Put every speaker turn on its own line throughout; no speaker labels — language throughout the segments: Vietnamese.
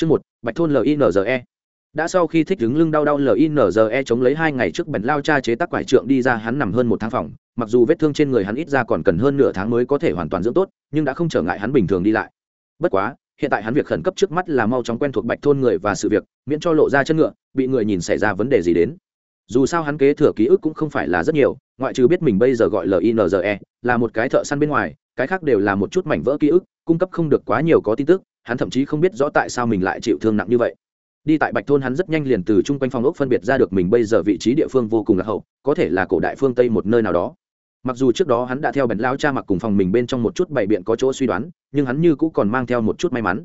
Chương một, Bạch thôn LINZE. Đã sau khi thích đứng lưng đau đau LINZE chống lấy hai ngày trước bẩn lao cha chế tác quải trượng đi ra hắn nằm hơn một tháng phòng, mặc dù vết thương trên người hắn ít ra còn cần hơn nửa tháng mới có thể hoàn toàn dưỡng tốt, nhưng đã không trở ngại hắn bình thường đi lại. Bất quá, hiện tại hắn việc khẩn cấp trước mắt là mau chóng quen thuộc Bạch thôn người và sự việc, miễn cho lộ ra chân ngựa, bị người nhìn xảy ra vấn đề gì đến. Dù sao hắn kế thừa ký ức cũng không phải là rất nhiều, ngoại trừ biết mình bây giờ gọi LINZE, là một cái thợ săn bên ngoài, cái khác đều là một chút mảnh vỡ ký ức, cung cấp không được quá nhiều có tin tức, hắn thậm chí không biết rõ tại sao mình lại chịu thương nặng như vậy. Đi tại bạch thôn hắn rất nhanh liền từ chung quanh phòng ốc phân biệt ra được mình bây giờ vị trí địa phương vô cùng là hậu, có thể là cổ đại phương tây một nơi nào đó. Mặc dù trước đó hắn đã theo bèn lao cha mặc cùng phòng mình bên trong một chút bày biện có chỗ suy đoán, nhưng hắn như cũng còn mang theo một chút may mắn.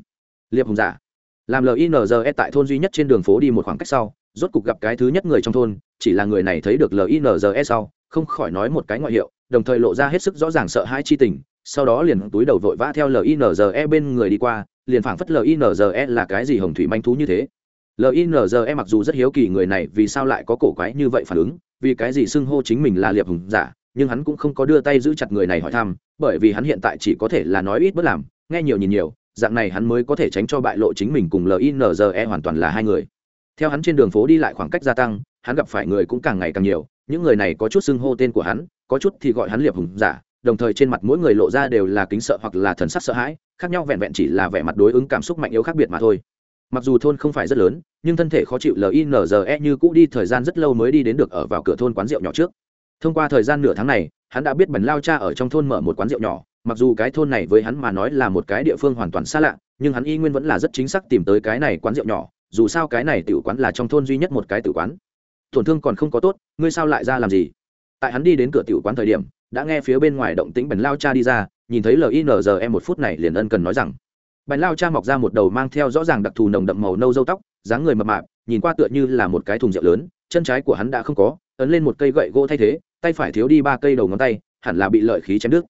Liệp hùng giả, làm linze tại thôn duy nhất trên đường phố đi một khoảng cách sau, rốt cục gặp cái thứ nhất người trong thôn, chỉ là người này thấy được linze sau, không khỏi nói một cái ngoại hiệu, đồng thời lộ ra hết sức rõ ràng sợ hãi chi tình, sau đó liền túi đầu vội vã theo linze bên người đi qua liền phảng phất linze là cái gì hồng thủy manh thú như thế. Linze mặc dù rất hiếu kỳ người này vì sao lại có cổ quái như vậy phản ứng, vì cái gì xưng hô chính mình là liệp hùng giả, nhưng hắn cũng không có đưa tay giữ chặt người này hỏi thăm, bởi vì hắn hiện tại chỉ có thể là nói ít bất làm, nghe nhiều nhìn nhiều, dạng này hắn mới có thể tránh cho bại lộ chính mình cùng linze hoàn toàn là hai người. Theo hắn trên đường phố đi lại khoảng cách gia tăng, hắn gặp phải người cũng càng ngày càng nhiều, những người này có chút xưng hô tên của hắn, có chút thì gọi hắn liệp hùng giả đồng thời trên mặt mỗi người lộ ra đều là kính sợ hoặc là thần sắc sợ hãi, khác nhau vẹn vẹn chỉ là vẻ mặt đối ứng cảm xúc mạnh yếu khác biệt mà thôi. Mặc dù thôn không phải rất lớn, nhưng thân thể khó chịu linze như cũ đi thời gian rất lâu mới đi đến được ở vào cửa thôn quán rượu nhỏ trước. Thông qua thời gian nửa tháng này, hắn đã biết bẩn lao cha ở trong thôn mở một quán rượu nhỏ, mặc dù cái thôn này với hắn mà nói là một cái địa phương hoàn toàn xa lạ, nhưng hắn y nguyên vẫn là rất chính xác tìm tới cái này quán rượu nhỏ, dù sao cái này tự quán là trong thôn duy nhất một cái tự quán. Tổn thương còn không có tốt, ngươi sao lại ra làm gì? Tại hắn đi đến cửa tiểu quán thời điểm đã nghe phía bên ngoài động tĩnh bẩn lao cha đi ra, nhìn thấy linze một phút này liền ân cần nói rằng bạch lao cha mọc ra một đầu mang theo rõ ràng đặc thù nồng đậm màu nâu dâu tóc, dáng người mập mạp, nhìn qua tựa như là một cái thùng rượu lớn, chân trái của hắn đã không có, ấn lên một cây gậy gỗ thay thế, tay phải thiếu đi ba cây đầu ngón tay, hẳn là bị lợi khí chém đứt.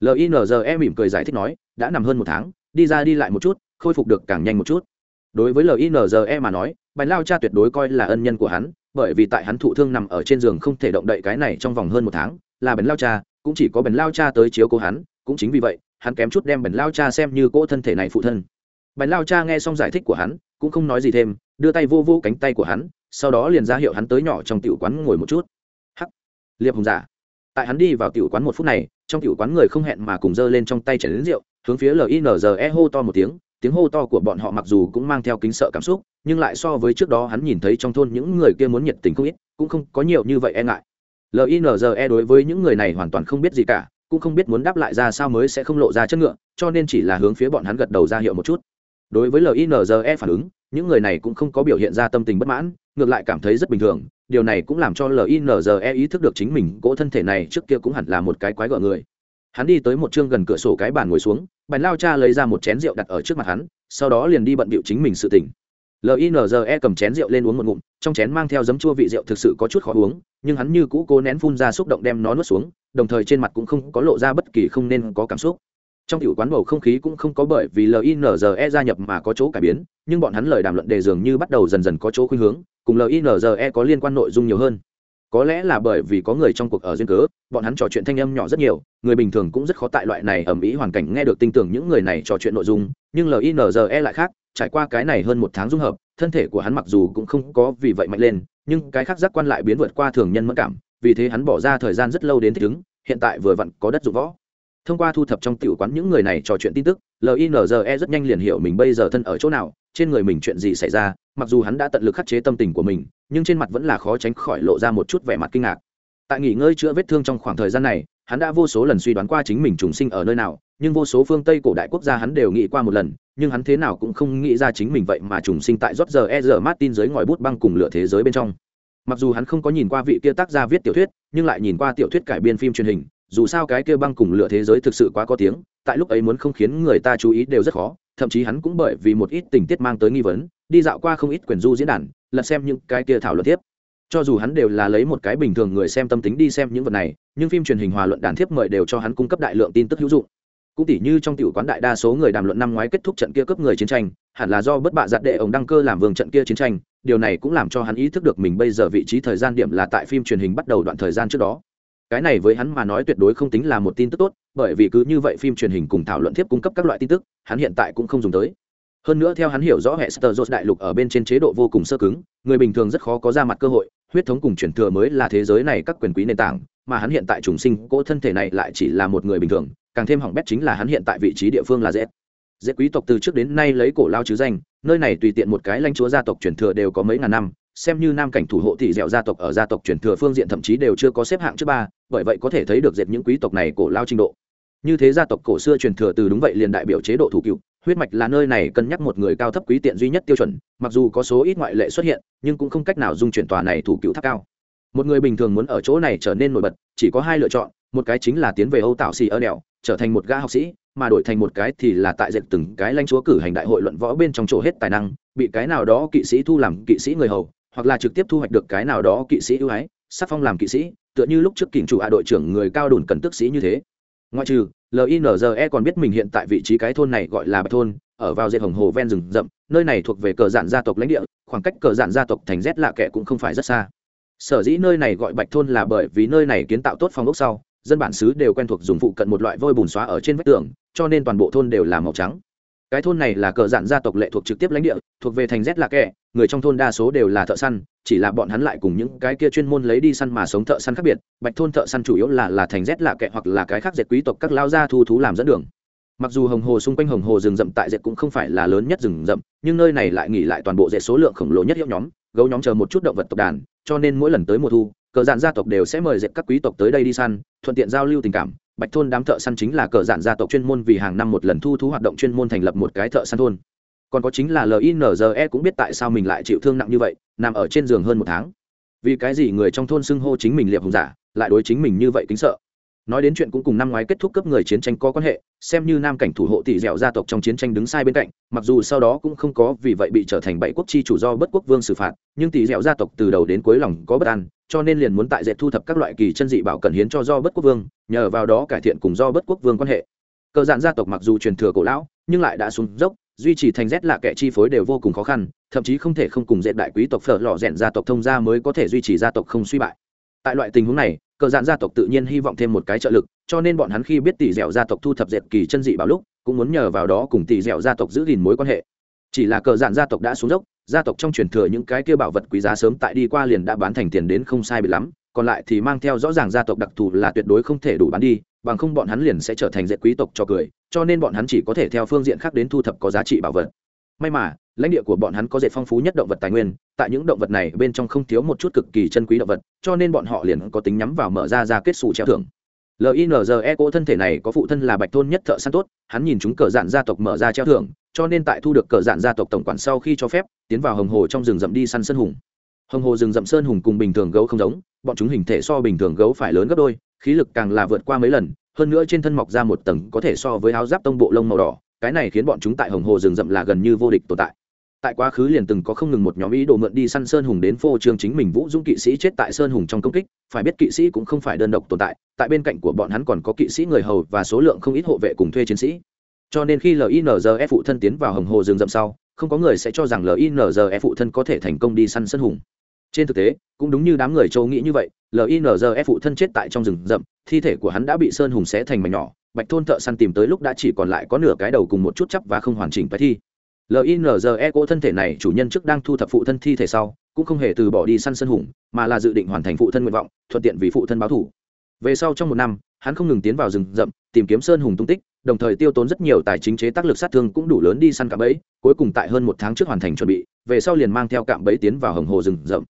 Linze mỉm cười giải thích nói, đã nằm hơn một tháng, đi ra đi lại một chút, khôi phục được càng nhanh một chút. Đối với linze mà nói bạch lao cha tuyệt đối coi là ân nhân của hắn, bởi vì tại hắn thụ thương nằm ở trên giường không thể động đậy cái này trong vòng hơn một tháng là bần lao cha, cũng chỉ có bần lao cha tới chiếu cố hắn, cũng chính vì vậy, hắn kém chút đem bần lao cha xem như cỗ thân thể này phụ thân. Bần lao cha nghe xong giải thích của hắn, cũng không nói gì thêm, đưa tay vô vô cánh tay của hắn, sau đó liền ra hiệu hắn tới nhỏ trong tiểu quán ngồi một chút. Hắc! Liệp hùng giả! Tại hắn đi vào tiểu quán một phút này, trong tiểu quán người không hẹn mà cùng giơ lên trong tay chảy đến rượu, hướng phía linze hô to một tiếng tiếng hô to của bọn họ mặc dù cũng mang theo kính sợ cảm xúc, nhưng lại so với trước đó hắn nhìn thấy trong thôn những người kia muốn nhiệt tình không ít, cũng không có nhiều như vậy e ngại linze đối với những người này hoàn toàn không biết gì cả, cũng không biết muốn đáp lại ra sao mới sẽ không lộ ra chất ngựa, cho nên chỉ là hướng phía bọn hắn gật đầu ra hiệu một chút. Đối với linze phản ứng, những người này cũng không có biểu hiện ra tâm tình bất mãn, ngược lại cảm thấy rất bình thường, điều này cũng làm cho linze ý thức được chính mình, cỗ thân thể này trước kia cũng hẳn là một cái quái gợ người. Hắn đi tới một chương gần cửa sổ cái bàn ngồi xuống bành lao cha lấy ra một chén rượu đặt ở trước mặt hắn, sau đó liền đi bận bịu chính mình sự tỉnh linze cầm chén rượu lên uống một ngụm, trong chén mang theo giấm chua vị rượu thực sự có chút khó uống, nhưng hắn như cũ cố nén phun ra xúc động đem nó nuốt xuống, đồng thời trên mặt cũng không có lộ ra bất kỳ không nên có cảm xúc. Trong tiểu quán bầu không khí cũng không có bởi vì linze gia nhập mà có chỗ cải biến, nhưng bọn hắn lời đàm luận đề dường như bắt đầu dần dần có chỗ khuynh hướng, cùng linze có liên quan nội dung nhiều hơn có lẽ là bởi vì có người trong cuộc ở duyên cớ, bọn hắn trò chuyện thanh âm nhỏ rất nhiều, người bình thường cũng rất khó tại loại này ầm ĩ hoàn cảnh nghe được tin tưởng những người này trò chuyện nội dung, nhưng linze lại khác, trải qua cái này hơn một tháng dung hợp, thân thể của hắn mặc dù cũng không có vì vậy mạnh lên, nhưng cái khác giác quan lại biến vượt qua thường nhân mẫn cảm, vì thế hắn bỏ ra thời gian rất lâu đến thích ứng, hiện tại vừa vặn có đất dụng võ. Thông qua thu thập trong tiểu quán những người này trò chuyện tin tức linze rất nhanh liền hiểu mình bây giờ thân ở chỗ nào trên người mình chuyện gì xảy ra, mặc dù hắn đã tận lực khắc chế tâm tình của mình, nhưng trên mặt vẫn là khó tránh khỏi lộ ra một chút vẻ mặt kinh ngạc. Tại nghỉ ngơi chữa vết thương trong khoảng thời gian này, hắn đã vô số lần suy đoán qua chính mình trùng sinh ở nơi nào, nhưng vô số phương tây cổ đại quốc gia hắn đều nghĩ qua một lần, nhưng hắn thế nào cũng không nghĩ ra chính mình vậy mà trùng sinh tại rót giờ e. Giờ martin dưới ngòi bút băng cùng lửa thế giới bên trong. Mặc dù hắn không có nhìn qua vị kia tác gia viết tiểu thuyết, nhưng lại nhìn qua tiểu thuyết cải biên phim truyền hình, dù sao cái kia băng cùng lửa thế giới thực sự quá có tiếng, tại lúc ấy muốn không khiến người ta chú ý đều rất khó thậm chí hắn cũng bởi vì một ít tình tiết mang tới nghi vấn, đi dạo qua không ít quyền du diễn đàn, lật xem những cái kia thảo luận tiếp. Cho dù hắn đều là lấy một cái bình thường người xem tâm tính đi xem những vật này, nhưng phim truyền hình hòa luận đàn thiếp mời đều cho hắn cung cấp đại lượng tin tức hữu dụng. Cũng tỉ như trong tiểu quán đại đa số người đàm luận năm ngoái kết thúc trận kia cướp người chiến tranh, hẳn là do bất bạ giặt đệ ổng đăng cơ làm vương trận kia chiến tranh, điều này cũng làm cho hắn ý thức được mình bây giờ vị trí thời gian điểm là tại phim truyền hình bắt đầu đoạn thời gian trước đó cái này với hắn mà nói tuyệt đối không tính là một tin tức tốt, bởi vì cứ như vậy phim truyền hình cùng thảo luận tiếp cung cấp các loại tin tức, hắn hiện tại cũng không dùng tới. Hơn nữa theo hắn hiểu rõ hệ sơ đại lục ở bên trên chế độ vô cùng sơ cứng, người bình thường rất khó có ra mặt cơ hội, huyết thống cùng truyền thừa mới là thế giới này các quyền quý nền tảng, mà hắn hiện tại trùng sinh cỗ thân thể này lại chỉ là một người bình thường, càng thêm hỏng bét chính là hắn hiện tại vị trí địa phương là dễ dễ quý tộc từ trước đến nay lấy cổ lao chứ danh, nơi này tùy tiện một cái lãnh chúa gia tộc truyền thừa đều có mấy ngàn năm xem như nam cảnh thủ hộ thì dẻo gia tộc ở gia tộc truyền thừa phương diện thậm chí đều chưa có xếp hạng trước ba, bởi vậy có thể thấy được dệt những quý tộc này cổ lao trình độ. Như thế gia tộc cổ xưa truyền thừa từ đúng vậy liền đại biểu chế độ thủ cựu, huyết mạch là nơi này cân nhắc một người cao thấp quý tiện duy nhất tiêu chuẩn, mặc dù có số ít ngoại lệ xuất hiện, nhưng cũng không cách nào dung chuyển tòa này thủ cựu tháp cao. Một người bình thường muốn ở chỗ này trở nên nổi bật, chỉ có hai lựa chọn, một cái chính là tiến về âu tạo xì ở đèo, trở thành một gã học sĩ, mà đổi thành một cái thì là tại dệt từng cái lãnh chúa cử hành đại hội luận võ bên trong chỗ hết tài năng, bị cái nào đó kỵ sĩ thu làm kỵ sĩ người hầu hoặc là trực tiếp thu hoạch được cái nào đó kỵ sĩ ưu ái, sắc phong làm kỵ sĩ, tựa như lúc trước kình chủ hạ đội trưởng người cao đồn cần tức sĩ như thế. Ngoại trừ linze còn biết mình hiện tại vị trí cái thôn này gọi là bạch thôn, ở vào dệt hồng hồ ven rừng rậm, nơi này thuộc về cờ giản gia tộc lãnh địa, khoảng cách cờ giản gia tộc thành rét lạ kệ cũng không phải rất xa. Sở dĩ nơi này gọi bạch thôn là bởi vì nơi này kiến tạo tốt phong ốc sau, dân bản xứ đều quen thuộc dùng phụ cận một loại vôi bùn xóa ở trên vách tường, cho nên toàn bộ thôn đều là màu trắng. Cái thôn này là cờ giản gia tộc lệ thuộc trực tiếp lãnh địa, thuộc về thành rét lạ kệ người trong thôn đa số đều là thợ săn, chỉ là bọn hắn lại cùng những cái kia chuyên môn lấy đi săn mà sống thợ săn khác biệt. Bạch thôn thợ săn chủ yếu là là thành rét lạ kệ hoặc là cái khác dệt quý tộc các lao gia thu thú làm dẫn đường. Mặc dù hồng hồ xung quanh hồng hồ rừng rậm tại dệt cũng không phải là lớn nhất rừng rậm, nhưng nơi này lại nghỉ lại toàn bộ dệt số lượng khổng lồ nhất hiệu nhóm, gấu nhóm chờ một chút động vật tộc đàn, cho nên mỗi lần tới mùa thu, cờ dạn gia tộc đều sẽ mời dệt các quý tộc tới đây đi săn, thuận tiện giao lưu tình cảm. Bạch thôn đám thợ săn chính là cờ dạn gia tộc chuyên môn vì hàng năm một lần thu thú hoạt động chuyên môn thành lập một cái thợ săn thôn còn có chính là linze cũng biết tại sao mình lại chịu thương nặng như vậy, nằm ở trên giường hơn một tháng. Vì cái gì người trong thôn xưng hô chính mình liệp hùng giả, lại đối chính mình như vậy kính sợ? Nói đến chuyện cũng cùng năm ngoái kết thúc cấp người chiến tranh có quan hệ, xem như nam cảnh thủ hộ tỷ dẻo gia tộc trong chiến tranh đứng sai bên cạnh, mặc dù sau đó cũng không có vì vậy bị trở thành bảy quốc chi chủ do bất quốc vương xử phạt, nhưng tỷ dẻo gia tộc từ đầu đến cuối lòng có bất an, cho nên liền muốn tại dệt thu thập các loại kỳ chân dị bảo cần hiến cho do bất quốc vương, nhờ vào đó cải thiện cùng do bất quốc vương quan hệ. Cờ dạn gia tộc mặc dù truyền thừa cổ lão, nhưng lại đã xuống dốc duy trì thành rét lạ kẻ chi phối đều vô cùng khó khăn, thậm chí không thể không cùng dệt đại quý tộc phở lò rèn gia tộc thông gia mới có thể duy trì gia tộc không suy bại. Tại loại tình huống này, cờ dạn gia tộc tự nhiên hy vọng thêm một cái trợ lực, cho nên bọn hắn khi biết tỷ dẻo gia tộc thu thập dệt kỳ chân dị bảo lúc, cũng muốn nhờ vào đó cùng tỷ dẻo gia tộc giữ gìn mối quan hệ. Chỉ là cờ dạn gia tộc đã xuống dốc, gia tộc trong truyền thừa những cái kia bảo vật quý giá sớm tại đi qua liền đã bán thành tiền đến không sai bị lắm, còn lại thì mang theo rõ ràng gia tộc đặc thù là tuyệt đối không thể đủ bán đi bằng không bọn hắn liền sẽ trở thành dệt quý tộc cho cười, cho nên bọn hắn chỉ có thể theo phương diện khác đến thu thập có giá trị bảo vật. May mà, lãnh địa của bọn hắn có dệt phong phú nhất động vật tài nguyên, tại những động vật này bên trong không thiếu một chút cực kỳ chân quý động vật, cho nên bọn họ liền có tính nhắm vào mở ra ra kết xù treo thưởng. Linze cỗ thân thể này có phụ thân là bạch thôn nhất thợ săn tốt, hắn nhìn chúng cờ dạn gia tộc mở ra treo thưởng, cho nên tại thu được cờ dạn gia tộc tổng quản sau khi cho phép, tiến vào hồng hồ trong rừng rậm đi săn sơn hùng. Hồng hồ rừng rậm sơn hùng cùng bình thường gấu không giống, bọn chúng hình thể so bình thường gấu phải lớn gấp đôi khí lực càng là vượt qua mấy lần, hơn nữa trên thân mọc ra một tầng có thể so với áo giáp tông bộ lông màu đỏ, cái này khiến bọn chúng tại hồng hồ rừng rậm là gần như vô địch tồn tại. Tại quá khứ liền từng có không ngừng một nhóm ý đồ mượn đi săn sơn hùng đến phô trương chính mình vũ dũng kỵ sĩ chết tại sơn hùng trong công kích, phải biết kỵ sĩ cũng không phải đơn độc tồn tại tại bên cạnh của bọn hắn còn có kỵ sĩ người hầu và số lượng không ít hộ vệ cùng thuê chiến sĩ. Cho nên khi linze phụ thân tiến vào hồng hồ rừng rậm sau, không có người sẽ cho rằng linze phụ thân có thể thành công đi săn sơn hùng trên thực tế, cũng đúng như đám người châu nghĩ như vậy linze phụ thân chết tại trong rừng rậm, thi thể của hắn đã bị sơn hùng xé thành mảnh nhỏ, bạch thôn thợ săn tìm tới lúc đã chỉ còn lại có nửa cái đầu cùng một chút chắp và không hoàn chỉnh bài thi. Linze cỗ thân thể này chủ nhân trước đang thu thập phụ thân thi thể sau, cũng không hề từ bỏ đi săn Sơn hùng, mà là dự định hoàn thành phụ thân nguyện vọng, thuận tiện vì phụ thân báo thủ về sau trong một năm, hắn không ngừng tiến vào rừng rậm, tìm kiếm sơn hùng tung tích, đồng thời tiêu tốn rất nhiều tài chính chế tác lực sát thương cũng đủ lớn đi săn cạm bẫy, cuối cùng tại hơn một tháng trước hoàn thành chuẩn bị, về sau liền mang theo cạm bẫy tiến vào hồng hồ rừng rậm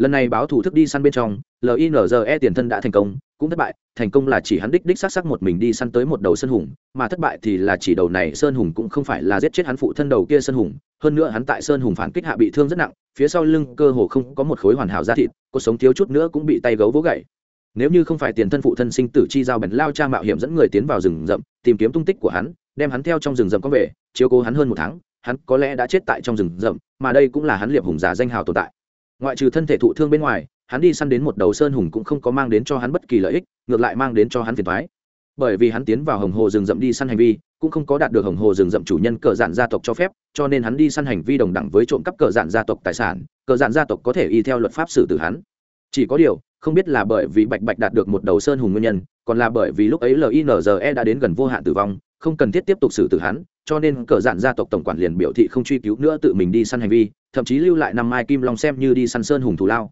lần này báo thủ thức đi săn bên trong linze tiền thân đã thành công, cũng thất bại, thành công là chỉ hắn đích đích s á c s một mình đi săn tới một đầu sơn hùng, mà thất bại thì là chỉ đầu này sơn hùng cũng không phải là giết chết hắn phụ thân đầu kia sơn hùng. Hơn nữa hắn tại sơn hùng phản kích hạ bị thương rất nặng, phía sau lưng cơ hồ không có một khối hoàn hảo da thịt cuộc sống thiếu chút nữa cũng bị tay gấu vỗ gậy. Nếu như không phải tiền thân phụ thân sinh tử chi giao bèn lao cha mạo hiểm dẫn người tiến vào rừng rậm, tìm kiếm tung tích của hắn, đem hắn theo trong rừng rậm có về, chiếu cố hắn hơn một tháng, hắn có lẽ đã chết tại trong rừng rậm, mà đây cũng là hắn liệp hùng giả danh hào tồn tại ngoại trừ thân thể thụ thương bên ngoài, hắn đi săn đến một đầu sơn hùng cũng không có mang đến cho hắn bất kỳ lợi ích, ngược lại mang đến cho hắn phiền thoái bởi vì hắn tiến vào hồng hồ rừng rậm đi săn hành vi, cũng không có đạt được hồng hồ rừng rậm chủ nhân cờ dạn gia tộc cho phép, cho nên hắn đi săn hành vi đồng đẳng với trộm cắp cờ dạn gia tộc tài sản, cờ dạn gia tộc có thể y theo luật pháp xử tử hắn. Chỉ có điều, không biết là bởi vì bạch bạch đạt được một đầu sơn hùng nguyên nhân, còn là bởi vì lúc ấy linze đã đến gần vô hạn tử vong, không cần thiết tiếp tục xử tử hắn, cho nên cờ dạn gia tộc tổng quản liền biểu thị không truy cứu nữa tự mình đi săn hành vi thậm chí lưu lại năm mai kim long xem như đi săn sơn hùng thủ lao.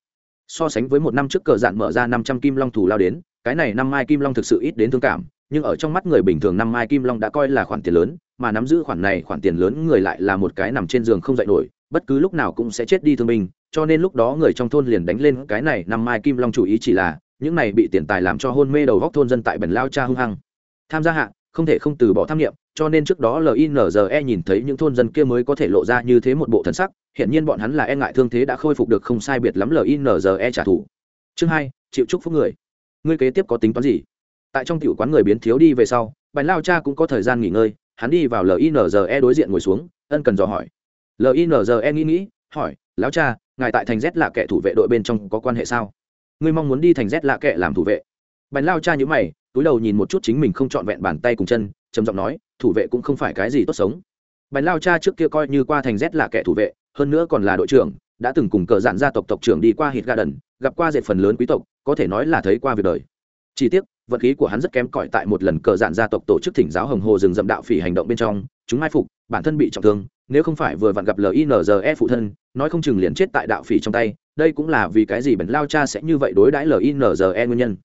So sánh với một năm trước cờ dạn mở ra năm trăm kim long thủ lao đến, cái này năm mai kim long thực sự ít đến thương cảm, nhưng ở trong mắt người bình thường năm mai kim long đã coi là khoản tiền lớn, mà nắm giữ khoản này khoản tiền lớn người lại là một cái nằm trên giường không dậy nổi, bất cứ lúc nào cũng sẽ chết đi thương binh, cho nên lúc đó người trong thôn liền đánh lên cái này năm mai kim long chủ ý chỉ là, những này bị tiền tài làm cho hôn mê đầu góc thôn dân tại bẩn lao cha hung hăng. Tham gia hạ, không thể không từ bỏ tham nghiệm cho nên trước đó linze nhìn thấy những thôn dân kia mới có thể lộ ra như thế một bộ thần sắc hiện nhiên bọn hắn là e ngại thương thế đã khôi phục được không sai biệt lắm linze trả thù. Chương hai, chịu chúc phúc người. Ngươi kế tiếp có tính toán gì? Tại trong tiểu quán người biến thiếu đi về sau Bành lao cha cũng có thời gian nghỉ ngơi, hắn đi vào linze đối diện ngồi xuống, ân cần dò hỏi. Linze nghĩ nghĩ, hỏi, lão cha, ngài tại thành z là kẻ thủ vệ đội bên trong có quan hệ sao? Ngươi mong muốn đi thành z là kẻ làm thủ vệ? Bành lao cha nhữ mày, túi đầu nhìn một chút chính mình không trọn vẹn bàn tay cùng chân trầm giọng nói, thủ vệ cũng không phải cái gì tốt sống. Bành lao cha trước kia coi như qua thành z là kẻ thủ vệ, hơn nữa còn là đội trưởng, đã từng cùng cờ dạn gia tộc tộc trưởng đi qua hít garden gặp qua dệt phần lớn quý tộc, có thể nói là thấy qua việc đời. Chi tiết vận khí của hắn rất kém cỏi tại một lần cờ dạn gia tộc tổ chức thỉnh giáo hồng hồ rừng rậm đạo phỉ hành động bên trong, chúng mai phục, bản thân bị trọng thương, nếu không phải vừa vặn gặp linze phụ thân, nói không chừng liền chết tại đạo phỉ trong tay, đây cũng là vì cái gì bẩn lao cha sẽ như vậy đối đãi linze nguyên nhân.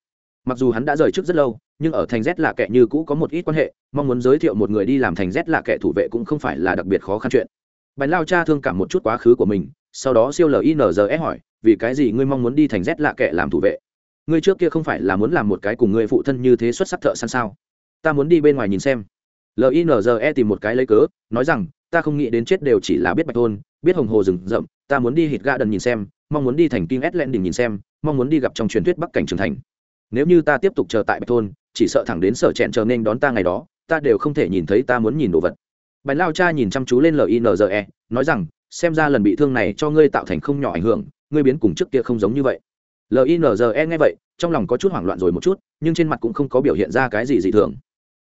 Mặc dù hắn đã rời trước rất lâu nhưng ở thành z lạ kệ như cũ có một ít quan hệ, mong muốn giới thiệu một người đi làm thành z lạ kệ thủ vệ cũng không phải là đặc biệt khó khăn chuyện. Bánh lao cha thương cảm một chút quá khứ của mình, sau đó siêu linze hỏi, vì cái gì ngươi mong muốn đi thành z lạ kệ làm thủ vệ? Ngươi trước kia không phải là muốn làm một cái cùng ngươi phụ thân như thế xuất sắc thợ săn sao? Ta muốn đi bên ngoài nhìn xem. Linze tìm một cái lấy cớ, nói rằng, ta không nghĩ đến chết đều chỉ là biết bạch thôn biết hồng hồ rừng rậm, ta muốn đi hít ga đần nhìn xem, mong muốn đi thành kinh ét len đình nhìn xem, mong muốn đi gặp trong truyền thuyết bắc cảnh trưởng thành. Nếu như ta tiếp tục chờ tại bạch thôn chỉ sợ thẳng đến sở chẹn chờ nên đón ta ngày đó, ta đều không thể nhìn thấy ta muốn nhìn đồ vật. Bánh lao cha nhìn chăm chú lên linze nói rằng, xem ra lần bị thương này cho ngươi tạo thành không nhỏ ảnh hưởng, ngươi biến cùng trước kia không giống như vậy. Linze nghe vậy, trong lòng có chút hoảng loạn rồi một chút, nhưng trên mặt cũng không có biểu hiện ra cái gì dị thường.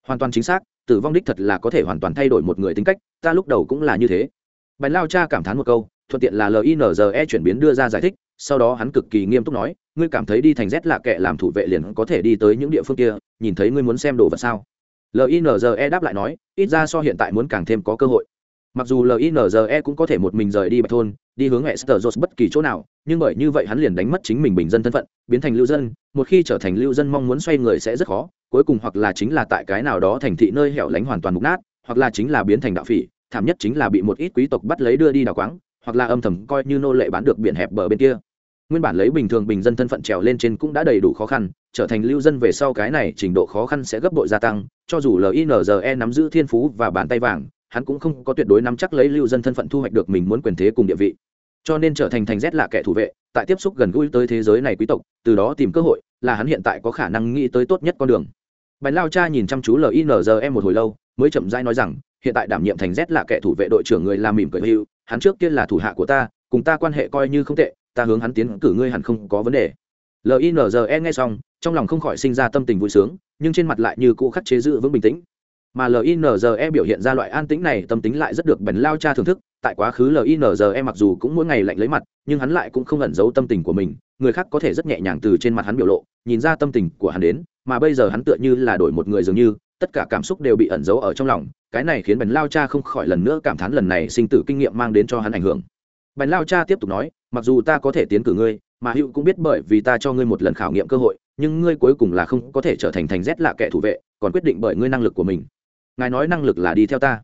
Hoàn toàn chính xác, tử vong đích thật là có thể hoàn toàn thay đổi một người tính cách, ta lúc đầu cũng là như thế. Bánh lao cha cảm thán một câu, thuận tiện là linze chuyển biến đưa ra giải thích, sau đó hắn cực kỳ nghiêm túc nói ngươi cảm thấy đi thành rét lạ kệ làm thủ vệ liền có thể đi tới những địa phương kia nhìn thấy ngươi muốn xem đồ vật sao? Linze đáp lại nói ít ra so hiện tại muốn càng thêm có cơ hội. Mặc dù linze cũng có thể một mình rời đi bạch thôn đi hướng Esther Jones bất kỳ chỗ nào, nhưng bởi như vậy hắn liền đánh mất chính mình bình dân thân phận, biến thành lưu dân, một khi trở thành lưu dân mong muốn xoay người sẽ rất khó, cuối cùng hoặc là chính là tại cái nào đó thành thị nơi hẻo lánh hoàn toàn mục nát, hoặc là chính là biến thành đạo phỉ, thảm nhất chính là bị một ít quý tộc bắt lấy đưa đi đào quáng, hoặc là âm thầm coi như nô lệ bán được biển hẹp bờ bên kia. Nguyên bản lấy bình thường bình dân thân phận trèo lên trên cũng đã đầy đủ khó khăn, trở thành lưu dân về sau cái này trình độ khó khăn sẽ gấp bội gia tăng, cho dù LINZE nắm giữ thiên phú và bàn tay vàng, hắn cũng không có tuyệt đối nắm chắc lấy lưu dân thân phận thu hoạch được mình muốn quyền thế cùng địa vị. Cho nên trở thành thành rét là kẻ thủ vệ tại tiếp xúc gần gũi tới thế giới này quý tộc từ đó tìm cơ hội là hắn hiện tại có khả năng nghĩ tới tốt nhất con đường. Bánh lao cha nhìn chăm chú linze một hồi lâu mới chậm rãi nói rằng hiện tại đảm nhiệm thành rét là kẻ thủ vệ đội trưởng người làm mỉm cười hưu hắn trước kia là thủ hạ của ta cùng ta quan hệ coi như không tệ ta hướng hắn tiến cử ngươi hẳn không có vấn đề. Linze nghe xong, trong lòng không khỏi sinh ra tâm tình vui sướng, nhưng trên mặt lại như cũ khắc chế giữ vững bình tĩnh. Mà linze biểu hiện ra loại an tĩnh này, tâm tính lại rất được bẩn lao cha thưởng thức, tại quá khứ linze mặc dù cũng mỗi ngày lạnh lấy mặt, nhưng hắn lại cũng không ẩn giấu tâm tình của mình, người khác có thể rất nhẹ nhàng từ trên mặt hắn biểu lộ, nhìn ra tâm tình của hắn đến, mà bây giờ hắn tựa như là đổi một người dường như, tất cả cảm xúc đều bị ẩn giấu ở trong lòng, cái này khiến bẩn lao cha không khỏi lần nữa cảm thán lần này sinh tử kinh nghiệm mang đến cho hắn ảnh hưởng. Bẩn lao cha tiếp tục nói mặc dù ta có thể tiến cử ngươi, mà hữu cũng biết bởi vì ta cho ngươi một lần khảo nghiệm cơ hội, nhưng ngươi cuối cùng là không có thể trở thành thành rét lạ kẻ thủ vệ, còn quyết định bởi ngươi năng lực của mình. Ngài nói năng lực là đi theo ta.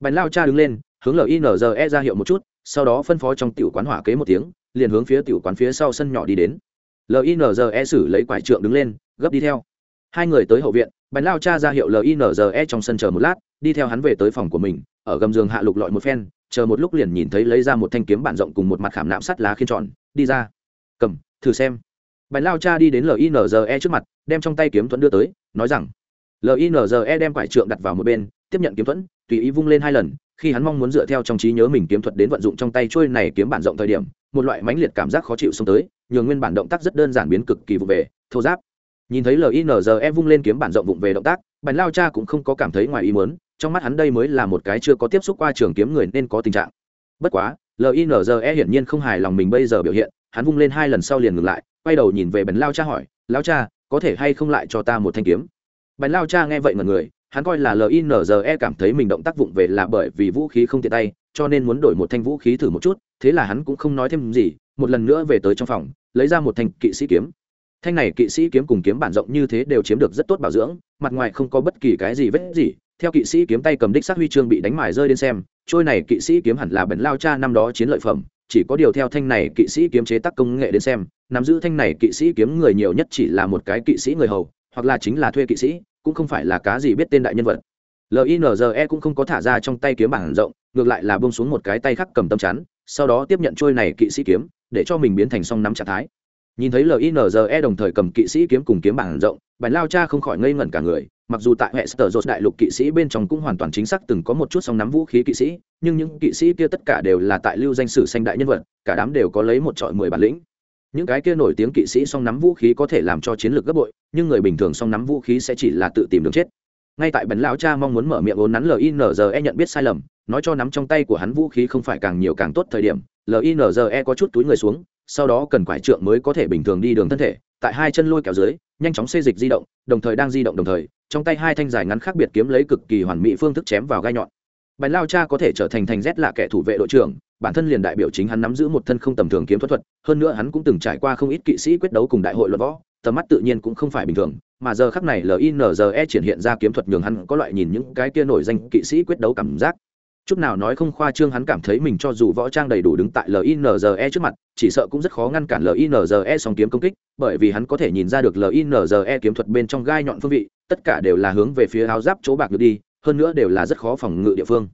Bành lao cha đứng lên, hướng linze ra hiệu một chút, sau đó phân phó trong tiểu quán hỏa kế một tiếng, liền hướng phía tiểu quán phía sau sân nhỏ đi đến. Linze xử lấy quải trượng đứng lên, gấp đi theo. Hai người tới hậu viện, bành lao cha ra hiệu linze trong sân chờ một lát, đi theo hắn về tới phòng của mình, ở gầm giường hạ lục lọi một phen chờ một lúc liền nhìn thấy lấy ra một thanh kiếm bản rộng cùng một mặt khảm nạm sắt lá khiên tròn, đi ra. Cầm, thử xem. Bạch lao cha đi đến linze trước mặt, đem trong tay kiếm thuẫn đưa tới, nói rằng linze đem quải trượng đặt vào một bên, tiếp nhận kiếm thuẫn, tùy ý vung lên hai lần, khi hắn mong muốn dựa theo trong trí nhớ mình kiếm thuật đến vận dụng trong tay trôi này kiếm bản rộng thời điểm, một loại mãnh liệt cảm giác khó chịu xông tới nhường nguyên bản động tác rất đơn giản biến cực kỳ vụ về, thô giáp. Nhìn thấy linze vung lên kiếm bản rộng vụng về động tác, bạch lao cha cũng không có cảm thấy ngoài ý muốn trong mắt hắn đây mới là một cái chưa có tiếp xúc qua trường kiếm người nên có tình trạng. Bất quá linze hiển nhiên không hài lòng mình bây giờ biểu hiện, hắn vung lên hai lần sau liền ngừng lại, quay đầu nhìn về bèn lao cha hỏi, lao cha, có thể hay không lại cho ta một thanh kiếm? Bèn lao cha nghe vậy mọi người, hắn coi là linze cảm thấy mình động tác vụng về là bởi vì vũ khí không tiện tay, cho nên muốn đổi một thanh vũ khí thử một chút, thế là hắn cũng không nói thêm gì, một lần nữa về tới trong phòng, lấy ra một thanh kỵ sĩ kiếm thanh này kỵ sĩ kiếm cùng kiếm bản rộng như thế đều chiếm được rất tốt bảo dưỡng, mặt ngoài không có bất kỳ cái gì vết gì. Theo kỵ sĩ kiếm tay cầm đích sát huy chương bị đánh mài rơi đến xem, trôi này kỵ sĩ kiếm hẳn là bẩn lao cha năm đó chiến lợi phẩm, chỉ có điều theo thanh này kỵ sĩ kiếm chế tác công nghệ đến xem, nắm giữ thanh này kỵ sĩ kiếm người nhiều nhất chỉ là một cái kỵ sĩ người hầu, hoặc là chính là thuê kỵ sĩ, cũng không phải là cá gì biết tên đại nhân vật. Linze cũng không có thả ra trong tay kiếm bản rộng, ngược lại là bông xuống một cái tay khác cầm tâm chắn, sau đó tiếp nhận trôi này kỵ sĩ kiếm, để cho mình biến thành song nắm trạng thái nhìn thấy linze đồng thời cầm kỵ sĩ kiếm cùng kiếm bảng rộng bản lao cha không khỏi ngây ngẩn cả người, mặc dù tại hệ sở dột đại lục kỵ sĩ bên trong cũng hoàn toàn chính xác từng có một chút song nắm vũ khí kỵ sĩ, nhưng những kỵ sĩ kia tất cả đều là tại lưu danh sử sanh đại nhân vật, cả đám đều có lấy một trọi mười bản lĩnh. Những cái kia nổi tiếng kỵ sĩ song nắm vũ khí có thể làm cho chiến lược gấp bội, nhưng người bình thường song nắm vũ khí sẽ chỉ là tự tìm đường chết. Ngay tại bần lão cha mong muốn mở miệng ốn nắn linze nhận biết sai lầm, nói cho nắm trong tay của hắn vũ khí không phải càng nhiều càng tốt thời điểm linze có chút túi người xuống, sau đó cần quải trượng mới có thể bình thường đi đường thân thể, tại hai chân lôi kéo dưới, nhanh chóng xê dịch di động, đồng thời đang di động đồng thời, trong tay hai thanh dài ngắn khác biệt kiếm lấy cực kỳ hoàn mỹ phương thức chém vào gai nhọn. Bánh lao cha có thể trở thành thành rét là kẻ thủ vệ đội trưởng, bản thân liền đại biểu chính hắn nắm giữ một thân không tầm thường kiếm thuật thuật, hơn nữa hắn cũng từng trải qua không ít kỵ sĩ quyết đấu cùng đại hội luận võ, tầm mắt tự nhiên cũng không phải bình thường, mà giờ khắc này linze triển hiện ra kiếm thuật nhường hắn có loại nhìn những cái kia nổi danh kỵ sĩ quyết đấu cảm giác chút nào nói không khoa trương hắn cảm thấy mình cho dù võ trang đầy đủ đứng tại linze trước mặt, chỉ sợ cũng rất khó ngăn cản linze song kiếm công kích, bởi vì hắn có thể nhìn ra được linze kiếm thuật bên trong gai nhọn phương vị, tất cả đều là hướng về phía áo giáp chỗ bạc được đi, hơn nữa đều là rất khó phòng ngự địa phương.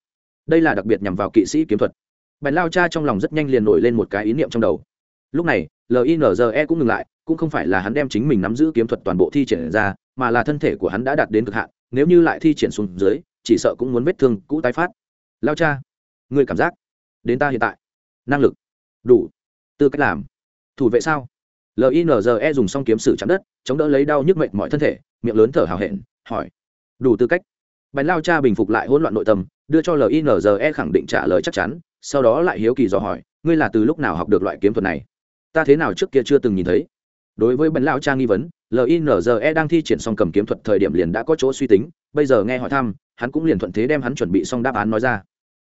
Đây là đặc biệt nhằm vào kỵ sĩ kiếm thuật. Bèn lao cha trong lòng rất nhanh liền nổi lên một cái ý niệm trong đầu. Lúc này linze cũng ngừng lại, cũng không phải là hắn đem chính mình nắm giữ kiếm thuật toàn bộ thi triển ra, mà là thân thể của hắn đã đạt đến cực hạn, nếu như lại thi triển xuống dưới, chỉ sợ cũng muốn vết thương cũ tái phát lao cha, người cảm giác đến ta hiện tại. Năng lực, đủ. Tư cách làm. Thủ vệ sao? Linze dùng song kiếm sử chạm đất, chống đỡ lấy đau nhức mệnh mọi thân thể, miệng lớn thở hào hẹn, hỏi. Đủ tư cách. Bánh lao cha bình phục lại hỗn loạn nội tâm, đưa cho linze khẳng định trả lời chắc chắn, sau đó lại hiếu kỳ dò hỏi, ngươi là từ lúc nào học được loại kiếm thuật này? Ta thế nào trước kia chưa từng nhìn thấy? Đối với bánh lao cha nghi vấn linze đang thi triển xong cầm kiếm thuật thời điểm liền đã có chỗ suy tính, bây giờ nghe hỏi thăm, hắn cũng liền thuận thế đem hắn chuẩn bị xong đáp án nói ra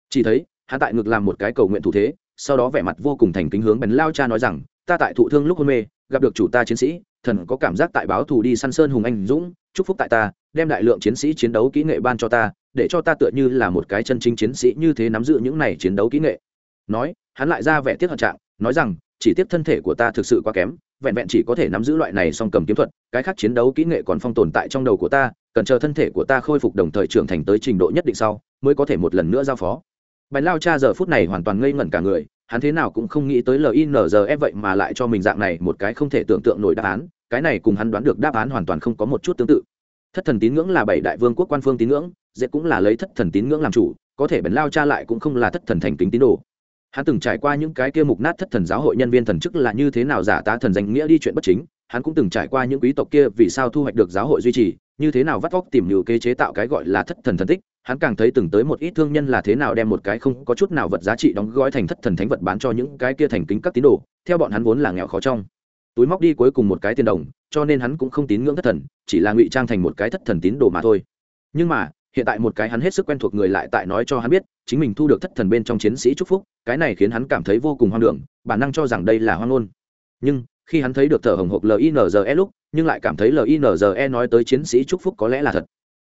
chỉ thấy, hắn tại ngực làm một cái cầu nguyện thủ thế, sau đó vẻ mặt vô cùng thành kính hướng bèn lao cha nói rằng, ta tại thụ thương lúc hôn mê, gặp được chủ ta chiến sĩ, thần có cảm giác tại báo thù đi săn sơn hùng anh dũng, chúc phúc tại ta, đem đại lượng chiến sĩ chiến đấu kỹ nghệ ban cho ta, để cho ta tựa như là một cái chân chính chiến sĩ như thế nắm giữ những này chiến đấu kỹ nghệ. Nói, hắn lại ra vẻ tiếc hận trạng, nói rằng, chỉ tiếc thân thể của ta thực sự quá kém, vẹn vẹn chỉ có thể nắm giữ loại này song cầm kiếm thuật, cái khác chiến đấu kỹ nghệ còn phong tồn tại trong đầu của ta, cần chờ thân thể của ta khôi phục đồng thời trưởng thành tới trình độ nhất định sau, mới có thể một lần nữa giao phó bánh lao cha giờ phút này hoàn toàn ngây ngẩn cả người, hắn thế nào cũng không nghĩ tới linze vậy mà lại cho mình dạng này một cái không thể tưởng tượng nổi đáp án, cái này cùng hắn đoán được đáp án hoàn toàn không có một chút tương tự. Thất thần tín ngưỡng là bảy đại vương quốc quan phương tín ngưỡng, dễ cũng là lấy thất thần tín ngưỡng làm chủ, có thể bẩn lao cha lại cũng không là thất thần thành kính tín đồ. Hắn từng trải qua những cái kia mục nát thất thần giáo hội nhân viên thần chức là như thế nào giả tá thần danh nghĩa đi chuyện bất chính, hắn cũng từng trải qua những quý tộc kia vì sao thu hoạch được giáo hội duy trì, như thế nào vắt vóc tìm nhiều kế chế tạo cái gọi là thất thần thần tích hắn càng thấy từng tới một ít thương nhân là thế nào đem một cái không có chút nào vật giá trị đóng gói thành thất thần thánh vật bán cho những cái kia thành kính các tín đồ, theo bọn hắn vốn là nghèo khó trong. Túi móc đi cuối cùng một cái tiền đồng, cho nên hắn cũng không tín ngưỡng thất thần, chỉ là ngụy trang thành một cái thất thần tín đồ mà thôi. Nhưng mà, hiện tại một cái hắn hết sức quen thuộc người lại tại nói cho hắn biết, chính mình thu được thất thần bên trong chiến sĩ chúc phúc, cái này khiến hắn cảm thấy vô cùng hoang đường, bản năng cho rằng đây là hoang ngôn. Nhưng, khi hắn thấy được thở hồng hộc linze lúc, nhưng lại cảm thấy linze nói tới chiến sĩ chúc phúc có lẽ là thật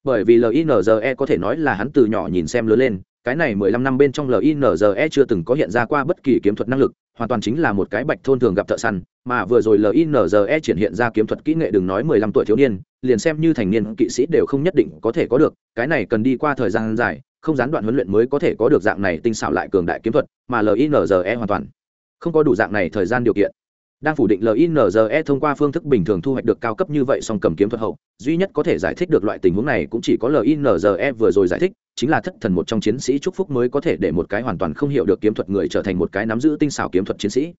bởi vì linze có thể nói là hắn từ nhỏ nhìn xem lớn lên, cái này mười lăm năm bên trong linze chưa từng có hiện ra qua bất kỳ kiếm thuật năng lực, hoàn toàn chính là một cái bạch thôn thường gặp thợ săn, mà vừa rồi linze triển hiện ra kiếm thuật kỹ nghệ đừng nói mười lăm tuổi thiếu niên, liền xem như thành niên kỵ sĩ đều không nhất định có thể có được, cái này cần đi qua thời gian dài, không gián đoạn huấn luyện mới có thể có được dạng này tinh xảo lại cường đại kiếm thuật, mà linze hoàn toàn không có đủ dạng này thời gian điều kiện đang phủ định linze thông qua phương thức bình thường thu hoạch được cao cấp như vậy song cầm kiếm thuật hậu, duy nhất có thể giải thích được loại tình huống này cũng chỉ có linze vừa rồi giải thích, chính là thất thần một trong chiến sĩ chúc phúc mới có thể để một cái hoàn toàn không hiểu được kiếm thuật người trở thành một cái nắm giữ tinh xảo kiếm thuật chiến sĩ.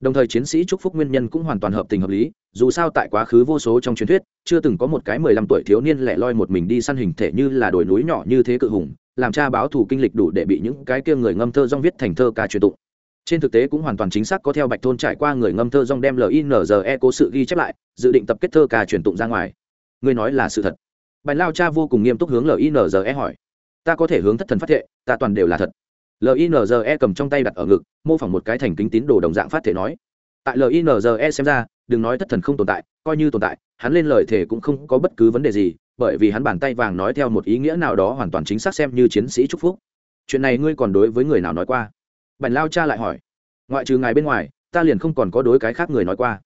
Đồng thời chiến sĩ chúc phúc nguyên nhân cũng hoàn toàn hợp tình hợp lý, dù sao tại quá khứ vô số trong truyền thuyết, chưa từng có một cái mười lăm tuổi thiếu niên lẻ loi một mình đi săn hình thể như là đồi núi nhỏ như thế cự hùng, làm cha báo thù kinh lịch đủ để bị những cái kia người ngâm thơ rong viết thành thơ ca truyền tụng trên thực tế cũng hoàn toàn chính xác có theo bạch thôn trải qua người ngâm thơ dong đem linze cố sự ghi chép lại, dự định tập kết thơ ca truyền tụng ra ngoài. Ngươi nói là sự thật. Bạch lao cha vô cùng nghiêm túc hướng linze hỏi. Ta có thể hướng thất thần phát thệ, ta toàn đều là thật. Linze cầm trong tay đặt ở ngực, mô phỏng một cái thành kính tín đồ đồng dạng phát thể nói. Tại linze xem ra, đừng nói thất thần không tồn tại, coi như tồn tại, hắn lên lời thể cũng không có bất cứ vấn đề gì, bởi vì hắn bàn tay vàng nói theo một ý nghĩa nào đó hoàn toàn chính xác xem như chiến sĩ chúc phúc. Chuyện này ngươi còn đối với người nào nói qua? Bành lao cha lại hỏi, ngoại trừ ngài bên ngoài, ta liền không còn có đối cái khác người nói qua.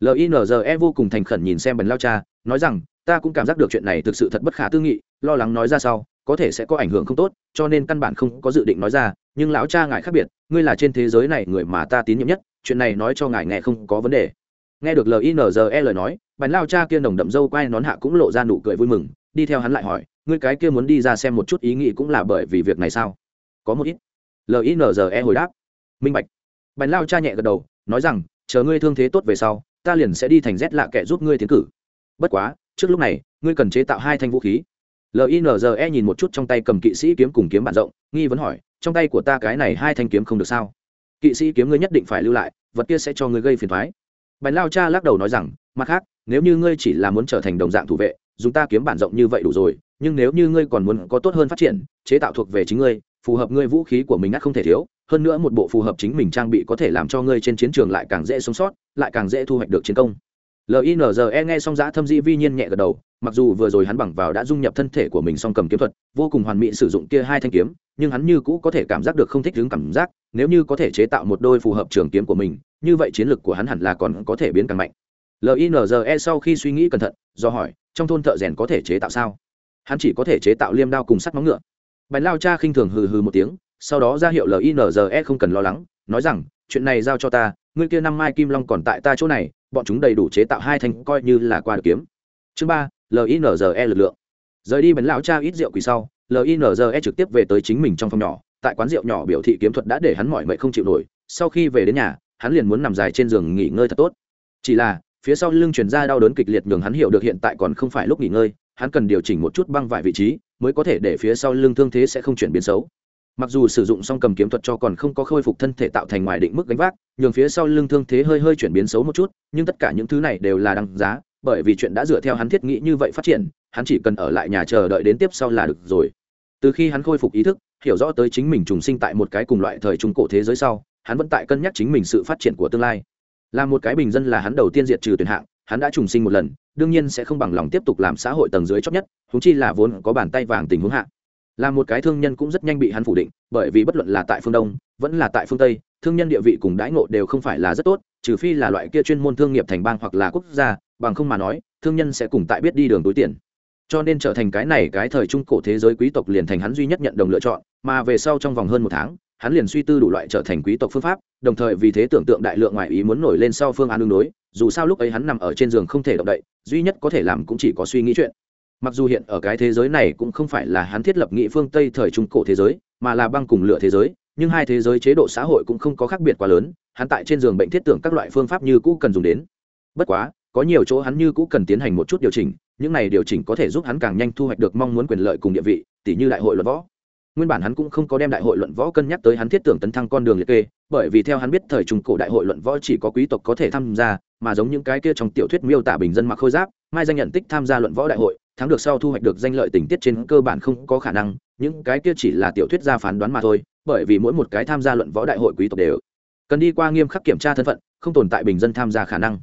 Linze vô cùng thành khẩn nhìn xem bành lao cha, nói rằng, ta cũng cảm giác được chuyện này thực sự thật bất khả tư nghị, lo lắng nói ra sau, có thể sẽ có ảnh hưởng không tốt, cho nên căn bản không có dự định nói ra, nhưng lão cha ngài khác biệt, ngươi là trên thế giới này người mà ta tín nhiệm nhất, chuyện này nói cho ngài nghe không có vấn đề. Nghe được linze lời nói, bành lao cha kia nồng đậm dâu quay nón hạ cũng lộ ra nụ cười vui mừng, đi theo hắn lại hỏi, ngươi cái kia muốn đi ra xem một chút ý nghĩ cũng là bởi vì việc này sao? Có một ít linze hồi đáp. Minh bạch. Bành lao cha nhẹ gật đầu, nói rằng, chờ ngươi thương thế tốt về sau, ta liền sẽ đi thành rét lạ kẻ giúp ngươi tiến cử. Bất quá, trước lúc này, ngươi cần chế tạo hai thanh vũ khí. Linze nhìn một chút trong tay cầm kỵ sĩ kiếm cùng kiếm bản rộng, nghi vấn hỏi, trong tay của ta cái này hai thanh kiếm không được sao? Kỵ sĩ kiếm ngươi nhất định phải lưu lại, vật kia sẽ cho ngươi gây phiền thoái bành lao cha lắc đầu nói rằng, mặt khác, nếu như ngươi chỉ là muốn trở thành đồng dạng thủ vệ, dùng ta kiếm bản rộng như vậy đủ rồi, nhưng nếu như ngươi còn muốn có tốt hơn phát triển, chế tạo thuộc về chính ngươi phù hợp ngươi vũ khí của mình ngắt không thể thiếu, hơn nữa một bộ phù hợp chính mình trang bị có thể làm cho ngươi trên chiến trường lại càng dễ sống sót, lại càng dễ thu hoạch được chiến công. Linze nghe xong giã thâm dĩ vi nhiên nhẹ gật đầu, mặc dù vừa rồi hắn bằng vào đã dung nhập thân thể của mình song cầm kiếm thuật, vô cùng hoàn mỹ sử dụng kia hai thanh kiếm, nhưng hắn như cũ có thể cảm giác được không thích đứng cảm giác, nếu như có thể chế tạo một đôi phù hợp trường kiếm của mình, như vậy chiến lược của hắn hẳn là còn có thể biến càng mạnh. Linze sau khi suy nghĩ cẩn thận, do hỏi, trong thôn thợ rèn có thể chế tạo sao? Hắn chỉ có thể chế tạo liêm đao cùng sắt móng ngựa bánh lao cha khinh thường hừ hừ một tiếng, sau đó ra hiệu linze không cần lo lắng, nói rằng, chuyện này giao cho ta, ngươi kia năm mai kim long còn tại ta chỗ này, bọn chúng đầy đủ chế tạo hai thanh coi như là qua được kiếm. Chương ba linze lực lượng. Rời đi bánh lão cha ít rượu quỳ sau linze trực tiếp về tới chính mình trong phòng nhỏ, tại quán rượu nhỏ biểu thị kiếm thuật đã để hắn mỏi mệt không chịu nổi, sau khi về đến nhà, hắn liền muốn nằm dài trên giường nghỉ ngơi thật tốt. Chỉ là, phía sau lưng chuyển ra đau đớn kịch liệt nhường hắn hiểu được hiện tại còn không phải lúc nghỉ ngơi hắn cần điều chỉnh một chút băng vải vị trí, mới có thể để phía sau lưng thương thế sẽ không chuyển biến xấu. Mặc dù sử dụng song cầm kiếm thuật cho còn không có khôi phục thân thể tạo thành ngoài định mức gánh vác, nhường phía sau lưng thương thế hơi hơi chuyển biến xấu một chút, nhưng tất cả những thứ này đều là đăng giá, bởi vì chuyện đã dựa theo hắn thiết nghĩ như vậy phát triển, hắn chỉ cần ở lại nhà chờ đợi đến tiếp sau là được rồi. Từ khi hắn khôi phục ý thức, hiểu rõ tới chính mình trùng sinh tại một cái cùng loại thời trung cổ thế giới sau, hắn vẫn tại cân nhắc chính mình sự phát triển của tương lai. Là một cái bình dân là hắn đầu tiên diệt trừ tuyển hạng, hắn đã trùng sinh một lần đương nhiên sẽ không bằng lòng tiếp tục làm xã hội tầng dưới chót nhất húng chi là vốn có bàn tay vàng tình huống hạ. Là một cái thương nhân cũng rất nhanh bị hắn phủ định, bởi vì bất luận là tại phương đông, vẫn là tại phương tây, thương nhân địa vị cùng đãi ngộ đều không phải là rất tốt, trừ phi là loại kia chuyên môn thương nghiệp thành bang hoặc là quốc gia, bằng không mà nói, thương nhân sẽ cùng tại biết đi đường túi tiền. Cho nên trở thành cái này cái thời trung cổ thế giới quý tộc liền thành hắn duy nhất nhận đồng lựa chọn, mà về sau trong vòng hơn một tháng, hắn liền suy tư đủ loại trở thành quý tộc phương pháp, đồng thời vì thế tưởng tượng đại lượng ngoại ý muốn nổi lên sau phương án đương đối dù sao lúc ấy hắn nằm ở trên giường không thể động đậy, duy nhất có thể làm cũng chỉ có suy nghĩ chuyện. Mặc dù hiện ở cái thế giới này cũng không phải là hắn thiết lập nghị phương tây thời trung cổ thế giới, mà là băng cùng lửa thế giới, nhưng hai thế giới chế độ xã hội cũng không có khác biệt quá lớn, hắn tại trên giường bệnh thiết tưởng các loại phương pháp như cũ cần dùng đến. Bất quá, có nhiều chỗ hắn như cũ cần tiến hành một chút điều chỉnh, những này điều chỉnh có thể giúp hắn càng nhanh thu hoạch được mong muốn quyền lợi cùng địa vị tỷ như đại hội luận võ nguyên bản hắn cũng không có đem đại hội luận võ cân nhắc tới hắn thiết tưởng tấn thăng con đường liệt kê, bởi vì theo hắn biết thời trung cổ đại hội luận võ chỉ có quý tộc có thể tham gia, mà giống những cái kia trong tiểu thuyết miêu tả bình dân mặc khôi giáp, mai danh nhận tích tham gia luận võ đại hội, thắng được sau thu hoạch được danh lợi tình tiết trên cơ bản không có khả năng, những cái kia chỉ là tiểu thuyết gia phán đoán mà thôi, bởi vì mỗi một cái tham gia luận võ đại hội quý tộc đều cần đi qua nghiêm khắc kiểm tra thân phận, không tồn tại bình dân tham gia khả năng.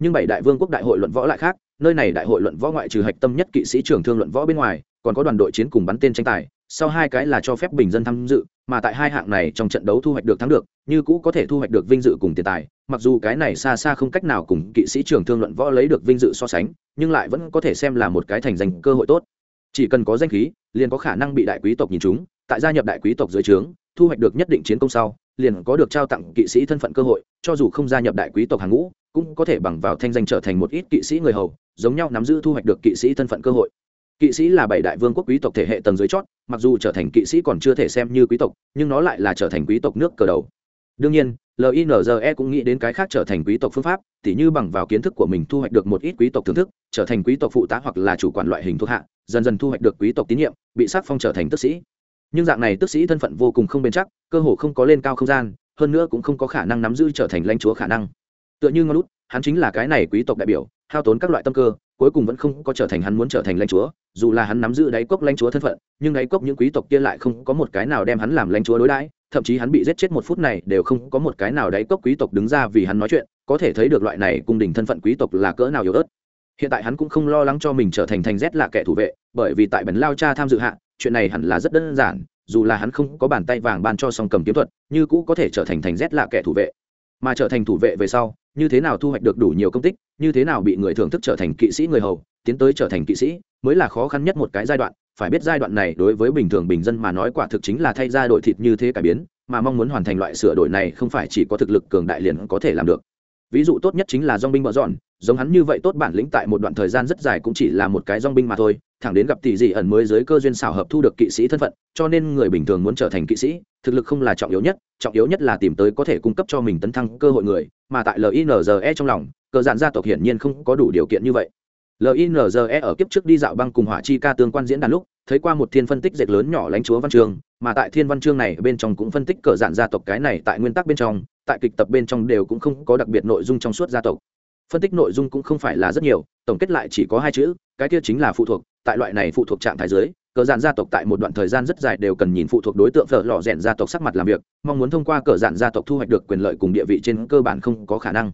Nhưng bảy đại vương quốc đại hội luận võ lại khác nơi này đại hội luận võ ngoại trừ hạch tâm nhất kỵ sĩ trưởng thương luận võ bên ngoài, còn có đoàn đội chiến cùng bắn tên tranh tài, sau hai cái là cho phép bình dân tham dự, mà tại hai hạng này trong trận đấu thu hoạch được thắng được, như cũ có thể thu hoạch được vinh dự cùng tiền tài, mặc dù cái này xa xa không cách nào cùng kỵ sĩ trưởng thương luận võ lấy được vinh dự so sánh, nhưng lại vẫn có thể xem là một cái thành danh cơ hội tốt. Chỉ cần có danh khí, liền có khả năng bị đại quý tộc nhìn chúng tại gia nhập đại quý tộc dưới trướng, thu hoạch được nhất định chiến công sau liền có được trao tặng kỵ sĩ thân phận cơ hội, cho dù không gia nhập đại quý tộc hàng ngũ, cũng có thể bằng vào thanh danh trở thành một ít kỵ sĩ người hầu, giống nhau nắm giữ thu hoạch được kỵ sĩ thân phận cơ hội. Kỵ sĩ là bảy đại vương quốc quý tộc thể hệ tầng dưới chót, mặc dù trở thành kỵ sĩ còn chưa thể xem như quý tộc, nhưng nó lại là trở thành quý tộc nước cờ đầu. Đương nhiên linze cũng nghĩ đến cái khác trở thành quý tộc phương pháp, tỉ như bằng vào kiến thức của mình thu hoạch được một ít quý tộc thưởng thức, trở thành quý tộc phụ tá hoặc là chủ quản loại hình thuộc hạ, dần dần thu hoạch được quý tộc tín nhiệm, bị sắc phong trở thành tức sĩ nhưng dạng này tức sĩ thân phận vô cùng không bền chắc, cơ hồ không có lên cao không gian, hơn nữa cũng không có khả năng nắm giữ trở thành lãnh chúa khả năng. Tựa như ngón lút hắn chính là cái này quý tộc đại biểu, hao tốn các loại tâm cơ, cuối cùng vẫn không có trở thành hắn muốn trở thành lãnh chúa, dù là hắn nắm giữ đáy cốc lãnh chúa thân phận, nhưng đáy cốc những quý tộc kia lại không có một cái nào đem hắn làm lãnh chúa đối đãi, thậm chí hắn bị giết chết một phút này đều không có một cái nào đáy cốc quý tộc đứng ra vì hắn nói chuyện, có thể thấy được loại này cung đình thân phận quý tộc là cỡ nào yếu ớt. Hiện tại hắn cũng không lo lắng cho mình trở thành thành rét là kẻ thủ vệ, bởi vì tại bần lao cha tham dự hạ chuyện này hẳn là rất đơn giản, dù là hắn không có bàn tay vàng ban cho song cầm kiếm thuật, như cũ có thể trở thành thành rét lạ kẻ thủ vệ. Mà trở thành thủ vệ về sau, như thế nào thu hoạch được đủ nhiều công tích, như thế nào bị người thưởng thức trở thành kỵ sĩ người hầu, tiến tới trở thành kỵ sĩ, mới là khó khăn nhất một cái giai đoạn. Phải biết giai đoạn này đối với bình thường bình dân mà nói quả thực chính là thay ra đổi thịt như thế cải biến, mà mong muốn hoàn thành loại sửa đổi này không phải chỉ có thực lực cường đại liền có thể làm được ví dụ tốt nhất chính là dong binh bợ dọn, giống hắn như vậy tốt bản lĩnh tại một đoạn thời gian rất dài cũng chỉ là một cái dong binh mà thôi, thẳng đến gặp tỷ dị ẩn mới dưới cơ duyên xảo hợp thu được kỵ sĩ thân phận, cho nên người bình thường muốn trở thành kỵ sĩ, thực lực không là trọng yếu nhất, trọng yếu nhất là tìm tới có thể cung cấp cho mình tấn thăng cơ hội người, mà tại linze trong lòng cờ dạn gia tộc hiển nhiên không có đủ điều kiện như vậy linze ở kiếp trước đi dạo băng cùng hỏa chi ca tương quan diễn đàn lúc, thấy qua một thiên phân tích dệt lớn nhỏ lãnh chúa văn trường mà tại thiên văn chương này bên trong cũng phân tích cờ dạn gia tộc cái này tại nguyên tắc bên trong tại kịch tập bên trong đều cũng không có đặc biệt nội dung trong suốt gia tộc. Phân tích nội dung cũng không phải là rất nhiều tổng kết lại chỉ có hai chữ cái kia chính là phụ thuộc tại loại này phụ thuộc trạng thái dưới, cờ dạn gia tộc tại một đoạn thời gian rất dài đều cần nhìn phụ thuộc đối tượng phở lò rèn gia tộc sắc mặt làm việc mong muốn thông qua cờ dạn gia tộc thu hoạch được quyền lợi cùng địa vị trên cơ bản không có khả năng.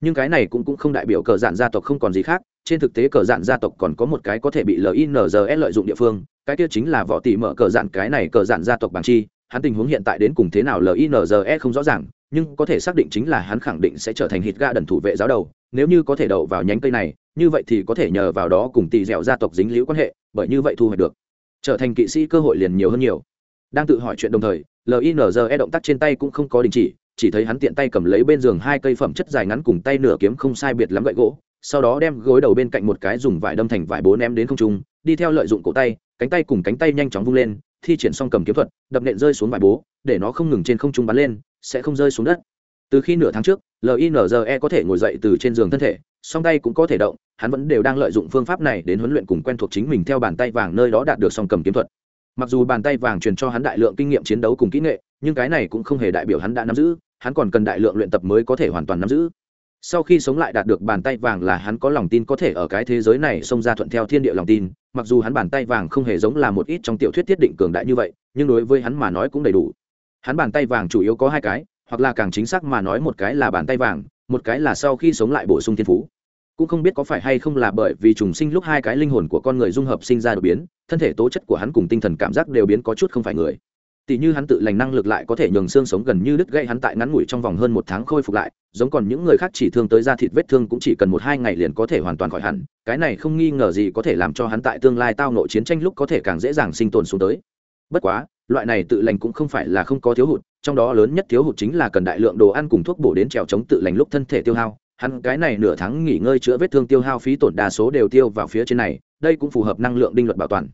Nhưng cái này cũng cũng không đại biểu cờ dạn gia tộc không còn gì khác trên thực tế cờ dạn gia tộc còn có một cái có thể bị linzs lợi dụng địa phương, cái kia chính là võ tỷ mở cờ dạn, cái này cờ dạn gia tộc bằng chi, hắn tình huống hiện tại đến cùng thế nào linze không rõ ràng, nhưng có thể xác định chính là hắn khẳng định sẽ trở thành hít ga đần thủ vệ giáo đầu, nếu như có thể đậu vào nhánh cây này, như vậy thì có thể nhờ vào đó cùng tỳ dẻo gia tộc dính liễu quan hệ, bởi như vậy thu hoạch được. Trở thành kỵ sĩ cơ hội liền nhiều hơn nhiều. Đang tự hỏi chuyện đồng thời linze động tác trên tay cũng không có đình chỉ chỉ thấy hắn tiện tay cầm lấy bên giường hai cây phẩm chất dài ngắn cùng tay nửa kiếm không sai biệt lắm gậy gỗ sau đó đem gối đầu bên cạnh một cái dùng vải đâm thành vải bố ném đến không trung, đi theo lợi dụng cổ tay, cánh tay cùng cánh tay nhanh chóng vung lên, thi triển xong cầm kiếm thuật, đập nện rơi xuống vải bố, để nó không ngừng trên không trung bắn lên, sẽ không rơi xuống đất. Từ khi nửa tháng trước linze có thể ngồi dậy từ trên giường thân thể, song tay cũng có thể động, hắn vẫn đều đang lợi dụng phương pháp này đến huấn luyện cùng quen thuộc chính mình theo bàn tay vàng nơi đó đạt được song cầm kiếm thuật. Mặc dù bàn tay vàng truyền cho hắn đại lượng kinh nghiệm chiến đấu cùng kỹ nghệ, nhưng cái này cũng không hề đại biểu hắn đã nắm giữ, hắn còn cần đại lượng luyện tập mới có thể hoàn toàn nắm giữ sau khi sống lại đạt được bàn tay vàng là hắn có lòng tin có thể ở cái thế giới này xông ra thuận theo thiên địa lòng tin, mặc dù hắn bàn tay vàng không hề giống là một ít trong tiểu thuyết tiết định cường đại như vậy, nhưng đối với hắn mà nói cũng đầy đủ. Hắn bàn tay vàng chủ yếu có hai cái, hoặc là càng chính xác mà nói một cái là bàn tay vàng, một cái là sau khi sống lại bổ sung thiên phú. Cũng không biết có phải hay không là bởi vì trùng sinh lúc hai cái linh hồn của con người dung hợp sinh ra đột biến, thân thể tố chất của hắn cùng tinh thần cảm giác đều biến có chút không phải người tỷ như hắn tự lành năng lực lại có thể nhường xương sống gần như đứt gãy hắn tại ngắn ngủi trong vòng hơn một tháng khôi phục lại, giống còn những người khác chỉ thương tới da thịt vết thương cũng chỉ cần một hai ngày liền có thể hoàn toàn khỏi hẳn, cái này không nghi ngờ gì có thể làm cho hắn tại tương lai tao nội chiến tranh lúc có thể càng dễ dàng sinh tồn xuống tới. Bất quá, loại này tự lành cũng không phải là không có thiếu hụt, trong đó lớn nhất thiếu hụt chính là cần đại lượng đồ ăn cùng thuốc bổ đến trèo chống tự lành lúc thân thể tiêu hao, hắn cái này nửa tháng nghỉ ngơi chữa vết thương tiêu hao phí tổn đa số đều tiêu vào phía trên này, đây cũng phù hợp năng lượng đinh luật bảo toàn.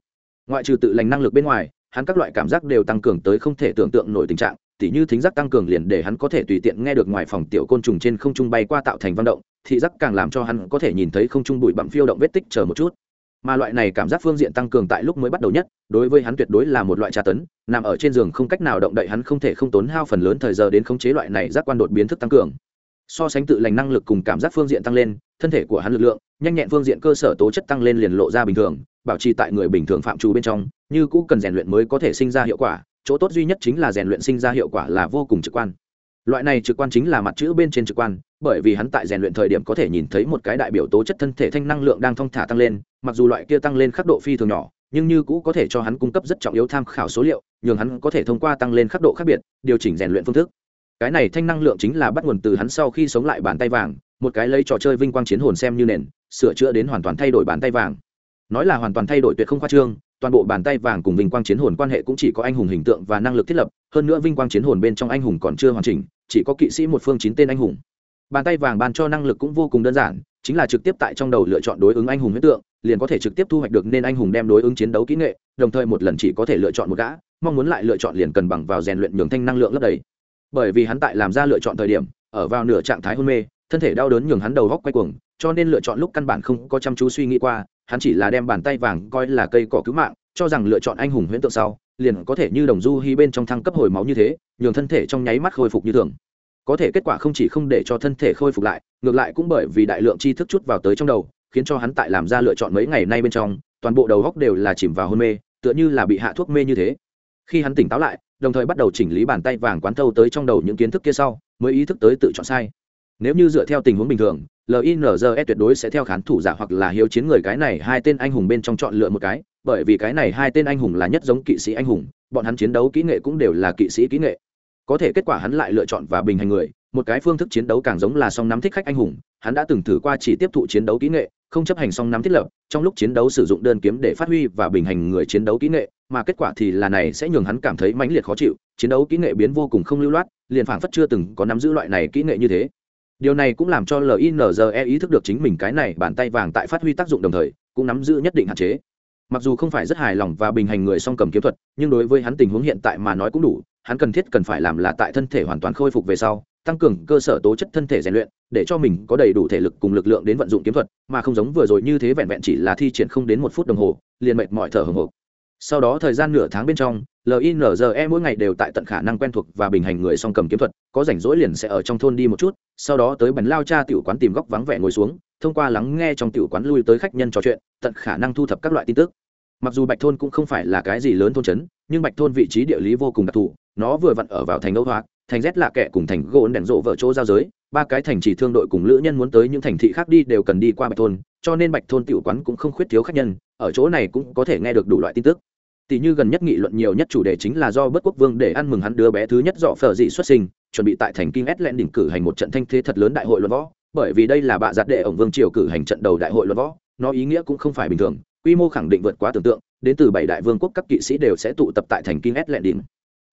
Ngoại trừ tự lành năng lực bên ngoài hắn các loại cảm giác đều tăng cường tới không thể tưởng tượng nổi tình trạng, tỉ như thính giác tăng cường liền để hắn có thể tùy tiện nghe được ngoài phòng tiểu côn trùng trên không trung bay qua tạo thành văn động, thị giác càng làm cho hắn có thể nhìn thấy không trung bụi bặm phiêu động vết tích chờ một chút. Mà loại này cảm giác phương diện tăng cường tại lúc mới bắt đầu nhất, đối với hắn tuyệt đối là một loại tra tấn, nằm ở trên giường không cách nào động đậy hắn không thể không tốn hao phần lớn thời giờ đến khống chế loại này giác quan đột biến thức tăng cường. So sánh tự lành năng lực cùng cảm giác phương diện tăng lên, thân thể của hắn lực lượng, nhanh nhẹn phương diện cơ sở tố chất tăng lên liền lộ ra bình thường bảo trì tại người bình thường phạm trù bên trong, như cũ cần rèn luyện mới có thể sinh ra hiệu quả, chỗ tốt duy nhất chính là rèn luyện sinh ra hiệu quả là vô cùng trực quan. Loại này trực quan chính là mặt chữ bên trên trực quan, bởi vì hắn tại rèn luyện thời điểm có thể nhìn thấy một cái đại biểu tố chất thân thể thanh năng lượng đang thong thả tăng lên, mặc dù loại kia tăng lên khắc độ phi thường nhỏ, nhưng như cũ có thể cho hắn cung cấp rất trọng yếu tham khảo số liệu, nhường hắn có thể thông qua tăng lên khắc độ khác biệt, điều chỉnh rèn luyện phương thức. Cái này thanh năng lượng chính là bắt nguồn từ hắn sau khi sống lại bàn tay vàng, một cái lấy trò chơi vinh quang chiến hồn xem như nền, sửa chữa đến hoàn toàn thay đổi bàn tay vàng nói là hoàn toàn thay đổi tuyệt không khoa trương, toàn bộ bàn tay vàng cùng vinh quang chiến hồn quan hệ cũng chỉ có anh hùng hình tượng và năng lực thiết lập, hơn nữa vinh quang chiến hồn bên trong anh hùng còn chưa hoàn chỉnh, chỉ có kỵ sĩ một phương chín tên anh hùng. Bàn tay vàng ban cho năng lực cũng vô cùng đơn giản, chính là trực tiếp tại trong đầu lựa chọn đối ứng anh hùng huyết tượng, liền có thể trực tiếp thu hoạch được nên anh hùng đem đối ứng chiến đấu kỹ nghệ, đồng thời một lần chỉ có thể lựa chọn một gã, mong muốn lại lựa chọn liền cần bằng vào rèn luyện nhường thanh năng lượng lấp đầy. Bởi vì hắn tại làm ra lựa chọn thời điểm, ở vào nửa trạng thái hôn mê, thân thể đau đớn nhường hắn đầu góc quay cuồng, cho nên lựa chọn lúc căn bản không có chăm chú suy nghĩ qua hắn chỉ là đem bàn tay vàng coi là cây cỏ cứu mạng, cho rằng lựa chọn anh hùng huyễn tượng sau, liền có thể như đồng du hy bên trong thăng cấp hồi máu như thế, nhường thân thể trong nháy mắt khôi phục như thường. Có thể kết quả không chỉ không để cho thân thể khôi phục lại, ngược lại cũng bởi vì đại lượng tri thức chút vào tới trong đầu, khiến cho hắn tại làm ra lựa chọn mấy ngày nay bên trong, toàn bộ đầu góc đều là chìm vào hôn mê, tựa như là bị hạ thuốc mê như thế. Khi hắn tỉnh táo lại, đồng thời bắt đầu chỉnh lý bàn tay vàng quán thâu tới trong đầu những kiến thức kia sau, mới ý thức tới tự chọn sai nếu như dựa theo tình huống bình thường linze tuyệt đối sẽ theo khán thủ giả hoặc là hiếu chiến người cái này hai tên anh hùng bên trong chọn lựa một cái, bởi vì cái này hai tên anh hùng là nhất giống kỵ sĩ anh hùng, bọn hắn chiến đấu kỹ nghệ cũng đều là kỵ sĩ kỹ nghệ. Có thể kết quả hắn lại lựa chọn và bình hành người, một cái phương thức chiến đấu càng giống là song nắm thích khách anh hùng, hắn đã từng thử qua chỉ tiếp thụ chiến đấu kỹ nghệ, không chấp hành song nắm thiết lập, trong lúc chiến đấu sử dụng đơn kiếm để phát huy và bình hành người chiến đấu kỹ nghệ, mà kết quả thì là này sẽ nhường hắn cảm thấy mãnh liệt khó chịu, chiến đấu kỹ nghệ biến vô cùng không lưu loát, liền phảng phất chưa từng có nắm giữ loại này kỹ nghệ như thế điều này cũng làm cho linze ý thức được chính mình cái này bàn tay vàng tại phát huy tác dụng đồng thời, cũng nắm giữ nhất định hạn chế. Mặc dù không phải rất hài lòng và bình hành người song cầm kiếm thuật, nhưng đối với hắn tình huống hiện tại mà nói cũng đủ, hắn cần thiết cần phải làm là tại thân thể hoàn toàn khôi phục về sau, tăng cường cơ sở tố chất thân thể rèn luyện, để cho mình có đầy đủ thể lực cùng lực lượng đến vận dụng kiếm thuật, mà không giống vừa rồi như thế vẹn vẹn chỉ là thi triển không đến một phút đồng hồ, liền mệt mỏi thở hồng hộc. Sau đó thời gian nửa tháng bên trong linze mỗi ngày đều tại tận khả năng quen thuộc và bình hành người song cầm kiếm thuật, có rảnh rỗi liền sẽ ở trong thôn đi một chút, sau đó tới bánh lao cha tiểu quán tìm góc vắng vẻ ngồi xuống, thông qua lắng nghe trong tiểu quán lui tới khách nhân trò chuyện, tận khả năng thu thập các loại tin tức. Mặc dù bạch thôn cũng không phải là cái gì lớn thôn trấn, nhưng bạch thôn vị trí địa lý vô cùng đặc thù, nó vừa vặn ở vào thành âu hóa thành rét lạ kệ cùng thành gỗ đèn rộ vợ chỗ giao giới, ba cái thành chỉ thương đội cùng lữ nhân muốn tới những thành thị khác đi đều cần đi qua bạch thôn, cho nên bạch thôn tiểu quán cũng không khuyết thiếu khách nhân, ở chỗ này cũng có thể nghe được đủ loại tin tức tỷ như gần nhất nghị luận nhiều nhất chủ đề chính là do bất quốc vương để ăn mừng hắn đứa bé thứ nhất dọ phở dị xuất sinh, chuẩn bị tại thành kinh s đỉnh cử hành một trận thanh thế thật lớn đại hội luận võ. Bởi vì đây là bạ giặt đệ ổng vương triều cử hành trận đầu đại hội luận võ, nó ý nghĩa cũng không phải bình thường, quy mô khẳng định vượt quá tưởng tượng, đến từ bảy đại vương quốc các kỵ sĩ đều sẽ tụ tập tại thành kinh s đỉnh.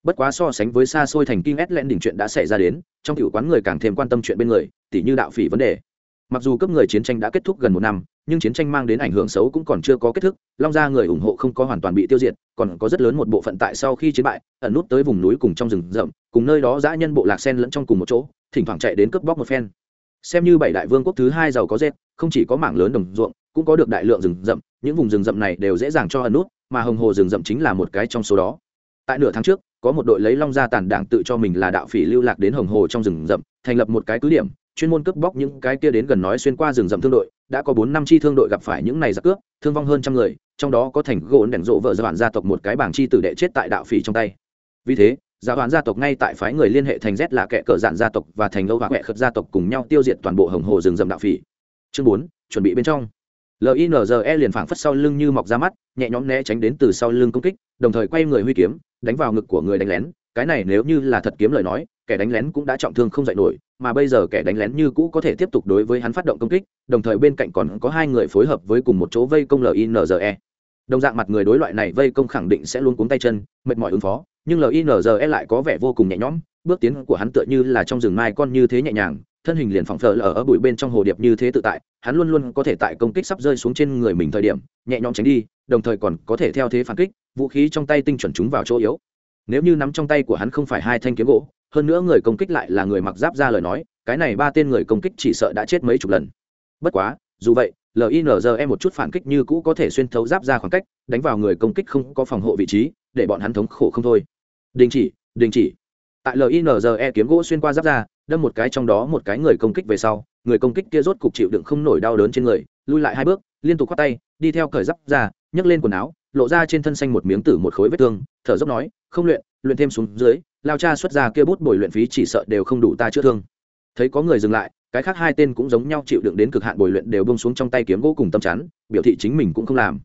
Bất quá so sánh với xa xôi thành kinh s đỉnh chuyện đã xảy ra đến, trong cựu quán người càng thêm quan tâm chuyện bên người tỷ như đạo phỉ vấn đề mặc dù cấp người chiến tranh đã kết thúc gần một năm, nhưng chiến tranh mang đến ảnh hưởng xấu cũng còn chưa có kết thúc. Long gia người ủng hộ không có hoàn toàn bị tiêu diệt, còn có rất lớn một bộ phận tại sau khi chiến bại, ẩn nút tới vùng núi cùng trong rừng rậm, cùng nơi đó dã nhân bộ lạc sen lẫn trong cùng một chỗ, thỉnh thoảng chạy đến cướp bóc một phen. Xem như bảy đại vương quốc thứ hai giàu có dệt, không chỉ có mảng lớn đồng ruộng, cũng có được đại lượng rừng rậm, những vùng rừng rậm này đều dễ dàng cho ẩn nút, mà hồng hồ rừng rậm chính là một cái trong số đó. Tại nửa tháng trước, có một đội lấy long gia tàn đảng tự cho mình là đạo phỉ lưu lạc đến hồng hồ trong rừng rậm, thành lập một cái cứ điểm chuyên môn cướp bóc những cái kia đến gần nói xuyên qua rừng rậm thương đội, đã có bốn năm chi thương đội gặp phải những này giặc cướp, thương vong hơn trăm người, trong đó có thành gỗ đèn rộ vợ gia bản gia tộc một cái bảng chi tử đệ chết tại đạo phỉ trong tay. Vì thế gia đoàn gia tộc ngay tại phái người liên hệ thành z là kẻ cờ dạn gia tộc và thành âu và mẹ khật gia tộc cùng nhau tiêu diệt toàn bộ hồng hồ rừng rậm đạo phỉ. Chương bốn, chuẩn bị bên trong. Linze liền phảng phất sau lưng như mọc ra mắt, nhẹ nhõm né tránh đến từ sau lưng công kích, đồng thời quay người huy kiếm, đánh vào ngực của người đánh lén. Cái này nếu như là thật kiếm lời nói, kẻ đánh lén cũng đã trọng thương không dạy nổi mà bây giờ kẻ đánh lén như cũ có thể tiếp tục đối với hắn phát động công kích, đồng thời bên cạnh còn có hai người phối hợp với cùng một chỗ vây công linze đồng dạng mặt người đối loại này vây công khẳng định sẽ luôn cuống tay chân, mệt mỏi ứng phó, nhưng linze lại có vẻ vô cùng nhẹ nhõm, bước tiến của hắn tựa như là trong rừng mai con như thế nhẹ nhàng, thân hình liền phỏng phờ lở ở bụi bên trong hồ điệp như thế tự tại, hắn luôn luôn có thể tại công kích sắp rơi xuống trên người mình thời điểm, nhẹ nhõm tránh đi, đồng thời còn có thể theo thế phản kích, vũ khí trong tay tinh chuẩn chúng vào chỗ yếu. Nếu như nắm trong tay của hắn không phải hai thanh kiếm gỗ hơn nữa người công kích lại là người mặc giáp ra lời nói, cái này ba tên người công kích chỉ sợ đã chết mấy chục lần. Bất quá, dù vậy linze một chút phản kích như cũ có thể xuyên thấu giáp ra khoảng cách, đánh vào người công kích không có phòng hộ vị trí, để bọn hắn thống khổ không thôi. Đình chỉ đình chỉ. Tại linze kiếm gỗ xuyên qua giáp ra, đâm một cái trong đó một cái người công kích về sau, người công kích kia rốt cục chịu đựng không nổi đau đớn trên người, lui lại hai bước, liên tục khoác tay, đi theo cởi giáp ra, nhấc lên quần áo, lộ ra trên thân xanh một miếng tử một khối vết thương, thở dốc nói, không luyện luyện thêm xuống dưới lao cha xuất ra kia bút bồi luyện phí chỉ sợ đều không đủ ta chữa thương. Thấy có người dừng lại, cái khác hai tên cũng giống nhau chịu đựng đến cực hạn bồi luyện đều bông xuống trong tay kiếm gỗ cùng tâm chắn, biểu thị chính mình cũng không làm.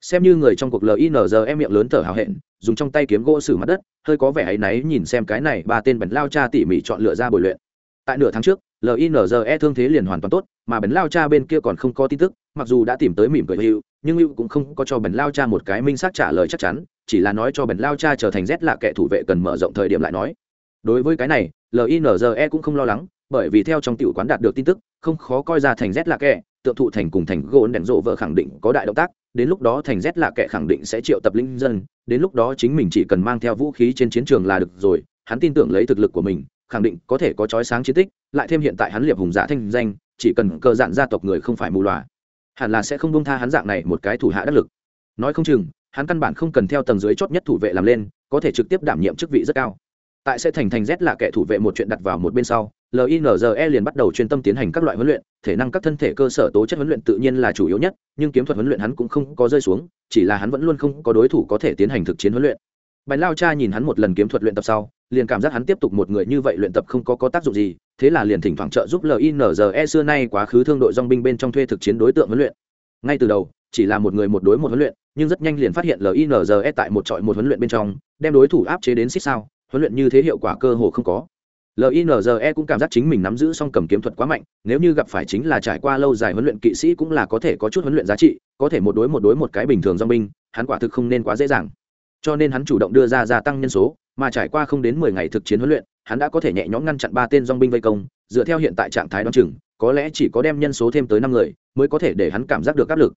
Xem như người trong cuộc linze miệng lớn thở hào hẹn, dùng trong tay kiếm gỗ xử mặt đất, hơi có vẻ áy náy nhìn xem cái này ba tên bẩn lao cha tỉ mỉ chọn lựa ra bồi luyện. Tại nửa tháng trước linze thương thế liền hoàn toàn tốt, mà bẩn lao cha bên kia còn không có tin tức mặc dù đã tìm tới mỉm cười hữu, nhưng hữu cũng không có cho bần lao cha một cái minh xác trả lời chắc chắn, chỉ là nói cho bần lao cha trở thành rét là kẻ thủ vệ cần mở rộng thời điểm lại nói. Đối với cái này linze cũng không lo lắng, bởi vì theo trong tiểu quán đạt được tin tức, không khó coi ra thành rét là kẻ, tượng thụ thành cùng thành gỗ đèn rộ vợ khẳng định có đại động tác, đến lúc đó thành rét là kẻ khẳng định sẽ triệu tập linh dân, đến lúc đó chính mình chỉ cần mang theo vũ khí trên chiến trường là được rồi, hắn tin tưởng lấy thực lực của mình, khẳng định có thể có chói sáng chiến tích, lại thêm hiện tại hắn liệp hùng giả thanh danh, chỉ cần cơ dạn gia tộc người không phải mù loà hẳn là sẽ không bông tha hắn dạng này một cái thủ hạ đắc lực. Nói không chừng, hắn căn bản không cần theo tầng dưới chót nhất thủ vệ làm lên, có thể trực tiếp đảm nhiệm chức vị rất cao. Tại sẽ thành thành rét là kẻ thủ vệ một chuyện đặt vào một bên sau linze liền bắt đầu chuyên tâm tiến hành các loại huấn luyện, thể năng các thân thể cơ sở tố chất huấn luyện tự nhiên là chủ yếu nhất, nhưng kiếm thuật huấn luyện hắn cũng không có rơi xuống, chỉ là hắn vẫn luôn không có đối thủ có thể tiến hành thực chiến huấn luyện bạch lao cha nhìn hắn một lần kiếm thuật luyện tập sau liền cảm giác hắn tiếp tục một người như vậy luyện tập không có, có tác dụng gì thế là liền thỉnh thoảng trợ giúp linze xưa nay quá khứ thương đội dong binh bên trong thuê thực chiến đối tượng huấn luyện. Ngay từ đầu chỉ là một người một đối một huấn luyện nhưng rất nhanh liền phát hiện linze tại một trọi một huấn luyện bên trong đem đối thủ áp chế đến xích sao huấn luyện như thế hiệu quả cơ hồ không có. Linze cũng cảm giác chính mình nắm giữ song cầm kiếm thuật quá mạnh nếu như gặp phải chính là trải qua lâu dài huấn luyện kỵ sĩ cũng là có thể có chút huấn luyện giá trị có thể một đối một đối một cái bình thường do binh hắn quả thực không nên quá dễ dàng cho nên hắn chủ động đưa ra gia tăng nhân số, mà trải qua không đến mười ngày thực chiến huấn luyện, hắn đã có thể nhẹ nhõm ngăn chặn ba tên dong binh vây công, dựa theo hiện tại trạng thái đ chừng, có lẽ chỉ có đem nhân số thêm tới năm người, mới có thể để hắn cảm giác được áp lực.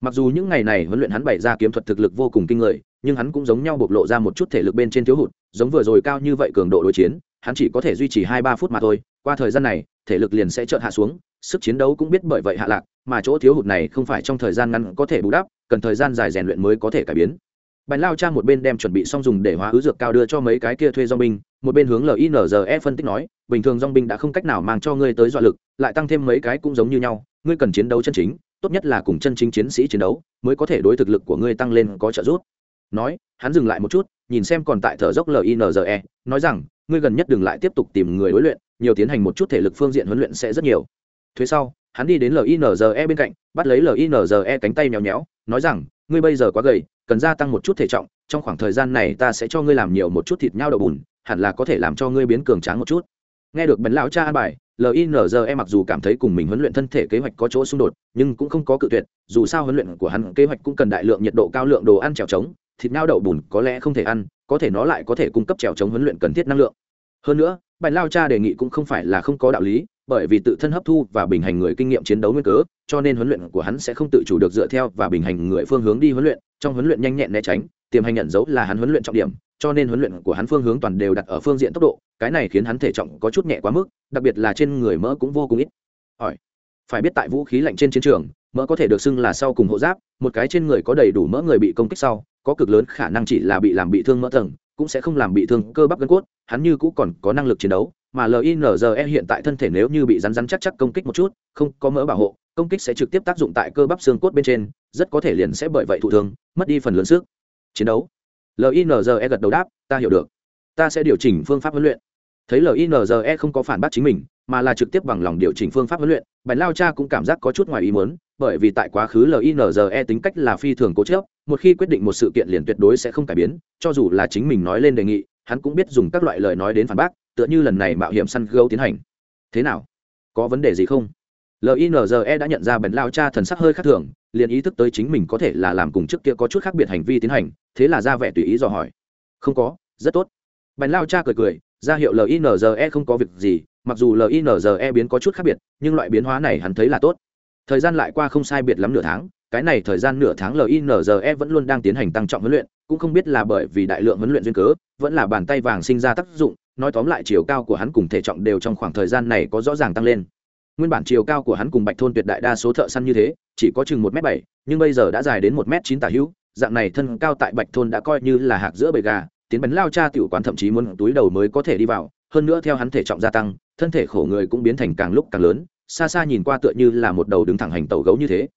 Mặc dù những ngày này huấn luyện hắn bày ra kiếm thuật thực lực vô cùng kinh người, nhưng hắn cũng giống nhau bộc lộ ra một chút thể lực bên trên thiếu hụt, giống vừa rồi cao như vậy cường độ đối chiến, hắn chỉ có thể duy trì hai ba phút mà thôi, qua thời gian này, thể lực liền sẽ chợt hạ xuống, sức chiến đấu cũng biết bởi vậy hạ lạc, mà chỗ thiếu hụt này không phải trong thời gian ngắn có thể bù đắp, cần thời gian dài rèn luyện mới có thể cải biến bành lao cha một bên đem chuẩn bị xong dùng để hóa ứ dược cao đưa cho mấy cái kia thuê dong binh, một bên hướng linze phân tích nói, bình thường dong binh đã không cách nào mang cho ngươi tới dọa lực, lại tăng thêm mấy cái cũng giống như nhau, ngươi cần chiến đấu chân chính, tốt nhất là cùng chân chính chiến sĩ chiến đấu, mới có thể đối thực lực của ngươi tăng lên có trợ giúp. Nói, hắn dừng lại một chút, nhìn xem còn tại thở dốc linze nói rằng, ngươi gần nhất đừng lại tiếp tục tìm người đối luyện, nhiều tiến hành một chút thể lực phương diện huấn luyện sẽ rất nhiều. Thuế sau, hắn đi đến linze bên cạnh, bắt lấy linze cánh tay nhéo nhéo nói rằng ngươi bây giờ quá gầy, cần gia tăng một chút thể trọng, trong khoảng thời gian này ta sẽ cho ngươi làm nhiều một chút thịt nhau đậu bùn, hẳn là có thể làm cho ngươi biến cường tráng một chút. Nghe được bần lão cha an bài linze mặc dù cảm thấy cùng mình huấn luyện thân thể kế hoạch có chỗ xung đột, nhưng cũng không có cự tuyệt, dù sao huấn luyện của hắn kế hoạch cũng cần đại lượng nhiệt độ cao lượng đồ ăn trèo trống thịt nhau đậu bùn có lẽ không thể ăn, có thể nó lại có thể cung cấp trèo trống huấn luyện cần thiết năng lượng. Hơn nữa bạch lao cha đề nghị cũng không phải là không có đạo lý bởi vì tự thân hấp thu và bình hành người kinh nghiệm chiến đấu nguyên cớ, cho nên huấn luyện của hắn sẽ không tự chủ được dựa theo và bình hành người phương hướng đi huấn luyện. Trong huấn luyện nhanh nhẹn né tránh, tiềm hành nhận dấu là hắn huấn luyện trọng điểm, cho nên huấn luyện của hắn phương hướng toàn đều đặt ở phương diện tốc độ, cái này khiến hắn thể trọng có chút nhẹ quá mức, đặc biệt là trên người mỡ cũng vô cùng ít. Hỏi, phải biết tại vũ khí lạnh trên chiến trường, mỡ có thể được xưng là sau cùng hộ giáp, một cái trên người có đầy đủ mỡ người bị công kích sau, có cực lớn khả năng chỉ là bị làm bị thương mỡ tầng, cũng sẽ không làm bị thương cơ bắp gân cốt, hắn như cũng còn có năng lực chiến đấu mà linze hiện tại thân thể nếu như bị rắn rắn chắc chắc công kích một chút, không có mỡ bảo hộ, công kích sẽ trực tiếp tác dụng tại cơ bắp xương cốt bên trên, rất có thể liền sẽ bởi vậy thụ thương, mất đi phần lớn sức. Chiến đấu. Linze gật đầu đáp, ta hiểu được. Ta sẽ điều chỉnh phương pháp huấn luyện. Thấy linze không có phản bác chính mình, mà là trực tiếp bằng lòng điều chỉnh phương pháp huấn luyện, bạch lao cha cũng cảm giác có chút ngoài ý muốn, bởi vì tại quá khứ linze tính cách là phi thường cố chớp một khi quyết định một sự kiện liền tuyệt đối sẽ không cải biến, cho dù là chính mình nói lên đề nghị, hắn cũng biết dùng các loại lời nói đến phản bác tựa như lần này mạo hiểm săn gấu tiến hành. Thế nào? Có vấn đề gì không? Linze đã nhận ra bèn lao cha thần sắc hơi khác thường, liền ý thức tới chính mình có thể là làm cùng trước kia có chút khác biệt hành vi tiến hành, thế là ra vẻ tùy ý dò hỏi. Không có, rất tốt. Bèn lao cha cười cười, ra hiệu linze không có việc gì, mặc dù linze biến có chút khác biệt, nhưng loại biến hóa này hắn thấy là tốt. Thời gian lại qua không sai biệt lắm nửa tháng, cái này thời gian nửa tháng linze vẫn luôn đang tiến hành tăng trọng huấn luyện, cũng không biết là bởi vì đại lượng huấn luyện duyên cớ, vẫn là bàn tay vàng sinh ra tác dụng nói tóm lại chiều cao của hắn cùng thể trọng đều trong khoảng thời gian này có rõ ràng tăng lên. Nguyên bản chiều cao của hắn cùng bạch thôn tuyệt đại đa số thợ săn như thế, chỉ có chừng một m bảy, nhưng bây giờ đã dài đến một m chín tả hữu, dạng này thân cao tại bạch thôn đã coi như là hạc giữa bầy gà, tiến bánh lao cha tiểu quán thậm chí muốn túi đầu mới có thể đi vào, hơn nữa theo hắn thể trọng gia tăng, thân thể khổ người cũng biến thành càng lúc càng lớn, xa xa nhìn qua tựa như là một đầu đứng thẳng hành tàu gấu như thế.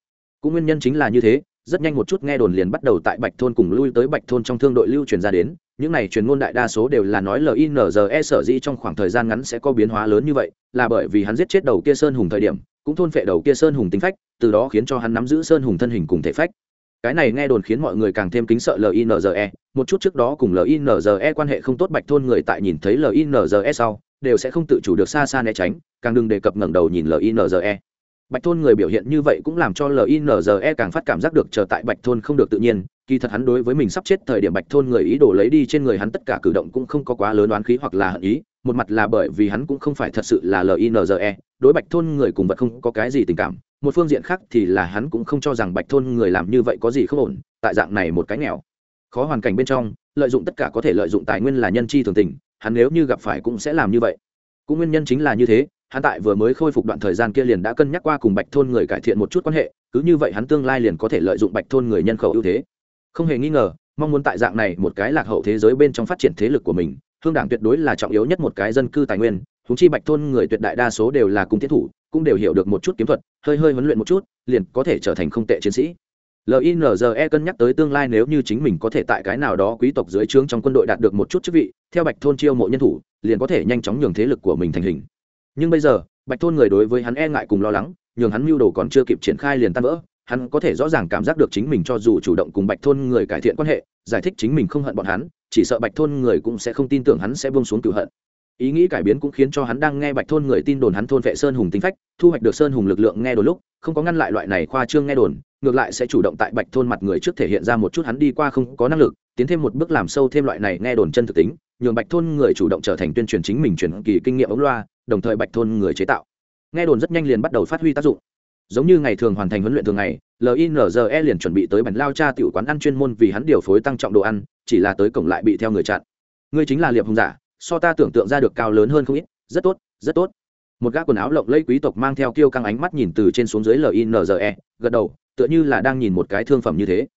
Cũng nguyên nhân chính là như thế, rất nhanh một chút nghe đồn liền bắt đầu tại bạch thôn cùng lui tới bạch thôn trong thương đội lưu truyền ra đến những này truyền ngôn đại đa số đều là nói linze sở dĩ trong khoảng thời gian ngắn sẽ có biến hóa lớn như vậy, là bởi vì hắn giết chết đầu kia sơn hùng thời điểm, cũng thôn phệ đầu kia sơn hùng tính phách, từ đó khiến cho hắn nắm giữ sơn hùng thân hình cùng thể phách. Cái này nghe đồn khiến mọi người càng thêm kính sợ linze một chút trước đó cùng linze quan hệ không tốt bạch thôn người tại nhìn thấy linze sau, đều sẽ không tự chủ được xa xa né tránh, càng đừng đề cập ngẩng đầu nhìn linze bạch thôn người biểu hiện như vậy cũng làm cho linze càng phát cảm giác được chờ tại bạch thôn không được tự nhiên. Kỳ thật hắn đối với mình sắp chết thời điểm bạch thôn người ý đồ lấy đi trên người hắn tất cả cử động cũng không có quá lớn đoán khí hoặc là hận ý. Một mặt là bởi vì hắn cũng không phải thật sự là linze đối bạch thôn người cùng vật không có cái gì tình cảm. Một phương diện khác thì là hắn cũng không cho rằng bạch thôn người làm như vậy có gì không ổn, tại dạng này một cái nghèo. Khó hoàn cảnh bên trong, lợi dụng tất cả có thể lợi dụng tài nguyên là nhân chi thường tình, hắn nếu như gặp phải cũng sẽ làm như vậy. Cũng nguyên nhân chính là như thế hắn tại vừa mới khôi phục đoạn thời gian kia liền đã cân nhắc qua cùng bạch thôn người cải thiện một chút quan hệ, cứ như vậy hắn tương lai liền có thể lợi dụng bạch thôn người nhân khẩu ưu thế. Không hề nghi ngờ, mong muốn tại dạng này một cái lạc hậu thế giới bên trong phát triển thế lực của mình, hương đảng tuyệt đối là trọng yếu nhất một cái dân cư tài nguyên thú chi bạch thôn người tuyệt đại đa số đều là cung tiến thủ, cũng đều hiểu được một chút kiếm thuật, hơi hơi huấn luyện một chút, liền có thể trở thành không tệ chiến sĩ. Linze cân nhắc tới tương lai nếu như chính mình có thể tại cái nào đó quý tộc dưới trướng trong quân đội đạt được một chút chức vị, theo bạch thôn chiêu mộ nhân thủ, liền có thể nhanh chóng nhường thế lực của mình thành hình nhưng bây giờ, bạch thôn người đối với hắn e ngại cùng lo lắng, nhường hắn mưu đồ còn chưa kịp triển khai liền tan vỡ, hắn có thể rõ ràng cảm giác được chính mình cho dù chủ động cùng bạch thôn người cải thiện quan hệ, giải thích chính mình không hận bọn hắn, chỉ sợ bạch thôn người cũng sẽ không tin tưởng hắn sẽ buông xuống cửu hận. Ý nghĩ cải biến cũng khiến cho hắn đang nghe bạch thôn người tin đồn hắn thôn vệ sơn hùng tính phách, thu hoạch được sơn hùng lực lượng nghe đồn lúc, không có ngăn lại loại này khoa trương nghe đồn, ngược lại sẽ chủ động tại bạch thôn mặt người trước thể hiện ra một chút hắn đi qua không có năng lực, tiến thêm một bước làm sâu thêm loại này nghe đồn chân thực tính nhường bạch thôn người chủ động trở thành tuyên truyền chính mình truyền kỳ kinh nghiệm ống loa, đồng thời bạch thôn người chế tạo. Nghe đồn rất nhanh liền bắt đầu phát huy tác dụng. Giống như ngày thường hoàn thành huấn luyện thường ngày linze liền chuẩn bị tới bản lao cha tiểu quán ăn chuyên môn vì hắn điều phối tăng trọng đồ ăn, chỉ là tới cổng lại bị theo người chặn. Ngươi chính là liệp hùng giả, so ta tưởng tượng ra được cao lớn hơn không ít, rất tốt rất tốt. Một gã quần áo lộng lẫy quý tộc mang theo kiêu căng ánh mắt nhìn từ trên xuống dưới linze gật đầu, tựa như là đang nhìn một cái thương phẩm như thế.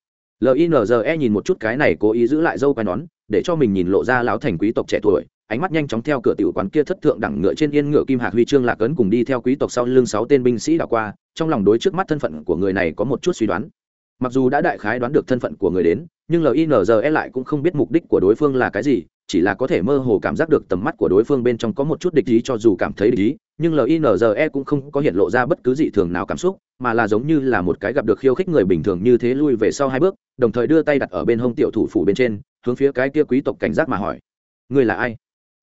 Linze nhìn một chút cái này cố ý giữ lại dâu quai nón để cho mình nhìn lộ ra láo thành quý tộc trẻ tuổi, ánh mắt nhanh chóng theo cửa tiểu quán kia thất thượng đẳng ngựa trên yên ngựa kim hạc huy chương lạc ấn cùng đi theo quý tộc sau lưng sáu tên binh sĩ đảo qua, trong lòng đối trước mắt thân phận của người này có một chút suy đoán. Mặc dù đã đại khái đoán được thân phận của người đến, nhưng linze lại cũng không biết mục đích của đối phương là cái gì, chỉ là có thể mơ hồ cảm giác được tầm mắt của đối phương bên trong có một chút địch ý cho dù cảm thấy địch ý, nhưng linze cũng không có hiện lộ ra bất cứ dị thường nào cảm xúc, mà là giống như là một cái gặp được khiêu khích người bình thường như thế lui về sau hai bước, đồng thời đưa tay đặt ở bên hông tiểu thủ phủ bên trên hướng phía cái kia quý tộc cảnh giác mà hỏi. Ngươi là ai?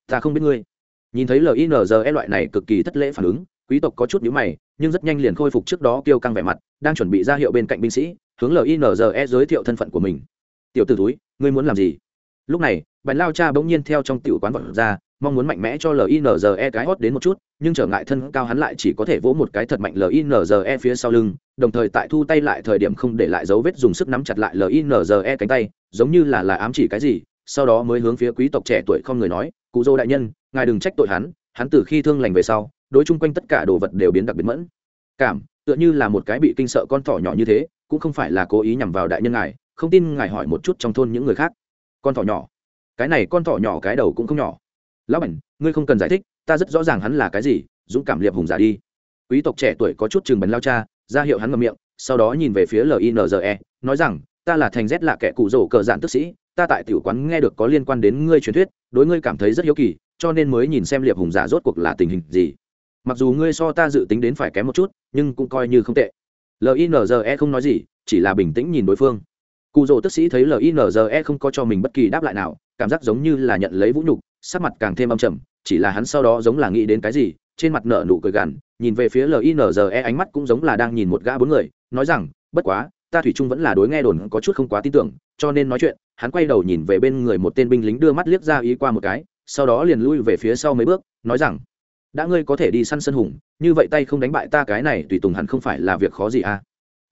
Ta không biết ngươi. Nhìn thấy linze loại này cực kỳ thất lễ phản ứng, quý tộc có chút nhíu mày, nhưng rất nhanh liền khôi phục trước đó kêu căng vẻ mặt, đang chuẩn bị ra hiệu bên cạnh binh sĩ, hướng linze giới thiệu thân phận của mình. Tiểu t ử túi ngươi muốn làm gì? Lúc này bánh lao cha bỗng nhiên theo trong tiểu quán vật ra mong muốn mạnh mẽ cho linze cái hót đến một chút, nhưng trở ngại thân cao hắn lại chỉ có thể vỗ một cái thật mạnh linze phía sau lưng, đồng thời tại thu tay lại thời điểm không để lại dấu vết dùng sức nắm chặt lại linze cánh tay, giống như là là ám chỉ cái gì, sau đó mới hướng phía quý tộc trẻ tuổi không người nói, cụ dô đại nhân, ngài đừng trách tội hắn hắn từ khi thương lành về sau, đối chung quanh tất cả đồ vật đều biến đặc biệt mẫn. Cảm, tựa như là một cái bị kinh sợ con thỏ nhỏ như thế, cũng không phải là cố ý nhằm vào đại nhân ngài, không tin ngài hỏi một chút trong thôn những người khác. Con thỏ nhỏ. Cái này con thỏ nhỏ cái đầu cũng không nhỏ lão bảnh ngươi không cần giải thích, ta rất rõ ràng hắn là cái gì, dũng cảm liệp hùng giả đi. Quý tộc trẻ tuổi có chút chừng bánh lao cha, ra hiệu hắn ngậm miệng, sau đó nhìn về phía linze nói rằng, ta là thành rét lạ kẻ cụ rổ cờ dạn tức sĩ, ta tại tiểu quán nghe được có liên quan đến ngươi truyền thuyết, đối ngươi cảm thấy rất hiếu kỳ, cho nên mới nhìn xem liệp hùng giả rốt cuộc là tình hình gì. Mặc dù ngươi so ta dự tính đến phải kém một chút, nhưng cũng coi như không tệ. Linze không nói gì, chỉ là bình tĩnh nhìn đối phương. Cụ rỗ tức sĩ thấy linze không có cho mình bất kỳ đáp lại nào, cảm giác giống như là nhận lấy vũ nhục sắc mặt càng thêm âm trầm, chỉ là hắn sau đó giống là nghĩ đến cái gì, trên mặt nợ nụ cười gằn, nhìn về phía linze ánh mắt cũng giống là đang nhìn một gã bốn người, nói rằng, bất quá, ta thủy chung vẫn là đối nghe đồn có chút không quá tin tưởng, cho nên nói chuyện. Hắn quay đầu nhìn về bên người một tên binh lính đưa mắt liếc ra ý qua một cái, sau đó liền lui về phía sau mấy bước, nói rằng, đã ngươi có thể đi săn sân hùng, như vậy tay không đánh bại ta cái này tùy tùng hẳn không phải là việc khó gì à?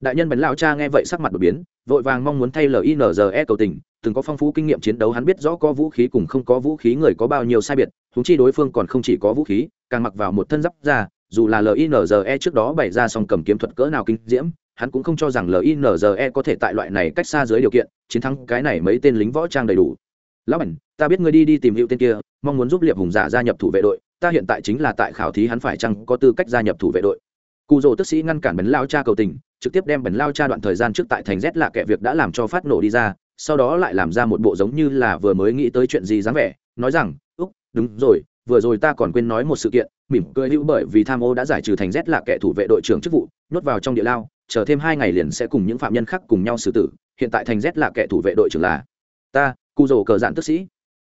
Đại nhân bánh lao cha nghe vậy sắc mặt đột biến, vội vàng mong muốn thay linze cầu tình từng có phong phú kinh nghiệm chiến đấu, hắn biết rõ có vũ khí cùng không có vũ khí người có bao nhiêu sai biệt thúng chi đối phương còn không chỉ có vũ khí, càng mặc vào một thân giáp ra dù là linze trước đó bày ra song cầm kiếm thuật cỡ nào kinh diễm, hắn cũng không cho rằng linze có thể tại loại này cách xa dưới điều kiện, chiến thắng cái này mấy tên lính võ trang đầy đủ. Lão bản ta biết ngươi đi đi tìm hiệu tên kia, mong muốn giúp liệp hùng giả gia nhập thủ vệ đội, ta hiện tại chính là tại khảo thí hắn phải chăng có tư cách gia nhập thủ vệ đội. Cụ rỗ tức sĩ ngăn cản bấn lao cha cầu tình, trực tiếp đem bấn lao cha đoạn thời gian trước tại thành rét lạ kẻ việc đã làm cho phát nổ đi ra sau đó lại làm ra một bộ giống như là vừa mới nghĩ tới chuyện gì dáng vẻ, nói rằng, úc, đúng rồi, vừa rồi ta còn quên nói một sự kiện, mỉm cười hữu bởi vì tham ô đã giải trừ thành rét là kẻ thủ vệ đội trưởng chức vụ, nhốt vào trong địa lao, chờ thêm hai ngày liền sẽ cùng những phạm nhân khác cùng nhau xử tử, hiện tại thành rét là kẻ thủ vệ đội trưởng là ta cụ rồ cờ dạn tức sĩ.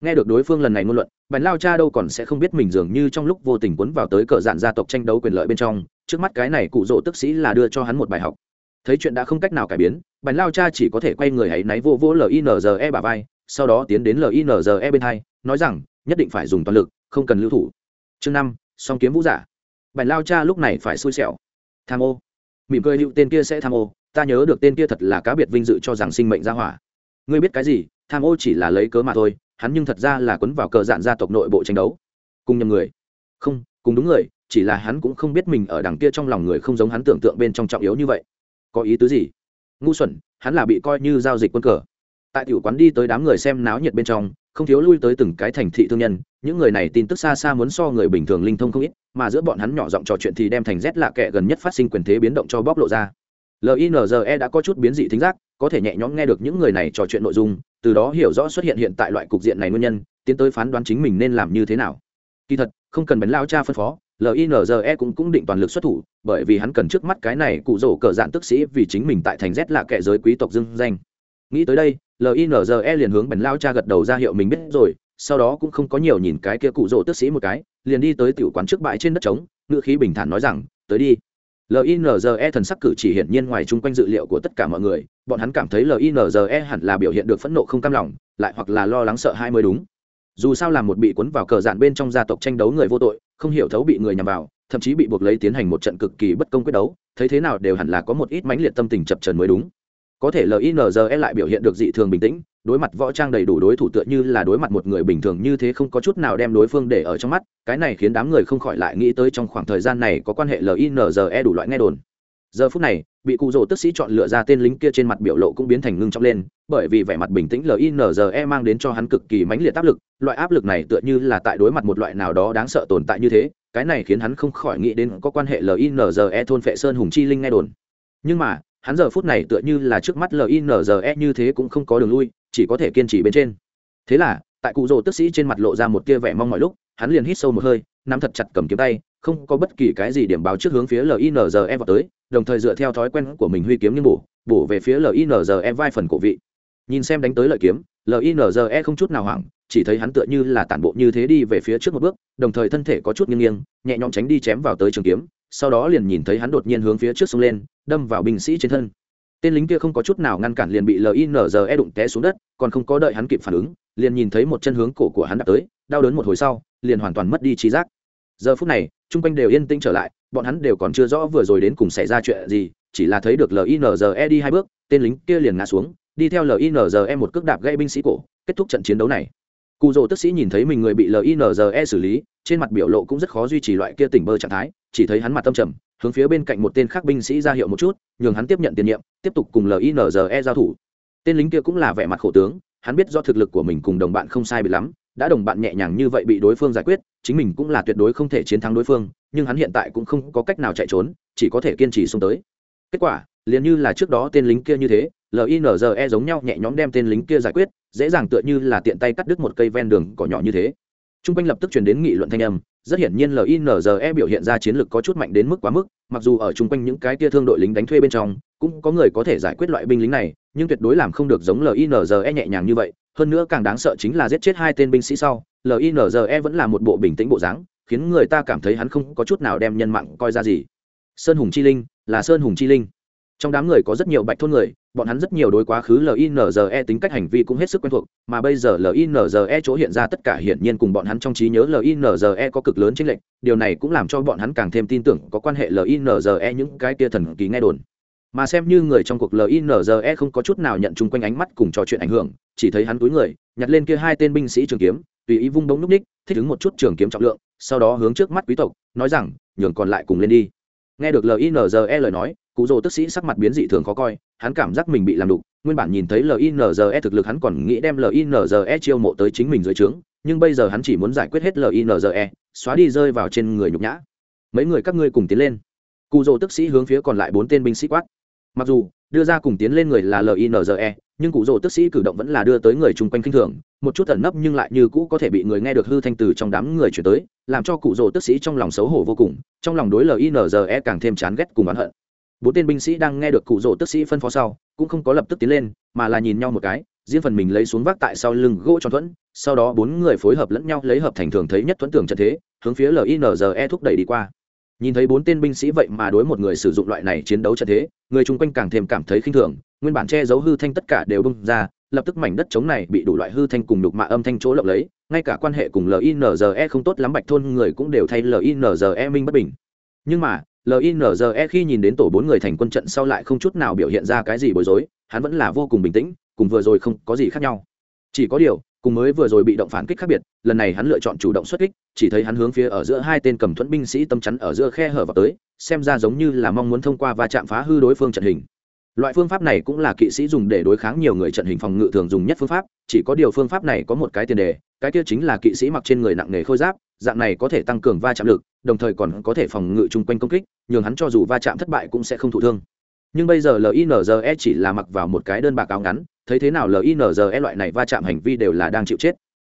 Nghe được đối phương lần này ngôn luận, bành lao cha đâu còn sẽ không biết mình dường như trong lúc vô tình cuốn vào tới cờ dạn gia tộc tranh đấu quyền lợi bên trong, trước mắt cái này cụ rỗ tức sĩ là đưa cho hắn một bài học thấy chuyện đã không cách nào cải biến, bành lao cha chỉ có thể quay người hãy náy vô vô linze bà vai, sau đó tiến đến linze bên hai, nói rằng, nhất định phải dùng toàn lực, không cần lưu thủ. Chương năm, song kiếm vũ giả. Bành lao cha lúc này phải xui xẻo. Tham ô. Mỉm cười hữu tên kia sẽ tham ô, ta nhớ được tên kia thật là cá biệt vinh dự cho rằng sinh mệnh ra hỏa. Ngươi biết cái gì, tham ô chỉ là lấy cớ mà thôi, hắn nhưng thật ra là quấn vào cờ dạn gia tộc nội bộ tranh đấu. Cùng nhầm người. Không, cùng đúng người, chỉ là hắn cũng không biết mình ở đằng kia trong lòng người không giống hắn tưởng tượng bên trong trọng yếu như vậy có ý tứ gì? Ngu xuẩn, hắn là bị coi như giao dịch quân cờ. Tại tiểu quán đi tới đám người xem náo nhiệt bên trong, không thiếu lui tới từng cái thành thị thương nhân, những người này tin tức xa xa muốn so người bình thường linh thông không ít, mà giữa bọn hắn nhỏ giọng trò chuyện thì đem thành rét lạ kệ gần nhất phát sinh quyền thế biến động cho bóc lộ ra. Linze đã có chút biến dị thính giác, có thể nhẹ nhõm nghe được những người này trò chuyện nội dung, từ đó hiểu rõ xuất hiện hiện tại loại cục diện này nguyên nhân, tiến tới phán đoán chính mình nên làm như thế nào. Kỳ thật, không cần bấn lao cha phân phó linze cũng cũng định toàn lực xuất thủ, bởi vì hắn cần trước mắt cái này cụ rổ cờ dạn tức sĩ vì chính mình tại thành z là kẻ giới quý tộc dưng danh. Nghĩ tới đây linze liền hướng bèn lao cha gật đầu ra hiệu mình biết rồi, sau đó cũng không có nhiều nhìn cái kia cụ rỗ tức sĩ một cái, liền đi tới tiểu quán trước bãi trên đất trống, ngựa khí bình thản nói rằng, tới đi. Linze thần sắc cử chỉ hiển nhiên ngoài chung quanh dự liệu của tất cả mọi người, bọn hắn cảm thấy linze hẳn là biểu hiện được phẫn nộ không cam lòng, lại hoặc là lo lắng sợ hai mới đúng. Dù sao là một bị cuốn vào cờ dạn bên trong gia tộc tranh đấu người vô tội không hiểu thấu bị người nhằm vào, thậm chí bị buộc lấy tiến hành một trận cực kỳ bất công quyết đấu, thấy thế nào đều hẳn là có một ít mãnh liệt tâm tình chập trần mới đúng. Có thể linze lại biểu hiện được dị thường bình tĩnh, đối mặt võ trang đầy đủ đối thủ tựa như là đối mặt một người bình thường như thế không có chút nào đem đối phương để ở trong mắt, cái này khiến đám người không khỏi lại nghĩ tới trong khoảng thời gian này có quan hệ linze đủ loại nghe đồn giờ phút này, bị cụ rỗ tức sĩ chọn lựa ra tên lính kia trên mặt biểu lộ cũng biến thành ngưng trọng lên, bởi vì vẻ mặt bình tĩnh linze mang đến cho hắn cực kỳ mãnh liệt áp lực. Loại áp lực này tựa như là tại đối mặt một loại nào đó đáng sợ tồn tại như thế, cái này khiến hắn không khỏi nghĩ đến có quan hệ linze thôn phệ sơn hùng chi linh nghe đồn. Nhưng mà, hắn giờ phút này tựa như là trước mắt linze như thế cũng không có đường lui, chỉ có thể kiên trì bên trên. Thế là, tại cụ rỗ tức sĩ trên mặt lộ ra một tia vẻ mong mọi lúc, hắn liền hít sâu một hơi nắm thật chặt cầm kiếm tay, không có bất kỳ cái gì điểm báo trước hướng phía linze vào tới, đồng thời dựa theo thói quen của mình huy kiếm như bổ bổ về phía linze vai phần cổ vị. Nhìn xem đánh tới lợi kiếm linze không chút nào hoảng, chỉ thấy hắn tựa như là tản bộ như thế đi về phía trước một bước, đồng thời thân thể có chút nghiêng nghiêng, nhẹ nhõm tránh đi chém vào tới trường kiếm, sau đó liền nhìn thấy hắn đột nhiên hướng phía trước xông lên, đâm vào binh sĩ trên thân. Tên lính kia không có chút nào ngăn cản liền bị linze đụng té xuống đất, còn không có đợi hắn kịp phản ứng, liền nhìn thấy một chân hướng cổ của hắn đã tới, đau đớn một hồi sau, liền hoàn toàn mất đi trí giác giờ phút này, chung quanh đều yên tĩnh trở lại, bọn hắn đều còn chưa rõ vừa rồi đến cùng xảy ra chuyện gì, chỉ là thấy được linze đi hai bước, tên lính kia liền ngã xuống, đi theo linze một cước đạp gây binh sĩ cổ, kết thúc trận chiến đấu này. Cụ rỗ tức sĩ nhìn thấy mình người bị linze xử lý, trên mặt biểu lộ cũng rất khó duy trì loại kia tỉnh bơ trạng thái, chỉ thấy hắn mặt tâm trầm, hướng phía bên cạnh một tên khác binh sĩ ra hiệu một chút, nhường hắn tiếp nhận tiền nhiệm, tiếp tục cùng linze giao thủ. Tên lính kia cũng là vẻ mặt khổ tướng, hắn biết do thực lực của mình cùng đồng bạn không sai bị lắm đã đồng bạn nhẹ nhàng như vậy bị đối phương giải quyết, chính mình cũng là tuyệt đối không thể chiến thắng đối phương, nhưng hắn hiện tại cũng không có cách nào chạy trốn, chỉ có thể kiên trì xuống tới. Kết quả, liền như là trước đó tên lính kia như thế linze giống nhau nhẹ nhõm đem tên lính kia giải quyết, dễ dàng tựa như là tiện tay cắt đứt một cây ven đường cỏ nhỏ như thế. T r u n g quanh lập tức chuyển đến nghị luận thanh âm, rất hiển nhiên linze biểu hiện ra chiến lược có chút mạnh đến mức quá mức, mặc dù ở chung quanh những cái tia thương đội lính đánh thuê bên trong, cũng có người có thể giải quyết loại binh lính này, nhưng tuyệt đối làm không được giống linze nhẹ nhàng như vậy hơn nữa càng đáng sợ chính là giết chết hai tên binh sĩ sau linze vẫn là một bộ bình tĩnh bộ dáng, khiến người ta cảm thấy hắn không có chút nào đem nhân mạng coi ra gì. Sơn hùng chi linh, là sơn hùng chi linh. Trong đám người có rất nhiều bạch thôn người, bọn hắn rất nhiều đối quá khứ linze tính cách hành vi cũng hết sức quen thuộc, mà bây giờ linze chỗ hiện ra tất cả hiển nhiên cùng bọn hắn trong trí nhớ linze có cực lớn chênh lệch, điều này cũng làm cho bọn hắn càng thêm tin tưởng có quan hệ linze những cái tia thần kỳ nghe đồn mà xem như người trong cuộc linze không có chút nào nhận chung quanh ánh mắt cùng trò chuyện ảnh hưởng, chỉ thấy hắn túi người, nhặt lên kia hai tên binh sĩ trường kiếm, tùy ý vung đống núp ních, thích ứng một chút trường kiếm trọng lượng, sau đó hướng trước mắt quý tộc, nói rằng, nhường còn lại cùng lên đi. Nghe được linze lời nói, cụ rồ tức sĩ sắc mặt biến dị thường khó coi, hắn cảm giác mình bị làm đục, nguyên bản nhìn thấy linze thực lực hắn còn nghĩ đem linze chiêu mộ tới chính mình dưới trướng, nhưng bây giờ hắn chỉ muốn giải quyết hết linze xóa đi rơi vào trên người nhục nhã. Mấy người các ngươi cùng tiến lên. Cụ rồ tức sĩ hướng phía còn lại bốn tên binh sĩ quát mặc dù, đưa ra cùng tiến lên người là linze nhưng cụ rồ tức sĩ cử động vẫn là đưa tới người chung quanh k i n h thường. Một chút ẩn nấp nhưng lại như cũ có thể bị người nghe được hư thanh từ trong đám người chuyển tới, làm cho cụ rồ tức sĩ trong lòng xấu hổ vô cùng, trong lòng đối linze càng thêm chán ghét cùng oán hận. Bốn tên binh sĩ đang nghe được cụ rỗ tức sĩ phân phó sau, cũng không có lập tức tiến lên, mà là nhìn nhau một cái, riêng phần mình lấy xuống vác tại sau lưng gỗ tròn thuẫn, sau đó bốn người phối hợp lẫn nhau lấy hợp thành thường thấy nhất thuẫn tưởng trận thế, hướng phía linze thúc đẩy đi qua nhìn thấy bốn tên binh sĩ vậy mà đối một người sử dụng loại này chiến đấu trận thế, người chung quanh càng thêm cảm thấy khinh thường, nguyên bản che giấu hư thanh tất cả đều bung ra, lập tức mảnh đất trống này bị đủ loại hư thanh cùng đục mạ âm thanh chỗ lộng lấy, ngay cả quan hệ cùng linze không tốt lắm bạch thôn người cũng đều thay linze minh bất bình. Nhưng mà linze khi nhìn đến tổ bốn người thành quân trận sau lại không chút nào biểu hiện ra cái gì bối rối, hắn vẫn là vô cùng bình tĩnh, cùng vừa rồi không có gì khác nhau. Chỉ có điều cùng mới vừa rồi bị động phản kích khác biệt, lần này hắn lựa chọn chủ động xuất kích, chỉ thấy hắn hướng phía ở giữa hai tên cầm thuẫn binh sĩ tâm chắn ở giữa khe hở vào tới, xem ra giống như là mong muốn thông qua va chạm phá hư đối phương trận hình. Loại phương pháp này cũng là kỵ sĩ dùng để đối kháng nhiều người trận hình phòng ngự thường dùng nhất phương pháp, chỉ có điều phương pháp này có một cái tiền đề, cái kia chính là kỵ sĩ mặc trên người nặng nghề khôi giáp, dạng này có thể tăng cường va chạm lực, đồng thời còn có thể phòng ngự chung quanh công kích, nhường hắn cho dù va chạm thất bại cũng sẽ không thụ thương. Nhưng bây giờ linze chỉ là mặc vào một cái đơn bạc áo ngắn thấy thế nào linze loại này va chạm hành vi đều là đang chịu chết.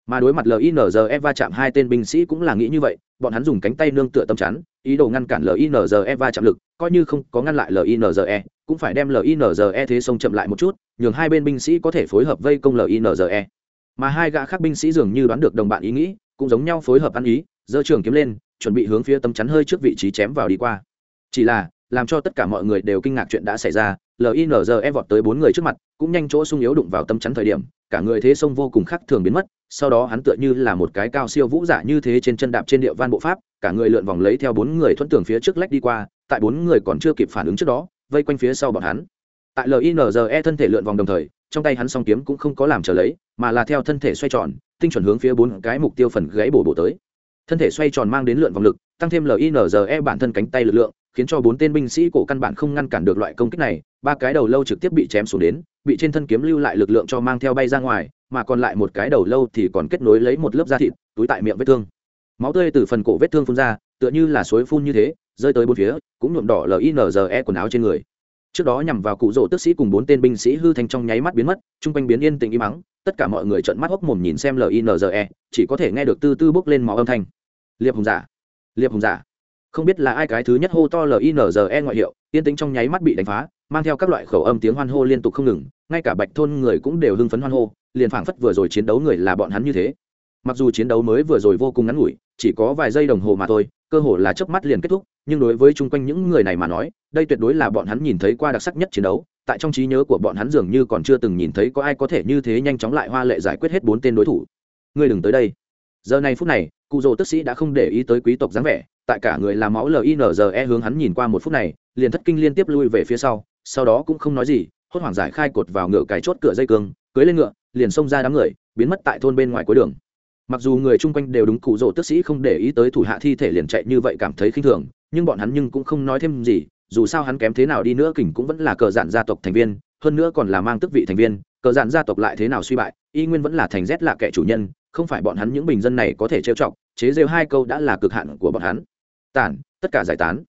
Mà đối mặt linze va chạm hai tên binh sĩ cũng là nghĩ như vậy, bọn hắn dùng cánh tay nương tựa tâm chắn, ý đồ ngăn cản linze va chạm lực, coi như không có ngăn lại linze cũng phải đem linze thế sông chậm lại một chút, nhường hai bên binh sĩ có thể phối hợp vây công linze mà hai gã khác binh sĩ dường như đoán được đồng bạn ý nghĩ, cũng giống nhau phối hợp ăn ý, giơ trường kiếm lên, chuẩn bị hướng phía tấm chắn hơi trước vị trí chém vào đi qua. Chỉ là làm cho tất cả mọi người đều kinh ngạc chuyện đã xảy ra linze vọt tới bốn người trước mặt, cũng nhanh chỗ sung yếu đụng vào tâm chắn thời điểm, cả người thế sông vô cùng khác thường biến mất, sau đó hắn tựa như là một cái cao siêu vũ giả như thế trên chân đạp trên địa van bộ pháp, cả người lượn vòng lấy theo bốn người thuận tường phía trước lách đi qua, tại bốn người còn chưa kịp phản ứng trước đó, vây quanh phía sau bọn hắn. Tại linze thân thể lượn vòng đồng thời, trong tay hắn song kiếm cũng không có làm trở lấy, mà là theo thân thể xoay tròn, tinh chuẩn hướng phía bốn cái mục tiêu phần gãy bổ bổ tới. Thân thể xoay tròn mang đến lượn vòng lực, tăng thêm linze bản thân cánh tay lực lượng khiến cho bốn tên binh sĩ cổ căn bản không ngăn cản được loại công kích này, ba cái đầu lâu trực tiếp bị chém xuống đến, bị trên thân kiếm lưu lại lực lượng cho mang theo bay ra ngoài, mà còn lại một cái đầu lâu thì còn kết nối lấy một lớp da thịt, túi tại miệng vết thương. Máu tươi từ phần cổ vết thương phun ra, tựa như là suối phun như thế, rơi tới bốn phía, cũng nhuộm đỏ linze quần áo trên người. Trước đó nhằm vào cụ rỗ tức sĩ cùng bốn tên binh sĩ hư thành trong nháy mắt biến mất, chung quanh biến yên tĩnh im mắng tất cả mọi người trợn mắt hốc mồm nhìn xem linze chỉ có thể nghe được tư tư bốc lên máu âm thanh. Liệp hùng giả! Liệp hùng giả! Không biết là ai cái thứ nhất hô to linze ngoại hiệu, yên tĩnh trong nháy mắt bị đánh phá, mang theo các loại khẩu âm tiếng hoan hô liên tục không ngừng, ngay cả bạch thôn người cũng đều hưng phấn hoan hô, liền phảng phất vừa rồi chiến đấu người là bọn hắn như thế. Mặc dù chiến đấu mới vừa rồi vô cùng ngắn ngủi, chỉ có vài giây đồng hồ mà thôi, cơ hồ là chớp mắt liền kết thúc, nhưng đối với chung quanh những người này mà nói, đây tuyệt đối là bọn hắn nhìn thấy qua đặc sắc nhất chiến đấu, tại trong trí nhớ của bọn hắn dường như còn chưa từng nhìn thấy có ai có thể như thế nhanh chóng lại hoa lệ giải quyết hết bốn tên đối thủ. Ngươi đừng tới đây. Giờ này phút này, cụ rồ tức sĩ đã không để ý tới quý tộc dáng vẻ tại cả người làm máu linze hướng hắn nhìn qua một phút này, liền thất kinh liên tiếp lui về phía sau sau đó cũng không nói gì, hốt hoảng giải khai cột vào ngựa cái chốt cửa dây cương, cưới lên ngựa, liền xông ra đám người, biến mất tại thôn bên ngoài cuối đường. Mặc dù người chung quanh đều đúng cụ rỗ tức sĩ không để ý tới thủ hạ thi thể liền chạy như vậy cảm thấy khinh thường, nhưng bọn hắn nhưng cũng không nói thêm gì, dù sao hắn kém thế nào đi nữa kỉnh cũng vẫn là cờ dạn gia tộc thành viên, hơn nữa còn là mang tức vị thành viên, cờ dạn gia tộc lại thế nào suy bại, y nguyên vẫn là thành rét là kẻ chủ nhân, không phải bọn hắn những bình dân này có thể trêu chọc, chế rêu hai câu đã là cực hạn của bọn hắn tản, tất cả giải tán.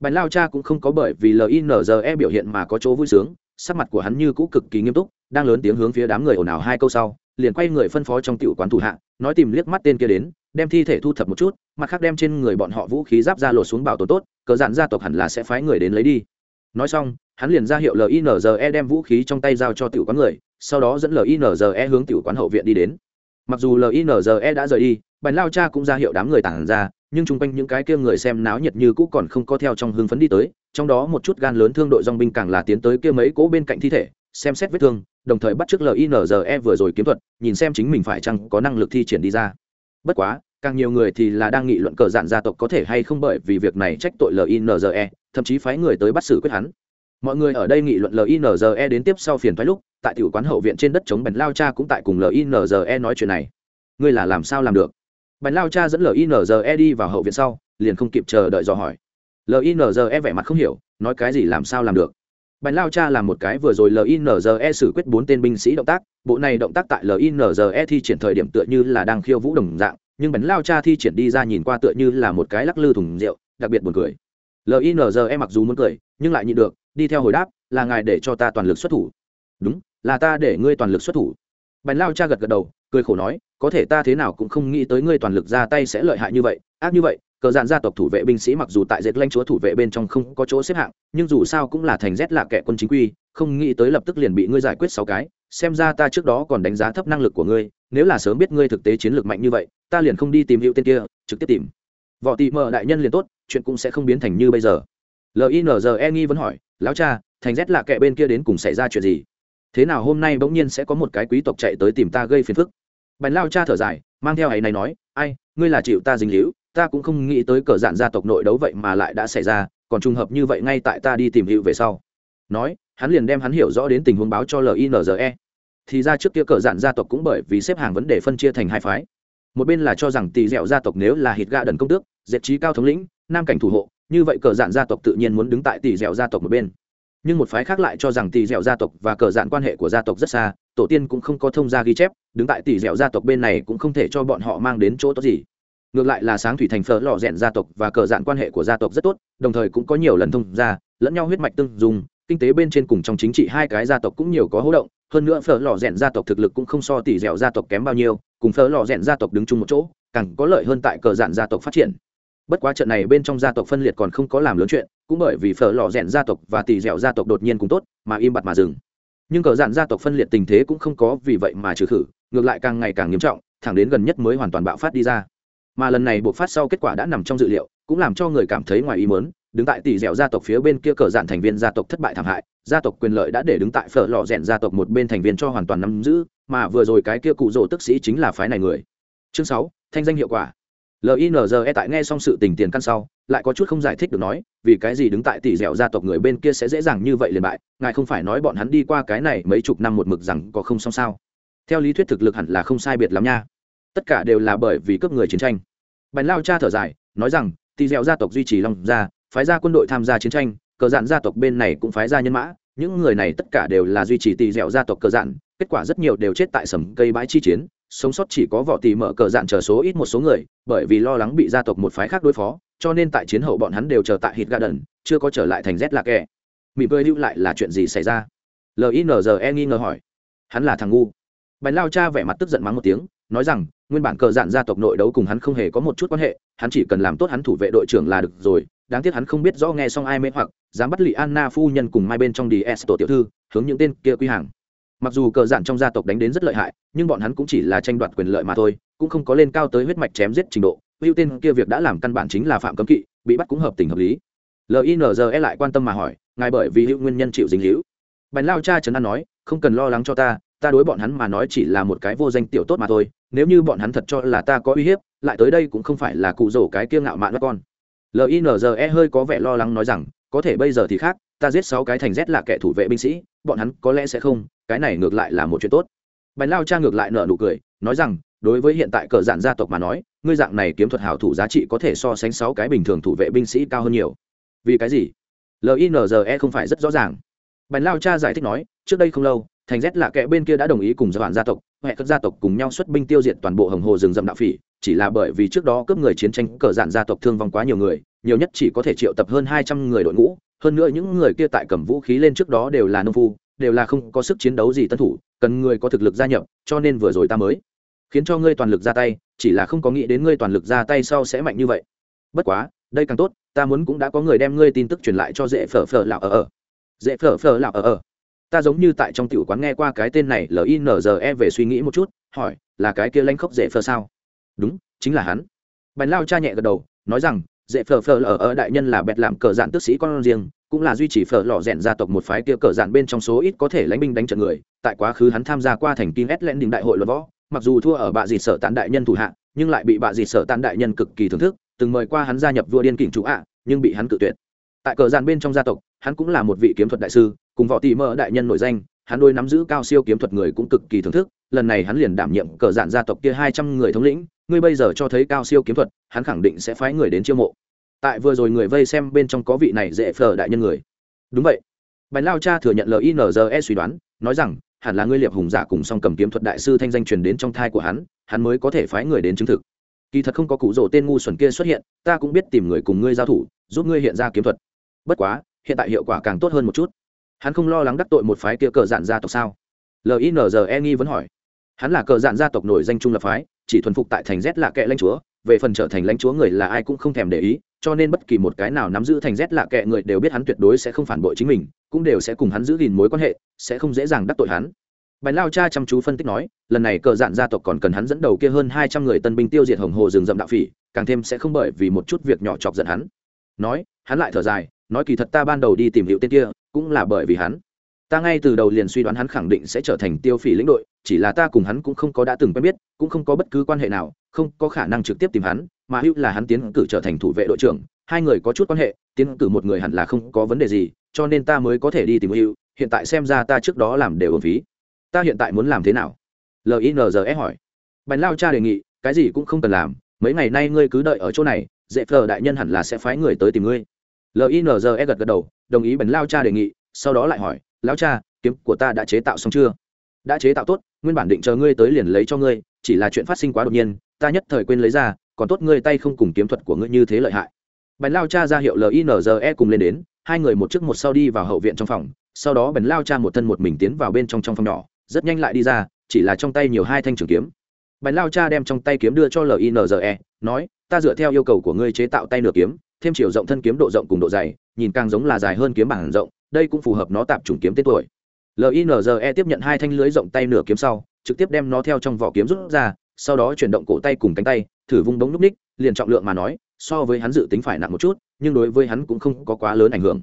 Bành lao cha cũng không có bởi vì linze biểu hiện mà có chỗ vui sướng, sắc mặt của hắn như cũ cực kỳ nghiêm túc, đang lớn tiếng hướng phía đám người ồn ào hai câu sau, liền quay người phân phó trong tiểu quán thủ hạ, nói tìm liếc mắt tên kia đến, đem thi thể thu thập một chút, mặt khác đem trên người bọn họ vũ khí giáp ra lột xuống bảo tồn tốt, cờ dạn gia tộc hẳn là sẽ phái người đến lấy đi. Nói xong, hắn liền ra hiệu linze đem vũ khí trong tay giao cho tiểu quán người, sau đó dẫn linze hướng tiểu quán hậu viện đi đến. Mặc dù linze đã rời đi bành lao cha cũng ra hiệu đám người tản ra, nhưng chung quanh những cái kia người xem náo nhiệt như cũ còn không có theo trong hưng phấn đi tới, trong đó một chút gan lớn thương đội dong binh càng là tiến tới kia mấy cỗ bên cạnh thi thể, xem xét vết thương, đồng thời bắt t r ư ớ c linze vừa rồi kiếm thuật, nhìn xem chính mình phải chăng có năng lực thi triển đi ra. Bất quá, càng nhiều người thì là đang nghị luận cờ dạn gia tộc có thể hay không bởi vì việc này trách tội linze thậm chí phái người tới bắt xử quyết hắn. Mọi người ở đây nghị luận linze đến tiếp sau phiền thoái lúc, tại tiểu quán hậu viện trên đất chống bèn lao cha cũng tại cùng linze nói chuyện này. Ngươi là làm sao làm được? Bánh lao cha dẫn linze đi vào hậu viện sau, liền không kịp chờ đợi dò hỏi. Linze vẻ mặt không hiểu, nói cái gì làm sao làm được. Bánh lao cha làm một cái vừa rồi linze xử quyết bốn tên binh sĩ động tác, bộ này động tác tại linze thi triển thời điểm tựa như là đang khiêu vũ đồng dạng, nhưng bánh lao cha thi triển đi ra nhìn qua tựa như là một cái lắc lư thùng rượu, đặc biệt buồn cười. Linze mặc dù muốn cười, nhưng lại nhịn được, đi theo hồi đáp, là ngài để cho ta toàn lực xuất thủ. Đúng, là ta để ngươi toàn lực xuất thủ. Bánh lao cha gật gật đầu cười khổ nói, có thể ta thế nào cũng không nghĩ tới ngươi toàn lực ra tay sẽ lợi hại như vậy. Ác như vậy, cờ dạn gia tộc thủ vệ binh sĩ mặc dù tại dệt lanh chúa thủ vệ bên trong không có chỗ xếp hạng, nhưng dù sao cũng là thành rét lạ kẻ quân chính quy, không nghĩ tới lập tức liền bị ngươi giải quyết sáu cái. Xem ra ta trước đó còn đánh giá thấp năng lực của ngươi, nếu là sớm biết ngươi thực tế chiến lược mạnh như vậy, ta liền không đi tìm hiệu tên kia, trực tiếp tìm. Võ tị mờ đại nhân liền tốt, chuyện cũng sẽ không biến thành như bây giờ. Linze nghi vẫn hỏi, lão cha, thành rét lạ kẻ bên kia đến cùng xảy ra chuyện gì? Thế nào hôm nay bỗng nhiên sẽ có một cái quý tộc chạy tới tìm ta gây phiền phức? Bành lao cha thở dài, mang theo ấy này nói, ai, ngươi là chịu ta dính hữu ta cũng không nghĩ tới cờ dạn gia tộc nội đấu vậy mà lại đã xảy ra, còn trùng hợp như vậy ngay tại ta đi tìm hữu về sau. Nói, hắn liền đem hắn hiểu rõ đến tình huống báo cho linze thì ra trước kia cờ dạn gia tộc cũng bởi vì xếp hàng vấn đề phân chia thành hai phái. Một bên là cho rằng tỷ dẻo gia tộc nếu là hít gạ đần công tước, dẹp trí cao thống lĩnh, nam cảnh thủ hộ, như vậy cờ dạn gia tộc tự nhiên muốn đứng tại tỷ dẻo gia tộc một bên. Nhưng một phái khác lại cho rằng tỷ dẻo gia tộc và cờ dạn quan hệ của gia tộc rất xa tổ tiên cũng không có thông gia ghi chép đứng tại tỷ dẻo gia tộc bên này cũng không thể cho bọn họ mang đến chỗ tốt gì ngược lại là sáng thủy thành phở lò rèn gia tộc và cờ dạn quan hệ của gia tộc rất tốt đồng thời cũng có nhiều lần thông gia lẫn nhau huyết mạch tương dùng kinh tế bên trên cùng trong chính trị hai cái gia tộc cũng nhiều có hỗ động hơn nữa phở lò rèn gia tộc thực lực cũng không so tỷ dẻo gia tộc kém bao nhiêu cùng phở lò rèn gia tộc đứng chung một chỗ càng có lợi hơn tại cờ dạn gia tộc phát triển bất quá trận này bên trong gia tộc phân liệt còn không có làm lớn chuyện cũng bởi vì phở lò rèn gia tộc và tỷ dẻo gia tộc đột nhiên cũng tốt mà im bặt mà dừng nhưng cờ dạn gia tộc phân liệt tình thế cũng không có vì vậy mà trừ khử, ngược lại càng ngày càng nghiêm trọng, thẳng đến gần nhất mới hoàn toàn bạo phát đi ra. Mà lần này buộc phát sau kết quả đã nằm trong dự liệu, cũng làm cho người cảm thấy ngoài ý mớn đứng tại tỷ dẻo gia tộc phía bên kia cờ dạn thành viên gia tộc thất bại thảm hại, gia tộc quyền lợi đã để đứng tại phở lò rèn gia tộc một bên thành viên cho hoàn toàn nắm giữ, mà vừa rồi cái kia cụ rỗ tức sĩ chính là phái này người. Chương sáu, thanh danh hiệu quả linze tại nghe xong sự tình tiền căn sau, lại có chút không giải thích được nói, vì cái gì đứng tại tỷ dẻo gia tộc người bên kia sẽ dễ dàng như vậy liền bại, ngài không phải nói bọn hắn đi qua cái này mấy chục năm một mực rằng có không xong sao? Theo lý thuyết thực lực hẳn là không sai biệt lắm nha. Tất cả đều là bởi vì cướp người chiến tranh. Bành lao cha thở dài, nói rằng, tỷ dẻo gia tộc duy trì long gia, phái ra quân đội tham gia chiến tranh, cờ dạn gia tộc bên này cũng phái ra nhân mã, những người này tất cả đều là duy trì tỷ dẻo gia tộc cờ dạn, kết quả rất nhiều đều chết tại sầm cây bãi chi chiến sống sót chỉ có vỏ tỉ mở cờ dạn chờ số ít một số người, bởi vì lo lắng bị gia tộc một phái khác đối phó, cho nên tại chiến hậu bọn hắn đều chờ tại hít garden chưa có trở lại thành z lạc kẻ. Mỉm cười lưu lại là chuyện gì xảy ra? Linze nghi ngờ hỏi. Hắn là thằng ngu. Bánh lao cha vẻ mặt tức giận mắng một tiếng, nói rằng, nguyên bản cờ dạn gia tộc nội đấu cùng hắn không hề có một chút quan hệ, hắn chỉ cần làm tốt hắn thủ vệ đội trưởng là được rồi. Đáng tiếc hắn không biết rõ nghe xong ai mê hoặc, dám bắt lị anna phu nhân cùng mai bên trong đi s tổ tiểu thư, hướng những tên kia quy hàng mặc dù cờ dạn trong gia tộc đánh đến rất lợi hại, nhưng bọn hắn cũng chỉ là tranh đoạt quyền lợi mà thôi, cũng không có lên cao tới huyết mạch chém giết trình độ. Ưu tiên kia việc đã làm căn bản chính là phạm cấm kỵ, bị bắt cũng hợp tình hợp lý. Linze lại quan tâm mà hỏi, ngài bởi vì hữu nguyên nhân chịu dính hữu bành lao cha trấn an nói, không cần lo lắng cho ta ta đối bọn hắn mà nói chỉ là một cái vô danh tiểu tốt mà thôi, nếu như bọn hắn thật cho là ta có uy hiếp, lại tới đây cũng không phải là cụ rổ cái kia ngạo mạn các con. Linze hơi có vẻ lo lắng nói rằng, có thể bây giờ thì khác, ta giết sáu cái thành rét là kẻ thủ vệ binh sĩ, bọn hắn có lẽ sẽ không cái này ngược lại là một chuyện tốt. Bánh lao cha ngược lại nở nụ cười, nói rằng, đối với hiện tại cờ giản gia tộc mà nói, ngươi dạng này kiếm thuật hảo thủ giá trị có thể so sánh sáu cái bình thường thủ vệ binh sĩ cao hơn nhiều. Vì cái gì? Linze không phải rất rõ ràng. Bánh lao cha giải thích nói, trước đây không lâu, thành rét là kẻ bên kia đã đồng ý cùng gia gia tộc huệ các gia tộc cùng nhau xuất binh tiêu diệt toàn bộ hồng hồ rừng rậm đạo phỉ, chỉ là bởi vì trước đó cướp người chiến tranh, cờ giản gia tộc thương vong quá nhiều người, nhiều nhất chỉ có thể triệu tập hơn hai trăm người đội ngũ, hơn nữa những người kia tại cầm vũ khí lên trước đó đều là nông phu đều là không có sức chiến đấu gì tân thủ, cần người có thực lực gia nhập, cho nên vừa rồi ta mới. Khiến cho ngươi toàn lực ra tay, chỉ là không có nghĩ đến ngươi toàn lực ra tay sau sẽ mạnh như vậy. Bất quá, đây càng tốt, ta muốn cũng đã có người đem ngươi tin tức truyền lại cho dễ phở phở lạo ở ở dễ phở phở lạo ở ở ta giống như tại trong tiểu quán nghe qua cái tên này linze về suy nghĩ một chút, hỏi, là cái kia lanh khốc dễ phở sao? Đúng, chính là hắn. Bành lao cha nhẹ gật đầu, nói rằng, dễ phở phở ở ở đại nhân là bẹt làm cờ dạn tước sĩ con riêng cũng là duy trì phở lò rèn gia tộc một phái kia cờ dạn bên trong số ít có thể lãnh binh đánh trận người. Tại quá khứ hắn tham gia qua thành kim ét lẽn đình đại hội luật võ, mặc dù thua ở bạ dịt sở tán đại nhân thủ hạ, nhưng lại bị bạ dịt sở tán đại nhân cực kỳ thưởng thức, từng mời qua hắn gia nhập vua điên kỉnh chủ ạ, nhưng bị hắn cự tuyệt. Tại cờ dạn bên trong gia tộc, hắn cũng là một vị kiếm thuật đại sư, cùng võ tỷ mơ đại nhân nổi danh, hắn đôi nắm giữ cao siêu kiếm thuật người cũng cực kỳ thưởng thức, lần này hắn liền đảm nhiệm cờ dạn gia tộc kia hai trăm người thống lĩnh, ngươi bây giờ cho thấy cao siêu kiếm thuật, hắn khẳng định sẽ phái người đến chiêu mộ tại vừa rồi người vây xem bên trong có vị này dễ phở đại nhân người. Đúng vậy. Bánh lao cha thừa nhận linze suy đoán, nói rằng, hẳn là ngươi liệp hùng giả cùng song cầm kiếm thuật đại sư thanh danh truyền đến trong thai của hắn hắn mới có thể phái người đến chứng thực. Kỳ thật không có cụ rỗ tên ngu xuẩn kia xuất hiện, ta cũng biết tìm người cùng ngươi giao thủ, giúp ngươi hiện ra kiếm thuật. Bất quá, hiện tại hiệu quả càng tốt hơn một chút. Hắn không lo lắng đắc tội một phái kia cờ dạn gia tộc sao? Linze nghi vẫn hỏi. Hắn là cờ dạn gia tộc nổi danh trung lập phái, chỉ thuần phục tại thành z là kệ lãnh chúa, về phần trở thành lãnh chúa người là ai cũng không thèm để ý cho nên bất kỳ một cái nào nắm giữ thành rét lạ kệ người đều biết hắn tuyệt đối sẽ không phản bội chính mình, cũng đều sẽ cùng hắn giữ gìn mối quan hệ, sẽ không dễ dàng đắc tội hắn. Bạch lao cha chăm chú phân tích nói, lần này cờ dạn gia tộc còn cần hắn dẫn đầu kia hơn hai trăm người tân binh tiêu diệt hồng hồ rừng rậm đạo phỉ, càng thêm sẽ không bởi vì một chút việc nhỏ chọc giận hắn. Nói, hắn lại thở dài, nói kỳ thật ta ban đầu đi tìm hiệu tên kia, cũng là bởi vì hắn. Ta ngay từ đầu liền suy đoán hắn khẳng định sẽ trở thành tiêu phỉ lĩnh đội, chỉ là ta cùng hắn cũng không có đã từng quen biết, cũng không có bất cứ quan hệ nào, không có khả năng trực tiếp tìm hắn mà hữu là hắn tiến cử trở thành thủ vệ đội trưởng, hai người có chút quan hệ, tiến cử một người hẳn là không có vấn đề gì, cho nên ta mới có thể đi tìm hữu, hiện tại xem ra ta trước đó làm đều ổn phí. Ta hiện tại muốn làm thế nào? Linze hỏi. Bành lao cha đề nghị, cái gì cũng không cần làm, mấy ngày nay ngươi cứ đợi ở chỗ này dễ phờ đại nhân hẳn là sẽ phái người tới tìm ngươi. Linze gật gật đầu, đồng ý bành lao cha đề nghị, sau đó lại hỏi lão cha, kiếm của ta đã chế tạo xong chưa? Đã chế tạo tốt, nguyên bản định chờ ngươi tới liền lấy cho ngươi, chỉ là chuyện phát sinh quá đột nhiên, ta nhất thời quên lấy ra còn tốt ngươi tay không cùng kiếm thuật của ngươi như thế lợi hại. Bèn lao cha ra hiệu linze cùng lên đến, hai người một trước một sau đi vào hậu viện trong phòng, sau đó bèn lao cha một thân một mình tiến vào bên trong trong phòng nhỏ, rất nhanh lại đi ra, chỉ là trong tay nhiều hai thanh trường kiếm. Bèn lao cha đem trong tay kiếm đưa cho linze nói, ta dựa theo yêu cầu của ngươi chế tạo tay nửa kiếm, thêm chiều rộng thân kiếm độ rộng cùng độ dày, nhìn càng giống là dài hơn kiếm bản rộng, đây cũng phù hợp nó tạp chủng kiếm tên tuổi. Linze tiếp nhận hai thanh lưới rộng tay nửa kiếm sau, trực tiếp đem nó theo trong vỏ kiếm rút ra, sau đó chuyển động cổ tay cùng cánh tay thử vung bóng núp ních, liền trọng lượng mà nói, so với hắn dự tính phải nặng một chút, nhưng đối với hắn cũng không có quá lớn ảnh hưởng.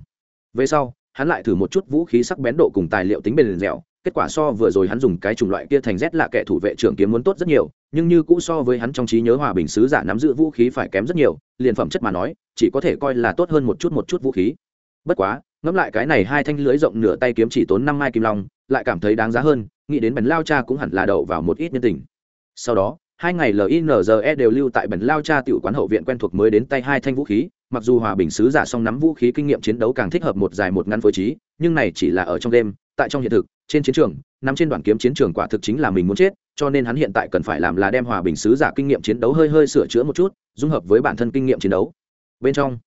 Về sau, hắn lại thử một chút vũ khí sắc bén độ cùng tài liệu tính bền dẻo, kết quả so vừa rồi hắn dùng cái chủng loại kia thành rét là kẻ thủ vệ trưởng kiếm muốn tốt rất nhiều, nhưng như cũ so với hắn trong trí nhớ hòa bình sứ giả nắm giữ vũ khí phải kém rất nhiều, liền phẩm chất mà nói, chỉ có thể coi là tốt hơn một chút một chút vũ khí. Bất quá, ngẫm lại cái này hai thanh lưới rộng nửa tay kiếm chỉ tốn năm mai kim long, lại cảm thấy đáng giá hơn, nghĩ đến bèn lao cha cũng hẳn là đậu vào một ít nhân tình. Sau đó hai ngày linze đều lưu tại bẩn lao cha tiểu quán hậu viện quen thuộc mới đến tay hai thanh vũ khí, mặc dù hòa bình sứ giả song nắm vũ khí kinh nghiệm chiến đấu càng thích hợp một dài một ngắn phối trí, nhưng này chỉ là ở trong đêm, tại trong hiện thực, trên chiến trường, nắm trên đoàn kiếm chiến trường quả thực chính là mình muốn chết, cho nên hắn hiện tại cần phải làm là đem hòa bình sứ giả kinh nghiệm chiến đấu hơi hơi sửa chữa một chút, dung hợp với bản thân kinh nghiệm chiến đấu. Bên trong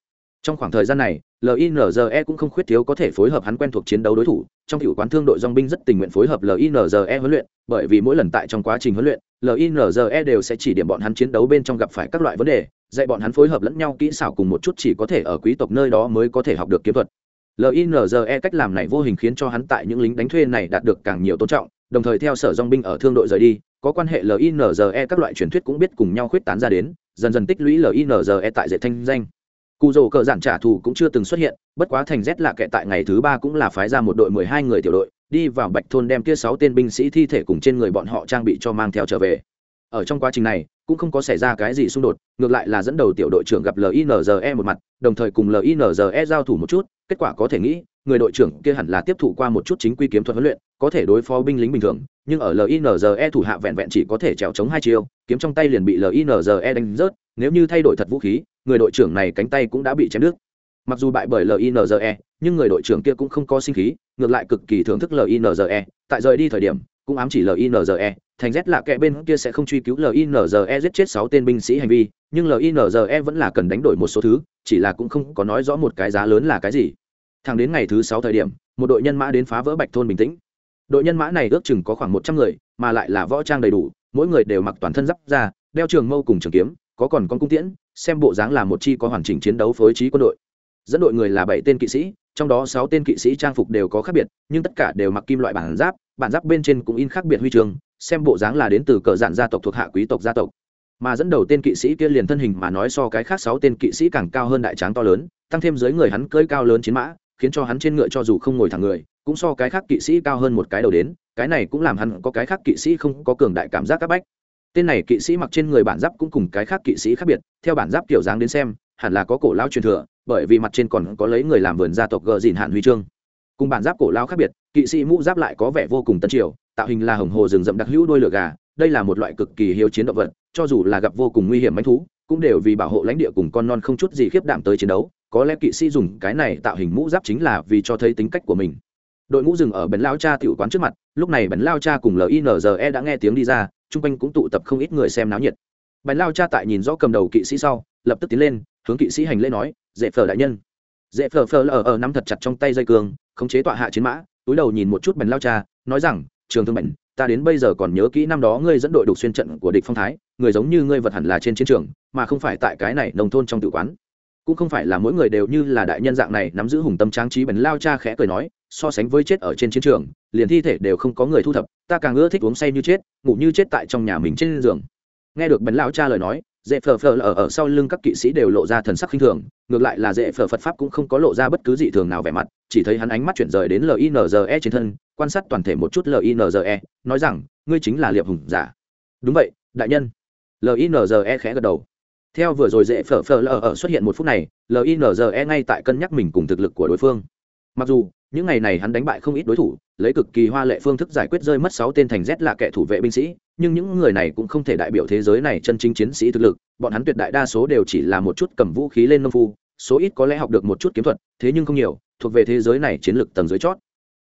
trong khoảng thời gian này linze cũng không khuyết thiếu có thể phối hợp hắn quen thuộc chiến đấu đối thủ, trong cựu quán thương đội dong binh rất tình nguyện phối hợp linze huấn luyện, bởi vì mỗi lần tại trong quá trình huấn luyện linze đều sẽ chỉ điểm bọn hắn chiến đấu bên trong gặp phải các loại vấn đề, dạy bọn hắn phối hợp lẫn nhau kỹ xảo cùng một chút chỉ có thể ở quý tộc nơi đó mới có thể học được kiếm thuật. Linze cách làm này vô hình khiến cho hắn tại những lính đánh thuê này đạt được càng nhiều tôn trọng, đồng thời theo sở dong binh ở thương đội rời đi, có quan hệ linze các loại truyền thuyết cũng biết cùng nhau khuyết tán ra đến, dần dần tích lũy linze tại dạy thanh danh. Cụ rồ cờ giản trả thù cũng chưa từng xuất hiện, bất quá thành rét lạ kệ tại ngày thứ ba cũng là phái ra một đội mười hai người tiểu đội đi vào bạch thôn đem kia sáu tên binh sĩ thi thể cùng trên người bọn họ trang bị cho mang theo trở về. Ở trong quá trình này, cũng không có xảy ra cái gì xung đột, ngược lại là dẫn đầu tiểu đội trưởng gặp linze một mặt, đồng thời cùng linze giao thủ một chút, kết quả có thể nghĩ, người đội trưởng kia hẳn là tiếp thụ qua một chút chính quy kiếm thuật huấn luyện, có thể đối phó binh lính bình thường, nhưng ở linze thủ hạ vẹn vẹn chỉ có thể trèo chống hai chiêu, kiếm trong tay liền bị linze đánh rớt, nếu như thay đổi thật vũ khí, người đội trưởng này cánh tay cũng đã bị chém đứt mặc dù bại bởi linze nhưng người đội trưởng kia cũng không có sinh khí, ngược lại cực kỳ thưởng thức linze tại rời đi thời điểm, cũng ám chỉ linze thành z lạ kệ bên kia sẽ không truy cứu linze giết chết sáu tên binh sĩ hành vi, nhưng linze vẫn là cần đánh đổi một số thứ, chỉ là cũng không có nói rõ một cái giá lớn là cái gì. Thẳng đến ngày thứ sáu thời điểm, một đội nhân mã đến phá vỡ bạch thôn bình tĩnh. Đội nhân mã này ước chừng có khoảng một trăm người, mà lại là võ trang đầy đủ, mỗi người đều mặc toàn thân giáp ra đeo trường mâu cùng trường kiếm, có còn con cung tiễn, xem bộ dáng là một chi có hoàn chỉnh chiến đấu phối trí quân đội dẫn đội người là bảy tên kỵ sĩ, trong đó sáu tên kỵ sĩ trang phục đều có khác biệt, nhưng tất cả đều mặc kim loại bản giáp bản giáp bên trên cũng in khác biệt huy chương, xem bộ dáng là đến từ cờ dạn gia tộc thuộc hạ quý tộc gia tộc. Mà dẫn đầu tên kỵ sĩ kia liền thân hình mà nói so cái khác sáu tên kỵ sĩ càng cao hơn đại tráng to lớn, tăng thêm dưới người hắn cơi cao lớn chiến mã, khiến cho hắn trên ngựa cho dù không ngồi thẳng người, cũng so cái khác kỵ sĩ cao hơn một cái đầu đến, cái này cũng làm hắn có cái khác kỵ sĩ không có cường đại cảm giác các bách. Tên này kỵ sĩ mặc trên người bản giáp cũng cùng cái khác kỵ sĩ khác biệt, theo bản giáp kiểu dáng đến xem, hẳn là có cổ lao truyền thừa bởi vì mặt trên còn có lấy người làm vườn gia tộc gờ dìn hạn huy chương. Cùng bản giáp cổ lao khác biệt, kỵ sĩ mũ giáp lại có vẻ vô cùng tân triều, tạo hình là hồng hồ rừng rậm đặc hữu đôi lửa gà, đây là một loại cực kỳ hiếu chiến động vật, cho dù là gặp vô cùng nguy hiểm manh thú, cũng đều vì bảo hộ lãnh địa cùng con non không chút gì khiếp đảm tới chiến đấu, có lẽ kỵ sĩ dùng cái này tạo hình mũ giáp chính là vì cho thấy tính cách của mình. Đội ngũ rừng ở bến lao cha tiểu quán trước mặt, lúc này bến lao cha cùng linze đã nghe tiếng đi ra, chung quanh cũng tụ tập không ít người xem náo nhiệt. Bến lao cha tại nhìn rõ cầm đầu kỵ sĩ sau, lập tức tiến lên, hướng kỵ sĩ hành lễ nói dễ phở đại nhân. Dễ phở phở lờ ở nắm thật chặt trong tay dây cường, khống chế tọa hạ chiến mã, túi đầu nhìn một chút bèn lao cha, nói rằng, trường thương bệnh ta đến bây giờ còn nhớ kỹ năm đó ngươi dẫn đội đục xuyên trận của địch phong thái, người giống như ngươi vật hẳn là trên chiến trường, mà không phải tại cái này nông thôn trong tự quán. Cũng không phải là mỗi người đều như là đại nhân dạng này nắm giữ hùng tâm tráng trí bèn lao cha khẽ cười nói, so sánh với chết ở trên chiến trường, liền thi thể đều không có người thu thập, ta càng ưa thích uống say như chết, ngủ như chết tại trong nhà mình trên giường. Nghe được bèn lao cha lời nói dễ phờ phờ ở ở sau lưng các kỵ sĩ đều lộ ra thần sắc khinh thường, ngược lại là dễ phờ phật pháp cũng không có lộ ra bất cứ dị thường nào vẻ mặt, chỉ thấy hắn ánh mắt chuyển rời đến linze trên thân, quan sát toàn thể một chút linze nói rằng, ngươi chính là liệp hùng giả. Đúng vậy, đại nhân. Linze khẽ gật đầu. Theo vừa rồi dễ phở phở lờ ở xuất hiện một phút này linze ngay tại cân nhắc mình cùng thực lực của đối phương. Mặc dù, những ngày này hắn đánh bại không ít đối thủ, lấy cực kỳ hoa lệ phương thức giải quyết rơi mất sáu tên thành z là kẻ thủ vệ binh sĩ nhưng những người này cũng không thể đại biểu thế giới này chân chính chiến sĩ thực lực, bọn hắn tuyệt đại đa số đều chỉ là một chút cầm vũ khí lên nông phu, số ít có lẽ học được một chút kiếm thuật, thế nhưng không nhiều, thuộc về thế giới này chiến lược tầng dưới chót.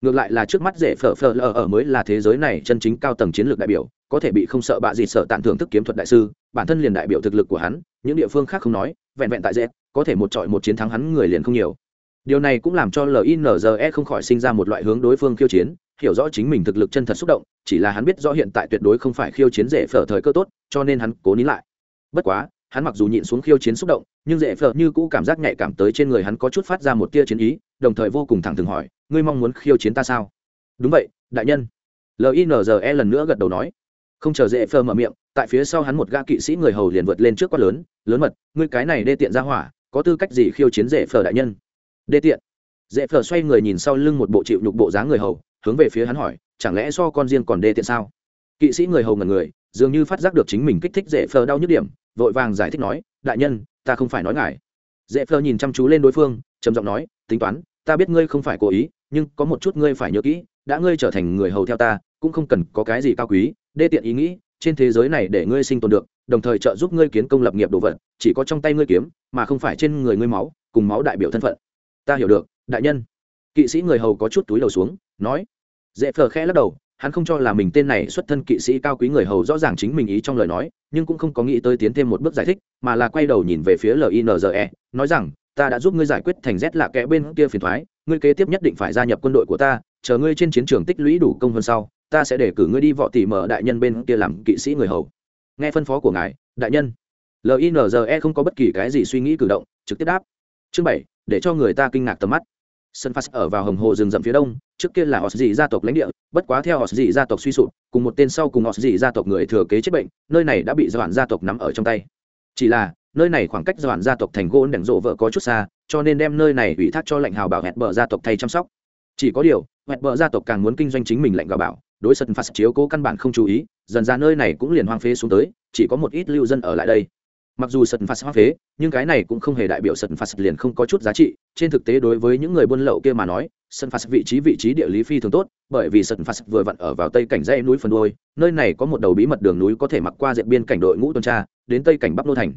Ngược lại là trước mắt dễ phở phở lờ ở mới là thế giới này chân chính cao tầng chiến lược đại biểu, có thể bị không sợ bạ gì sợ tạm thưởng thức kiếm thuật đại sư, bản thân liền đại biểu thực lực của hắn, những địa phương khác không nói, vẹn vẹn tại dễ, có thể một trọi một chiến thắng hắn người liền không nhiều. Điều này cũng làm cho linze không khỏi sinh ra một loại hướng đối phương khiêu chiến hiểu rõ chính mình thực lực chân thật xúc động, chỉ là hắn biết rõ hiện tại tuyệt đối không phải khiêu chiến dễ phở thời cơ tốt, cho nên hắn cố nín lại. Bất quá, hắn mặc dù nhịn xuống khiêu chiến xúc động, nhưng dễ phở như cũ cảm giác nhạy cảm tới trên người hắn có chút phát ra một tia chiến ý, đồng thời vô cùng thẳng thừng hỏi, ngươi mong muốn khiêu chiến ta sao? Đúng vậy, đại nhân. Linze lần nữa gật đầu nói. Không chờ dễ phở mở miệng, tại phía sau hắn một gã kỵ sĩ người hầu liền vượt lên trước quát lớn lớn mật, ngươi cái này đê tiện ra hỏa, có tư cách gì khiêu chiến dễ phở đại nhân? Đê tiện? Dễ phở xoay người nhìn sau lưng một bộ chịu nhục bộ dáng người hầu, hướng về phía hắn hỏi, chẳng lẽ so con riêng còn đê tiện sao? Kỵ sĩ người hầu ngần người, dường như phát giác được chính mình kích thích dễ phở đau nhức điểm, vội vàng giải thích nói, đại nhân, ta không phải nói ngại dễ phở nhìn chăm chú lên đối phương, trầm giọng nói, tính toán, ta biết ngươi không phải cố ý, nhưng có một chút ngươi phải nhớ kỹ, đã ngươi trở thành người hầu theo ta, cũng không cần có cái gì cao quý, đê tiện ý nghĩ, trên thế giới này để ngươi sinh tồn được, đồng thời trợ giúp ngươi kiến công lập nghiệp đồ vật, chỉ có trong tay ngươi kiếm, mà không phải trên người ngươi máu, cùng máu đại biểu thân phận. Ta hiểu được đại nhân. Kỵ sĩ người hầu có chút túi đầu xuống, nói. Dễ phờ khẽ lắc đầu, hắn không cho là mình tên này xuất thân kỵ sĩ cao quý người hầu rõ ràng chính mình ý trong lời nói, nhưng cũng không có nghĩ tới tiến thêm một bước giải thích, mà là quay đầu nhìn về phía linze nói rằng, ta đã giúp ngươi giải quyết thành rét lạ kẽ bên kia phiền thoái, ngươi kế tiếp nhất định phải gia nhập quân đội của ta, chờ ngươi trên chiến trường tích lũy đủ công hơn sau, ta sẽ để cử ngươi đi võ tỉ mở đại nhân bên kia làm kỵ sĩ người hầu. Nghe phân phó của ngài, đại nhân. Linze không có bất kỳ cái gì suy nghĩ cử động, trực tiếp đáp. Chương bảy, để cho người ta kinh ngạc tầm mắt sân phát ở vào hồng hồ rừng rậm phía đông, trước kia là họ dị gia tộc lãnh địa, bất quá theo họ dị gia tộc suy sụp, cùng một tên sau cùng họ dị gia tộc người thừa kế chết bệnh, nơi này đã bị doạn gia tộc nắm ở trong tay. Chỉ là, nơi này khoảng cách doạn gia tộc thành gỗ đèn rộ vợ có chút xa, cho nên đem nơi này ủy thác cho lệnh hào bảo hẹn bờ gia tộc thay chăm sóc. Chỉ có điều, hẹn bờ gia tộc càng muốn kinh doanh chính mình lệnh gào bảo, đối sân phát chiếu cố căn bản không chú ý, dần ra nơi này cũng liền hoang phế xuống tới, chỉ có một ít lưu dân ở lại đây mặc dù sật phạt hoa phế, nhưng cái này cũng không hề đại biểu sật phạt liền không có chút giá trị. Trên thực tế đối với những người buôn lậu kia mà nói sân phạt vị trí vị trí địa lý phi thường tốt, bởi vì sân phạt vừa vặn ở vào tây cảnh dãy núi phần đôi nơi này có một đầu bí mật đường núi có thể mặc qua diện biên cảnh đội ngũ tuần tra, đến tây cảnh bắc nô thành.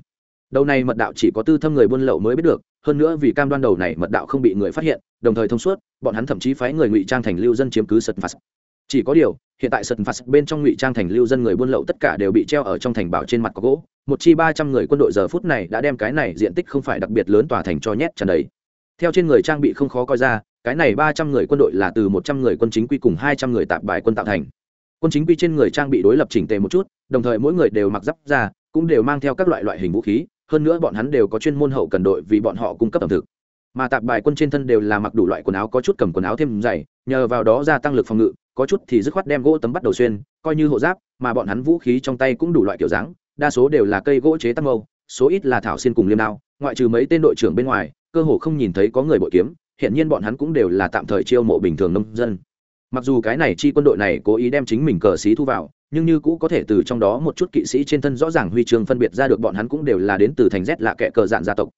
Đầu này mật đạo chỉ có tư thâm người buôn lậu mới biết được, hơn nữa vì cam đoan đầu này mật đạo không bị người phát hiện, đồng thời thông suốt, bọn hắn thậm chí phái người ngụy trang thành lưu dân chiếm cứ sật phạt chỉ có điều, hiện tại sân phạt bên trong ngụy trang thành lưu dân người buôn lậu tất cả đều bị treo ở trong thành bảo trên mặt có gỗ. Một chi ba trăm người quân đội giờ phút này đã đem cái này diện tích không phải đặc biệt lớn tòa thành cho nhét tràn đầy. Theo trên người trang bị không khó coi ra, cái này ba trăm người quân đội là từ một trăm người quân chính quy cùng hai trăm người tạp bài quân tạo thành. Quân chính quy trên người trang bị đối lập chỉnh tề một chút, đồng thời mỗi người đều mặc giáp ra cũng đều mang theo các loại loại hình vũ khí, hơn nữa bọn hắn đều có chuyên môn hậu cần đội vì bọn họ cung cấp ẩm thực. Mà tạp bài quân trên thân đều là mặc đủ loại quần áo có chút cầm quần áo thêm dày, nhờ vào đó gia tăng lực phòng ngự có chút thì dứt khoát đem gỗ tấm bắt đầu xuyên, coi như hộ giáp, mà bọn hắn vũ khí trong tay cũng đủ loại kiểu dáng, đa số đều là cây gỗ chế tắc mâu, số ít là thảo xin cùng liêm đao, ngoại trừ mấy tên đội trưởng bên ngoài, cơ hồ không nhìn thấy có người bội kiếm, hiện nhiên bọn hắn cũng đều là tạm thời chiêu mộ bình thường nông dân. Mặc dù cái này chi quân đội này cố ý đem chính mình cờ xí thu vào, nhưng như cũ có thể từ trong đó một chút kỵ sĩ trên thân rõ ràng huy chương phân biệt ra được bọn hắn cũng đều là đến từ thành rét lạ kẻ cờ dạn gia tộc.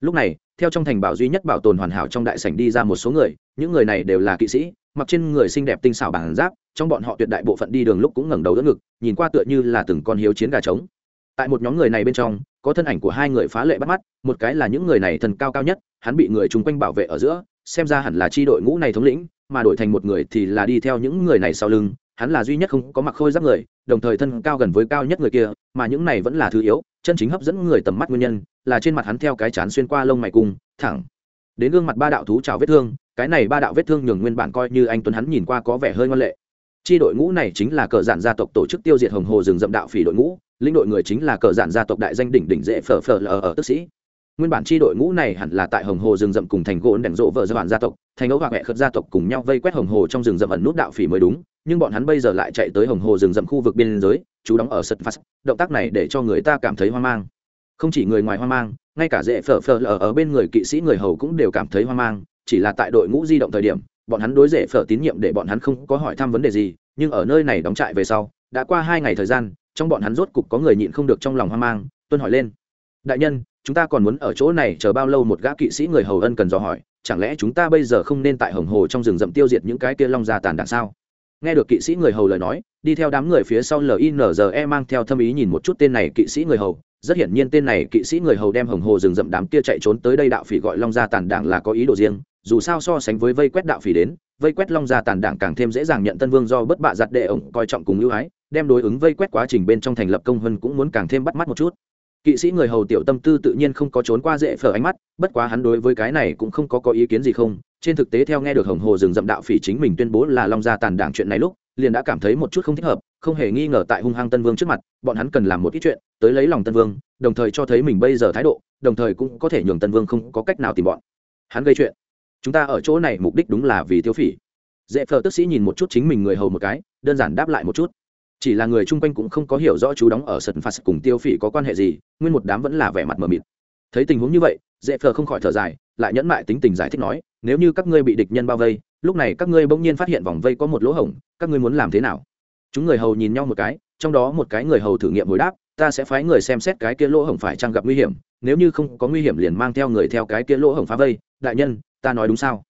Lúc này, theo trong thành bảo duy nhất bảo tồn hoàn hảo trong đại sảnh đi ra một số người, những người này đều là kỵ sĩ mặc trên người xinh đẹp tinh xảo bản giáp, trong bọn họ tuyệt đại bộ phận đi đường lúc cũng ngẩng đầu đỡ ngực, nhìn qua tựa như là từng con hiếu chiến gà trống. Tại một nhóm người này bên trong, có thân ảnh của hai người phá lệ bắt mắt, một cái là những người này thần cao cao nhất, hắn bị người chung quanh bảo vệ ở giữa, xem ra hẳn là chi đội ngũ này thống lĩnh, mà đổi thành một người thì là đi theo những người này sau lưng, hắn là duy nhất không có mặc khôi giáp người, đồng thời thân cao gần với cao nhất người kia, mà những này vẫn là thứ yếu, chân chính hấp dẫn người tầm mắt nguyên nhân, là trên mặt hắn theo cái chán xuyên qua lông mày cùng, thẳng đến gương mặt ba đạo thú trào vết thương cái này ba đạo vết thương nhường nguyên bản coi như anh tuấn hắn nhìn qua có vẻ hơi ngoan lệ. Chi đội ngũ này chính là cờ giản gia tộc tổ chức tiêu diệt hồng hồ rừng rậm đạo phỉ đội ngũ, lĩnh đội người chính là cờ giản gia tộc đại danh đỉnh đỉnh dễ phở phở lờ ở tức sĩ. Nguyên bản chi đội ngũ này hẳn là tại hồng hồ rừng rậm cùng thành gỗ đèn rộ vợ gia bản gia tộc, thành ấu hoặc mẹ khất gia tộc cùng nhau vây quét hồng hồ trong rừng rậm ẩn nút đạo phỉ mới đúng, nhưng bọn hắn bây giờ lại chạy tới hồng hồ rừng rậm khu vực biên giới, chú đóng ở sật phát động tác này để cho người ta cảm thấy hoang mang. Không chỉ người ngoài hoang mang, ngay cả dễ phở phở lờ ở bên người kỵ sĩ người hầu cũng đều cảm thấy hoang mang chỉ là tại đội ngũ di động thời điểm, bọn hắn đối rể phở tín nhiệm để bọn hắn không có hỏi thăm vấn đề gì, nhưng ở nơi này đóng trại về sau, đã qua hai ngày thời gian, trong bọn hắn rốt cục có người nhịn không được trong lòng hoang mang, tuân hỏi lên. Đại nhân, chúng ta còn muốn ở chỗ này chờ bao lâu một gã kỵ sĩ người hầu ân cần dò hỏi, chẳng lẽ chúng ta bây giờ không nên tại hồng hồ trong rừng rậm tiêu diệt những cái kia long gia tàn đạn sao? Nghe được kỵ sĩ người hầu lời nói, đi theo đám người phía sau linze mang theo thâm ý nhìn một chút tên này kỵ sĩ người hầu rất hiển nhiên tên này kỵ sĩ người hầu đem hồng hồ rừng rậm đám kia chạy trốn tới đây đạo phỉ gọi long gia tàn đảng là có ý đồ riêng, dù sao so sánh với vây quét đạo phỉ đến, vây quét long gia tàn đảng càng thêm dễ dàng nhận tân vương do bất bạ giặt đệ ổng coi trọng cùng ưu ái, đem đối ứng vây quét quá trình bên trong thành lập công hơn cũng muốn càng thêm bắt mắt một chút. Kỵ sĩ người hầu tiểu tâm tư tự nhiên không có trốn qua dễ phở ánh mắt, bất quá hắn đối với cái này cũng không có có ý kiến gì không, trên thực tế theo nghe được hồng hồ rừng rậm đạo phỉ chính mình tuyên bố là long gia tàn đảng chuyện này lúc liền đã cảm thấy một chút không thích hợp, không hề nghi ngờ tại hung hăng tân vương trước mặt, bọn hắn cần làm một ít chuyện, tới lấy lòng tân vương, đồng thời cho thấy mình bây giờ thái độ, đồng thời cũng có thể nhường tân vương không có cách nào tìm bọn hắn gây chuyện. Chúng ta ở chỗ này mục đích đúng là vì tiêu phỉ. Dễ phờ tức sĩ nhìn một chút chính mình người hầu một cái, đơn giản đáp lại một chút. Chỉ là người chung quanh cũng không có hiểu rõ chú đóng ở sân phạt cùng tiêu phỉ có quan hệ gì, nguyên một đám vẫn là vẻ mặt mờ mịt. Thấy tình huống như vậy dễ phờ không khỏi thở dài, lại nhẫn mại tính tình giải thích nói, nếu như các ngươi bị địch nhân bao vây lúc này các ngươi bỗng nhiên phát hiện vòng vây có một lỗ hổng, các ngươi muốn làm thế nào? Chúng người hầu nhìn nhau một cái, trong đó một cái người hầu thử nghiệm hồi đáp, ta sẽ phái người xem xét cái kia lỗ hổng phải chăng gặp nguy hiểm, nếu như không có nguy hiểm liền mang theo người theo cái kia lỗ hổng phá vây. Đại nhân, ta nói đúng sao?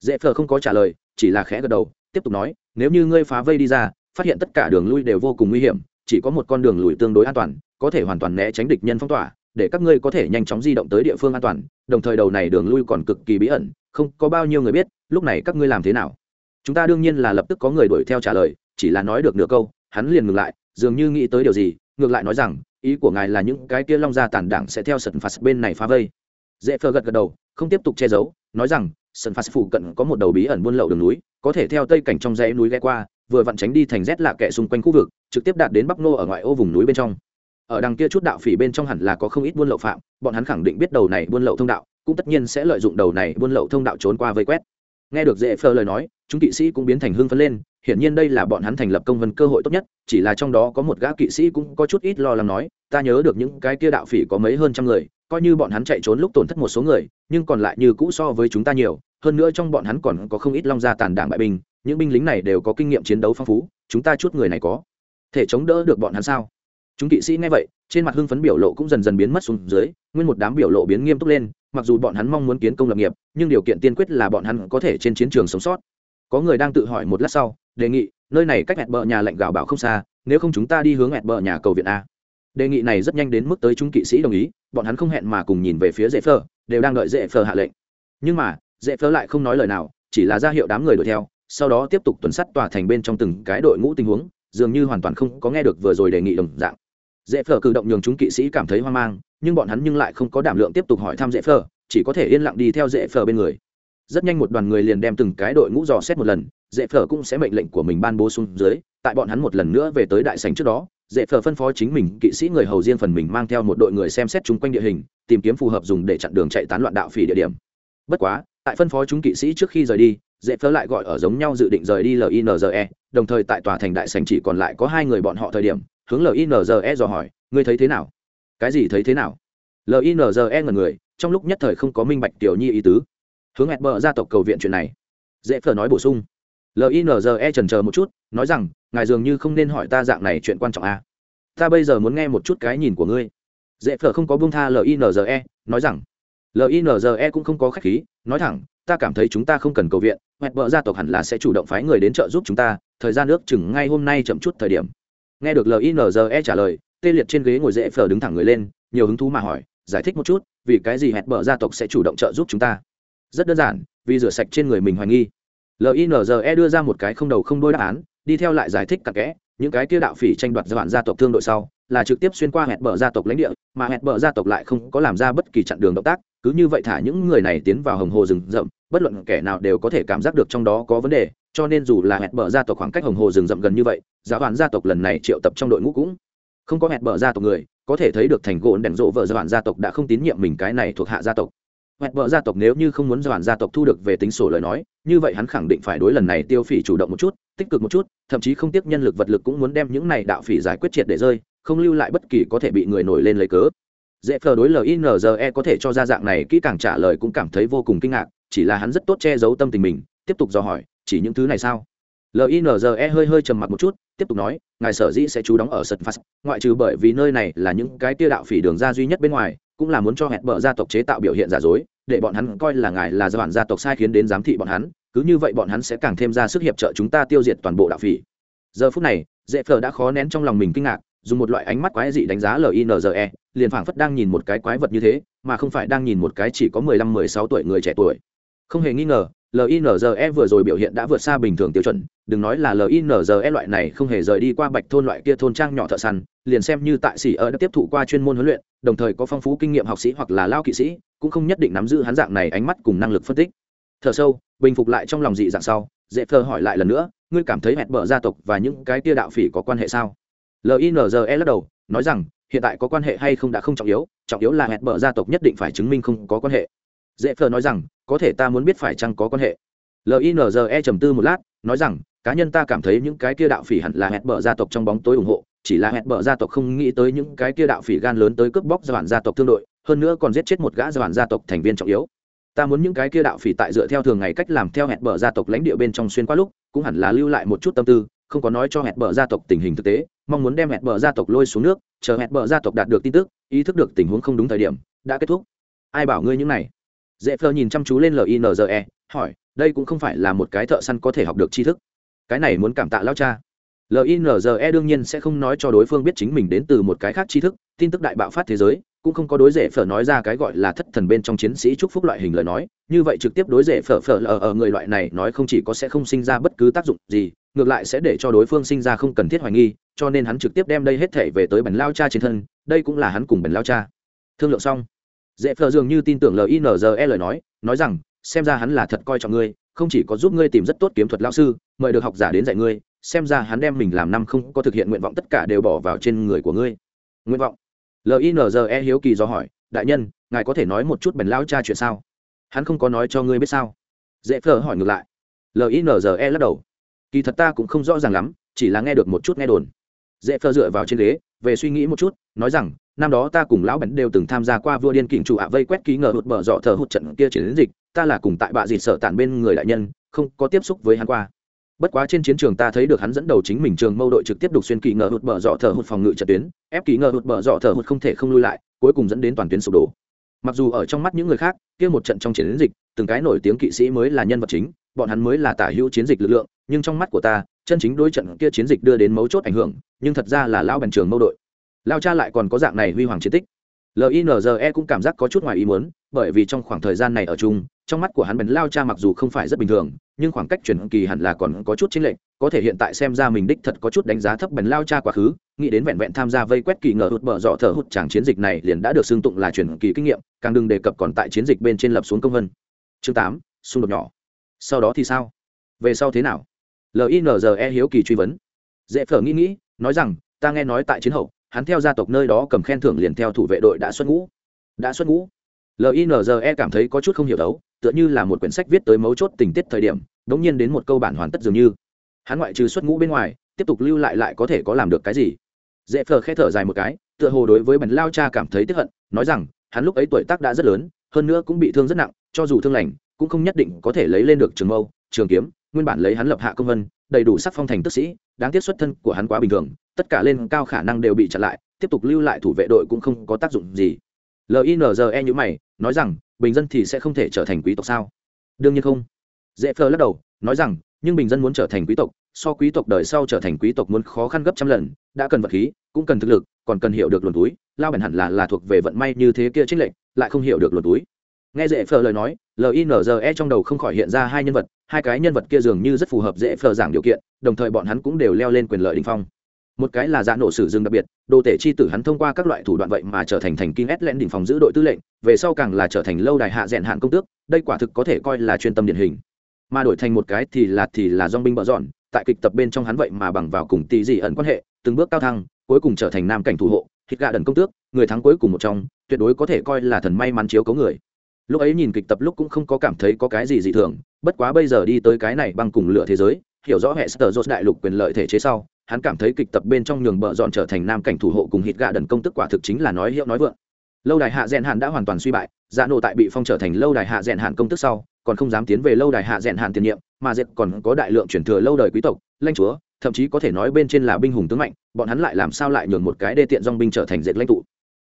Dễ phờ không có trả lời, chỉ là khẽ gật đầu, tiếp tục nói, nếu như ngươi phá vây đi ra, phát hiện tất cả đường lui đều vô cùng nguy hiểm, chỉ có một con đường lùi tương đối an toàn, có thể hoàn toàn né tránh địch nhân phong tỏa, để các ngươi có thể nhanh chóng di động tới địa phương an toàn, đồng thời đầu này đường lui còn cực kỳ bí ẩn không có bao nhiêu người biết, lúc này các ngươi làm thế nào? Chúng ta đương nhiên là lập tức có người đuổi theo trả lời, chỉ là nói được nửa câu, hắn liền ngừng lại, dường như nghĩ tới điều gì, ngược lại nói rằng, ý của ngài là những cái kia long gia tản đảng sẽ theo sân phạt bên này phá vây. Dễ phơ gật gật đầu, không tiếp tục che giấu, nói rằng sân phạt phụ cận có một đầu bí ẩn buôn lậu đường núi, có thể theo tây cảnh trong dãy núi ghé qua, vừa vặn tránh đi thành rét lạ kệ xung quanh khu vực, trực tiếp đạt đến bắc nô ở ngoại ô vùng núi bên trong. Ở đằng kia chút đạo phỉ bên trong hẳn là có không ít buôn lậu phạm, bọn hắn khẳng định biết đầu này buôn lậu thông đạo cũng tất nhiên sẽ lợi dụng đầu này buôn lậu thông đạo trốn qua vây quét. Nghe được dễ phơ lời nói, chúng kỵ sĩ cũng biến thành hưng phấn lên, hiển nhiên đây là bọn hắn thành lập công vân cơ hội tốt nhất, chỉ là trong đó có một gã kỵ sĩ cũng có chút ít lo lắng nói, ta nhớ được những cái kia đạo phỉ có mấy hơn trăm người, coi như bọn hắn chạy trốn lúc tổn thất một số người, nhưng còn lại như cũ so với chúng ta nhiều, hơn nữa trong bọn hắn còn có không ít long gia tàn đảng bại binh, những binh lính này đều có kinh nghiệm chiến đấu phong phú, chúng ta chút người này có thể chống đỡ được bọn hắn sao? Chúng kỵ sĩ nghe vậy, trên mặt hưng phấn biểu lộ cũng dần dần biến mất xuống dưới, nguyên một đám biểu lộ biến nghiêm túc lên mặc dù bọn hắn mong muốn kiến công lập nghiệp, nhưng điều kiện tiên quyết là bọn hắn có thể trên chiến trường sống sót. Có người đang tự hỏi một lát sau, đề nghị, nơi này cách hẹn bờ nhà lệnh gạo bảo không xa, nếu không chúng ta đi hướng hẹn bờ nhà cầu viện a. Đề nghị này rất nhanh đến mức tới chúng kỵ sĩ đồng ý, bọn hắn không hẹn mà cùng nhìn về phía dễ phờ đều đang đợi dễ phờ hạ lệnh. Nhưng mà dễ phờ lại không nói lời nào, chỉ là ra hiệu đám người đuổi theo, sau đó tiếp tục tuần sắt tòa thành bên trong từng cái đội ngũ tình huống, dường như hoàn toàn không có nghe được vừa rồi đề nghị đồng dạng dễ phở cử động nhường chúng kỵ sĩ cảm thấy hoang mang, nhưng bọn hắn nhưng lại không có đảm lượng tiếp tục hỏi thăm dễ phở, chỉ có thể yên lặng đi theo dễ phở bên người. Rất nhanh một đoàn người liền đem từng cái đội ngũ dò xét một lần, dễ phở cũng sẽ mệnh lệnh của mình ban bố xuống dưới, tại bọn hắn một lần nữa về tới đại sành trước đó, dễ phở phân phó chính mình kỵ sĩ người hầu riêng phần mình mang theo một đội người xem xét chung quanh địa hình, tìm kiếm phù hợp dùng để chặn đường chạy tán loạn đạo phỉ địa điểm. Bất quá, tại phân phó chúng kỵ sĩ trước khi rời đi, dễ phở lại gọi ở giống nhau dự định rời đi linze đồng thời tại tòa thành đại sành chỉ còn lại có hai người bọn họ thời điểm hướng linze dò hỏi, ngươi thấy thế nào? Cái gì thấy thế nào? Linze ngần người, trong lúc nhất thời không có minh bạch tiểu nhi ý tứ. Hướng hẹn bờ gia tộc cầu viện chuyện này. Dễ phở nói bổ sung. Linze trần chờ một chút, nói rằng, ngài dường như không nên hỏi ta dạng này chuyện quan trọng à. ta bây giờ muốn nghe một chút cái nhìn của ngươi. Dễ phở không có buông tha linze nói rằng linze cũng không có khách khí, nói thẳng, ta cảm thấy chúng ta không cần cầu viện hẹn bờ gia tộc hẳn là sẽ chủ động phái người đến trợ giúp chúng ta, thời gian ước chừng ngay hôm nay chậm chút thời điểm nghe được linze trả lời, tê liệt trên ghế ngồi dễ phở đứng thẳng người lên, nhiều hứng thú mà hỏi, giải thích một chút, vì cái gì hẹn bờ gia tộc sẽ chủ động trợ giúp chúng ta? Rất đơn giản, vì rửa sạch trên người mình hoài nghi. Linze đưa ra một cái không đầu không đôi đáp án, đi theo lại giải thích cặn kẽ, những cái kia đạo phỉ tranh đoạt giai đoạn gia tộc thương đội sau, là trực tiếp xuyên qua hẹn bờ gia tộc lãnh địa, mà hẹn bờ gia tộc lại không có làm ra bất kỳ chặn đường động tác, cứ như vậy thả những người này tiến vào hồng hồ rừng rậm, bất luận kẻ nào đều có thể cảm giác được trong đó có vấn đề cho nên dù là hẹn bờ gia tộc khoảng cách hồng hồ rừng rậm gần như vậy giáo đoàn gia tộc lần này triệu tập trong đội ngũ cũng không có hẹn bờ gia tộc người, có thể thấy được thành gỗ đèn rộ vợ gia đoàn gia tộc đã không tín nhiệm mình cái này thuộc hạ gia tộc. Hẹn bờ gia tộc nếu như không muốn gia gia tộc thu được về tính sổ lời nói, như vậy hắn khẳng định phải đối lần này tiêu phỉ chủ động một chút, tích cực một chút, thậm chí không tiếc nhân lực vật lực cũng muốn đem những này đạo phỉ giải quyết triệt để rơi, không lưu lại bất kỳ có thể bị người nổi lên lấy cớ. Dễ phờ đối linze có thể cho ra dạng này kỹ càng trả lời cũng cảm thấy vô cùng kinh ngạc, chỉ là hắn rất tốt che giấu tâm tình mình, tiếp tục dò hỏi chỉ những thứ này sao? Linze hơi hơi trầm mặc một chút, tiếp tục nói, ngài sở dĩ sẽ trú đóng ở sật phạt, ngoại trừ bởi vì nơi này là những cái tia đạo phỉ đường ra duy nhất bên ngoài, cũng là muốn cho hẹn bờ gia tộc chế tạo biểu hiện giả dối, để bọn hắn coi là ngài là do bản gia tộc sai khiến đến giám thị bọn hắn, cứ như vậy bọn hắn sẽ càng thêm ra sức hiệp trợ chúng ta tiêu diệt toàn bộ đạo phỉ. Giờ phút này, dễ phờ đã khó nén trong lòng mình kinh ngạc, dùng một loại ánh mắt quái dị đánh giá linze liền phảng phất đang nhìn một cái quái vật như thế, mà không phải đang nhìn một cái chỉ có mười lăm, mười sáu tuổi người trẻ tuổi. Không hề nghi ngờ linze vừa rồi biểu hiện đã vượt xa bình thường tiêu chuẩn, đừng nói là linze loại này không hề rời đi qua bạch thôn loại kia thôn trang nhỏ thợ săn, liền xem như tại sĩ ở đã tiếp thụ qua chuyên môn huấn luyện, đồng thời có phong phú kinh nghiệm học sĩ hoặc là lao kỵ sĩ, cũng không nhất định nắm giữ hắn dạng này ánh mắt cùng năng lực phân tích. Thở sâu, bình phục lại trong lòng dị dạng sau dễ phơ hỏi lại lần nữa, ngươi cảm thấy hẹn bở gia tộc và những cái tia đạo phỉ có quan hệ sao? Linze lắc đầu, nói rằng, hiện tại có quan hệ hay không đã không trọng yếu trọng yếu là hẹn bở gia tộc nhất định phải chứng minh không có quan hệ. Dễ phờ nói rằng có thể ta muốn biết phải chăng có quan hệ. Linze trầm tư một lát, nói rằng, cá nhân ta cảm thấy những cái kia đạo phỉ hẳn là hẹn bở gia tộc trong bóng tối ủng hộ, chỉ là hẹn bở gia tộc không nghĩ tới những cái kia đạo phỉ gan lớn tới cướp bóc gia gia tộc thương đội, hơn nữa còn giết chết một gã gia gia tộc thành viên trọng yếu. Ta muốn những cái kia đạo phỉ tại dựa theo thường ngày cách làm theo hẹn bở gia tộc lãnh địa bên trong xuyên qua lúc, cũng hẳn là lưu lại một chút tâm tư, không có nói cho hẹn bở gia tộc tình hình thực tế, mong muốn đem hẹn bở gia tộc lôi xuống nước, chờ hẹn bở gia tộc đạt được tin tức, ý thức được tình huống không đúng thời điểm, đã kết thúc. Ai bảo ngươi những này? Dễ phơ nhìn chăm chú lên linze hỏi, đây cũng không phải là một cái thợ săn có thể học được tri thức. Cái này muốn cảm tạ lao cha. Linze đương nhiên sẽ không nói cho đối phương biết chính mình đến từ một cái khác tri thức, tin tức đại bạo phát thế giới, cũng không có đối rể phở nói ra cái gọi là thất thần bên trong chiến sĩ chúc phúc loại hình lời nói, như vậy trực tiếp đối rể phở phở lờ ở người loại này nói không chỉ có sẽ không sinh ra bất cứ tác dụng gì, ngược lại sẽ để cho đối phương sinh ra không cần thiết hoài nghi, cho nên hắn trực tiếp đem đây hết thể về tới bẩn lao cha trên thân, đây cũng là hắn cùng bẩn lao cha. Thương lượng xong dễ phờ dường như tin tưởng linze lời nói nói rằng, xem ra hắn là thật coi trọng ngươi, không chỉ có giúp ngươi tìm rất tốt kiếm thuật lao sư, mời được học giả đến dạy ngươi, xem ra hắn đem mình làm năm không có thực hiện nguyện vọng tất cả đều bỏ vào trên người của ngươi. Nguyện vọng? Linze hiếu kỳ do hỏi, đại nhân, ngài có thể nói một chút bèn lao cha chuyện sao? Hắn không có nói cho ngươi biết sao? Dễ phờ hỏi ngược lại. Linze lắc đầu. Kỳ thật ta cũng không rõ ràng lắm, chỉ là nghe được một chút nghe đồn. Dễ phờ dựa vào trên ghế, về suy nghĩ một chút, nói rằng năm đó ta cùng lão bèn đều từng tham gia qua vua điên kình chủ ạ vây quét ký ngờ hụt bờ dọ thờ hụt trận kia chiến dịch, ta là cùng tại bạ dịt sợ tản bên người đại nhân, không có tiếp xúc với hắn qua. Bất quá trên chiến trường ta thấy được hắn dẫn đầu chính mình trường mâu đội trực tiếp đục xuyên kỳ ngờ hụt bờ dọ thờ hụt phòng ngự trận tuyến, ép kỳ ngờ hụt bờ dọ thờ hụt không thể không lui lại, cuối cùng dẫn đến toàn tuyến sụp đổ. Mặc dù ở trong mắt những người khác, kia một trận trong chiến dịch, từng cái nổi tiếng kỵ sĩ mới là nhân vật chính, bọn hắn mới là tả hữu chiến dịch lực lượng, nhưng trong mắt của ta, chân chính đối trận kia chiến dịch đưa đến mấu chốt ảnh hưởng, nhưng thật ra là lão bèn trường mâu đội lao cha lại còn có dạng này huy hoàng chiến tích. Linze cũng cảm giác có chút ngoài ý muốn, bởi vì trong khoảng thời gian này ở chung, trong mắt của hắn bèn lao cha mặc dù không phải rất bình thường, nhưng khoảng cách chuyển kỳ hẳn là còn có chút chính lệnh có thể hiện tại xem ra mình đích thật có chút đánh giá thấp bèn lao cha quá khứ, nghĩ đến vẹn vẹn tham gia vây quét kỳ ngờ hụt bờ dọ thở hụt chẳng chiến dịch này liền đã được xưng tụng là chuyển kỳ kinh nghiệm, càng đừng đề cập còn tại chiến dịch bên trên lập xuống công vân. Chương tám, xung đột nhỏ. Sau đó thì sao? Về sau thế nào? Linze hiếu kỳ truy vấn. Dễ phở nghĩ nghĩ, nói rằng, ta nghe nói tại chiến hậu hắn theo gia tộc nơi đó cầm khen thưởng liền theo thủ vệ đội đã xuất ngũ. Đã xuất ngũ. Linze cảm thấy có chút không hiểu đấu, tựa như là một quyển sách viết tới mấu chốt tình tiết thời điểm đ ỗ n g nhiên đến một câu bản hoàn tất dường như. Hắn ngoại trừ xuất ngũ bên ngoài, tiếp tục lưu lại lại có thể có làm được cái gì? Dễ phờ khe thở dài một cái, tựa hồ đối với bần lao cha cảm thấy tiếp hận, nói rằng, hắn lúc ấy tuổi tác đã rất lớn, hơn nữa cũng bị thương rất nặng, cho dù thương lành, cũng không nhất định có thể lấy lên được trường mâu, trường kiếm, nguyên bản lấy hắn lập hạ công vân đầy đủ sắc phong thành tức sĩ, đáng tiếc xuất thân của hắn quá bình thường, tất cả lên cao khả năng đều bị chặn lại, tiếp tục lưu lại thủ vệ đội cũng không có tác dụng gì. Linze như mày, nói rằng, bình dân thì sẽ không thể trở thành quý tộc sao? Đương nhiên không. Dễ phơ lắc đầu, nói rằng, nhưng bình dân muốn trở thành quý tộc, so quý tộc đời sau trở thành quý tộc muốn khó khăn gấp trăm lần, đã cần vật khí, cũng cần thực lực, còn cần hiểu được luồn túi, lao bèn hẳn là là thuộc về vận may như thế kia trích lệnh lại không hiểu được luồn túi. Nghe dễ phờ lời nói linze trong đầu không khỏi hiện ra hai nhân vật hai cái nhân vật kia dường như rất phù hợp dễ phờ giảng điều kiện, đồng thời bọn hắn cũng đều leo lên quyền lợi đình phong. Một cái là dạ nổ sử dương đặc biệt, đồ tể chi tử hắn thông qua các loại thủ đoạn vậy mà trở thành thành kinh ét lén đỉnh phòng giữ đội tư lệnh, về sau càng là trở thành lâu đài hạ rèn hạn công tước, đây quả thực có thể coi là chuyên tâm điển hình. Mà đổi thành một cái thì là thì là dong binh bợ dọn, tại kịch tập bên trong hắn vậy mà bằng vào cùng tỷ dị ẩn quan hệ, từng bước cao thăng, cuối cùng trở thành nam cảnh thủ hộ, hít gạ đần công tước, người thắng cuối cùng một trong, tuyệt đối có thể coi là thần may mắn chiếu cấu người. Lúc ấy nhìn kịch tập lúc cũng không có cảm thấy có cái gì dị thường bất quá bây giờ đi tới cái này bằng cùng lửa thế giới, hiểu rõ hệ sơ đại lục quyền lợi thể chế sau, hắn cảm thấy kịch tập bên trong nhường bợ dọn trở thành nam cảnh thủ hộ cùng hít gạ đần công tức quả thực chính là nói hiệu nói vượng. Lâu đài hạ rèn hạn đã hoàn toàn suy bại dạ nổ tại bị phong trở thành lâu đài hạ rèn hạn công tức sau, còn không dám tiến về lâu đài hạ rèn hạn tiền nhiệm, mà dệt còn có đại lượng chuyển thừa lâu đời quý tộc, lãnh chúa, thậm chí có thể nói bên trên là binh hùng tướng mạnh, bọn hắn lại làm sao lại nhường một cái đê tiện dong binh trở thành dệt lãnh tụ.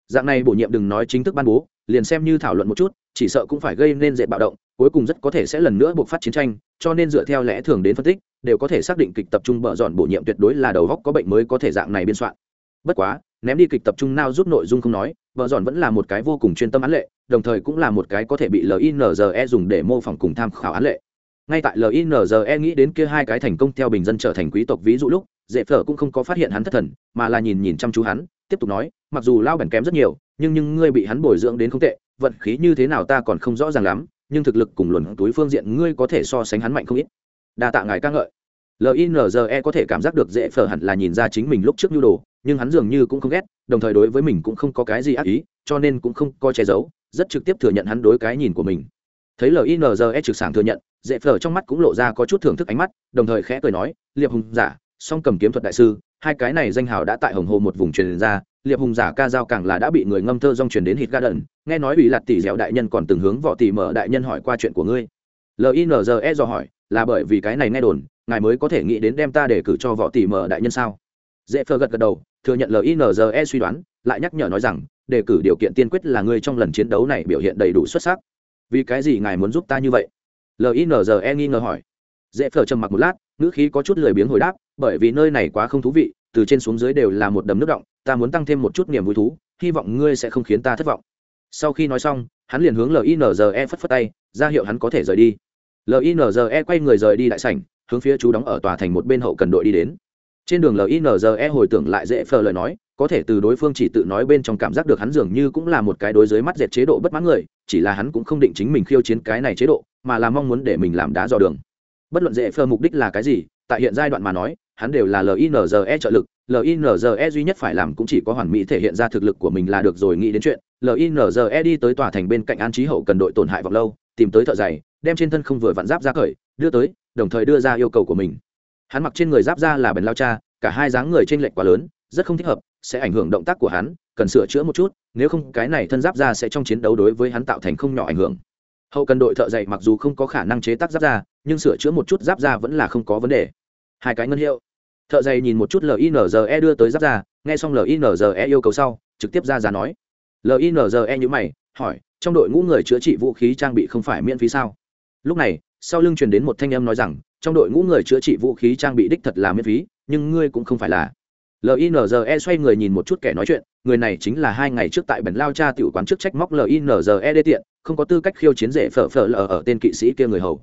Dạng này bổ nhiệm đừng nói chính thức ban bố, liền xem như thảo luận một chút, chỉ sợ cũng phải gây nên dệt bạo động cuối cùng rất có thể sẽ lần nữa buộc phát chiến tranh, cho nên dựa theo lẽ thường đến phân tích, đều có thể xác định kịch tập trung bợ dọn bổ nhiệm tuyệt đối là đầu góc có bệnh mới có thể dạng này biên soạn. Bất quá, ném đi kịch tập trung nào rút nội dung không nói bợ dọn vẫn là một cái vô cùng chuyên tâm án lệ, đồng thời cũng là một cái có thể bị linze dùng để mô phỏng cùng tham khảo án lệ. Ngay tại linze nghĩ đến kia hai cái thành công theo bình dân trở thành quý tộc ví dụ lúc dễ phở cũng không có phát hiện hắn thất thần, mà là nhìn nhìn chăm chú hắn, tiếp tục nói, mặc dù lao bẩn kém rất nhiều, nhưng nhưng ngươi bị hắn bồi dưỡng đến không tệ, vận khí như thế nào ta còn không rõ ràng lắm nhưng thực lực cùng luận túi phương diện ngươi có thể so sánh hắn mạnh không ít. Đa tạ ngài ca ngợi. Linze có thể cảm giác được dễ phở hẳn là nhìn ra chính mình lúc trước nhu đồ, nhưng hắn dường như cũng không ghét, đồng thời đối với mình cũng không có cái gì ác ý, cho nên cũng không có che giấu, rất trực tiếp thừa nhận hắn đối cái nhìn của mình. Thấy linze trực sảng thừa nhận, dễ phở trong mắt cũng lộ ra có chút thưởng thức ánh mắt, đồng thời khẽ cười nói, liệp hùng giả song cầm kiếm thuật đại sư, hai cái này danh hào đã tại hồng hồ một vùng truyền ra liệp hùng giả ca dao càng là đã bị người ngâm thơ dong truyền đến hít garden nghe nói ủy lạt tỷ dẻo đại nhân còn từng hướng võ tỷ mở đại nhân hỏi qua chuyện của ngươi. Linze dò hỏi, là bởi vì cái này nghe đồn, ngài mới có thể nghĩ đến đem ta để cử cho võ tỷ mở đại nhân sao? Dễ phơ gật gật đầu, thừa nhận linze suy đoán, lại nhắc nhở nói rằng đề cử điều kiện tiên quyết là ngươi trong lần chiến đấu này biểu hiện đầy đủ xuất sắc. Vì cái gì ngài muốn giúp ta như vậy? Linze nghi ngờ hỏi. Dễ phờ trầm mặc một lát, ngữ khí có chút lười biếng hồi đáp, bởi vì nơi này quá không thú vị từ trên xuống dưới đều là một đầm nước động, ta muốn tăng thêm một chút niềm vui thú, hy vọng ngươi sẽ không khiến ta thất vọng. Sau khi nói xong, hắn liền hướng linze phất phất tay, ra hiệu hắn có thể rời đi. Linze quay người rời đi đại sảnh, hướng phía chú đóng ở tòa thành một bên hậu cần đội đi đến. Trên đường linze hồi tưởng lại dễ phờ lời nói, có thể từ đối phương chỉ tự nói bên trong cảm giác được hắn dường như cũng là một cái đối dưới mắt dệt chế độ bất mãn người, chỉ là hắn cũng không định chính mình khiêu chiến cái này chế độ, mà là mong muốn để mình làm đá dò đường. Bất luận dễ phờ mục đích là cái gì, tại hiện giai đoạn mà nói hắn đều là linze trợ lực linze duy nhất phải làm cũng chỉ có hoàn mỹ thể hiện ra thực lực của mình là được rồi, nghĩ đến chuyện linze đi tới tòa thành bên cạnh an trí hậu cần đội tổn hại vọng lâu, tìm tới thợ giày, đem trên thân không vừa vặn giáp ra cởi, đưa tới, đồng thời đưa ra yêu cầu của mình. Hắn mặc trên người giáp ra là bền lao cha, cả hai dáng người t r ê n lệch quá lớn, rất không thích hợp, sẽ ảnh hưởng động tác của hắn, cần sửa chữa một chút, nếu không cái này thân giáp ra sẽ trong chiến đấu đối với hắn tạo thành không nhỏ ảnh hưởng. Hậu cần đội thợ dạy mặc dù không có khả năng chế tác giáp ra, nhưng sửa chữa một chút giáp ra vẫn là không có vấn đề. Hai cái ngân hiệu thợ dày nhìn một chút linze đưa tới giáp ra nghe xong linze yêu cầu sau, trực tiếp ra giá nói. Linze nhữ mày, hỏi, trong đội ngũ người chữa trị vũ khí trang bị không phải miễn phí sao? Lúc này, sau lưng truyền đến một thanh âm nói rằng, trong đội ngũ người chữa trị vũ khí trang bị đích thật là miễn phí, nhưng ngươi cũng không phải là. Linze xoay người nhìn một chút kẻ nói chuyện, người này chính là hai ngày trước tại bẩn lao cha tiểu quán trước trách móc linze đê tiện, không có tư cách khiêu chiến rể phở phở lờ ở tên kỵ sĩ kia người hầu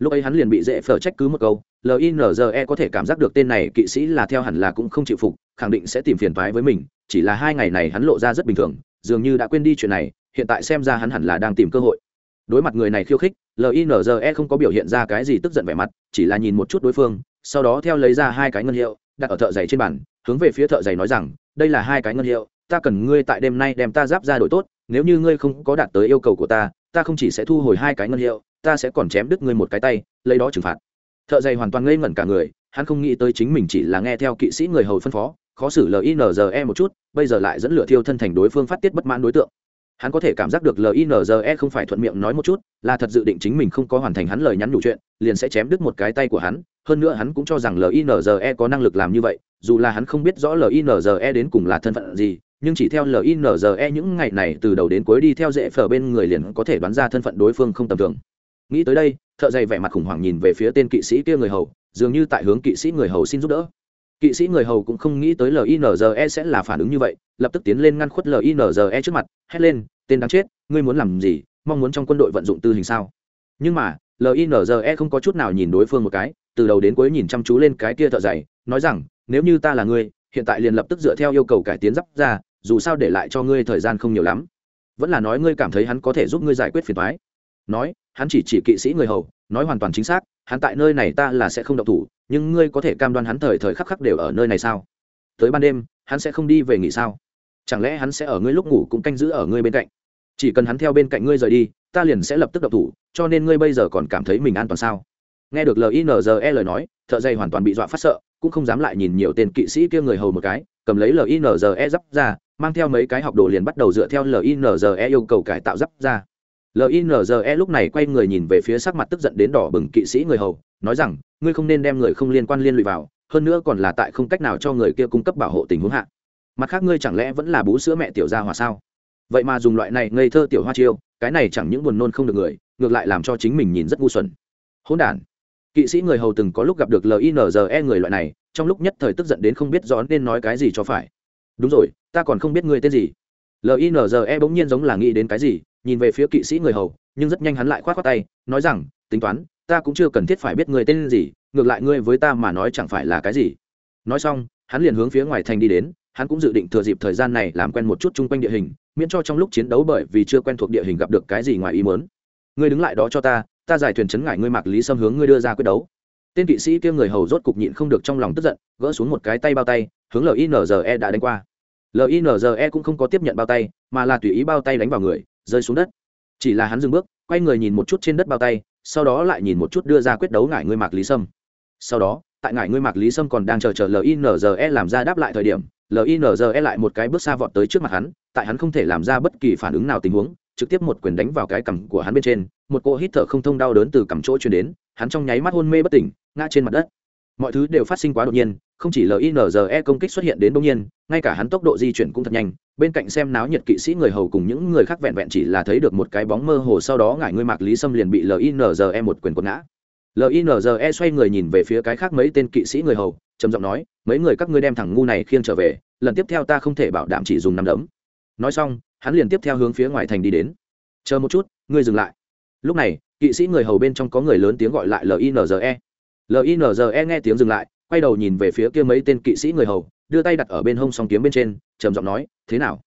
lúc ấy hắn liền bị dễ phở trách cứ một câu linze có thể cảm giác được tên này kỵ sĩ là theo hẳn là cũng không chịu phục, khẳng định sẽ tìm phiền toái với mình, chỉ là hai ngày này hắn lộ ra rất bình thường, dường như đã quên đi chuyện này, hiện tại xem ra hắn hẳn là đang tìm cơ hội. Đối mặt người này khiêu khích linze không có biểu hiện ra cái gì tức giận vẻ mặt, chỉ là nhìn một chút đối phương, sau đó theo lấy ra hai cái ngân hiệu, đặt ở thợ giày trên bàn, hướng về phía thợ giày nói rằng, đây là hai cái ngân hiệu, ta cần ngươi tại đêm nay đem ta giáp ra đổi tốt, nếu như ngươi không có đạt tới yêu cầu của ta ta không chỉ sẽ thu hồi hai cái ngân hiệu ta sẽ còn chém đứt ngươi một cái tay, lấy đó trừng phạt. Thợ giày hoàn toàn ngây ngẩn cả người, hắn không nghĩ tới chính mình chỉ là nghe theo kỵ sĩ người hầu phân phó, khó xử linze một chút, bây giờ lại dẫn lửa thiêu thân thành đối phương phát tiết bất mãn đối tượng. Hắn có thể cảm giác được linze không phải thuận miệng nói một chút, là thật dự định chính mình không có hoàn thành hắn lời nhắn nhủ chuyện, liền sẽ chém đứt một cái tay của hắn. Hơn nữa hắn cũng cho rằng linze có năng lực làm như vậy, dù là hắn không biết rõ linze đến cùng là thân phận gì, nhưng chỉ theo linze những ngày này từ đầu đến cuối đi theo dễ phở bên người liền có thể đoán ra thân phận đối phương không tầm thường nghĩ tới đây, thợ dày vẻ mặt khủng hoảng nhìn về phía tên kỵ sĩ kia người hầu, dường như tại hướng kỵ sĩ người hầu xin giúp đỡ. Kỵ sĩ người hầu cũng không nghĩ tới linze sẽ là phản ứng như vậy, lập tức tiến lên ngăn khuất linze trước mặt, hét lên, tên đáng chết, ngươi muốn làm gì? Mong muốn trong quân đội vận dụng tư hình sao? Nhưng mà linze không có chút nào nhìn đối phương một cái, từ đầu đến cuối nhìn chăm chú lên cái kia thợ dày, nói rằng, nếu như ta là ngươi, hiện tại liền lập tức dựa theo yêu cầu cải tiến giáp ra, dù sao để lại cho ngươi thời gian không nhiều lắm. Vẫn là nói ngươi cảm thấy hắn có thể giúp ngươi giải quyết phiền thoái nói, hắn chỉ chỉ kỵ sĩ người hầu, nói hoàn toàn chính xác, hắn tại nơi này ta là sẽ không động thủ, nhưng ngươi có thể cam đoan hắn thời thời khắc khắc đều ở nơi này sao? Tới ban đêm, hắn sẽ không đi về nghỉ sao? Chẳng lẽ hắn sẽ ở ngươi lúc ngủ cũng canh giữ ở ngươi bên cạnh? Chỉ cần hắn theo bên cạnh ngươi rời đi, ta liền sẽ lập tức độc thủ, cho nên ngươi bây giờ còn cảm thấy mình an toàn sao? Nghe được linze lời nói, thợ dây hoàn toàn bị dọa phát sợ, cũng không dám lại nhìn nhiều tên kỵ sĩ kia người hầu một cái, cầm lấy linze giáp ra, mang theo mấy cái học đồ liền bắt đầu dựa theo linze yêu cầu cải tạo giáp ra linze lúc này quay người nhìn về phía sắc mặt tức giận đến đỏ bừng kỵ sĩ người hầu, nói rằng, ngươi không nên đem người không liên quan liên lụy vào, hơn nữa còn là tại không cách nào cho người kia cung cấp bảo hộ tình huống hạ. Mặt khác ngươi chẳng lẽ vẫn là bú sữa mẹ tiểu gia hòa sao? Vậy mà dùng loại này ngây thơ tiểu hoa chiêu, cái này chẳng những buồn nôn không được người, ngược lại làm cho chính mình nhìn rất ngu xuẩn. Hỗn đản. Kỵ sĩ người hầu từng có lúc gặp được linze người loại này, trong lúc nhất thời tức giận đến không biết rõ nên nói cái gì cho phải. Đúng rồi, ta còn không biết ngươi tên gì. Linze bỗng nhiên giống là nghĩ đến cái gì nhìn về phía kỵ sĩ người hầu, nhưng rất nhanh hắn lại k h o á t khoác tay, nói rằng, tính toán, ta cũng chưa cần thiết phải biết người tên gì, ngược lại ngươi với ta mà nói chẳng phải là cái gì. Nói xong, hắn liền hướng phía ngoài thành đi đến, hắn cũng dự định thừa dịp thời gian này làm quen một chút chung quanh địa hình, miễn cho trong lúc chiến đấu bởi vì chưa quen thuộc địa hình gặp được cái gì ngoài ý mớn ngươi đứng lại đó cho ta ta giải thuyền chấn ngại ngươi mạc lý xâm hướng ngươi đưa ra quyết đấu. Tên kỵ sĩ kia người hầu rốt cục nhịn không được trong lòng tức giận, gỡ xuống một cái tay bao tay, hướng linze đã đánh qua. Linze cũng không có tiếp nhận bao tay, mà là tùy ý bao tay đánh vào người rơi xuống đất. Chỉ là hắn dừng bước, quay người nhìn một chút trên đất bao tay, sau đó lại nhìn một chút đưa ra quyết đấu ngải ngươi mạc lý sâm. Sau đó, tại ngải ngươi mạc lý sâm còn đang chờ chờ linze làm ra đáp lại thời điểm linze lại một cái bước xa vọt tới trước mặt hắn, tại hắn không thể làm ra bất kỳ phản ứng nào tình huống, trực tiếp một quyền đánh vào cái cằm của hắn bên trên, một cô hít thở không thông đau đớn từ cằm chỗ truyền đến, hắn trong nháy mắt hôn mê bất tỉnh, ngã trên mặt đất mọi thứ đều phát sinh quá đột nhiên, không chỉ linze công kích xuất hiện đến đột nhiên, ngay cả hắn tốc độ di chuyển cũng thật nhanh, bên cạnh xem náo nhiệt kỵ sĩ người hầu cùng những người khác vẹn vẹn chỉ là thấy được một cái bóng mơ hồ sau đó ngải ngươi mạc lý sâm liền bị linze một quyền quật ngã. Linze xoay người nhìn về phía cái khác mấy tên kỵ sĩ người hầu, trầm giọng nói, mấy người các ngươi đem thằng ngu này khiêng trở về, lần tiếp theo ta không thể bảo đảm chỉ dùng năm đấm. Nói xong, hắn liền tiếp theo hướng phía ngoài thành đi đến. Chờ một chút, ngươi dừng lại. Lúc này, kỵ sĩ người hầu bên trong có người lớn tiếng gọi lại linze linze nghe tiếng dừng lại, quay đầu nhìn về phía kia mấy tên kỵ sĩ người hầu, đưa tay đặt ở bên hông song kiếm bên trên, trầm giọng nói, thế nào?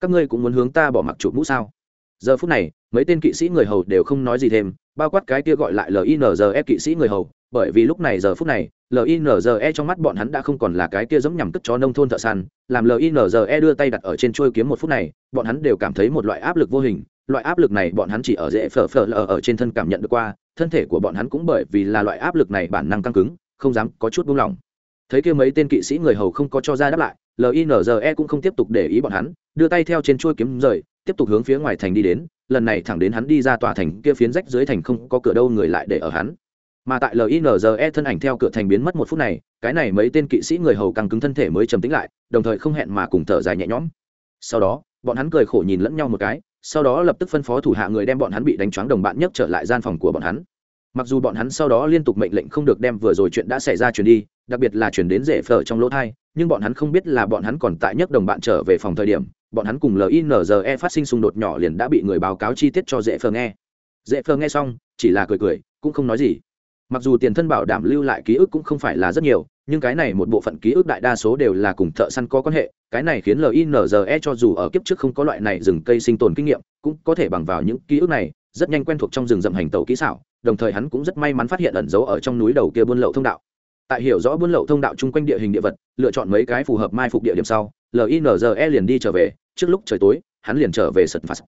Các ngươi cũng muốn hướng ta bỏ mặc chụp mũ sao? Giờ phút này, mấy tên kỵ sĩ người hầu đều không nói gì thêm, bao quát cái kia gọi lại linze kỵ sĩ người hầu, bởi vì lúc này, giờ phút này linze trong mắt bọn hắn đã không còn là cái kia giống nhằm cất chó nông thôn thợ săn, làm linze đưa tay đặt ở trên trôi kiếm một phút này, bọn hắn đều cảm thấy một loại áp lực vô hình loại áp lực này bọn hắn chỉ ở dễ phở phở lờ ở trên thân cảm nhận được qua, thân thể của bọn hắn cũng bởi vì là loại áp lực này bản năng căng cứng, không dám có chút buông lỏng. Thấy kia mấy tên kỵ sĩ người hầu không có cho ra đáp lại linze cũng không tiếp tục để ý bọn hắn, đưa tay theo trên chuôi kiếm rời, tiếp tục hướng phía ngoài thành đi đến, lần này thẳng đến hắn đi ra tòa thành kia phiến rách dưới thành không có cửa đâu người lại để ở hắn. Mà tại linze thân ảnh theo cửa thành biến mất một phút này, cái này mấy tên kỵ sĩ người hầu căng cứng thân thể mới trầm tính lại, đồng thời không hẹn mà cùng thở dài nhẹ nhõm. Sau đó, bọn hắn cười khổ nhìn lẫn nhau một cái sau đó lập tức phân phó thủ hạ người đem bọn hắn bị đánh choáng đồng bạn nhất trở lại gian phòng của bọn hắn. Mặc dù bọn hắn sau đó liên tục mệnh lệnh không được đem vừa rồi chuyện đã xảy ra chuyển đi, đặc biệt là chuyển đến rể phở trong lỗ thai, nhưng bọn hắn không biết là bọn hắn còn tại nhất đồng bạn trở về phòng thời điểm, bọn hắn cùng linze phát sinh xung đột nhỏ liền đã bị người báo cáo chi tiết cho dễ phờ nghe. Dễ phờ nghe xong, chỉ là cười cười, cũng không nói gì. Mặc dù tiền thân bảo đảm lưu lại ký ức cũng không phải là rất nhiều nhưng cái này một bộ phận ký ức đại đa số đều là cùng thợ săn có quan hệ, cái này khiến linze cho dù ở kiếp trước không có loại này rừng cây sinh tồn kinh nghiệm, cũng có thể bằng vào những ký ức này, rất nhanh quen thuộc trong rừng rậm hành tàu kỹ xảo, đồng thời hắn cũng rất may mắn phát hiện ẩn giấu ở trong núi đầu kia buôn lậu thông đạo. Tại hiểu rõ buôn lậu thông đạo chung quanh địa hình địa vật, lựa chọn mấy cái phù hợp mai phục địa điểm sau linze liền đi trở về, trước lúc trời tối, hắn liền trở về sật phạt.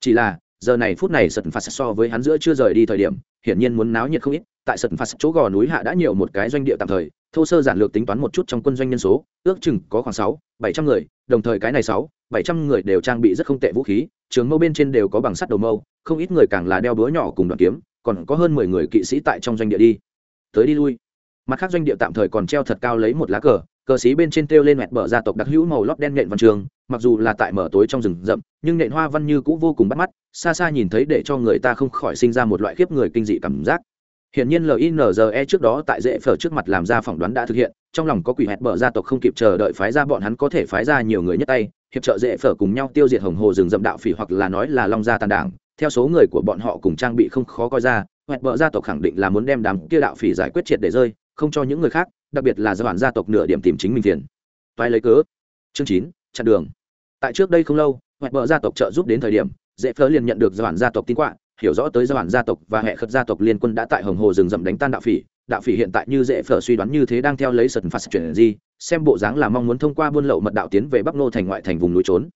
Chỉ là, giờ này phút này sật phạt so với hắn giữa chưa rời đi thời điểm, hiển nhiên muốn náo nhiệt không ít tại sân phạt chỗ gò núi hạ đã nhiều một cái doanh địa tạm thời, thô sơ giản lược tính toán một chút trong quân doanh nhân số, ước chừng có khoảng sáu, bảy trăm người, đồng thời cái này sáu, bảy trăm người đều trang bị rất không tệ vũ khí, trường mâu bên trên đều có bằng sắt đầu mâu, không ít người càng là đeo búa nhỏ cùng đoạn kiếm, còn có hơn mười người kỵ sĩ tại trong doanh địa đi. Tới đi lui. Mặt khác doanh địa tạm thời còn treo thật cao lấy một lá cờ cờ xí bên trên treo lên mẹt bờ gia tộc đặc hữu màu lót đen nhện văn trường, mặc dù là tại mở tối trong rừng rậm, nhưng nện hoa văn như cũ vô cùng bắt mắt, xa xa nhìn thấy để cho người ta không khỏi sinh ra một loại khiếp người kinh dị cảm giác. Hiển nhiên LINZE trước đó tại dễ phở trước mặt làm ra phỏng đoán đã thực hiện, trong lòng có quỷ hẹt bở gia tộc không kịp chờ đợi phái ra bọn hắn có thể phái ra nhiều người nhất tay, hiệp trợ dễ phở cùng nhau tiêu diệt hồng hồ rừng rậm đạo phỉ hoặc là nói là long gia tàn đảng. Theo số người của bọn họ cùng trang bị không khó coi ra, hẹt bở gia tộc khẳng định là muốn đem đám kia đạo phỉ giải quyết triệt để rơi, không cho những người khác, đặc biệt là gia bản gia tộc nửa điểm tìm chính mình tiền. Vai lấy cớ. Chương chín chặn đường. Tại trước đây không lâu, hẹt bờ gia tộc trợ giúp đến thời điểm, dễ phở liền nhận được gia bản gia tộc tin quạ, hiểu rõ tới gia bản gia tộc và hệ khất gia tộc liên quân đã tại hồng hồ rừng rậm đánh tan đạo phỉ đạo phỉ hiện tại như dễ phở suy đoán như thế đang theo lấy sật phạt chuyển gì xem bộ dáng là mong muốn thông qua buôn lậu mật đạo tiến về bắc nô thành ngoại thành vùng núi trốn.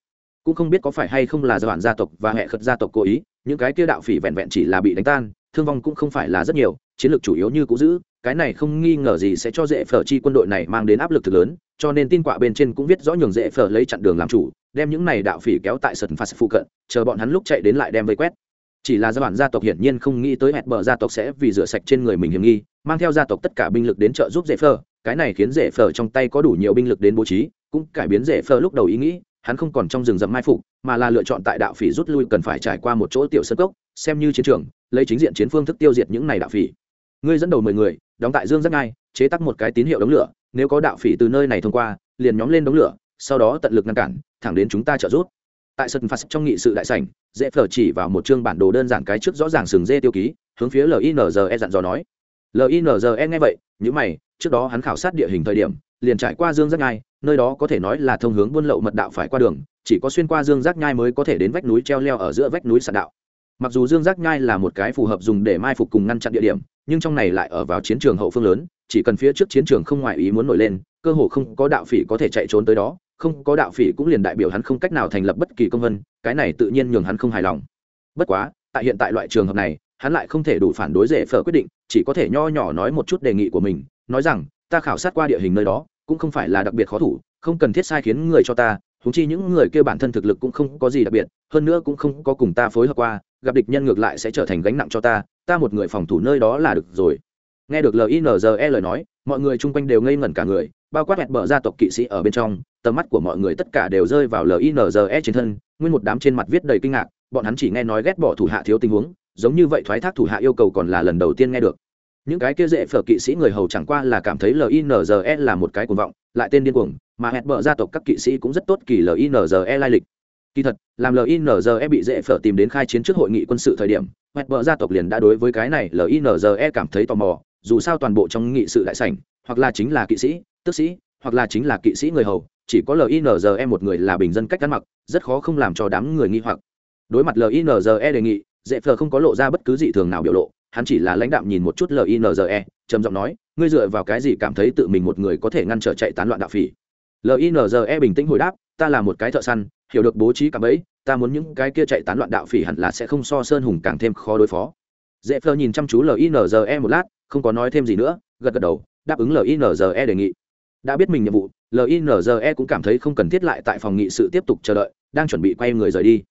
Cũng không biết có phải hay không là gia bản gia tộc và hệ khất gia tộc cố ý, những cái kia đạo phỉ vẹn vẹn chỉ là bị đánh tan, thương vong cũng không phải là rất nhiều, chiến lược chủ yếu như cũ giữ, cái này không nghi ngờ gì sẽ cho dễ phở chi quân đội này mang đến áp lực thực lớn, cho nên tin quạ bên trên cũng viết rõ nhường dễ phở lấy chặn đường làm chủ, đem những này đạo phỉ kéo tại sật phạt phụ cận, chờ bọn hắn lúc chạy đến lại đem vây quét chỉ là gia bản gia tộc hiển nhiên không nghĩ tới hẹn bờ gia tộc sẽ vì rửa sạch trên người mình hiểm nghi, mang theo gia tộc tất cả binh lực đến trợ giúp dễ phờ cái này khiến dễ phờ trong tay có đủ nhiều binh lực đến bố trí, cũng cải biến dễ phờ lúc đầu ý nghĩ, hắn không còn trong rừng rậm mai phục, mà là lựa chọn tại đạo phỉ rút lui cần phải trải qua một chỗ tiểu sân cốc, xem như chiến trường, lấy chính diện chiến phương thức tiêu diệt những này đạo phỉ. Ngươi dẫn đầu mười người, đóng tại dương rất ngay chế tắc một cái tín hiệu đống lửa, nếu có đạo phỉ từ nơi này thông qua, liền nhóm lên đống lửa, sau đó tận lực ngăn cản, thẳng đến chúng ta trợ giúp tại sân phạt trong nghị sự đại sảnh, dễ phở chỉ vào một chương bản đồ đơn giản cái trước rõ ràng sừng dê tiêu ký, hướng phía linze dặn dò nói. Linze nghe vậy những mày, trước đó hắn khảo sát địa hình thời điểm, liền trải qua dương giác nhai, nơi đó có thể nói là thông hướng buôn lậu mật đạo phải qua đường, chỉ có xuyên qua dương giác nhai mới có thể đến vách núi treo leo ở giữa vách núi sạn đạo. Mặc dù dương giác nhai là một cái phù hợp dùng để mai phục cùng ngăn chặn địa điểm, nhưng trong này lại ở vào chiến trường hậu phương lớn, chỉ cần phía trước chiến trường không ngoại ý muốn nổi lên, cơ hồ không có đạo phỉ có thể chạy trốn tới đó không có đạo phỉ cũng liền đại biểu hắn không cách nào thành lập bất kỳ công vân, cái này tự nhiên nhường hắn không hài lòng. Bất quá, tại hiện tại loại trường hợp này, hắn lại không thể đủ phản đối dễ phở quyết định, chỉ có thể nho nhỏ nói một chút đề nghị của mình, nói rằng, ta khảo sát qua địa hình nơi đó, cũng không phải là đặc biệt khó thủ, không cần thiết sai khiến người cho ta húng chi những người kia bản thân thực lực cũng không có gì đặc biệt, hơn nữa cũng không có cùng ta phối hợp qua, gặp địch nhân ngược lại sẽ trở thành gánh nặng cho ta ta một người phòng thủ nơi đó là được rồi. Nghe được linze lời nói mọi người chung quanh đều ngây ngẩn cả người, bao quát hẹn bở gia tộc kỵ sĩ ở bên trong, tầm mắt của mọi người tất cả đều rơi vào linze trên thân, nguyên một đám trên mặt viết đầy kinh ngạc, bọn hắn chỉ nghe nói ghét bỏ thủ hạ thiếu tình huống, giống như vậy thoái thác thủ hạ yêu cầu còn là lần đầu tiên nghe được. Những cái kia dễ phở kỵ sĩ người hầu chẳng qua là cảm thấy linze là một cái cuồng vọng, lại tên điên cuồng, mà hẹn bở gia tộc các kỵ sĩ cũng rất tốt kỳ linze lai lịch. Kỳ thật, làm linze bị dễ phở tìm đến khai chiến trước hội nghị quân sự thời điểm hẹn bở gia tộc liền đã đối với cái này linze cảm thấy tò mò dù sao toàn bộ trong nghị sự đại sảnh, hoặc là chính là kỵ sĩ tức sĩ, hoặc là chính là kỵ sĩ người hầu, chỉ có linze một người là bình dân cách ăn mặc, rất khó không làm cho đám người nghi hoặc. Đối mặt linze đề nghị dễ phờ không có lộ ra bất cứ gì thường nào biểu lộ, hắn chỉ là lãnh đạm nhìn một chút linze trầm giọng nói, ngươi dựa vào cái gì cảm thấy tự mình một người có thể ngăn trở chạy tán loạn đạo phỉ? Linze bình tĩnh hồi đáp, ta là một cái thợ săn, hiểu được bố trí cả bẫy, ta muốn những cái kia chạy tán loạn đạo phỉ hẳn là sẽ không so sơn hùng càng thêm khó đối phó. Dễ phờ nhìn chăm chú linze một lát không có nói thêm gì nữa, gật gật đầu, đáp ứng linze đề nghị. Đã biết mình nhiệm vụ linze cũng cảm thấy không cần thiết lại tại phòng nghị sự tiếp tục chờ đợi, đang chuẩn bị quay người rời đi.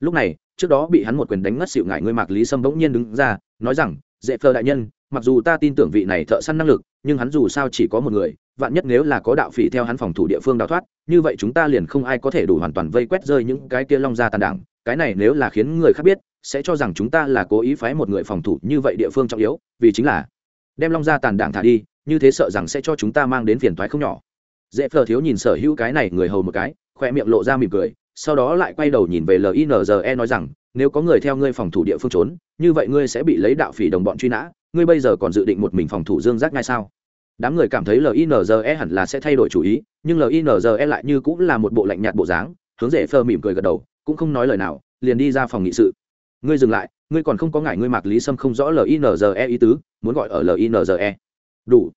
Lúc này, trước đó bị hắn một quyền đánh ngất xịu ngại ngươi mạc lý sâm bỗng nhiên đứng ra, nói rằng dễ phờ đại nhân, mặc dù ta tin tưởng vị này thợ săn năng lực, nhưng hắn dù sao chỉ có một người, vạn nhất nếu là có đạo phỉ theo hắn phòng thủ địa phương đào thoát, như vậy chúng ta liền không ai có thể đủ hoàn toàn vây quét rơi những cái kia long ra tàn đảng. Cái này nếu là khiến người khác biết, sẽ cho rằng chúng ta là cố ý phái một người phòng thủ như vậy địa phương trọng yếu, vì chính là đem long ra tàn đảng thả đi, như thế sợ rằng sẽ cho chúng ta mang đến phiền toái không nhỏ. Dễ phờ thiếu nhìn sở hữu cái này người hầu một cái khoe miệng lộ ra mỉm cười, sau đó lại quay đầu nhìn về linze nói rằng, nếu có người theo ngươi phòng thủ địa phương trốn, như vậy ngươi sẽ bị lấy đạo phỉ đồng bọn truy nã, ngươi bây giờ còn dự định một mình phòng thủ dương giác ngay sao? Đám người cảm thấy linze hẳn là sẽ thay đổi chủ ý, nhưng linze lại như cũng là một bộ lạnh nhạt bộ dáng, hướng dễ phờ mỉm cười gật đầu, cũng không nói lời nào, liền đi ra phòng nghị sự. Ngươi dừng lại ngươi còn không có ngại ngươi mạc lý sâm không rõ linze ý tứ, muốn gọi ở linze đủ.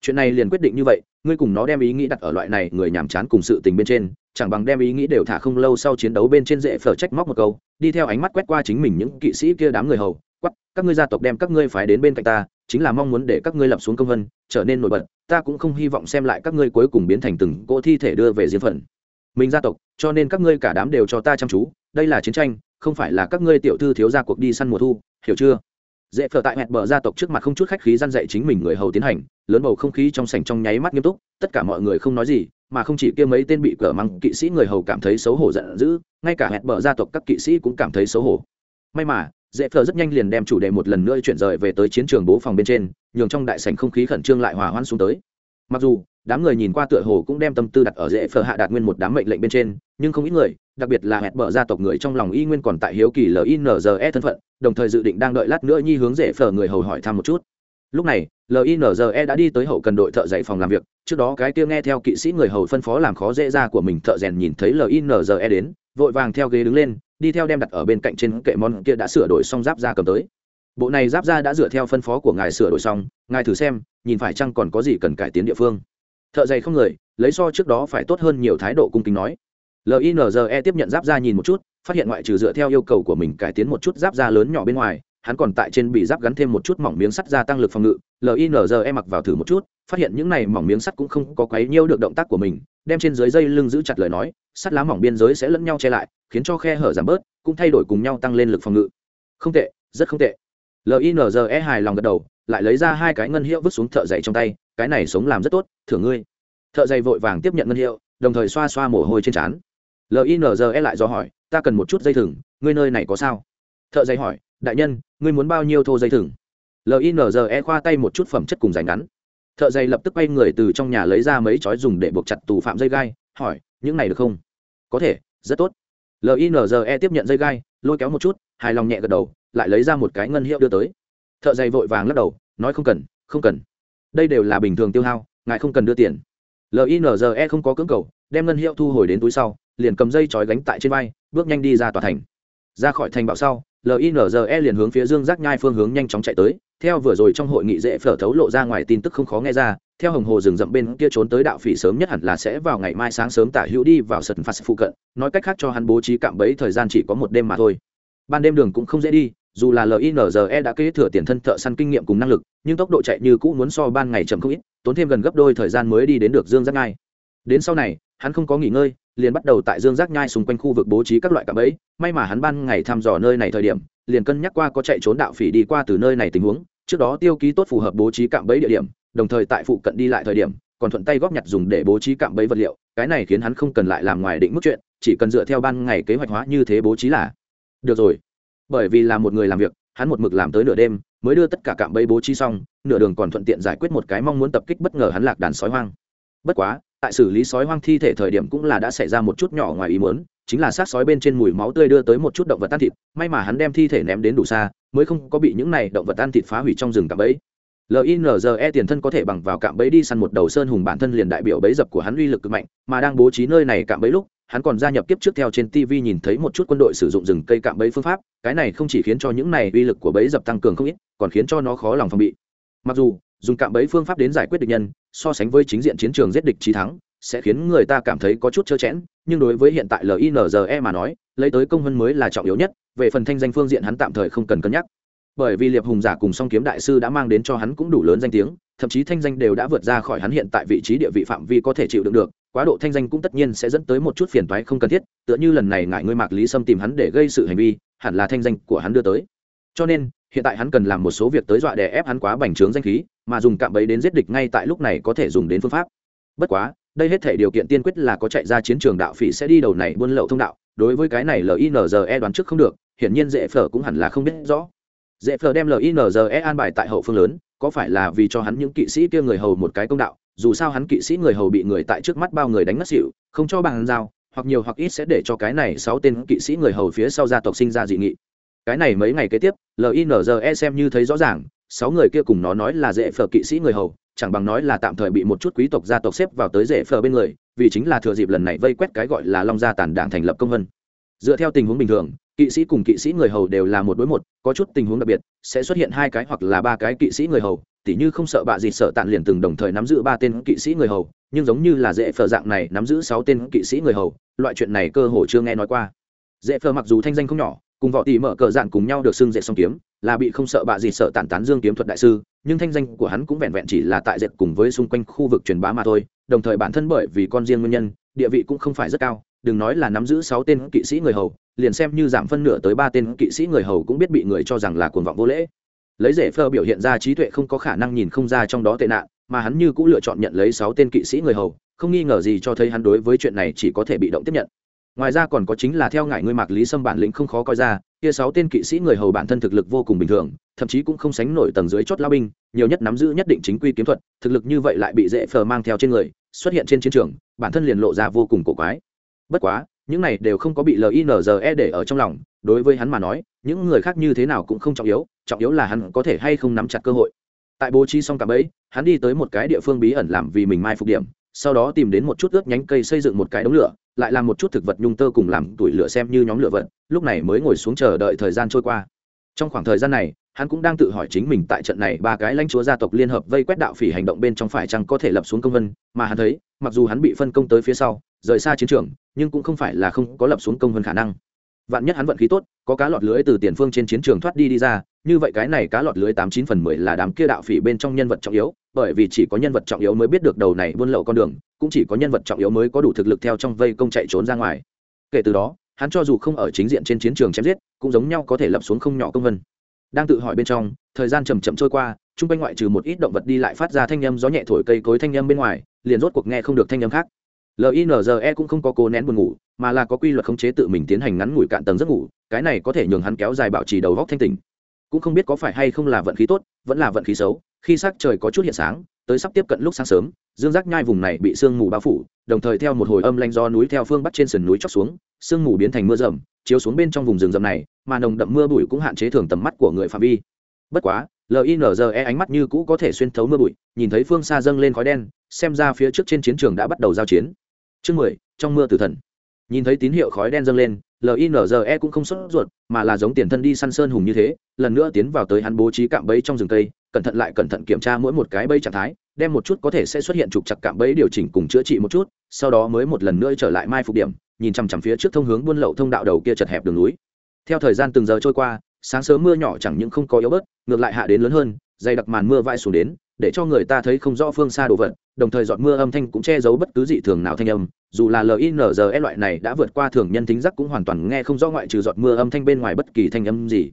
Chuyện này liền quyết định như vậy, ngươi cùng nó đem ý nghĩ đặt ở loại này người nhàm chán cùng sự tình bên trên, chẳng bằng đem ý nghĩ đều thả không lâu sau chiến đấu bên trên dễ phở trách móc một câu, đi theo ánh mắt quét qua chính mình những kỵ sĩ kia đám người hầu quắp các ngươi gia tộc đem các ngươi phải đến bên cạnh ta, chính là mong muốn để các ngươi lập xuống công vân, trở nên nổi bật, ta cũng không hy vọng xem lại các ngươi cuối cùng biến thành từng cỗ thi thể đưa về diên phận mình gia tộc, cho nên các ngươi cả đám đều cho ta chăm chú, đây là chiến tranh không phải là các ngươi tiểu thư thiếu gia cuộc đi săn mùa thu, hiểu chưa? Dễ phở tại hẹn bờ gia tộc trước mặt không chút khách khí gian dạy chính mình người hầu tiến hành, lớn bầu không khí trong sảnh trong nháy mắt nghiêm túc, tất cả mọi người không nói gì, mà không chỉ kia mấy tên bị cờ măng kỵ sĩ người hầu cảm thấy xấu hổ giận dữ, ngay cả hẹn bờ gia tộc các kỵ sĩ cũng cảm thấy xấu hổ. May mà, dễ phở rất nhanh liền đem chủ đề một lần nữa chuyển rời về tới chiến trường bố phòng bên trên, nhường trong đại sảnh không khí khẩn trương lại hòa hoãn xuống tới. Mặc dù, đám người nhìn qua tựa hồ cũng đem tâm tư đặt ở dễ phở hạ đạt nguyên một đám mệnh lệnh bên trên nhưng không ít người, đặc biệt là hẹn bờ gia tộc người trong lòng y nguyên còn tại hiếu kỳ linze thân phận, đồng thời dự định đang đợi lát nữa nhi hướng dễ phở người hầu hỏi thăm một chút. Lúc này linze đã đi tới hậu cần đội thợ dạy phòng làm việc, trước đó cái kia nghe theo kỵ sĩ người hầu phân phó làm khó dễ ra của mình thợ rèn nhìn thấy linze đến, vội vàng theo ghế đứng lên, đi theo đem đặt ở bên cạnh trên kệ món kia đã sửa đổi xong giáp ra cầm tới. Bộ này giáp ra đã dựa theo phân phó của ngài sửa đổi xong, ngài thử xem, nhìn phải chăng còn có gì cần cải tiến địa phương. Thợ dày không người, lấy so trước đó phải tốt hơn nhiều thái độ cung kính nói linze tiếp nhận giáp ra nhìn một chút, phát hiện ngoại trừ dựa theo yêu cầu của mình cải tiến một chút giáp da lớn nhỏ bên ngoài, hắn còn tại trên bị giáp gắn thêm một chút mỏng miếng sắt gia tăng lực phòng ngự. Linze mặc vào thử một chút, phát hiện những này mỏng miếng sắt cũng không có quấy nhiêu được động tác của mình, đem trên dưới dây lưng giữ chặt lời nói, sắt lá mỏng biên giới sẽ lẫn nhau che lại, khiến cho khe hở giảm bớt, cũng thay đổi cùng nhau tăng lên lực phòng ngự. Không tệ, rất không tệ. Linze hài lòng gật đầu, lại lấy ra hai cái ngân hiệu vứt xuống thợ dày trong tay, cái này sống làm rất tốt, thưởng ngươi. Thợ dày vội vàng tiếp nhận ngân hiệu, đồng thời xoa xoa mồ hôi trên trán linze lại do hỏi, ta cần một chút dây thừng, ngươi nơi này có sao? Thợ dây hỏi, đại nhân, ngươi muốn bao nhiêu thô dây thừng? Linze khoa tay một chút phẩm chất cùng dài ngắn. Thợ dây lập tức quay người từ trong nhà lấy ra mấy chói dùng để buộc chặt tù phạm dây gai, hỏi, những này được không? Có thể, rất tốt. Linze tiếp nhận dây gai, lôi kéo một chút, hài lòng nhẹ gật đầu, lại lấy ra một cái ngân hiệu đưa tới. Thợ dày vội vàng lắc đầu, nói, không cần không cần. Đây đều là bình thường tiêu hao, ngài không cần đưa tiền. Linze không có cưỡng cầu, đem ngân hiệu thu hồi đến túi sau liền cầm dây trói gánh tại trên vai, bước nhanh đi ra tòa thành. Ra khỏi thành bạo sau linze liền hướng phía dương giác nhai phương hướng nhanh chóng chạy tới. Theo vừa rồi trong hội nghị dễ phở thấu lộ ra ngoài tin tức không khó nghe ra, theo hồng hồ rừng rậm bên kia trốn tới đạo phỉ sớm nhất hẳn là sẽ vào ngày mai sáng sớm tả hữu đi vào sân phạt phụ cận. Nói cách khác cho hắn bố trí cạm bẫy thời gian chỉ có một đêm mà thôi. Ban đêm đường cũng không dễ đi, dù là linze đã kế thừa tiền thân thợ săn kinh nghiệm cùng năng lực, nhưng tốc độ chạy như cũ muốn so ban ngày chậm không ít, tốn thêm gần gấp đôi thời gian mới đi đến được dương giác ngai đến sau này, hắn không có nghỉ ngơi liền bắt đầu tại dương giác nhai xung quanh khu vực bố trí các loại cạm bẫy. May mà hắn ban ngày thăm dò nơi này thời điểm, liền cân nhắc qua có chạy trốn đạo phỉ đi qua từ nơi này tình huống. Trước đó tiêu ký tốt phù hợp bố trí cạm bẫy địa điểm, đồng thời tại phụ cận đi lại thời điểm, còn thuận tay góp nhặt dùng để bố trí cạm bẫy vật liệu. Cái này khiến hắn không cần lại làm ngoài định mức chuyện, chỉ cần dựa theo ban ngày kế hoạch hóa như thế bố trí là được rồi. Bởi vì là một người làm việc, hắn một mực làm tới nửa đêm, mới đưa tất cả cạm bẫy bố trí xong, nửa đường còn thuận tiện giải quyết một cái mong muốn tập kích bất ngờ hắn lạc đàn sói hoang. Bất quá tại xử lý sói hoang thi thể thời điểm cũng là đã xảy ra một chút nhỏ ngoài ý muốn, chính là xác sói bên trên mùi máu tươi đưa tới một chút động vật ăn thịt, may mà hắn đem thi thể ném đến đủ xa, mới không có bị những này động vật ăn thịt phá hủy trong rừng cạm bẫy. Linze tiền thân có thể bằng vào cạm bẫy đi săn một đầu sơn hùng bản thân liền đại biểu bẫy dập của hắn uy lực cực mạnh, mà đang bố trí nơi này cạm bẫy lúc, hắn còn gia nhập kiếp trước theo trên tv nhìn thấy một chút quân đội sử dụng rừng cây cạm bẫy phương pháp, cái này không chỉ khiến cho những này uy lực của bẫy dập tăng cường không ít, còn khiến cho nó khó lòng phòng bị. Mặc dù dùng cạm bẫy phương pháp đến giải quyết địch nhân, so sánh với chính diện chiến trường giết địch trí thắng, sẽ khiến người ta cảm thấy có chút trơ chẽn, nhưng đối với hiện tại linze mà nói, lấy tới công hơn mới là trọng yếu nhất, về phần thanh danh phương diện hắn tạm thời không cần cân nhắc. Bởi vì liệp hùng giả cùng song kiếm đại sư đã mang đến cho hắn cũng đủ lớn danh tiếng, thậm chí thanh danh đều đã vượt ra khỏi hắn hiện tại vị trí địa vị phạm vi có thể chịu đựng được, quá độ thanh danh cũng tất nhiên sẽ dẫn tới một chút phiền toái không cần thiết, tựa như lần này ngại ngươi mạc lý sâm tìm hắn để gây sự hành vi, hẳn là thanh danh của hắn đưa tới. Cho nên hiện tại hắn cần làm một số việc tới dọa để ép hắn quá bành trướng danh khí, mà dùng cạm bẫy đến giết địch ngay tại lúc này có thể dùng đến phương pháp. Bất quá, đây hết thể điều kiện tiên quyết là có chạy ra chiến trường đạo phỉ sẽ đi đầu này buôn lậu thông đạo, đối với cái này linze đoán trước không được, hiển nhiên dễ phở cũng hẳn là không biết rõ. Dễ phở đem linze an bài tại hậu phương lớn, có phải là vì cho hắn những kỵ sĩ kia người hầu một cái công đạo, dù sao hắn kỵ sĩ người hầu bị người tại trước mắt bao người đánh ngất xỉu, không cho bằng giao, hoặc nhiều hoặc ít sẽ để cho cái này sáu tên kỵ sĩ người hầu phía sau gia tộc sinh ra dị nghị cái này mấy ngày kế tiếp linze xem như thấy rõ ràng, sáu người kia cùng nó nói là dễ phở kỵ sĩ người hầu, chẳng bằng nói là tạm thời bị một chút quý tộc gia tộc xếp vào tới dễ phở bên người, vì chính là thừa dịp lần này vây quét cái gọi là long gia tàn đảng thành lập công vân. Dựa theo tình huống bình thường, kỵ sĩ cùng kỵ sĩ người hầu đều là một đối một, có chút tình huống đặc biệt, sẽ xuất hiện hai cái hoặc là ba cái kỵ sĩ người hầu, tỉ như không sợ bạ gì sợ tạn liền từng đồng thời nắm giữ ba tên kỵ sĩ người hầu, nhưng giống như là dễ phở dạng này nắm giữ sáu tên kỵ sĩ người hầu, loại chuyện này cơ hồ chưa nghe nói qua. Dễ phở mặc dù thanh danh không nhỏ cùng võ tỷ mở cờ dạn cùng nhau được xưng dệt song kiếm, là bị không sợ bạ gì sợ tản tán dương kiếm thuật đại sư, nhưng thanh danh của hắn cũng vẹn vẹn chỉ là tại dệt cùng với xung quanh khu vực truyền bá mà thôi, đồng thời bản thân bởi vì con riêng nguyên nhân, địa vị cũng không phải rất cao, đừng nói là nắm giữ sáu tên kỵ sĩ người hầu, liền xem như giảm phân nửa tới ba tên kỵ sĩ người hầu cũng biết bị người cho rằng là cuồng vọng vô lễ. Lấy rể phơ biểu hiện ra trí tuệ không có khả năng nhìn không ra trong đó tệ nạn, mà hắn như cũng lựa chọn nhận lấy sáu tên kỵ sĩ người hầu, không nghi ngờ gì cho thấy hắn đối với chuyện này chỉ có thể bị động tiếp nhận ngoài ra còn có chính là theo ngại ngươi mạc lý sâm bản lĩnh không khó coi ra, kia sáu tên kỵ sĩ người hầu bản thân thực lực vô cùng bình thường, thậm chí cũng không sánh nổi tầng dưới chót lao binh, nhiều nhất nắm giữ nhất định chính quy kiếm thuật, thực lực như vậy lại bị dễ phờ mang theo trên người, xuất hiện trên chiến trường, bản thân liền lộ ra vô cùng cổ quái. Bất quá, những này đều không có bị linze để ở trong lòng, đối với hắn mà nói, những người khác như thế nào cũng không trọng yếu trọng yếu là hắn có thể hay không nắm chặt cơ hội. Tại bố trí xong cả bẫy, hắn đi tới một cái địa phương bí ẩn làm vì mình mai phục điểm sau đó tìm đến một chút ướt nhánh cây xây dựng một cái đống lửa, lại làm một chút thực vật nhung tơ cùng làm tuổi lửa xem như nhóm lửa vật, lúc này mới ngồi xuống chờ đợi thời gian trôi qua. Trong khoảng thời gian này, hắn cũng đang tự hỏi chính mình tại trận này ba cái lãnh chúa gia tộc liên hợp vây quét đạo phỉ hành động bên trong phải chăng có thể lập xuống công vân, mà hắn thấy, mặc dù hắn bị phân công tới phía sau, rời xa chiến trường, nhưng cũng không phải là không có lập xuống công vân khả năng. Vạn nhất hắn vận khí tốt, có cá lọt lưới từ tiền phương trên chiến trường thoát đi đi ra, như vậy cái này cá lọt lưới tám chín phần mười là đám kia đạo phỉ bên trong nhân vật trọng yếu bởi vì chỉ có nhân vật trọng yếu mới biết được đầu này buôn lậu con đường, cũng chỉ có nhân vật trọng yếu mới có đủ thực lực theo trong vây công chạy trốn ra ngoài. Kể từ đó, hắn cho dù không ở chính diện trên chiến trường chém giết, cũng giống nhau có thể lập xuống không nhỏ công vân. Đang tự hỏi bên trong, thời gian chầm chậm trôi qua, chung quanh ngoại trừ một ít động vật đi lại phát ra thanh â m gió nhẹ thổi cây cối thanh â m bên ngoài, liền rốt cuộc nghe không được thanh â m khác linze cũng không có cố nén buồn ngủ, mà là có quy luật khống chế tự mình tiến hành ngắn ngủi cạn tầng giấc ngủ, cái này có thể nhường hắn kéo dài bảo trì đầu góc thanh tình cũng không biết có phải hay không là vận khí tốt, vẫn là vận khí xấu khi sắc trời có chút hiện sáng, tới sắp tiếp cận lúc sáng sớm, dương giác nhai vùng này bị sương mù bao phủ, đồng thời theo một hồi âm lanh do núi theo phương bắc trên sườn núi chóc xuống, sương mù biến thành mưa rầm, chiếu xuống bên trong vùng rừng rầm này, mà nồng đậm mưa bụi cũng hạn chế thường tầm mắt của người phạm vi. Bất quá linze ánh mắt như cũ có thể xuyên thấu mưa bụi, nhìn thấy phương xa dâng lên khói đen, xem ra phía trước trên chiến trường đã bắt đầu giao chiến. Chương mười, trong mưa tử thần nhìn thấy tín hiệu khói đen dâng lên linze cũng không sốt ruột, mà là giống tiền thân đi săn sơn hùng như thế, lần nữa tiến vào tới hắn bố trí cạm bẫy trong rừng cây, cẩn thận lại cẩn thận kiểm tra mỗi một cái bẫy trạng thái, đem một chút có thể sẽ xuất hiện trục chặt cạm bẫy điều chỉnh cùng chữa trị một chút, sau đó mới một lần nữa trở lại mai phục điểm, nhìn chằm chằm phía trước thông hướng buôn lậu thông đạo đầu kia chật hẹp đường núi. Theo thời gian từng giờ trôi qua, sáng sớm mưa nhỏ chẳng những không có yếu bớt, ngược lại hạ đến lớn hơn, dày đặc màn mưa vãi xuống đến, để cho người ta thấy không rõ phương xa đồ vật, đồng thời giọt mưa âm thanh cũng che giấu bất cứ dị thường nào thanh âm dù là linze loại này đã vượt qua thường nhân thính giác cũng hoàn toàn nghe không rõ ngoại trừ giọt mưa âm thanh bên ngoài bất kỳ thanh âm gì.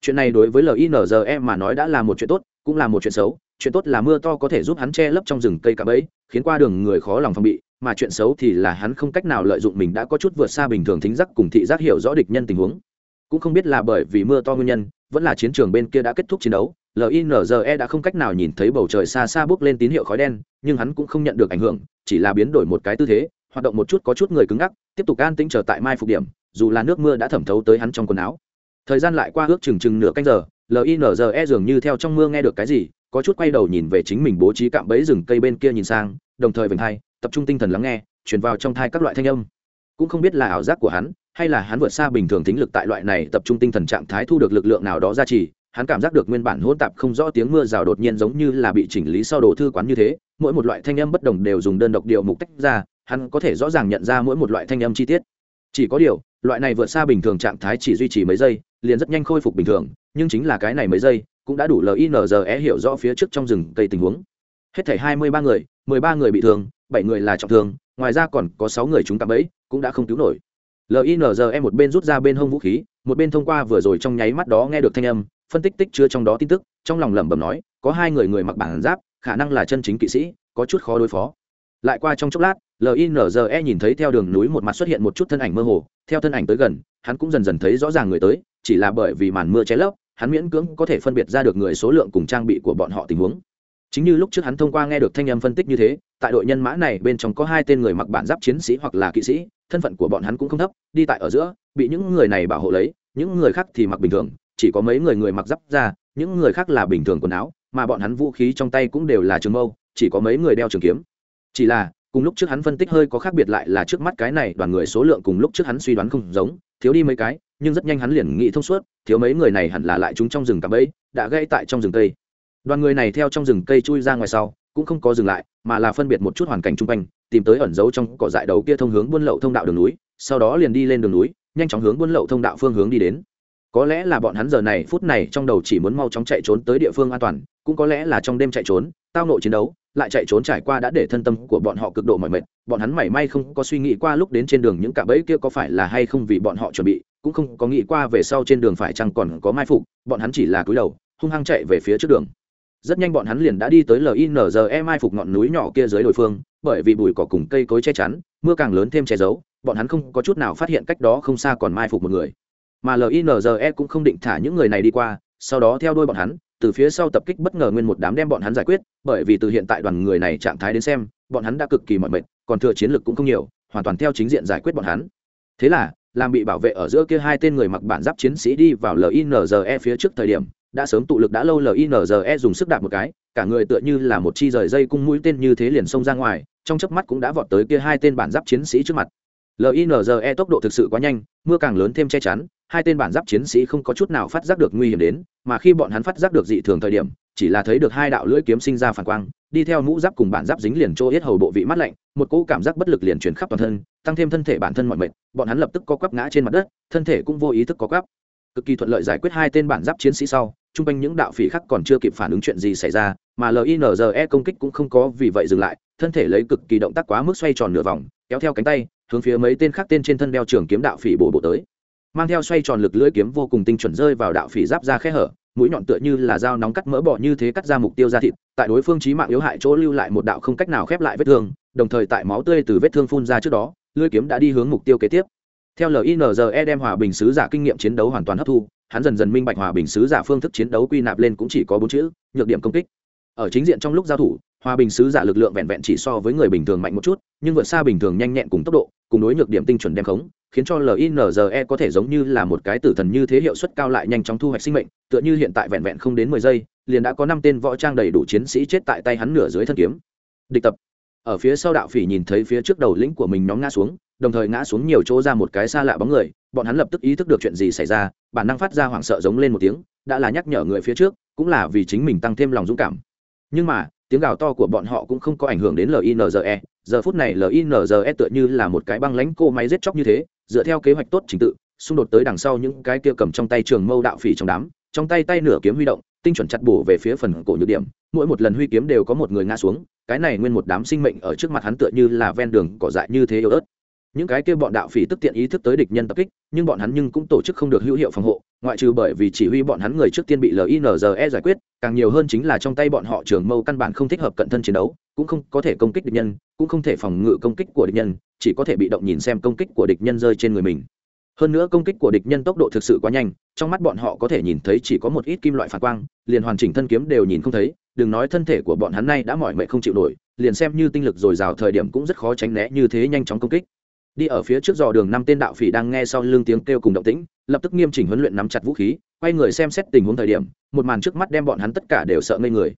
Chuyện này đối với linze mà nói đã là một chuyện tốt, cũng là một chuyện xấu. Chuyện tốt là mưa to có thể giúp hắn che lấp trong rừng cây cạm bẫy, khiến qua đường người khó lòng phòng bị, mà chuyện xấu thì là hắn không cách nào lợi dụng mình đã có chút vượt xa bình thường thính giác cùng thị giác hiểu rõ địch nhân tình huống. Cũng không biết là bởi vì mưa to nguyên nhân, vẫn là chiến trường bên kia đã kết thúc chiến đấu linze đã không cách nào nhìn thấy bầu trời xa xa bước lên tín hiệu khói đen, nhưng hắn cũng không nhận được ảnh hưởng, chỉ là biến đổi một cái tư thế hoạt động một chút có chút người cứng ngắc, tiếp tục an tĩnh trở tại mai phục điểm, dù là nước mưa đã thẩm thấu tới hắn trong quần áo. Thời gian lại qua ước chừng chừng nửa canh giờ linze dường như theo trong mưa nghe được cái gì, có chút quay đầu nhìn về chính mình bố trí cạm bẫy rừng cây bên kia nhìn sang, đồng thời vành hai, tập trung tinh thần lắng nghe, truyền vào trong thai các loại thanh âm. Cũng không biết là ảo giác của hắn, hay là hắn vượt xa bình thường tính lực tại loại này tập trung tinh thần trạng thái thu được lực lượng nào đó ra trì hắn cảm giác được nguyên bản hỗn tạp không rõ tiếng mưa rào đột nhiên giống như là bị chỉnh lý sau đồ thư quán như thế, mỗi một loại thanh âm bất đồng đều dùng đơn độc điệu mục tách ra hắn có thể rõ ràng nhận ra mỗi một loại thanh âm chi tiết. Chỉ có điều, loại này vượt xa bình thường trạng thái chỉ duy trì mấy giây, liền rất nhanh khôi phục bình thường, nhưng chính là cái này mấy giây cũng đã đủ linze hiểu rõ phía trước trong rừng cây tình huống. Hết thảy hai mươi ba người, mười ba người bị thương, bảy người là trọng thương, ngoài ra còn có sáu người chúng ta bẫy, cũng đã không cứu nổi. Linze một bên rút ra bên hông vũ khí, một bên thông qua vừa rồi trong nháy mắt đó nghe được thanh âm, phân tích tích chứa trong đó tin tức, trong lòng lẩm bẩm nói, có hai người người mặc bản giáp, khả năng là chân chính kỵ sĩ, có chút khó đối phó. Lại qua trong chốc lát linze nhìn thấy theo đường núi một mặt xuất hiện một chút thân ảnh mơ hồ, theo thân ảnh tới gần, hắn cũng dần dần thấy rõ ràng người tới, chỉ là bởi vì màn mưa cháy lấp, hắn miễn cưỡng có thể phân biệt ra được người số lượng cùng trang bị của bọn họ tình huống. Chính như lúc trước hắn thông qua nghe được thanh âm phân tích như thế, tại đội nhân mã này bên trong có hai tên người mặc bản giáp chiến sĩ hoặc là kỵ sĩ, thân phận của bọn hắn cũng không thấp, đi tại ở giữa, bị những người này bảo hộ lấy, những người khác thì mặc bình thường, chỉ có mấy người người mặc giáp ra những người khác là bình thường quần áo, mà bọn hắn vũ khí trong tay cũng đều là trường mâu, chỉ có mấy người đeo trường kiếm. Chỉ là cùng lúc trước hắn phân tích hơi có khác biệt lại là trước mắt cái này, đoàn người số lượng cùng lúc trước hắn suy đoán không giống, thiếu đi mấy cái, nhưng rất nhanh hắn liền nghĩ thông suốt, thiếu mấy người này hẳn là lại chúng trong rừng cạm bẫy, đã gây tại trong rừng cây. Đoàn người này theo trong rừng cây chui ra ngoài sau, cũng không có dừng lại, mà là phân biệt một chút hoàn cảnh chung quanh, tìm tới ẩn giấu trong cỏ dại đầu kia thông hướng buôn lậu thông đạo đường núi, sau đó liền đi lên đường núi, nhanh chóng hướng buôn lậu thông đạo phương hướng đi đến. Có lẽ là bọn hắn giờ này, phút này trong đầu chỉ muốn mau chóng chạy trốn tới địa phương an toàn, cũng có lẽ là trong đêm chạy trốn, tao nội chiến đấu lại chạy trốn trải qua đã để thân tâm của bọn họ cực độ mỏi mệt. Bọn hắn mảy may không có suy nghĩ qua lúc đến trên đường những cạm bẫy kia có phải là hay không vì bọn họ chuẩn bị, cũng không có nghĩ qua về sau trên đường phải chăng còn có mai phục, bọn hắn chỉ là cúi đầu, hung hăng chạy về phía trước đường. Rất nhanh bọn hắn liền đã đi tới linze mai phục ngọn núi nhỏ kia dưới đồi phương, bởi vì bụi cỏ cùng cây cối che chắn, mưa càng lớn thêm che giấu, bọn hắn không có chút nào phát hiện cách đó không xa còn mai phục một người. Mà linze cũng không định thả những người này đi qua, sau đó theo đuôi bọn hắn từ phía sau tập kích bất ngờ nguyên một đám đem bọn hắn giải quyết, bởi vì từ hiện tại đoàn người này trạng thái đến xem, bọn hắn đã cực kỳ mỏi mệt, còn thừa chiến lực cũng không nhiều, hoàn toàn theo chính diện giải quyết bọn hắn. Thế là, làm bị bảo vệ ở giữa kia hai tên người mặc bản giáp chiến sĩ đi vào linze phía trước thời điểm, đã sớm tụ lực đã lâu linze dùng sức đạp một cái, cả người tựa như là một chi rời dây cung mũi tên như thế liền xông ra ngoài, trong chớp mắt cũng đã vọt tới kia hai tên bản giáp chiến sĩ trước mặt. Linze tốc độ thực sự quá nhanh, mưa càng lớn thêm che chắn hai tên bản giáp chiến sĩ không có chút nào phát giác được nguy hiểm đến, mà khi bọn hắn phát giác được dị thường thời điểm, chỉ là thấy được hai đạo lưỡi kiếm sinh ra phản quang, đi theo mũ giáp cùng bản giáp dính liền chỗ hết hầu bộ vị mát lạnh, một cỗ cảm giác bất lực liền truyền khắp toàn thân, tăng thêm thân thể bản thân mọi mệt, bọn hắn lập tức có quắp ngã trên mặt đất, thân thể cũng vô ý thức có quắp. Cực kỳ thuận lợi giải quyết hai tên bản giáp chiến sĩ sau, chung quanh những đạo phỉ khác còn chưa kịp phản ứng chuyện gì xảy ra, mà linze công kích cũng không có vì vậy dừng lại, thân thể lấy cực kỳ động tác quá mức xoay tròn nửa vòng, kéo theo cánh tay, hướng phía mấy tên khác tên trên thân đeo trường kiếm đạo phỉ bổ bộ tới mang theo xoay tròn lực lưỡi kiếm vô cùng tinh chuẩn rơi vào đạo phỉ giáp ra khe hở, mũi nhọn tựa như là dao nóng cắt mỡ bỏ như thế cắt ra mục tiêu ra thịt, tại đối phương trí mạng yếu hại chỗ lưu lại một đạo không cách nào khép lại vết thương, đồng thời tại máu tươi từ vết thương phun ra trước đó, lưỡi kiếm đã đi hướng mục tiêu kế tiếp. Theo linze đem hòa bình sứ giả kinh nghiệm chiến đấu hoàn toàn hấp thu, hắn dần dần minh bạch hòa bình sứ giả phương thức chiến đấu quy nạp lên cũng chỉ có bốn chữ, nhược điểm công kích. Ở chính diện trong lúc giao thủ, hòa bình sứ giả lực lượng vẹn vẹn chỉ so với người bình thường mạnh một chút, nhưng vượt xa bình thường nhanh nhẹn cùng tốc độ, cùng đối nhược điểm tinh chuẩn đem khống khiến cho linze có thể giống như là một cái tử thần như thế hiệu suất cao lại nhanh chóng thu hoạch sinh mệnh, tựa như hiện tại vẹn vẹn không đến mười giây, liền đã có năm tên võ trang đầy đủ chiến sĩ chết tại tay hắn nửa dưới thân kiếm. Địch tập. Ở phía sau đạo phỉ nhìn thấy phía trước đầu lĩnh của mình nhóm ngã xuống, đồng thời ngã xuống nhiều chỗ ra một cái xa lạ bóng người, bọn hắn lập tức ý thức được chuyện gì xảy ra, bản năng phát ra hoảng sợ giống lên một tiếng, đã là nhắc nhở người phía trước, cũng là vì chính mình tăng thêm lòng dũng cảm. Nhưng mà tiếng gào to của bọn họ cũng không có ảnh hưởng đến linze giờ phút này linze tựa như là một cái băng lãnh cô máy giết chóc như thế, dựa theo kế hoạch tốt trình tự, xung đột tới đằng sau những cái kia cầm trong tay trường mâu đạo phỉ trong đám, trong tay tay nửa kiếm huy động, tinh chuẩn chặt bổ về phía phần cổ nhược điểm. Mỗi một lần huy kiếm đều có một người ngã xuống, cái này nguyên một đám sinh mệnh ở trước mặt hắn tựa như là ven đường cỏ dại như thế yếu ớt những cái kia bọn đạo phỉ tức tiện ý thức tới địch nhân tập kích, nhưng bọn hắn nhưng cũng tổ chức không được hữu hiệu phòng hộ, ngoại trừ bởi vì chỉ huy bọn hắn người trước tiên bị linze giải quyết, càng nhiều hơn chính là trong tay bọn họ trường mâu căn bản không thích hợp cận thân chiến đấu, cũng không có thể công kích địch nhân, cũng không thể phòng ngự công kích của địch nhân, chỉ có thể bị động nhìn xem công kích của địch nhân rơi trên người mình. Hơn nữa công kích của địch nhân tốc độ thực sự quá nhanh, trong mắt bọn họ có thể nhìn thấy chỉ có một ít kim loại phản quang, liền hoàn chỉnh thân kiếm đều nhìn không thấy, đừng nói thân thể của bọn hắn nay đã mỏi mệt không chịu nổi, liền xem như tinh lực dồi dào thời điểm cũng rất khó tránh né như thế nhanh chóng công kích đi ở phía trước dò đường năm tên đạo phỉ đang nghe sau lưng tiếng kêu cùng động tĩnh, lập tức nghiêm chỉnh huấn luyện nắm chặt vũ khí, quay người xem xét tình huống thời điểm, một màn trước mắt đem bọn hắn tất cả đều sợ ngây người.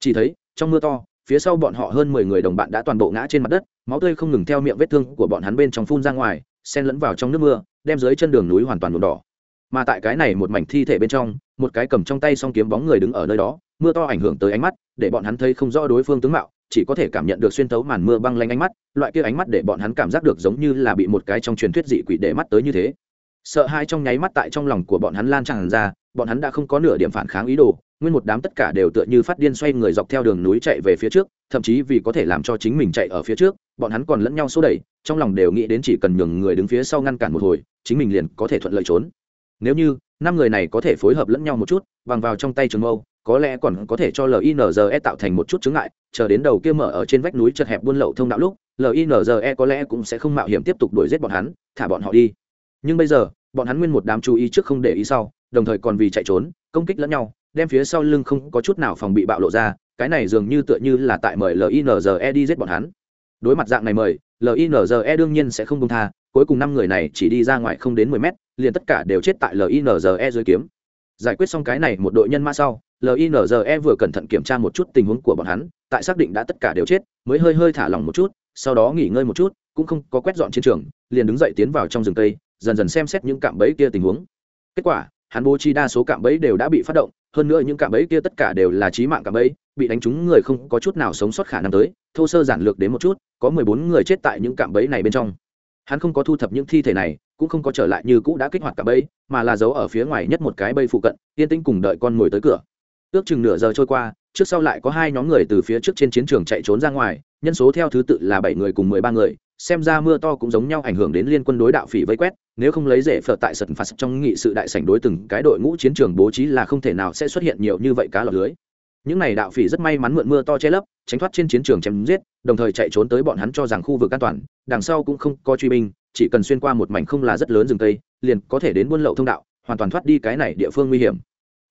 Chỉ thấy, trong mưa to, phía sau bọn họ hơn mười người đồng bạn đã toàn bộ ngã trên mặt đất, máu tươi không ngừng theo miệng vết thương của bọn hắn bên trong phun ra ngoài, xen lẫn vào trong nước mưa, đem dưới chân đường núi hoàn toàn nhuộm đỏ. Mà tại cái này một mảnh thi thể bên trong, một cái cầm trong tay song kiếm bóng người đứng ở nơi đó, mưa to ảnh hưởng tới ánh mắt, để bọn hắn thấy không rõ đối phương tướng mạo chỉ có thể cảm nhận được xuyên tấu màn mưa băng lanh ánh mắt, loại kia ánh mắt để bọn hắn cảm giác được giống như là bị một cái trong truyền thuyết dị quỷ để mắt tới như thế. Sợ hai trong nháy mắt tại trong lòng của bọn hắn lan tràn ra, bọn hắn đã không có nửa điểm phản kháng ý đồ, nguyên một đám tất cả đều tựa như phát điên xoay người dọc theo đường núi chạy về phía trước, thậm chí vì có thể làm cho chính mình chạy ở phía trước, bọn hắn còn lẫn nhau xô đẩy, trong lòng đều nghĩ đến chỉ cần nhường người đứng phía sau ngăn cản một hồi, chính mình liền có thể thuận lợi trốn. Nếu như năm người này có thể phối hợp lẫn nhau một chút, bằng vào trong tay trường mâu có lẽ còn có thể cho linze tạo thành một chút chứng ngại, chờ đến đầu kia mở ở trên vách núi chật hẹp buôn lậu thông đạo lúc linze có lẽ cũng sẽ không mạo hiểm tiếp tục đuổi giết bọn hắn, thả bọn họ đi. Nhưng bây giờ, bọn hắn nguyên một đám chú ý trước không để ý sau, đồng thời còn vì chạy trốn, công kích lẫn nhau, đem phía sau lưng không có chút nào phòng bị bạo lộ ra, cái này dường như tựa như là tại mời linze đi giết bọn hắn. Đối mặt dạng này mời linze đương nhiên sẽ không công tha, cuối cùng năm người này chỉ đi ra ngoài không đến mười mét, liền tất cả đều chết tại linze dưới kiếm. Giải quyết xong cái này một đội nhân mã sau linze vừa cẩn thận kiểm tra một chút tình huống của bọn hắn, tại xác định đã tất cả đều chết, mới hơi hơi thả lỏng một chút, sau đó nghỉ ngơi một chút, cũng không có quét dọn chiến trường, liền đứng dậy tiến vào trong rừng cây, dần dần xem xét những cạm bẫy kia tình huống. Kết quả, hắn bố trí đa số cạm bẫy đều đã bị phát động, hơn nữa những cạm bẫy kia tất cả đều là trí mạng cạm bẫy, bị đánh trúng người không có chút nào sống sót khả năng tới, thô sơ giản lược đến một chút, có mười bốn người chết tại những cạm bẫy này bên trong. Hắn không có thu thập những thi thể này, cũng không có trở lại như cũ đã kích hoạt cạm bẫy, mà là giấu ở phía ngoài nhất một cái bẫy phụ cận, yên tĩnh cùng đợi con mồi tới cửa ước chừng nửa giờ trôi qua, trước sau lại có hai nhóm người từ phía trước trên chiến trường chạy trốn ra ngoài, nhân số theo thứ tự là bảy người cùng mười ba người, xem ra mưa to cũng giống nhau ảnh hưởng đến liên quân đối đạo phỉ vây quét, nếu không lấy rể phở tại sật phạt trong nghị sự đại sảnh đối từng cái đội ngũ chiến trường bố trí là không thể nào sẽ xuất hiện nhiều như vậy cá lọc lưới. Những này đạo phỉ rất may mắn mượn mưa to che lấp, tránh thoát trên chiến trường chém giết, đồng thời chạy trốn tới bọn hắn cho rằng khu vực an toàn, đằng sau cũng không có truy binh, chỉ cần xuyên qua một mảnh không là rất lớn rừng tây liền có thể đến buôn lậu thông đạo, hoàn toàn thoát đi cái này địa phương nguy hiểm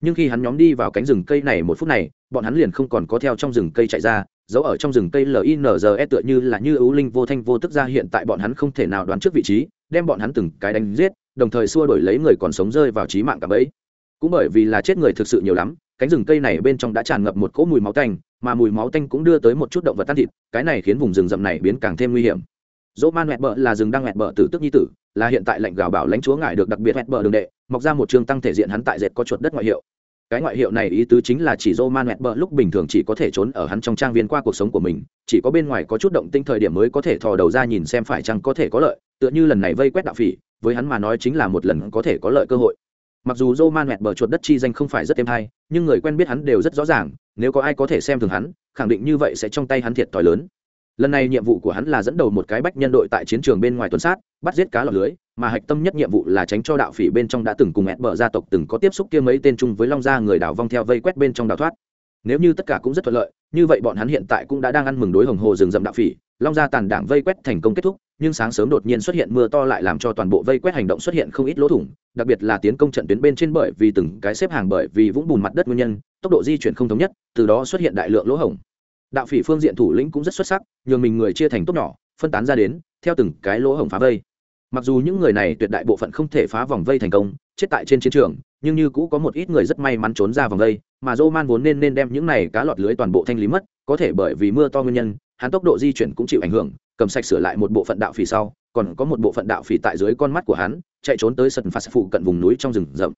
nhưng khi hắn nhóm đi vào cánh rừng cây này một phút này, bọn hắn liền không còn có theo trong rừng cây chạy ra, giấu ở trong rừng cây linze tựa như là như ưu linh vô thanh vô tức ra hiện tại bọn hắn không thể nào đoán trước vị trí, đem bọn hắn từng cái đánh giết, đồng thời xua đổi lấy người còn sống rơi vào trí mạng cả bẫy. Cũng bởi vì là chết người thực sự nhiều lắm, cánh rừng cây này bên trong đã tràn ngập một cỗ mùi máu tanh, mà mùi máu tanh cũng đưa tới một chút động vật tan thịt, cái này khiến vùng rừng rậm này biến càng thêm nguy hiểm. Dỗ man huẹt bờ là rừng đang huẹt bờ tử tức nhi tử, là hiện tại lệnh gào bảo lãnh chúa ngại được đặc biệt huẹt bờ đường đệ, mọc ra một trường tăng thể diện hắn tại dệt có chuột đất ngoại hiệu cái ngoại hiệu này ý tứ chính là chỉ Roman Webber lúc bình thường chỉ có thể trốn ở hắn trong trang viên qua cuộc sống của mình, chỉ có bên ngoài có chút động tinh thời điểm mới có thể thò đầu ra nhìn xem phải chăng có thể có lợi, tựa như lần này vây quét đạo phỉ, với hắn mà nói chính là một lần có thể có lợi cơ hội. Mặc dù Roman Webber chuột đất chi danh không phải rất êm hay, nhưng người quen biết hắn đều rất rõ ràng, nếu có ai có thể xem thường hắn, khẳng định như vậy sẽ trong tay hắn thiệt thòi lớn. Lần này nhiệm vụ của hắn là dẫn đầu một cái bách nhân đội tại chiến trường bên ngoài tuần sát, bắt giết cá lọc lưới, mà hạch tâm nhất nhiệm vụ là tránh cho đạo phỉ bên trong đã từng cùng hẹn bờ gia tộc từng có tiếp xúc kia mấy tên chung với long gia người đảo vong theo vây quét bên trong đào thoát. Nếu như tất cả cũng rất thuận lợi như vậy bọn hắn hiện tại cũng đã đang ăn mừng đối hồng hồ rừng rậm đạo phỉ long gia tàn đảng vây quét thành công kết thúc nhưng sáng sớm đột nhiên xuất hiện mưa to lại làm cho toàn bộ vây quét hành động xuất hiện không ít lỗ thủng đặc biệt là tiến công trận tuyến bên trên bởi vì từng cái xếp hàng bởi vì vũng bùn mặt đất nguyên nhân tốc độ di chuyển không thống nhất từ đó xuất hiện đại lượng lỗ hổng đạo phỉ phương diện thủ lĩnh cũng rất xuất sắc, nhường mình người chia thành tốt nhỏ, phân tán ra đến, theo từng cái lỗ hổng phá vây. Mặc dù những người này tuyệt đại bộ phận không thể phá vòng vây thành công, chết tại trên chiến trường, nhưng như cũ có một ít người rất may mắn trốn ra vòng vây, mà dô man vốn nên nên đem những này cá lọt lưới toàn bộ thanh lý mất, có thể bởi vì mưa to nguyên nhân, hắn tốc độ di chuyển cũng chịu ảnh hưởng, cầm sạch sửa lại một bộ phận đạo phỉ sau, còn có một bộ phận đạo phỉ tại dưới con mắt của hắn, chạy trốn tới sân phạt phụ cận vùng núi trong rừng rậm.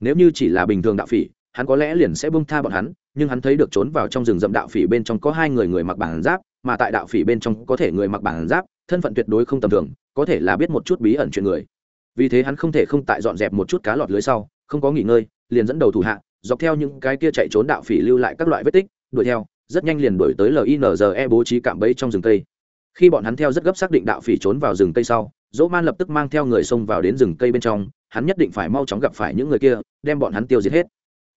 Nếu như chỉ là bình thường đạo phỉ hắn có lẽ liền sẽ bông tha bọn hắn, nhưng hắn thấy được trốn vào trong rừng rậm đạo phỉ bên trong có hai người người mặc bản giáp, mà tại đạo phỉ bên trong có thể người mặc bản giáp, thân phận tuyệt đối không tầm thường, có thể là biết một chút bí ẩn chuyện người. Vì thế hắn không thể không tại dọn dẹp một chút cá lọt lưới sau, không có nghỉ ngơi, liền dẫn đầu thủ hạ, dọc theo những cái kia chạy trốn đạo phỉ lưu lại các loại vết tích, đuổi theo, rất nhanh liền đuổi tới linze bố trí cạm bẫy trong rừng cây. Khi bọn hắn theo rất gấp xác định đạo phỉ trốn vào rừng cây sau, dỗ man lập tức mang theo người xông vào đến rừng cây bên trong, hắn nhất định phải mau chóng gặp phải những người kia, đem bọn hắn tiêu diệt hết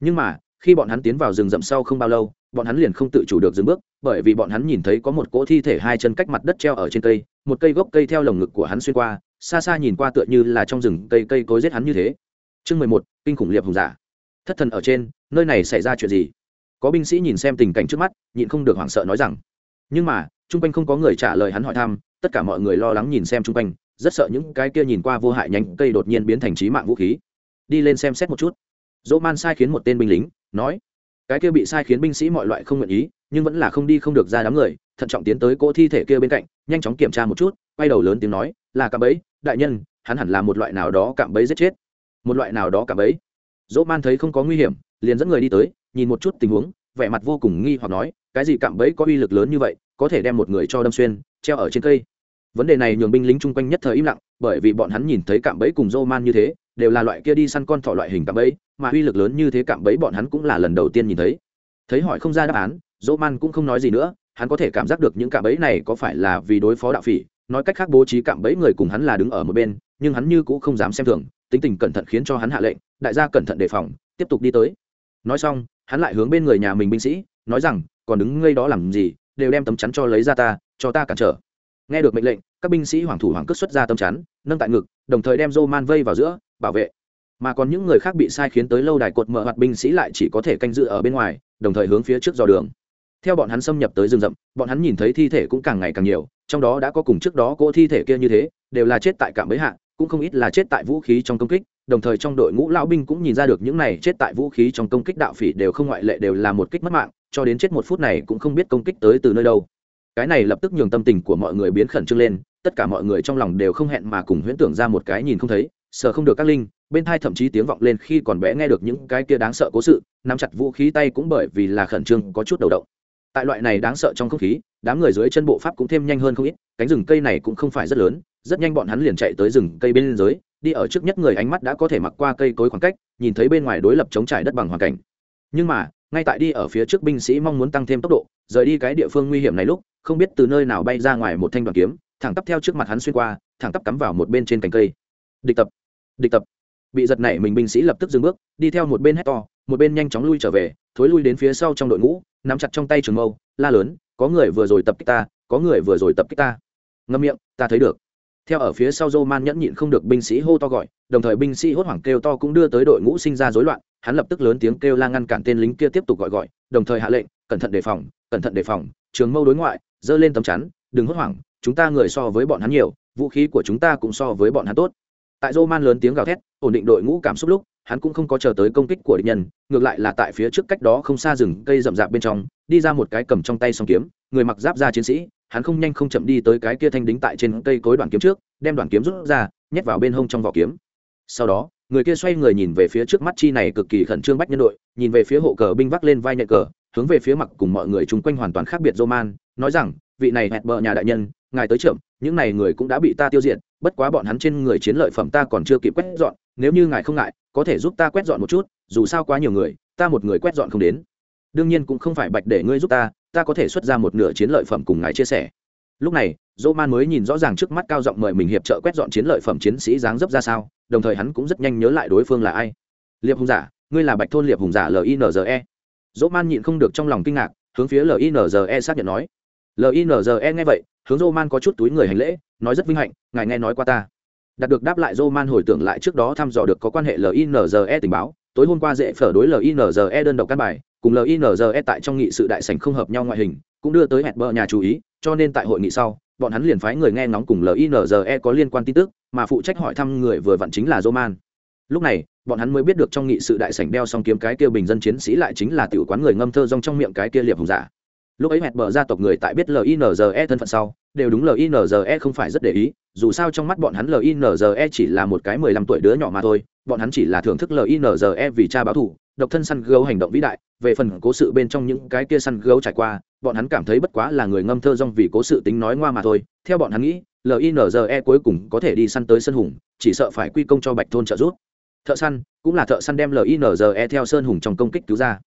nhưng mà, khi bọn hắn tiến vào rừng rậm sau không bao lâu, bọn hắn liền không tự chủ được dừng bước, bởi vì bọn hắn nhìn thấy có một cỗ thi thể hai chân cách mặt đất treo ở trên cây, một cây gốc cây theo lồng ngực của hắn xuyên qua, xa xa nhìn qua tựa như là trong rừng cây cây cối giết hắn như thế. Chương mười một, kinh khủng liệp hùng giả. Thất thần ở trên, nơi này xảy ra chuyện gì? Có binh sĩ nhìn xem tình cảnh trước mắt, nhịn không được hoảng sợ nói rằng, nhưng mà, chung quanh không có người trả lời hắn hỏi thăm, tất cả mọi người lo lắng nhìn xem chung quanh, rất sợ những cái kia nhìn qua vô hại nhánh cây đột nhiên biến thành trí mạng vũ khí. Đi lên xem xét một chút dỗ man sai khiến một tên binh lính, nói, cái kia bị sai khiến binh sĩ mọi loại không nguyện ý, nhưng vẫn là không đi không được ra đám người, thận trọng tiến tới cỗ thi thể kia bên cạnh, nhanh chóng kiểm tra một chút, quay đầu lớn tiếng nói, là cạm bẫy, đại nhân, hắn hẳn là một loại nào đó cạm bẫy giết chết. Một loại nào đó cạm bẫy? Dỗ man thấy không có nguy hiểm, liền dẫn người đi tới, nhìn một chút tình huống, vẻ mặt vô cùng nghi hoặc nói, cái gì cạm bẫy có uy lực lớn như vậy, có thể đem một người cho đâm xuyên, treo ở trên cây? Vấn đề này nhường binh lính chung quanh nhất thời im lặng, bởi vì bọn hắn nhìn thấy cạm bẫy cùng dô man như thế đều là loại kia đi săn con thỏ loại hình cạm bẫy, mà uy lực lớn như thế cạm bẫy bọn hắn cũng là lần đầu tiên nhìn thấy. Thấy hỏi không ra đáp án dỗ man cũng không nói gì nữa, hắn có thể cảm giác được những cạm bẫy này có phải là vì đối phó đạo phỉ, nói cách khác bố trí cạm bẫy người cùng hắn là đứng ở một bên, nhưng hắn như cũng không dám xem thường, tính tình cẩn thận khiến cho hắn hạ lệnh, đại gia cẩn thận đề phòng, tiếp tục đi tới. Nói xong, hắn lại hướng bên người nhà mình binh sĩ, nói rằng, còn đứng ngây đó làm gì, đều đem tấm chắn cho lấy ra ta, cho ta cản trở. Nghe được mệnh lệnh, các binh sĩ hoàng thủ hoàng cất xuất ra tấm chắn, nâng tại ngực, đồng thời đem dô man vây vào giữa bảo vệ. Mà còn những người khác bị sai khiến tới lâu đài cột mở hoạt binh sĩ lại chỉ có thể canh dự ở bên ngoài, đồng thời hướng phía trước dò đường. Theo bọn hắn xâm nhập tới rừng rậm, bọn hắn nhìn thấy thi thể cũng càng ngày càng nhiều, trong đó đã có cùng trước đó cỗ thi thể kia như thế, đều là chết tại cạm bẫy hạ, cũng không ít là chết tại vũ khí trong công kích, đồng thời trong đội ngũ lão binh cũng nhìn ra được những này chết tại vũ khí trong công kích đạo phỉ đều không ngoại lệ đều là một kích mất mạng, cho đến chết một phút này cũng không biết công kích tới từ nơi đâu. Cái này lập tức nhường tâm tình của mọi người biến khẩn trương lên, tất cả mọi người trong lòng đều không hẹn mà cùng huyễn tưởng ra một cái nhìn không thấy sợ không được các linh, bên thai thậm chí tiếng vọng lên khi còn bé nghe được những cái kia đáng sợ cố sự, nắm chặt vũ khí tay cũng bởi vì là khẩn trương, có chút đầu động. Tại loại này đáng sợ trong không khí, đám người dưới chân bộ pháp cũng thêm nhanh hơn không ít, cánh rừng cây này cũng không phải rất lớn, rất nhanh bọn hắn liền chạy tới rừng cây bên dưới, đi ở trước nhất người ánh mắt đã có thể mặc qua cây cối khoảng cách, nhìn thấy bên ngoài đối lập chống trải đất bằng hoàn cảnh. Nhưng mà, ngay tại đi ở phía trước binh sĩ mong muốn tăng thêm tốc độ, rời đi cái địa phương nguy hiểm này lúc, không biết từ nơi nào bay ra ngoài một thanh đoàn kiếm, thẳng tắp theo trước mặt hắn xuyên qua, thẳng tắp cắm vào một bên trên cành cây. Địch tập địch tập. Bị giật nảy mình binh sĩ lập tức dừng bước, đi theo một bên hét to, một bên nhanh chóng lui trở về, thối lui đến phía sau trong đội ngũ, nắm chặt trong tay trường mâu, la lớn, có người vừa rồi tập kích ta, có người vừa rồi tập kích ta. Ngâm miệng, ta thấy được. Theo ở phía sau dô man nhẫn nhịn không được binh sĩ hô to gọi, đồng thời binh sĩ hốt hoảng kêu to cũng đưa tới đội ngũ sinh ra rối loạn, hắn lập tức lớn tiếng kêu la ngăn cản tên lính kia tiếp tục gọi gọi, đồng thời hạ lệnh, cẩn thận đề phòng, cẩn thận đề phòng, trường mâu đối ngoại, giơ lên tấm chắn, đừng hốt hoảng, chúng ta người so với bọn hắn nhiều, vũ khí của chúng ta cũng so với bọn hắn tốt tại dô man lớn tiếng gào thét, ổn định đội ngũ cảm xúc lúc, hắn cũng không có chờ tới công kích của địch nhân, ngược lại là tại phía trước cách đó không xa rừng cây rậm rạp bên trong, đi ra một cái cầm trong tay song kiếm, người mặc giáp ra chiến sĩ, hắn không nhanh không chậm đi tới cái kia thanh đính tại trên cây cối đoạn kiếm trước, đem đoạn kiếm rút ra, nhét vào bên hông trong vỏ kiếm. Sau đó, người kia xoay người nhìn về phía trước mắt chi này cực kỳ khẩn trương bách nhân đội, nhìn về phía hộ cờ binh vác lên vai nhạy cờ, hướng về phía mặt cùng mọi người chung quanh hoàn toàn khác biệt roman, nói rằng, vị này hẹn bờ nhà đại nhân, ngài tới trưởng những này người cũng đã bị ta tiêu diệt bất quá bọn hắn trên người chiến lợi phẩm ta còn chưa kịp quét dọn, nếu như ngài không ngại, có thể giúp ta quét dọn một chút, dù sao quá nhiều người, ta một người quét dọn không đến. Đương nhiên cũng không phải bạch để ngươi giúp ta ta có thể xuất ra một nửa chiến lợi phẩm cùng ngài chia sẻ. Lúc này dỗ man mới nhìn rõ ràng trước mắt cao giọng mời mình hiệp trợ quét dọn chiến lợi phẩm chiến sĩ dáng dấp ra sao, đồng thời hắn cũng rất nhanh nhớ lại đối phương là ai. Liệp hùng giả, ngươi là bạch thôn liệp hùng giả linze dỗ man nhịn không được trong lòng kinh ngạc, hướng phía linze xác nhận nói linze nghe vậy, hướng dỗ man có chút túi người hành lễ, nói rất vinh hạnh, ngài nghe nói qua ta. Đạt được đáp lại dỗ man hồi tưởng lại trước đó thăm dò được có quan hệ linze tình báo. Tối hôm qua dễ phở đối linze đơn độc căn bài, cùng linze tại trong nghị sự đại sảnh không hợp nhau ngoại hình, cũng đưa tới hẹn bờ nhà chú ý, cho nên tại hội nghị sau, bọn hắn liền phái người nghe ngóng cùng linze có liên quan tin tức, mà phụ trách hỏi thăm người vừa vặn chính là roman. Lúc này, bọn hắn mới biết được trong nghị sự đại sảnh đeo xong kiếm cái kia bình dân chiến sĩ lại chính là tiểu quán người ngâm thơ rong trong miệng cái kia liệp hùng giả lúc ấy hẹn bờ gia tộc người tại biết linze thân phận sau, đều đúng linze không phải rất để ý, dù sao trong mắt bọn hắn linze chỉ là một cái mười lăm tuổi đứa nhỏ mà thôi, bọn hắn chỉ là thưởng thức linze vì cha báo thù, độc thân săn gấu hành động vĩ đại, về phần cố sự bên trong những cái kia săn gấu trải qua, bọn hắn cảm thấy bất quá là người ngâm thơ rong vì cố sự tính nói ngoa mà thôi. Theo bọn hắn nghĩ linze cuối cùng có thể đi săn tới sân hùng, chỉ sợ phải quy công cho bạch thôn trợ giúp. Thợ săn, cũng là thợ săn đem linze theo sơn hùng trong công kích cứu ra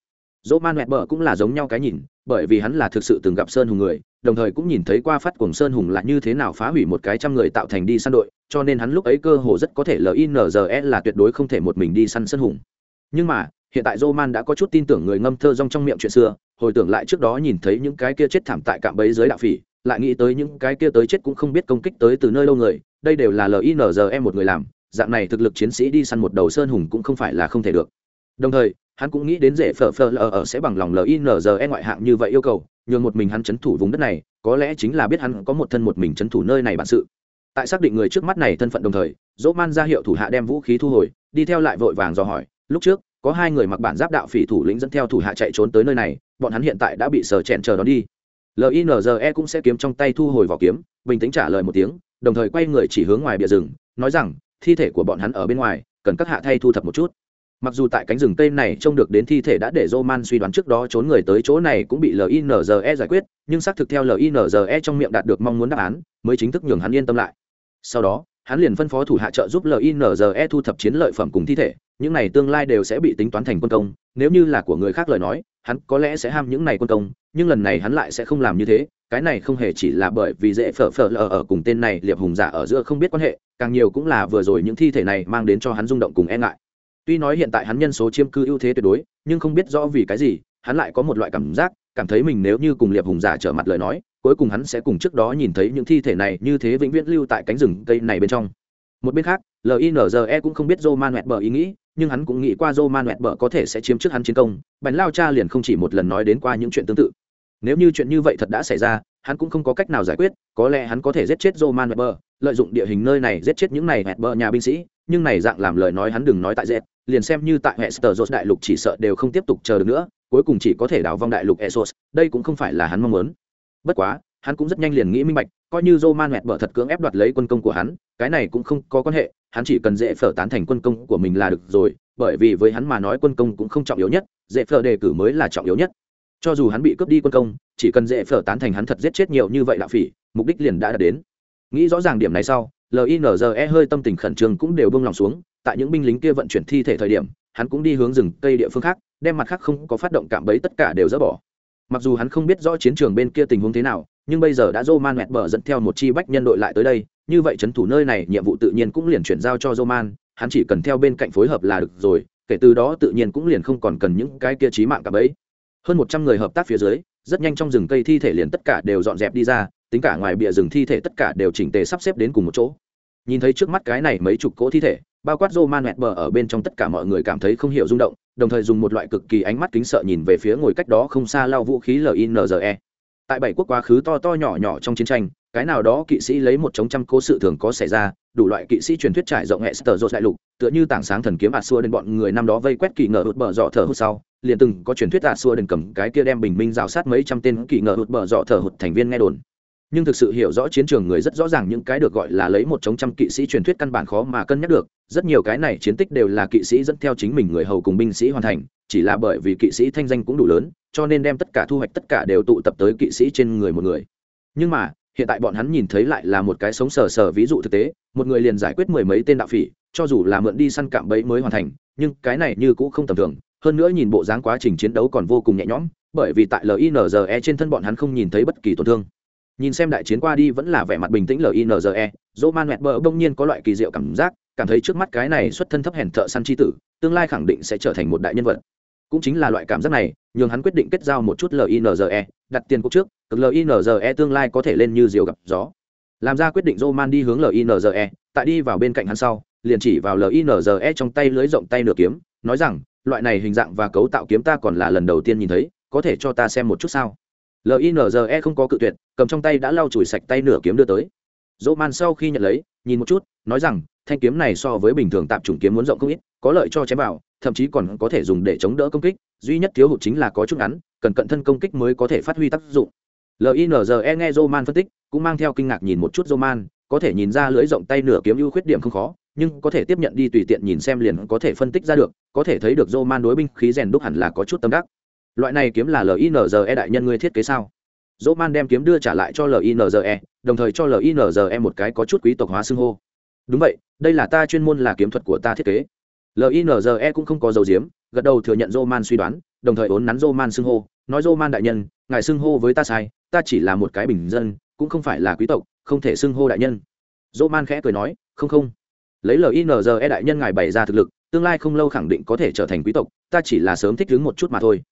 dỗ man mẹt bờ cũng là giống nhau cái nhìn, bởi vì hắn là thực sự từng gặp sơn hùng người, đồng thời cũng nhìn thấy qua phát cùng sơn hùng là như thế nào phá hủy một cái trăm người tạo thành đi săn đội, cho nên hắn lúc ấy cơ hồ rất có thể linze là tuyệt đối không thể một mình đi săn sơn hùng. Nhưng mà, hiện tại roman đã có chút tin tưởng người ngâm thơ rong trong miệng chuyện xưa, hồi tưởng lại trước đó nhìn thấy những cái kia chết thảm tại cạm bẫy dưới đạo phỉ, lại nghĩ tới những cái kia tới chết cũng không biết công kích tới từ nơi lâu người, đây đều là linze một người làm, dạng này thực lực chiến sĩ đi săn một đầu sơn hùng cũng không phải là không thể được. Đồng thời hắn cũng nghĩ đến dễ phở phở lờ ở sẽ bằng lòng linze ngoại hạng như vậy yêu cầu, nhường một mình hắn c h ấ n thủ vùng đất này, có lẽ chính là biết hắn có một thân một mình c h ấ n thủ nơi này bản sự. Tại xác định người trước mắt này thân phận đồng thời dỗ man ra hiệu thủ hạ đem vũ khí thu hồi, đi theo lại vội vàng dò hỏi, lúc trước, có hai người mặc bản giáp đạo phỉ thủ lĩnh dẫn theo thủ hạ chạy trốn tới nơi này, bọn hắn hiện tại đã bị sờ chèn chờ đón đi. Linze cũng sẽ kiếm trong tay thu hồi vỏ kiếm, bình tĩnh trả lời một tiếng, đồng thời quay người chỉ hướng ngoài bìa rừng, nói rằng, thi thể của bọn hắn ở bên ngoài, cần các hạ thay thu thập một chút mặc dù tại cánh rừng tây này trông được đến thi thể đã để roman suy đoán trước đó trốn người tới chỗ này cũng bị linze giải quyết, nhưng xác thực theo linze trong miệng đạt được mong muốn đáp án, mới chính thức nhường hắn yên tâm lại. Sau đó, hắn liền phân phó thủ hạ trợ giúp linze thu thập chiến lợi phẩm cùng thi thể, những này tương lai đều sẽ bị tính toán thành quân công, nếu như là của người khác lời nói, hắn có lẽ sẽ ham những này quân công, nhưng lần này hắn lại sẽ không làm như thế, cái này không hề chỉ là bởi vì dễ phở phở lờ ở cùng tên này liệp hùng giả ở giữa không biết quan hệ, càng nhiều cũng là vừa rồi những thi thể này mang đến cho hắn rung động cùng e ngại tuy nói hiện tại hắn nhân số chiếm cư ưu thế tuyệt đối, nhưng không biết rõ vì cái gì, hắn lại có một loại cảm giác, cảm thấy mình nếu như cùng liệp hùng giả trở mặt lời nói, cuối cùng hắn sẽ cùng trước đó nhìn thấy những thi thể này như thế vĩnh viễn lưu tại cánh rừng cây này bên trong. Một bên khác linze cũng không biết roman mẹt bờ ý nghĩ, nhưng hắn cũng nghĩ qua roman mẹt bờ có thể sẽ chiếm trước hắn chiến công bánh lao cha liền không chỉ một lần nói đến qua những chuyện tương tự. Nếu như chuyện như vậy thật đã xảy ra, hắn cũng không có cách nào giải quyết, có lẽ hắn có thể giết chết roman mẹt bờ, lợi dụng địa hình nơi này giết chết những này mẹt bờ nhà binh sĩ, nhưng này dạng làm lời nói hắn đừng nói tại dệt liền xem như tại Hester Road đại lục chỉ sợ đều không tiếp tục chờ được nữa, cuối cùng chỉ có thể đào vong đại lục esos đây cũng không phải là hắn mong muốn. Bất quá, hắn cũng rất nhanh liền nghĩ minh bạch, coi như Roman Mẹt bở thật cưỡng ép đoạt lấy quân công của hắn, cái này cũng không có quan hệ, hắn chỉ cần dễ phở tán thành quân công của mình là được rồi, bởi vì với hắn mà nói quân công cũng không trọng yếu nhất, dễ phở đề cử mới là trọng yếu nhất. Cho dù hắn bị cướp đi quân công, chỉ cần dễ phở tán thành hắn thật giết chết nhiều như vậy đạo phỉ, mục đích liền đã đạt đến. Nghĩ rõ ràng điểm này sau, linze hơi tâm tình khẩn trương cũng đều buông lòng xuống tại những binh lính kia vận chuyển thi thể thời điểm hắn cũng đi hướng rừng cây địa phương khác đem mặt khác không có phát động cạm bẫy tất cả đều dỡ bỏ mặc dù hắn không biết rõ chiến trường bên kia tình huống thế nào nhưng bây giờ đã Roman mẹt bờ dẫn theo một chi bách nhân đội lại tới đây, như vậy trấn thủ nơi này nhiệm vụ tự nhiên cũng liền chuyển giao cho Roman, hắn chỉ cần theo bên cạnh phối hợp là được rồi, kể từ đó tự nhiên cũng liền không còn cần những cái kia chí mạng cả bấy. Hơn một trăm người hợp tác phía dưới, rất nhanh trong rừng cây thi thể liền tất cả đều dọn dẹp đi ra, tính cả ngoài bìa rừng thi thể tất cả đều chỉnh tề sắp xếp đến cùng một chỗ nhìn thấy trước mắt cái này mấy chục cỗ thi thể bao quát rô man mẹt bờ ở bên trong tất cả mọi người cảm thấy không hiểu rung động, đồng thời dùng một loại cực kỳ ánh mắt kính sợ nhìn về phía ngồi cách đó không xa lao vũ khí linze tại bảy quốc quá khứ to to nhỏ nhỏ trong chiến tranh, cái nào đó kỵ sĩ lấy một chống trăm cố sự thường có xảy ra, đủ loại kỵ sĩ truyền thuyết trải rộng hệ sờ dột đại lục, tựa như tảng sáng thần kiếm ạt xua đến bọn người năm đó vây quét kỳ ngờ hụt bờ dọ thở hụt sau, liền từng có truyền thuyết ạt xua đến cầm cái kia đem bình minh rào sát mấy trăm tên kỳ ngờ hụt bờ dọ thở hụt thành viên nghe đồn nhưng thực sự hiểu rõ chiến trường người rất rõ ràng những cái được gọi là lấy một chống trăm kỵ sĩ truyền thuyết căn bản khó mà cân nhắc được. Rất nhiều cái này chiến tích đều là kỵ sĩ dẫn theo chính mình người hầu cùng binh sĩ hoàn thành, chỉ là bởi vì kỵ sĩ thanh danh cũng đủ lớn, cho nên đem tất cả thu hoạch tất cả đều tụ tập tới kỵ sĩ trên người một người. Nhưng mà, hiện tại bọn hắn nhìn thấy lại là một cái sống sờ sờ ví dụ thực tế, một người liền giải quyết mười mấy tên đạo phỉ, cho dù là mượn đi săn cạm bẫy mới hoàn thành, nhưng cái này như cũng không tầm thường. Hơn nữa nhìn bộ dáng quá trình chiến đấu còn vô cùng nhẹ nhõm, bởi vì tại linze trên thân bọn hắn không nhìn thấy bất kỳ tổn thương nhìn xem đại chiến qua đi vẫn là vẻ mặt bình tĩnh linze dỗ man mẹt bờ bỗng nhiên có loại kỳ diệu cảm giác, cảm thấy trước mắt cái này xuất thân thấp hèn thợ săn c h i tử, tương lai khẳng định sẽ trở thành một đại nhân vật. Cũng chính là loại cảm giác này, nhường hắn quyết định kết giao một chút linze đặt tiền cuộc trước, cực linze tương lai có thể lên như diều gặp gió. Làm ra quyết định dô man đi hướng linze tại đi vào bên cạnh hắn sau, liền chỉ vào linze trong tay lưới rộng tay nửa kiếm, nói rằng, loại này hình dạng và cấu tạo kiếm ta còn là lần đầu tiên nhìn thấy, có thể cho ta xem một chút sao? Linze không có cự tuyệt, cầm trong tay đã lau chùi sạch tay nửa kiếm đưa tới. Dỗ man sau khi nhận lấy, nhìn một chút, nói rằng, thanh kiếm này so với bình thường tạm chủng kiếm muốn rộng không ít, có lợi cho chém vào, thậm chí còn có thể dùng để chống đỡ công kích, duy nhất thiếu hụt chính là có chút ngắn, cần cận thân công kích mới có thể phát huy tác dụng. Linze nghe roman phân tích, cũng mang theo kinh ngạc nhìn một chút roman có thể nhìn ra lưỡi rộng tay nửa kiếm ưu khuyết điểm không khó, nhưng có thể tiếp nhận đi tùy tiện nhìn xem liền có thể phân tích ra được, có thể thấy được roman đối binh khí rèn đúc hẳn là có chút tâm đắc loại này kiếm là linze đại nhân ngươi thiết kế sao? Roman đem kiếm đưa trả lại cho linze đồng thời cho linze một cái có chút quý tộc hóa xưng hô. Đúng vậy, đây là ta chuyên môn là kiếm thuật của ta thiết kế. Linze cũng không có dấu diếm gật đầu thừa nhận roman suy đoán, đồng thời ốn nắn roman xưng hô, nói roman đại nhân, ngài xưng hô với ta sai, ta chỉ là một cái bình dân, cũng không phải là quý tộc, không thể xưng hô đại nhân. Roman khẽ cười nói, không không. Lấy linze đại nhân ngài bày ra thực lực, tương lai không lâu khẳng định có thể trở thành quý tộc, ta chỉ là sớm thích ứng một chút mà thôi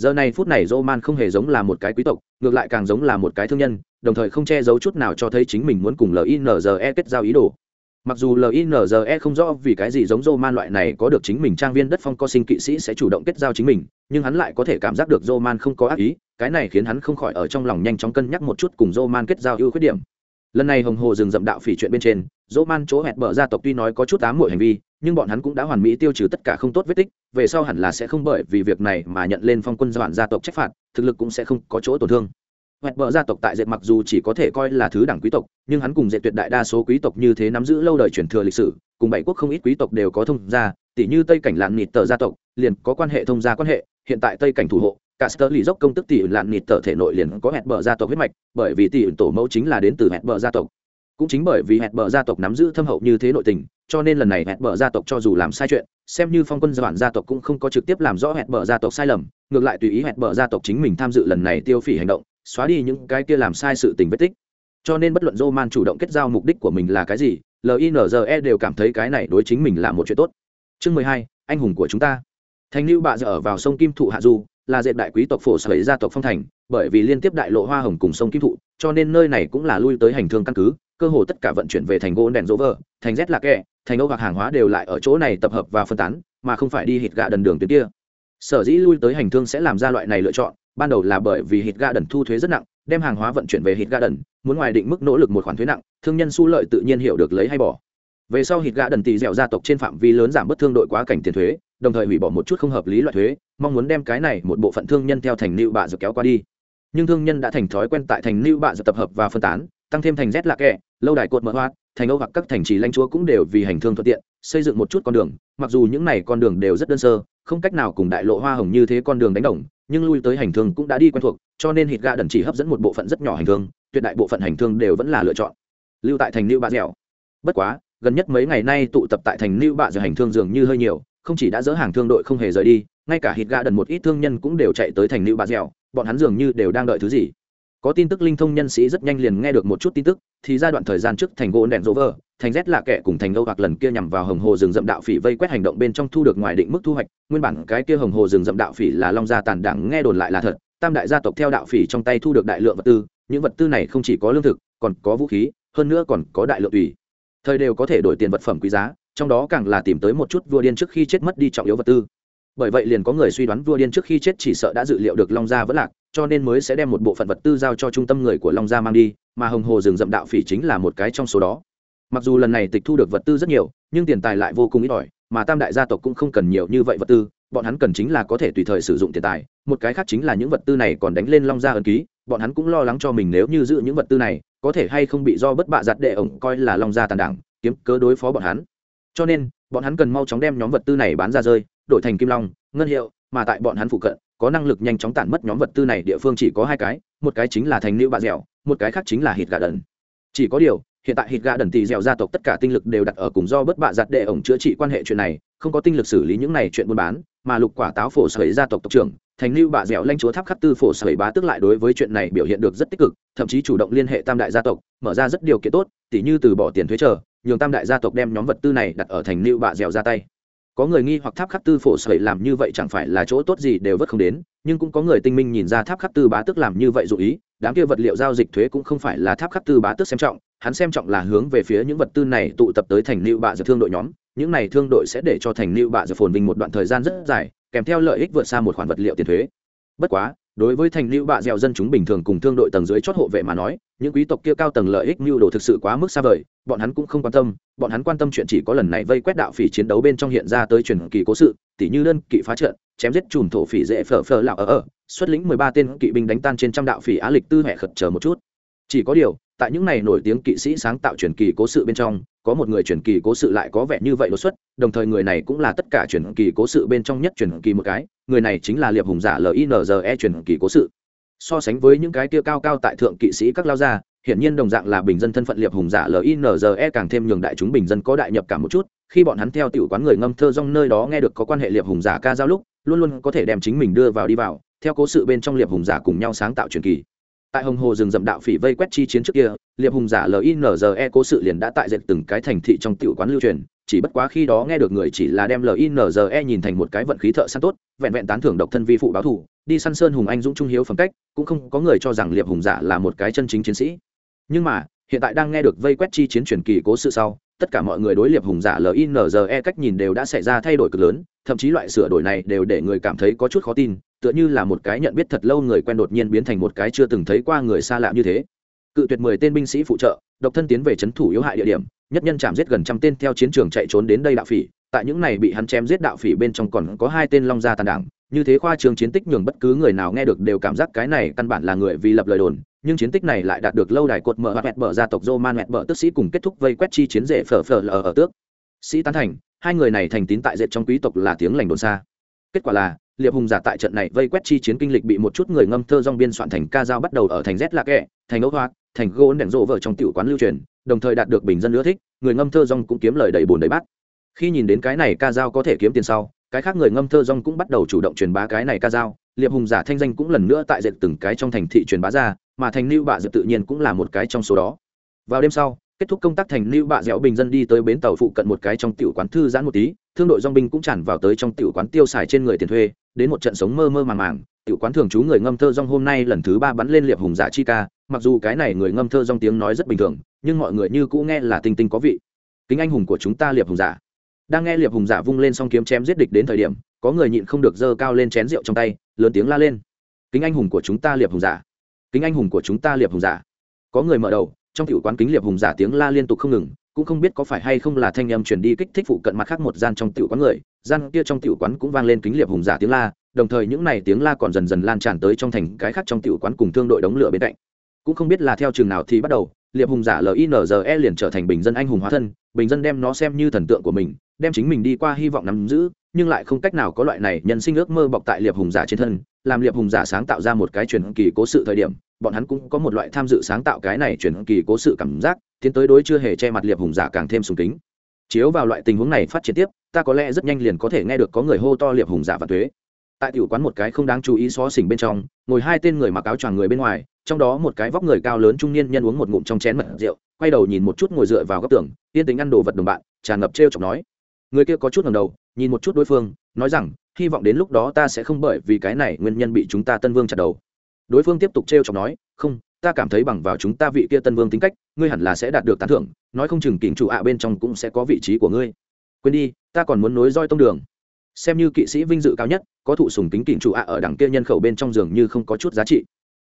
giờ này phút này roman không hề giống là một cái quý tộc, ngược lại càng giống là một cái thương nhân, đồng thời không che giấu chút nào cho thấy chính mình muốn cùng linze kết giao ý đồ. Mặc dù linze không rõ vì cái gì giống roman loại này có được chính mình trang viên đất phong co sinh kỵ sĩ sẽ chủ động kết giao chính mình, nhưng hắn lại có thể cảm giác được roman không có ác ý, cái này khiến hắn không khỏi ở trong lòng nhanh chóng cân nhắc một chút cùng roman kết giao ưu khuyết điểm. Lần này hồng hồ dừng dậm đạo phỉ chuyện bên trên, roman chỗ hẹn bở gia tộc tuy nói có chút ám muội hành vi, nhưng bọn hắn cũng đã hoàn mỹ tiêu trừ tất cả không tốt vết tích về sau hẳn là sẽ không bởi vì việc này mà nhận lên phong quân doạn gia tộc trách phạt thực lực cũng sẽ không có chỗ tổn thương Hoẹt bờ gia tộc tại dệt mặc dù chỉ có thể coi là thứ đẳng quý tộc, nhưng hắn cùng dệt tuyệt đại đa số quý tộc như thế nắm giữ lâu đời truyền thừa lịch sử, cùng bảy quốc không ít quý tộc đều có thông gia, tỷ như Tây cảnh Lạn Nịt tờ gia tộc, liền có quan hệ thông gia quan hệ, hiện tại Tây cảnh thủ hộ, cả sơ lì dốc công tức tỷ Lạn Nịt tờ thể nội liền có hẹn bờ gia tộc huyết mạch, bởi vì tỷ tổ mẫu chính là đến từ hẹn bờ gia tộc. Cũng chính bởi vì hẹn bờ gia tộc nắm giữ thâm hậu như thế nội tình, cho nên lần này hẹn bờ gia tộc cho dù làm sai chuyện, xem như phong quân doạn gia tộc cũng không có trực tiếp làm rõ hẹn bờ gia tộc sai lầm, ngược lại tùy ý hẹn bờ gia tộc chính mình tham dự lần này tiêu phỉ hành động, xóa đi những cái kia làm sai sự tình vết tích. Cho nên bất luận Roman chủ động kết giao mục đích của mình là cái gì linze đều cảm thấy cái này đối chính mình là một chuyện tốt. Chương mười hai anh hùng của chúng ta. Thành lưu bạ dạ ở vào sông kim thụ hạ du là dệt đại quý tộc phổ sở gia tộc phong thành bởi vì liên tiếp đại lộ hoa hồng cùng sông kim thụ cho nên nơi này cũng là lui tới hành thương căn cứ cơ hồ tất cả vận chuyển về thành gỗ đèn dỗ vờ, thành z lạc kẹ thành âu hoặc hàng hóa đều lại ở chỗ này tập hợp và phân tán mà không phải đi hít gạ đần đường tuyến kia. Sở dĩ lui tới hành thương sẽ làm ra loại này lựa chọn ban đầu là bởi vì hít gạ đần thu thuế rất nặng đem hàng hóa vận chuyển về hít gạ đần muốn ngoài định mức nỗ lực một khoản thuế nặng thương nhân su lợi tự nhiên hiểu được lấy hay bỏ. Về sau hít gạ đần tỳ dẻo gia tộc trên phạm vi lớn giảm bớt thương đội quá cảnh tiền thuế đồng thời hủy bỏ một chút không hợp lý loại thuế mong muốn đem cái này một bộ phận thương nhân theo thành lưu bạ dược kéo qua đi. Nhưng thương nhân đã thành thói quen tại thành lưu bạ dược tập hợp và phân tán tăng thêm thành rét lạc kẹ lâu đài cột mở hoạt thành âu hoặc các thành trì lãnh chúa cũng đều vì hành thương thuận tiện, xây dựng một chút con đường, mặc dù những này con đường đều rất đơn sơ, không cách nào cùng đại lộ hoa hồng như thế con đường đánh đồng, nhưng lui tới hành thương cũng đã đi quen thuộc, cho nên hít gà đần chỉ hấp dẫn một bộ phận rất nhỏ hành thương, tuyệt đại bộ phận hành thương đều vẫn là lựa chọn. Lưu tại thành lưu bạ dẻo. Bất quá, gần nhất mấy ngày nay tụ tập tại thành lưu bạ dẻo hành thương dường như hơi nhiều, không chỉ đã dỡ hàng thương đội không hề rời đi, ngay cả hít gà đần một ít thương nhân cũng đều chạy tới thành lưu bạ dẻo, bọn hắn dường như đều đang đợi thứ gì có tin tức linh thông nhân sĩ rất nhanh liền nghe được một chút tin tức, thì giai đoạn thời gian trước thành gỗ đèn rỗ vờ thành rét lạ kẻ cùng thành âu hoặc lần kia nhằm vào hồng hồ rừng rậm đạo phỉ vây quét hành động bên trong thu được ngoài định mức thu hoạch. Nguyên bản cái kia hồng hồ rừng rậm đạo phỉ là long gia tàn đảng nghe đồn lại là thật, tam đại gia tộc theo đạo phỉ trong tay thu được đại lượng vật tư, những vật tư này không chỉ có lương thực, còn có vũ khí, hơn nữa còn có đại lượng tùy. Thời đều có thể đổi tiền vật phẩm quý giá, trong đó càng là tìm tới một chút vua điên trước khi chết mất đi trọng yếu vật tư bởi vậy liền có người suy đoán vua điên trước khi chết chỉ sợ đã dự liệu được long gia vẫn lạc, cho nên mới sẽ đem một bộ phận vật tư giao cho trung tâm người của long gia mang đi, mà hồng hồ rừng rậm đạo phỉ chính là một cái trong số đó. Mặc dù lần này tịch thu được vật tư rất nhiều, nhưng tiền tài lại vô cùng ít ỏi, mà tam đại gia tộc cũng không cần nhiều như vậy vật tư, bọn hắn cần chính là có thể tùy thời sử dụng tiền tài, một cái khác chính là những vật tư này còn đánh lên long gia ân ký, bọn hắn cũng lo lắng cho mình nếu như giữ những vật tư này, có thể hay không bị do bất bạ giặt đệ ổng coi là long gia tàn đảng, kiếm cớ đối phó bọn hắn. Cho nên, bọn hắn cần mau chóng đem nhóm vật tư này bán ra rơi đổi thành kim long, ngân hiệu, mà tại bọn hắn phụ cận, có năng lực nhanh chóng tản mất nhóm vật tư này, địa phương chỉ có hai cái, một cái chính là thành nữ bạ dẻo, một cái khác chính là hít gà đần. Chỉ có điều, hiện tại hít gà đần tỳ dẻo gia tộc tất cả tinh lực đều đặt ở cùng do bất bạ giặt đệ ổng chữa trị quan hệ chuyện này, không có tinh lực xử lý những này chuyện buôn bán, mà lục quả táo phổ sởi gia tộc tộc trưởng, thành lưu bạ dẻo lanh chúa tháp khắc tư phổ sởi bá tức lại đối với chuyện này biểu hiện được rất tích cực, thậm chí chủ động liên hệ tam đại gia tộc, mở ra rất điều kiện tốt, tỉ như từ bỏ tiền thuế chờ, nhường tam đại gia tộc đem nhóm vật tư này đặt ở thành lưu bạ dẻo ra tay có người nghi hoặc tháp khắc tư phổ sẩy làm như vậy chẳng phải là chỗ tốt gì đều vất không đến, nhưng cũng có người tinh minh nhìn ra tháp khắc tư bá tức làm như vậy dụ ý, đám kia vật liệu giao dịch thuế cũng không phải là tháp khắc tư bá tức xem trọng, hắn xem trọng là hướng về phía những vật tư này tụ tập tới thành lưu bạ dược thương đội nhóm, những này thương đội sẽ để cho thành lưu bạ dược phồn vinh một đoạn thời gian rất dài, kèm theo lợi ích vượt xa một khoản vật liệu tiền thuế. Bất quá đối với thành lưu bạ dẻo dân chúng bình thường cùng thương đội tầng dưới chót hộ vệ mà nói, những quý tộc kia cao tầng lợi ích mưu đồ thực sự quá mức xa vời, bọn hắn cũng không quan tâm, bọn hắn quan tâm chuyện chỉ có lần này vây quét đạo phỉ chiến đấu bên trong hiện ra tới truyền kỳ cố sự, tỉ như đơn kỵ phá trận, chém giết chùm thổ phỉ dễ phở phở lạo ở ở, xuất lĩnh mười ba tên kỵ binh đánh tan trên trăm đạo phỉ á lịch tư hẹ khật chờ một chút. Chỉ có điều tại những này nổi tiếng kỵ sĩ sáng tạo truyền kỳ cố sự bên trong, có một người truyền kỳ cố sự lại có vẻ như vậy đột xuất, đồng thời người này cũng là tất cả truyền kỳ cố sự bên trong nhất truyền kỳ một cái, người này chính là liệp hùng giả linze truyền kỳ cố sự. So sánh với những cái kia cao cao tại thượng kỵ sĩ các lao gia, hiển nhiên đồng dạng là bình dân thân phận liệp hùng giả linze càng thêm nhường đại chúng bình dân có đại nhập cả một chút, khi bọn hắn theo tiểu quán người ngâm thơ rong nơi đó nghe được có quan hệ liệp hùng giả ca giao lúc, luôn luôn có thể đem chính mình đưa vào đi vào, theo cố sự bên trong liệp hùng giả cùng nhau sáng tạo truyền kỳ tại hồng hồ rừng rậm đạo phỉ vây quét chi chiến trước kia, liệp hùng giả linze cố sự liền đã tại dệt từng cái thành thị trong tiểu quán lưu truyền, chỉ bất quá khi đó nghe được người chỉ là đem linze nhìn thành một cái vận khí thợ săn tốt, vẹn vẹn tán thưởng độc thân vi phụ báo thủ, đi săn sơn hùng anh dũng trung hiếu phẩm cách, cũng không có người cho rằng liệp hùng giả là một cái chân chính chiến sĩ. Nhưng mà, hiện tại đang nghe được vây quét chi chiến truyền kỳ cố sự sau, tất cả mọi người đối liệp hùng giả linze cách nhìn đều đã xảy ra thay đổi cực lớn thậm chí loại sửa đổi này đều để người cảm thấy có chút khó tin, tựa như là một cái nhận biết thật lâu người quen đột nhiên biến thành một cái chưa từng thấy qua người xa lạ như thế. Cự tuyệt mười tên binh sĩ phụ trợ, độc thân tiến về c h ấ n thủ yếu hại địa điểm, nhất nhân chạm giết gần trăm tên theo chiến trường chạy trốn đến đây đạo phỉ, tại những này bị hắn chém giết đạo phỉ bên trong còn có hai tên long gia tàn đảng, như thế khoa trường chiến tích nhường bất cứ người nào nghe được đều cảm giác cái này căn bản là người vì lập lời đồn, nhưng chiến tích này lại đạt được lâu đài cột mở hoặc mẹt bở gia tộc man mẹt bở tức sĩ cùng kết thúc vây quét chi chiến rể phở phở lờ ở tước. Sĩ tán thành hai người này thành tín tại dệt trong quý tộc là tiếng lành đồn xa. Kết quả là, liệp hùng giả tại trận này vây quét chi chiến kinh lịch bị một chút người ngâm thơ dong biên soạn thành ca dao bắt đầu ở thành z lạc kẹ, thành ấu hoa, thành gỗ đèn rộ vợ trong tiểu quán lưu truyền, đồng thời đạt được bình dân ưa thích, người ngâm thơ dong cũng kiếm lời đầy bồn đầy bát. Khi nhìn đến cái này ca dao có thể kiếm tiền sau, cái khác người ngâm thơ dong cũng bắt đầu chủ động truyền bá cái này ca dao. Liệp hùng giả thanh danh cũng lần nữa tại dệt từng cái trong thành thị truyền bá ra, mà thành lưu bạ dự tự nhiên cũng là một cái trong số đó. Vào đêm sau kết thúc công tác thành lưu bạ dẻo bình dân đi tới bến tàu phụ cận một cái trong tiểu quán thư giãn một tí, thương đội dong binh cũng tràn vào tới trong tiểu quán tiêu xài trên người tiền thuê, đến một trận sống mơ mơ màng màng. Tiểu quán thường trú người ngâm thơ dong hôm nay lần thứ ba bắn lên liệp hùng giả chi ca, mặc dù cái này người ngâm thơ dong tiếng nói rất bình thường, nhưng mọi người như cũ nghe là tinh tinh có vị. Kính anh hùng của chúng ta liệp hùng giả. Đang nghe liệp hùng giả vung lên s kiếm chém giết địch đến thời điểm, có người nhịn không được giơ cao lên chén rượu trong tay, lớn tiếng la lên. Kính anh hùng của chúng ta liệp hùng giả. Kính anh hùng của chúng ta liệp hùng giả. Có người mở đầu trong tiểu quán kính liệp hùng giả tiếng la liên tục không ngừng, cũng không biết có phải hay không là thanh âm truyền đi kích thích phụ cận mặt khác một gian trong tiểu quán người, gian kia trong tiểu quán cũng vang lên kính liệp hùng giả tiếng la, đồng thời những này tiếng la còn dần dần lan tràn tới trong thành cái khác trong tiểu quán cùng thương đội đống lửa bên cạnh. Cũng không biết là theo trường nào thì bắt đầu, liệp hùng giả linze liền trở thành bình dân anh hùng hóa thân, bình dân đem nó xem như thần tượng của mình, đem chính mình đi qua hy vọng nắm giữ, nhưng lại không cách nào có loại này nhân sinh ước mơ bọc tại liệp hùng giả trên thân, làm liệp hùng giả sáng tạo ra một cái truyền kỳ cố sự thời điểm bọn hắn cũng có một loại tham dự sáng tạo cái này truyền kỳ cố sự cảm giác, tiến tới đối chưa hề che mặt liệp hùng giả càng thêm sùng kính. Chiếu vào loại tình huống này phát triển tiếp, ta có lẽ rất nhanh liền có thể nghe được có người hô to liệp hùng giả và thuế. Tại tiểu quán một cái không đáng chú ý xó xỉnh bên trong, ngồi hai tên người mặc áo choàng người bên ngoài, trong đó một cái vóc người cao lớn trung niên nhân uống một ngụm trong chén mật rượu, quay đầu nhìn một chút ngồi dựa vào góc tường, yên tính ăn đồ vật đồng bạn, tràn ngập t r e o chọc nói. Người kia có chút ngầm đầu, nhìn một chút đối phương, nói rằng, hy vọng đến lúc đó ta sẽ không bởi vì cái này nguyên nhân bị chúng ta tân vương chặt đầu đối phương tiếp tục t r e o chọc nói, không, ta cảm thấy bằng vào chúng ta vị kia tân vương tính cách, ngươi hẳn là sẽ đạt được tán thưởng, nói không chừng kỉnh chủ ạ bên trong cũng sẽ có vị trí của ngươi. Quên đi, ta còn muốn nối roi tông đường. Xem như kỵ sĩ vinh dự cao nhất, có thụ sùng kính kỉnh chủ ạ ở đằng kia nhân khẩu bên trong giường như không có chút giá trị.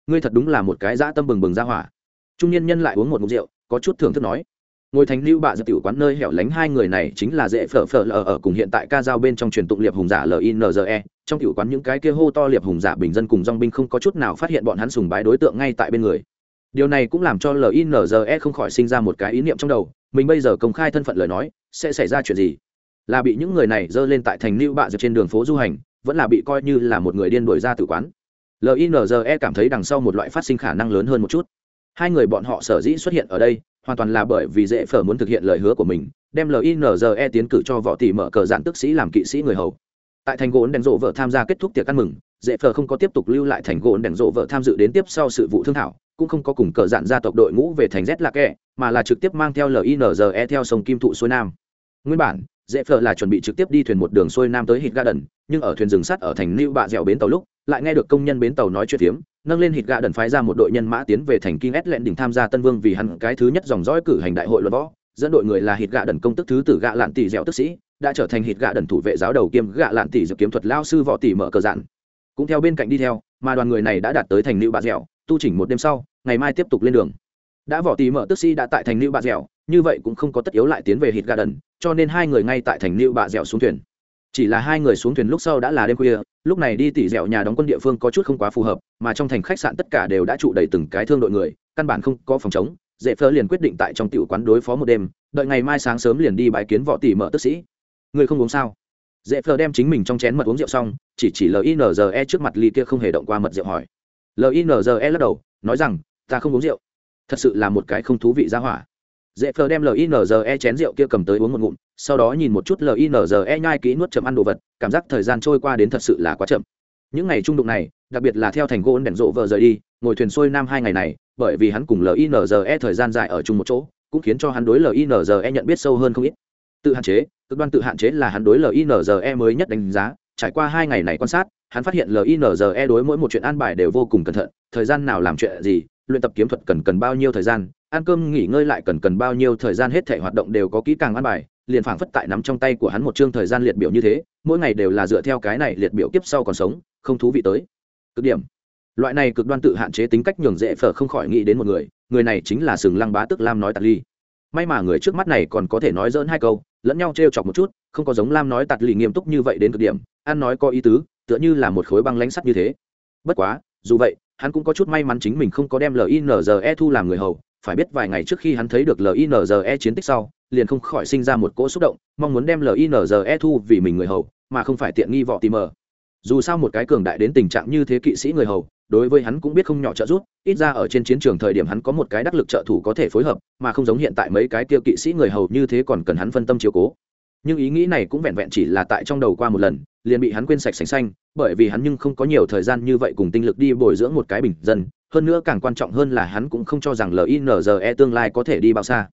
Ngươi thật đúng là một cái dã tâm bừng bừng ra hỏa. Trung niên nhân lại uống một mục rượu, có chút thưởng thức nói ngồi thành lưu bạ giật tiểu quán nơi hẻo lánh hai người này chính là dễ phở phở lờ ở cùng hiện tại ca giao bên trong truyền tụng liệp hùng giả linze trong tiểu quán những cái kia hô to liệp hùng giả bình dân cùng dong binh không có chút nào phát hiện bọn hắn sùng bái đối tượng ngay tại bên người. Điều này cũng làm cho linze không khỏi sinh ra một cái ý niệm trong đầu, mình bây giờ công khai thân phận lời nói, sẽ xảy ra chuyện gì? Là bị những người này dơ lên tại thành lưu bạ giật trên đường phố du hành, vẫn là bị coi như là một người điên đuổi ra tử quán? Linze cảm thấy đằng sau một loại phát sinh khả năng lớn hơn một chút. Hai người bọn họ sở dĩ xuất hiện ở đây hoàn toàn là bởi vì dễ phở muốn thực hiện lời hứa của mình, đem linze tiến cử cho võ tỷ mở cờ dạn tức sĩ làm kỵ sĩ người hầu. Tại thành gỗ đèn rộ vợ tham gia kết thúc tiệc ăn mừng, dễ phở không có tiếp tục lưu lại thành gỗ đèn rộ vợ tham dự đến tiếp sau sự vụ thương thảo, cũng không có cùng cờ dạn gia tộc đội ngũ về thành z lạc kẹ mà là trực tiếp mang theo linze theo sông kim thụ xuôi nam. Nguyên bản, dễ phở là chuẩn bị trực tiếp đi thuyền một đường xuôi nam tới hít garden, nhưng ở thuyền rừng sắt ở thành lưu bạ dẻo bến tàu lúc, lại nghe được công nhân bến tàu nói chuyện phiếm nâng lên hít đần phái ra một đội nhân mã tiến về thành kinh ét lẹn đỉnh tham gia tân vương vì hắn cái thứ nhất dòng dõi cử hành đại hội luận võ. Dẫn đội người là hít gạ đần công tức thứ tử gạ lạn tỷ dẻo tức sĩ, đã trở thành hít gạ đần thủ vệ giáo đầu kiêm gạ lạn tỷ dược kiếm thuật lao sư võ tỷ mở cờ dạn. Cũng theo bên cạnh đi theo, mà đoàn người này đã đạt tới thành lưu Bà dẻo, tu chỉnh một đêm sau, ngày mai tiếp tục lên đường. Đã võ tỷ mở tức sĩ đã tại thành lưu Bà dẻo, như vậy cũng không có tất yếu lại tiến về hít đần, cho nên hai người ngay tại thành lưu Bà dẻo xuống thuyền chỉ là hai người xuống thuyền lúc sau đã là đêm khuya, lúc này đi tỉ dẻo nhà đóng quân địa phương có chút không quá phù hợp, mà trong thành khách sạn tất cả đều đã trụ đầy từng cái thương đội người, căn bản không có phòng chống. Dễ phơ liền quyết định tại trong tiểu quán đối phó một đêm, đợi ngày mai sáng sớm liền đi bãi kiến võ tỷ mở tức sĩ. Người không uống sao? Dễ phơ đem chính mình trong chén mật uống rượu xong, chỉ chỉ linze trước mặt ly kia không hề động qua mật rượu hỏi. Linze lắc đầu, nói rằng, ta không uống rượu. Thật sự là một cái không thú vị ra hỏa dễ phờ đem linze chén rượu kia cầm tới uống một ngụm, sau đó nhìn một chút linze nhai kỹ nuốt chậm ăn đồ vật, cảm giác thời gian trôi qua đến thật sự là quá chậm. Những ngày trung đụng này, đặc biệt là theo thành gỗ đèn rộ vợ rời đi, ngồi thuyền xuôi nam hai ngày này, bởi vì hắn cùng linze thời gian dài ở chung một chỗ, cũng khiến cho hắn đối linze nhận biết sâu hơn không ít. Tự hạn chế, cực đoan tự hạn chế là hắn đối linze mới nhất đánh giá, trải qua hai ngày này quan sát, hắn phát hiện linze đối mỗi một chuyện an bài đều vô cùng cẩn thận, thời gian nào làm chuyện gì, luyện tập kiếm thuật cần cần bao nhiêu thời gian ăn cơm nghỉ ngơi lại cần cần bao nhiêu thời gian hết thể hoạt động đều có kỹ càng an bài, liền phảng phất tại nắm trong tay của hắn một chương thời gian liệt biểu như thế, mỗi ngày đều là dựa theo cái này liệt biểu kiếp sau còn sống, không thú vị tới. Cực điểm. Loại này cực đoan tự hạn chế tính cách nhường dễ phở không khỏi nghĩ đến một người người này chính là sừng lăng bá tức lam nói tạt ly. May mà người trước mắt này còn có thể nói dỡn hai câu, lẫn nhau t chọc một chút, không có giống lam nói tạt ly nghiêm túc như vậy đến cực điểm, ăn nói có ý tứ, tựa như là một khối băng lánh sắt như thế. Bất quá, dù vậy, hắn cũng có chút may mắn chính mình không có đem linze thu làm người hầu phải biết vài ngày trước khi hắn thấy được linze chiến tích sau, liền không khỏi sinh ra một cỗ xúc động, mong muốn đem linze thu vì mình người hầu, mà không phải tiện nghi vọ tìm mờ. Dù sao một cái cường đại đến tình trạng như thế kỵ sĩ người hầu, đối với hắn cũng biết không nhỏ trợ giúp, ít ra ở trên chiến trường thời điểm hắn có một cái đắc lực trợ thủ có thể phối hợp, mà không giống hiện tại mấy cái kia kỵ sĩ người hầu như thế còn cần hắn phân tâm chiếu cố. Nhưng ý nghĩ này cũng vẹn vẹn chỉ là tại trong đầu qua một lần, liền bị hắn quên sạch sành xanh bởi vì hắn nhưng không có nhiều thời gian như vậy cùng tinh lực đi bồi dưỡng một cái bình dân, hơn nữa càng quan trọng hơn là hắn cũng không cho rằng linze tương lai có thể đi bao xa.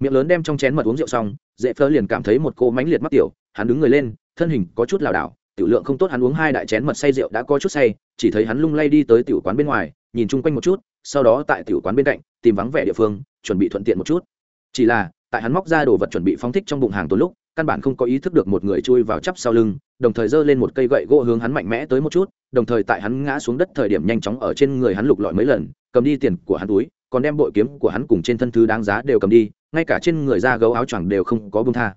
Miệng lớn đem trong chén mật uống rượu xong dễ phơ liền cảm thấy một cô mánh liệt mắc tiểu, hắn đứng người lên, thân hình có chút lảo đảo, tiểu lượng không tốt hắn uống hai đại chén mật say rượu đã có chút say, chỉ thấy hắn lung lay đi tới tiểu quán bên ngoài, nhìn chung quanh một chút, sau đó tại tiểu quán bên cạnh, tìm vắng vẻ địa phương, chuẩn bị thuận tiện một chút. Chỉ là, tại hắn móc ra đồ vật chuẩn bị phóng thích trong bụng hàng tốn lúc căn bản không có ý thức được một người chui vào chắp sau lưng, đồng thời giơ lên một cây gậy gỗ hướng hắn mạnh mẽ tới một chút, đồng thời tại hắn ngã xuống đất thời điểm nhanh chóng ở trên người hắn lục lọi mấy lần, cầm đi tiền của hắn túi, còn đem bội kiếm của hắn cùng trên thân thứ đáng giá đều cầm đi, ngay cả trên người da gấu áo choàng đều không có bông tha.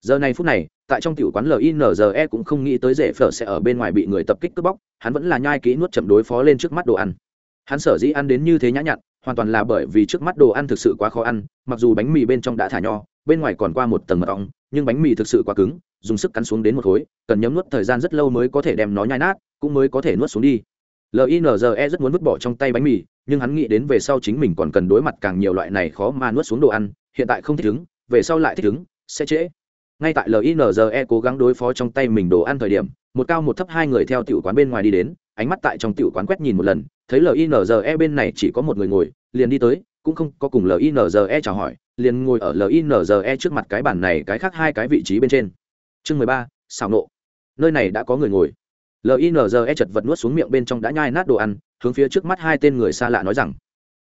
Giờ này phút này, tại trong tiểu quán linze cũng không nghĩ tới rể phở sẽ ở bên ngoài bị người tập kích cướp bóc, hắn vẫn là nhai kỹ nuốt chậm đối phó lên trước mắt đồ ăn. Hắn sở dĩ ăn đến như thế nhã nhặn, hoàn toàn là bởi vì trước mắt đồ ăn thực sự quá khó ăn, mặc dù bánh mì bên trong đã thả nho, bên ngoài còn qua một tầng mật ong nhưng bánh mì thực sự quá cứng, dùng sức cắn xuống đến một khối, cần nhấm nuốt thời gian rất lâu mới có thể đem nó nhai nát, cũng mới có thể nuốt xuống đi. Linze rất muốn vứt bỏ trong tay bánh mì, nhưng hắn nghĩ đến về sau chính mình còn cần đối mặt càng nhiều loại này khó mà nuốt xuống đồ ăn, hiện tại không thích ứng, về sau lại thích ứng, sẽ trễ. Ngay tại linze cố gắng đối phó trong tay mình đồ ăn thời điểm, một cao một thấp hai người theo tiểu quán bên ngoài đi đến, ánh mắt tại trong tiểu quán quét nhìn một lần, thấy linze bên này chỉ có một người ngồi, liền đi tới cũng không có cùng linze chào hỏi, liền ngồi ở linze trước mặt cái bản này cái khác hai cái vị trí bên trên. Chương mười ba, xảo nộ. Nơi này đã có người ngồi. Linze chật vật nuốt xuống miệng bên trong đã nhai nát đồ ăn, hướng phía trước mắt hai tên người xa lạ nói rằng.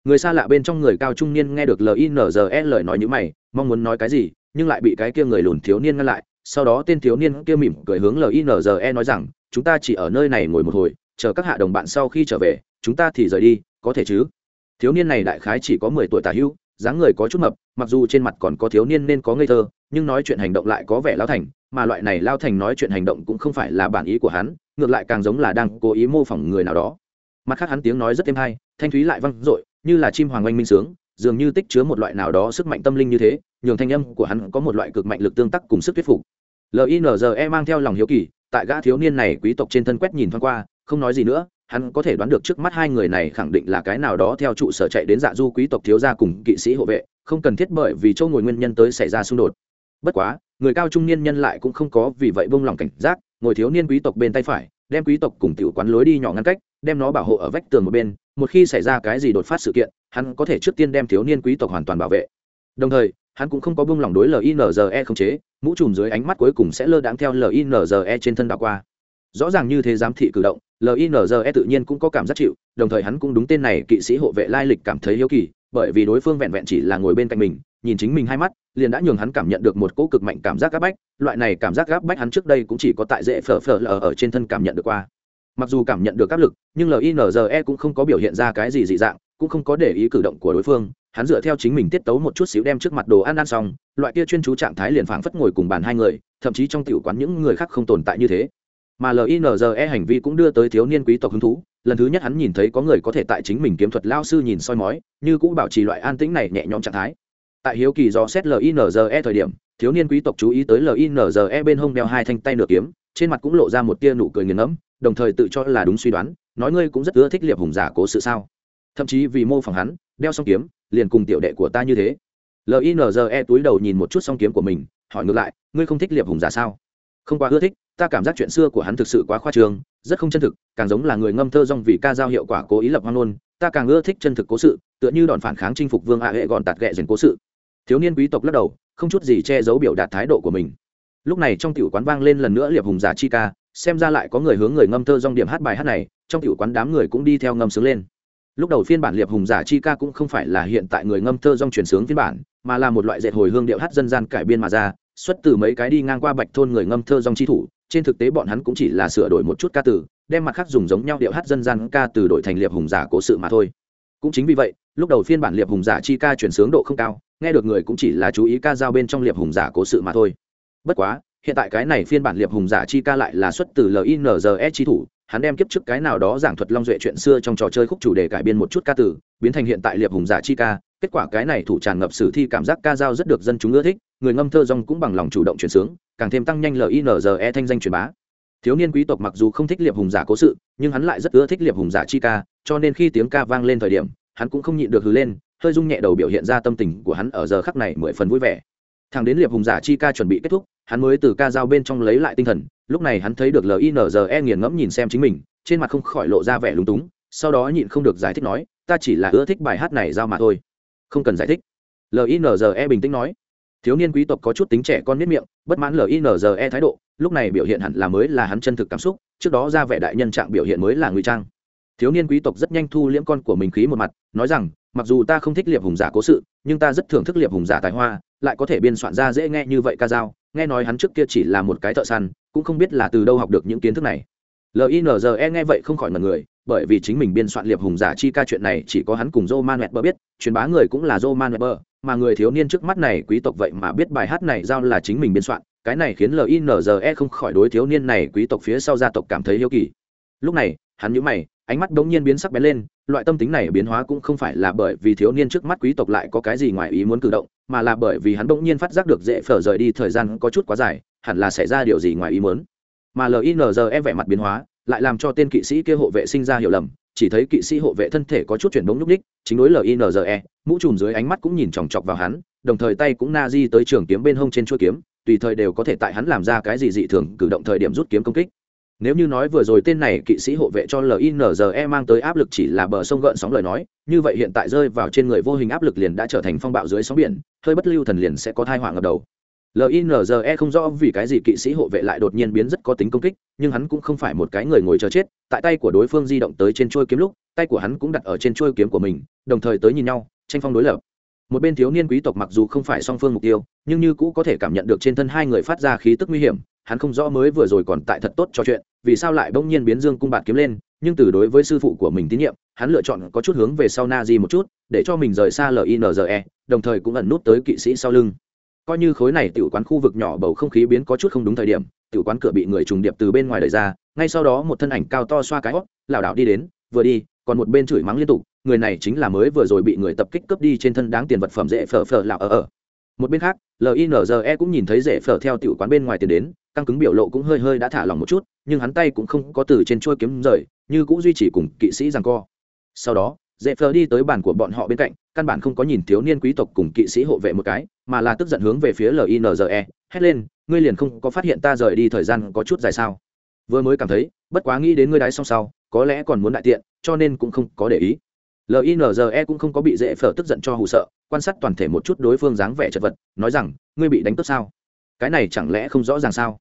Người xa lạ bên trong người cao trung niên nghe được linze lời nói như mày, mong muốn nói cái gì, nhưng lại bị cái kia người lùn thiếu niên ngăn lại. Sau đó tên thiếu niên kia mỉm cười hướng linze nói rằng, chúng ta chỉ ở nơi này ngồi một hồi, chờ các hạ đồng bạn sau khi trở về, chúng ta thì rời đi, có thể chứ? Thiếu niên này đại khái chỉ có mười tuổi tả hữu, dáng người có chút mập, mặc dù trên mặt còn có thiếu niên nên có ngây thơ, nhưng nói chuyện hành động lại có vẻ lao thành, mà loại này lao thành nói chuyện hành động cũng không phải là bản ý của hắn, ngược lại càng giống là đang cố ý mô phỏng người nào đó. Mặt khác hắn tiếng nói rất êm hay, thanh thúy lại văng dội, như là chim hoàng oanh minh sướng, dường như tích chứa một loại nào đó sức mạnh tâm linh như thế, nhường thanh âm của hắn có một loại cực mạnh lực tương tác cùng sức thuyết phục. Linze mang theo lòng hiếu kỳ, tại gã thiếu niên này quý tộc trên thân quét nhìn thoáng qua, không nói gì nữa hắn có thể đoán được trước mắt hai người này khẳng định là cái nào đó theo trụ sở chạy đến dạ du quý tộc thiếu gia cùng kỵ sĩ hộ vệ, không cần thiết bởi vì châu ngồi nguyên nhân tới xảy ra xung đột. Bất quá, người cao trung niên nhân lại cũng không có vì vậy bông lòng cảnh giác, ngồi thiếu niên quý tộc bên tay phải, đem quý tộc cùng tiểu quán lối đi nhỏ ngăn cách, đem nó bảo hộ ở vách tường một bên, một khi xảy ra cái gì đột phát sự kiện, hắn có thể trước tiên đem thiếu niên quý tộc hoàn toàn bảo vệ. Đồng thời, hắn cũng không có bông lòng đối linze không chế, mũ chùm dưới ánh mắt cuối cùng sẽ lơ đãng theo linze trên thân đảo qua rõ ràng như thế giám thị cử động linze tự nhiên cũng có cảm giác chịu, đồng thời hắn cũng đúng tên này kỵ sĩ hộ vệ lai lịch cảm thấy hiếu kỳ, bởi vì đối phương vẹn vẹn chỉ là ngồi bên cạnh mình, nhìn chính mình hai mắt, liền đã nhường hắn cảm nhận được một cỗ cực mạnh cảm giác gáp bách, loại này cảm giác gáp bách hắn trước đây cũng chỉ có tại dễ phở phở lờ ở trên thân cảm nhận được qua. Mặc dù cảm nhận được áp lực, nhưng linze cũng không có biểu hiện ra cái gì dị dạng, cũng không có để ý cử động của đối phương, hắn dựa theo chính mình tiết tấu một chút xíu đem trước mặt đồ ăn ăn xong, loại kia chuyên chú trạng thái liền phảng phất ngồi cùng bàn hai người, thậm chí trong tiểu quán những người khác không tồn tại như thế mà linze hành vi cũng đưa tới thiếu niên quý tộc hứng thú. Lần thứ nhất hắn nhìn thấy có người có thể tại chính mình kiếm thuật lao sư nhìn soi mói, như cũng bảo trì loại an tĩnh này nhẹ nhõm trạng thái. Tại hiếu kỳ do xét linze thời điểm, thiếu niên quý tộc chú ý tới linze bên hông đeo hai thanh tay nửa kiếm, trên mặt cũng lộ ra một tia nụ cười nghiền ngẫm, đồng thời tự cho là đúng suy đoán, nói ngươi cũng rất ưa thích liệp hùng giả cố sự sao? Thậm chí vì mô phỏng hắn, đeo song kiếm, liền cùng tiểu đệ của ta như thế. Linze túi đầu nhìn một chút song kiếm của mình, hỏi ngược lại, ngươi không thích liệp hùng giả sao? Không quá ưa thích, ta cảm giác chuyện xưa của hắn thực sự quá khoa trương, rất không chân thực, càng giống là người ngâm thơ rong vì ca giao hiệu quả cố ý lập hoang nôn ta càng ưa thích chân thực cố sự, tựa như đòn phản kháng chinh phục vương hạ hệ gọn tạt ghẹ dần cố sự. Thiếu niên quý tộc lắc đầu, không chút gì che giấu biểu đạt thái độ của mình. Lúc này trong tiểu quán vang lên lần nữa liệp hùng giả chi ca, xem ra lại có người hướng người ngâm thơ rong điểm hát bài hát này, trong tiểu quán đám người cũng đi theo ngâm sướng lên. Lúc đầu phiên bản liệp hùng giả chi ca cũng không phải là hiện tại người ngâm thơ rong truyền sướng phiên bản, mà là một loại dệt hồi hương điệu hát dân gian cải biên mà ra xuất từ mấy cái đi ngang qua bạch thôn người ngâm thơ dòng chi thủ, trên thực tế bọn hắn cũng chỉ là sửa đổi một chút ca từ, đem mặt khác dùng giống nhau điệu hát dân gian ca từ đổi thành liệp hùng giả cố sự mà thôi. Cũng chính vì vậy, lúc đầu phiên bản liệp hùng giả chi ca chuyển sướng độ không cao, nghe được người cũng chỉ là chú ý ca giao bên trong liệp hùng giả cố sự mà thôi. Bất quá, hiện tại cái này phiên bản liệp hùng giả chi ca lại là xuất từ linze chi thủ, hắn đem kiếp trước cái nào đó giảng thuật long duệ chuyện xưa trong trò chơi khúc chủ đề cải biên một chút ca từ, biến thành hiện tại liệp hùng giả chi ca kết quả cái này thủ tràn ngập sử thi cảm giác ca dao rất được dân chúng ưa thích, người ngâm thơ rong cũng bằng lòng chủ động chuyển sướng, càng thêm tăng nhanh linze thanh danh truyền bá. Thiếu niên quý tộc mặc dù không thích liệp hùng giả cố sự, nhưng hắn lại rất ưa thích liệp hùng giả chi ca, cho nên khi tiếng ca vang lên thời điểm, hắn cũng không nhịn được hứ lên, hơi rung nhẹ đầu biểu hiện ra tâm tình của hắn ở giờ khắc này mười phần vui vẻ. Thằng đến liệp hùng giả chi ca chuẩn bị kết thúc, hắn mới từ ca dao bên trong lấy lại tinh thần, lúc này hắn thấy được linze nghiền ngẫm nhìn xem chính mình, trên mặt không khỏi lộ ra vẻ lúng túng, sau đó nhịn không được giải thích nói, ta chỉ là ưa thích bài hát này giao mà thôi không cần giải thích. Linze bình tĩnh nói. Thiếu niên quý tộc có chút tính trẻ con miết miệng, bất mãn linze thái độ, lúc này biểu hiện hẳn là mới là hắn chân thực cảm xúc, trước đó ra vẻ đại nhân trạng biểu hiện mới là ngụy trang. Thiếu niên quý tộc rất nhanh thu liễm con của mình khí một mặt, nói rằng, mặc dù ta không thích liệp hùng giả cố sự, nhưng ta rất thưởng thức liệp hùng giả tài hoa, lại có thể biên soạn ra dễ nghe như vậy ca dao. Nghe nói hắn trước kia chỉ là một cái thợ săn, cũng không biết là từ đâu học được những kiến thức này. Linze nghe vậy không khỏi mật người bởi vì chính mình biên soạn liệp hùng giả chi ca chuyện này chỉ có hắn cùng Roman Weber biết, truyền bá người cũng là Roman Weber, mà người thiếu niên trước mắt này quý tộc vậy mà biết bài hát này giao là chính mình biên soạn, cái này khiến LINZE không khỏi đối thiếu niên này quý tộc phía sau gia tộc cảm thấy yêu kỳ. Lúc này, hắn nhíu mày, ánh mắt đống nhiên biến sắc bén lên, loại tâm tính này biến hóa cũng không phải là bởi vì thiếu niên trước mắt quý tộc lại có cái gì ngoài ý muốn cử động, mà là bởi vì hắn đống nhiên phát giác được dễ phở rời đi thời gian có chút quá dài, hẳn là xảy ra điều gì ngoài ý muốn. Mà LINZE vẻ mặt biến hóa, lại làm cho tên kỵ sĩ kia hộ vệ sinh ra hiểu lầm, chỉ thấy kỵ sĩ hộ vệ thân thể có chút chuyển bóng nhúc ních chính đối linze mũ trùm dưới ánh mắt cũng nhìn chòng chọc vào hắn, đồng thời tay cũng na di tới trường kiếm bên hông trên chuôi kiếm, tùy thời đều có thể tại hắn làm ra cái gì dị thường, cử động thời điểm rút kiếm công kích. Nếu như nói vừa rồi tên này kỵ sĩ hộ vệ cho linze mang tới áp lực chỉ là bờ sông gợn sóng lời nói, như vậy hiện tại rơi vào trên người vô hình áp lực liền đã trở thành phong bạo dưới sóng biển, hơi bất lưu thần liền sẽ có thai họa ngập đầu linze không rõ vì cái gì kỵ sĩ hộ vệ lại đột nhiên biến rất có tính công kích, nhưng hắn cũng không phải một cái người ngồi chờ chết, tại tay của đối phương di động tới trên trôi kiếm lúc, tay của hắn cũng đặt ở trên trôi kiếm của mình, đồng thời tới nhìn nhau, tranh phong đối lập. Một bên thiếu niên quý tộc mặc dù không phải song phương mục tiêu, nhưng như cũ có thể cảm nhận được trên thân hai người phát ra khí tức nguy hiểm, hắn không rõ mới vừa rồi còn tại thật tốt cho chuyện, vì sao lại bỗng nhiên biến dương cung bạt kiếm lên, nhưng từ đối với sư phụ của mình tín nhiệm, hắn lựa chọn có chút hướng về sau na di một chút, để cho mình rời xa linze đồng thời cũng ẩn nút tới kỵ sĩ sau lưng coi như khối này tiểu quán khu vực nhỏ bầu không khí biến có chút không đúng thời điểm, tiểu quán cửa bị người trùng điệp từ bên ngoài đẩy ra, ngay sau đó một thân ảnh cao to xoa cái hót, lảo đảo đi đến, vừa đi, còn một bên chửi mắng liên tục, người này chính là mới vừa rồi bị người tập kích cướp đi trên thân đáng tiền vật phẩm dễ phở phở lạo ở ở. Một bên khác linze cũng nhìn thấy dễ phở theo tiểu quán bên ngoài tiền đến, căng cứng biểu lộ cũng hơi hơi đã thả lỏng một chút, nhưng hắn tay cũng không có từ trên trôi kiếm rời, như cũng duy trì cùng kỵ sĩ rằng co. Sau đó dễ phở đi tới bàn của bọn họ bên cạnh, căn bản không có nhìn thiếu niên quý tộc cùng kỵ sĩ hộ vệ một cái, mà là tức giận hướng về phía linze hét lên, ngươi liền không có phát hiện ta rời đi thời gian có chút dài sao? Vừa mới cảm thấy, bất quá nghĩ đến ngươi đáy xong sau, có lẽ còn muốn đại tiện, cho nên cũng không có để ý. Linze cũng không có bị dễ phở tức giận cho hụ sợ, quan sát toàn thể một chút đối phương dáng vẻ chật vật, nói rằng, ngươi bị đánh tốt sao? Cái này chẳng lẽ không rõ ràng sao?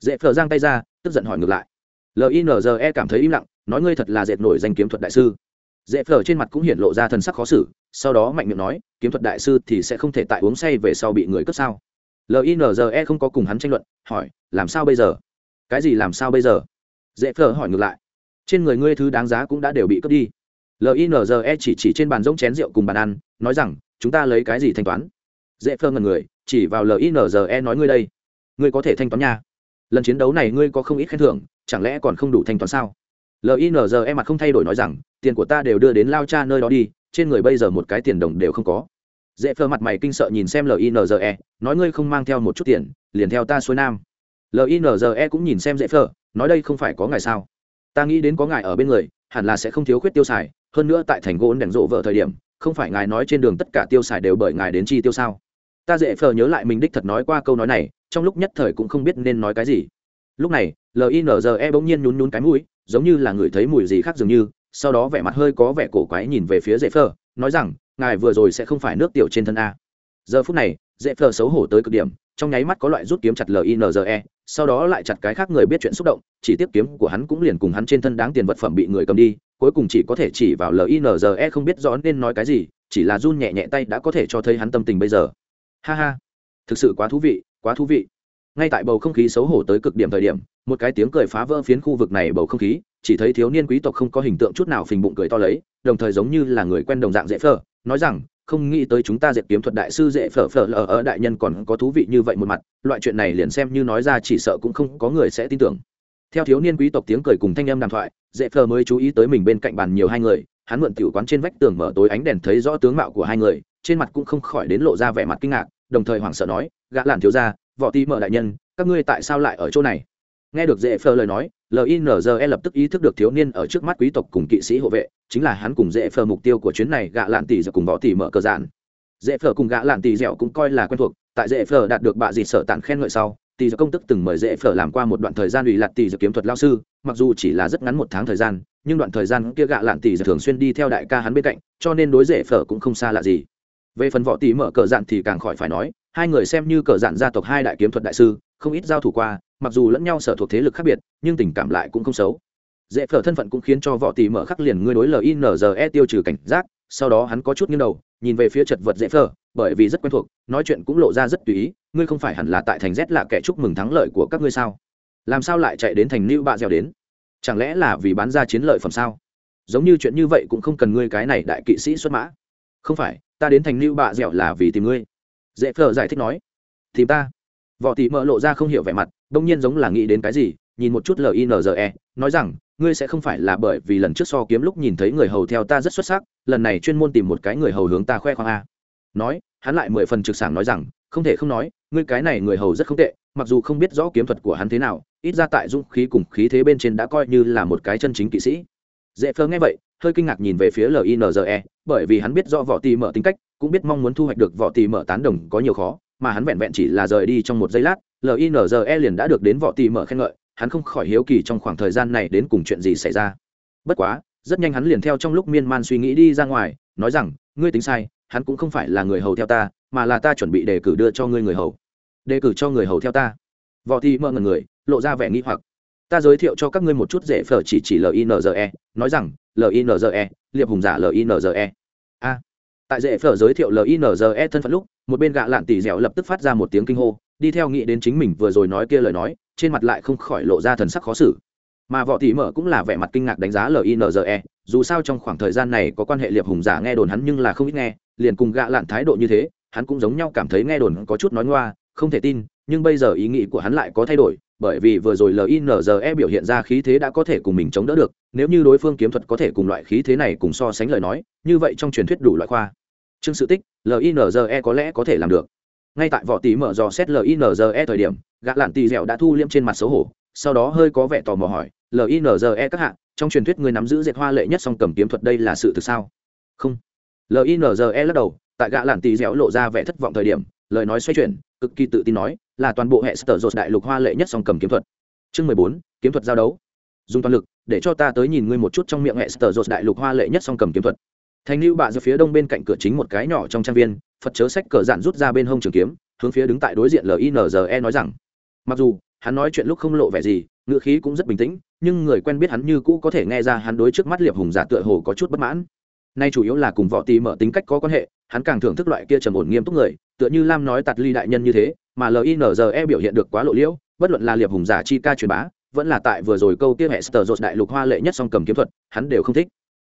Dễ phở giang tay ra, tức giận hỏi ngược lại. Linze cảm thấy im lặng, nói, ngươi thật là dệt nổi danh kiếm thuật đại sư dễ phở trên mặt cũng hiện lộ ra thần sắc khó xử, sau đó mạnh miệng nói, kiếm thuật đại sư thì sẽ không thể tại uống say về sau bị người cướp sao? Linze không có cùng hắn tranh luận, hỏi, làm sao bây giờ? Cái gì làm sao bây giờ? Dễ phở hỏi ngược lại, trên người ngươi thứ đáng giá cũng đã đều bị cướp đi. Linze chỉ chỉ trên bàn rỗng chén rượu cùng bàn ăn, nói rằng, chúng ta lấy cái gì thanh toán? Dễ phơ ngần người, chỉ vào linze nói, ngươi đây, ngươi có thể thanh toán nha. Lần chiến đấu này ngươi có không ít khen thưởng, chẳng lẽ còn không đủ thanh toán sao? Linze mặt không thay đổi nói rằng, tiền của ta đều đưa đến lao cha nơi đó đi, trên người bây giờ một cái tiền đồng đều không có. Dễ phơ mặt mày kinh sợ nhìn xem linze nói ngươi không mang theo một chút tiền, liền theo ta xuôi nam. Linze cũng nhìn xem dễ phơ nói đây không phải có ngài sao? Ta nghĩ đến có ngài ở bên người, hẳn là sẽ không thiếu khuyết tiêu xài, hơn nữa tại thành gỗ đèn rộ vợ thời điểm, không phải ngài nói trên đường tất cả tiêu xài đều bởi ngài đến chi tiêu sao? Ta dễ phờ nhớ lại mình đích thật nói qua câu nói này, trong lúc nhất thời cũng không biết nên nói cái gì. Lúc này linze bỗng nhiên nhún nhún cái mũi giống như là người thấy mùi gì khác dường như, sau đó vẻ mặt hơi có vẻ cổ quái nhìn về phía dễ phờ nói rằng, ngài vừa rồi sẽ không phải nước tiểu trên thân a. Giờ phút này, dễ phờ xấu hổ tới cực điểm, trong nháy mắt có loại rút kiếm chặt linze sau đó lại chặt cái khác người biết chuyện xúc động, chỉ tiếp kiếm của hắn cũng liền cùng hắn trên thân đáng tiền vật phẩm bị người cầm đi, cuối cùng chỉ có thể chỉ vào linze không biết rõ nên nói cái gì, chỉ là run nhẹ nhẹ tay đã có thể cho thấy hắn tâm tình bây giờ. Ha ha, thực sự quá thú vị, quá thú vị ngay tại bầu không khí xấu hổ tới cực điểm thời điểm, một cái tiếng cười phá vỡ phiến khu vực này bầu không khí, chỉ thấy thiếu niên quý tộc không có hình tượng chút nào phình bụng cười to lấy, đồng thời giống như là người quen đồng dạng dễ phở, nói rằng, không nghĩ tới chúng ta dệt kiếm thuật đại sư dễ phở phở lờ ở đại nhân còn có thú vị như vậy một mặt, loại chuyện này liền xem như nói ra chỉ sợ cũng không có người sẽ tin tưởng. Theo thiếu niên quý tộc tiếng cười cùng thanh âm đàm thoại, dễ phở mới chú ý tới mình bên cạnh bàn nhiều hai người, hắn mượn tiểu quán trên vách tường mở tối ánh đèn thấy rõ tướng mạo của hai người, trên mặt cũng không khỏi đến lộ ra vẻ mặt kinh ngạc, đồng thời hoảng sợ nói, gã làn thiếu gia võ tí mở đại nhân, các ngươi tại sao lại ở chỗ này? Nghe được dễ phờ lời nói linze lập tức ý thức được thiếu niên ở trước mắt quý tộc cùng kỵ sĩ hộ vệ, chính là hắn cùng dễ phờ mục tiêu của chuyến này gạ lạn tỷ dẻo cùng võ tỷ mở cờ giản. Dễ phờ cùng gạ lạn tỷ dẻo cũng coi là quen thuộc, tại dễ phờ đạt được bạ dịt sở tản khen ngợi sau tỷ dẻo công tức từng mời dễ phờ làm qua một đoạn thời gian ủy lạt tỷ dẻo kiếm thuật lao sư, mặc dù chỉ là rất ngắn một tháng thời gian, nhưng đoạn thời gian kia gạ lạn tỷ dẻo thường xuyên đi theo đại ca hắn bên cạnh, cho nên đối dễ phờ cũng không xa lạ gì. Về phần võ tỷ mở cờ giản thì càng khỏi phải nói hai người xem như cờ dạn gia tộc hai đại kiếm thuật đại sư, không ít giao thủ qua, mặc dù lẫn nhau sở thuộc thế lực khác biệt, nhưng tình cảm lại cũng không xấu. Dễ phở thân phận cũng khiến cho võ tỷ mở khắc liền ngươi đối linze tiêu trừ cảnh giác, sau đó hắn có chút nghiêng đầu, nhìn về phía chật vật dễ phở, bởi vì rất quen thuộc, nói chuyện cũng lộ ra rất tùy ý, ngươi không phải hẳn là tại thành z là kẻ chúc mừng thắng lợi của các ngươi sao? Làm sao lại chạy đến thành lưu bạ dẻo đến? Chẳng lẽ là vì bán ra chiến lợi phẩm sao? Giống như chuyện như vậy cũng không cần ngươi cái này đại kỵ sĩ xuất mã. Không phải, ta đến thành lưu bạ dẻo là vì tìm ngươi dễ phờ giải thích nói, tìm ta. Võ tỷ mở lộ ra không hiểu vẻ mặt đông nhiên giống là nghĩ đến cái gì, nhìn một chút linze nói rằng, ngươi sẽ không phải là bởi vì lần trước so kiếm lúc nhìn thấy người hầu theo ta rất xuất sắc, lần này chuyên môn tìm một cái người hầu hướng ta khoe khoang a. Nói, hắn lại mười phần trực sảng nói rằng, không thể không nói, ngươi cái này người hầu rất không tệ, mặc dù không biết rõ kiếm thuật của hắn thế nào, ít ra tại dũng khí cùng khí thế bên trên đã coi như là một cái chân chính kỵ sĩ. Dễ phơ nghe vậy, hơi kinh ngạc nhìn về phía linze bởi vì hắn biết rõ võ tì mở tính cách cũng biết mong muốn thu hoạch được võ tì mở tán đồng có nhiều khó, mà hắn vẹn vẹn chỉ là rời đi trong một giây lát linze liền đã được đến võ tì mở khen ngợi, hắn không khỏi hiếu kỳ trong khoảng thời gian này đến cùng chuyện gì xảy ra. Bất quá, rất nhanh hắn liền theo trong lúc miên man suy nghĩ đi ra ngoài, nói rằng, ngươi tính sai, hắn cũng không phải là người hầu theo ta, mà là ta chuẩn bị đề cử đưa cho ngươi người hầu. Đề cử cho người hầu theo ta? Võ tì mở ngần người, lộ ra vẻ nghi hoặc. Ta giới thiệu cho các ngươi một chút dễ phở chỉ chỉ linze nói rằng linze liệp hùng giả linze a tại dễ phở giới thiệu linze thân phận lúc, một bên gạ lạn tỉ dẻo lập tức phát ra một tiếng kinh hô, đi theo nghĩ đến chính mình vừa rồi nói kia lời nói, trên mặt lại không khỏi lộ ra thần sắc khó xử. Mà võ tỷ mở cũng là vẻ mặt kinh ngạc đánh giá linze dù sao trong khoảng thời gian này có quan hệ liệp hùng giả nghe đồn hắn nhưng là không ít nghe, liền cùng gạ lạn thái độ như thế, hắn cũng giống nhau cảm thấy nghe đồn có chút nói ngoa, không thể tin, nhưng bây giờ ý nghĩ của hắn lại có thay đổi, bởi vì vừa rồi linze biểu hiện ra khí thế đã có thể cùng mình chống đỡ được, nếu như đối phương kiếm thuật có thể cùng loại khí thế này cùng so sánh lời nói, như vậy trong truyền thuyết đủ loại khoa trương sự tích linze có lẽ có thể làm được. Ngay tại vỏ tí mở dò xét linze thời điểm, gã lạn tì dẻo đã thu liêm trên mặt xấu hổ, sau đó hơi có vẻ tò mò hỏi linze các hạng trong truyền thuyết người nắm giữ dệt hoa lệ nhất song cầm kiếm thuật đây là sự thực sao? Không. Linze lắc đầu, tại gã lạn tì dẻo lộ ra vẻ thất vọng thời điểm, lời nói xoay chuyển, cực kỳ tự tin nói, là toàn bộ hệ sở dột đại lục hoa lệ nhất song cầm kiếm thuật. Chương mười bốn, kiếm thuật giao đấu. Dùng toàn lực, để cho ta tới nhìn ngươi một chút trong miệng hệ sở dột đại lục hoa lệ nhất song cầm kiếm thuật thành lưu bạ giữa phía đông bên cạnh cửa chính một cái nhỏ trong trang viên, phật chớ sách cờ dạn rút ra bên hông trường kiếm, hướng phía đứng tại đối diện linze nói rằng, mặc dù, hắn nói chuyện lúc không lộ vẻ gì, ngữ khí cũng rất bình tĩnh, nhưng người quen biết hắn như cũ có thể nghe ra hắn đối trước mắt liệp hùng giả tựa hồ có chút bất mãn. Nay chủ yếu là cùng võ tì mở tính cách có quan hệ, hắn càng thưởng thức loại kia trầm ổn nghiêm túc người, tựa như lam nói tạt ly đại nhân như thế, mà linze biểu hiện được quá lộ liễu, bất luận là liệp hùng giả chi ca truyền bá, vẫn là tại vừa rồi câu kia hệ sờ rột đại lục hoa lệ nhất song cầm kiếm thuật, hắn đều không thích.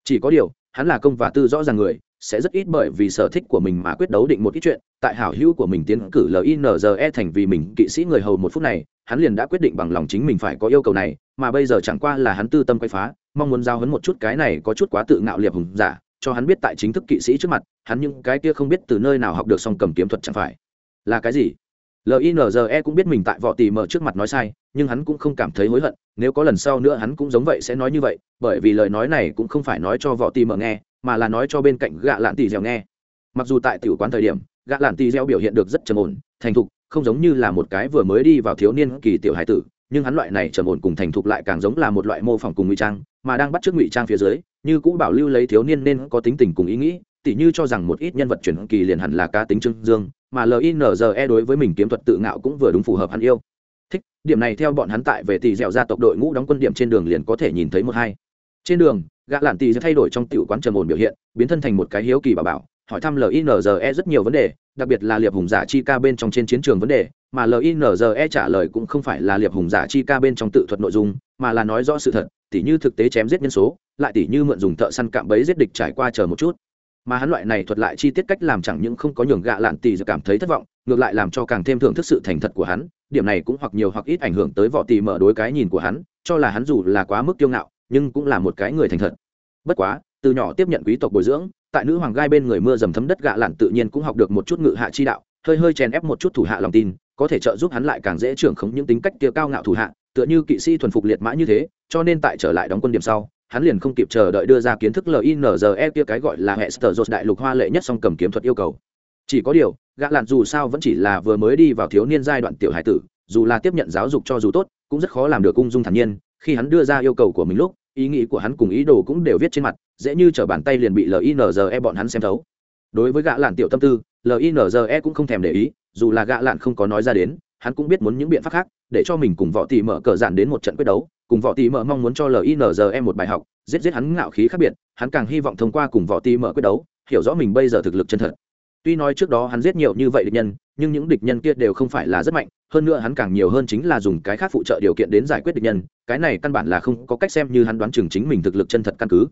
Chỉ có điều hắn là công và tư rõ ràng người, sẽ rất ít bởi vì sở thích của mình mà quyết đấu định một ít chuyện. Tại hảo hữu của mình tiến cử linze thành vì mình kỵ sĩ người hầu một phút này, hắn liền đã quyết định bằng lòng chính mình phải có yêu cầu này, mà bây giờ chẳng qua là hắn tư tâm quay phá, mong muốn giao hấn một chút cái này có chút quá tự ngạo liệp hùng giả, cho hắn biết tại chính thức kỵ sĩ trước mặt, hắn những cái kia không biết từ nơi nào học được song cầm kiếm thuật chẳng phải. Là cái gì? Linze cũng biết mình tại võ tì mở trước mặt nói sai nhưng hắn cũng không cảm thấy hối hận, nếu có lần sau nữa hắn cũng giống vậy sẽ nói như vậy, bởi vì lời nói này cũng không phải nói cho võ tì mở nghe, mà là nói cho bên cạnh gạ lạn tì dẻo nghe. Mặc dù tại tiểu quán thời điểm, gạ lạn tì dẻo biểu hiện được rất trầm ổn, thành thục, không giống như là một cái vừa mới đi vào thiếu niên kỳ tiểu hải tử, nhưng hắn loại này trầm ổn cùng thành thục lại càng giống là một loại mô phỏng cùng ngụy trang, mà đang bắt trước ngụy trang phía dưới, như cũ bảo lưu lấy thiếu niên nên có tính tình cùng ý nghĩ, tỉ như cho rằng một ít nhân vật chuyển kỳ liền hẳn là cá tính trương dương, mà linze đối với mình kiếm thuật tự ngạo cũng vừa đúng phù hợp hắn yêu thích, điểm này theo bọn hắn tại về tỷ dẻo gia tộc đội ngũ đóng quân điểm trên đường liền có thể nhìn thấy một hai. Trên đường, gã lạn tỷ sẽ thay đổi trong tiểu quán trầm ổn biểu hiện, biến thân thành một cái hiếu kỳ bà bảo, hỏi thăm linze rất nhiều vấn đề, đặc biệt là liệp hùng giả chi ca bên trong trên chiến trường vấn đề, mà linze trả lời cũng không phải là liệp hùng giả chi ca bên trong tự thuật nội dung, mà là nói rõ sự thật, tỉ như thực tế chém giết nhân số, lại tỉ như mượn dùng thợ săn cạm bẫy giết địch trải qua chờ một chút. Mà hắn loại này thuật lại chi tiết cách làm chẳng những không có nhường gạ lạn tỷ cảm thấy thất vọng, ngược lại làm cho càng thêm thưởng thức sự thành thật của hắn điểm này cũng hoặc nhiều hoặc ít ảnh hưởng tới võ tỷ mở đối cái nhìn của hắn, cho là hắn dù là quá mức kiêu ngạo, nhưng cũng là một cái người thành thật. Bất quá, từ nhỏ tiếp nhận quý tộc bồi dưỡng, tại nữ hoàng gai bên người mưa dầm thấm đất gạ lạn tự nhiên cũng học được một chút ngự hạ chi đạo, hơi hơi chèn ép một chút thủ hạ lòng tin, có thể trợ giúp hắn lại càng dễ trưởng khống những tính cách kia cao ngạo thủ hạ, tựa như kỵ sĩ thuần phục liệt mã như thế, cho nên tại trở lại đóng quân điểm sau, hắn liền không kịp chờ đợi đưa ra kiến thức linze kia cái gọi là hệ sở dột đại lục hoa lệ nhất song cầm kiếm thuật yêu cầu chỉ có điều, gã lạn dù sao vẫn chỉ là vừa mới đi vào thiếu niên giai đoạn tiểu hải tử, dù là tiếp nhận giáo dục cho dù tốt, cũng rất khó làm được ung dung thản nhiên. Khi hắn đưa ra yêu cầu của mình lúc, ý nghĩ của hắn cùng ý đồ cũng đều viết trên mặt, dễ như t bàn tay liền bị linze bọn hắn xem thấu. Đối với gã lạn tiểu tâm tư linze cũng không thèm để ý, dù là gã lạn không có nói ra đến, hắn cũng biết muốn những biện pháp khác để cho mình cùng võ tỷ mở cờ giản đến một trận quyết đấu. Cùng võ tỷ mở mong muốn cho linze một bài học, giết giết hắn ngạo khí khác biệt, hắn càng hy vọng thông qua cùng võ tỷ mở quyết đấu, hiểu rõ mình bây giờ thực lực chân thật tuy nói trước đó hắn giết nhiều như vậy địch nhân, nhưng những địch nhân kia đều không phải là rất mạnh, hơn nữa hắn càng nhiều hơn chính là dùng cái khác phụ trợ điều kiện đến giải quyết địch nhân, cái này căn bản là không có cách xem như hắn đoán chừng chính mình thực lực chân thật căn cứ.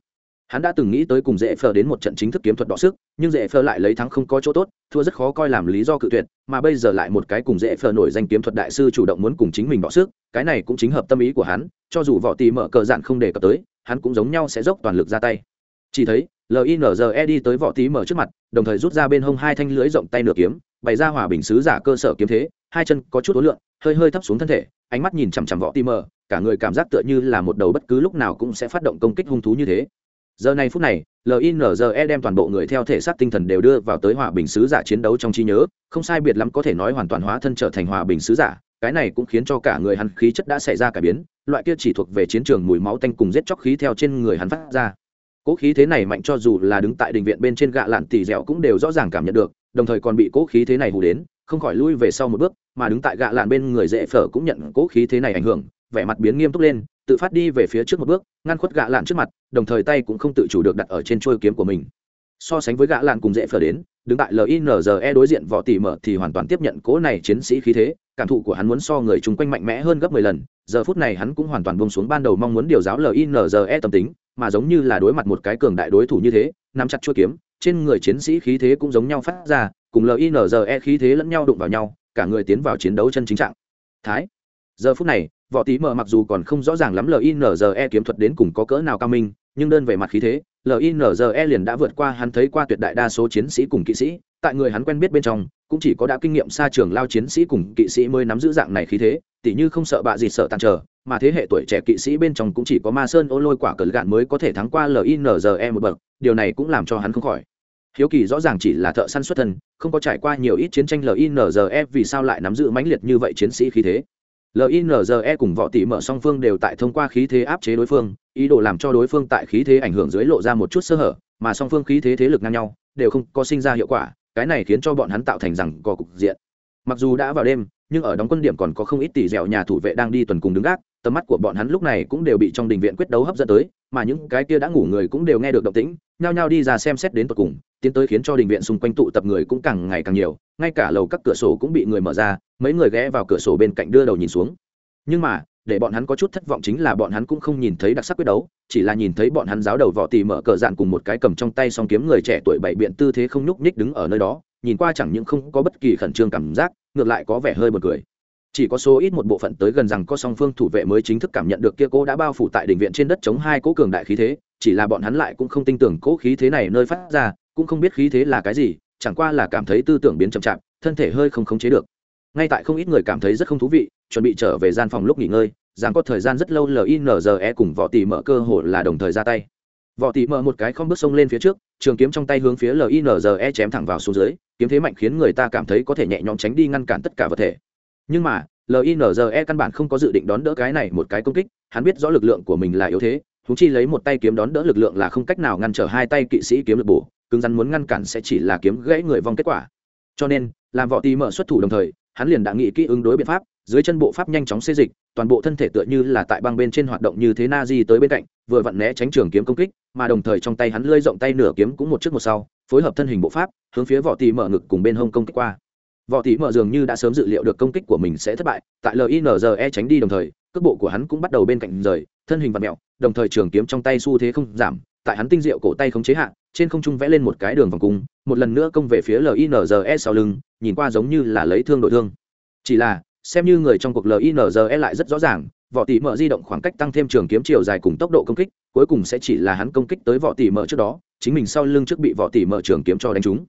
Hắn đã từng nghĩ tới cùng dễ phờ đến một trận chính thức kiếm thuật đọ sức, nhưng dễ phờ lại lấy thắng không có chỗ tốt, thua rất khó coi làm lý do cự tuyệt, mà bây giờ lại một cái cùng dễ phờ nổi danh kiếm thuật đại sư chủ động muốn cùng chính mình đọ sức, cái này cũng chính hợp tâm ý của hắn, cho dù võ tì mở cờ dạn không đề cập tới, hắn cũng giống nhau sẽ dốc toàn lực ra tay. Chỉ thấy linze đi tới võ tí mở trước mặt, đồng thời rút ra bên hông hai thanh lưới rộng tay nửa kiếm, bày ra hòa bình sứ giả cơ sở kiếm thế, hai chân có chút ối lượng hơi hơi thấp xuống thân thể, ánh mắt nhìn chằm chằm võ tí mở, cả người cảm giác tựa như là một đầu bất cứ lúc nào cũng sẽ phát động công kích hung thú như thế. Giờ này phút này linze đem toàn bộ người theo thể xác tinh thần đều đưa vào tới hòa bình sứ giả chiến đấu trong trí nhớ, không sai biệt lắm có thể nói hoàn toàn hóa thân trở thành hòa bình sứ giả, cái này cũng khiến cho cả người hắn khí chất đã xảy ra cải biến, loại kia chỉ thuộc về chiến trường mùi máu tanh cùng giết chóc khí theo trên người hắn phát ra cỗ khí thế này mạnh cho dù là đứng tại đình viện bên trên gạ lạn tỉ dẻo cũng đều rõ ràng cảm nhận được, đồng thời còn bị cỗ khí thế này hù đến, không khỏi lui về sau một bước, mà đứng tại gạ lạn bên người dễ phở cũng nhận cỗ khí thế này ảnh hưởng, vẻ mặt biến nghiêm túc lên, tự phát đi về phía trước một bước, ngăn khuất gạ lạn trước mặt, đồng thời tay cũng không tự chủ được đặt ở trên trôi kiếm của mình. So sánh với gã lạn cùng dễ phở đến, đứng tại linze đối diện võ tỉ mở thì hoàn toàn tiếp nhận cố này chiến sĩ khí thế, cảm thụ của hắn muốn so người chung quanh mạnh mẽ hơn gấp mười lần, giờ phút này hắn cũng hoàn toàn bông xuống ban đầu mong muốn điều giáo linze tâm tính mà giống như là đối mặt một cái cường đại đối thủ như thế, nắm chặt chuôi kiếm, trên người chiến sĩ khí thế cũng giống nhau phát ra, cùng linze khí thế lẫn nhau đụng vào nhau, cả người tiến vào chiến đấu chân chính trạng thái. Giờ phút này, võ tí mở mặc dù còn không rõ ràng lắm linze kiếm thuật đến cùng có cỡ nào cao minh, nhưng đơn về mặt khí thế linze liền đã vượt qua hắn thấy qua tuyệt đại đa số chiến sĩ cùng kỵ sĩ, tại người hắn quen biết bên trong, cũng chỉ có đã kinh nghiệm xa trường lao chiến sĩ cùng kỵ sĩ mới nắm giữ dạng này khí thế, tỉ như không sợ bạ gì sợ tàn trở mà thế hệ tuổi trẻ kỵ sĩ bên trong cũng chỉ có ma sơn ô lôi quả cờ gạn mới có thể thắng qua linze một bậc, điều này cũng làm cho hắn không khỏi. Hiếu kỳ rõ ràng chỉ là thợ săn xuất thân, không có trải qua nhiều ít chiến tranh linze vì sao lại nắm giữ mãnh liệt như vậy chiến sĩ khí thế. Linze cùng võ tỷ mở song phương đều tại thông qua khí thế áp chế đối phương, ý đồ làm cho đối phương tại khí thế ảnh hưởng dưới lộ ra một chút sơ hở, mà song phương khí thế thế lực ngang nhau, đều không có sinh ra hiệu quả, cái này khiến cho bọn hắn tạo thành rằng có cục diện. Mặc dù đã vào đêm, nhưng ở đóng quân điểm còn có không ít tỷ dẻo nhà thủ vệ đang đi tuần cùng đứng gác tầm mắt của bọn hắn lúc này cũng đều bị trong đình viện quyết đấu hấp dẫn tới, mà những cái kia đã ngủ người cũng đều nghe được động tĩnh, nhao nhao đi ra xem xét đến tận cùng, tiến tới khiến cho đình viện xung quanh tụ tập người cũng càng ngày càng nhiều, ngay cả lầu các cửa sổ cũng bị người mở ra, mấy người ghé vào cửa sổ bên cạnh đưa đầu nhìn xuống. Nhưng mà, để bọn hắn có chút thất vọng chính là bọn hắn cũng không nhìn thấy đặc sắc quyết đấu, chỉ là nhìn thấy bọn hắn giáo đầu vỏ tì mở cờ dạn cùng một cái cầm trong tay song kiếm người trẻ tuổi bảy biện tư thế không nhúc nhích đứng ở nơi đó, nhìn qua chẳng những không có bất kỳ khẩn trương cảm giác, ngược lại có vẻ hơi b u ồ n cười chỉ có số ít một bộ phận tới gần rằng có song phương thủ vệ mới chính thức cảm nhận được kia cố đã bao phủ tại đỉnh viện trên đất chống hai cố cường đại khí thế, chỉ là bọn hắn lại cũng không tin tưởng cố khí thế này nơi phát ra, cũng không biết khí thế là cái gì, chẳng qua là cảm thấy tư tưởng biến chậm chạp, thân thể hơi không khống chế được. Ngay tại không ít người cảm thấy rất không thú vị, chuẩn bị trở về gian phòng lúc nghỉ ngơi, rằng có thời gian rất lâu linze cùng võ tỷ mở cơ hội là đồng thời ra tay. Võ tỷ mở một cái không bước sông lên phía trước, trường kiếm trong tay hướng phía linze chém thẳng vào xuống dưới, kiếm thế mạnh khiến người ta cảm thấy có thể nhẹ nhõm tránh đi ngăn cản tất cả vật thể nhưng mà linze căn bản không có dự định đón đỡ cái này một cái công kích, hắn biết rõ lực lượng của mình là yếu thế thú chi lấy một tay kiếm đón đỡ lực lượng là không cách nào ngăn trở hai tay kỵ sĩ kiếm lực bổ, cứng rắn muốn ngăn cản sẽ chỉ là kiếm gãy người vong kết quả. Cho nên, làm võ tí mở xuất thủ đồng thời, hắn liền đã nghĩ kỹ ứng đối biện pháp, dưới chân bộ pháp nhanh chóng xê dịch, toàn bộ thân thể tựa như là tại băng bên trên hoạt động như thế na di tới bên cạnh, vừa vặn né tránh trường kiếm công kích, mà đồng thời trong tay hắn lơi rộng tay nửa kiếm cũng một trước một sau, phối hợp thân hình bộ pháp, hướng phía võ tí mở ngực cùng bên hông công kích qua võ tỷ mở dường như đã sớm dự liệu được công kích của mình sẽ thất bại, tại linze tránh đi đồng thời, cước bộ của hắn cũng bắt đầu bên cạnh rời, thân hình vặn mẹo, đồng thời trường kiếm trong tay xu thế không giảm, tại hắn tinh diệu cổ tay không chế hạn trên không trung vẽ lên một cái đường vòng cung, một lần nữa công về phía linze sau lưng, nhìn qua giống như là lấy thương đội thương. Chỉ là, xem như người trong cuộc linze lại rất rõ ràng, võ tỷ mở di động khoảng cách tăng thêm trường kiếm chiều dài cùng tốc độ công kích, cuối cùng sẽ chỉ là hắn công kích tới võ tỷ mở trước đó, chính mình sau lưng trước bị võ tỷ mở trường kiếm cho đánh trúng.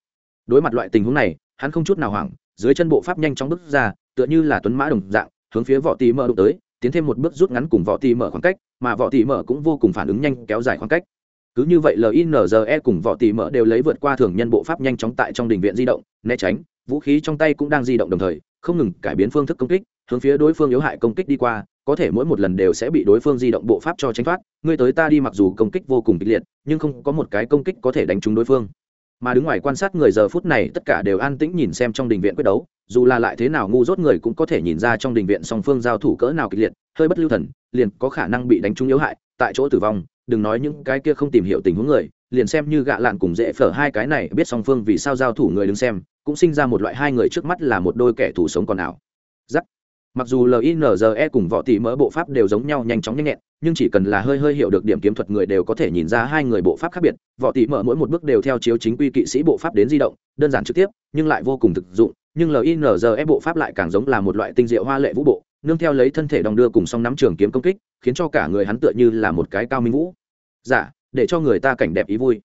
Đối mặt loại tình huống này, hắn không chút nào hoảng dưới chân bộ pháp nhanh chóng bước ra, tựa như là tuấn mã đồng dạng, hướng phía võ tỷ mở đụng tới, tiến thêm một bước rút ngắn cùng võ tỷ mở khoảng cách, mà võ tỷ mở cũng vô cùng phản ứng nhanh kéo dài khoảng cách. Cứ như vậy linze cùng võ tỷ mở đều lấy vượt qua thường nhân bộ pháp nhanh chóng tại trong đình viện di động, né tránh, vũ khí trong tay cũng đang di động đồng thời, không ngừng cải biến phương thức công kích, hướng phía đối phương yếu hại công kích đi qua, có thể mỗi một lần đều sẽ bị đối phương di động bộ pháp cho tránh thoát, ngươi tới ta đi mặc dù công kích vô cùng kịch liệt, nhưng không có một cái công kích có thể đánh trúng đối phương mà đứng ngoài quan sát người giờ phút này, tất cả đều an tĩnh nhìn xem trong đình viện quyết đấu. Dù là lại thế nào ngu dốt người cũng có thể nhìn ra trong đình viện song phương giao thủ cỡ nào kịch liệt, hơi bất lưu thần, liền có khả năng bị đánh trúng yếu hại, tại chỗ tử vong. Đừng nói những cái kia không tìm hiểu tình huống người, liền xem như gạ lạn cùng dễ phở hai cái này, biết song phương vì sao giao thủ người đứng xem, cũng sinh ra một loại hai người trước mắt là một đôi kẻ thù sống còn nào mặc dù linze cùng võ tỷ mỡ bộ pháp đều giống nhau nhanh chóng nhanh nhẹn nhưng chỉ cần là hơi hơi hiểu được điểm kiếm thuật người đều có thể nhìn ra hai người bộ pháp khác biệt. Võ tỷ mở mỗi một bước đều theo chiếu chính quy kỵ sĩ bộ pháp đến di động đơn giản trực tiếp nhưng lại vô cùng thực dụng. Nhưng linze bộ pháp lại càng giống là một loại tinh diệu hoa lệ vũ bộ nương theo lấy thân thể đong đưa cùng song nắm trường kiếm công kích khiến cho cả người hắn tựa như là một cái cao minh vũ. Giả dạ, để cho người ta cảnh đẹp ý vui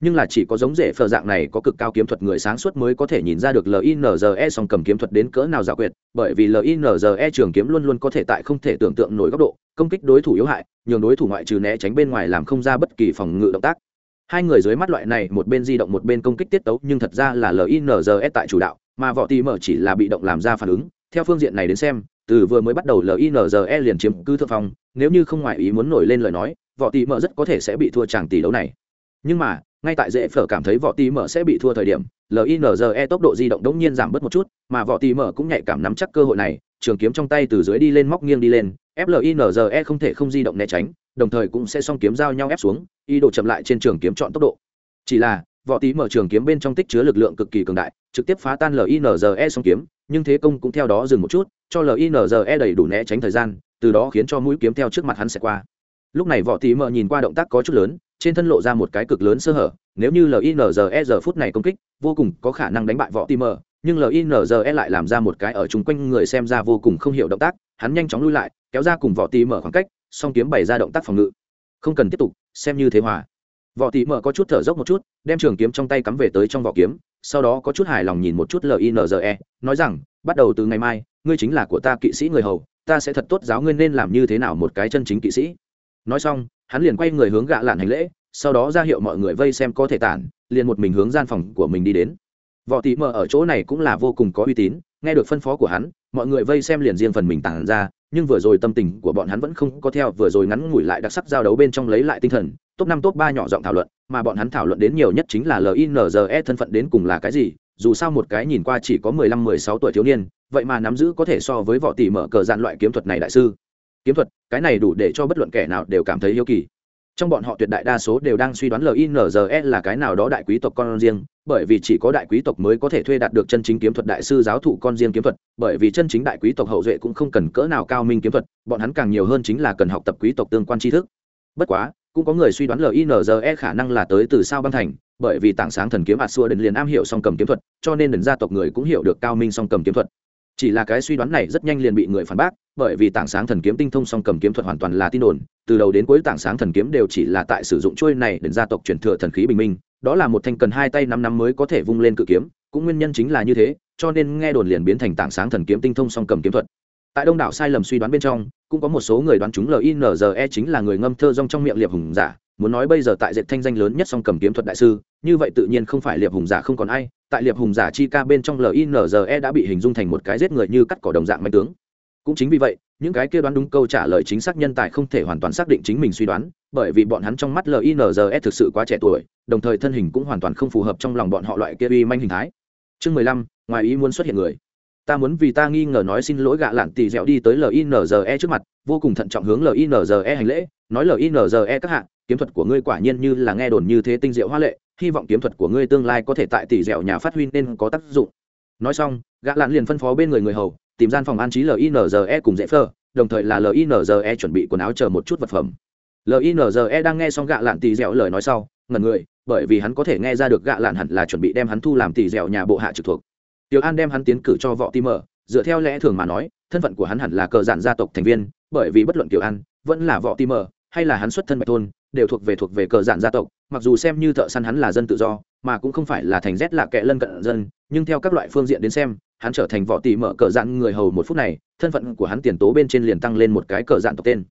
nhưng là chỉ có giống rễ phờ dạng này có cực cao kiếm thuật người sáng suốt mới có thể nhìn ra được linze song cầm kiếm thuật đến cỡ nào giả quyệt, bởi vì linze trường kiếm luôn luôn có thể tại không thể tưởng tượng nổi góc độ, công kích đối thủ yếu hại, nhường đối thủ ngoại trừ né tránh bên ngoài làm không ra bất kỳ phòng ngự động tác. Hai người dưới mắt loại này, một bên di động một bên công kích tiết tấu, nhưng thật ra là linze tại chủ đạo, mà võ tì mở chỉ là bị động làm ra phản ứng. Theo phương diện này đến xem, từ vừa mới bắt đầu linze liền chiếm cứ thượng phong, nếu như không ngoại ý muốn nổi lên lời nói võ tì mở rất có thể sẽ bị thua chàng tỷ đấu này. Nhưng mà ngay tại dễ phở cảm thấy võ tí mở sẽ bị thua thời điểm linze tốc độ di động đống nhiên giảm bớt một chút, mà võ tí mở cũng nhạy cảm nắm chắc cơ hội này, trường kiếm trong tay từ dưới đi lên móc nghiêng đi lên linze không thể không di động né tránh, đồng thời cũng sẽ song kiếm giao nhau ép xuống, ý đồ chậm lại trên trường kiếm chọn tốc độ. Chỉ là võ tí mở trường kiếm bên trong tích chứa lực lượng cực kỳ cường đại, trực tiếp phá tan linze song kiếm, nhưng thế công cũng theo đó dừng một chút, cho linze đầy đủ né tránh thời gian, từ đó khiến cho mũi kiếm theo trước mặt hắn sẽ qua. Lúc này võ tí mở nhìn qua động tác có chút lớn trên thân lộ ra một cái cực lớn sơ hở, nếu như linze giờ phút này công kích, vô cùng có khả năng đánh bại võ tim mờ nhưng linze lại làm ra một cái ở chung quanh người xem ra vô cùng không hiểu động tác, hắn nhanh chóng lui lại, kéo ra cùng võ tim mờ khoảng cách, song kiếm bày ra động tác phòng ngự. Không cần tiếp tục, xem như thế hòa. Võ tí mở có chút thở dốc một chút, đem trường kiếm trong tay cắm về tới trong vỏ kiếm, sau đó có chút hài lòng nhìn một chút linze nói rằng, bắt đầu từ ngày mai, ngươi chính là của ta kỵ sĩ người hầu, ta sẽ thật tốt giáo ngươi nên làm như thế nào một cái chân chính kỵ sĩ nói xong, hắn liền quay người hướng gạ lạn hành lễ, sau đó ra hiệu mọi người vây xem có thể tản, liền một mình hướng gian phòng của mình đi đến. Võ tí mờ ở chỗ này cũng là vô cùng có uy tín, nghe được phân phó của hắn, mọi người vây xem liền riêng phần mình tản ra, nhưng vừa rồi tâm tình của bọn hắn vẫn không có theo, vừa rồi ngắn ngủi lại đặc sắc giao đấu bên trong lấy lại tinh thần, top năm, top ba nhỏ giọng thảo luận, mà bọn hắn thảo luận đến nhiều nhất chính là linze thân phận đến cùng là cái gì, dù sao một cái nhìn qua chỉ có mười lăm, mười sáu tuổi thiếu niên, vậy mà nắm giữ có thể so với võ tỷ mở cờ dạn loại kiếm thuật này đại sư kiếm thuật, cái này đủ để cho bất luận kẻ nào đều cảm thấy yêu kỳ. Trong bọn họ tuyệt đại đa số đều đang suy đoán linze là cái nào đó đại quý tộc con riêng, bởi vì chỉ có đại quý tộc mới có thể thuê đạt được chân chính kiếm thuật đại sư giáo thụ con riêng kiếm thuật, bởi vì chân chính đại quý tộc hậu duệ cũng không cần cỡ nào cao minh kiếm thuật, bọn hắn càng nhiều hơn chính là cần học tập quý tộc tương quan tri thức. Bất quá, cũng có người suy đoán linze khả năng là tới từ sao băng thành, bởi vì tảng sáng thần kiếm ạt xua đến liền am hiểu song cầm kiếm thuật, cho nên đền gia tộc người cũng hiểu được cao minh song cầm kiếm thuật chỉ là cái suy đoán này rất nhanh liền bị người phản bác, bởi vì tảng sáng thần kiếm tinh thông song cầm kiếm thuật hoàn toàn là tin đồn, từ đầu đến cuối tảng sáng thần kiếm đều chỉ là tại sử dụng trôi này đến gia tộc truyền thừa thần khí bình minh, đó là một thanh cần hai tay năm năm mới có thể vung lên cự kiếm, cũng nguyên nhân chính là như thế, cho nên nghe đồn liền biến thành tảng sáng thần kiếm tinh thông song cầm kiếm thuật. Tại đông đảo sai lầm suy đoán bên trong, cũng có một số người đoán chúng linze chính là người ngâm thơ rong trong miệng liệp hùng giả muốn nói bây giờ tại dệt thanh danh lớn nhất song cầm kiếm thuật đại sư, như vậy tự nhiên không phải liệp hùng giả không còn ai, tại liệp hùng giả chi ca bên trong linze đã bị hình dung thành một cái giết người như cắt cỏ đồng dạng mạnh tướng. Cũng chính vì vậy, những cái kia đoán đúng câu trả lời chính xác nhân tài không thể hoàn toàn xác định chính mình suy đoán, bởi vì bọn hắn trong mắt linze thực sự quá trẻ tuổi, đồng thời thân hình cũng hoàn toàn không phù hợp trong lòng bọn họ loại kia uy manh hình thái. Chương mười lăm, ngoài ý muốn xuất hiện người. Ta muốn vì ta nghi ngờ nói xin lỗi gạ lạn tì dẻo đi tới linze trước mặt, vô cùng thận trọng hướng linze hành lễ, nói linze các hạ kiếm thuật của ngươi quả nhiên như là nghe đồn như thế tinh diệu hoa lệ, hy vọng kiếm thuật của ngươi tương lai có thể tại tỷ dẻo nhà phát huy nên có tác dụng. Nói xong, gã lạn liền phân phó bên người người hầu, tìm gian phòng an trí linze cùng dễ phơ, đồng thời là linze chuẩn bị quần áo chờ một chút vật phẩm. Linze đang nghe xong gạ lạn tỷ dẻo lời nói sau ngần người, bởi vì hắn có thể nghe ra được gạ lạn hẳn là chuẩn bị đem hắn thu làm tỷ dẻo nhà bộ hạ trực thuộc. Tiểu an đem hắn tiến cử cho võ tim mở dựa theo lẽ thường mà nói, thân phận của hắn hẳn là cờ giản gia tộc thành viên, bởi vì bất luận tiểu an, vẫn là võ tim mở hay là hắn xuất thân bạch thôn, đều thuộc về thuộc về cờ giản gia tộc, mặc dù xem như thợ săn hắn là dân tự do, mà cũng không phải là thành rét lạ kệ lân cận dân, nhưng theo các loại phương diện đến xem, hắn trở thành võ tỷ mở cờ dạn người hầu một phút này, thân phận của hắn tiền tố bên trên liền tăng lên một cái cờ dạn tộc tên.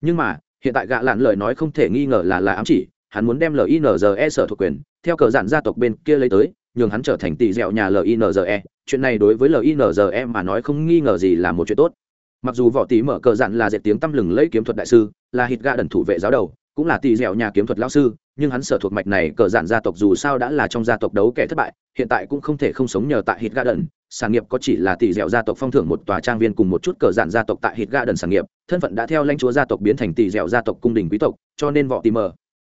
Nhưng mà, hiện tại gạ lạn lời nói không thể nghi ngờ là là ám chỉ, hắn muốn đem linze sở thuộc quyền, theo cờ dạn gia tộc bên kia lấy tới, nhường hắn trở thành tỷ dẻo nhà linze chuyện này đối với linze mà nói không nghi ngờ gì là một chuyện tốt mặc dù võ tỷ mở cờ dạn là dệt tiếng tăm lừng lấy kiếm thuật đại sư là hít ga đần thủ vệ giáo đầu cũng là tỳ dẻo nhà kiếm thuật lão sư nhưng hắn sở thuộc mạch này cờ dạn gia tộc dù sao đã là trong gia tộc đấu kẻ thất bại hiện tại cũng không thể không sống nhờ tại hít garden sản nghiệp có chỉ là tỷ dẻo gia tộc phong thưởng một tòa trang viên cùng một chút cờ dạn gia tộc tại hít garden sản nghiệp thân phận đã theo lãnh chúa gia tộc biến thành tỷ dẻo gia tộc cung đình quý tộc cho nên võ tì mở.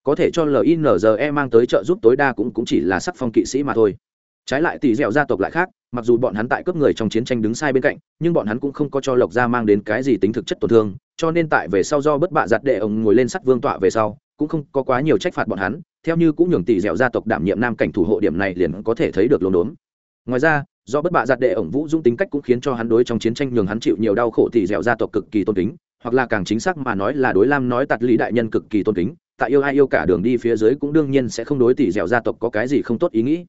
Có thể cho linze mang tới trợ giúp tối đa cũng, cũng chỉ là sắc phong kỵ sĩ mà thôi. Trái lại tỷ dẻo gia tộc lại khác mặc dù bọn hắn tại cướp người trong chiến tranh đứng sai bên cạnh, nhưng bọn hắn cũng không có cho lộc gia mang đến cái gì tính thực chất tổn thương, cho nên tại về sau do bất bạ giặt đệ ông ngồi lên sắt vương tọa về sau, cũng không có quá nhiều trách phạt bọn hắn, theo như cũng nhường tỷ dẻo gia tộc đảm nhiệm nam cảnh thủ hộ điểm này liền có thể thấy được lồn đốn. Ngoài ra, do bất bạ giặt đệ ổng vũ dung tính cách cũng khiến cho hắn đối trong chiến tranh nhường hắn chịu nhiều đau khổ tỷ dẻo gia tộc cực kỳ tôn kính, hoặc là càng chính xác mà nói là đối lam nói tạt lý đại nhân cực kỳ tôn kính, tại yêu ai yêu cả đường đi phía dưới cũng đương nhiên sẽ không đối tỷ dẻo gia tộc có cái gì không tốt ý nghĩ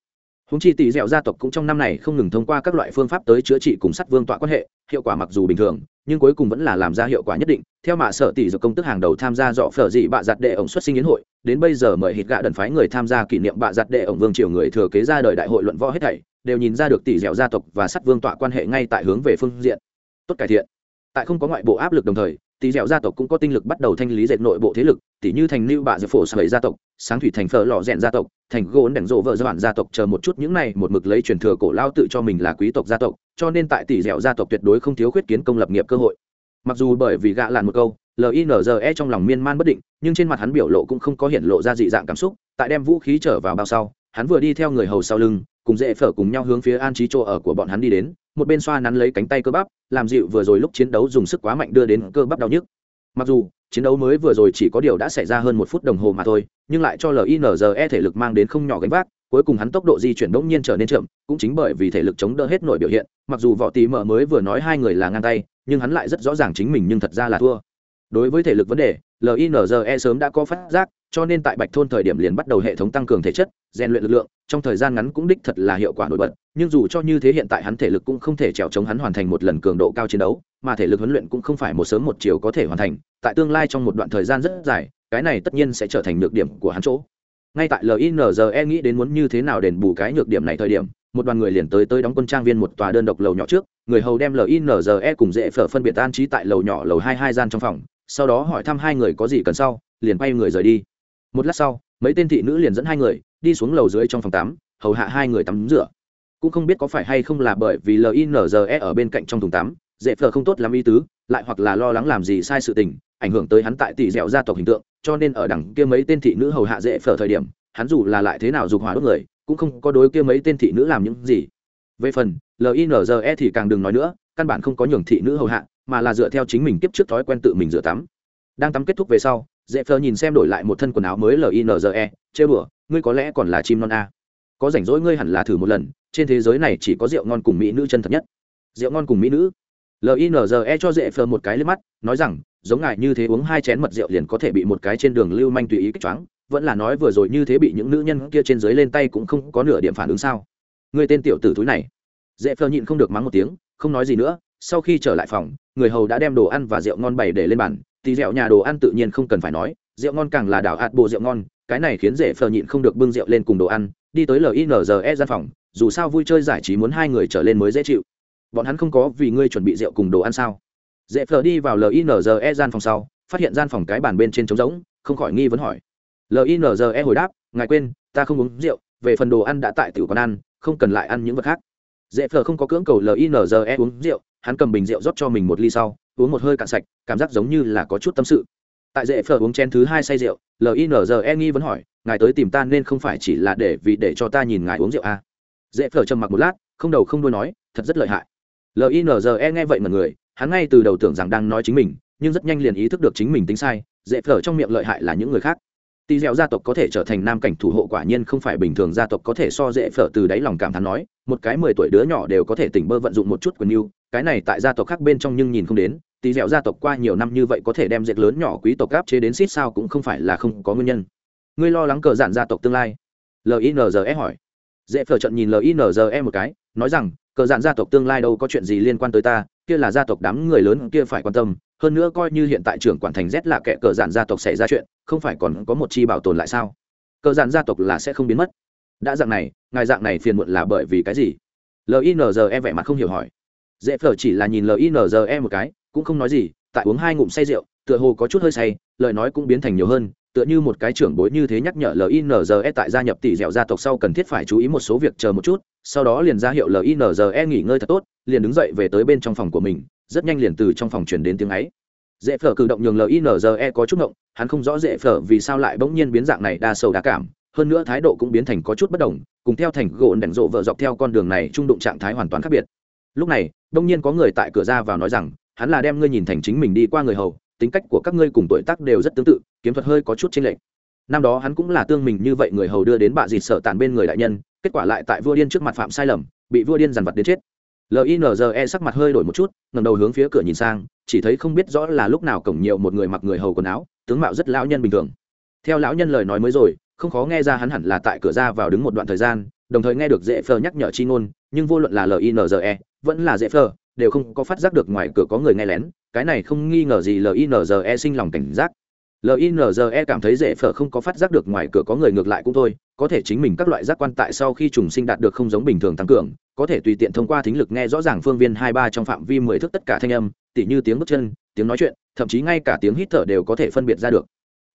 húng chi tỷ dẻo gia tộc cũng trong năm này không ngừng thông qua các loại phương pháp tới chữa trị cùng sắt vương tọa quan hệ, hiệu quả mặc dù bình thường, nhưng cuối cùng vẫn là làm ra hiệu quả nhất định. Theo mạ sở tỷ dược công tức hàng đầu tham gia dọ phở dị bạ giặt đệ ổng xuất sinh yến hội, đến bây giờ mời hít gạ đần phái người tham gia kỷ niệm bạ giặt đệ ổng vương triều người thừa kế ra đời đại hội luận võ hết thảy, đều nhìn ra được tỷ dẻo gia tộc và sắt vương tọa quan hệ ngay tại hướng về phương diện. Tốt cải thiện. Tại không có ngoại bộ áp lực đồng thời, tỷ dẻo gia tộc cũng có tinh lực bắt đầu thanh lý dệt nội bộ thế lực tỷ như thành lưu bạ dược phổ sợi gia tộc sáng thủy thành phở lò rèn gia tộc, thành gỗ đèn rộ vợ gia bản gia tộc chờ một chút những này, một mực lấy truyền thừa cổ lao tự cho mình là quý tộc gia tộc, cho nên tại tỷ dẻo gia tộc tuyệt đối không thiếu khuyết kiến công lập nghiệp cơ hội. Mặc dù bởi vì gạ lạn một câu linze trong lòng miên man bất định, nhưng trên mặt hắn biểu lộ cũng không có hiện lộ ra dị dạng cảm xúc, tại đem vũ khí trở vào bao sau, hắn vừa đi theo người hầu sau lưng, cùng dễ phở cùng nhau hướng phía an trí chỗ ở của bọn hắn đi đến, một bên xoa nắn lấy cánh tay cơ bắp, làm dịu vừa rồi lúc chiến đấu dùng sức quá mạnh đưa đến cơ bắp đau nhức. Mặc dù chiến đấu mới vừa rồi chỉ có điều đã xảy ra hơn một phút đồng hồ mà thôi, nhưng lại cho linze thể lực mang đến không nhỏ gánh vác, cuối cùng hắn tốc độ di chuyển đ ỗ n g nhiên trở nên chậm, cũng chính bởi vì thể lực chống đỡ hết nội biểu hiện, mặc dù võ tí mở mới vừa nói hai người là ngang tay, nhưng hắn lại rất rõ ràng chính mình nhưng thật ra là thua. Đối với thể lực vấn đề linze sớm đã có phát giác, cho nên tại bạch thôn thời điểm liền bắt đầu hệ thống tăng cường thể chất, rèn luyện lực lượng, trong thời gian ngắn cũng đích thật là hiệu quả nổi bật, nhưng dù cho như thế hiện tại hắn thể lực cũng không thể trèo chống hắn hoàn thành một lần cường độ cao chiến đấu mà thể lực huấn luyện cũng không phải một sớm một chiều có thể hoàn thành, tại tương lai trong một đoạn thời gian rất dài, cái này tất nhiên sẽ trở thành nhược điểm của hắn chỗ. Ngay tại linze nghĩ đến muốn như thế nào đền bù cái nhược điểm này thời điểm, một đoàn người liền tới tới đóng quân trang viên một tòa đơn độc lầu nhỏ trước, người hầu đem linze cùng dễ phở phân biệt an trí tại lầu nhỏ lầu hai hai gian trong phòng, sau đó hỏi thăm hai người có gì cần sau, liền quay người rời đi. Một lát sau, mấy tên thị nữ liền dẫn hai người đi xuống lầu dưới trong phòng tắm, hầu hạ hai người tắm rửa. Cũng không biết có phải hay không là bởi vì linze ở bên cạnh trong thùng tắm dễ phở không tốt làm ý tứ, lại hoặc là lo lắng làm gì sai sự tình, ảnh hưởng tới hắn tại tỷ dẻo gia tộc hình tượng, cho nên ở đằng kia mấy tên thị nữ hầu hạ dễ phở thời điểm, hắn dù là lại thế nào dục hỏa đốt người, cũng không có đối kia mấy tên thị nữ làm những gì. Về phần linze thì càng đừng nói nữa, căn bản không có nhường thị nữ hầu hạ, mà là dựa theo chính mình kiếp trước thói quen tự mình rửa tắm. Đang tắm kết thúc về sau, dễ phờ nhìn xem đổi lại một thân quần áo mới linze chê bửa ngươi có lẽ còn là chim non a. Có rảnh rỗi ngươi hẳn là thử một lần, trên thế giới này chỉ có rượu ngon cùng mỹ nữ chân thật nhất. Rượu ngon cùng mỹ nữ? Linze cho dễ phờ một cái lên mắt, nói rằng, giống ngài như thế uống hai chén mật rượu liền có thể bị một cái trên đường lưu manh tùy ý kích choáng, vẫn là nói vừa rồi như thế bị những nữ nhân kia trên dưới lên tay cũng không có nửa điểm phản ứng sao? Người tên tiểu tử túi này. Dễ phờ nhịn không được mắng một tiếng, không nói gì nữa, sau khi trở lại phòng, người hầu đã đem đồ ăn và rượu ngon bày để lên bàn, thì rượu nhà đồ ăn tự nhiên không cần phải nói, rượu ngon càng là đảo hạt bộ rượu ngon, cái này khiến dễ phờ nhịn không được bưng rượu lên cùng đồ ăn, đi tới linze gian phòng, dù sao vui chơi giải trí muốn hai người trở lên mới dễ chịu bọn hắn không có vì ngươi chuẩn bị rượu cùng đồ ăn sao? Dễ phờ đi vào linze gian phòng sau, phát hiện gian phòng cái bàn bên trên trống rỗng, không khỏi nghi vấn hỏi. Linze hồi đáp, ngài quên, ta không uống rượu, về phần đồ ăn đã tại tiểu quán ăn, không cần lại ăn những vật khác. Dễ phờ không có cưỡng cầu linze uống rượu, hắn cầm bình rượu rót cho mình một ly sau, uống một hơi cạn sạch, cảm giác giống như là có chút tâm sự. Tại dễ phờ uống chén thứ hai say rượu linze nghi vấn hỏi, ngài tới tìm ta nên không phải chỉ là để vì để cho ta nhìn ngài uống rượu à. dễ phờ trầm mặc một lát, không đầu không đuôi nói, thật rất lợi hại linze nghe vậy mà người, hắn ngay từ đầu tưởng rằng đang nói chính mình, nhưng rất nhanh liền ý thức được chính mình tính sai, dễ phở trong miệng lợi hại là những người khác. Tỳ dẻo gia tộc có thể trở thành nam cảnh thủ hộ quả nhiên không phải bình thường, gia tộc có thể so dễ phở từ đáy lòng cảm thán nói, một cái mười tuổi đứa nhỏ đều có thể tỉnh bơ vận dụng một chút quần yêu cái này tại gia tộc khác bên trong nhưng nhìn không đến tỳ dẻo gia tộc qua nhiều năm như vậy có thể đem dệt lớn nhỏ quý tộc gáp chế đến xít sao cũng không phải là không có nguyên nhân. Ngươi lo lắng cờ giản gia tộc tương lai? Linze hỏi. Dễ phở trận nhìn linze một cái, nói rằng cờ dạn gia tộc tương lai đâu có chuyện gì liên quan tới ta, kia là gia tộc đám người lớn kia phải quan tâm, hơn nữa coi như hiện tại trưởng quản thành rét là kẻ cờ dạn gia tộc xảy ra chuyện, không phải còn có một chi bảo tồn lại sao? Cờ dạn gia tộc là sẽ không biến mất. Đã dạng này, ngài dạng này phiền muộn là bởi vì cái gì? Linze vẻ mặt không hiểu hỏi. Dễ phở chỉ là nhìn linze một cái, cũng không nói gì, tại uống hai ngụm say rượu, tựa hồ có chút hơi say, lời nói cũng biến thành nhiều hơn tựa như một cái trưởng bối như thế nhắc nhở linze tại gia nhập tỷ dẻo gia tộc sau cần thiết phải chú ý một số việc chờ một chút, sau đó liền ra hiệu linze nghỉ ngơi thật tốt, liền đứng dậy về tới bên trong phòng của mình, rất nhanh liền từ trong phòng truyền đến tiếng ấy. Dễ phở cử động nhường linze có chút ngộng, hắn không rõ dễ phở vì sao lại bỗng nhiên biến dạng này đa sầu đa cảm, hơn nữa thái độ cũng biến thành có chút bất đồng, cùng theo thành gỗ đèn rộ vợ dọc theo con đường này trung đụng trạng thái hoàn toàn khác biệt. Lúc này đông nhiên có người tại cửa ra vào nói rằng, hắn là đem ngươi nhìn thành chính mình đi qua người hầu tính cách của các ngươi cùng tuổi tác đều rất tương tự, kiếm thuật hơi có chút chênh lệch. Năm đó hắn cũng là tương mình như vậy người hầu đưa đến bạ dịt sợ tàn bên người đại nhân, kết quả lại tại vua điên trước mặt phạm sai lầm, bị vua điên dằn vặt đến chết. Linze sắc mặt hơi đổi một chút ngầm đầu hướng phía cửa nhìn sang, chỉ thấy không biết rõ là lúc nào cổng nhiều một người mặc người hầu quần áo, tướng mạo rất lão nhân bình thường. Theo lão nhân lời nói mới rồi, không khó nghe ra hắn hẳn là tại cửa ra vào đứng một đoạn thời gian, đồng thời nghe được dễ phờ nhắc nhở chi ngôn, nhưng vô luận là linze vẫn là dễ phờ, đều không có phát giác được ngoài cửa có người nghe lén cái này không nghi ngờ gì linze sinh lòng cảnh giác. Linze cảm thấy dễ phở không có phát giác được ngoài cửa có người ngược lại cũng thôi, có thể chính mình các loại giác quan tại sau khi trùng sinh đạt được không giống bình thường tăng cường, có thể tùy tiện thông qua thính lực nghe rõ ràng phương viên hai ba trong phạm vi mười thước tất cả thanh âm, tỉ như tiếng bước chân, tiếng nói chuyện, thậm chí ngay cả tiếng hít thở đều có thể phân biệt ra được.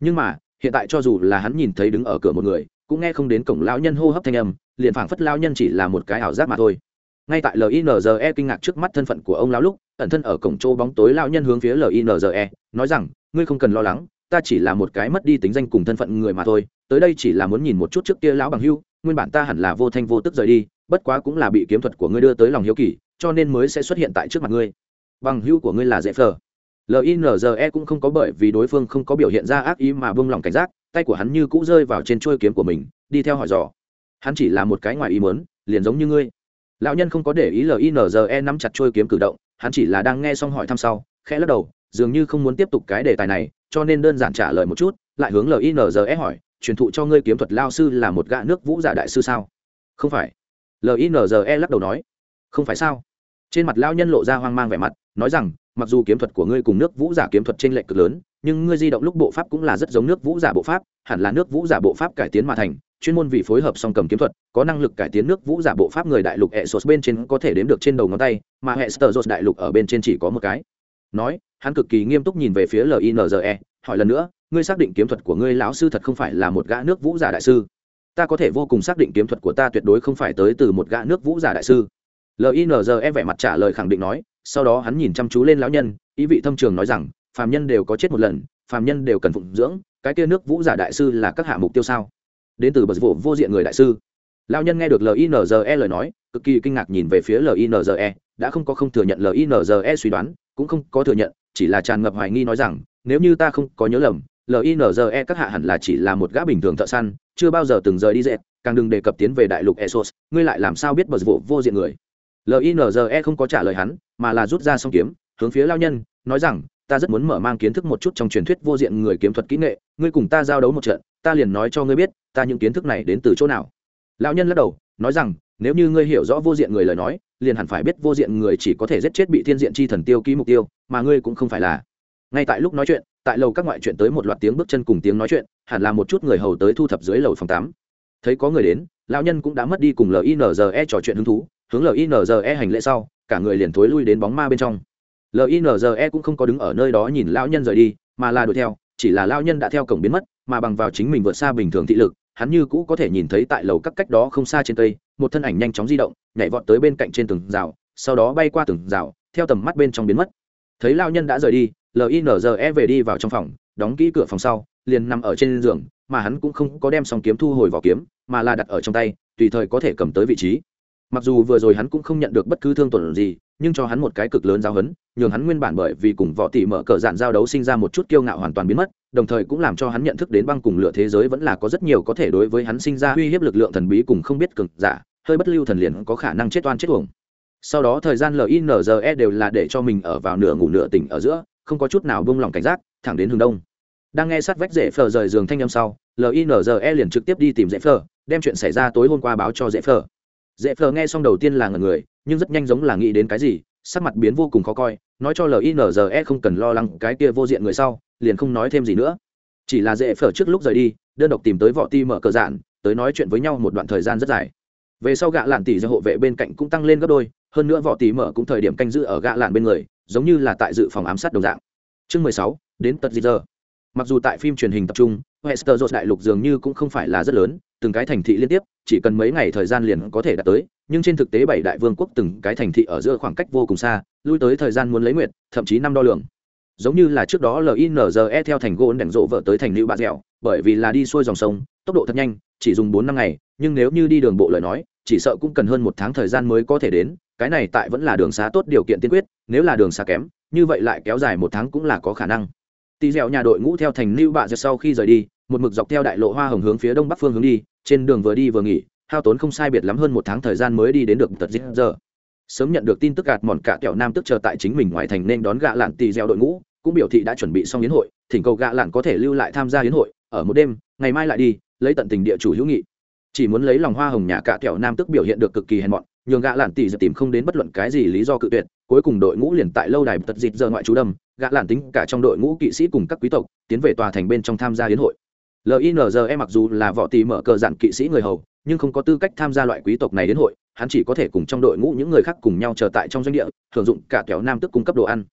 Nhưng mà, hiện tại cho dù là hắn nhìn thấy đứng ở cửa một người, cũng nghe không đến cổng lão nhân hô hấp thanh âm, liền phảng phất lão nhân chỉ là một cái ảo giác mà thôi ngay tại linze kinh ngạc trước mắt thân phận của ông lão lúc, ẩn thân ở cổng châu bóng tối lão nhân hướng phía linze nói rằng, ngươi không cần lo lắng, ta chỉ là một cái mất đi tính danh cùng thân phận người mà thôi, tới đây chỉ là muốn nhìn một chút trước kia lão bằng hưu, nguyên bản ta hẳn là vô thanh vô tức rời đi, bất quá cũng là bị kiếm thuật của ngươi đưa tới lòng hiếu kỳ, cho nên mới sẽ xuất hiện tại trước mặt ngươi. Bằng hưu của ngươi là dễ phờ linze cũng không có bởi vì đối phương không có biểu hiện ra ác ý mà buông lòng cảnh giác, tay của hắn như cũ rơi vào trên chuôi kiếm của mình, đi theo hỏi dò. Hắn chỉ là một cái ngoài ý mớn liền giống như ngươi lão nhân không có để ý linze nắm chặt chuôi kiếm cử động, hắn chỉ là đang nghe xong hỏi thăm sau, khẽ lắc đầu, dường như không muốn tiếp tục cái đề tài này, cho nên đơn giản trả lời một chút, lại hướng linze hỏi, truyền thụ cho ngươi kiếm thuật lao sư là một gã nước vũ giả đại sư sao? Không phải. Linze lắc đầu nói, không phải sao? Trên mặt lao nhân lộ ra hoang mang vẻ mặt, nói rằng, mặc dù kiếm thuật của ngươi cùng nước vũ giả kiếm thuật t r ê n lệch cực lớn, nhưng ngươi di động lúc bộ pháp cũng là rất giống nước vũ giả bộ pháp, hẳn là nước vũ giả bộ pháp cải tiến mà thành chuyên môn vì phối hợp song cầm kiếm thuật, có năng lực cải tiến nước vũ giả bộ pháp người đại lục hệ sột bên trên có thể đếm được trên đầu ngón tay, mà hệ sơ đại lục ở bên trên chỉ có một cái. Nói, hắn cực kỳ nghiêm túc nhìn về phía linze hỏi lần nữa, ngươi xác định kiếm thuật của ngươi lão sư thật không phải là một gã nước vũ giả đại sư? Ta có thể vô cùng xác định kiếm thuật của ta tuyệt đối không phải tới từ một gã nước vũ giả đại sư. Linze vẻ mặt trả lời khẳng định nói, sau đó hắn nhìn chăm chú lên lão nhân, ý vị thâm trường nói rằng, phàm nhân đều có chết một lần, phàm nhân đều cần phụng dưỡng, cái kia nước vũ giả đại sư là các hạ mục tiêu sao? Đến từ bậc vụ vô diện người đại sư. Lao nhân nghe được linze lời nói, cực kỳ kinh ngạc nhìn về phía linze đã không có không thừa nhận linze suy đoán, cũng không có thừa nhận, chỉ là tràn ngập hoài nghi nói rằng, nếu như ta không có nhớ lầm linze các hạ hẳn là chỉ là một gã bình thường thợ săn, chưa bao giờ từng rời đi dệt, càng đừng đề cập tiến về đại lục esos ngươi lại làm sao biết bậc vụ vô diện người? Linze không có trả lời hắn, mà là rút ra song kiếm, hướng phía lao nhân, nói rằng, ta rất muốn mở mang kiến thức một chút trong truyền thuyết vô diện người kiếm thuật kỹ nghệ, ngươi cùng ta giao đấu một trận, ta liền nói cho ngươi biết ta những kiến thức này đến từ chỗ nào? Lão nhân lắc đầu, nói rằng, nếu như ngươi hiểu rõ vô diện người lời nói, liền hẳn phải biết vô diện người chỉ có thể giết chết bị thiên diện chi thần tiêu ký mục tiêu, mà ngươi cũng không phải là. Ngay tại lúc nói chuyện, tại lầu các ngoại chuyện tới một loạt tiếng bước chân cùng tiếng nói chuyện, hẳn là một chút người hầu tới thu thập dưới lầu phòng tám thấy có người đến, lão nhân cũng đã mất đi cùng linze trò chuyện hứng thú, hướng linze hành lễ sau, cả người liền thối lui đến bóng ma bên trong. Linze cũng không có đứng ở nơi đó nhìn lão nhân rời đi, mà là đuổi theo, chỉ là lão nhân đã theo cổng biến mất, mà bằng vào chính mình vượt xa bình thường thị lực hắn như cũ có thể nhìn thấy tại lầu các cách đó không xa trên cây, một thân ảnh nhanh chóng di động, nhảy vọt tới bên cạnh trên tường rào, sau đó bay qua tường rào, theo tầm mắt bên trong biến mất. Thấy lao nhân đã rời đi linze về đi vào trong phòng, đóng kỹ cửa phòng sau, liền nằm ở trên giường, mà hắn cũng không có đem xong kiếm thu hồi vỏ kiếm, mà là đặt ở trong tay, tùy thời có thể cầm tới vị trí mặc dù vừa rồi hắn cũng không nhận được bất cứ thương tổn gì, nhưng cho hắn một cái cực lớn giáo hấn nhường hắn nguyên bản bởi vì cùng võ tỷ mở cờ dạn giao đấu sinh ra một chút kiêu ngạo hoàn toàn biến mất, đồng thời cũng làm cho hắn nhận thức đến băng cùng lửa thế giới vẫn là có rất nhiều có thể đối với hắn sinh ra uy hiếp lực lượng thần bí cùng không biết cực giả, hơi bất lưu thần liền có khả năng chết oan chết uổng. Sau đó thời gian linze đều là để cho mình ở vào nửa ngủ nửa tỉnh ở giữa, không có chút nào buông lỏng cảnh giác, thẳng đến hướng đông. Đang nghe sát vách dễ phờ rời giường thanh âm sau linze liền trực tiếp đi tìm dễ phờ, đem chuyện xảy ra tối hôm qua báo cho dễ phờ dễ phờ nghe xong đầu tiên là ngần người, nhưng rất nhanh giống là nghĩ đến cái gì, sắc mặt biến vô cùng khó coi, nói cho linze không cần lo lắng cái kia vô diện người sau, liền không nói thêm gì nữa. Chỉ là dễ phở trước lúc rời đi, đơn độc tìm tới võ ti mở cờ dạn, tới nói chuyện với nhau một đoạn thời gian rất dài. Về sau gạ lạn tỷ do hộ vệ bên cạnh cũng tăng lên gấp đôi, hơn nữa võ tỷ mở cũng thời điểm canh giữ ở gạ lạn bên người, giống như là tại dự phòng ám sát đồng dạng. Chương mười sáu, đến tận giờ mặc dù tại phim truyền hình tập trung, Westeros đại lục dường như cũng không phải là rất lớn từng cái thành thị liên tiếp, chỉ cần mấy ngày thời gian liền có thể đạt tới, nhưng trên thực tế bảy đại vương quốc từng cái thành thị ở giữa khoảng cách vô cùng xa, lui tới thời gian muốn lấy nguyệt, thậm chí năm đo lường. Giống như là trước đó linze theo thành gỗ đèn rộ vợ tới thành lưu bạc dẻo, bởi vì là đi xuôi dòng sông, tốc độ thật nhanh, chỉ dùng bốn năm ngày, nhưng nếu như đi đường bộ lời nói, chỉ sợ cũng cần hơn một tháng thời gian mới có thể đến, cái này tại vẫn là đường xá tốt điều kiện tiên quyết, nếu là đường xá kém, như vậy lại kéo dài một tháng cũng là có khả năng. Tỳ dẻo nhà đội ngũ theo thành lưu bạ giật sau khi rời đi một mực dọc theo đại lộ hoa hồng hướng phía đông bắc phương hướng đi, trên đường vừa đi vừa nghỉ, hao tốn không sai biệt lắm hơn một tháng thời gian mới đi đến được tật dịch giờ. Sớm nhận được tin tức gạt mòn cả kẹo nam tức chờ tại chính mình ngoài thành nên đón gạ lạn tì gieo đội ngũ, cũng biểu thị đã chuẩn bị xong hiến hội, thỉnh cầu gạ lạn có thể lưu lại tham gia hiến hội, ở một đêm, ngày mai lại đi, lấy tận tình địa chủ hữu nghị. Chỉ muốn lấy lòng hoa hồng nhà cả kẹo nam tức biểu hiện được cực kỳ hèn mọn, nhường gạ lạn tì giờ tìm không đến bất luận cái gì lý do cự tuyệt, cuối cùng đội ngũ liền tại lâu đài tật dịt giờ ngoại trú đâm, gạ lạn tính cả trong đội ngũ kỵ sĩ cùng các quý tộc, tiến về tòa thành bên trong tham gia hiến hội linze mặc dù là võ tì mở cờ dạn kỵ sĩ người hầu, nhưng không có tư cách tham gia loại quý tộc này đến hội, hắn chỉ có thể cùng trong đội ngũ những người khác cùng nhau chờ tại trong doanh địa thường dụng cả kéo nam tức cung cấp đồ ăn.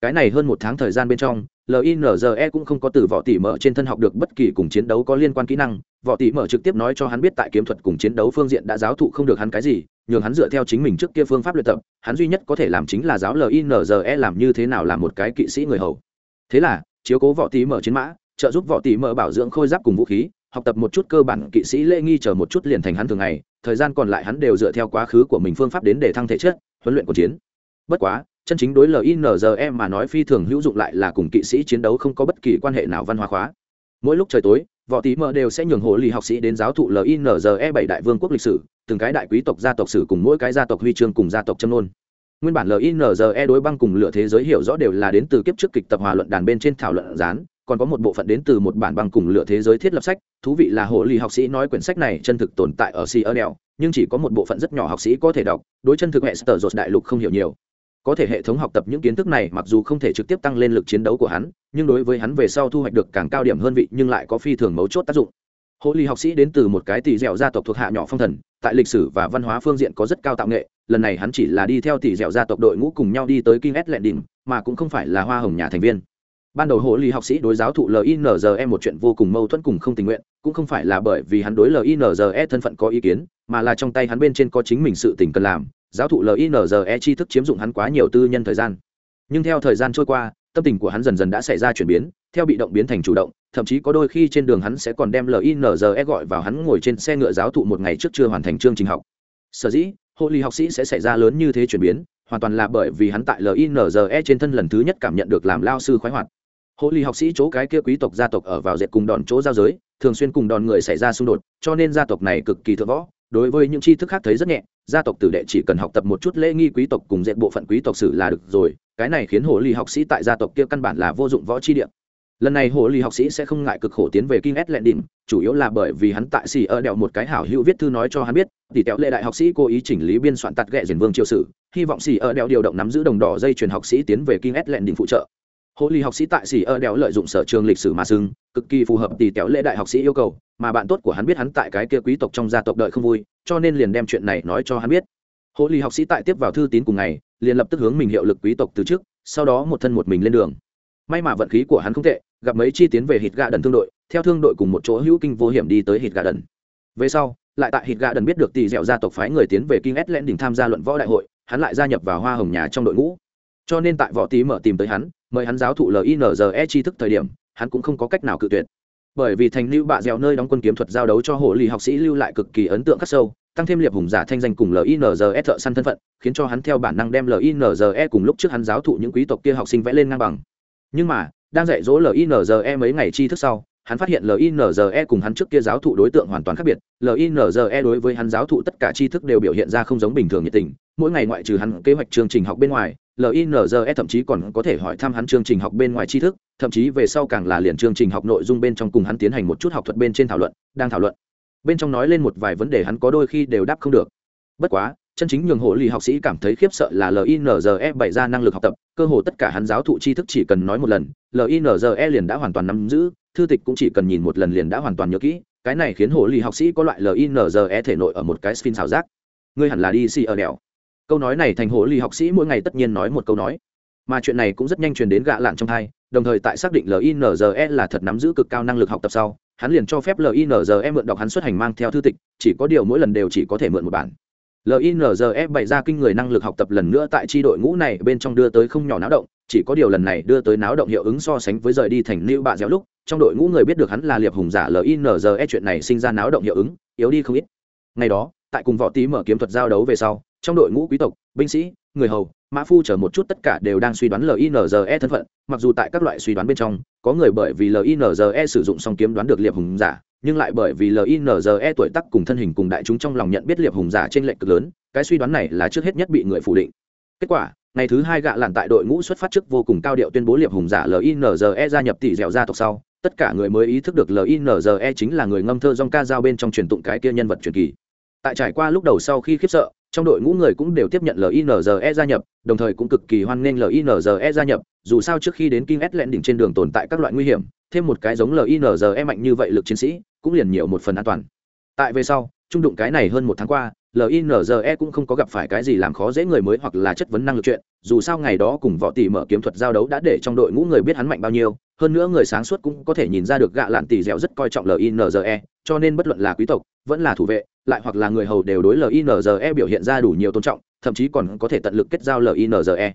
Cái này hơn một tháng thời gian bên trong linze cũng không có từ võ tỉ mở trên thân học được bất kỳ cùng chiến đấu có liên quan kỹ năng. Võ tỉ mở trực tiếp nói cho hắn biết tại kiếm thuật cùng chiến đấu phương diện đã giáo thụ không được hắn cái gì, nhường hắn dựa theo chính mình trước kia phương pháp luyện tập, hắn duy nhất có thể làm chính là giáo linze làm như thế nào làm một cái kỵ sĩ người hầu. Thế là, chiếu cố võ tỉ mở chiến mã trợ giúp võ tỷ mở bảo dưỡng khôi giáp cùng vũ khí, học tập một chút cơ bản kỵ sĩ lễ nghi chờ một chút liền thành hắn thường ngày, thời gian còn lại hắn đều dựa theo quá khứ của mình phương pháp đến để thăng thể chất, huấn luyện của chiến. Bất quá, chân chính đối linze mà nói phi thường hữu dụng lại là cùng kỵ sĩ chiến đấu không có bất kỳ quan hệ nào văn hóa khóa. Mỗi lúc trời tối, võ tí mơ đều sẽ nhường hồ lý học sĩ đến giáo thụ linze bảy đại vương quốc lịch sử, từng cái đại quý tộc gia tộc sử cùng mỗi cái gia tộc huy chương cùng gia tộc châm nôn nguyên bản linze đối băng cùng lựa thế giới hiểu rõ đều là đến từ kiếp trước kịch tập hòa luận đàn bên trên thảo luận gián còn có một bộ phận đến từ một bản băng cùng lựa thế giới thiết lập sách thú vị là hồ ly học sĩ nói quyển sách này chân thực tồn tại ở si ở đèo nhưng chỉ có một bộ phận rất nhỏ học sĩ có thể đọc đối chân thực hệ sở dột đại lục không hiểu nhiều. Có thể hệ thống học tập những kiến thức này mặc dù không thể trực tiếp tăng lên lực chiến đấu của hắn nhưng đối với hắn về sau thu hoạch được càng cao điểm hơn vị nhưng lại có phi thường mấu chốt tác dụng. Hộ lý học sĩ đến từ một cái tỷ dẻo gia tộc thuộc hạ nhỏ phong thần tại lịch sử và văn hóa phương diện có rất cao tạo nghệ lần này hắn chỉ là đi theo tỷ dẻo gia tộc đội ngũ cùng nhau đi tới King S Lending, mà cũng không phải là hoa hồng nhà thành viên ban đầu hộ lý học sĩ đối giáo thụ linze một chuyện vô cùng mâu thuẫn cùng không tình nguyện, cũng không phải là bởi vì hắn đối linze thân phận có ý kiến, mà là trong tay hắn bên trên có chính mình sự tình cần làm, giáo thụ linze tri thức chiếm dụng hắn quá nhiều tư nhân thời gian. Nhưng theo thời gian trôi qua, tâm tình của hắn dần dần đã xảy ra chuyển biến, theo bị động biến thành chủ động, thậm chí có đôi khi trên đường hắn sẽ còn đem linze gọi vào hắn ngồi trên xe ngựa giáo thụ một ngày trước chưa hoàn thành chương trình học. Sở dĩ hộ lý học sĩ sẽ xảy ra lớn như thế chuyển biến, hoàn toàn là bởi vì hắn tại linze trên thân lần thứ nhất cảm nhận được làm lao sư khoái hoạt hộ lý học sĩ chỗ cái kia quý tộc gia tộc ở vào dệt cùng đòn chỗ giao giới, thường xuyên cùng đòn người xảy ra xung đột, cho nên gia tộc này cực kỳ thượng võ. Đối với những tri thức khác thấy rất nhẹ, gia tộc tử đệ chỉ cần học tập một chút lễ nghi quý tộc cùng dệt bộ phận quý tộc sử là được rồi, cái này khiến hồ ly học sĩ tại gia tộc kia căn bản là vô dụng võ chi địa. Lần này hồ ly học sĩ sẽ không ngại cực khổ tiến về kinh s lệ đỉnh chủ yếu là bởi vì hắn tại xì ở đèo một cái hảo hữu viết thư nói cho hắn biết, tỷ tẹo lệ đại học sĩ cố ý chỉnh lý biên soạn tạt ghẹ diền vương triều sử, hy vọng xì ở đèo điều động nắm giữ đồng đỏ dây truyền học sĩ tiến về kinh s lệ đỉnh phụ trợ hồ ly học sĩ tại xì ở đèo lợi dụng sở trường lịch sử mà xưng, cực kỳ phù hợp tỷ kéo lễ đại học sĩ yêu cầu, mà bạn tốt của hắn biết hắn tại cái kia quý tộc trong gia tộc đợi không vui, cho nên liền đem chuyện này nói cho hắn biết. Hồ ly học sĩ tại tiếp vào thư tín cùng ngày, liền lập tức hướng mình hiệu lực quý tộc từ trước sau đó một thân một mình lên đường. May mà vận khí của hắn không tệ, gặp mấy chi tiến về hít gà đần thương đội, theo thương đội cùng một chỗ hữu kinh vô hiểm đi tới hít gà đần. Về sau, lại tại hít gà đần biết được tỷ dẻo gia tộc phái người tiến về kinh ét len đỉnh tham gia luận võ đại hội, hắn lại gia nhập vào hoa hồng nhà trong đội ngũ cho nên tại võ tí mở tìm tới hắn, mời hắn giáo thụ linze tri thức thời điểm, hắn cũng không có cách nào cự tuyệt. Bởi vì thành lưu bạ dẻo nơi đóng quân kiếm thuật giao đấu cho hồ lì học sĩ lưu lại cực kỳ ấn tượng khắc sâu, tăng thêm liệp hùng giả thanh danh cùng linze thợ săn thân phận, khiến cho hắn theo bản năng đem linze cùng lúc trước hắn giáo thụ những quý tộc kia học sinh vẽ lên ngang bằng. Nhưng mà, đang dạy dỗ linze mấy ngày tri thức sau, hắn phát hiện linze cùng hắn trước kia giáo thụ đối tượng hoàn toàn khác biệt. Linze đối với hắn giáo thụ tất cả tri thức đều biểu hiện ra không giống bình thường nhiệt tình, mỗi ngày ngoại trừ hắn kế hoạch chương trình học bên ngoài linze thậm chí còn có thể hỏi thăm hắn chương trình học bên ngoài tri thức, thậm chí về sau càng là liền chương trình học nội dung bên trong cùng hắn tiến hành một chút học thuật bên trên thảo luận, đang thảo luận. Bên trong nói lên một vài vấn đề hắn có đôi khi đều đáp không được. Bất quá, chân chính nhường hộ lì học sĩ cảm thấy khiếp sợ là linze bày ra năng lực học tập, cơ hồ tất cả hắn giáo thụ tri thức chỉ cần nói một lần linze liền đã hoàn toàn nắm giữ, thư tịch cũng chỉ cần nhìn một lần liền đã hoàn toàn nhớ kỹ, cái này khiến hộ lì học sĩ có loại linze thể nội ở một cái spin xảo giác. Ngươi hẳn là đi xì ở đèo câu nói này thành hồ lì học sĩ mỗi ngày tất nhiên nói một câu nói. Mà chuyện này cũng rất nhanh truyền đến gạ lạn trong thai, đồng thời tại xác định linze là thật nắm giữ cực cao năng lực học tập sau, hắn liền cho phép linze mượn đọc hắn xuất hành mang theo thư tịch, chỉ có điều mỗi lần đều chỉ có thể mượn một bản. Linze bày ra kinh người năng lực học tập lần nữa tại tri đội ngũ này bên trong đưa tới không nhỏ náo động, chỉ có điều lần này đưa tới náo động hiệu ứng so sánh với rời đi thành lưu bạ dẻo lúc, trong đội ngũ người biết được hắn là liệp hùng giả linze chuyện này sinh ra náo động hiệu ứng, yếu đi không ít. Ngày đó, tại cùng võ tí mở kiếm thuật giao đấu về sau trong đội ngũ quý tộc, binh sĩ, người hầu, mã phu chở một chút tất cả đều đang suy đoán linze thân phận. Mặc dù tại các loại suy đoán bên trong, có người bởi vì linze sử dụng song kiếm đoán được liệp hùng giả, nhưng lại bởi vì linze tuổi tác cùng thân hình cùng đại chúng trong lòng nhận biết liệp hùng giả trên lệnh cực lớn, cái suy đoán này là trước hết nhất bị người phủ định. Kết quả, ngày thứ hai gạ lặn tại đội ngũ xuất phát trước vô cùng cao điệu tuyên bố liệp hùng giả linze gia nhập tỷ dẻo gia tộc sau, tất cả người mới ý thức được linze chính là người ngâm thơ dong ca giao bên trong truyền tụng cái kia nhân vật truyền kỳ. Tại trải qua lúc đầu sau khi khiếp sợ trong đội ngũ người cũng đều tiếp nhận linze gia nhập, đồng thời cũng cực kỳ hoan nghênh linze gia nhập, dù sao trước khi đến kinh s lẹn đỉnh trên đường tồn tại các loại nguy hiểm, thêm một cái giống linze mạnh như vậy lực chiến sĩ, cũng liền nhiều một phần an toàn. Tại về sau, trung đụng cái này hơn một tháng qua linze cũng không có gặp phải cái gì làm khó dễ người mới hoặc là chất vấn năng lực chuyện, dù sao ngày đó cùng võ tỷ mở kiếm thuật giao đấu đã để trong đội ngũ người biết hắn mạnh bao nhiêu, hơn nữa người sáng suốt cũng có thể nhìn ra được gạ lạn tỷ dẻo rất coi trọng linze cho nên bất luận là quý tộc, vẫn là thủ vệ lại hoặc là người hầu đều đối linze biểu hiện ra đủ nhiều tôn trọng, thậm chí còn có thể tận lực kết giao linze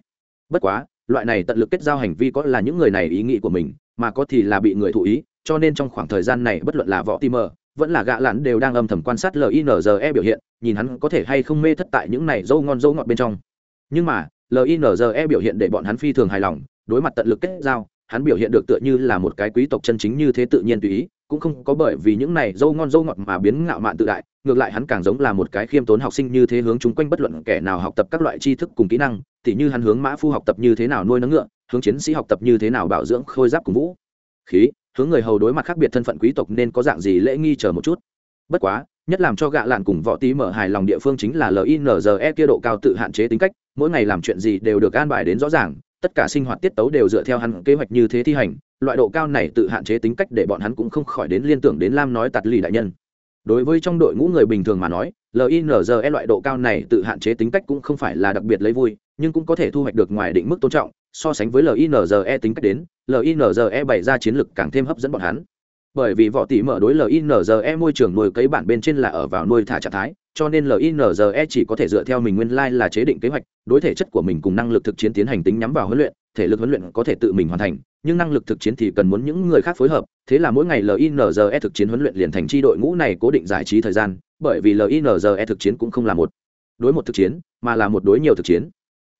bất quá, loại này tận lực kết giao hành vi có là những người này ý nghĩ của mình, mà có thì là bị người thụ ý, cho nên trong khoảng thời gian này bất luận là võ tim vẫn là gạ lặn đều đang âm thầm quan sát linze biểu hiện, nhìn hắn có thể hay không mê thất tại những này dâu ngon dâu ngọt bên trong. Nhưng mà linze biểu hiện để bọn hắn phi thường hài lòng, đối mặt tận lực kết giao hắn biểu hiện được tựa như là một cái quý tộc chân chính như thế tự nhiên tùy ý, cũng không có bởi vì những này dâu ngon dâu ngọt mà biến ngạo mạn tự đại, ngược lại hắn càng giống là một cái khiêm tốn học sinh như thế hướng chúng quanh bất luận kẻ nào học tập các loại tri thức cùng kỹ năng, tỉ như hắn hướng mã phu học tập như thế nào nuôi nấng ngựa, hướng chiến sĩ học tập như thế nào bảo dưỡng khôi giáp cùng vũ khí, hướng người hầu đối mặt khác biệt thân phận quý tộc nên có dạng gì lễ nghi chờ một chút. Bất quá, nhất làm cho gạ lạn cùng võ tí mở hài lòng địa phương chính là linze kia độ cao tự hạn chế tính cách, mỗi ngày làm chuyện gì đều được an bài đến rõ ràng tất cả sinh hoạt tiết tấu đều dựa theo hắn kế hoạch như thế thi hành, loại độ cao này tự hạn chế tính cách để bọn hắn cũng không khỏi đến liên tưởng đến lam nói tạt lì đại nhân. Đối với trong đội ngũ người bình thường mà nói linze loại độ cao này tự hạn chế tính cách cũng không phải là đặc biệt lấy vui, nhưng cũng có thể thu hoạch được ngoài định mức tôn trọng, so sánh với linze tính cách đến linze bày ra chiến lược càng thêm hấp dẫn bọn hắn bởi vì võ tỷ mở đối linze môi trường nuôi cấy bản bên trên là ở vào nuôi thả trạng thái, cho nên linze chỉ có thể dựa theo mình nguyên lai、like、là là chế định kế hoạch, đối thể chất của mình cùng năng lực thực chiến tiến hành tính nhắm vào huấn luyện, thể lực huấn luyện có thể tự mình hoàn thành, nhưng năng lực thực chiến thì cần muốn những người khác phối hợp, thế là mỗi ngày linze thực chiến huấn luyện liền thành chi đội ngũ này cố định giải trí thời gian, bởi vì linze thực chiến cũng không là một đối một thực chiến, mà là một đối nhiều thực chiến.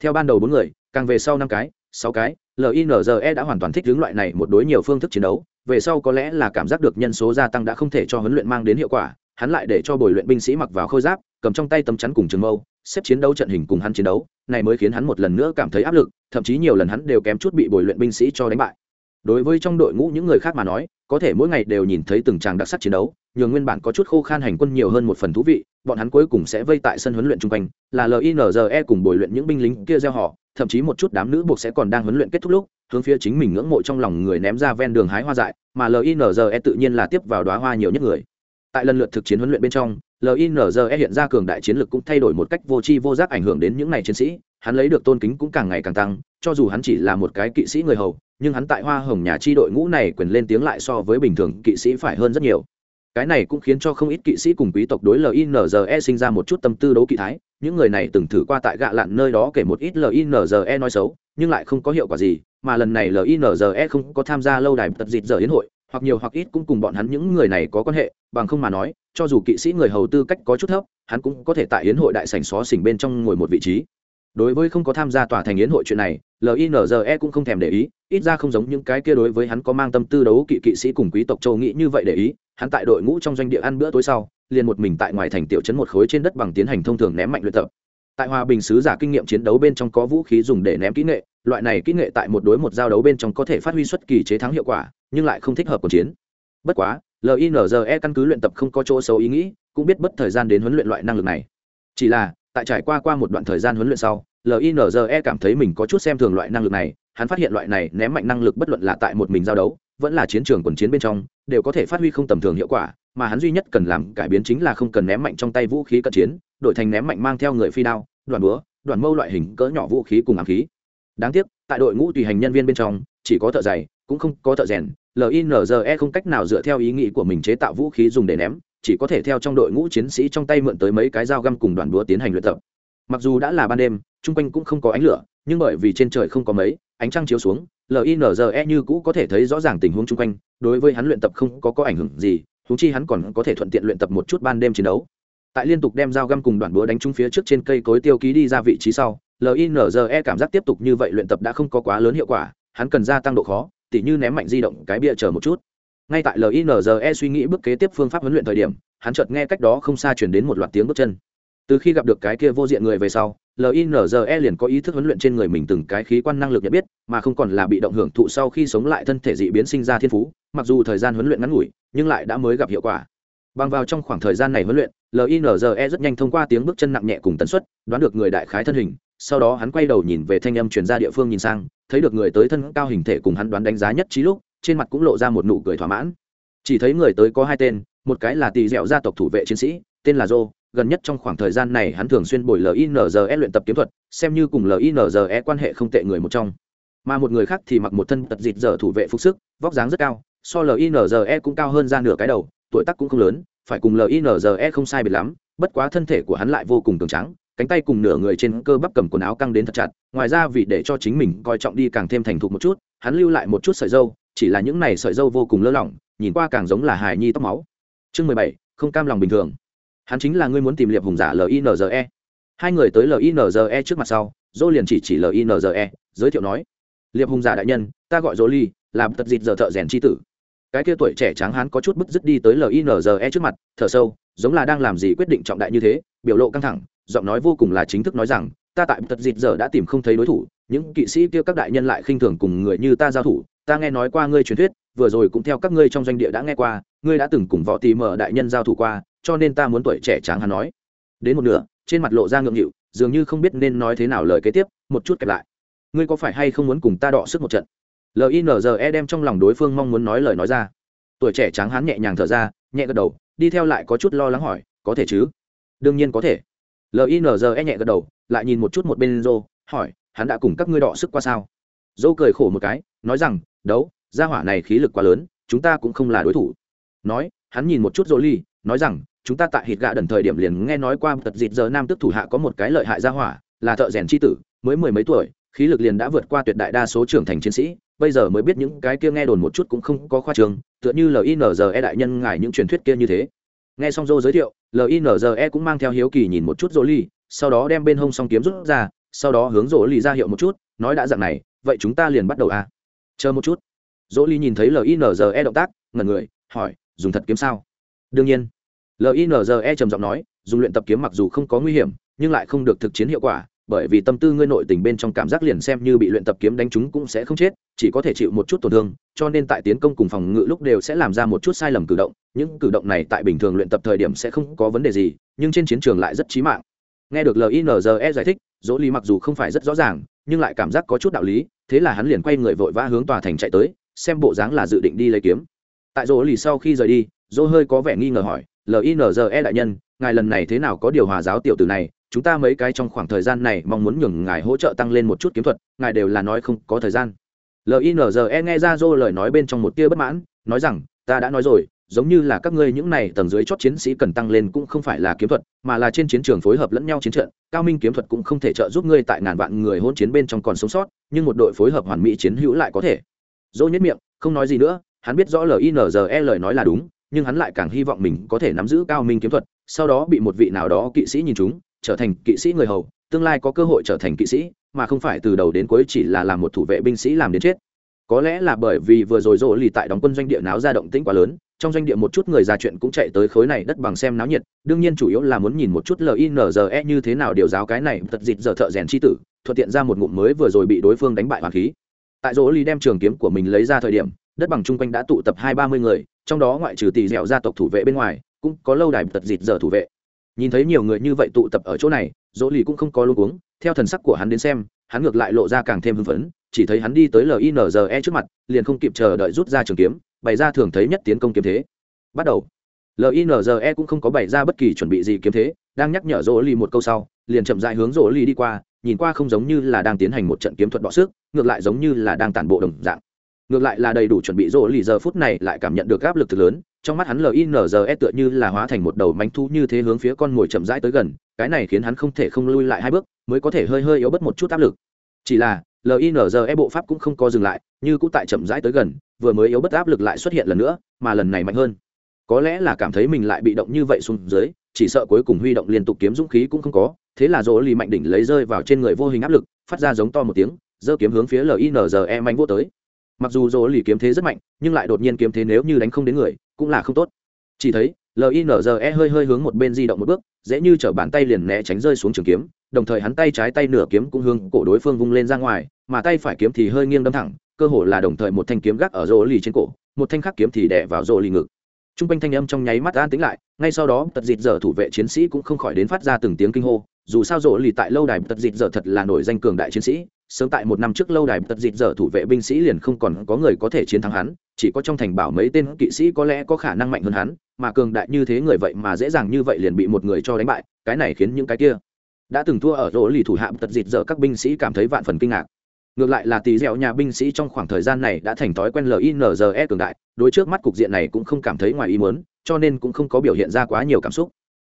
Theo ban đầu bốn người, càng về sau năm cái, sáu cái linze đã hoàn toàn thích hướng loại này một đối nhiều phương thức chiến đấu về sau có lẽ là cảm giác được nhân số gia tăng đã không thể cho huấn luyện mang đến hiệu quả, hắn lại để cho bồi luyện binh sĩ mặc vào khôi giáp, cầm trong tay tấm chắn cùng trường mâu, xếp chiến đấu trận hình cùng hắn chiến đấu, này mới khiến hắn một lần nữa cảm thấy áp lực, thậm chí nhiều lần hắn đều kém chút bị bồi luyện binh sĩ cho đánh bại. Đối với trong đội ngũ những người khác mà nói, có thể mỗi ngày đều nhìn thấy từng tràng đặc sắc chiến đấu, nhường nguyên bản có chút khô khan hành quân nhiều hơn một phần thú vị bọn hắn cuối cùng sẽ vây tại sân huấn luyện chung quanh, là linze cùng bồi luyện những binh lính kia gieo họ, thậm chí một chút đám nữ buộc sẽ còn đang huấn luyện kết thúc lúc, hướng phía chính mình ngưỡng mộ trong lòng người ném ra ven đường hái hoa dại, mà linze tự nhiên là tiếp vào đoá hoa nhiều nhất người. Tại lần lượt thực chiến huấn luyện bên trong linze hiện ra cường đại chiến lực cũng thay đổi một cách vô tri vô giác ảnh hưởng đến những n à y chiến sĩ, hắn lấy được tôn kính cũng càng ngày càng tăng, cho dù hắn chỉ là một cái kỵ sĩ người hầu, nhưng hắn tại hoa hồng nhà chi đội ngũ này quyền lên tiếng lại so với bình thường kỵ sĩ phải hơn rất nhiều cái này cũng khiến cho không ít kỵ sĩ cùng quý tộc đối linze sinh ra một chút tâm tư đấu kỵ thái. Những người này từng thử qua tại gạ lặn nơi đó kể một ít linze nói xấu, nhưng lại không có hiệu quả gì, mà lần này linze không có tham gia lâu đài tật dịt giờ yến hội, hoặc nhiều hoặc ít cũng cùng bọn hắn những người này có quan hệ, bằng không mà nói, cho dù kỵ sĩ người hầu tư cách có chút thấp, hắn cũng có thể tại yến hội đại sảnh xó xỉnh bên trong ngồi một vị trí. Đối với không có tham gia tòa thành yến hội chuyện này linze cũng không thèm để ý, ít ra không giống những cái kia đối với hắn có mang tâm tư đấu kỵ kỵ sĩ cùng quý tộc châu nghĩ như vậy để ý hắn tại đội ngũ trong doanh địa ăn bữa tối sau, liền một mình tại ngoài thành tiểu trấn một khối trên đất bằng tiến hành thông thường ném mạnh luyện tập. Tại hòa bình sứ giả kinh nghiệm chiến đấu bên trong có vũ khí dùng để ném kỹ nghệ, loại này kỹ nghệ tại một đối một giao đấu bên trong có thể phát huy xuất kỳ chế thắng hiệu quả, nhưng lại không thích hợp cuộc chiến. Bất quá linze căn cứ luyện tập không có chỗ xấu ý nghĩ, cũng biết bất thời gian đến huấn luyện loại năng lực này. Chỉ là, tại trải qua qua một đoạn thời gian huấn luyện sau linze cảm thấy mình có chút xem thường loại năng lực này, hắn phát hiện loại này ném mạnh năng lực bất luận là tại một mình giao đấu, vẫn là chiến trường quần chiến bên trong đều có thể phát huy không tầm thường hiệu quả, mà hắn duy nhất cần làm cải biến chính là không cần ném mạnh trong tay vũ khí cận chiến, đổi thành ném mạnh mang theo người phi đao đoàn búa đoàn mâu loại hình cỡ nhỏ vũ khí cùng ám khí. Đáng tiếc, tại đội ngũ tùy hành nhân viên bên trong, chỉ có thợ giày, cũng không có thợ rèn linze không cách nào dựa theo ý nghĩ của mình chế tạo vũ khí dùng để ném, chỉ có thể theo trong đội ngũ chiến sĩ trong tay mượn tới mấy cái dao găm cùng đoàn búa tiến hành luyện tập. Mặc dù đã là ban đêm chung quanh cũng không có ánh lửa, nhưng bởi vì trên trời không có mấy, ánh trăng chiếu xuống linze như cũ có thể thấy rõ ràng tình huống chung quanh, đối với hắn luyện tập không có có ảnh hưởng gì thú chi hắn còn có thể thuận tiện luyện tập một chút ban đêm chiến đấu. Tại liên tục đem dao găm cùng đoạn búa đánh trúng phía trước trên cây cối tiêu ký đi ra vị trí sau linze cảm giác tiếp tục như vậy luyện tập đã không có quá lớn hiệu quả, hắn cần gia tăng độ khó, tỉ như ném mạnh di động cái bia chờ một chút. Ngay tại linze suy nghĩ bước kế tiếp phương pháp huấn luyện thời điểm, hắn chợt nghe cách đó không xa chuyển đến một loạt tiếng bước chân. Từ khi gặp được cái kia vô diện người về sau linze liền có ý thức huấn luyện trên người mình từng cái khí quan năng lực nhận biết mà không còn là bị động hưởng thụ sau khi sống lại thân thể dị biến sinh ra thiên phú mặc dù thời gian huấn luyện ngắn ngủi nhưng lại đã mới gặp hiệu quả. Bằng vào trong khoảng thời gian này huấn luyện linze rất nhanh thông qua tiếng bước chân nặng nhẹ cùng tần suất đoán được người đại khái thân hình sau đó hắn quay đầu nhìn về thanh âm chuyển ra địa phương nhìn sang thấy được người tới thân cao hình thể cùng hắn đoán đánh giá nhất trí lúc trên mặt cũng lộ ra một nụ cười thỏa mãn. Chỉ thấy người tới có hai tên một cái là tỳ dẻo gia tộc thủ vệ chiến sĩ tên là Joe, gần nhất trong khoảng thời gian này hắn thường xuyên bồi linze luyện tập kiếm thuật, xem như cùng linze quan hệ không tệ người một trong. Mà một người khác thì mặc một thân tật dịt dở thủ vệ phục sức, vóc dáng rất cao, so linze cũng cao hơn ra nửa cái đầu, tuổi tác cũng không lớn, phải cùng linze không sai biệt lắm, bất quá thân thể của hắn lại vô cùng cường trắng cánh tay cùng nửa người trên cơ bắp cầm quần áo căng đến thật chặt, ngoài ra vì để cho chính mình coi trọng đi càng thêm thành thục một chút, hắn lưu lại một chút sợi dâu, chỉ là những này sợi dâu vô cùng lơ lỏng, nhìn qua càng giống là hài nhi tóc máu. Chương mười bảy, không cam lòng bình thường hắn chính là ngươi muốn tìm liệp hùng giả linze hai người tới linze trước mặt sau dô liền chỉ chỉ linze giới thiệu nói, liệp hùng giả đại nhân, ta gọi dô ly, làm tật dịt giờ thợ rèn c tử. Cái kia tuổi trẻ tráng hắn có chút bức dứt đi tới linze trước mặt, thở sâu, giống là đang làm gì quyết định trọng đại như thế, biểu lộ căng thẳng, giọng nói vô cùng là chính thức nói rằng, ta tại tật dịt giờ đã tìm không thấy đối thủ, những kỵ sĩ kia các đại nhân lại khinh thường cùng người như ta giao thủ, ta nghe nói qua ngươi truyền thuyết, vừa rồi cũng theo các ngươi trong doanh địa đã nghe qua, ngươi đã từng cùng võ tì mở đại nhân giao thủ qua cho nên ta muốn tuổi trẻ tráng hắn nói. Đến một nửa, trên mặt lộ ra ngượng nghịu, dường như không biết nên nói thế nào lời kế tiếp, một chút kẹp lại. Ngươi có phải hay không muốn cùng ta đọ sức một trận? Linze đem trong lòng đối phương mong muốn nói lời nói ra. Tuổi trẻ tráng hắn nhẹ nhàng thở ra, nhẹ gật đầu, đi theo lại có chút lo lắng hỏi, có thể chứ? Đương nhiên có thể. Linze nhẹ gật đầu, lại nhìn một chút một bên rô hỏi, hắn đã cùng các ngươi đọ sức qua sao? Dô cười khổ một cái, nói rằng, đấu, gia hỏa này khí lực quá lớn, chúng ta cũng không là đối thủ. Nói, hắn nhìn một chút dô ly, nói rằng chúng ta tại hít gạ đần thời điểm liền nghe nói qua tật dịt giờ nam tức thủ hạ có một cái lợi hại gia hỏa, là thợ rèn c tử, mới mười mấy tuổi, khí lực liền đã vượt qua tuyệt đại đa số trưởng thành chiến sĩ, bây giờ mới biết những cái kia nghe đồn một chút cũng không có khoa trường, tựa như linze đại nhân ngài những truyền thuyết kia như thế. Nghe xong dô giới thiệu linze cũng mang theo hiếu kỳ nhìn một chút dỗ ly, sau đó đem bên hông song kiếm rút ra, sau đó hướng dỗ ly ra hiệu một chút, nói đã dặn này, vậy chúng ta liền bắt đầu à. chờ một chút. Dỗ ly nhìn thấy linze động tác, ngẩn người, hỏi, dùng thật kiếm sao? Đương nhiên linze trầm giọng nói, dùng luyện tập kiếm mặc dù không có nguy hiểm, nhưng lại không được thực chiến hiệu quả, bởi vì tâm tư ngươi nội tình bên trong cảm giác liền xem như bị luyện tập kiếm đánh trúng cũng sẽ không chết, chỉ có thể chịu một chút tổn thương, cho nên tại tiến công cùng phòng ngự lúc đều sẽ làm ra một chút sai lầm cử động, những cử động này tại bình thường luyện tập thời điểm sẽ không có vấn đề gì, nhưng trên chiến trường lại rất chí mạng. Nghe được linze giải thích, dỗ lý mặc dù không phải rất rõ ràng, nhưng lại cảm giác có chút đạo lý, thế là hắn liền quay người vội vã hướng tòa thành chạy tới, xem bộ dáng là dự định đi lấy kiếm. Tại dỗ lì sau khi rời đi, dỗ hơi có vẻ nghi ngờ hỏi linze đại nhân, ngài lần này thế nào có điều hòa giáo tiểu tử này? Chúng ta mấy cái trong khoảng thời gian này mong muốn nhường ngài hỗ trợ tăng lên một chút kiếm thuật, ngài đều là nói không có thời gian. Linze nghe ra dô lời nói bên trong một tia bất mãn, nói rằng, ta đã nói rồi, giống như là các ngươi những này tầng dưới chót chiến sĩ cần tăng lên cũng không phải là kiếm thuật, mà là trên chiến trường phối hợp lẫn nhau chiến trận, cao minh kiếm thuật cũng không thể trợ giúp ngươi tại ngàn vạn người hôn chiến bên trong còn sống sót, nhưng một đội phối hợp hoàn mỹ chiến hữu lại có thể. Dỗ nhất miệng, không nói gì nữa, hắn biết rõ linze lời nói là đúng nhưng hắn lại càng hy vọng mình có thể nắm giữ cao minh kiếm thuật, sau đó bị một vị nào đó kỵ sĩ nhìn chúng trở thành kỵ sĩ người hầu, tương lai có cơ hội trở thành kỵ sĩ, mà không phải từ đầu đến cuối chỉ là làm một thủ vệ binh sĩ làm đến chết. Có lẽ là bởi vì vừa rồi rộ lì tại đóng quân doanh địa náo ra động tĩnh quá lớn, trong doanh địa một chút người ra chuyện cũng chạy tới khối này đất bằng xem náo nhiệt, đương nhiên chủ yếu là muốn nhìn một chút linze như thế nào điều giáo cái này tật dịt giờ thợ rèn chi tử, thuận tiện ra một ngụm mới vừa rồi bị đối phương đánh bại hoàng khí. Tại rỗ lì đem trường kiếm của mình lấy ra thời điểm, đất bằng chung quanh đã tụ tập hai ba mươi người trong đó ngoại trừ tỷ dẻo gia tộc thủ vệ bên ngoài, cũng có lâu đài tật dịt giờ thủ vệ. Nhìn thấy nhiều người như vậy tụ tập ở chỗ này, dỗ lì cũng không có luôn uống theo thần sắc của hắn đến xem, hắn ngược lại lộ ra càng thêm hưng phấn, chỉ thấy hắn đi tới linze trước mặt, liền không kịp chờ đợi rút ra trường kiếm, bày ra thường thấy nhất tiến công kiếm thế. Bắt đầu. Linze cũng không có bày ra bất kỳ chuẩn bị gì kiếm thế, đang nhắc nhở dỗ lì một câu sau, liền chậm dại hướng dỗ lì đi qua, nhìn qua không giống như là đang tiến hành một trận kiếm thuật bọ sức, ngược lại giống như là đang tản bộ đồng dạng ngược lại là đầy đủ chuẩn bị rỗ lì giờ phút này lại cảm nhận được áp lực thực lớn, trong mắt hắn linze tựa như là hóa thành một đầu mánh thu như thế hướng phía con mồi chậm rãi tới gần, cái này khiến hắn không thể không lui lại hai bước, mới có thể hơi hơi yếu bớt một chút áp lực. Chỉ là linze bộ pháp cũng không có dừng lại, như cũng tại chậm rãi tới gần, vừa mới yếu bớt áp lực lại xuất hiện lần nữa, mà lần này mạnh hơn. Có lẽ là cảm thấy mình lại bị động như vậy xuống dưới, chỉ sợ cuối cùng huy động liên tục kiếm dũng khí cũng không có, thế là rỗ lì mạnh đỉnh lấy rơi vào trên người vô hình áp lực, phát ra giống to một tiếng, giơ kiếm hướng phía linze mạnh vô tới mặc dù dỗ lì kiếm thế rất mạnh, nhưng lại đột nhiên kiếm thế nếu như đánh không đến người, cũng là không tốt. Chỉ thấy linze hơi hơi hướng một bên di động một bước, dễ như t bàn tay liền né tránh rơi xuống trường kiếm, đồng thời hắn tay trái tay nửa kiếm cũng hướng cổ đối phương vung lên ra ngoài, mà tay phải kiếm thì hơi nghiêng đâm thẳng, cơ hồ là đồng thời một thanh kiếm gác ở rô lì trên cổ, một thanh khác kiếm thì đè vào rô lì ngực. T r u n g quanh thanh âm trong nháy mắt an tính lại, ngay sau đó tật dịt giờ thủ vệ chiến sĩ cũng không khỏi đến phát ra từng tiếng kinh hô, dù sao rô lì tại lâu đài tật dịt giờ thật là nổi danh cường đại chiến sĩ sớm tại một năm trước lâu đài tật dịt giờ thủ vệ binh sĩ liền không còn có người có thể chiến thắng hắn, chỉ có trong thành bảo mấy tên kỵ sĩ có lẽ có khả năng mạnh hơn hắn, mà cường đại như thế người vậy mà dễ dàng như vậy liền bị một người cho đánh bại, cái này khiến những cái kia đã từng thua ở rỗ lì thủ hạ tật dịt giờ các binh sĩ cảm thấy vạn phần kinh ngạc. Ngược lại là tỷ dẻo nhà binh sĩ trong khoảng thời gian này đã thành thói quen linze cường đại, đối trước mắt cục diện này cũng không cảm thấy ngoài ý muốn, cho nên cũng không có biểu hiện ra quá nhiều cảm xúc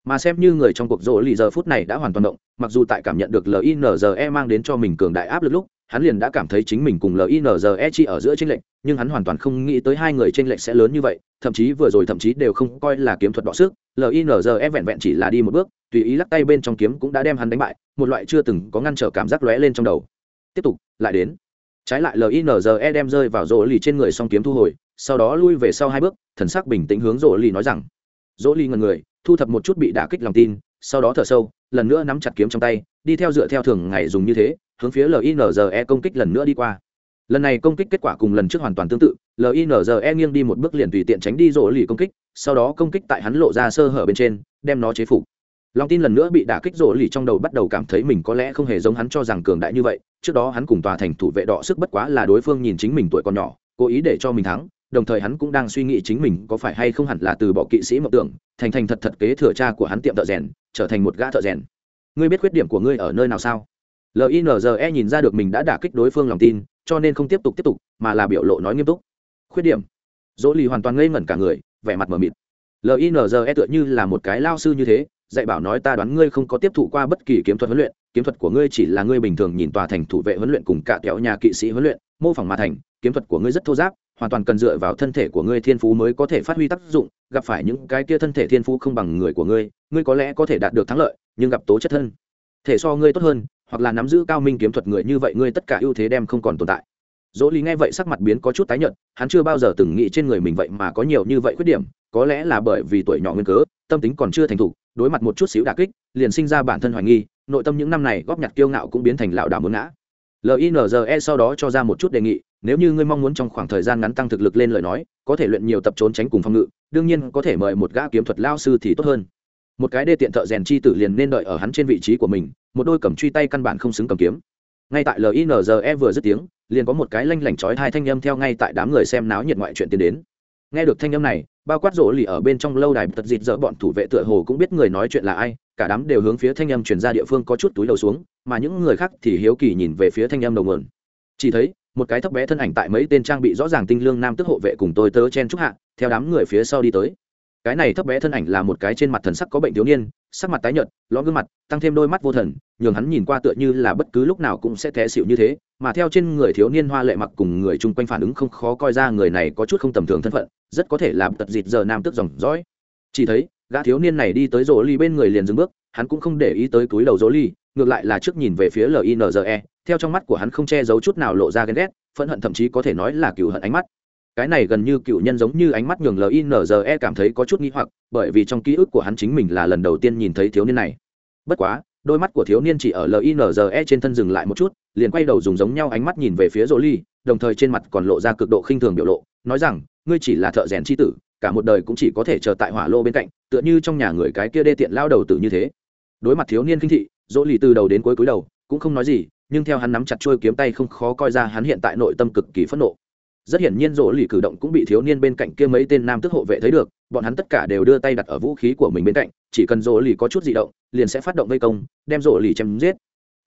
mà xem như người trong cuộc rỗ lì giờ phút này đã hoàn toàn động, mặc dù tại cảm nhận được linze mang đến cho mình cường đại áp lực lúc, hắn liền đã cảm thấy chính mình cùng linze chi ở giữa tranh lệch, nhưng hắn hoàn toàn không nghĩ tới hai người tranh lệch sẽ lớn như vậy, thậm chí vừa rồi thậm chí đều không coi là kiếm thuật đọ sức linze vẹn vẹn chỉ là đi một bước, tùy ý lắc tay bên trong kiếm cũng đã đem hắn đánh bại, một loại chưa từng có ngăn trở cảm giác lóe lên trong đầu. Tiếp tục, lại đến. Trái lại linze đem rơi vào rỗ lì trên người xong kiếm thu hồi, sau đó lui về sau hai bước, thần sắc bình tĩnh hướng rỗ lì nói rằng. Rỗ lì ngần người thu thập một chút bị đả kích lòng tin, sau đó thở sâu, lần nữa nắm chặt kiếm trong tay, đi theo dựa theo thường ngày dùng như thế, hướng phía linze công kích lần nữa đi qua. Lần này công kích kết quả cùng lần trước hoàn toàn tương tự linze nghiêng đi một bước liền tùy tiện tránh đi rỗ lì công kích, sau đó công kích tại hắn lộ ra sơ hở bên trên, đem nó chế phục. Lòng tin lần nữa bị đả kích rỗ lì trong đầu bắt đầu cảm thấy mình có lẽ không hề giống hắn cho rằng cường đại như vậy, trước đó hắn cùng tòa thành thủ vệ đọ sức bất quá là đối phương nhìn chính mình tuổi còn nhỏ, cố ý để cho mình thắng đồng thời hắn cũng đang suy nghĩ chính mình có phải hay không hẳn là từ bỏ kỵ sĩ mộng tưởng, thành thành thật thật kế thừa cha của hắn tiệm thợ rèn, trở thành một gã thợ rèn. Ngươi biết khuyết điểm của ngươi ở nơi nào sao? Linze nhìn ra được mình đã đả kích đối phương lòng tin, cho nên không tiếp tục tiếp tục, mà là biểu lộ nói nghiêm túc. Khuyết điểm. Dỗ lì hoàn toàn ngây ngẩn cả người, vẻ mặt mờ mịt. Linze tựa như là một cái lao sư như thế, dạy bảo nói ta đoán ngươi không có tiếp thụ qua bất kỳ kiếm thuật huấn luyện, kiếm thuật của ngươi chỉ là ngươi bình thường nhìn tòa thành thủ vệ huấn luyện cùng cả kéo nhà kỵ sĩ huấn luyện, mô phỏng mà thành, kiếm thuật của ngươi rất thô giáp hoàn toàn cần dựa vào thân thể của ngươi thiên phú mới có thể phát huy tác dụng, gặp phải những cái kia thân thể thiên phú không bằng người của ngươi ngươi có lẽ có thể đạt được thắng lợi, nhưng gặp tố chất thân. Thể so ngươi tốt hơn, hoặc là nắm giữ cao minh kiếm thuật người như vậy ngươi tất cả ưu thế đem không còn tồn tại. Dỗ lý nghe vậy sắc mặt biến có chút tái nhợt, hắn chưa bao giờ từng nghĩ trên người mình vậy mà có nhiều như vậy khuyết điểm, có lẽ là bởi vì tuổi nhỏ nguyên cớ, tâm tính còn chưa thành thục, đối mặt một chút xíu đà kích, liền sinh ra bản thân hoài nghi, nội tâm những năm này góp nhặt kiêu ngạo cũng biến thành lạo đảo muốn ngã linze sau đó cho ra một chút đề nghị, nếu như ngươi mong muốn trong khoảng thời gian ngắn tăng thực lực lên lời nói, có thể luyện nhiều tập trốn tránh cùng phòng ngự, đương nhiên có thể mời một gã kiếm thuật lao sư thì tốt hơn. Một cái đê tiện thợ rèn chi tử liền nên đợi ở hắn trên vị trí của mình, một đôi cầm truy tay căn bản không xứng cầm kiếm. Ngay tại linze vừa dứt tiếng, liền có một cái lanh lảnh chói hai thanh âm theo ngay tại đám người xem náo nhiệt ngoại chuyện tiến đến. Nghe được thanh âm này, bao quát rỗ lì ở bên trong lâu đài tật dịt dỡ bọn thủ vệ tựa hồ cũng biết người nói chuyện là ai cả đám đều hướng phía thanh âm chuyển ra địa phương có chút túi đầu xuống, mà những người khác thì hiếu kỳ nhìn về phía thanh âm đầu nguồn. Chỉ thấy, một cái thấp bé thân ảnh tại mấy tên trang bị rõ ràng tinh lương nam tức hộ vệ cùng tôi tớ chen trúc hạ, theo đám người phía sau đi tới. Cái này thấp bé thân ảnh là một cái trên mặt thần sắc có bệnh thiếu niên, sắc mặt tái nhợt lõ gương mặt, tăng thêm đôi mắt vô thần, nhường hắn nhìn qua tựa như là bất cứ lúc nào cũng sẽ té xịu như thế, mà theo trên người thiếu niên hoa lệ mặc cùng người chung quanh phản ứng không khó coi ra người này có chút không tầm thường thân phận, rất có thể là tật dịt giờ nam tức dòng dõi. Chỉ thấy gã thiếu niên này đi tới rỗ ly bên người liền dừng bước, hắn cũng không để ý tới túi đầu rỗ ly, ngược lại là trước nhìn về phía linze theo trong mắt của hắn không che giấu chút nào lộ ra ghen ghét, phẫn hận thậm chí có thể nói là cựu hận ánh mắt. Cái này gần như cựu nhân giống như ánh mắt nhường linze cảm thấy có chút nghi hoặc, bởi vì trong ký ức của hắn chính mình là lần đầu tiên nhìn thấy thiếu niên này. Bất quá, đôi mắt của thiếu niên chỉ ở linze trên thân dừng lại một chút, liền quay đầu dùng giống nhau ánh mắt nhìn về phía rỗ ly, đồng thời trên mặt còn lộ ra cực độ khinh thường biểu lộ, nói rằng, ngươi chỉ là thợ rèn c tử cả một đời cũng chỉ có thể chờ tại hỏa lô bên cạnh, tựa như trong nhà người cái kia đê tiện lao đầu tử như thế. Đối mặt thiếu niên kinh thị, dỗ lì từ đầu đến cuối cúi đầu, cũng không nói gì, nhưng theo hắn nắm chặt trôi kiếm tay không khó coi ra hắn hiện tại nội tâm cực kỳ phẫn nộ. Rất hiển nhiên rỗ lì cử động cũng bị thiếu niên bên cạnh kia mấy tên nam tức hộ vệ thấy được, bọn hắn tất cả đều đưa tay đặt ở vũ khí của mình bên cạnh, chỉ cần rỗ lì có chút di động, liền sẽ phát động vây công, đem rỗ lì chém giết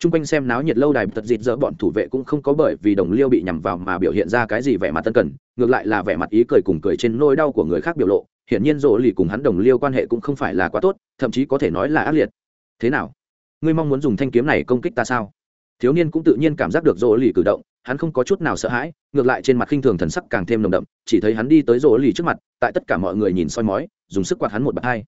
chung quanh xem náo nhiệt lâu đài tật dịt dỡ bọn thủ vệ cũng không có bởi vì đồng liêu bị nhằm vào mà biểu hiện ra cái gì vẻ mặt tân cần, ngược lại là vẻ mặt ý cười cùng cười trên nôi đau của người khác biểu lộ. Hiển nhiên rỗ lì cùng hắn đồng liêu quan hệ cũng không phải là quá tốt, thậm chí có thể nói là ác liệt. Thế nào? Ngươi mong muốn dùng thanh kiếm này công kích ta sao? Thiếu niên cũng tự nhiên cảm giác được rỗ lì cử động, hắn không có chút nào sợ hãi, ngược lại trên mặt khinh thường thần sắc càng thêm nồng đậm, chỉ thấy hắn đi tới rỗ lì trước mặt, tại tất cả mọi người nhìn soi mói, dùng sức quạt hắn một bậc hai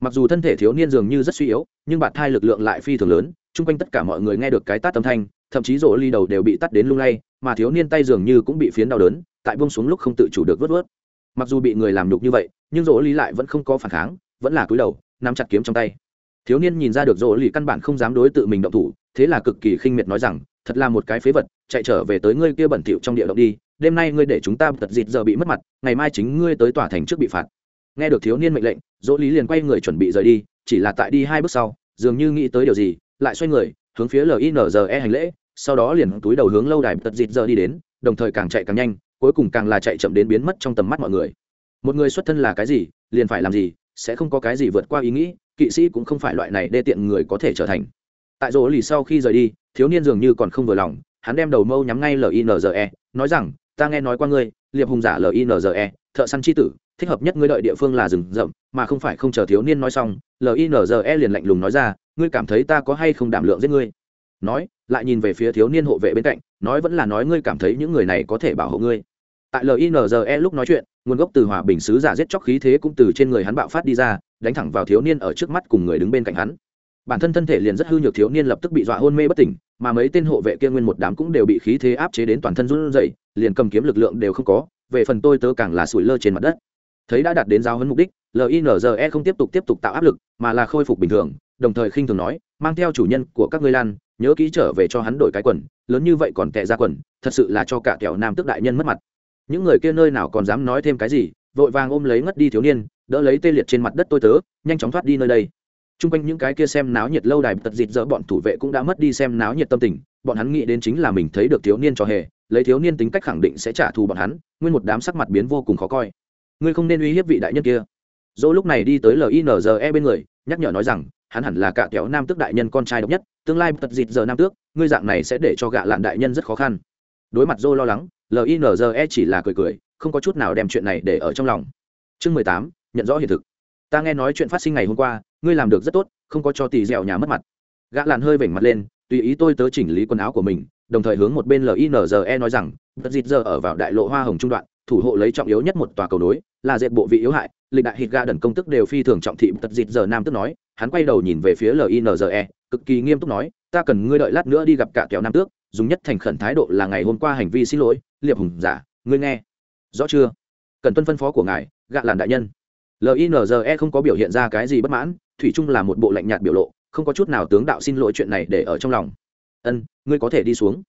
mặc dù thân thể thiếu niên dường như rất suy yếu, nhưng bạt thai lực lượng lại phi thường lớn, chung quanh tất cả mọi người nghe được cái tát âm thanh, thậm chí rỗ ly đầu đều bị tắt đến lung lay, mà thiếu niên tay dường như cũng bị phiến đau đớn, tại buông xuống lúc không tự chủ được vớt vớt. Mặc dù bị người làm nhục như vậy, nhưng rỗ ly lại vẫn không có phản kháng, vẫn là cúi đầu, nắm chặt kiếm trong tay. Thiếu niên nhìn ra được rỗ ly căn bản không dám đối tự mình động thủ, thế là cực kỳ khinh miệt nói rằng, thật là một cái phế vật, chạy trở về tới ngươi kia bẩn thỉu trong địa động đi, đêm nay ngươi để chúng ta tật dịt giờ bị mất mặt, ngày mai chính ngươi tới tòa thành trước bị phạt nghe được thiếu niên mệnh lệnh, dỗ lý liền quay người chuẩn bị rời đi, chỉ là tại đi hai bước sau, dường như nghĩ tới điều gì, lại xoay người, hướng phía linze hành lễ, sau đó liền túi đầu hướng lâu đài tật dịt giờ đi đến, đồng thời càng chạy càng nhanh, cuối cùng càng là chạy chậm đến biến mất trong tầm mắt mọi người. Một người xuất thân là cái gì, liền phải làm gì, sẽ không có cái gì vượt qua ý nghĩ, kỵ sĩ cũng không phải loại này đê tiện người có thể trở thành. Tại rỗ lì sau khi rời đi, thiếu niên dường như còn không vừa lòng, hắn đem đầu mâu nhắm ngay linze nói rằng, ta nghe nói qua ngươi, liệp hùng giả linze thợ săn c h i tử thích hợp nhất ngươi đợi địa phương là rừng rậm, mà không phải không chờ thiếu niên nói xong linze liền lạnh lùng nói ra, ngươi cảm thấy ta có hay không đảm lượng giết ngươi? Nói, lại nhìn về phía thiếu niên hộ vệ bên cạnh, nói vẫn là nói ngươi cảm thấy những người này có thể bảo hộ ngươi. Tại linze lúc nói chuyện, nguồn gốc từ hòa bình sứ giả giết chóc khí thế cũng từ trên người hắn bạo phát đi ra, đánh thẳng vào thiếu niên ở trước mắt cùng người đứng bên cạnh hắn. Bản thân thân thể liền rất hư nhược thiếu niên lập tức bị dọa hôn mê bất tỉnh, mà mấy tên hộ vệ kia nguyên một đám cũng đều bị khí thế áp chế đến toàn thân run rẩy, liền cầm kiếm lực lượng đều không có, về phần tôi tớ càng là sủi lơ trên mặt đất thấy đã đạt đến giao hấn mục đích linze không tiếp tục tiếp tục tạo áp lực mà là khôi phục bình thường đồng thời khinh thường nói mang theo chủ nhân của các ngươi lan nhớ kỹ trở về cho hắn đổi cái quần lớn như vậy còn tệ ra quần thật sự là cho cả kẹo nam tức đại nhân mất mặt những người kia nơi nào còn dám nói thêm cái gì vội vàng ôm lấy ngất đi thiếu niên đỡ lấy tê liệt trên mặt đất tôi tớ nhanh chóng thoát đi nơi đây Trung quanh những cái kia xem náo nhiệt lâu đài tật dịt dỡ bọn thủ vệ cũng đã mất đi xem náo nhiệt tâm tình, bọn hắn nghĩ đến chính là mình thấy được thiếu niên cho hề, lấy thiếu niên tính cách khẳng định sẽ trả thù bọn hắn, nguyên một đám sắc mặt biến vô cùng khó coi. Ngươi không nên uy hiếp vị đại nhân kia. Dỗ lúc này đi tới LINZE bên người, nhắc nhở nói rằng, hắn hẳn là cả kéo nam tước đại nhân con trai độc nhất, tương lai tật dịt giờ nam tước, ngươi dạng này sẽ để cho gạ lạn đại nhân rất khó khăn. Đối mặt dô lo lắng, LINZE chỉ là cười cười, không có chút nào đem chuyện này để ở trong lòng. Chương mười tám, nhận rõ hiện thực. Ta nghe nói chuyện phát sinh ngày hôm qua, ngươi làm được rất tốt không có cho tì dẻo nhà mất mặt gã làn hơi vểnh mặt lên tùy ý tôi tớ chỉnh lý quần áo của mình đồng thời hướng một bên linze nói rằng tật dịt giờ ở vào đại lộ hoa hồng trung đoạn thủ hộ lấy trọng yếu nhất một tòa cầu nối là dẹp bộ vị yếu hại, lịch đại hít ga đần công tức đều phi thường trọng thị tật dịt giờ nam tức nói, hắn quay đầu nhìn về phía linze cực kỳ nghiêm túc nói, ta cần ngươi đợi lát nữa đi gặp cả kéo nam tước, dùng nhất thành khẩn thái độ là ngày hôm qua hành vi xin lỗi, liệp hùng giả, ngươi nghe. Rõ chưa? Cần tuân phân phó của ngài, gạ làn đại nhân. Linze không có biểu hiện ra cái gì bất mãn, thủy chung là một bộ lạnh nhạt biểu lộ, không có chút nào tướng đạo xin lỗi chuyện này để ở trong lòng. Ân, ngươi có thể đi xuống.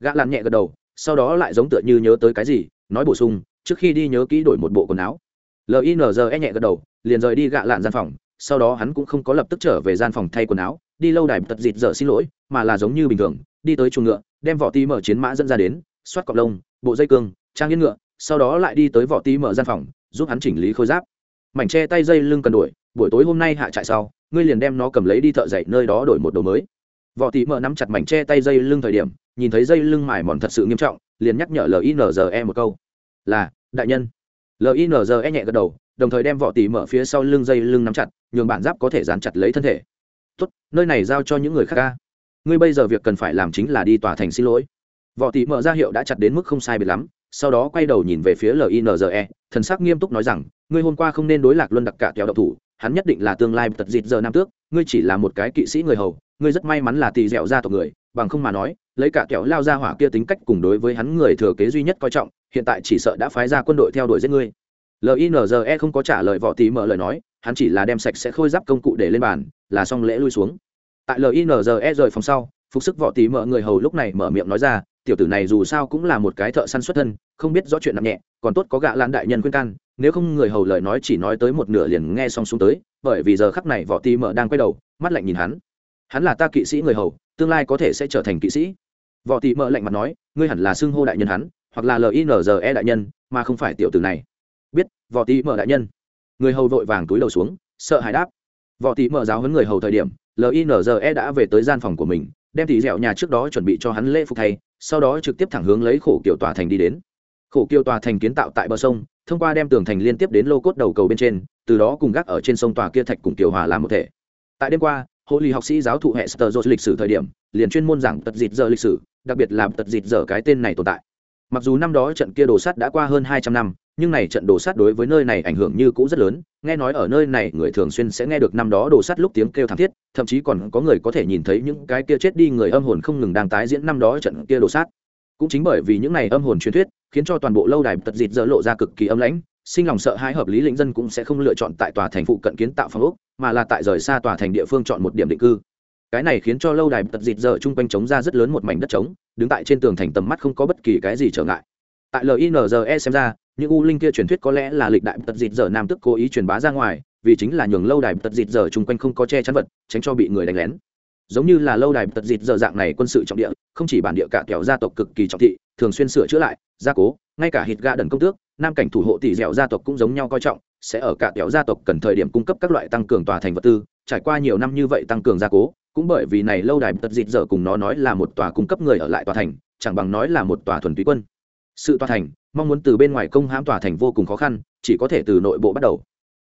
Gã làn nhẹ gật đầu, sau đó lại giống tựa như nhớ tới cái gì, nói bổ sung trước khi đi nhớ kỹ đổi một bộ quần áo. Linze nhẹ gật đầu, liền rời đi gạ lạn gian phòng, sau đó hắn cũng không có lập tức trở về gian phòng thay quần áo, đi lâu đài tật dịt dở xin lỗi, mà là giống như bình thường, đi tới chuồng ngựa, đem vỏ tí mở chiến mã dẫn ra đến, xoát cọc lông, bộ dây cương, trang yên ngựa, sau đó lại đi tới vỏ tí mở gian phòng, giúp hắn chỉnh lý khôi giáp. Mảnh tre tay dây lưng cần đổi, buổi tối hôm nay hạ trại sau, ngươi liền đem nó cầm lấy đi thợ dậy nơi đó đổi một đồ mới. Vỏ tí mở nắm chặt mảnh tre tay dây lưng thời điểm, nhìn thấy dây lưng mải mòn thật sự nghiêm trọng, liền nhắc nhở linze một câu. Là đại nhân. Linze nhẹ gật đầu, đồng thời đem vỏ tỉ mở phía sau lưng dây lưng nắm chặt, nhường bản giáp có thể dán chặt lấy thân thể. Tốt, nơi này giao cho những người khác ca. Ngươi bây giờ việc cần phải làm chính là đi tòa thành xin lỗi. Vỏ tỉ mở ra hiệu đã chặt đến mức không sai biệt lắm, sau đó quay đầu nhìn về phía linze thần sắc nghiêm túc nói rằng, ngươi hôm qua không nên đối lạc luân đặc cả kéo độc thủ, hắn nhất định là tương lai tật dịt giờ nam tước, ngươi chỉ là một cái kỵ sĩ người hầu, ngươi rất may mắn là tỳ dẻo ra tộc người, bằng không mà nói, lấy cả kẹo lao ra hỏa kia tính cách cùng đối với hắn người thừa kế duy nhất coi trọng hiện tại chỉ sợ đã phái ra quân đội theo đuổi giết ngươi. Linze không có trả lời võ tí mở lời nói, hắn chỉ là đem sạch sẽ khôi giáp công cụ để lên bàn, là xong lễ lui xuống. Tại linze rời phòng sau, phục sức võ tí mở người hầu lúc này mở miệng nói ra, tiểu tử này dù sao cũng là một cái thợ săn xuất thân, không biết rõ chuyện nặng nhẹ, còn tốt có gạ lan đại nhân khuyên can, nếu không người hầu lời nói chỉ nói tới một nửa liền nghe xong xuống tới, bởi vì giờ khắc này võ tí mở đang quay đầu, mắt lạnh nhìn hắn. Hắn là ta kỵ sĩ người hầu, tương lai có thể sẽ trở thành kỵ sĩ. Võ tí mở lạnh mặt nói, ngươi hẳn là xưng hô đại nhân hắn hoặc là linze đại nhân, mà không phải tiểu tử này. Biết võ tí mở đại nhân. Người hầu vội vàng túi đầu xuống, sợ hãi đáp. Võ tí mở giáo huấn người hầu thời điểm linze đã về tới gian phòng của mình, đem tỷ dẻo nhà trước đó chuẩn bị cho hắn lễ phục thay, sau đó trực tiếp thẳng hướng lấy khổ kiều tòa thành đi đến. Khổ kiều tòa thành kiến tạo tại bờ sông, thông qua đem tường thành liên tiếp đến lô cốt đầu cầu bên trên, từ đó cùng gác ở trên sông tòa kia thạch cùng kiều hòa làm một thể. Tại đêm qua hộ lý học sĩ giáo thụ hệ sơ lịch sử thời điểm, liền chuyên môn giảng tật dịt giờ lịch sử, đặc biệt là tật dịt giờ cái tên này tồn tại mặc dù năm đó trận kia đồ sắt đã qua hơn hai trăm năm, nhưng này trận đồ sắt đối với nơi này ảnh hưởng như cũ rất lớn. Nghe nói ở nơi này, người thường xuyên sẽ nghe được năm đó đồ sắt lúc tiếng kêu thảm thiết, thậm chí còn có người có thể nhìn thấy những cái kia chết đi người âm hồn không ngừng đang tái diễn năm đó trận kia đồ sắt cũng chính bởi vì những này âm hồn truyền thuyết, khiến cho toàn bộ lâu đài tật dịt dở lộ ra cực kỳ âm lãnh, sinh lòng sợ hãi hợp lý lĩnh dân cũng sẽ không lựa chọn tại tòa thành phụ cận kiến tạo phong ốc, mà là tại rời xa tòa thành địa phương chọn một điểm định cư. Cái này khiến cho lâu đài tật dịt dở chung quanh trống ra rất lớn một mảnh đất trống đứng tại trên tường thành tầm mắt không có bất kỳ cái gì trở ngại. Tại linze xem ra, những u linh kia truyền thuyết có lẽ là lịch đại tật dịt dở nam tức cố ý truyền bá ra ngoài, vì chính là nhường lâu đài tật dịt dở chung quanh không có che chắn vật, tránh cho bị người đánh lén. Giống như là lâu đài tật dịt dở dạng này quân sự trọng địa, không chỉ bản địa cả kẹo gia tộc cực kỳ trọng thị, thường xuyên sửa chữa lại, gia cố, ngay cả hít ga đần công tước, nam cảnh thủ hộ tỷ dẻo gia tộc cũng giống nhau coi trọng, sẽ ở cả kẹo gia tộc cần thời điểm cung cấp các loại tăng cường tòa thành vật tư, trải qua nhiều năm như vậy tăng cường gia cố cũng bởi vì này lâu đài tật dịt dở cùng nó nói là một tòa cung cấp người ở lại tòa thành, chẳng bằng nói là một tòa thuần túy quân. Sự tòa thành, mong muốn từ bên ngoài công hãm tòa thành vô cùng khó khăn, chỉ có thể từ nội bộ bắt đầu.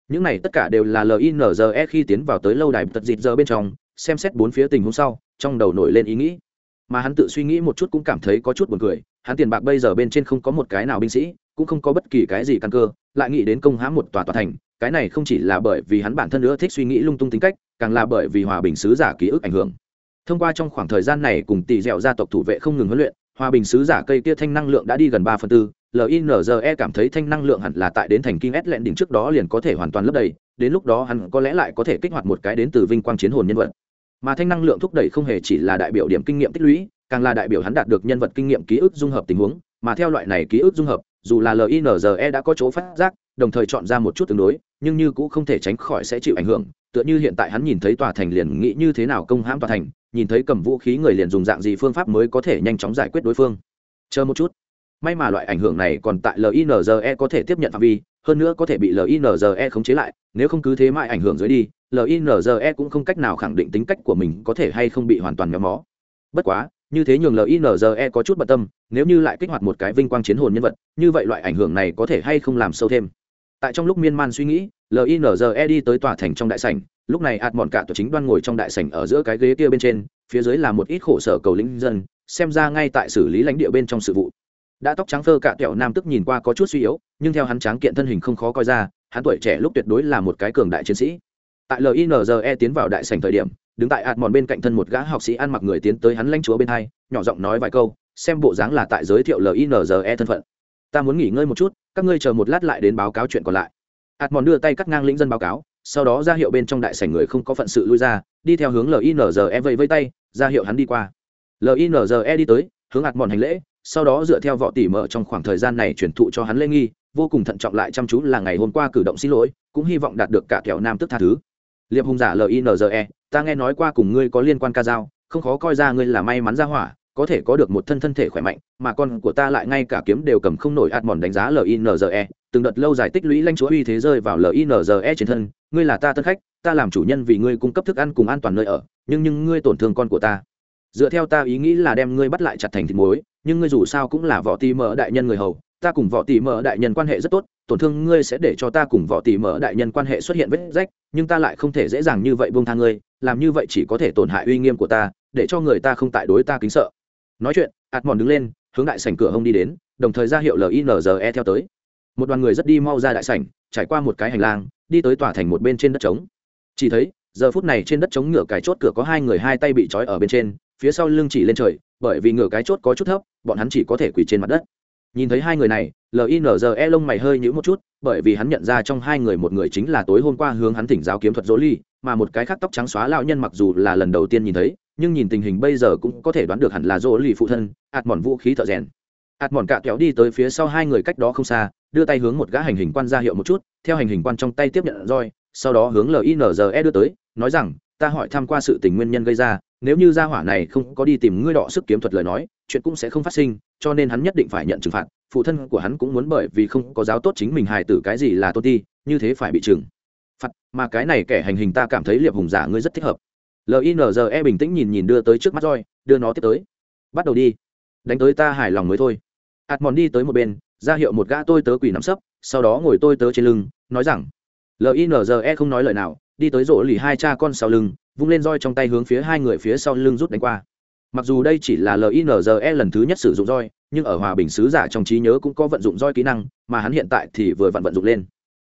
Những này tất cả đều là linze khi tiến vào tới lâu đài tật dịt giờ bên trong, xem xét bốn phía tình huống sau, trong đầu nổi lên ý nghĩ. Mà hắn tự suy nghĩ một chút cũng cảm thấy có chút buồn cười, hắn tiền bạc bây giờ bên trên không có một cái nào binh sĩ, cũng không có bất kỳ cái gì căn cơ, lại nghĩ đến công hãm một tòa tòa thành cái này không chỉ là bởi vì hắn bản thân nữa thích suy nghĩ lung tung tính cách, càng là bởi vì hòa bình sứ giả ký ức ảnh hưởng. Thông qua trong khoảng thời gian này cùng tỷ dẻo gia tộc thủ vệ không ngừng huấn luyện, hòa bình sứ giả cây kia thanh năng lượng đã đi gần ba phần tư linze cảm thấy thanh năng lượng hẳn là tại đến thành kinh s lẹn đỉnh trước đó liền có thể hoàn toàn lấp đầy, đến lúc đó hắn có lẽ lại có thể kích hoạt một cái đến từ vinh quang chiến hồn nhân vật. Mà thanh năng lượng thúc đẩy không hề chỉ là đại biểu điểm kinh nghiệm tích lũy, càng là đại biểu hắn đạt được nhân vật kinh nghiệm ký ức dung hợp tình huống, mà theo loại này ký ức dung hợp, dù là linze đã có chỗ phát giác đồng thời chọn ra một chút tương đối, nhưng như cũng không thể tránh khỏi sẽ chịu ảnh hưởng, tựa như hiện tại hắn nhìn thấy tòa thành liền nghĩ như thế nào công hãm tòa thành, nhìn thấy cầm vũ khí người liền dùng dạng gì phương pháp mới có thể nhanh chóng giải quyết đối phương. Chờ một chút. May mà loại ảnh hưởng này còn tại linze có thể tiếp nhận phạm vi, hơn nữa có thể bị linze khống chế lại, nếu không cứ thế mãi ảnh hưởng dưới đi linze cũng không cách nào khẳng định tính cách của mình có thể hay không bị hoàn toàn méo mó. Bất quá, như thế nhường linze có chút bận tâm, nếu như lại kích hoạt một cái vinh quang chiến hồn nhân vật, như vậy loại ảnh hưởng này có thể hay không làm sâu thêm? Tại trong lúc miên man suy nghĩ linze đi tới tòa thành trong đại sảnh. Lúc này ạt mòn cả tổ chính đoan ngồi trong đại sảnh ở giữa cái ghế kia bên trên, phía dưới là một ít khổ sở cầu lĩnh dân, xem ra ngay tại xử lý lãnh địa bên trong sự vụ. Đã tóc trắng phơ cả kẹo nam tức nhìn qua có chút suy yếu, nhưng theo hắn tráng kiện thân hình không khó coi ra, hắn tuổi trẻ lúc tuyệt đối là một cái cường đại chiến sĩ. Tại linze tiến vào đại sảnh thời điểm, đứng tại ạt mòn bên cạnh thân một gã học sĩ ăn mặc người tiến tới hắn lãnh chúa bên hai, nhỏ giọng nói vài câu, xem bộ dáng là tại giới thiệu linze thân phận ta muốn nghỉ ngơi một chút, các ngươi chờ một lát lại đến báo cáo chuyện còn lại. Hạt mòn đưa tay cắt ngang lĩnh dân báo cáo, sau đó ra hiệu bên trong đại sảnh người không có phận sự lui ra, đi theo hướng linze vẫy vây tay, ra hiệu hắn đi qua. Linze đi tới, hướng hạt mòn hành lễ, sau đó dựa theo võ tỉ mở trong khoảng thời gian này truyền thụ cho hắn lễ nghi, vô cùng thận trọng lại chăm chú là ngày hôm qua cử động xin lỗi, cũng hy vọng đạt được cả kẹo nam tức tha thứ. Liệp hùng giả linze ta nghe nói qua cùng ngươi có liên quan ca dao, không khó coi ra ngươi là may mắn ra hỏa có thể có được một thân thân thể khỏe mạnh, mà con của ta lại ngay cả kiếm đều cầm không nổi ạt mòn đánh giá linze từng đợt lâu dài tích lũy lanh chúa uy thế rơi vào linze trên thân. Ngươi là ta tân khách, ta làm chủ nhân vì ngươi cung cấp thức ăn cùng an toàn nơi ở, nhưng nhưng ngươi tổn thương con của ta. Dựa theo ta ý nghĩ là đem ngươi bắt lại chặt thành thịt muối, nhưng ngươi dù sao cũng là võ tì mở đại nhân người hầu, ta cùng võ tì mở đại nhân quan hệ rất tốt, tổn thương ngươi sẽ để cho ta cùng võ tì mở đại nhân quan hệ xuất hiện vết rách, nhưng ta lại không thể dễ dàng như vậy buông tha ngươi, làm như vậy chỉ có thể tổn hại uy nghiêm của ta, để cho người ta không tại đối ta kính sợ nói chuyện ạt mòn đứng lên, hướng đại sảnh cửa hông đi đến, đồng thời ra hiệu linze theo tới. Một đoàn người rất đi mau ra đại sảnh, trải qua một cái hành lang, đi tới tòa thành một bên trên đất trống. Chỉ thấy, giờ phút này trên đất trống ngựa cái chốt cửa có hai người hai tay bị trói ở bên trên, phía sau lưng chỉ lên trời, bởi vì ngựa cái chốt có chút thấp, bọn hắn chỉ có thể quỳ trên mặt đất. Nhìn thấy hai người này linze lông mày hơi nhữ một chút, bởi vì hắn nhận ra trong hai người một người chính là tối hôm qua hướng hắn thỉnh giáo kiếm thuật dỗ ly mà một cái khác tóc trắng xóa lão nhân mặc dù là lần đầu tiên nhìn thấy nhưng nhìn tình hình bây giờ cũng có thể đoán được hẳn là dỗ lì phụ thân, ạt mòn vũ khí thợ rèn. Ạt mòn cạ kéo đi tới phía sau hai người cách đó không xa, đưa tay hướng một gã hành hình quan ra hiệu một chút, theo hành hình quan trong tay tiếp nhận roi, sau đó hướng linze đưa tới, nói rằng, ta hỏi tham q u a sự tình nguyên nhân gây ra, nếu như gia hỏa này không có đi tìm ngươi đọ sức kiếm thuật lời nói, chuyện cũng sẽ không phát sinh, cho nên hắn nhất định phải nhận trừng phạt, phụ thân của hắn cũng muốn bởi vì không có giáo tốt chính mình hài tử cái gì là tôn ti, như thế phải bị trừng phạt, mà cái này kẻ hành hình ta cảm thấy liệp hùng giả ngươi rất thích hợp linze bình tĩnh nhìn nhìn đưa tới trước mắt roi đưa nó tiếp tới. Bắt đầu đi. Đánh tới ta hài lòng mới thôi. Ạt mòn đi tới một bên, ra hiệu một gã tôi tớ quỳ nắm sấp, sau đó ngồi tôi tớ trên lưng, nói rằng linze không nói lời nào, đi tới rỗ lì hai cha con sau lưng, vung lên roi trong tay hướng phía hai người phía sau lưng rút đánh qua. Mặc dù đây chỉ là linze lần thứ nhất sử dụng roi nhưng ở hòa bình sứ giả trong trí nhớ cũng có vận dụng roi kỹ năng, mà hắn hiện tại thì vừa vặn vận dụng lên.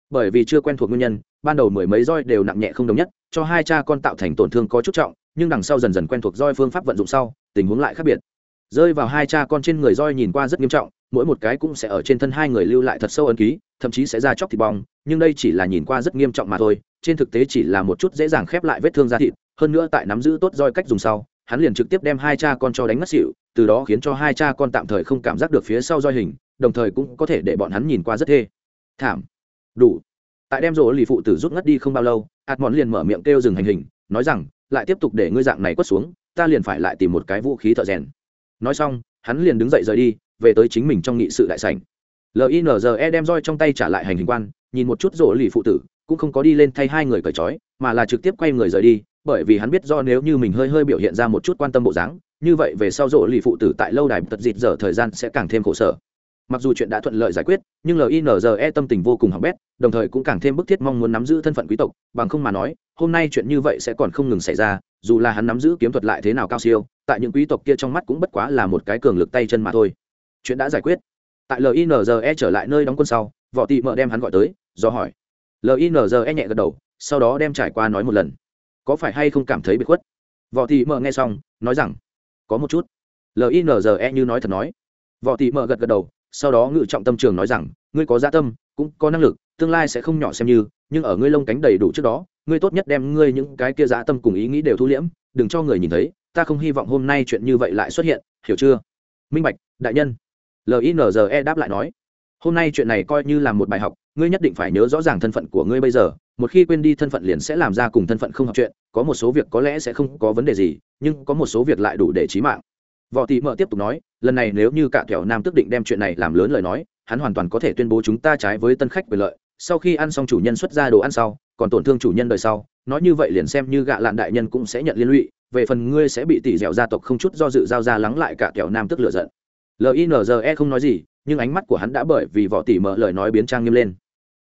Bởi vì chưa quen thuộc nguyên nhân, ban đầu mười mấy roi đều nặng nhẹ không đồng nhất cho hai cha con tạo thành tổn thương có chút trọng, nhưng đằng sau dần dần quen thuộc roi phương pháp vận dụng sau, tình huống lại khác biệt. Rơi vào hai cha con trên người roi nhìn qua rất nghiêm trọng, mỗi một cái cũng sẽ ở trên thân hai người lưu lại thật sâu ấn ký, thậm chí sẽ ra chóc thịt bong, nhưng đây chỉ là nhìn qua rất nghiêm trọng mà thôi, trên thực tế chỉ là một chút dễ dàng khép lại vết thương da thịt, hơn nữa tại nắm giữ tốt roi cách dùng sau, hắn liền trực tiếp đem hai cha con cho đánh mất xịu từ đó khiến cho hai cha con tạm thời không cảm giác được phía sau roi hình, đồng thời cũng có thể để bọn hắn nhìn qua rất thê thảm. Đủ. Tại đem rổ lì phụ tử rút ngất đi không bao lâu ạt mòn liền mở miệng kêu dừng hành hình, nói rằng, lại tiếp tục để ngươi dạng này quất xuống, ta liền phải lại tìm một cái vũ khí thợ rèn. Nói xong, hắn liền đứng dậy rời đi, về tới chính mình trong nghị sự đại sảnh. Linze đem roi trong tay trả lại hành hình quan, nhìn một chút rỗ lì phụ tử, cũng không có đi lên thay hai người cởi trói, mà là trực tiếp quay người rời đi, bởi vì hắn biết do nếu như mình hơi hơi biểu hiện ra một chút quan tâm bộ dáng, như vậy về sau rỗ lì phụ tử tại lâu đài tật dịt giờ thời gian sẽ càng thêm khổ sở mặc dù chuyện đã thuận lợi giải quyết, nhưng linze tâm tình vô cùng hỏng bét, đồng thời cũng càng thêm bức thiết mong muốn nắm giữ thân phận quý tộc, bằng không mà nói, hôm nay chuyện như vậy sẽ còn không ngừng xảy ra, dù là hắn nắm giữ kiếm thuật lại thế nào cao siêu, tại những quý tộc kia trong mắt cũng bất quá là một cái cường lực tay chân mà thôi. Chuyện đã giải quyết. Tại linze trở lại nơi đóng quân sau, võ tị mợ đem hắn gọi tới, do hỏi. Linze nhẹ gật đầu, sau đó đem trải qua nói một lần. Có phải hay không cảm thấy bị khuất? Võ tị mợ nghe xong, nói rằng, có một chút. Linze như nói thật nói. Võ tị mợ gật gật đầu sau đó ngự trọng tâm trường nói rằng, ngươi có gia dạ tâm, cũng có năng lực, tương lai sẽ không nhỏ xem như, nhưng ở ngươi lông cánh đầy đủ trước đó, ngươi tốt nhất đem ngươi những cái kia dã tâm cùng ý nghĩ đều thu liễm, đừng cho người nhìn thấy, ta không hy vọng hôm nay chuyện như vậy lại xuất hiện, hiểu chưa? Minh bạch, đại nhân. Linze đáp lại nói, hôm nay chuyện này coi như là một bài học, ngươi nhất định phải nhớ rõ ràng thân phận của ngươi bây giờ, một khi quên đi thân phận liền sẽ làm ra cùng thân phận không hợp chuyện, có một số việc có lẽ sẽ không có vấn đề gì, nhưng có một số việc lại đủ để trí mạng võ Tỷ mợ tiếp tục nói, lần này nếu như cả kẹo nam tức định đem chuyện này làm lớn lời nói, hắn hoàn toàn có thể tuyên bố chúng ta trái với tân khách quyền lợi. Sau khi ăn xong chủ nhân xuất ra đồ ăn sau, còn tổn thương chủ nhân đời sau, nói như vậy liền xem như gạ lạn đại nhân cũng sẽ nhận liên lụy, về phần ngươi sẽ bị tỷ dẻo gia tộc không chút do dự giao ra lắng lại cả kẹo nam tức lựa giận. Linze không nói gì, nhưng ánh mắt của hắn đã bởi vì võ tỷ mở lời nói biến trang nghiêm lên.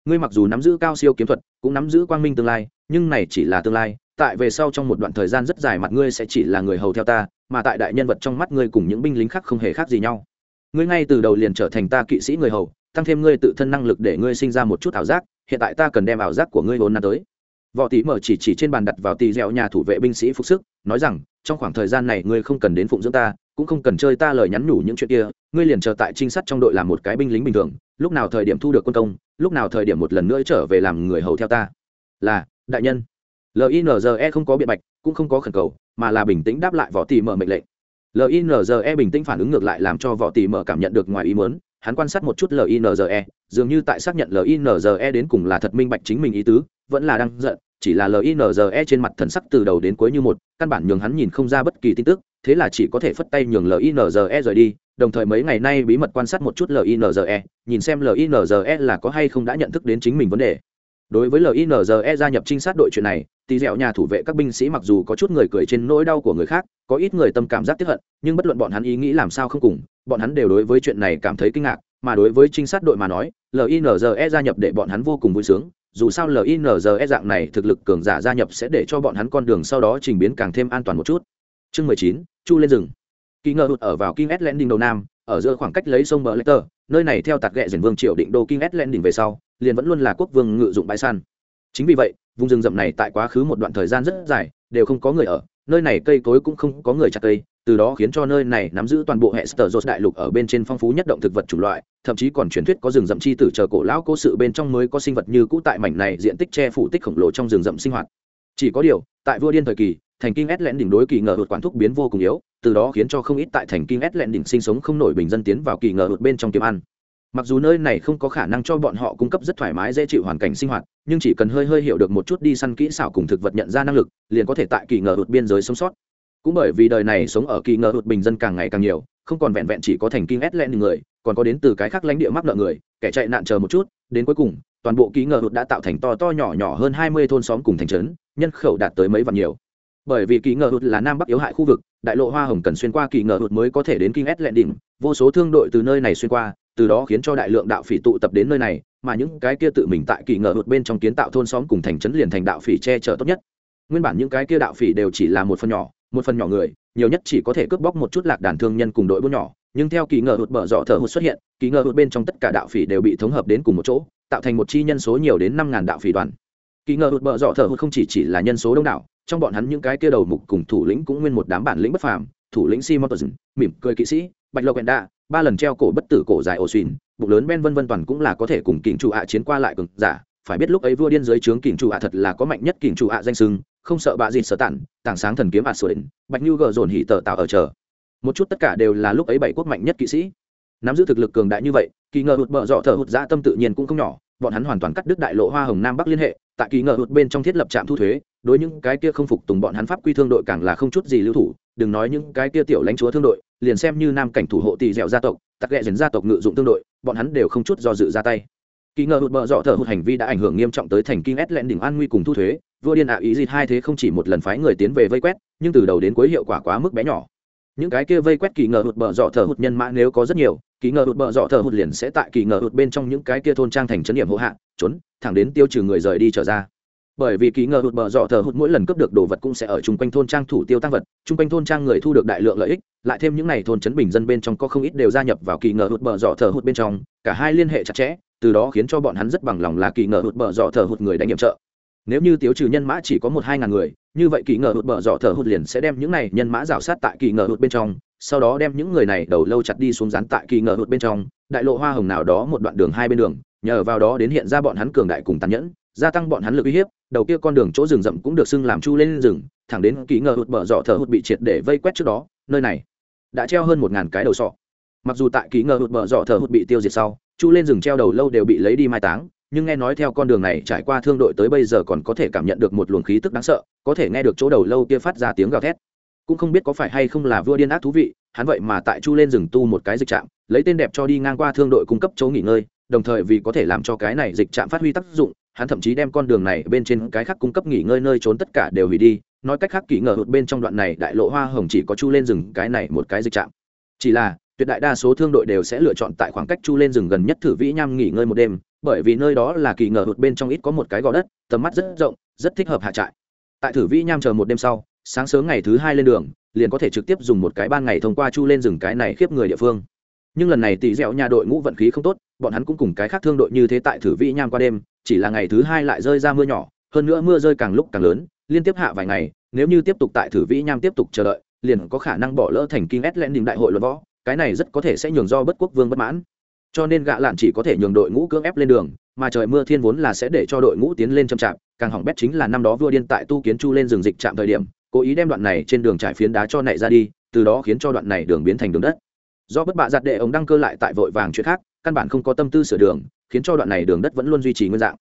Ngươi mặc dù nắm giữ cao siêu kiếm thuật, cũng nắm giữ quang minh tương lai, nhưng này chỉ là tương lai tại về sau trong một đoạn thời gian rất dài mặt ngươi sẽ chỉ là người hầu theo ta, mà tại đại nhân vật trong mắt ngươi cùng những binh lính khác không hề khác gì nhau. Ngươi ngay từ đầu liền trở thành ta kỵ sĩ người hầu, tăng thêm ngươi tự thân năng lực để ngươi sinh ra một chút ảo giác, hiện tại ta cần đem ảo giác của ngươi vốn năm tới. Võ tí mở chỉ chỉ trên bàn đặt vào tì dẻo nhà thủ vệ binh sĩ phục sức, nói rằng, trong khoảng thời gian này ngươi không cần đến phụng dưỡng ta, cũng không cần chơi ta lời nhắn nhủ những chuyện kia, ngươi liền chờ tại trinh sát trong đội làm một cái binh lính bình thường, lúc nào thời điểm thu được quân công, lúc nào thời điểm một lần nữa trở về làm người hầu theo ta. Là, đại nhân linze không có biện bạch, cũng không có khẩn cầu, mà là bình tĩnh đáp lại võ tỷ mở mệnh lệnh. Linze bình tĩnh phản ứng ngược lại làm cho võ tỷ mở cảm nhận được ngoài ý muốn, hắn quan sát một chút linze dường như tại xác nhận linze đến cùng là thật minh bạch chính mình ý tứ, vẫn là đang giận, chỉ là linze trên mặt thần sắc từ đầu đến cuối như một, căn bản nhường hắn nhìn không ra bất kỳ tin tức, thế là chỉ có thể phất tay nhường linze rời đi, đồng thời mấy ngày nay bí mật quan sát một chút linze nhìn xem linze là có hay không đã nhận thức đến chính mình vấn đề đối với linze gia nhập trinh sát đội chuyện này tỳ dẹo nhà thủ vệ các binh sĩ mặc dù có chút người cười trên nỗi đau của người khác có ít người tâm cảm giác tiếp hận nhưng bất luận bọn hắn ý nghĩ làm sao không cùng bọn hắn đều đối với chuyện này cảm thấy kinh ngạc mà đối với trinh sát đội mà nói linze gia nhập để bọn hắn vô cùng vui sướng dù sao linze dạng này thực lực cường giả gia nhập sẽ để cho bọn hắn con đường sau đó trình biến càng thêm an toàn một chút. Chương mười chín chu lên rừng. Kỳ ngờ hụt ở vào kim S Landing đầu nam, ở giữa khoảng cách lấy sông bờ Leicester, nơi này theo tạc ghẹ dền vương triều định đô King lên đỉnh về sau, liền vẫn luôn là quốc vương ngự dụng bãi săn. Chính vì vậy, vùng rừng rậm này tại quá khứ một đoạn thời gian rất dài, đều không có người ở, nơi này cây cối cũng không có người chặt cây, từ đó khiến cho nơi này nắm giữ toàn bộ hệ sở dột đại lục ở bên trên phong phú nhất động thực vật chủng loại, thậm chí còn truyền thuyết có rừng rậm chi tử chờ cổ lão cố sự bên trong mới có sinh vật như cũ tại mảnh này diện tích che phủ tích khổng lồ trong rừng rậm sinh hoạt. Chỉ có điều, tại vua điên thời kỳ, thành kinh ét lẹn đỉnh đối kỳ ngờ hụt quản thúc biến vô cùng yếu, từ đó khiến cho không ít tại thành kinh ét lẹn đỉnh sinh sống không nổi bình dân tiến vào kỳ ngờ hụt bên trong kiếm ăn. Mặc dù nơi này không có khả năng cho bọn họ cung cấp rất thoải mái dễ chịu hoàn cảnh sinh hoạt, nhưng chỉ cần hơi hơi hiểu được một chút đi săn kỹ xảo cùng thực vật nhận ra năng lực, liền có thể tại kỳ ngờ hụt biên giới sống sót. Cũng bởi vì đời này sống ở kỳ ngờ hụt bình dân càng ngày càng nhiều, không còn vẹn vẹn chỉ có thành kinh ét lẽn người, còn có đến từ cái khác lãnh địa mắc nợ người, kẻ chạy nạn chờ một chút, đến cuối cùng, toàn bộ kỳ ngờ hụt đã tạo thành to to nhỏ nhỏ hơn hai mươi thôn xóm cùng thành trấn, nhân khẩu đạt tới mấy vạn nhiều bởi vì kỳ ngờ hụt là nam bắc yếu hại khu vực, đại lộ hoa hồng cần xuyên qua kỳ ngờ hụt mới có thể đến kinh s lệ đỉnh vô số thương đội từ nơi này xuyên qua, từ đó khiến cho đại lượng đạo phỉ tụ tập đến nơi này, mà những cái kia tự mình tại kỳ ngờ hụt bên trong kiến tạo thôn xóm cùng thành trấn liền thành đạo phỉ che chở tốt nhất. Nguyên bản những cái kia đạo phỉ đều chỉ là một phần nhỏ, một phần nhỏ người, nhiều nhất chỉ có thể cướp bóc một chút lạc đàn thương nhân cùng đội buôn nhỏ, nhưng theo kỳ ngờ hụt bở dọ thở hụt xuất hiện, kỳ ngờ hụt bên trong tất cả đạo phỉ đều bị thống hợp đến cùng một chỗ, tạo thành một chi nhân số nhiều đến năm ngàn đạo phỉ đoàn. Kỳ ngờ hụt bở dọ thở hụt không chỉ chỉ là nhân số đông đảo trong bọn hắn những cái kia đầu mục cùng thủ lĩnh cũng nguyên một đám bản lĩnh bất phàm thủ lĩnh simon mỉm cười kỵ sĩ bạch lộc đa ba lần treo cổ bất tử cổ dài ổ xuyên bụng lớn ben vân vân toàn cũng là có thể cùng kình chủ ạ chiến qua lại cường giả phải biết lúc ấy vua điên dưới trướng kình chủ ạ thật là có mạnh nhất kình chủ ạ danh xưng, không sợ bạ gì sợ tản tảng sáng thần kiếm ạ sửa bạch như gờ dồn hỉ tở tạo ở chờ. Một chút tất cả đều là lúc ấy bảy quốc mạnh nhất kỵ sĩ. Nắm giữ thực lực cường đại như vậy kỳ ngờ hụt bợ dọ thở hụt dã tâm tự nhiên cũng không nhỏ bọn hắn hoàn toàn cắt đứt đại lộ hoa hồng nam bắc liên hệ tại kỳ ngờ hụt bên trong thiết lập trạm thu thuế, đối những cái kia không phục tùng bọn hắn pháp quy thương đội càng là không chút gì lưu thủ, đừng nói những cái kia tiểu lãnh chúa thương đội, liền xem như nam cảnh thủ hộ tỳ dẻo gia tộc, tặc ghẹ dần gia tộc ngự dụng thương đội, bọn hắn đều không chút do dự ra tay. Kỳ ngờ hụt bợ dọ thở hụt hành vi đã ảnh hưởng nghiêm trọng tới thành kinh ét lẹn đỉnh an nguy cùng thu thuế, vua điên ạ ý gì hai thế không chỉ một lần phái người tiến về vây quét, nhưng từ đầu đến cuối hiệu quả quá mức bé nhỏ. Những cái kia vây quét kỳ ngờ hụt bợ dọ thở hụt nhân mã nếu có rất nhiều kỳ ngờ hụt bợ dọ thờ hụt liền sẽ tại kỳ ngờ hụt bên trong những cái kia thôn trang thành trấn điểm hộ hạ, trốn, thẳng đến tiêu trừ người rời đi trở ra. Bởi vì kỳ ngờ hụt bờ dọ thờ hụt mỗi lần cướp được đồ vật cũng sẽ ở chung quanh thôn trang thủ tiêu tăng vật, chung quanh thôn trang người thu được đại lượng lợi ích, lại thêm những n à y thôn trấn bình dân bên trong có không ít đều gia nhập vào kỳ ngờ hụt bờ dọ thờ hụt bên trong, cả hai liên hệ chặt chẽ, từ đó khiến cho bọn hắn rất bằng lòng là kỳ ngờ hụt bờ dọ thờ hụt người đánh nhiệm trợ. Nếu như tiêu trừ nhân mã chỉ có một hai ngàn người, như vậy kỳ ngờ hụt bờ dọ thờ hụt liền sẽ đem những này nhân mã rào sát tại kỳ ngờ hụt bên trong sau đó đem những người này đầu lâu chặt đi xuống rán tại kỳ ngờ hụt bên trong, đại lộ hoa hồng nào đó một đoạn đường hai bên đường, nhờ vào đó đến hiện ra bọn hắn cường đại cùng tàn nhẫn, gia tăng bọn hắn lực uy hiếp, đầu kia con đường chỗ rừng rậm cũng được xưng làm chu lên rừng, thẳng đến kỳ ngờ hụt mở dọ thở hụt bị triệt để vây quét trước đó, nơi này đã treo hơn một ngàn cái đầu sọ. Mặc dù tại kỳ ngờ hụt mở dọ thở hụt bị tiêu diệt sau, chu lên rừng treo đầu lâu đều bị lấy đi mai táng, nhưng nghe nói theo con đường này trải qua thương đội tới bây giờ còn có thể cảm nhận được một luồng khí tức đáng sợ, có thể nghe được chỗ đầu lâu kia phát ra tiếng gào thét cũng không biết có phải hay không là vua điên ác thú vị, hắn vậy mà tại chu lên rừng tu một cái dịch trạm, lấy tên đẹp cho đi ngang qua thương đội cung cấp chỗ nghỉ ngơi, đồng thời vì có thể làm cho cái này dịch trạm phát huy tác dụng, hắn thậm chí đem con đường này bên trên cái khác cung cấp nghỉ ngơi nơi trốn tất cả đều hủy đi, nói cách khác kỹ ngờ hụt bên trong đoạn này đại lộ hoa hồng chỉ có chu lên rừng cái này một cái dịch trạm. Chỉ là, tuyệt đại đa số thương đội đều sẽ lựa chọn tại khoảng cách chu lên rừng gần nhất thử vĩ nham nghỉ ngơi một đêm, bởi vì nơi đó là kỳ ngờ hụt bên trong ít có một cái gò đất, tầm mắt rất rộng, rất thích hợp hạ trại. Tại thử vĩ nham chờ một đêm sau sáng sớm ngày thứ hai lên đường, liền có thể trực tiếp dùng một cái ban ngày thông qua chu lên rừng cái này khiếp người địa phương. Nhưng lần này tỷ dẻo nhà đội ngũ vận khí không tốt, bọn hắn cũng cùng cái khác thương đội như thế tại thử vĩ nham qua đêm, chỉ là ngày thứ hai lại rơi ra mưa nhỏ, hơn nữa mưa rơi càng lúc càng lớn, liên tiếp hạ vài ngày, nếu như tiếp tục tại thử vĩ nham tiếp tục chờ đợi, liền có khả năng bỏ lỡ thành kinh ét lẽn đình đại hội luận võ, cái này rất có thể sẽ nhường do bất quốc vương bất mãn. Cho nên gạ lạn chỉ có thể nhường đội ngũ cưỡng ép lên đường, mà trời mưa thiên vốn là sẽ để cho đội ngũ tiến lên chậm chạp, càng hỏng bét chính là năm đó vua điên tại tu kiến chu lên rừng dịch trạm thời điểm cố ý đem đoạn này trên đường trải phiến đá cho nảy ra đi, từ đó khiến cho đoạn này đường biến thành đường đất. Do bất bạ giặt đệ ống đăng cơ lại tại vội vàng chuyện khác, căn bản không có tâm tư sửa đường, khiến cho đoạn này đường đất vẫn luôn duy trì nguyên dạng.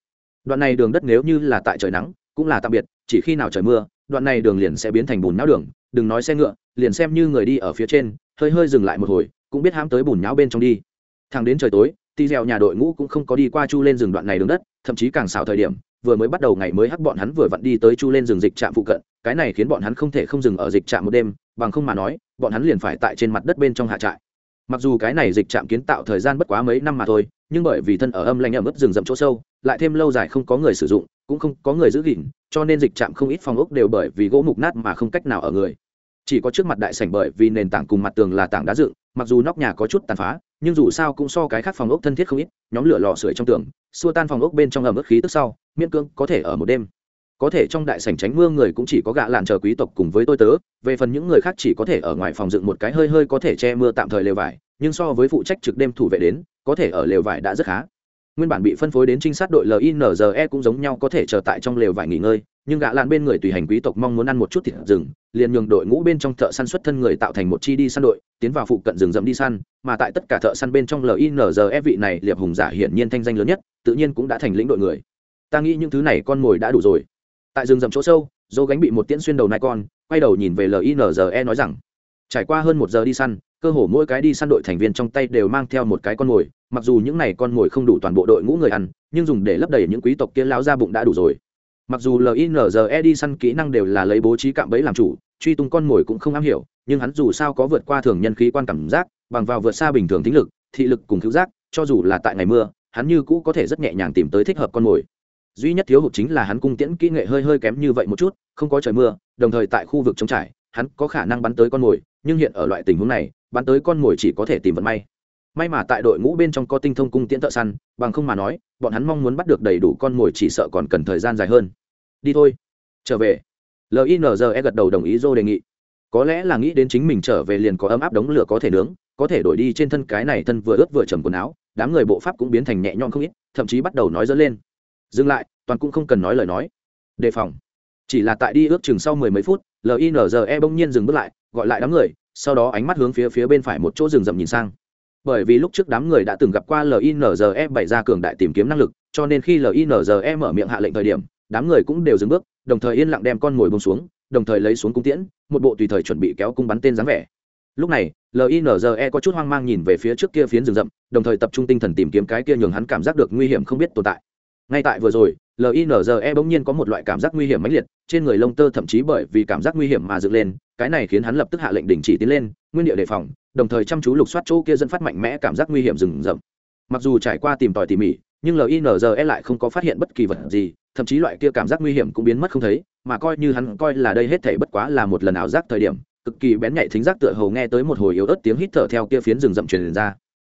Đoạn này đường đất nếu như là tại trời nắng, cũng là tạm biệt, chỉ khi nào trời mưa, đoạn này đường liền sẽ biến thành bùn nhão đường, đừng nói xe ngựa, liền xem như người đi ở phía trên, hơi hơi dừng lại một hồi, cũng biết hãm tới bùn nhão bên trong đi. Thẳng đến trời tối, tì dèo nhà đội ngũ cũng không có đi qua chu lên rừng đoạn này đường đất, thậm chí càng xảo thời điểm vừa mới bắt đầu ngày mới hắc bọn hắn vừa vặn đi tới chu lên rừng dịch trạm phụ cận, cái này khiến bọn hắn không thể không dừng ở dịch trạm một đêm, bằng không mà nói, bọn hắn liền phải tại trên mặt đất bên trong hạ trại. Mặc dù cái này dịch trạm kiến tạo thời gian bất quá mấy năm mà thôi, nhưng bởi vì thân ở âm lạnh ở ướt rừng rậm chỗ sâu, lại thêm lâu dài không có người sử dụng, cũng không có người giữ gìn, cho nên dịch trạm không ít phòng ốc đều bởi vì gỗ mục nát mà không cách nào ở người. Chỉ có trước mặt đại sảnh bởi vì nền tảng cùng mặt tường là tảng đá dựng, mặc dù nóc nhà có chút tàn phá nhưng dù sao cũng so cái khác phòng ốc thân thiết không ít, nhóm lửa lò sưởi trong tường, xua tan phòng ốc bên trong ẩm ướt khí tức sau, miễn cưỡng có thể ở một đêm. Có thể trong đại sảnh tránh mưa người cũng chỉ có gạ làn chờ quý tộc cùng với tôi tớ, về phần những người khác chỉ có thể ở ngoài phòng dựng một cái hơi hơi có thể che mưa tạm thời lều vải, nhưng so với phụ trách trực đêm thủ vệ đến, có thể ở lều vải đã rất khá nguyên bản bị phân phối đến trinh sát đội linze cũng giống nhau có thể chờ tại trong lều vải nghỉ ngơi, nhưng gã lan bên người tùy hành quý tộc mong muốn ăn một chút thịt rừng, liền nhường đội ngũ bên trong thợ săn xuất thân người tạo thành một chi đi săn đội, tiến vào phụ cận rừng rậm đi săn, mà tại tất cả thợ săn bên trong linze vị này liệp hùng giả hiển nhiên thanh danh lớn nhất, tự nhiên cũng đã thành lĩnh đội người. Ta nghĩ những thứ này con mồi đã đủ rồi. Tại rừng rậm chỗ sâu dô gánh bị một tiễn xuyên đầu nai con, quay đầu nhìn về linze nói rằng, trải qua hơn một giờ đi săn cơ hồ mỗi cái đi săn đội thành viên trong tay đều mang theo một cái con mồi, mặc dù những này con mồi không đủ toàn bộ đội ngũ người ăn, nhưng dùng để lấp đầy những quý tộc kia lao ra bụng đã đủ rồi. Mặc dù linze đi săn kỹ năng đều là lấy bố trí cạm bẫy làm chủ, truy tung con mồi cũng không am hiểu, nhưng hắn dù sao có vượt qua thường nhân khí quan cảm giác, bằng vào vượt xa bình thường tính lực, thị lực cùng cứu giác, cho dù là tại ngày mưa, hắn như cũ có thể rất nhẹ nhàng tìm tới thích hợp con mồi. Duy nhất thiếu hụt chính là hắn cung tiễn kỹ nghệ hơi hơi kém như vậy một chút, không có trời mưa, đồng thời tại khu vực trống trải hắn có khả năng bắn tới con mồi, nhưng hiện ở loại tình huống này, bắn tới con mồi chỉ có thể tìm vận may. May mà tại đội ngũ bên trong có tinh thông cung tiễn thợ săn, bằng không mà nói, bọn hắn mong muốn bắt được đầy đủ con mồi chỉ sợ còn cần thời gian dài hơn. Đi thôi. Trở về. Linze gật đầu đồng ý dô đề nghị. Có lẽ là nghĩ đến chính mình trở về liền có ấm áp đống lửa có thể nướng, có thể đổi đi trên thân cái này thân vừa ướt vừa trầm quần áo, đám người bộ pháp cũng biến thành nhẹ nhõm không ít, thậm chí bắt đầu nói dỡ lên. Dừng lại, toàn cũng không cần nói lời nói. Đề phòng chỉ là tại đi ước chừng sau mười mấy phút linze bỗng nhiên dừng bước lại, gọi lại đám người, sau đó ánh mắt hướng phía phía bên phải một chỗ rừng rậm nhìn sang. Bởi vì lúc trước đám người đã từng gặp qua linze bày ra cường đại tìm kiếm năng lực, cho nên khi linze mở miệng hạ lệnh thời điểm, đám người cũng đều dừng bước, đồng thời yên lặng đem con mồi bông xuống, đồng thời lấy xuống cung tiễn, một bộ tùy thời chuẩn bị kéo cung bắn tên dáng vẻ. Lúc này linze có chút hoang mang nhìn về phía trước kia phiến rừng rậm, đồng thời tập trung tinh thần tìm kiếm cái kia nhường hắn cảm giác được nguy hiểm không biết tồn tại. Ngay tại vừa rồi linze bỗng nhiên có một loại cảm giác nguy hiểm mãnh liệt, trên người lông tơ thậm chí bởi vì cảm giác nguy hiểm mà dựng lên, cái này khiến hắn lập tức hạ lệnh đình chỉ tiến lên, nguyên địa đề phòng, đồng thời chăm chú lục soát chỗ kia dẫn phát mạnh mẽ cảm giác nguy hiểm rừng rậm. Mặc dù trải qua tìm tòi tỉ mỉ, nhưng linze lại không có phát hiện bất kỳ vật gì, thậm chí loại kia cảm giác nguy hiểm cũng biến mất không thấy, mà coi như hắn coi là đây hết thể bất quá là một lần ảo giác thời điểm, cực kỳ bén nhạy thính giác tựa hầu nghe tới một hồi yếu ớt tiếng hít thở theo kia phiến rừng rậm truyền ra.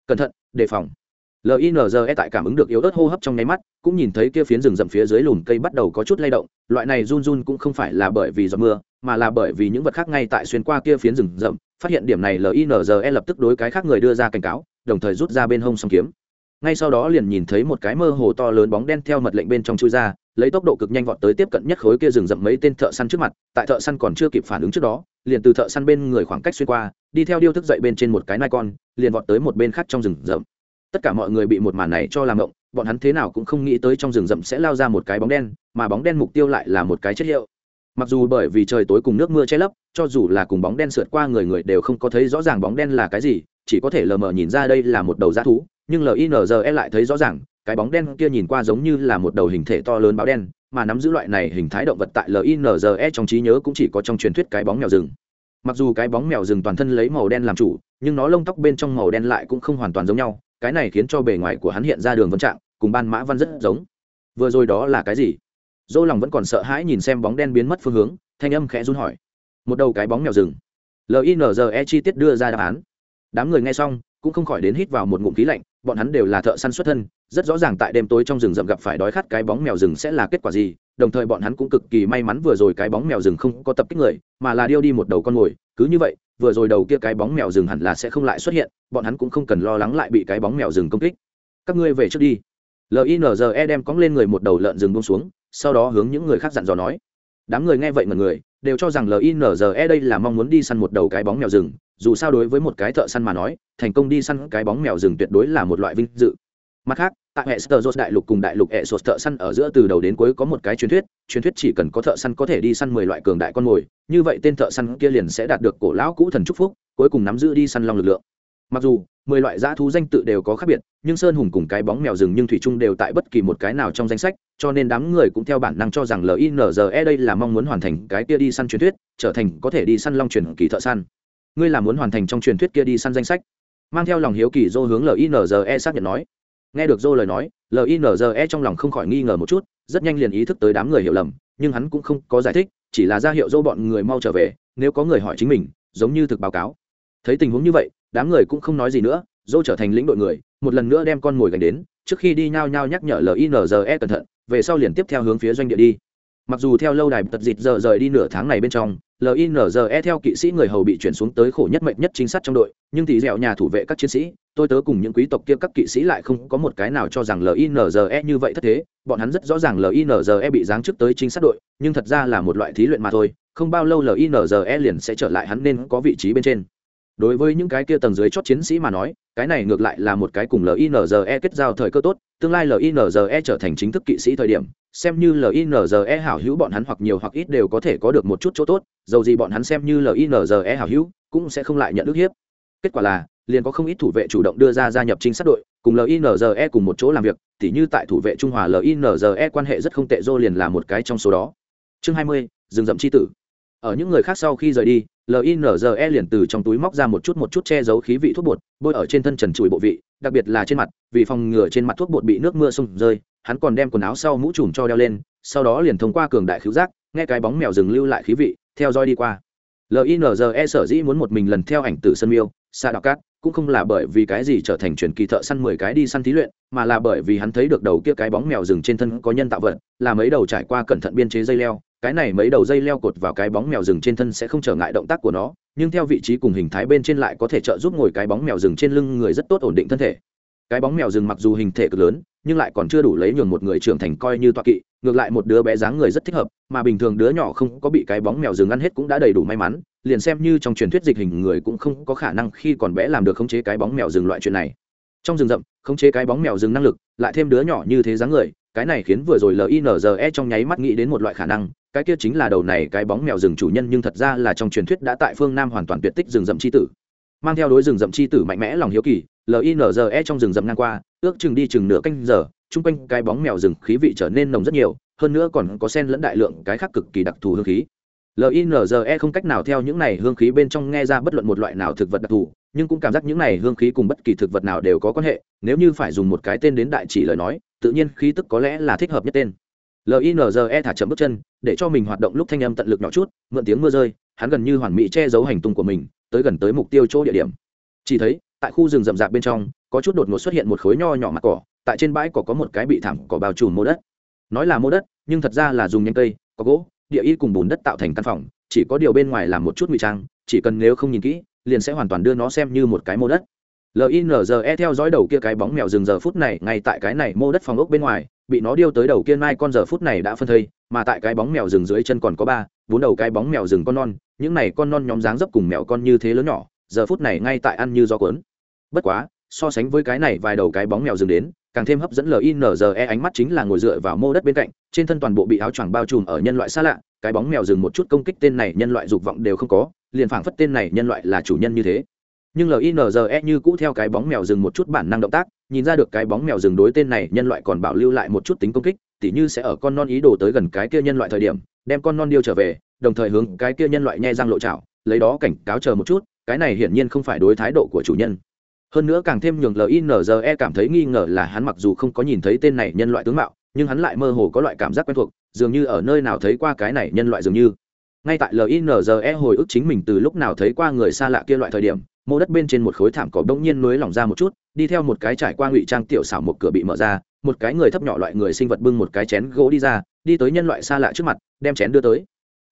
Cẩn thận, đề phòng linze tại cảm ứng được yếu ớt hô hấp trong nháy mắt, cũng nhìn thấy kia phiến rừng rậm phía dưới lùm cây bắt đầu có chút lay động. Loại này run run cũng không phải là bởi vì giọt mưa, mà là bởi vì những vật khác ngay tại xuyên qua kia phiến rừng rậm, phát hiện điểm này linze lập tức đối cái khác người đưa ra cảnh cáo, đồng thời rút ra bên hông song kiếm. Ngay sau đó liền nhìn thấy một cái mơ hồ to lớn bóng đen theo mật lệnh bên trong chui ra, lấy tốc độ cực nhanh vọt tới tiếp cận nhất khối kia rừng rậm mấy tên thợ săn trước mặt, tại thợ săn còn chưa kịp phản ứng trước đó, liền từ thợ săn bên người khoảng cách xuyên qua, đi theo điêu thức dậy bên trên một cái nai con, liền vọt tới một bên khác trong rừng rậm tất cả mọi người bị một màn này cho làm ngộng bọn hắn thế nào cũng không nghĩ tới trong rừng rậm sẽ lao ra một cái bóng đen, mà bóng đen mục tiêu lại là một cái chất liệu mặc dù bởi vì trời tối cùng nước mưa che lấp, cho dù là cùng bóng đen sượt qua người người đều không có thấy rõ ràng bóng đen là cái gì, chỉ có thể lờ mờ nhìn ra đây là một đầu g thú, nhưng linze lại thấy rõ ràng, cái bóng đen kia nhìn qua giống như là một đầu hình thể to lớn báo đen, mà nắm giữ loại này hình thái động vật tại linze trong trí nhớ cũng chỉ có trong truyền thuyết cái bóng mèo rừng. Mặc dù cái bóng mèo rừng toàn thân lấy màu đen làm chủ, nhưng nó lông tóc bên trong màu đen lại cũng không hoàn toàn giống nhau cái này khiến cho bề ngoài của hắn hiện ra đường vân trạng, cùng ban mã văn rất giống. Vừa rồi đó là cái gì? Dô lòng vẫn còn sợ hãi nhìn xem bóng đen biến mất phương hướng, thanh âm khẽ run hỏi. Một đầu cái bóng mèo rừng. Linze chi tiết đưa ra đáp án. Đám người nghe xong, cũng không khỏi đến hít vào một ngụm khí lạnh, bọn hắn đều là thợ săn xuất thân, rất rõ ràng tại đêm tối trong rừng rậm gặp phải đói khát cái bóng mèo rừng sẽ là kết quả gì, đồng thời bọn hắn cũng cực kỳ may mắn vừa rồi cái bóng mèo rừng không có tập kích người, mà là điêu đi một đầu con mồi, cứ như vậy vừa rồi đầu kia cái bóng mèo rừng hẳn là sẽ không lại xuất hiện, bọn hắn cũng không cần lo lắng lại bị cái bóng mèo rừng công kích. Các ngươi về trước đi. Linze đem cóng lên người một đầu lợn rừng buông xuống, sau đó hướng những người khác dặn dò nói. Đám người nghe vậy mà người, đều cho rằng linze đây là mong muốn đi săn một đầu cái bóng mèo rừng, dù sao đối với một cái thợ săn mà nói, thành công đi săn cái bóng mèo rừng tuyệt đối là một loại vinh dự mặt khác, tại hệ sơ đại lục cùng đại lục hệ sột thợ săn ở giữa từ đầu đến cuối có một cái truyền thuyết truyền thuyết chỉ cần có thợ săn có thể đi săn mười loại cường đại con mồi, như vậy tên thợ săn kia liền sẽ đạt được cổ lão cũ thần trúc phúc, cuối cùng nắm giữ đi săn long lực lượng. Mặc dù, mười loại dã thú danh tự đều có khác biệt, nhưng sơn hùng cùng cái bóng mèo rừng nhưng thủy chung đều tại bất kỳ một cái nào trong danh sách, cho nên đám người cũng theo bản năng cho rằng linze đây là mong muốn hoàn thành cái kia đi săn truyền thuyết, trở thành có thể đi săn long truyền kỳ thợ săn. Ngươi là muốn hoàn thành trong truyền thuyết kia đi săn danh sách? Mang theo lòng hiếu kỳ dô hướng linze xác nhận nói nghe được dô lời nói linze trong lòng không khỏi nghi ngờ một chút, rất nhanh liền ý thức tới đám người hiểu lầm, nhưng hắn cũng không có giải thích, chỉ là ra hiệu dô bọn người mau trở về, nếu có người hỏi chính mình, giống như thực báo cáo. Thấy tình huống như vậy, đám người cũng không nói gì nữa dô trở thành lĩnh đội người, một lần nữa đem con mồi gánh đến, trước khi đi nhao nhao nhắc nhở linze cẩn thận, về sau liền tiếp theo hướng phía doanh địa đi. Mặc dù theo lâu đài tật dịt giờ rời đi nửa tháng này bên trong linze theo kỵ sĩ người hầu bị chuyển xuống tới khổ nhất mệnh nhất chính sát trong đội, nhưng thì dẻo nhà thủ vệ các chiến sĩ, tôi tớ cùng những quý tộc kia các kỵ sĩ lại không có một cái nào cho rằng linze như vậy thất thế, bọn hắn rất rõ ràng linze bị giáng chức tới chính sát đội, nhưng thật ra là một loại thí luyện mà thôi, không bao lâu linze liền sẽ trở lại hắn nên có vị trí bên trên. Đối với những cái kia tầng dưới chót chiến sĩ mà nói, cái này ngược lại là một cái cùng linze kết giao thời cơ tốt, tương lai linze trở thành chính thức kỵ sĩ thời điểm xem như linze hảo hữu bọn hắn hoặc nhiều hoặc ít đều có thể có được một chút chỗ tốt, dầu gì bọn hắn xem như linze hảo hữu, cũng sẽ không lại nhận ức hiếp. Kết quả là, liền có không ít thủ vệ chủ động đưa ra gia nhập trinh sát đội, cùng linze cùng một chỗ làm việc, tỉ như tại thủ vệ trung hòa linze quan hệ rất không tệ dô liền là một cái trong số đó. Chương hai mươi, rừng rậm c h i tử. Ở những người khác sau khi rời đi linze liền từ trong túi móc ra một chút một chút che giấu khí vị thuốc bột, bôi ở trên thân trần trụi bộ vị đặc biệt là trên mặt, vì phòng ngừa trên mặt thuốc bột bị nước mưa xông rơi, hắn còn đem quần áo sau mũ trùm cho đeo lên, sau đó liền thông qua cường đại khứu giác, nghe cái bóng mèo rừng lưu lại khí vị, theo dõi đi qua. Linze sở dĩ muốn một mình lần theo ảnh tử sân miêu xa đạo cát, cũng không là bởi vì cái gì trở thành truyền kỳ thợ săn mười cái đi săn thí luyện, mà là bởi vì hắn thấy được đầu kia cái bóng mèo rừng trên thân có nhân tạo vật, là mấy đầu trải qua cẩn thận biên chế dây leo cái này mấy đầu dây leo cột vào cái bóng mèo rừng trên thân sẽ không trở ngại động tác của nó, nhưng theo vị trí cùng hình thái bên trên lại có thể trợ giúp ngồi cái bóng mèo rừng trên lưng người rất tốt ổn định thân thể. Cái bóng mèo rừng mặc dù hình thể cực lớn, nhưng lại còn chưa đủ lấy nhường một người trưởng thành coi như toa kỵ, ngược lại một đứa bé dáng người rất thích hợp, mà bình thường đứa nhỏ không có bị cái bóng mèo rừng ăn hết cũng đã đầy đủ may mắn, liền xem như trong truyền thuyết dịch hình người cũng không có khả năng khi còn bé làm được khống chế cái bóng mèo rừng loại chuyện này. Trong rừng rậm, khống chế cái bóng mèo rừng năng lực, lại thêm đứa nhỏ như thế dáng người cái này khiến vừa rồi linze trong nháy mắt nghĩ đến một loại khả năng, cái kia chính là đầu này cái bóng mèo rừng chủ nhân nhưng thật ra là trong truyền thuyết đã tại phương nam hoàn toàn tuyệt tích rừng rậm c h i tử. Mang theo đối rừng rậm c h i tử mạnh mẽ lòng hiếu kỳ linze trong rừng rậm ngang qua, ước chừng đi chừng nửa canh giờ, chung quanh cái bóng mèo rừng khí vị trở nên nồng rất nhiều, hơn nữa còn có sen lẫn đại lượng cái khác cực kỳ đặc thù hương khí. Linze không cách nào theo những này hương khí bên trong nghe ra bất luận một loại nào thực vật đặc thù, nhưng cũng cảm giác những này hương khí cùng bất kỳ thực vật nào đều có quan hệ, nếu như phải dùng một cái tên đến đại chỉ lời nói tự nhiên khí tức có lẽ là thích hợp nhất tên. Linze thả chậm bước chân, để cho mình hoạt động lúc thanh âm tận lực nhỏ chút, mượn tiếng mưa rơi, hắn gần như hoàn mỹ che giấu hành tung của mình, tới gần tới mục tiêu chỗ địa điểm. Chỉ thấy, tại khu rừng rậm rạp bên trong, có chút đột ngột xuất hiện một khối nho nhỏ mặt cỏ, tại trên bãi cỏ có một cái bị thảm cỏ bao trùm mô đất. Nói là mô đất, nhưng thật ra là dùng những cây, có gỗ, địa y cùng bùn đất tạo thành căn phòng, chỉ có điều bên ngoài làm một chút ngụy trang, chỉ cần nếu không nhìn kỹ, liền sẽ hoàn toàn đưa nó xem như một cái mô đất linze theo dõi đầu kia cái bóng mèo rừng giờ phút này, ngay tại cái này mô đất phòng ốc bên ngoài, bị nó điêu tới đầu kia mai con giờ phút này đã phân thây, mà tại cái bóng mèo rừng dưới chân còn có ba, bốn đầu cái bóng mèo rừng con non, những này con non nhóm dáng dấp cùng mèo con như thế lớn nhỏ, giờ phút này ngay tại ăn như gió cuốn. Bất quá, so sánh với cái này vài đầu cái bóng mèo rừng đến, càng thêm hấp dẫn linze ánh mắt chính là ngồi dựa vào mô đất bên cạnh, trên thân toàn bộ bị áo choàng bao trùm ở nhân loại xa lạ, cái bóng mèo rừng một chút công kích tên này nhân loại dục vọng đều không có, liền phảng phất tên này nhân loại là chủ nhân như thế nhưng linze như cũ theo cái bóng mèo rừng một chút bản năng động tác, nhìn ra được cái bóng mèo rừng đối tên này nhân loại còn bảo lưu lại một chút tính công kích, tỉ như sẽ ở con non ý đồ tới gần cái kia nhân loại thời điểm, đem con non điêu trở về, đồng thời hướng cái kia nhân loại nhẹ răng lộ chảo, lấy đó cảnh cáo chờ một chút, cái này hiển nhiên không phải đối thái độ của chủ nhân. Hơn nữa càng thêm nhường linze cảm thấy nghi ngờ là hắn mặc dù không có nhìn thấy tên này nhân loại tướng mạo, nhưng hắn lại mơ hồ có loại cảm giác quen thuộc, dường như ở nơi nào thấy qua cái này nhân loại dường như. Ngay tại linze hồi ức chính mình từ lúc nào thấy qua người xa lạ kia loại thời điểm mô đất bên trên một khối thảm cỏ đông nhiên nối lỏng ra một chút, đi theo một cái trải qua ngụy trang tiểu xảo một cửa bị mở ra, một cái người thấp nhỏ loại người sinh vật bưng một cái chén gỗ đi ra, đi tới nhân loại xa lạ trước mặt, đem chén đưa tới.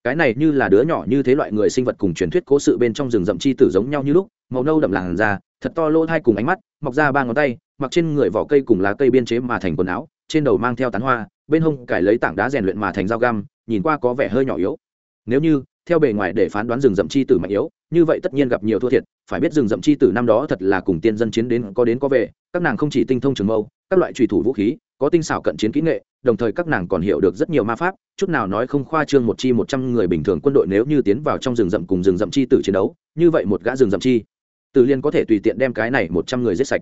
Cái này như là đứa nhỏ như thế loại người sinh vật cùng truyền thuyết cố sự bên trong rừng rậm chi tử giống nhau như lúc, màu nâu đậm làn da, thật to lỗ thai cùng ánh mắt, mọc ra ba ngón tay, mặc trên người vỏ cây cùng lá cây biên chế mà thành quần áo, trên đầu mang theo tán hoa, bên hông cải lấy tảng đá rèn luyện mà thành dao găm, nhìn qua có vẻ hơi nhỏ yếu. Nếu như theo bề ngoài để phán đoán rừng rậm chi tử mạnh yếu, như vậy tất nhiên gặp nhiều thua thiệt, phải biết rừng rậm chi tử năm đó thật là cùng tiên dân chiến đến có đến có về, các nàng không chỉ tinh thông trường mâu, các loại trùy thủ vũ khí, có tinh xảo cận chiến kỹ nghệ, đồng thời các nàng còn hiểu được rất nhiều ma pháp, chút nào nói không khoa trương một chi một trăm người bình thường quân đội nếu như tiến vào trong rừng rậm cùng rừng rậm chi tử chiến đấu, như vậy một gã rừng rậm chi tử liên có thể tùy tiện đem cái này một trăm người giết sạch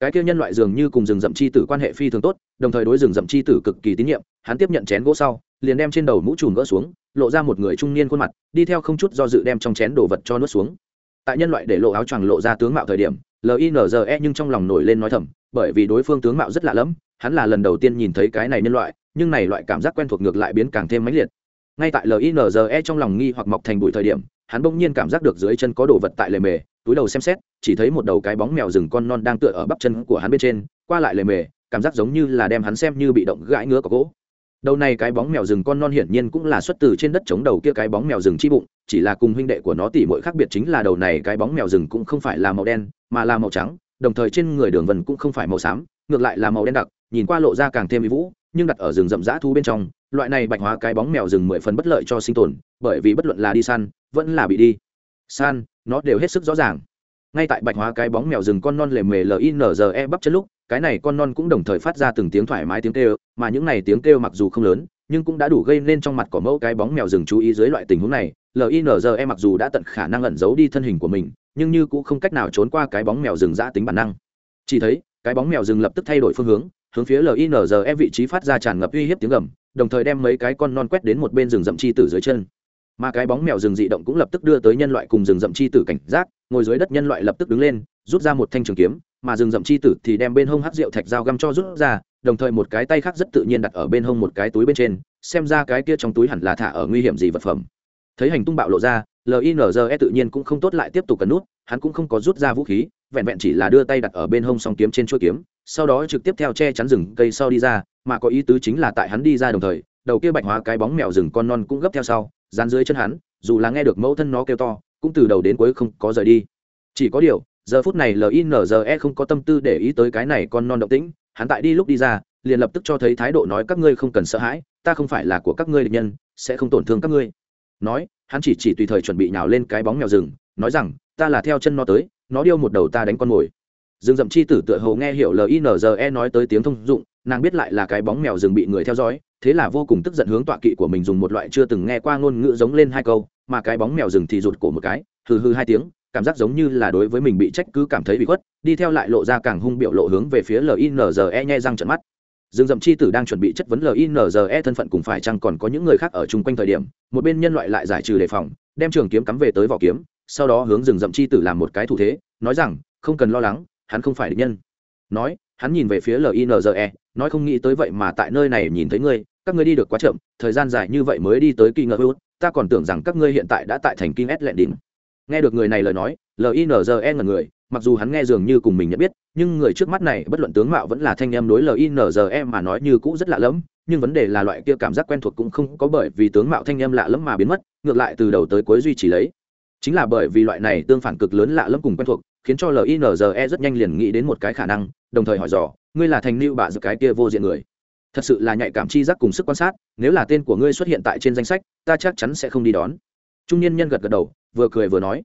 cái kia nhân loại dường như cùng rừng rậm chi tử quan hệ phi thường tốt, đồng thời đối rừng rậm chi tử cực kỳ tín nhiệm, hắn tiếp nhận chén gỗ sau, liền đem trên đầu mũ trùm gỡ xuống, lộ ra một người trung niên khuôn mặt, đi theo không chút do dự đem trong chén đồ vật cho nuốt xuống. Tại nhân loại để lộ áo choàng lộ ra tướng mạo thời điểm linze nhưng trong lòng nổi lên nói thầm, bởi vì đối phương tướng mạo rất lạ lẫm, hắn là lần đầu tiên nhìn thấy cái này nhân loại, nhưng này loại cảm giác quen thuộc ngược lại biến càng thêm mãnh liệt. Ngay tại linze trong lòng nghi hoặc mọc thành bụi thời điểm hắn bỗng nhiên cảm giác được dưới chân có đồ vật tại lề mề, túi đầu xem xét, chỉ thấy một đầu cái bóng mèo rừng con non đang tựa ở bắp chân của hắn bên trên, qua lại lề mề, cảm giác giống như là đem hắn xem như bị động gãi ngứa có gỗ. Đầu này cái bóng mèo rừng con non hiển nhiên cũng là xuất từ trên đất chống đầu kia cái bóng mèo rừng chi bụng, chỉ là cùng huynh đệ của nó tỉ mỗi khác biệt chính là đầu này cái bóng mèo rừng cũng không phải là màu đen, mà là màu trắng, đồng thời trên người đường vần cũng không phải màu xám, ngược lại là màu đen đặc, nhìn qua lộ ra càng thêm mỹ vũ, nhưng đặt ở rừng rậm rã thu bên trong loại này bạch hóa cái bóng mèo rừng mười phần bất lợi cho sinh tồn, bởi vì bất luận là đi săn, vẫn là bị đi săn, nó đều hết sức rõ ràng. Ngay tại bạch hóa cái bóng mèo rừng con non lề mề linze bắp chân lúc, cái này con non cũng đồng thời phát ra từng tiếng thoải mái tiếng kêu, mà những này tiếng kêu mặc dù không lớn, nhưng cũng đã đủ gây nên trong mặt cỏ mẫu cái bóng mèo rừng chú ý dưới loại tình huống này. Linze mặc dù đã tận khả năng ẩn giấu đi thân hình của mình, nhưng như cũng không cách nào trốn qua cái bóng mèo rừng giã tính bản năng. Chỉ thấy, cái bóng mèo rừng lập tức thay đổi phương hướng hướng phía linze vị trí phát ra tràn ngập uy hiếp tiếng gầm đồng thời đem mấy cái con non quét đến một bên rừng rậm chi tử dưới chân. Mà cái bóng mèo rừng dị động cũng lập tức đưa tới nhân loại cùng rừng rậm chi tử cảnh giác, ngồi dưới đất nhân loại lập tức đứng lên, rút ra một thanh trường kiếm, mà rừng rậm chi tử thì đem bên hông hắc rượu thạch dao găm cho rút ra, đồng thời một cái tay khác rất tự nhiên đặt ở bên hông một cái túi bên trên, xem ra cái kia trong túi hẳn là thả ở nguy hiểm gì vật phẩm. Thấy hành tung bạo lộ ra linze tự nhiên cũng không tốt lại tiếp tục cần nút, hắn cũng không có rút ra vũ khí, vẹn vẹn chỉ là đưa tay đặt ở bên hông song kiếm trên chuôi kiếm sau đó trực tiếp theo che chắn rừng cây sau đi ra, mà có ý tứ chính là tại hắn đi ra đồng thời, đầu kia bạch hóa cái bóng mèo rừng con non cũng gấp theo sau, dán dưới chân hắn, dù là nghe được mẫu thân nó kêu to, cũng từ đầu đến cuối không có rời đi. Chỉ có điều, giờ phút này linze không có tâm tư để ý tới cái này con non động tĩnh, hắn tại đi lúc đi ra, liền lập tức cho thấy thái độ nói các ngươi không cần sợ hãi, ta không phải là của các ngươi địch nhân, sẽ không tổn thương các ngươi. Nói, hắn chỉ chỉ tùy thời chuẩn bị nhào lên cái bóng mèo rừng, nói rằng, ta là theo chân nó tới, nó điêu một đầu ta đánh con mồi rừng rậm chi tử tựa hồ nghe hiểu linze nói tới tiếng thông dụng nàng biết lại là cái bóng mèo rừng bị người theo dõi thế là vô cùng tức giận hướng tọa kỵ của mình dùng một loại chưa từng nghe qua ngôn ngữ giống lên hai câu mà cái bóng mèo rừng thì rụt cổ một cái hừ hừ hai tiếng cảm giác giống như là đối với mình bị trách cứ cảm thấy bị khuất đi theo lại lộ ra càng hung biểu lộ hướng về phía linze nhai răng trận mắt. Dương Dậm Chi Tử đang chuẩn bị chất vấn LINZE thân phận cùng phải chăng còn có những người khác ở chung quanh thời điểm, một bên nhân loại lại giải trừ đề phòng, đem trường kiếm cắm về tới vỏ kiếm, sau đó hướng Dương Dậm Chi Tử làm một cái thủ thế, nói rằng, không cần lo lắng, hắn không phải địch nhân. Nói, hắn nhìn về phía LINZE, nói không nghĩ tới vậy mà tại nơi này nhìn thấy ngươi, các ngươi đi được quá chậm, thời gian dài như vậy mới đi tới kỳ ngờ hữu ta còn tưởng rằng các ngươi hiện tại đã tại thành Kinh S lệ đỉnh. Nghe được người này lời nói, LINZE ngẩn người, mặc dù hắn nghe dường như cùng mình nhận biết nhưng người trước mắt này bất luận tướng mạo vẫn là thanh em đối linze mà nói như cũ rất lạ lẫm nhưng vấn đề là loại kia cảm giác quen thuộc cũng không có bởi vì tướng mạo thanh em lạ lẫm mà biến mất ngược lại từ đầu tới cuối duy trì lấy chính là bởi vì loại này tương phản cực lớn lạ lẫm cùng quen thuộc khiến cho linze rất nhanh liền nghĩ đến một cái khả năng, đồng thời hỏi dò, ngươi là thành lưu bạ giữa cái kia vô diện người? Thật sự là nhạy cảm chi giác cùng sức quan sát, nếu là tên của ngươi xuất hiện tại trên danh sách, ta chắc chắn sẽ không đi đón. Trung niên nhân gật gật đầu, vừa cười vừa nói.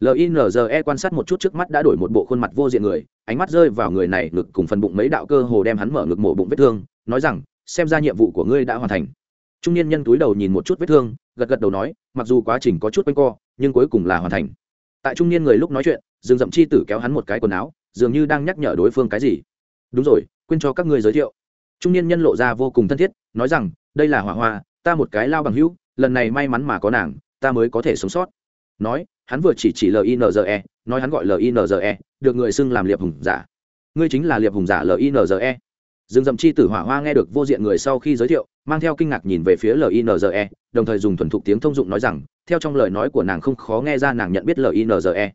Linze quan sát một chút trước mắt đã đổi một bộ khuôn mặt vô diện người, ánh mắt rơi vào người này ngực cùng phần bụng mấy đạo cơ hồ đem hắn mở ngực mổ bụng vết thương, nói rằng, xem ra nhiệm vụ của ngươi đã hoàn thành. Trung niên nhân túi đầu nhìn một chút vết thương, gật gật đầu nói, mặc dù quá trình có chút quanh co, nhưng cuối cùng là hoàn thành. Tại trung niên người lúc nói chuyện dương dậm chi tử kéo hắn một cái quần áo, dường như đang nhắc nhở đối phương cái gì. Đúng rồi, quên cho các ngươi giới thiệu. Trung niên nhân lộ ra vô cùng thân thiết, nói rằng, đây là hỏa hoa, ta một cái lao bằng hữu, lần này may mắn mà có nàng, ta mới có thể sống sót. Nói, hắn vừa chỉ chỉ linze nói hắn gọi linze được người xưng làm liệp hùng giả. Ngươi chính là liệp hùng giả linze dương dậm chi tử hỏa hoa nghe được vô diện người sau khi giới thiệu, mang theo kinh ngạc nhìn về phía linze đồng thời dùng thuần thục tiếng thông dụng nói rằng, theo trong lời nói của nàng không khó nghe ra nàng nhận biết linze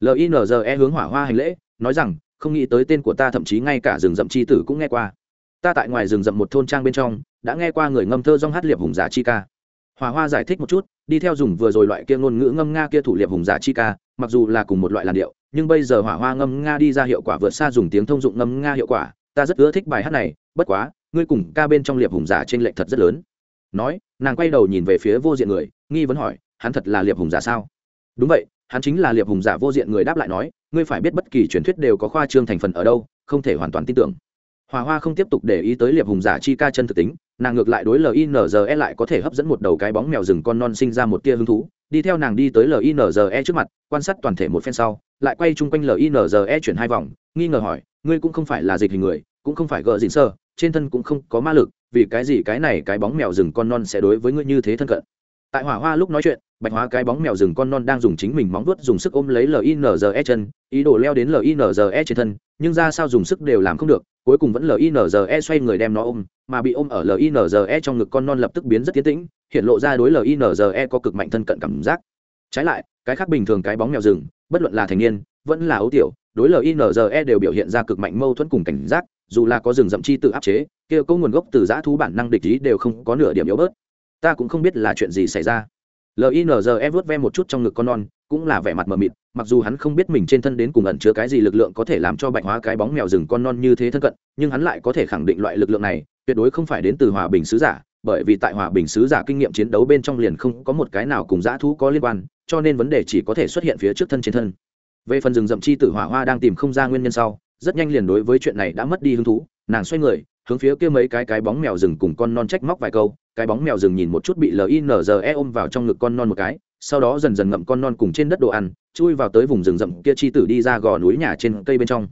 linze hướng hỏa hoa hành lễ, nói rằng, không nghĩ tới tên của ta thậm chí ngay cả rừng rậm c h i tử cũng nghe qua. Ta tại ngoài rừng rậm một thôn trang bên trong, đã nghe qua người ngâm thơ dong hát liệp hùng giả chi ca. Hỏa hoa giải thích một chút, đi theo dùng vừa rồi loại kia ngôn ngữ ngâm nga kia thủ liệp hùng giả chi ca, mặc dù là cùng một loại làn điệu, nhưng bây giờ hỏa hoa ngâm nga đi ra hiệu quả vượt xa dùng tiếng thông dụng ngâm nga hiệu quả. Ta rất ưa thích bài hát này, bất quá, ngươi cùng ca bên trong liệp hùng giả trên lệnh thật rất lớn. Nói, nàng quay đầu nhìn về phía vô diện người, nghi vấn hỏi, hắn thật là liệp hùng giả sao? Đúng vậy hắn chính là liệp hùng giả vô diện người đáp lại nói, ngươi phải biết bất kỳ truyền thuyết đều có khoa trương thành phần ở đâu, không thể hoàn toàn tin tưởng. Hòa hoa không tiếp tục để ý tới liệp hùng giả chi ca chân thực tính, nàng ngược lại đối linze lại có thể hấp dẫn một đầu cái bóng mèo rừng con non sinh ra một tia hứng thú, đi theo nàng đi tới linze trước mặt, quan sát toàn thể một phen sau, lại quay chung quanh linze chuyển hai vòng, nghi ngờ hỏi, ngươi cũng không phải là dịch hình người, cũng không phải gợ dịn sơ, trên thân cũng không có ma lực, vì cái gì cái này cái bóng mèo rừng con non sẽ đối với ngươi như thế thân cận? Tại hỏa hoa lúc nói chuyện bạch hóa cái bóng mèo rừng con non đang dùng chính mình móng vuốt dùng sức ôm lấy linze chân, ý đồ leo đến linze trên thân, nhưng ra sao dùng sức đều làm không được, cuối cùng vẫn linze xoay người đem nó ôm, mà bị ôm ở linze trong ngực con non lập tức biến rất tiến tĩnh, hiện lộ ra đối linze có cực mạnh thân cận cảm giác. Trái lại, cái khác bình thường cái bóng mèo rừng, bất luận là thành niên, vẫn là ấu tiểu, đối linze đều biểu hiện ra cực mạnh mâu thuẫn cùng cảnh giác, dù là có rừng rậm chi tự áp chế, kia có nguồn gốc từ giã thú bản năng địch ý đều không có nửa điểm yếu bớt. Ta cũng không biết là chuyện gì xảy ra linze vớt ve một chút trong ngực con non, cũng là vẻ mặt mờ mịt, mặc dù hắn không biết mình trên thân đến cùng ẩn chứa cái gì lực lượng có thể làm cho bạch hóa cái bóng mèo rừng con non như thế thân cận, nhưng hắn lại có thể khẳng định loại lực lượng này tuyệt đối không phải đến từ hòa bình sứ giả, bởi vì tại hòa bình sứ giả kinh nghiệm chiến đấu bên trong liền không có một cái nào cùng dã thú có liên quan, cho nên vấn đề chỉ có thể xuất hiện phía trước thân trên thân. Về phần rừng rậm chi tử hỏa hoa đang tìm không ra nguyên nhân sau, rất nhanh liền đối với chuyện này đã mất đi hứng thú, nàng xoay người, hướng phía kia mấy cái cái bóng mèo rừng cùng con non trách móc vài câu cái bóng mèo rừng nhìn một chút bị linze ôm vào trong ngực con non một cái, sau đó dần dần ngậm con non cùng trên đất đồ ăn, chui vào tới vùng rừng rậm kia chi tử đi ra gò núi nhà trên cây bên trong.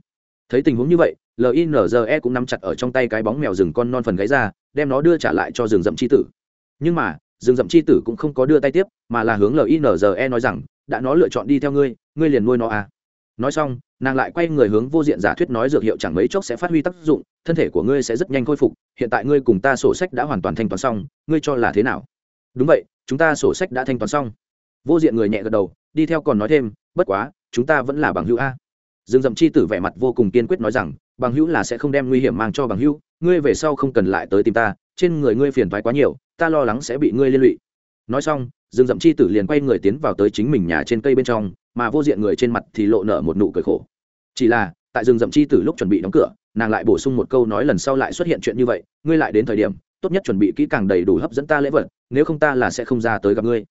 Thấy tình huống như vậy linze cũng nắm chặt ở trong tay cái bóng mèo rừng con non phần gáy ra, đem nó đưa trả lại cho rừng rậm chi tử. Nhưng mà, rừng rậm chi tử cũng không có đưa tay tiếp, mà là hướng linze nói rằng, đã nó lựa chọn đi theo ngươi ngươi liền nuôi nó à nói xong, nàng lại quay người hướng vô diện giả thuyết nói dược hiệu chẳng mấy chốc sẽ phát huy tác dụng, thân thể của ngươi sẽ rất nhanh khôi phục, hiện tại ngươi cùng ta sổ sách đã hoàn toàn thanh toán xong, ngươi cho là thế nào? Đúng vậy, chúng ta sổ sách đã thanh toán xong. Vô diện người nhẹ gật đầu, đi theo còn nói thêm, bất quá, chúng ta vẫn là bằng hữu a. Dương dậm chi tử vẻ mặt vô cùng kiên quyết nói rằng, bằng hữu là sẽ không đem nguy hiểm mang cho bằng hữu, ngươi về sau không cần lại tới tìm ta, trên người ngươi phiền thoái quá nhiều, ta lo lắng sẽ bị ngươi liên lụy. Nói xong, dương dậm chi tử liền quay người tiến vào tới chính mình nhà trên cây bên trong mà vô diện người trên mặt thì lộ nở một nụ cười khổ. Chỉ là, tại rừng rậm chi từ lúc chuẩn bị đóng cửa, nàng lại bổ sung một câu nói lần sau lại xuất hiện chuyện như vậy, ngươi lại đến thời điểm, tốt nhất chuẩn bị kỹ càng đầy đủ hấp dẫn ta lễ vật, nếu không ta là sẽ không ra tới gặp ngươi.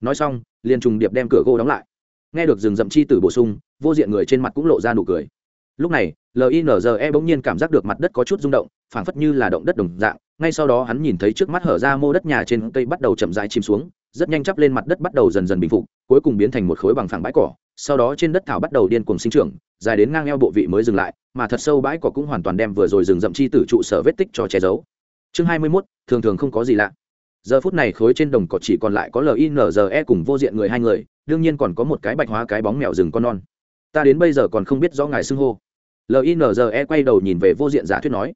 Nói xong, liền trùng điệp đem cửa gỗ đóng lại. Nghe được rừng rậm chi tử bổ sung, vô diện người trên mặt cũng lộ ra nụ cười. Lúc này linze bỗng nhiên cảm giác được mặt đất có chút rung động, phảng phất như là động đất đồng dạng, ngay sau đó hắn nhìn thấy trước mắt hở ra mô đất nhà trên cây bắt đầu chậm rãi chìm xuống rất nhanh chắp lên mặt đất bắt đầu dần dần bình phục cuối cùng biến thành một khối bằng phẳng bãi cỏ sau đó trên đất thảo bắt đầu điên cuồng sinh trưởng dài đến ngang eo bộ vị mới dừng lại mà thật sâu bãi cỏ cũng hoàn toàn đem vừa rồi rừng rậm chi tử trụ sở vết tích cho che giấu. Chương hai mươi 21, thường thường không có gì lạ. Giờ phút này khối trên đồng cỏ chỉ còn lại có linze cùng vô diện người hai người đương nhiên còn có một cái bạch hóa cái bóng mèo rừng con non. Ta đến bây giờ còn không biết rõ ngài xưng hô. Linze quay đầu nhìn về vô diện giả thuyết nói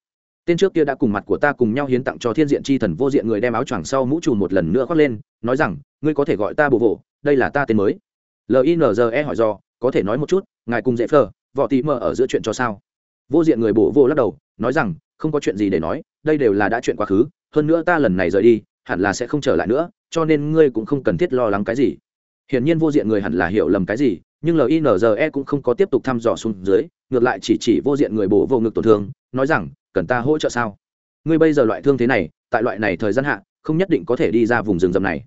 tên trước kia đã cùng mặt của ta cùng nhau hiến tặng cho thiên diện chi thần vô diện người đem áo choàng sau mũ trùm một lần nữa khoác lên, nói rằng, ngươi có thể gọi ta bồ vỗ đây là ta tên mới. Linze hỏi do có thể nói một chút, ngài cùng dễ phờ võ tí mờ ở giữa chuyện cho sao? Vô diện người bổ vô lắc đầu, nói rằng, không có chuyện gì để nói, đây đều là đã chuyện quá khứ, hơn nữa ta lần này rời đi, hẳn là sẽ không trở lại nữa, cho nên ngươi cũng không cần thiết lo lắng cái gì. Hiển nhiên vô diện người hẳn là hiểu lầm cái gì, nhưng linze cũng không có tiếp tục thăm dò xuống dưới, ngược lại chỉ chỉ vô diện người bổ vô ngực tổn thương, nói rằng cần ta hỗ trợ sao? Ngươi bây giờ loại thương thế này, tại loại này thời gian hạ, không nhất định có thể đi ra vùng rừng rậm này.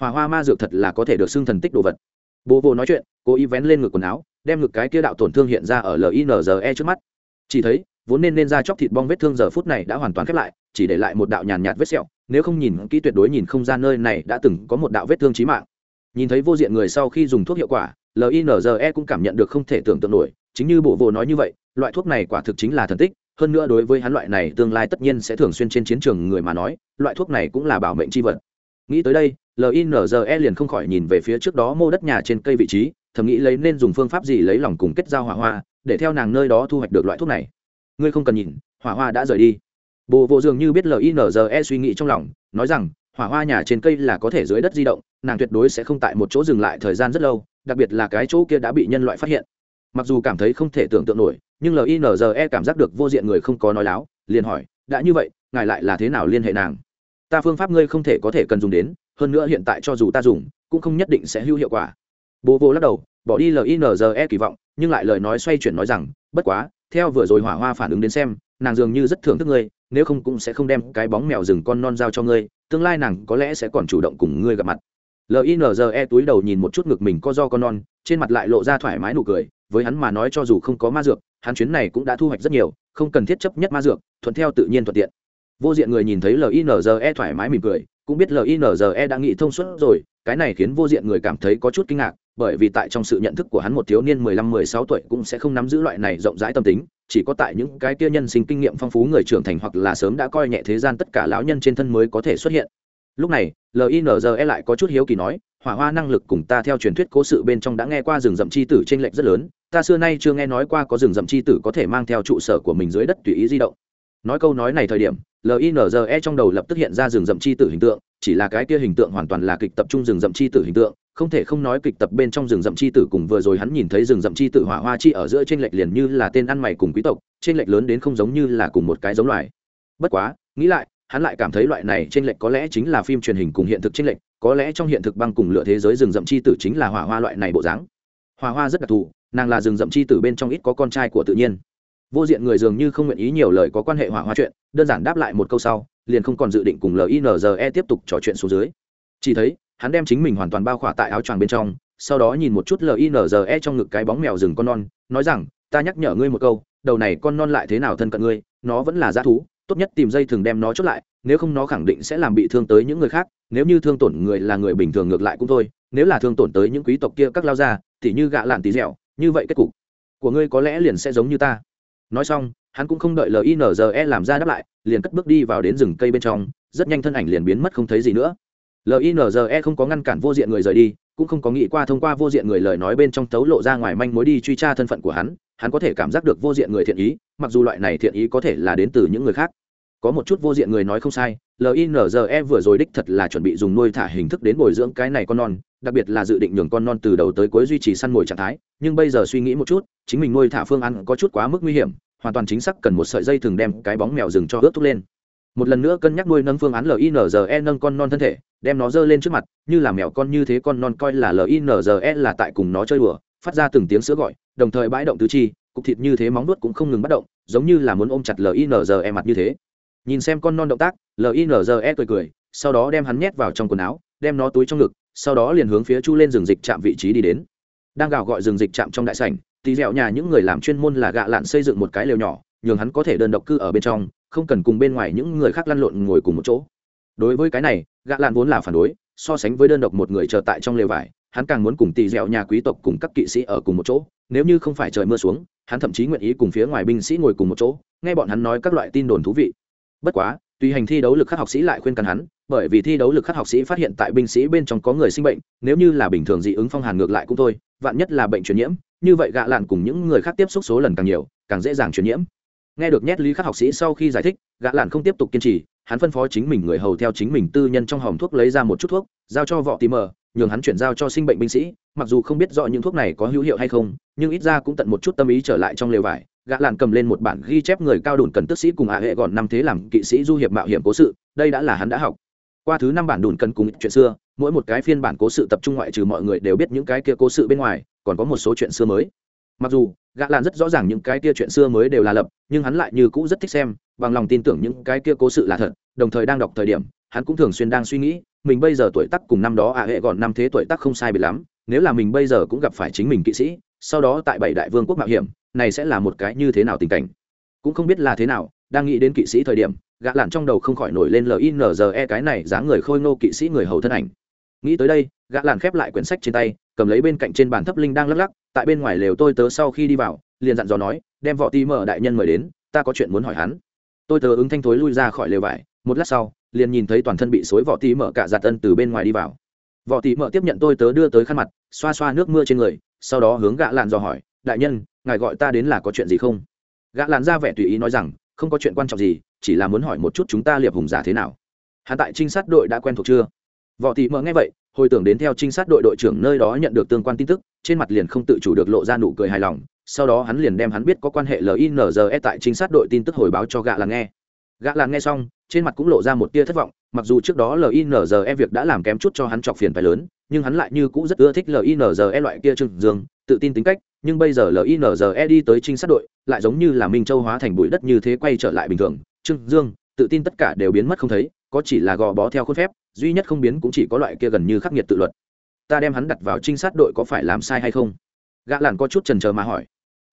Hòa hoa ma dược thật là có thể được xưng thần tích đồ vật. Bố vô nói chuyện, cố ý vén lên ngực quần áo, đem ngực cái kia đạo tổn thương hiện ra ở linze trước mắt. Chỉ thấy, vốn nên nên ra chóc thịt bong vết thương giờ phút này đã hoàn toàn khép lại, chỉ để lại một đạo nhàn nhạt vết sẹo, nếu không nhìn kỹ tuyệt đối nhìn không ra nơi này đã từng có một đạo vết thương trí mạng. Nhìn thấy vô diện người sau khi dùng thuốc hiệu quả linze cũng cảm nhận được không thể tưởng tượng nổi, chính như bộ vô nói như vậy, loại thuốc này quả thực chính là thần tích hơn nữa đối với hắn loại này tương lai tất nhiên sẽ thường xuyên trên chiến trường người mà nói, loại thuốc này cũng là bảo mệnh chi vật. Nghĩ tới đây linze liền không khỏi nhìn về phía trước đó mô đất nhà trên cây vị trí, thầm nghĩ lấy nên dùng phương pháp gì lấy lòng cùng kết giao hỏa hoa, để theo nàng nơi đó thu hoạch được loại thuốc này. Ngươi không cần nhìn, hỏa hoa đã rời đi. Bồ vô dường như biết linze suy nghĩ trong lòng, nói rằng, hỏa hoa nhà trên cây là có thể dưới đất di động, nàng tuyệt đối sẽ không tại một chỗ dừng lại thời gian rất lâu, đặc biệt là cái chỗ kia đã bị nhân loại phát hiện. Mặc dù cảm thấy không thể tưởng tượng nổi nhưng linze cảm giác được vô diện người không có nói láo, liền hỏi, đã như vậy, ngài lại là thế nào liên hệ nàng? Ta phương pháp ngươi không thể có thể cần dùng đến, hơn nữa hiện tại cho dù ta dùng, cũng không nhất định sẽ hữu hiệu quả. Bố vô lắc đầu, bỏ đi linze kỳ vọng, nhưng lại lời nói xoay chuyển nói rằng, bất quá, theo vừa rồi hỏa hoa phản ứng đến xem, nàng dường như rất thưởng thức ngươi, nếu không cũng sẽ không đem cái bóng mèo rừng con non giao cho ngươi, tương lai nàng có lẽ sẽ còn chủ động cùng ngươi gặp mặt. Linze túi đầu nhìn một chút ngực mình co do con non, trên mặt lại lộ ra thoải mái nụ cười với hắn mà nói cho dù không có ma dược, hắn chuyến này cũng đã thu hoạch rất nhiều, không cần thiết chấp nhất ma dược, thuận theo tự nhiên thuận tiện. Vô diện người nhìn thấy linze thoải mái mỉm cười, cũng biết linze đã nghĩ thông suốt rồi, cái này khiến vô diện người cảm thấy có chút kinh ngạc, bởi vì tại trong sự nhận thức của hắn một thiếu niên mười lăm mười sáu tuổi cũng sẽ không nắm giữ loại này rộng rãi tâm tính, chỉ có tại những cái kia nhân sinh kinh nghiệm phong phú người trưởng thành hoặc là sớm đã coi nhẹ thế gian tất cả lão nhân trên thân mới có thể xuất hiện lúc này linze lại có chút hiếu kỳ nói, hỏa hoa năng lực cùng ta theo truyền thuyết cố sự bên trong đã nghe qua rừng rậm chi tử trên lệch rất lớn, ta xưa nay chưa nghe nói qua có rừng rậm chi tử có thể mang theo trụ sở của mình dưới đất tùy ý di động. Nói câu nói này thời điểm linze trong đầu lập tức hiện ra rừng rậm chi tử hình tượng, chỉ là cái kia hình tượng hoàn toàn là kịch tập trung rừng rậm chi tử hình tượng, không thể không nói kịch tập bên trong rừng rậm chi tử cùng vừa rồi hắn nhìn thấy rừng rậm chi tử hỏa hoa chi ở giữa trên lệch liền như là tên ăn mày cùng quý tộc trên lệch lớn đến không giống như là cùng một cái giống loài. Bất quá, nghĩ lại hắn lại cảm thấy loại này trên lệch có lẽ chính là phim truyền hình cùng hiện thực trên lệch, có lẽ trong hiện thực băng cùng lựa thế giới rừng rậm chi tử chính là hỏa hoa loại này bộ dáng. Hỏa hoa rất đặc thù, nàng là rừng rậm chi tử bên trong ít có con trai của tự nhiên. Vô diện người dường như không nguyện ý nhiều lời có quan hệ hỏa hoa chuyện, đơn giản đáp lại một câu sau, liền không còn dự định cùng linze tiếp tục trò chuyện xuống dưới. Chỉ thấy, hắn đem chính mình hoàn toàn bao khỏa tại áo choàng bên trong, sau đó nhìn một chút linze trong ngực cái bóng mèo rừng con non, nói rằng, ta nhắc nhở ngươi một câu, đầu này con non lại thế nào thân cận ngươi, nó vẫn là g thú tốt nhất tìm dây thường đem nó chốt lại, nếu không nó khẳng định sẽ làm bị thương tới những người khác, nếu như thương tổn người là người bình thường ngược lại cũng thôi, nếu là thương tổn tới những quý tộc kia các lao ra thì như gạ lạn tí dẻo, như vậy kết cục của ngươi có lẽ liền sẽ giống như ta. Nói xong, hắn cũng không đợi linze làm ra đáp lại, liền cất bước đi vào đến rừng cây bên trong, rất nhanh thân ảnh liền biến mất không thấy gì nữa. Linze không có ngăn cản vô diện người rời đi, cũng không có nghĩ qua thông qua vô diện người lời nói bên trong tấu lộ ra ngoài manh mối đi truy tra thân phận của hắn hắn có thể cảm giác được vô diện người thiện ý, mặc dù loại này thiện ý có thể là đến từ những người khác. Có một chút vô diện người nói không sai linze vừa rồi đích thật là chuẩn bị dùng nuôi thả hình thức đến bồi dưỡng cái này con non, đặc biệt là dự định nhường con non từ đầu tới cuối duy trì săn mồi trạng thái, nhưng bây giờ suy nghĩ một chút, chính mình nuôi thả phương ăn có chút quá mức nguy hiểm, hoàn toàn chính xác cần một sợi dây thường đem cái bóng mèo rừng cho ướt thúc lên. Một lần nữa cân nhắc nuôi nâng phương án linze nâng con non thân thể, đem nó dơ lên trước mặt, như là mèo con như thế con non coi là linze là tại cùng nó chơi đùa phát ra từng tiếng sữa gọi, đồng thời bãi động tứ chi, cục thịt như thế móng nuốt cũng không ngừng bắt động, giống như là muốn ôm chặt linze mặt như thế. Nhìn xem con non động tác linze cười cười, sau đó đem hắn nhét vào trong quần áo, đem nó túi trong ngực, sau đó liền hướng phía chu lên rừng dịch trạm vị trí đi đến. Đang gào gọi rừng dịch trạm trong đại sảnh tì dẹo nhà những người làm chuyên môn là gạ lạn xây dựng một cái lều nhỏ, nhường hắn có thể đơn độc cư ở bên trong, không cần cùng bên ngoài những người khác lăn lộn ngồi cùng một chỗ. Đối với cái này, gạ lạn vốn là phản đối, so sánh với đơn độc một người chờ tại trong lều vải hắn càng muốn cùng tỷ dẻo nhà quý tộc cùng các kỵ sĩ ở cùng một chỗ, nếu như không phải trời mưa xuống, hắn thậm chí nguyện ý cùng phía ngoài binh sĩ ngồi cùng một chỗ, nghe bọn hắn nói các loại tin đồn thú vị. Bất quá tùy hành thi đấu lực khắc học sĩ lại khuyên can hắn, bởi vì thi đấu lực khắc học sĩ phát hiện tại binh sĩ bên trong có người sinh bệnh, nếu như là bình thường dị ứng phong hàn ngược lại cũng thôi, vạn nhất là bệnh truyền nhiễm, như vậy gạ lạn cùng những người khác tiếp xúc số lần càng nhiều, càng dễ dàng truyền nhiễm. Nghe được nhét lý khắc học sĩ sau khi giải thích, gạ lạn không tiếp tục kiên trì, hắn phân phó chính mình người hầu theo chính mình tư nhân trong hòm thuốc lấy ra một chút thuốc, giao cho võ tí mờ nhường hắn chuyển giao cho sinh bệnh binh sĩ, mặc dù không biết rõ những thuốc này có hữu hiệu hay không, nhưng ít ra cũng tận một chút tâm ý trở lại trong lều vải. Gã lạn cầm lên một bản ghi chép người cao đùn cần tức sĩ cùng ạ hệ gọn năm thế làm kỵ sĩ du hiệp mạo hiểm cố sự, đây đã là hắn đã học. Qua thứ năm bản đùn cần cùng chuyện xưa, mỗi một cái phiên bản cố sự tập trung ngoại trừ mọi người đều biết những cái kia cố sự bên ngoài, còn có một số chuyện xưa mới. Mặc dù, gã lạn rất rõ ràng những cái kia chuyện xưa mới đều là lập, nhưng hắn lại như cũ rất thích xem, bằng lòng tin tưởng những cái kia cố sự là thật, đồng thời đang đọc thời điểm, hắn cũng thường xuyên đang suy nghĩ mình bây giờ tuổi tác cùng năm đó ạ hệ gọn năm thế tuổi tác không sai biệt lắm, nếu là mình bây giờ cũng gặp phải chính mình kỵ sĩ, sau đó tại bảy đại vương quốc mạo hiểm, này sẽ là một cái như thế nào tình cảnh? Cũng không biết là thế nào, đang nghĩ đến kỵ sĩ thời điểm, gã lặn trong đầu không khỏi nổi lên linze cái này dáng người khôi ngô kỵ sĩ người hầu thân ảnh. Nghĩ tới đây, gã lặn khép lại quyển sách trên tay, cầm lấy bên cạnh trên bàn thấp linh đang lắc lắc, tại bên ngoài lều tôi tớ sau khi đi vào, liền dặn dò nói, đem võ ti mở đại nhân mời đến, ta có chuyện muốn hỏi hắn. Tôi tớ ứng thanh thối lui ra khỏi lều vải, một lát sau liền nhìn thấy toàn thân bị xối vỏ tí mở cả giặt tân từ bên ngoài đi vào. Vỏ tí mở tiếp nhận tôi tớ đưa tới khăn mặt, xoa xoa nước mưa trên người, sau đó hướng gã lạn dò hỏi, đại nhân, ngài gọi ta đến là có chuyện gì không? Gã lặn ra vẻ tùy ý nói rằng, không có chuyện quan trọng gì, chỉ là muốn hỏi một chút chúng ta liệp hùng giả thế nào. Hắn tại trinh sát đội đã quen thuộc chưa? Võ thị mở nghe vậy, hồi tưởng đến theo trinh sát đội đội trưởng nơi đó nhận được tương quan tin tức, trên mặt liền không tự chủ được lộ ra nụ cười hài lòng, sau đó hắn liền đem hắn biết có quan hệ linze tại trinh sát đội tin tức hồi báo cho gã làng nghe. Gã làng nghe xong trên mặt cũng lộ ra một tia thất vọng, mặc dù trước đó linze việc đã làm kém chút cho hắn chọc phiền phải lớn, nhưng hắn lại như cũng rất ưa thích linze loại kia trừng dương, tự tin tính cách, nhưng bây giờ linze đi tới trinh sát đội, lại giống như là minh châu hóa thành bụi đất như thế quay trở lại bình thường trương dương, tự tin tất cả đều biến mất không thấy, có chỉ là gò bó theo khuôn phép, duy nhất không biến cũng chỉ có loại kia gần như khắc nghiệt tự luật ta đem hắn đặt vào trinh sát đội có phải làm sai hay không? Gã làn có chút trần trờ mà hỏi.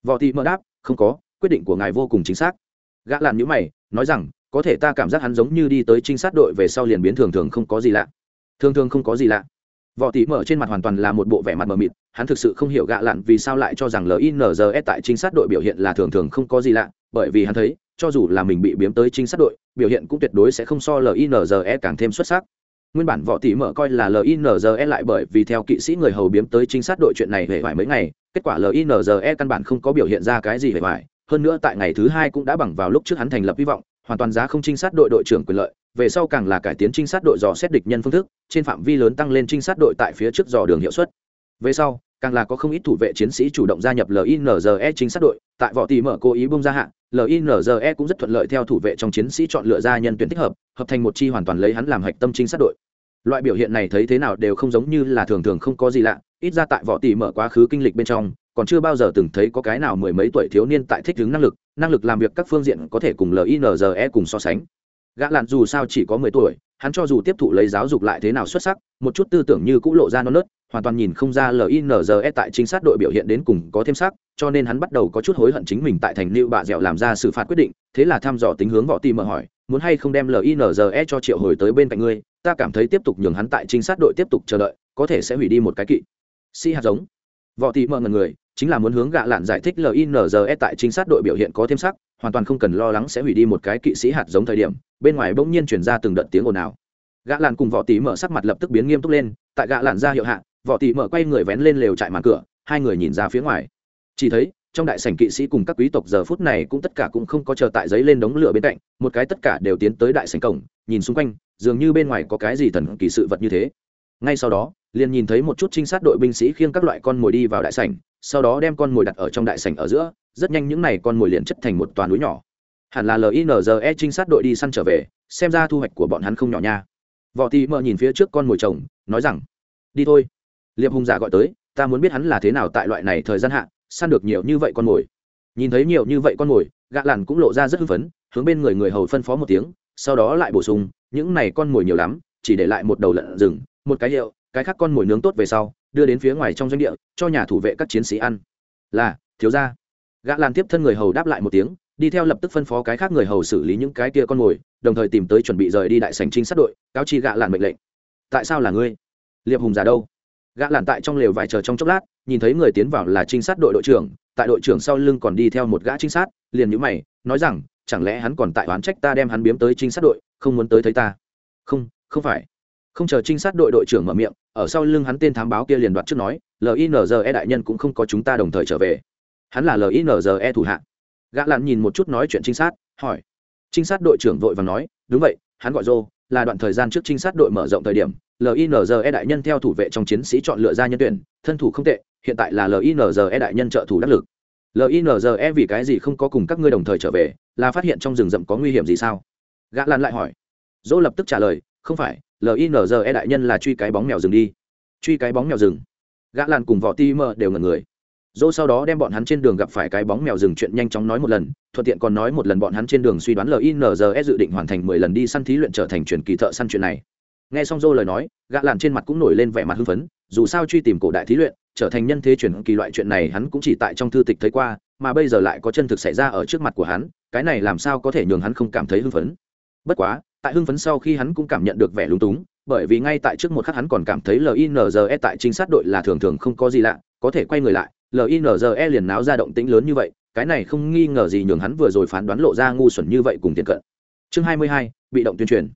Võ thị mơ đáp, không có, quyết định của ngài vô cùng chính xác. Gã làn nhữ mày, nói rằng có thể ta cảm giác hắn giống như đi tới trinh sát đội về sau liền biến thường thường không có gì lạ. Thường thường không có gì lạ. Võ tỷ mở trên mặt hoàn toàn là một bộ vẻ mặt mờ mịt, hắn thực sự không hiểu gạ lặn vì sao lại cho rằng linze tại trinh sát đội biểu hiện là thường thường không có gì lạ, bởi vì hắn thấy, cho dù là mình bị biếm tới trinh sát đội, biểu hiện cũng tuyệt đối sẽ không so linze càng thêm xuất sắc. Nguyên bản võ tỷ mở coi là linze lại bởi vì theo kỵ sĩ người hầu biếm tới trinh sát đội chuyện này hề vải mấy ngày, kết quả linze căn bản không có biểu hiện ra cái gì hề vải hơn nữa tại ngày thứ hai cũng đã bằng vào lúc trước hắn thành lập hy vọng hoàn toàn giá không trinh sát đội đội trưởng quyền lợi, về sau càng là cải tiến trinh sát đội dò xét địch nhân phương thức, trên phạm vi lớn tăng lên trinh sát đội tại phía trước dò đường hiệu suất. Về sau, càng là có không ít thủ vệ chiến sĩ chủ động gia nhập linze trinh sát đội, tại võ tỷ mở cố ý bung ra hạn linze cũng rất thuận lợi theo thủ vệ trong chiến sĩ chọn lựa ra nhân tuyển thích hợp hợp thành một chi hoàn toàn lấy hắn làm hạch tâm trinh sát đội. Loại biểu hiện này thấy thế nào đều không giống như là thường thường không có gì lạ, ít ra tại võ tỷ mở quá khứ kinh lịch bên trong còn chưa bao giờ từng thấy có cái nào mười mấy tuổi thiếu niên tại thích ứng năng lực năng lực làm việc các phương diện có thể cùng linze cùng so sánh. Gã lặn dù sao chỉ có mười tuổi, hắn cho dù tiếp thụ lấy giáo dục lại thế nào xuất sắc, một chút tư tưởng như cũng lộ ra non nớt, hoàn toàn nhìn không ra linze tại chính sát đội biểu hiện đến cùng có thêm sắc, cho nên hắn bắt đầu có chút hối hận chính mình tại thành lưu bạ dẻo làm ra xử phạt quyết định, thế là thăm dò tính hướng võ tì mở hỏi, muốn hay không đem linze cho triệu hồi tới bên cạnh ngươi? Ta cảm thấy tiếp tục nhường hắn tại trinh sát đội tiếp tục chờ đợi, có thể sẽ hủy đi một cái kỵ. Sĩ hạt giống. Võ tì mở ngần người chính là muốn hướng gạ lạn giải thích linze tại trinh sát đội biểu hiện có thêm sắc, hoàn toàn không cần lo lắng sẽ hủy đi một cái kỵ sĩ hạt giống thời điểm, bên ngoài bỗng nhiên chuyển ra từng đợt tiếng ồn ào. Gã lạn cùng võ tí mở sắc mặt lập tức biến nghiêm túc lên, tại gã lạn ra hiệu hạ, võ tí mở quay người vén lên lều trại màn cửa, hai người nhìn ra phía ngoài. Chỉ thấy, trong đại sảnh kỵ sĩ cùng các quý tộc giờ phút này cũng tất cả cũng không có chờ tại giấy lên đống lửa bên cạnh, một cái tất cả đều tiến tới đại sảnh cổng, nhìn xung quanh, dường như bên ngoài có cái gì thần kỳ sự vật như thế. Ngay sau đó liền nhìn thấy một chút trinh sát đội binh sĩ khiêng các loại con mồi đi vào đại sảnh, sau đó đem con mồi đặt ở trong đại sảnh ở giữa, rất nhanh những này con mồi liền chất thành một toàn núi nhỏ. Hẳn là linze trinh sát đội đi săn trở về, xem ra thu hoạch của bọn hắn không nhỏ nha. Võ tị mợ nhìn phía trước con mồi chồng, nói rằng, đi thôi. Liệp hùng giả gọi tới, ta muốn biết hắn là thế nào tại loại này thời gian hạn săn được nhiều như vậy con mồi. Nhìn thấy nhiều như vậy con mồi gạ lằn cũng lộ ra rất hưng phấn, hướng bên người người hầu phân phó một tiếng, sau đó lại bổ sung, những này con mồi nhiều lắm, chỉ để lại một đầu lợn rừng, một cái hiệu cái khác con mồi nướng tốt về sau, đưa đến phía ngoài trong doanh địa, cho nhà thủ vệ các chiến sĩ ăn. Là, thiếu ra gã lan tiếp thân người hầu đáp lại một tiếng, đi theo lập tức phân phó cái khác người hầu xử lý những cái kia con mồi, đồng thời tìm tới chuẩn bị rời đi đại sành trinh sát đội, cáo chi gã làn mệnh lệnh. Tại sao là ngươi? Liệp hùng già đâu? Gã làn tại trong lều vải chờ trong chốc lát, nhìn thấy người tiến vào là trinh sát đội đội trưởng, tại đội trưởng sau lưng còn đi theo một gã trinh sát, liền nhữ mày, nói rằng, chẳng lẽ hắn còn tại oán trách ta đem hắn biếm tới trinh sát đội, không muốn tới thấy ta? Không không phải không chờ trinh sát đội đội trưởng mở miệng, ở sau lưng hắn tên thám báo kia liền đoạt trước nói linze đại nhân cũng không có chúng ta đồng thời trở về. Hắn là linze thủ hạ. Gã lặn nhìn một chút nói chuyện trinh sát, hỏi. Trinh sát đội trưởng vội và nói, đúng vậy, hắn gọi rô. là đoạn thời gian trước trinh sát đội mở rộng thời điểm linze đại nhân theo thủ vệ trong chiến sĩ chọn lựa ra nhân tuyển, thân thủ không tệ, hiện tại là linze đại nhân trợ thủ đắc lực. Linze vì cái gì không có cùng các ngươi đồng thời trở về, là phát hiện trong rừng rậm có nguy hiểm gì sao? Gã lan lại hỏi. Dỗ lập tức trả lời, không phải linze đại nhân là truy cái bóng mèo rừng đi. Truy cái bóng mèo rừng. Gã làn cùng võ ti mơ đều ngần người. Dô sau đó đem bọn hắn trên đường gặp phải cái bóng mèo rừng chuyện nhanh chóng nói một lần, thuận tiện còn nói một lần bọn hắn trên đường suy đoán linze dự định hoàn thành mười lần đi săn thí luyện trở thành truyền kỳ thợ săn chuyện này. Nghe xong dô lời nói, gã làn trên mặt cũng nổi lên vẻ mặt hưng phấn, dù sao truy tìm cổ đại thí luyện, trở thành nhân thế truyền kỳ loại chuyện này hắn cũng chỉ tại trong thư tịch thấy qua, mà bây giờ lại có chân thực xảy ra ở trước mặt của hắn, cái này làm sao có thể nhường hắn không cảm thấy hưng phấn. Bất quá tại hưng phấn sau khi hắn cũng cảm nhận được vẻ lúng túng bởi vì ngay tại trước một khắc hắn còn cảm thấy linze tại trinh sát đội là thường thường không có gì lạ có thể quay người lại linze liền náo ra động tĩnh lớn như vậy cái này không nghi ngờ gì nhường hắn vừa rồi phán đoán lộ ra ngu xuẩn như vậy cùng tiền cận. Chương 22, bị động tuyên truyền.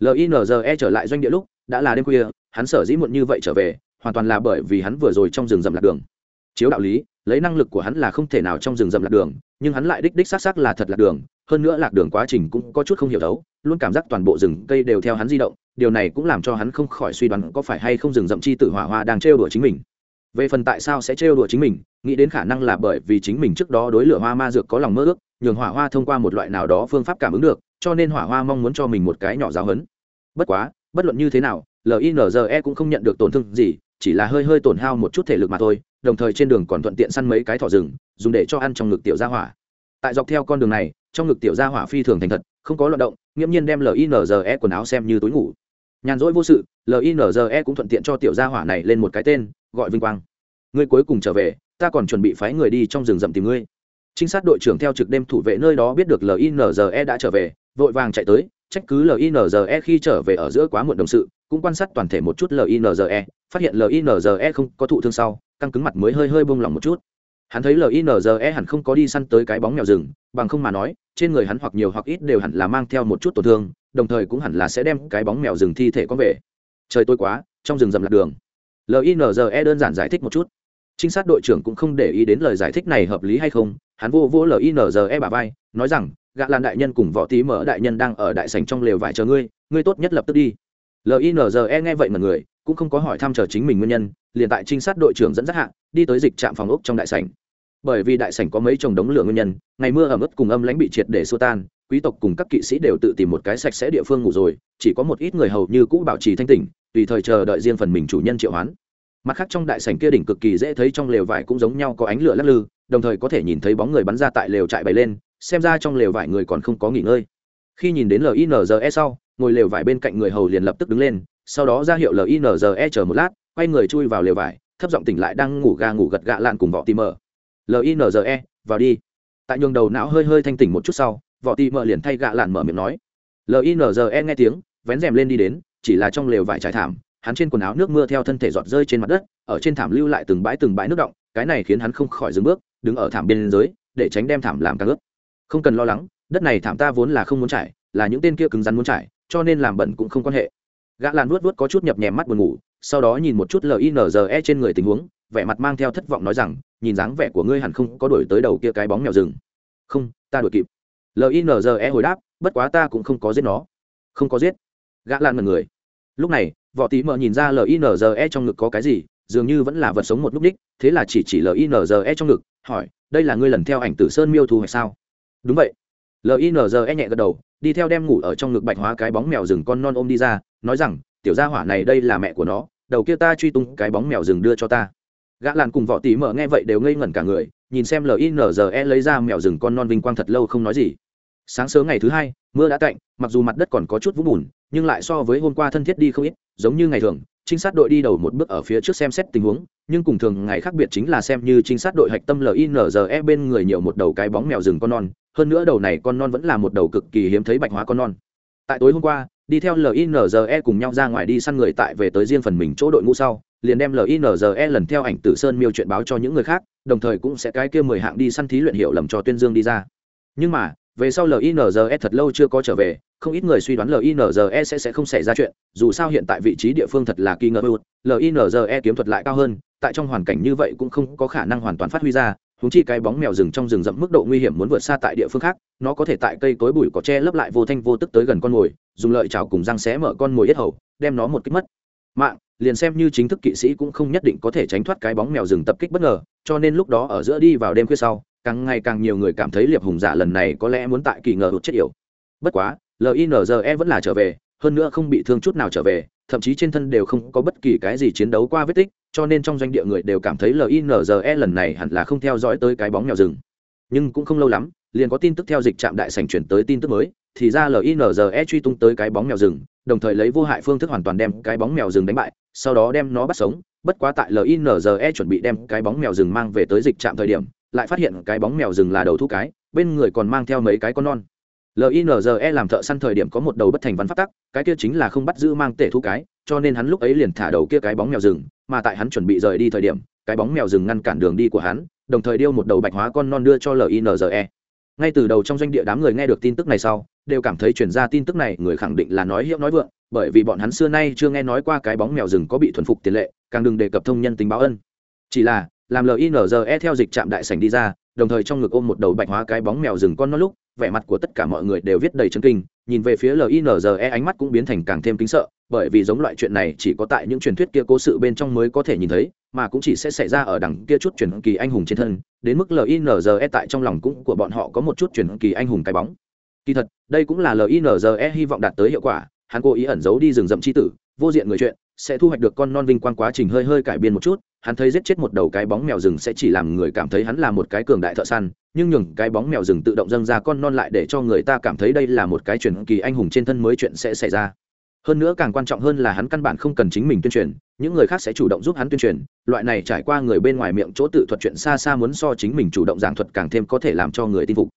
Linze trở lại doanh địa lúc đã là đêm khuya hắn sở dĩ muộn như vậy trở về hoàn toàn là bởi vì hắn vừa rồi trong rừng rậm lạc đường. Chiếu đạo lý lấy năng lực của hắn là không thể nào trong rừng rậm lạc đường nhưng hắn lại đích đích xác xác là thật lạc đường, hơn nữa lạc đường quá trình cũng có chút không hiểu đấu luôn cảm giác toàn bộ rừng cây đều theo hắn di động, điều này cũng làm cho hắn không khỏi suy đoán có phải hay không rừng rậm chi tử hỏa hoa đang trêu đùa chính mình. Về phần tại sao sẽ trêu đùa chính mình, nghĩ đến khả năng là bởi vì chính mình trước đó đối lửa hoa ma dược có lòng mơ ước, nhường hỏa hoa thông qua một loại nào đó phương pháp cảm ứng được, cho nên hỏa hoa mong muốn cho mình một cái nhỏ giáo hấn bất quá, bất luận như thế nào linze cũng không nhận được tổn thương gì, chỉ là hơi hơi tổn hao một chút thể lực mà thôi, đồng thời trên đường còn thuận tiện săn mấy cái thỏ rừng dùng để cho ăn trong ngực tiểu gia hỏa. Tại dọc theo con đường này, trong ngực tiểu gia hỏa phi thường thành thật, không có loạt động, nghiễm nhiên đem linze quần áo xem như túi ngủ. Nhàn rỗi vô sự linze cũng thuận tiện cho tiểu gia hỏa này lên một cái tên, gọi vinh quang. Ngươi cuối cùng trở về, ta còn chuẩn bị phái người đi trong rừng rậm tìm ngươi. Trinh sát đội trưởng theo trực đêm thủ vệ nơi đó biết được linze đã trở về, vội vàng chạy tới, trách cứ linze khi trở về ở giữa quá muộn đồng sự, cũng quan sát toàn thể một chút linze phát hiện linze không có thụ thương sau, căng cứng mặt mới hơi hơi bông lỏng một chút hắn thấy linze hẳn không có đi săn tới cái bóng mèo rừng, bằng không mà nói, trên người hắn hoặc nhiều hoặc ít đều hẳn là mang theo một chút tổn thương, đồng thời cũng hẳn là sẽ đem cái bóng mèo rừng thi thể có về. Trời tối quá, trong rừng rầm lạc đường. Linze đơn giản giải thích một chút. Trinh sát đội trưởng cũng không để ý đến lời giải thích này hợp lý hay không, hắn vô vô linze bà vai, nói rằng gạ lan đại nhân cùng võ tí mở đại nhân đang ở đại sành trong lều vải chờ ngươi ngươi tốt nhất lập tức đi. Linze nghe vậy mà người cũng không có hỏi thăm chờ chính mình nguyên nhân, liền tại trinh sát đội trưởng dẫn dắt hạng đi tới dịch trạm phòng ốc trong đại sảnh. Bởi vì đại sảnh có mấy chồng đống lửa nguyên nhân, ngày mưa ẩm ướt cùng âm lãnh bị triệt để xua tan, quý tộc cùng các kỵ sĩ đều tự tìm một cái sạch sẽ địa phương ngủ rồi, chỉ có một ít người hầu như cũ bảo trì thanh tỉnh, tùy thời chờ đợi riêng phần mình chủ nhân triệu hoán. Mặt khác trong đại sảnh kia đỉnh cực kỳ dễ thấy trong lều vải cũng giống nhau có ánh lửa lắc lư, đồng thời có thể nhìn thấy bóng người bắn ra tại lều trại bày lên, xem ra trong lều vải người còn không có nghỉ ngơi. Khi nhìn đến linze sau, ngồi lều vải bên cạnh người hầu liền lập tức đứng lên sau đó ra hiệu linze chờ một lát, quay người chui vào lều vải, thấp giọng tỉnh lại đang ngủ gà ngủ gật gạ lạn cùng vỏ tì mờ linze vào đi. Tại nhường đầu não hơi hơi thanh tỉnh một chút sau vỏ tì mờ liền thay gạ lạn mở miệng nói. Linze nghe tiếng, vén rèm lên đi đến, chỉ là trong lều vải trải thảm, hắn trên quần áo nước mưa theo thân thể giọt rơi trên mặt đất, ở trên thảm lưu lại từng bãi từng bãi nước động, cái này khiến hắn không khỏi dừng bước, đứng ở thảm bên dưới để tránh đem thảm làm càng ướt. Không cần lo lắng, đất này thảm ta vốn là không muốn trải, là những tên kia cứng rắn muốn trải, cho nên làm bẩn cũng không quan hệ gã làn vuốt vuốt có chút nhập nhèm mắt buồn ngủ, sau đó nhìn một chút linze trên người tình huống, vẻ mặt mang theo thất vọng nói rằng, nhìn dáng vẻ của ngươi hẳn không có đổi tới đầu kia cái bóng mèo rừng. Không, ta đổi kịp. Linze hồi đáp, bất quá ta cũng không có giết nó. Không có giết. Gã lan mật người. Lúc này võ tí mờ nhìn ra linze trong ngực có cái gì, dường như vẫn là vật sống một lúc đích, thế là chỉ chỉ linze trong ngực, hỏi, đây là ngươi lần theo ảnh tử sơn miêu thu hay sao? Đúng vậy. Linze nhẹ gật đầu, đi theo đem ngủ ở trong ngực bạch hóa cái bóng mèo rừng con non ôm đi ra nói rằng, tiểu gia hỏa này đây là mẹ của nó, đầu kia ta truy tung cái bóng mèo rừng đưa cho ta. Gã làn cùng võ tí mở nghe vậy đều ngây ngẩn cả người, nhìn xem linze lấy ra mèo rừng con non vinh quang thật lâu không nói gì. Sáng sớm ngày thứ hai, mưa đã tạnh, mặc dù mặt đất còn có chút vũng bùn, nhưng lại so với hôm qua thân thiết đi không ít, giống như ngày thường, trinh sát đội đi đầu một bước ở phía trước xem xét tình huống, nhưng cùng thường ngày khác biệt chính là xem như trinh sát đội hạch tâm linze bên người nhiều một đầu cái bóng mèo rừng con non, hơn nữa đầu này con non vẫn là một đầu cực kỳ hiếm thấy bạch hóa con non. Tại tối hôm qua đi theo linze cùng nhau ra ngoài đi săn người tại về tới riêng phần mình chỗ đội ngũ sau, liền đem linze lần theo ảnh tử sơn miêu chuyện báo cho những người khác, đồng thời cũng sẽ cái kia mười hạng đi săn thí luyện hiệu lầm cho tuyên dương đi ra. Nhưng mà, về sau linze thật lâu chưa có trở về, không ít người suy đoán linze sẽ sẽ không xảy ra chuyện, dù sao hiện tại vị trí địa phương thật là kỳ ngờ bụt linze kiếm thuật lại cao hơn, tại trong hoàn cảnh như vậy cũng không có khả năng hoàn toàn phát huy ra húng chi cái bóng mèo rừng trong rừng rậm mức độ nguy hiểm muốn vượt xa tại địa phương khác, nó có thể tại cây cối bụi có che lấp lại vô thanh vô tức tới gần con mồi dùng lợi chảo cùng răng xé mở con mồi yết hầu, đem nó một kích mất. Mạng, liền xem như chính thức kỵ sĩ cũng không nhất định có thể tránh thoát cái bóng mèo rừng tập kích bất ngờ, cho nên lúc đó ở giữa đi vào đêm khuya sau, càng ngày càng nhiều người cảm thấy liệp hùng giả lần này có lẽ muốn tại kỳ ngờ hụt chết yểu. Bất quá linze vẫn là trở về, hơn nữa không bị thương chút nào trở về, thậm chí trên thân đều không có bất kỳ cái gì chiến đấu qua vết tích, cho nên trong doanh địa người đều cảm thấy linze lần này hẳn là không theo dõi tới cái bóng mèo rừng nhưng cũng không lâu lắm, liền có tin tức theo dịch trạm đại sành chuyển tới tin tức mới, thì ra linze truy tung tới cái bóng mèo rừng, đồng thời lấy vô hại phương thức hoàn toàn đem cái bóng mèo rừng đánh bại, sau đó đem nó bắt sống. Bất quá tại linze chuẩn bị đem cái bóng mèo rừng mang về tới dịch trạm thời điểm, lại phát hiện cái bóng mèo rừng là đầu thu cái, bên người còn mang theo mấy cái con non. Linze làm thợ săn thời điểm có một đầu bất thành văn phát tắc, cái kia chính là không bắt giữ mang tể thu cái, cho nên hắn lúc ấy liền thả đầu kia cái bóng mèo rừng, mà tại hắn chuẩn bị rời đi thời điểm, cái bóng mèo rừng ngăn cản đường đi của hắn đồng thời điêu một đầu bạch hóa con non đưa cho linze ngay từ đầu trong doanh địa đám người nghe được tin tức này sau, đều cảm thấy chuyển ra tin tức này người khẳng định là nói hiệu nói vượng, bởi vì bọn hắn xưa nay chưa nghe nói qua cái bóng mèo rừng có bị thuần phục tiền lệ, càng đừng đề cập thông nhân tính báo ân. Chỉ là, làm linze theo dịch trạm đại sảnh đi ra, đồng thời trong ngực ôm một đầu bạch hóa cái bóng mèo rừng con non lúc, vẻ mặt của tất cả mọi người đều viết đầy chân kinh, nhìn về phía linze ánh mắt cũng biến thành càng thêm kính sợ, bởi vì giống loại chuyện này chỉ có tại những truyền thuyết kia cố sự bên trong mới có thể nhìn thấy mà cũng chỉ sẽ xảy ra ở đằng kia chút truyền kỳ anh hùng trên thân, đến mức linze tại trong lòng cũng của bọn họ có một chút truyền kỳ anh hùng cái bóng. Kỳ thật, đây cũng là linze hy vọng đạt tới hiệu quả, hắn cố ý ẩn giấu đi rừng rậm c h i tử, vô diện người chuyện, sẽ thu hoạch được con non vinh quang quá trình hơi hơi cải biên một chút, hắn thấy giết chết một đầu cái bóng mèo rừng sẽ chỉ làm người cảm thấy hắn là một cái cường đại thợ săn, nhưng nhường cái bóng mèo rừng tự động dâng ra con non lại để cho người ta cảm thấy đây là một cái truyền kỳ anh hùng trên thân mới chuyện sẽ xảy ra hơn nữa càng quan trọng hơn là hắn căn bản không cần chính mình tuyên truyền, những người khác sẽ chủ động giúp hắn tuyên truyền, loại này trải qua người bên ngoài miệng chỗ tự thuật chuyện xa xa muốn so chính mình chủ động giảng thuật càng thêm có thể làm cho người tin phục.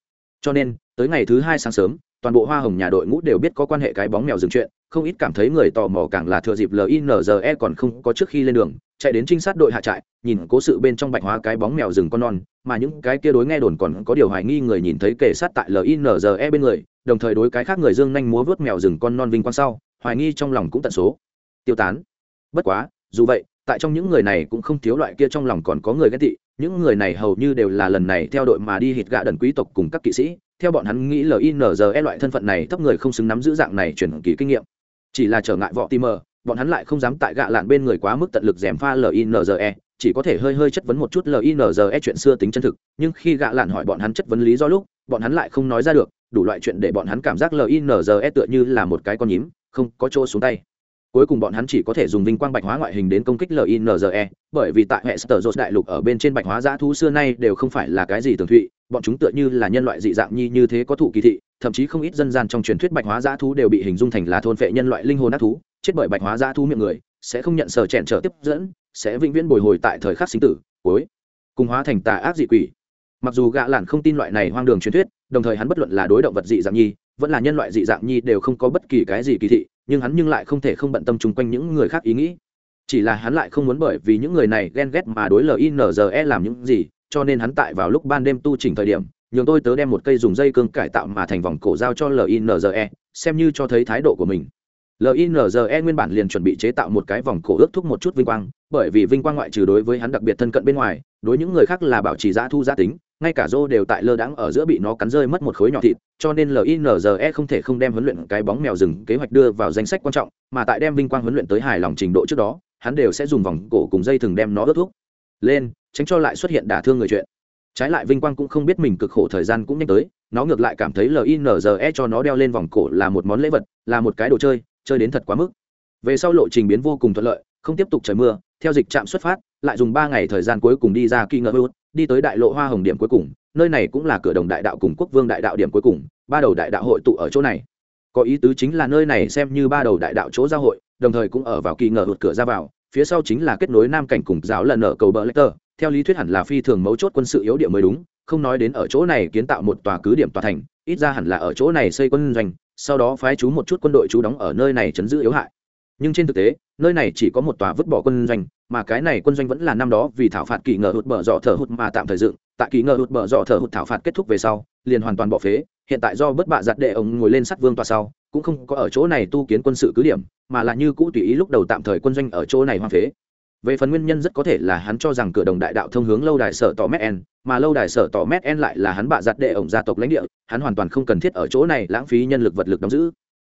Cho nên, tới ngày thứ hai sáng sớm, toàn bộ hoa hồng nhà đội ngũ đều biết có quan hệ cái bóng mèo dừng chuyện, không ít cảm thấy người tò mò càng là thừa dịp linze còn không có trước khi lên đường, chạy đến trinh sát đội hạ trại, nhìn cố sự bên trong bạch hóa cái bóng mèo rừng con non, mà những cái kia đối nghe đồn còn có điều hoài nghi người nhìn thấy kể sát tại linze bên người, đồng thời đối cái khác người dương nhanh múa vớt mèo rừng con non vinh quang sau hoài nghi trong lòng cũng tận số. Tiêu tán. Bất quá, dù vậy, tại trong những người này cũng không thiếu loại kia trong lòng còn có người ghét tị, những người này hầu như đều là lần này theo đội mà đi hít gạ đần quý tộc cùng các kỵ sĩ, theo bọn hắn nghĩ linze loại thân phận này thấp người không xứng nắm giữ dạng này chuyển kỳ kinh nghiệm. Chỉ là trở ngại vọ tim mờ, bọn hắn lại không dám tại gạ lạn bên người quá mức tận lực dèm pha linze chỉ có thể hơi hơi chất vấn một chút linze chuyện xưa tính chân thực, nhưng khi gạ lạn hỏi bọn hắn chất vấn lý do lúc, bọn hắn lại không nói ra được, đủ loại chuyện để bọn hắn cảm giác linze tựa như là một cái con nhím không có chỗ xuống tay. Cuối cùng bọn hắn chỉ có thể dùng vinh quang bạch hóa ngoại hình đến công kích linze bởi vì tại hệ sở đại lục ở bên trên bạch hóa dã thú xưa nay đều không phải là cái gì tường thụy, bọn chúng tựa như là nhân loại dị dạng nhi như thế có thụ kỳ thị, thậm chí không ít dân gian trong truyền thuyết bạch hóa dã thú đều bị hình dung thành là thôn phệ nhân loại linh hồn ác thú, chết bởi bạch hóa dã thú miệng người, sẽ không nhận sở chèn trở tiếp dẫn, sẽ vĩnh viễn bồi hồi tại thời khắc sinh tử, cuối cùng hóa thành tà ác dị quỷ. Mặc dù gạ lản không tin loại này hoang đường truyền thuyết, đồng thời hắn bất luận là đối động vật dị dạng nhi vẫn là nhân loại dị dạng nhi đều không có bất kỳ cái gì kỳ thị, nhưng hắn nhưng lại không thể không bận tâm chung quanh những người khác ý nghĩ. Chỉ là hắn lại không muốn bởi vì những người này ghen ghét mà đối linze làm những gì, cho nên hắn tại vào lúc ban đêm tu chỉnh thời điểm, nhường tôi tớ đem một cây dùng dây cương cải tạo mà thành vòng cổ giao cho linze xem như cho thấy thái độ của mình. Linze nguyên bản liền chuẩn bị chế tạo một cái vòng cổ ước thúc một chút vinh quang, bởi vì vinh quang ngoại trừ đối với hắn đặc biệt thân cận bên ngoài, đối những người khác là bảo trì giã thu gia tính ngay cả rô đều tại lơ đãng ở giữa bị nó cắn rơi mất một khối nhỏ thịt, cho nên linze không thể không đem huấn luyện cái bóng mèo rừng kế hoạch đưa vào danh sách quan trọng, mà tại đem vinh quang huấn luyện tới hài lòng trình độ trước đó, hắn đều sẽ dùng vòng cổ cùng dây thừng đem nó ướt thuốc. Lên, tránh cho lại xuất hiện đả thương người chuyện. Trái lại vinh quang cũng không biết mình cực khổ thời gian cũng nhanh tới, nó ngược lại cảm thấy linze cho nó đeo lên vòng cổ là một món lễ vật, là một cái đồ chơi chơi đến thật quá mức. Về sau lộ trình biến vô cùng thuận lợi, không tiếp tục trời mưa, theo dịch trạm xuất phát, lại dùng ba ngày thời gian cuối cùng đi ra kỳ ngờ hữu đi tới đại lộ hoa hồng điểm cuối cùng, nơi này cũng là cửa đồng đại đạo cùng quốc vương đại đạo điểm cuối cùng, ba đầu đại đạo hội tụ ở chỗ này. Có ý tứ chính là nơi này xem như ba đầu đại đạo chỗ giao hội, đồng thời cũng ở vào kỳ ngờ hụt cửa ra vào, phía sau chính là kết nối nam cảnh cùng giáo lần ở cầu bờ lê theo lý thuyết hẳn là phi thường mấu chốt quân sự yếu địa mới đúng, không nói đến ở chỗ này kiến tạo một tòa cứ điểm tòa thành, ít ra hẳn là ở chỗ này xây quân doanh, sau đó phái chú một chút quân đội chú đóng ở nơi này chấn giữ yếu hại nhưng trên thực tế, nơi này chỉ có một tòa vứt bỏ quân doanh, mà cái này quân doanh vẫn là năm đó vì thảo phạt kỳ ngờ hụt bờ dọ thở hụt mà tạm thời dựng. Tại kỳ ngờ hụt bờ dọ thở hụt thảo phạt kết thúc về sau, liền hoàn toàn bỏ phế. Hiện tại do bất bạ giặt đệ ông ngồi lên sắt vương tòa sau, cũng không có ở chỗ này tu kiến quân sự cứ điểm, mà là như cũ tùy ý lúc đầu tạm thời quân doanh ở chỗ này hoang phế. Về phần nguyên nhân rất có thể là hắn cho rằng cửa đồng đại đạo thông hướng lâu đài sở tỏ mét mà lâu đài sở tỏ mét lại là hắn bạ giặt đệ ổng gia tộc lãnh địa, hắn hoàn toàn không cần thiết ở chỗ này lãng phí nhân lực vật lực đóng giữ.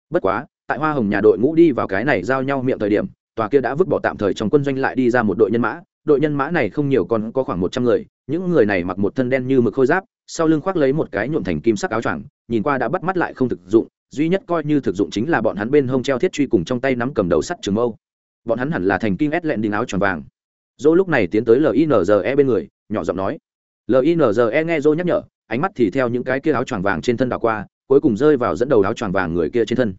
Bất quá tại hoa hồng nhà đội ngũ đi vào cái này giao nhau miệng thời điểm, tòa kia đã vứt bỏ tạm thời trong quân doanh lại đi ra một đội nhân mã. Đội nhân mã này không nhiều còn có khoảng một trăm người, những người này mặc một thân đen như mực khôi giáp, sau lưng khoác lấy một cái nhuộm thành kim sắc áo choàng, nhìn qua đã bắt mắt lại không thực dụng, duy nhất coi như thực dụng chính là bọn hắn bên hông treo thiết truy cùng trong tay nắm cầm đầu sắt trường mâu. Bọn hắn hẳn là thành kim ét lẹn đình áo choàng vàng. Dỗ lúc này tiến tới linze bên người, nhỏ giọng nói. Linze nghe dỗ nhắc nhở, ánh mắt thì theo những cái kia áo choàng vàng trên thân đảo qua, cuối cùng rơi vào dẫn đầu áo choàng vàng người kia trên thân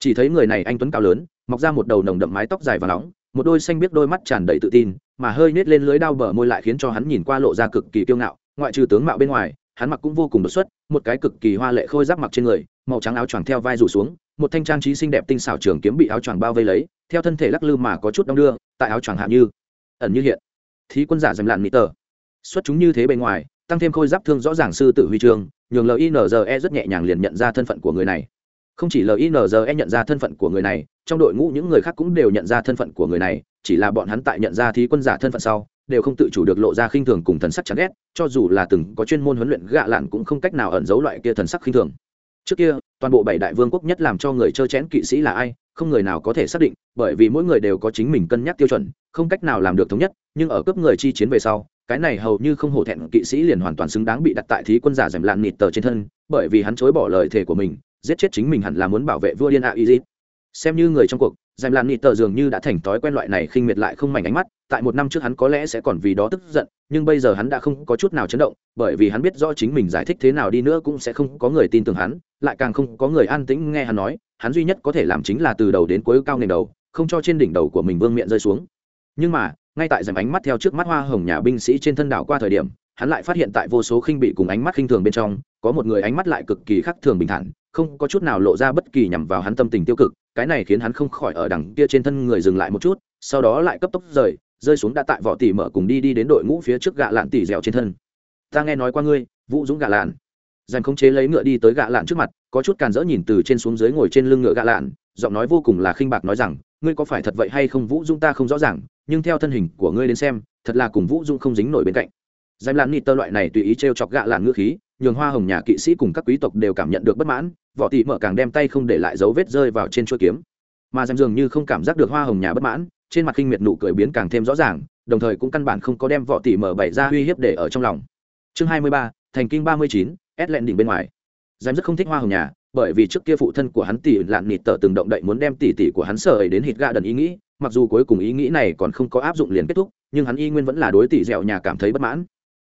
chỉ thấy người này anh tuấn cao lớn, mọc ra một đầu nồng đậm mái tóc dài và nóng, một đôi xanh biết đôi mắt tràn đầy tự tin, mà hơi nết lên lưới đao bờ môi lại khiến cho hắn nhìn qua lộ ra cực kỳ kiêu ngạo, ngoại trừ tướng mạo bên ngoài, hắn mặc cũng vô cùng đột xuất, một cái cực kỳ hoa lệ khôi giáp mặc trên người, màu trắng áo choàng theo vai rủ xuống, một thanh trang trí xinh đẹp tinh xảo trường kiếm bị áo choàng bao vây lấy, theo thân thể lắc lư mà có chút đong đưa, tại áo choàng hạ như, ẩn như hiện. Thí quân giả dầm lạn mỹ tờ. Xuất chúng như thế bề ngoài, tăng thêm khôi giáp thương rõ ràng sư tử huy trường nhường linze rất nhẹ nhàng liền nhận ra thân phận của người này không chỉ linze nhận ra thân phận của người này, trong đội ngũ những người khác cũng đều nhận ra thân phận của người này, chỉ là bọn hắn tại nhận ra thí quân giả thân phận sau, đều không tự chủ được lộ ra khinh thường cùng thần sắc chán ghét, cho dù là từng có chuyên môn huấn luyện gạ lạn cũng không cách nào ẩn giấu loại kia thần sắc khinh thường. Trước kia, toàn bộ bảy đại vương quốc nhất làm cho người trơ chén kỵ sĩ là ai, không người nào có thể xác định, bởi vì mỗi người đều có chính mình cân nhắc tiêu chuẩn, không cách nào làm được thống nhất, nhưng ở cấp người chi chiến về sau, cái này hầu như không hổ thẹn kỵ sĩ liền hoàn toàn xứng đáng bị đặt tại thí quân giả dèm lạn nịt tờ trên thân, bởi vì hắn chối bỏ lời thề của mình giết chết chính mình hẳn là muốn bảo vệ vua điên a y xem như người trong cuộc dành làm nị tờ dường như đã thành thói quen loại này khinh miệt lại không mảnh ánh mắt, tại một năm trước hắn có lẽ sẽ còn vì đó tức giận, nhưng bây giờ hắn đã không có chút nào chấn động, bởi vì hắn biết rõ chính mình giải thích thế nào đi nữa cũng sẽ không có người tin tưởng hắn, lại càng không có người an tĩnh nghe hắn nói, hắn duy nhất có thể làm chính là từ đầu đến cuối cao nền đầu, không cho trên đỉnh đầu của mình vương miệng rơi xuống. Nhưng mà, ngay tại dành ánh mắt theo trước mắt hoa hồng nhà binh sĩ trên thân đảo qua thời điểm, hắn lại phát hiện tại vô số khinh bị cùng ánh mắt khinh thường bên trong, có một người ánh mắt lại cực kỳ khắc thường bình thản không có chút nào lộ ra bất kỳ nhằm vào hắn tâm tình tiêu cực, cái này khiến hắn không khỏi ở đằng kia trên thân người dừng lại một chút, sau đó lại cấp tốc rời, rơi xuống đã tại võ tỷ mở cùng đi đi đến đội ngũ phía trước gạ lạn tỉ dẻo trên thân. Ta nghe nói qua ngươi, vũ dũng gạ lạn. Dành khống chế lấy ngựa đi tới gạ lạn trước mặt, có chút càn rỡ nhìn từ trên xuống dưới ngồi trên lưng ngựa gạ lạn, giọng nói vô cùng là khinh bạc nói rằng, ngươi có phải thật vậy hay không vũ dũng ta không rõ ràng, nhưng theo thân hình của ngươi đến xem, thật là cùng vũ dũng không dính nổi bên cạnh. Dành lạn nịt tơ loại này tùy ý t r e o chọc gạ lạn ngựa khí nhường hoa hồng nhà kỵ sĩ cùng các quý tộc đều cảm nhận được bất mãn võ tỷ mở càng đem tay không để lại dấu vết rơi vào trên chuôi kiếm. Mà dèm dường như không cảm giác được hoa hồng nhà bất mãn, trên mặt khinh miệt nụ cười biến càng thêm rõ ràng, đồng thời cũng căn bản không có đem võ tỷ mở bày ra uy hiếp để ở trong lòng. Chương hai mươi ba, thành kinh ba mươi chín ét lẹn đỉnh bên ngoài. Dèm rất không thích hoa hồng nhà, bởi vì trước kia phụ thân của hắn tỷ lạn nịt tờ từng động đậy muốn đem tỷ tỷ của hắn sợ ấy đến hít ga đần ý nghĩ, mặc dù cuối cùng ý nghĩ này còn không có áp dụng liền kết thúc, nhưng hắn y nguyên vẫn là đối tỷ dẻo nhà cảm thấy bất mãn.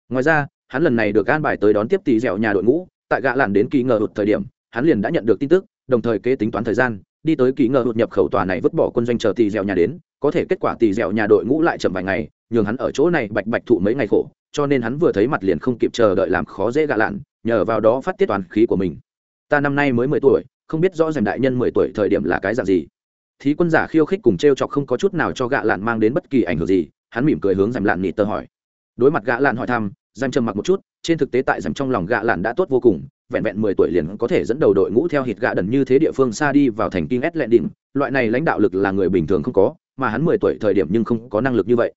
Ngoài ra hắn lần này được an bài tới đón tiếp tỷ dẻo nhà đội ngũ, tại gạ lạn đến kỳ ngờ hụt thời điểm, hắn liền đã nhận được tin tức, đồng thời kế tính toán thời gian, đi tới kỳ ngờ hụt nhập khẩu tòa này vứt bỏ quân doanh chờ tỷ dẻo nhà đến, có thể kết quả tỷ dẻo nhà đội ngũ lại chậm vài ngày, nhường hắn ở chỗ này bạch bạch thụ mấy ngày khổ, cho nên hắn vừa thấy mặt liền không kịp chờ đợi làm khó dễ gạ lạn, nhờ vào đó phát tiết toàn khí của mình. Ta năm nay mới mười tuổi, không biết rõ ràng đại nhân mười tuổi thời điểm là cái dạng gì. Thí quân giả khiêu khích cùng t r e o chọc không có chút nào cho gạ lạn mang đến bất kỳ ảnh hưởng gì, hắn mỉm cười hướng rèm lạn nịt tơ hỏi. Đối mặt gạ lạn hỏi thăm dành trầm mặc một chút, trên thực tế tại dành trong lòng gạ lạn đã tốt vô cùng, vẹn vẹn mười tuổi liền có thể dẫn đầu đội ngũ theo hít gạ đần như thế địa phương xa đi vào thành kinh ét lẹn đỉnh loại này lãnh đạo lực là người bình thường không có, mà hắn mười tuổi thời điểm nhưng không có năng lực như vậy.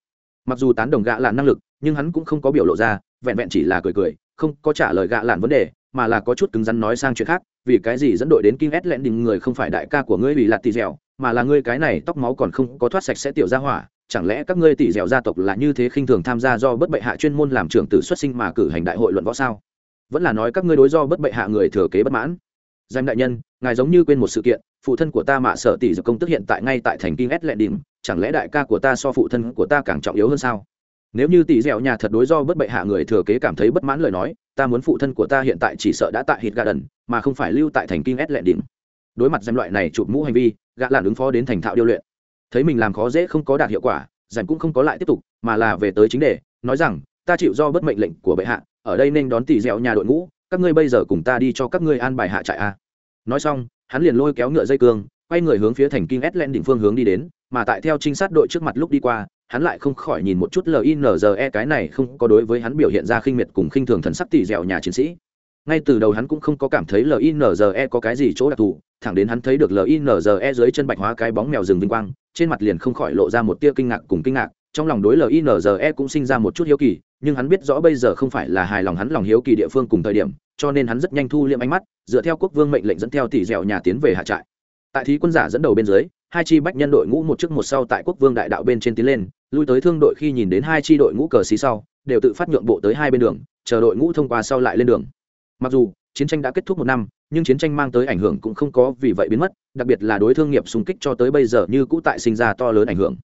Mặc dù tán đồng gạ lạn năng lực, nhưng hắn cũng không có biểu lộ ra, vẹn vẹn chỉ là cười cười, không có trả lời gạ lạn vấn đề, mà là có chút cứng rắn nói sang chuyện khác, vì cái gì dẫn đội đến kinh ét lẹn đỉnh người không phải đại ca của ngươi vì lạt tì dẻo mà là ngươi cái này tóc máu còn không có thoát sạch sẽ tiểu ra hỏa, chẳng lẽ các ngươi tỷ dẻo gia tộc là như thế khinh thường tham gia do bất bệ hạ chuyên môn làm trưởng tử xuất sinh mà cử hành đại hội luận võ sao? Vẫn là nói các ngươi đối do bất bệ hạ người thừa kế bất mãn. Danh đại nhân, ngài giống như quên một sự kiện, phụ thân của ta mạ sợ tỷ dược công tức hiện tại ngay tại thành kinh s lệ đỉnh, chẳng lẽ đại ca của ta so phụ thân của ta càng trọng yếu hơn sao? Nếu như tỷ dẻo nhà thật đối do bất bệ hạ người thừa kế cảm thấy bất mãn lời nói, ta muốn phụ thân của ta hiện tại chỉ sợ đã tại hít gà đần mà không phải lưu tại thành kinh s lệ đỉnh. Đối mặt danh loại này chụp mũ hành vi gã lạn ứng phó đến thành thạo điêu luyện. Thấy mình làm khó dễ không có đạt hiệu quả giành cũng không có lại tiếp tục, mà là về tới chính đề, nói rằng, ta chịu do bất mệnh lệnh của bệ hạ, ở đây nên đón tỷ dẻo nhà đội ngũ, các ngươi bây giờ cùng ta đi cho các ngươi an bài hạ trại a. Nói xong, hắn liền lôi kéo ngựa dây cương, quay người hướng phía thành kinh s len đỉnh phương hướng đi đến, mà tại theo trinh sát đội trước mặt lúc đi qua, hắn lại không khỏi nhìn một chút linze cái này không có đối với hắn biểu hiện ra khinh miệt cùng khinh thường thần sắc tỷ dẻo nhà chiến sĩ ngay từ đầu hắn cũng không có cảm thấy linze có cái gì chỗ đặc thù, thẳng đến hắn thấy được linze dưới chân bạch hóa cái bóng mèo rừng vinh quang, trên mặt liền không khỏi lộ ra một tia kinh ngạc cùng kinh ngạc, trong lòng đối linze cũng sinh ra một chút hiếu kỳ, nhưng hắn biết rõ bây giờ không phải là hài lòng hắn lòng hiếu kỳ địa phương cùng thời điểm, cho nên hắn rất nhanh thu liệm ánh mắt, dựa theo quốc vương mệnh lệnh dẫn theo tỷ dẻo nhà tiến về hạ trại. Tại thí quân giả dẫn đầu bên dưới, hai chi bách nhân đội ngũ một trước một sau tại quốc vương đại đạo bên trên tiến lên, lui tới thương đội khi nhìn đến hai chi đội ngũ cờ xí sau, đều tự phát nhượng bộ tới hai bên đường, chờ đội ngũ thông qua sau lại lên đường mặc dù, chiến tranh đã kết thúc một năm, nhưng chiến tranh mang tới ảnh hưởng cũng không có vì vậy biến mất, đặc biệt là đối thương nghiệp xung kích cho tới bây giờ như cũ tại sinh ra to lớn ảnh hưởng.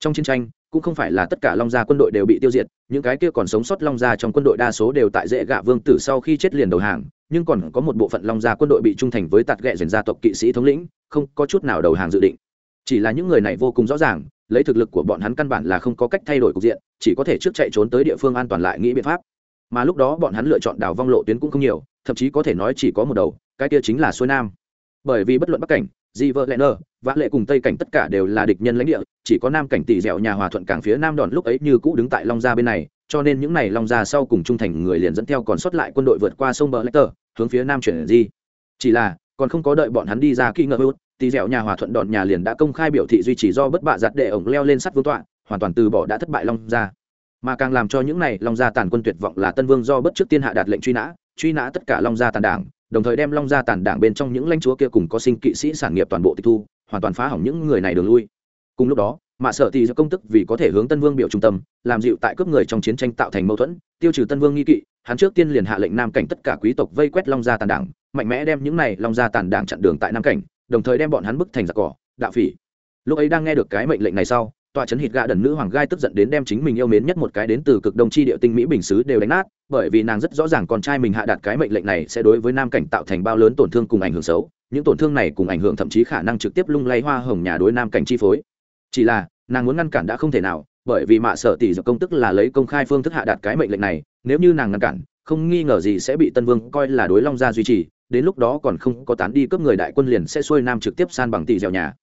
Trong chiến tranh, cũng không phải là tất cả long gia quân đội đều bị tiêu diệt, những cái kia còn sống sót long gia trong quân đội đa số đều tại dễ gạ vương tử sau khi chết liền đầu hàng, nhưng còn có một bộ phận long gia quân đội bị trung thành với tạt ghẹ dần gia tộc kỵ sĩ thống lĩnh, không có chút nào đầu hàng dự định. Chỉ là những người này vô cùng rõ ràng, lấy thực lực của bọn hắn căn bản là không có cách thay đổi cục diện, chỉ có thể trước chạy trốn tới địa phương an toàn lại nghĩ biện pháp mà lúc đó bọn hắn lựa chọn đào vong lộ tuyến cũng không nhiều, thậm chí có thể nói chỉ có một đầu, cái kia chính là xuôi nam. Bởi vì bất luận bắc cảnh, di vợ lẽ nơ, vã lệ cùng tây cảnh tất cả đều là địch nhân lãnh địa, chỉ có nam cảnh tỷ dẻo nhà hòa thuận cảng phía nam đòn lúc ấy như cũ đứng tại long gia bên này, cho nên những n à y long gia sau cùng trung thành người liền dẫn theo còn sót lại quân đội vượt qua sông bờ lách tờ hướng phía nam chuyển di. Chỉ là, còn không có đợi bọn hắn đi ra kỹ ngờ hút, tỷ dẻo nhà hòa thuận đòn nhà liền đã công khai biểu thị duy trì do bất bạ giặt để ổng leo lên sắt vương tọa, hoàn toàn từ bỏ đã thất bại long gia mà càng làm cho những này long gia tàn quân tuyệt vọng là tân vương do bất trước tiên hạ đạt lệnh truy nã truy nã tất cả long gia tàn đảng, đồng thời đem long gia tàn đảng bên trong những lãnh chúa kia cùng có sinh kỵ sĩ sản nghiệp toàn bộ tịch thu, hoàn toàn phá hỏng những người này đường lui. Cùng lúc đó, mạ sợ thì do công tức vì có thể hướng tân vương biểu trung tâm, làm dịu tại cướp người trong chiến tranh tạo thành mâu thuẫn, tiêu trừ tân vương nghi kỵ, hắn trước tiên liền hạ lệnh nam cảnh tất cả quý tộc vây quét long gia tàn đảng, mạnh mẽ đem những này long gia tàn đảng chặn đường tại nam cảnh, đồng thời đem bọn hắn bức thành giặc cỏ, đạo phỉ. Lúc ấy đang nghe được cái mệnh lệnh này sau tòa trấn hít gạ đần nữ hoàng gai tức giận đến đem chính mình yêu mến nhất một cái đến từ cực đông chi địa tinh mỹ bình xứ đều đánh nát, bởi vì nàng rất rõ ràng con trai mình hạ đạt cái mệnh lệnh này sẽ đối với nam cảnh tạo thành bao lớn tổn thương cùng ảnh hưởng xấu, những tổn thương này cùng ảnh hưởng thậm chí khả năng trực tiếp lung lay hoa hồng nhà đối nam cảnh chi phối. Chỉ là, nàng muốn ngăn cản đã không thể nào, bởi vì mạ sợ tỷ dược công tức là lấy công khai phương thức hạ đạt cái mệnh lệnh này, nếu như nàng ngăn cản, không nghi ngờ gì sẽ bị tân vương coi là đối long gia duy trì, đến lúc đó còn không có tán đi cướp người đại quân liền sẽ xuôi nam trực tiếp san bằng tỷ dẻo nhà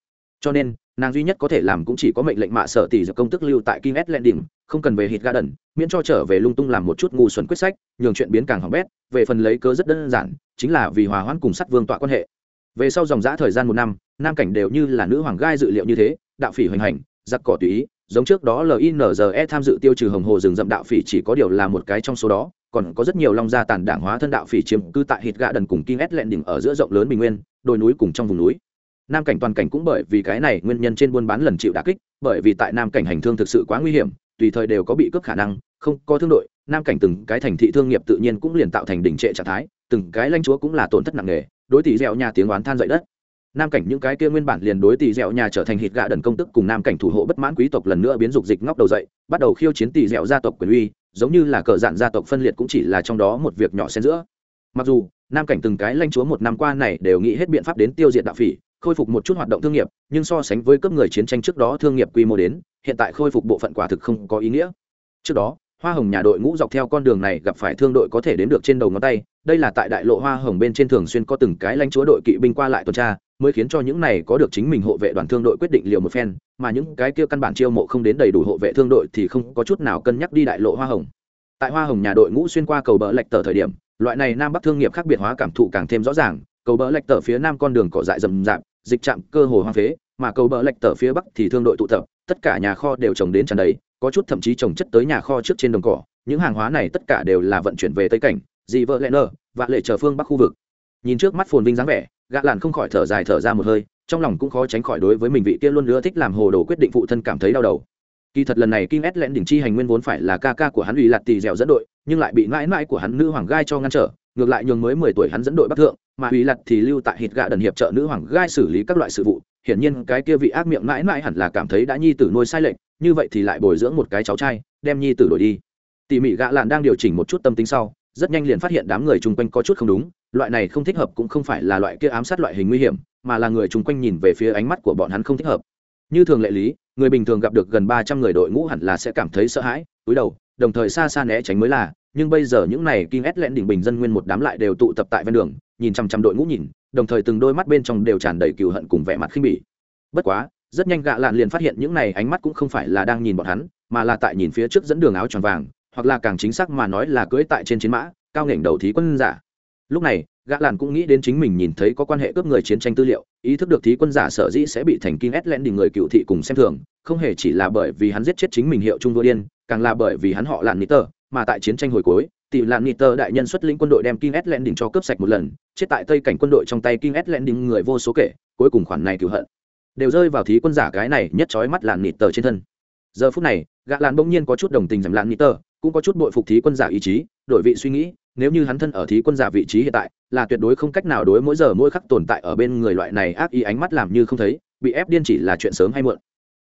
cho nên nàng duy nhất có thể làm cũng chỉ có mệnh lệnh mạ sở tỷ dược công tức lưu tại kim S Landing, không cần về Hit Garden, miễn cho trở về lung tung làm một chút ngu xuẩn quyết sách, nhường chuyện biến càng hỏng bét, về phần lấy cớ rất đơn giản, chính là vì hòa hoãn cùng sắt vương tọa quan hệ. Về sau dòng giã thời gian một năm, nam cảnh đều như là nữ hoàng gai dự liệu như thế, đạo phỉ hoành hành, giặc cỏ tùy ý, giống trước đó LINZE tham dự tiêu trừ hồng hồ rừng rậm đạo phỉ chỉ có điều là một cái trong số đó, còn có rất nhiều long gia tàn đảng hóa thân đạo phỉ chiếm cư tại Hít Hit Đần cùng King S đỉnh ở giữa rộng lớn bình nguyên, đồi núi cùng trong vùng núi nam cảnh toàn cảnh cũng bởi vì cái này nguyên nhân trên buôn bán lần chịu đà kích, bởi vì tại nam cảnh hành thương thực sự quá nguy hiểm, tùy thời đều có bị cướp khả năng, không có thương đội, nam cảnh từng cái thành thị thương nghiệp tự nhiên cũng liền tạo thành đỉnh trệ trạng thái, từng cái lãnh chúa cũng là tổn thất nặng nề, đối tỷ dẻo nhà tiếng oán than dậy đất. Nam cảnh những cái kia nguyên bản liền đối tỷ dẻo nhà trở thành hít gạ đần công tức cùng nam cảnh thủ hộ bất mãn quý tộc lần nữa biến dục dịch ngóc đầu dậy, bắt đầu khiêu chiến tỷ dẻo gia tộc quyền uy, giống như là cờ dạn gia tộc phân liệt cũng chỉ là trong đó một việc nhỏ xen giữa. Mặc dù, nam cảnh từng cái lãnh chúa một năm qua này đều nghĩ hết biện pháp đến tiêu diệt đạo phỉ khôi phục một chút hoạt động thương nghiệp, nhưng so sánh với cấp người chiến tranh trước đó thương nghiệp quy mô đến, hiện tại khôi phục bộ phận quả thực không có ý nghĩa. Trước đó, hoa hồng nhà đội ngũ dọc theo con đường này gặp phải thương đội có thể đến được trên đầu ngón tay, đây là tại đại lộ hoa hồng bên trên thường xuyên có từng cái lãnh chúa đội kỵ binh qua lại tuần tra, mới khiến cho những này có được chính mình hộ vệ đoàn thương đội quyết định liều một phen, mà những cái kia căn bản chiêu mộ không đến đầy đủ hộ vệ thương đội thì không có chút nào cân nhắc đi đại lộ hoa hồng. Tại hoa hồng nhà đội ngũ xuyên qua cầu bờ lệch tờ thời điểm, loại này nam bắc thương nghiệp khác biệt hóa cảm thụ càng thêm rõ ràng, cầu bờ lệch tờ phía nam con đường cỏ dại rậm rạp dịch trạm cơ hồ hoang phế, mà cầu bờ lệch tờ phía bắc thì thương đội tụ tập, tất cả nhà kho đều trồng đến tràn đầy, có chút thậm chí trồng chất tới nhà kho trước trên đồng cỏ. Những hàng hóa này tất cả đều là vận chuyển về tây cảnh, dị vợ lẽ nơ và lệ chờ phương bắc khu vực. Nhìn trước mắt phồn vinh dáng vẻ, gã làn không khỏi thở dài thở ra một hơi, trong lòng cũng khó tránh khỏi đối với mình vị kia luôn nữa thích làm hồ đồ quyết định phụ thân cảm thấy đau đầu. Kỳ thật lần này kim s lẽn đỉnh chi hành nguyên vốn phải là ca ca của hắn ủy lạt tỳ dẻo dẫn đội, nhưng lại bị mãi mãi của hắn nữ hoàng gai cho ngăn trở, ngược lại nhường mới mười tuổi hắn dẫn đội bắc thượng mà ủy lặt thì lưu tại hít gạ đần hiệp trợ nữ hoàng gai xử lý các loại sự vụ. Hiển nhiên cái kia vị ác miệng mãi mãi hẳn là cảm thấy đã nhi tử nuôi sai lệch, như vậy thì lại bồi dưỡng một cái cháu trai, đem nhi tử đổi đi. Tỉ mỉ gạ lạn đang điều chỉnh một chút tâm tính sau, rất nhanh liền phát hiện đám người chung quanh có chút không đúng, loại này không thích hợp cũng không phải là loại kia ám sát loại hình nguy hiểm, mà là người chung quanh nhìn về phía ánh mắt của bọn hắn không thích hợp. Như thường lệ lý, người bình thường gặp được gần ba trăm người đội ngũ hẳn là sẽ cảm thấy sợ hãi, túi đầu, đồng thời xa xa né tránh mới là nhưng bây giờ những này kinh ét lẹn đỉnh bình dân nguyên một đám lại đều tụ tập tại ven đường, nhìn chăm chăm đội ngũ nhìn, đồng thời từng đôi mắt bên trong đều tràn đầy cừu hận cùng vẻ mặt khinh bỉ. Bất quá, rất nhanh gạ lạn liền phát hiện những này ánh mắt cũng không phải là đang nhìn bọn hắn, mà là tại nhìn phía trước dẫn đường áo tròn vàng, hoặc là càng chính xác mà nói là cưỡi tại trên chiến mã, cao nghển đầu thí quân giả. Lúc này, gã làn cũng nghĩ đến chính mình nhìn thấy có quan hệ cướp người chiến tranh tư liệu, ý thức được thí quân giả sở dĩ sẽ bị thành kinh ét len đình người cựu thị cùng xem thường, không hề chỉ là bởi vì hắn giết chết chính mình hiệu trung vua điên, càng là bởi vì hắn họ làn nít tờ mà tại chiến tranh hồi cuối, tỷ lạn nghị tơ đại nhân xuất lĩnh quân đội đem King ét len đình cho cướp sạch một lần, chết tại tây cảnh quân đội trong tay King ét len đình người vô số kể, cuối cùng khoản này cựu hận. Đều rơi vào thí quân giả cái này nhất trói mắt làn nghị tờ trên thân. Giờ phút này, gã làn bỗng nhiên có chút đồng tình giảm làn nghị tờ cũng có chút bội phục thí quân giả ý chí, đổi vị suy nghĩ, nếu như hắn thân ở thí quân giả vị trí hiện tại, là tuyệt đối không cách nào đối mỗi giờ mỗi khắc tồn tại ở bên người loại này ác ý ánh mắt làm như không thấy, bị ép điên chỉ là chuyện sớm hay muộn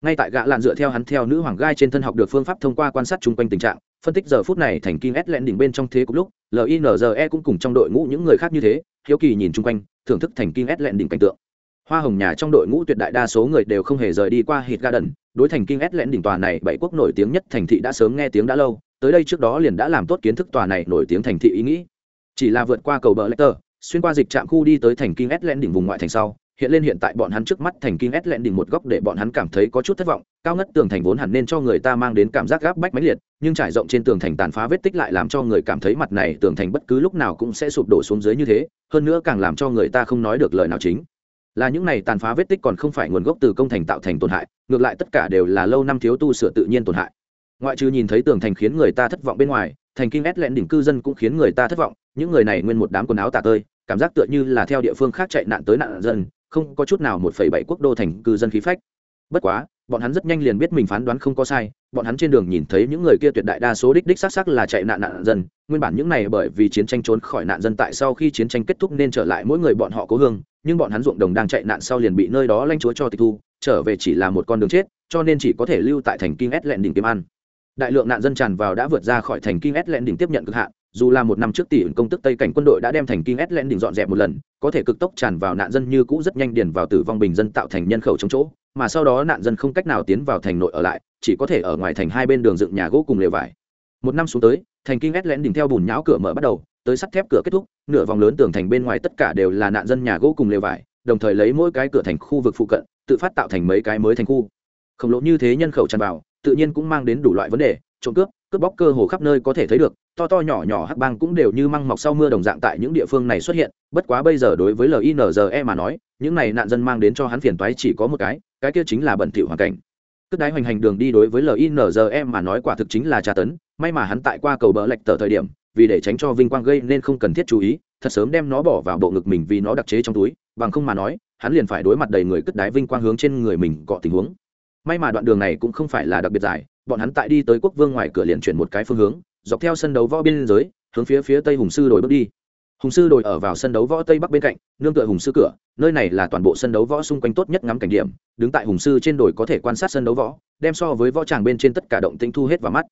ngay tại gã lạn dựa theo hắn theo nữ hoàng gai trên thân học được phương pháp thông qua quan sát chung quanh tình trạng, phân tích giờ phút này thành kinh ét lẹn đỉnh bên trong thế cục lúc linze cũng cùng trong đội ngũ những người khác như thế, hiếu kỳ nhìn chung quanh, thưởng thức thành kinh ét lẹn đỉnh cảnh tượng. Hoa hồng nhà trong đội ngũ tuyệt đại đa số người đều không hề rời đi qua hít garden đối thành kinh ét lẹn đỉnh tòa này bảy quốc nổi tiếng nhất thành thị đã sớm nghe tiếng đã lâu, tới đây trước đó liền đã làm tốt kiến thức tòa này nổi tiếng thành thị ý nghĩ. Chỉ là vượt qua cầu bờ lecter xuyên qua dịch trạm khu đi tới thành kinh s lẹn đỉnh vùng ngoại thành sau hiện lên hiện tại bọn hắn trước mắt thành kinh s lẹn đỉnh một góc để bọn hắn cảm thấy có chút thất vọng. Cao ngất tường thành vốn hẳn nên cho người ta mang đến cảm giác gáp bách mãnh liệt, nhưng trải rộng trên tường thành tàn phá vết tích lại làm cho người cảm thấy mặt này tường thành bất cứ lúc nào cũng sẽ sụp đổ xuống dưới như thế, hơn nữa càng làm cho người ta không nói được lời nào chính. Là những này tàn phá vết tích còn không phải nguồn gốc từ công thành tạo thành tổn hại, ngược lại tất cả đều là lâu năm thiếu tu sửa tự nhiên tổn hại. Ngoại trừ nhìn thấy tường thành khiến người ta thất vọng bên ngoài, thành kinh ét lẹn đỉnh cư dân cũng khiến người ta thất vọng, những người này nguyên một đám quần áo tả tơi, cảm giác tựa như là theo địa phương khác chạy nạn tới nạn dân không có chút nào một phẩy bảy quốc đô thành cư dân khí phách. Bất quá, bọn hắn rất nhanh liền biết mình phán đoán không có sai, bọn hắn trên đường nhìn thấy những người kia tuyệt đại đa số đích đích xác xác là chạy nạn nạn dân, nguyên bản những này bởi vì chiến tranh trốn khỏi nạn dân tại sau khi chiến tranh kết thúc nên trở lại mỗi người bọn họ cố hương, nhưng bọn hắn ruộng đồng đang chạy nạn sau liền bị nơi đó lanh chúa cho tịch thu, trở về chỉ là một con đường chết, cho nên chỉ có thể lưu tại thành kinh ét lẹn đỉnh kiếm ăn. Đại lượng nạn dân tràn vào đã vượt ra khỏi thành kinh ét lẹn đỉnh tiếp nhận cực hạn dù là một năm trước tỷ công tức tây cảnh quân đội đã đem thành kinh ét lẹn đỉnh dọn dẹp một lần, có thể cực tốc tràn vào nạn dân như cũ rất nhanh điền vào tử vong bình dân tạo thành nhân khẩu chống chỗ, mà sau đó nạn dân không cách nào tiến vào thành nội ở lại, chỉ có thể ở ngoài thành hai bên đường dựng nhà gỗ cùng lều vải. Một năm xuống tới, thành kinh ét lẹn đỉnh theo bùn nhão cửa mở bắt đầu, tới sắt thép cửa kết thúc, nửa vòng lớn tường thành bên ngoài tất cả đều là nạn dân nhà gỗ cùng lều vải, đồng thời lấy mỗi cái cửa thành khu vực phụ cận, tự phát tạo thành mấy cái mới thành khu. Khổng lồ như thế nhân khẩu tràn vào, tự nhiên cũng mang đến đủ loại vấn đề, trộm cướp cướp bóc cơ hồ khắp nơi có thể thấy được, to to nhỏ nhỏ hắc bang cũng đều như măng mọc sau mưa đồng dạng tại những địa phương này xuất hiện. Bất quá bây giờ đối với linze mà nói, những này nạn dân mang đến cho hắn phiền toái chỉ có một cái cái kia chính là bẩn thỉu hoàn cảnh. Cất đái hoành hành đường đi đối với linze mà nói quả thực chính là tra tấn, may mà hắn tại qua cầu bờ lệch tờ thời điểm, vì để tránh cho vinh quang gây nên không cần thiết chú ý, thật sớm đem nó bỏ vào bộ ngực mình vì nó đặc chế trong túi, bằng không mà nói, hắn liền phải đối mặt đầy người cất đái vinh quang hướng trên người mình cọ tình huống. May mà đoạn đường này cũng không phải là đặc biệt dài bọn hắn tại đi tới quốc vương ngoài cửa liền chuyển một cái phương hướng, dọc theo sân đấu võ biên giới, hướng phía phía tây hùng sư đồi bước đi. Hùng sư đồi ở vào sân đấu võ tây bắc bên cạnh, nương tựa hùng sư cửa, nơi này là toàn bộ sân đấu võ xung quanh tốt nhất ngắm cảnh điểm, đứng tại hùng sư trên đồi có thể quan sát sân đấu võ, đem so với võ tràng bên trên tất cả động tĩnh thu hết vào mắt.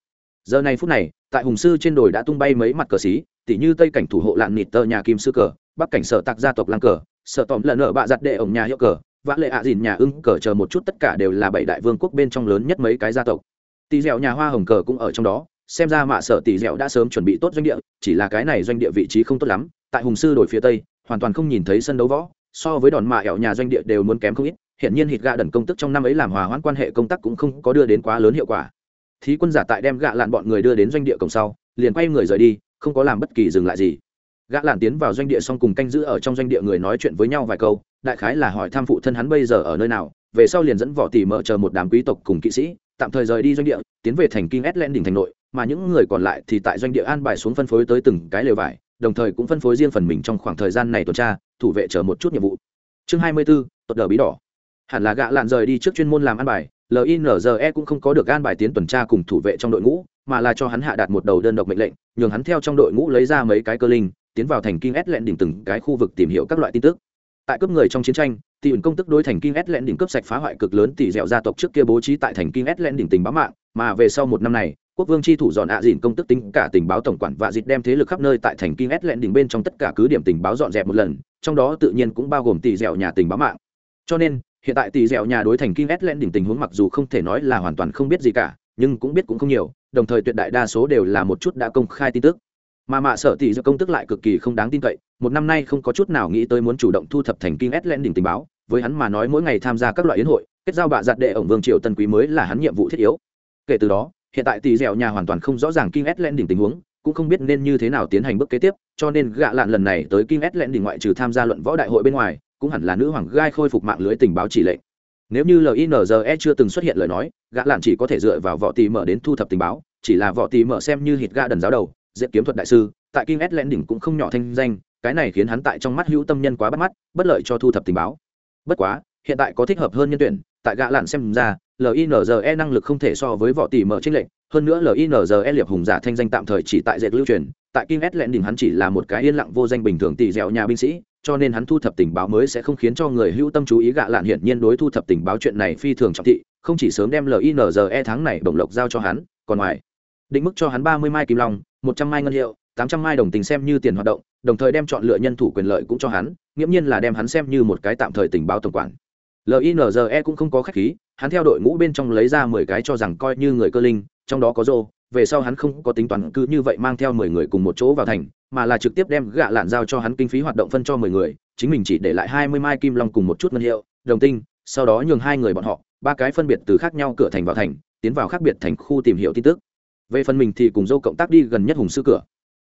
Giờ này phút này, tại hùng sư trên đồi đã tung bay mấy mặt cờ xí, tỉ như tây cảnh thủ hộ lạn nịt tờ nhà kim sư cờ, bắc cảnh sở tạc gia tộc lăng cờ, sở tòm lần ở bạ giặt đệ ổng nhà hiệu cờ, vã lệ ạ à dìn nhà ưng cờ chờ một chút tất cả đều là bảy đại vương quốc bên trong lớn nhất mấy cái gia tộc tỷ dẻo nhà hoa hồng cờ cũng ở trong đó, xem ra mạ sở tỷ dẻo đã sớm chuẩn bị tốt doanh địa, chỉ là cái này doanh địa vị trí không tốt lắm, tại hùng sư đổi phía tây, hoàn toàn không nhìn thấy sân đấu võ, so với đòn mạ ẻo nhà doanh địa đều muốn kém không ít hiện nhiên hít gạ đần công tức trong năm ấy làm hòa hoãn quan hệ công tác cũng không có đưa đến quá lớn hiệu quả. Thí quân giả tại đem gạ lạn bọn người đưa đến doanh địa cổng sau, liền quay người rời đi, không có làm bất kỳ dừng lại gì. Gã lạn tiến vào doanh địa xong cùng canh giữ ở trong doanh địa người nói chuyện với nhau vài câu, đại khái là hỏi tham phụ thân hắn bây giờ ở nơi nào, về sau liền dẫn võ tỷ mở chờ một đám quý tộc cùng kỵ sĩ tạm thời rời đi doanh địa tiến về thành kinh len đỉnh thành nội mà những người còn lại thì tại doanh địa an bài xuống phân phối tới từng cái lều vải đồng thời cũng phân phối riêng phần mình trong khoảng thời gian này tuần tra thủ vệ chờ một chút nhiệm vụ. Chương hai mươi 24, tuần đờ bí đỏ. Hẳn là gã lạn rời đi trước chuyên môn làm an bài linze cũng không có được an bài tiến tuần tra cùng thủ vệ trong đội ngũ mà là cho hắn hạ đạt một đầu đơn độc mệnh lệnh nhường hắn theo trong đội ngũ lấy ra mấy cái cơ linh tiến vào thành kinh ét lẹn đỉnh từng cái khu vực tìm hiểu các loại tin tức. Tại cấp người trong chiến tranh tỷ ẩn công tức đối thành kinh s lẹn đỉnh cấp sạch phá hoại cực lớn tỷ dẻo gia tộc trước kia bố trí tại thành kinh s lẹn đỉnh tình báo mạng, mà về sau một năm này, quốc vương chi thủ dọn ạ dìn công tức tính cả tình báo tổng quản và dịch đem thế lực khắp nơi tại thành kinh s lẹn đỉnh bên trong tất cả cứ điểm tình báo dọn dẹp một lần, trong đó tự nhiên cũng bao gồm tỷ dẻo nhà tình báo mạng. Cho nên, hiện tại tỷ dẻo nhà đối thành kinh s lẹn đỉnh tình huống mặc dù không thể nói là hoàn toàn không biết gì cả, nhưng cũng biết cũng không nhiều, đồng thời tuyệt đại đa số đều là một chút đã công khai tin tức mà mạ sợ tỷ giữa công tức lại cực kỳ không đáng tin cậy, một năm nay không có chút nào nghĩ tới muốn chủ động thu thập thành kinh ét lên đỉnh tình báo, với hắn mà nói mỗi ngày tham gia các loại yến hội, kết giao bạ giặt đệ ổng vương triều tân quý mới là hắn nhiệm vụ thiết yếu. Kể từ đó, hiện tại tỷ dẻo nhà hoàn toàn không rõ ràng kinh ét lên đỉnh tình huống, cũng không biết nên như thế nào tiến hành bước kế tiếp, cho nên gạ lạn lần này tới kinh ét lên đỉnh ngoại trừ tham gia luận võ đại hội bên ngoài, cũng hẳn là nữ hoàng gai khôi phục mạng lưới tình báo chỉ lệnh. Nếu như linze chưa từng xuất hiện lời nói gã lạn chỉ có thể dựa vào võ tì mở đến thu thập tình báo, chỉ là võ tì mở xem như hít gã đần giáo đầu diện kiếm thuật đại sư, tại kinh s len đỉnh cũng không nhỏ thanh danh, cái này khiến hắn tại trong mắt hữu tâm nhân quá bắt mắt, bất lợi cho thu thập tình báo. Bất quá, hiện tại có thích hợp hơn nhân tuyển, tại gã lạn xem ra linze năng lực không thể so với võ tỷ mở trên lệnh hơn nữa linze liệp hùng giả thanh danh tạm thời chỉ tại dệt lưu truyền, tại kim s len đỉnh hắn chỉ là một cái yên lặng vô danh bình thường tỷ dẻo nhà binh sĩ, cho nên hắn thu thập tình báo mới sẽ không khiến cho người hữu tâm chú ý gạ lạn hiển nhiên đối thu thập tình báo chuyện này phi thường trọng thị, không chỉ sớm đem linze tháng này bổng lộc giao cho hắn, còn ngoài, định mức cho hắn ba mươi mai kim long một trăm mai ngân hiệu, tám trăm mai đồng tình xem như tiền hoạt động, đồng thời đem chọn lựa nhân thủ quyền lợi cũng cho hắn, nghiễm nhiên là đem hắn xem như một cái tạm thời tình báo tổng quản. Linze cũng không có khách khí, hắn theo đội ngũ bên trong lấy ra mười cái cho rằng coi như người cơ linh, trong đó có rô về sau hắn không có tính toán cứ như vậy mang theo mười người cùng một chỗ vào thành, mà là trực tiếp đem gạ lạn giao cho hắn kinh phí hoạt động phân cho mười người, chính mình chỉ để lại hai mươi mai kim long cùng một chút ngân hiệu, đồng tinh sau đó nhường hai người bọn họ, ba cái phân biệt từ khác nhau cửa thành vào thành, tiến vào khác biệt thành khu tìm hiểu tin tức về phần mình thì cùng dâu cộng tác đi gần nhất hùng sư cửa.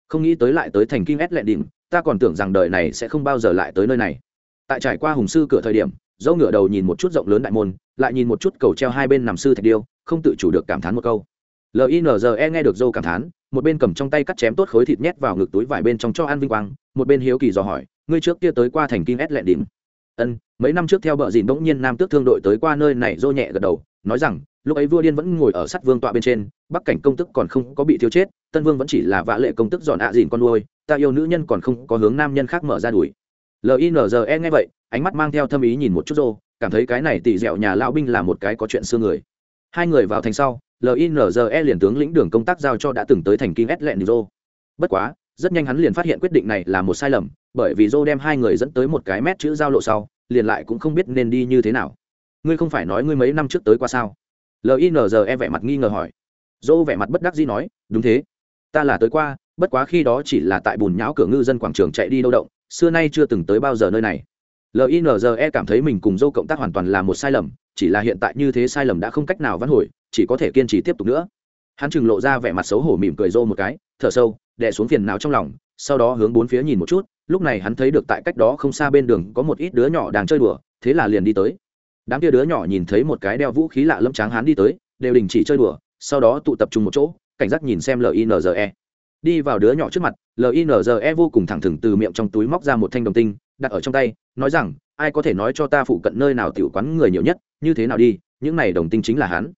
Không nghĩ tới lại tới thành Kim ét lệ đỉnh ta còn tưởng rằng đời này sẽ không bao giờ lại tới nơi này. Tại trải qua hùng sư cửa thời điểm, dâu ngửa đầu nhìn một chút rộng lớn đại môn, lại nhìn một chút cầu treo hai bên nằm sư thạch điêu, không tự chủ được cảm thán một câu. Linze nghe được dâu cảm thán, một bên cầm trong tay cắt chém tốt khối thịt nhét vào ngực túi vải bên trong cho an vinh quang, một bên hiếu kỳ dò hỏi, ngươi trước kia tới qua thành Kim ét lẹn đỉnh ân, mấy năm trước theo bờ dìn bỗng nhiên nam tước thương đội tới qua nơi này dô nhẹ gật đầu, nói rằng lúc ấy vua điên vẫn ngồi ở sát vương tọa bên trên, bắc cảnh công tức còn không có bị thiếu chết, tân vương vẫn chỉ là vạ lệ công tức dọn ạ à dìn con nuôi, ta yêu nữ nhân còn không có hướng nam nhân khác mở ra đuổi. Linze nghe vậy, ánh mắt mang theo thâm ý nhìn một chút rô, cảm thấy cái này tỉ dẹo nhà lão binh là một cái có chuyện xưa người. Hai người vào thành sau linze liền tướng lĩnh đường công tác giao cho đã từng tới thành kinh s lẹn rô. Bất quá, rất nhanh hắn liền phát hiện quyết định này là một sai lầm, bởi vì rô đem hai người dẫn tới một cái mét chữ giao lộ sau, liền lại cũng không biết nên đi như thế nào. Ngươi không phải nói ngươi mấy năm trước tới qua sao? Linze vẻ mặt nghi ngờ hỏi. Dỗ vẻ mặt bất đắc dĩ nói, đúng thế. Ta là tới qua, bất quá khi đó chỉ là tại bùn nhão cửa ngư dân quảng trường chạy đi đâu động, xưa nay chưa từng tới bao giờ nơi này. Linze cảm thấy mình cùng dâu cộng tác hoàn toàn là một sai lầm, chỉ là hiện tại như thế sai lầm đã không cách nào vãn hồi, chỉ có thể kiên trì tiếp tục nữa. Hắn chừng lộ ra vẻ mặt xấu hổ mỉm cười dô một cái, thở sâu, đè xuống phiền não trong lòng, sau đó hướng bốn phía nhìn một chút, lúc này hắn thấy được tại cách đó không xa bên đường có một ít đứa nhỏ đang chơi đùa, thế là liền đi tới đám kia đứa nhỏ nhìn thấy một cái đeo vũ khí lạ lâm tráng hắn đi tới, đều đình chỉ chơi đùa, sau đó tụ tập trung một chỗ, cảnh giác nhìn xem linze đi vào đứa nhỏ trước mặt linze vô cùng thẳng thừng từ miệng trong túi móc ra một thanh đồng tinh, đặt ở trong tay, nói rằng, ai có thể nói cho ta phụ cận nơi nào tiểu quán người nhiều nhất, như thế nào đi, những này đồng tinh chính là hắn.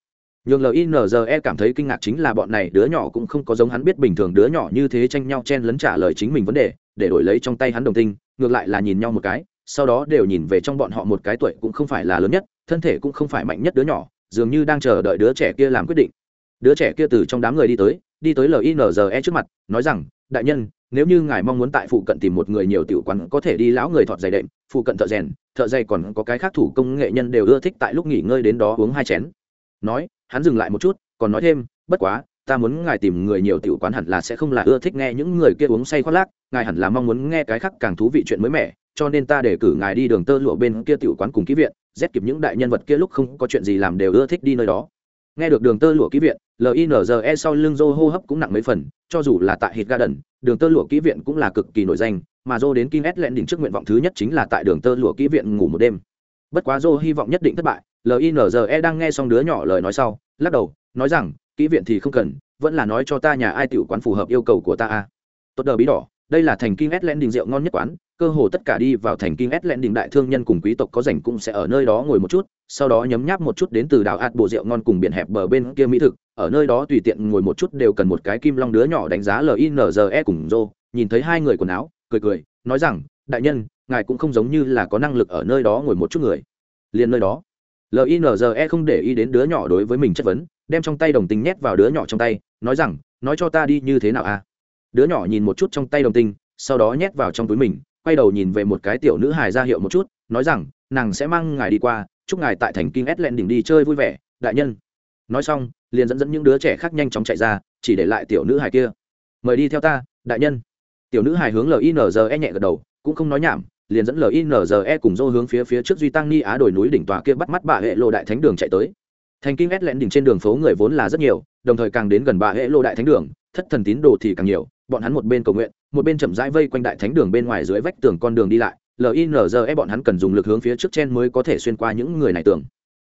Nhường linze cảm thấy kinh ngạc chính là bọn này đứa nhỏ cũng không có giống hắn biết bình thường đứa nhỏ như thế tranh nhau chen lấn trả lời chính mình vấn đề, để đổi lấy trong tay hắn đồng tinh, ngược lại là nhìn nhau một cái sau đó đều nhìn về trong bọn họ một cái tuổi cũng không phải là lớn nhất, thân thể cũng không phải mạnh nhất đứa nhỏ, dường như đang chờ đợi đứa trẻ kia làm quyết định. Đứa trẻ kia từ trong đám người đi tới đi tới linze trước mặt, nói rằng, đại nhân, nếu như ngài mong muốn tại phụ cận tìm một người nhiều tiểu quán có thể đi lão người thọt giày đệm, phụ cận thợ rèn, thợ giày còn có cái khác thủ công nghệ nhân đều ưa thích tại lúc nghỉ ngơi đến đó uống hai chén. Nói, hắn dừng lại một chút, còn nói thêm, bất quá, ta muốn ngài tìm người nhiều tiểu quán hẳn là sẽ không là ưa thích nghe những người kia uống say khoác lác, ngài hẳn là mong muốn nghe cái khác càng thú vị chuyện mới mẻ cho nên ta để cử ngài đi đường tơ lụa bên kia tiểu quán cùng ký viện rét kịp những đại nhân vật kia lúc không có chuyện gì làm đều ưa thích đi nơi đó. Nghe được đường tơ lụa ký viện linze sau lưng dô hô hấp cũng nặng mấy phần, cho dù là tại hit garden, đường tơ lụa ký viện cũng là cực kỳ nổi danh, mà dô đến kim s lẹn đỉnh trước nguyện vọng thứ nhất chính là tại đường tơ lụa ký viện ngủ một đêm. Bất quá dô hy vọng nhất định thất bại linze đang nghe xong đứa nhỏ lời nói sau, lắc đầu, nói rằng kỹ viện thì không cần, vẫn là nói cho ta nhà ai tiểu quán phù hợp yêu cầu của ta a. Tốt đờ bí đỏ đây là thành kinh s đình rượu ngon nhất quán, cơ hồ tất cả đi vào thành kinh s đình đại thương nhân cùng quý tộc có rảnh cũng sẽ ở nơi đó ngồi một chút, sau đó nhấm nháp một chút đến từ đảo ạt bộ rượu ngon cùng biển hẹp bờ bên kia mỹ thực, ở nơi đó tùy tiện ngồi một chút đều cần một cái kim long đứa nhỏ đánh giá linze cùng rô, nhìn thấy hai người quần áo, cười cười, nói rằng, đại nhân, ngài cũng không giống như là có năng lực ở nơi đó ngồi một chút người. Liền nơi đó linze không để ý đến đứa nhỏ đối với mình chất vấn, đem trong tay đồng tình nhét vào đứa nhỏ trong tay, nói rằng, nói cho ta đi như thế nào a đứa nhỏ nhìn một chút trong tay đồng tinh, sau đó nhét vào trong túi mình, quay đầu nhìn về một cái tiểu nữ hài ra hiệu một chút, nói rằng, nàng sẽ mang ngài đi qua, chúc ngài tại thành kinh ét lẹn đỉnh đi chơi vui vẻ, đại nhân. Nói xong, liền dẫn dẫn những đứa trẻ khác nhanh chóng chạy ra, chỉ để lại tiểu nữ hài kia. Mời đi theo ta, đại nhân. Tiểu nữ hài hướng linze nhẹ gật đầu, cũng không nói nhảm, liền dẫn linze cùng dô hướng phía phía trước duy tăng ni á đồi núi đỉnh tòa kia bắt mắt bà hệ lộ đại thánh đường chạy tới. Thành kinh ét lẹn đỉnh trên đường phố người vốn là rất nhiều đồng thời càng đến gần bà hệ lộ đại thánh đường, thất thần tín đồ thì càng nhiều, bọn hắn một bên cầu nguyện, một bên chậm rãi vây quanh đại thánh đường bên ngoài dưới vách tường con đường đi lại linze bọn hắn cần dùng lực hướng phía trước trên mới có thể xuyên qua những người này tường.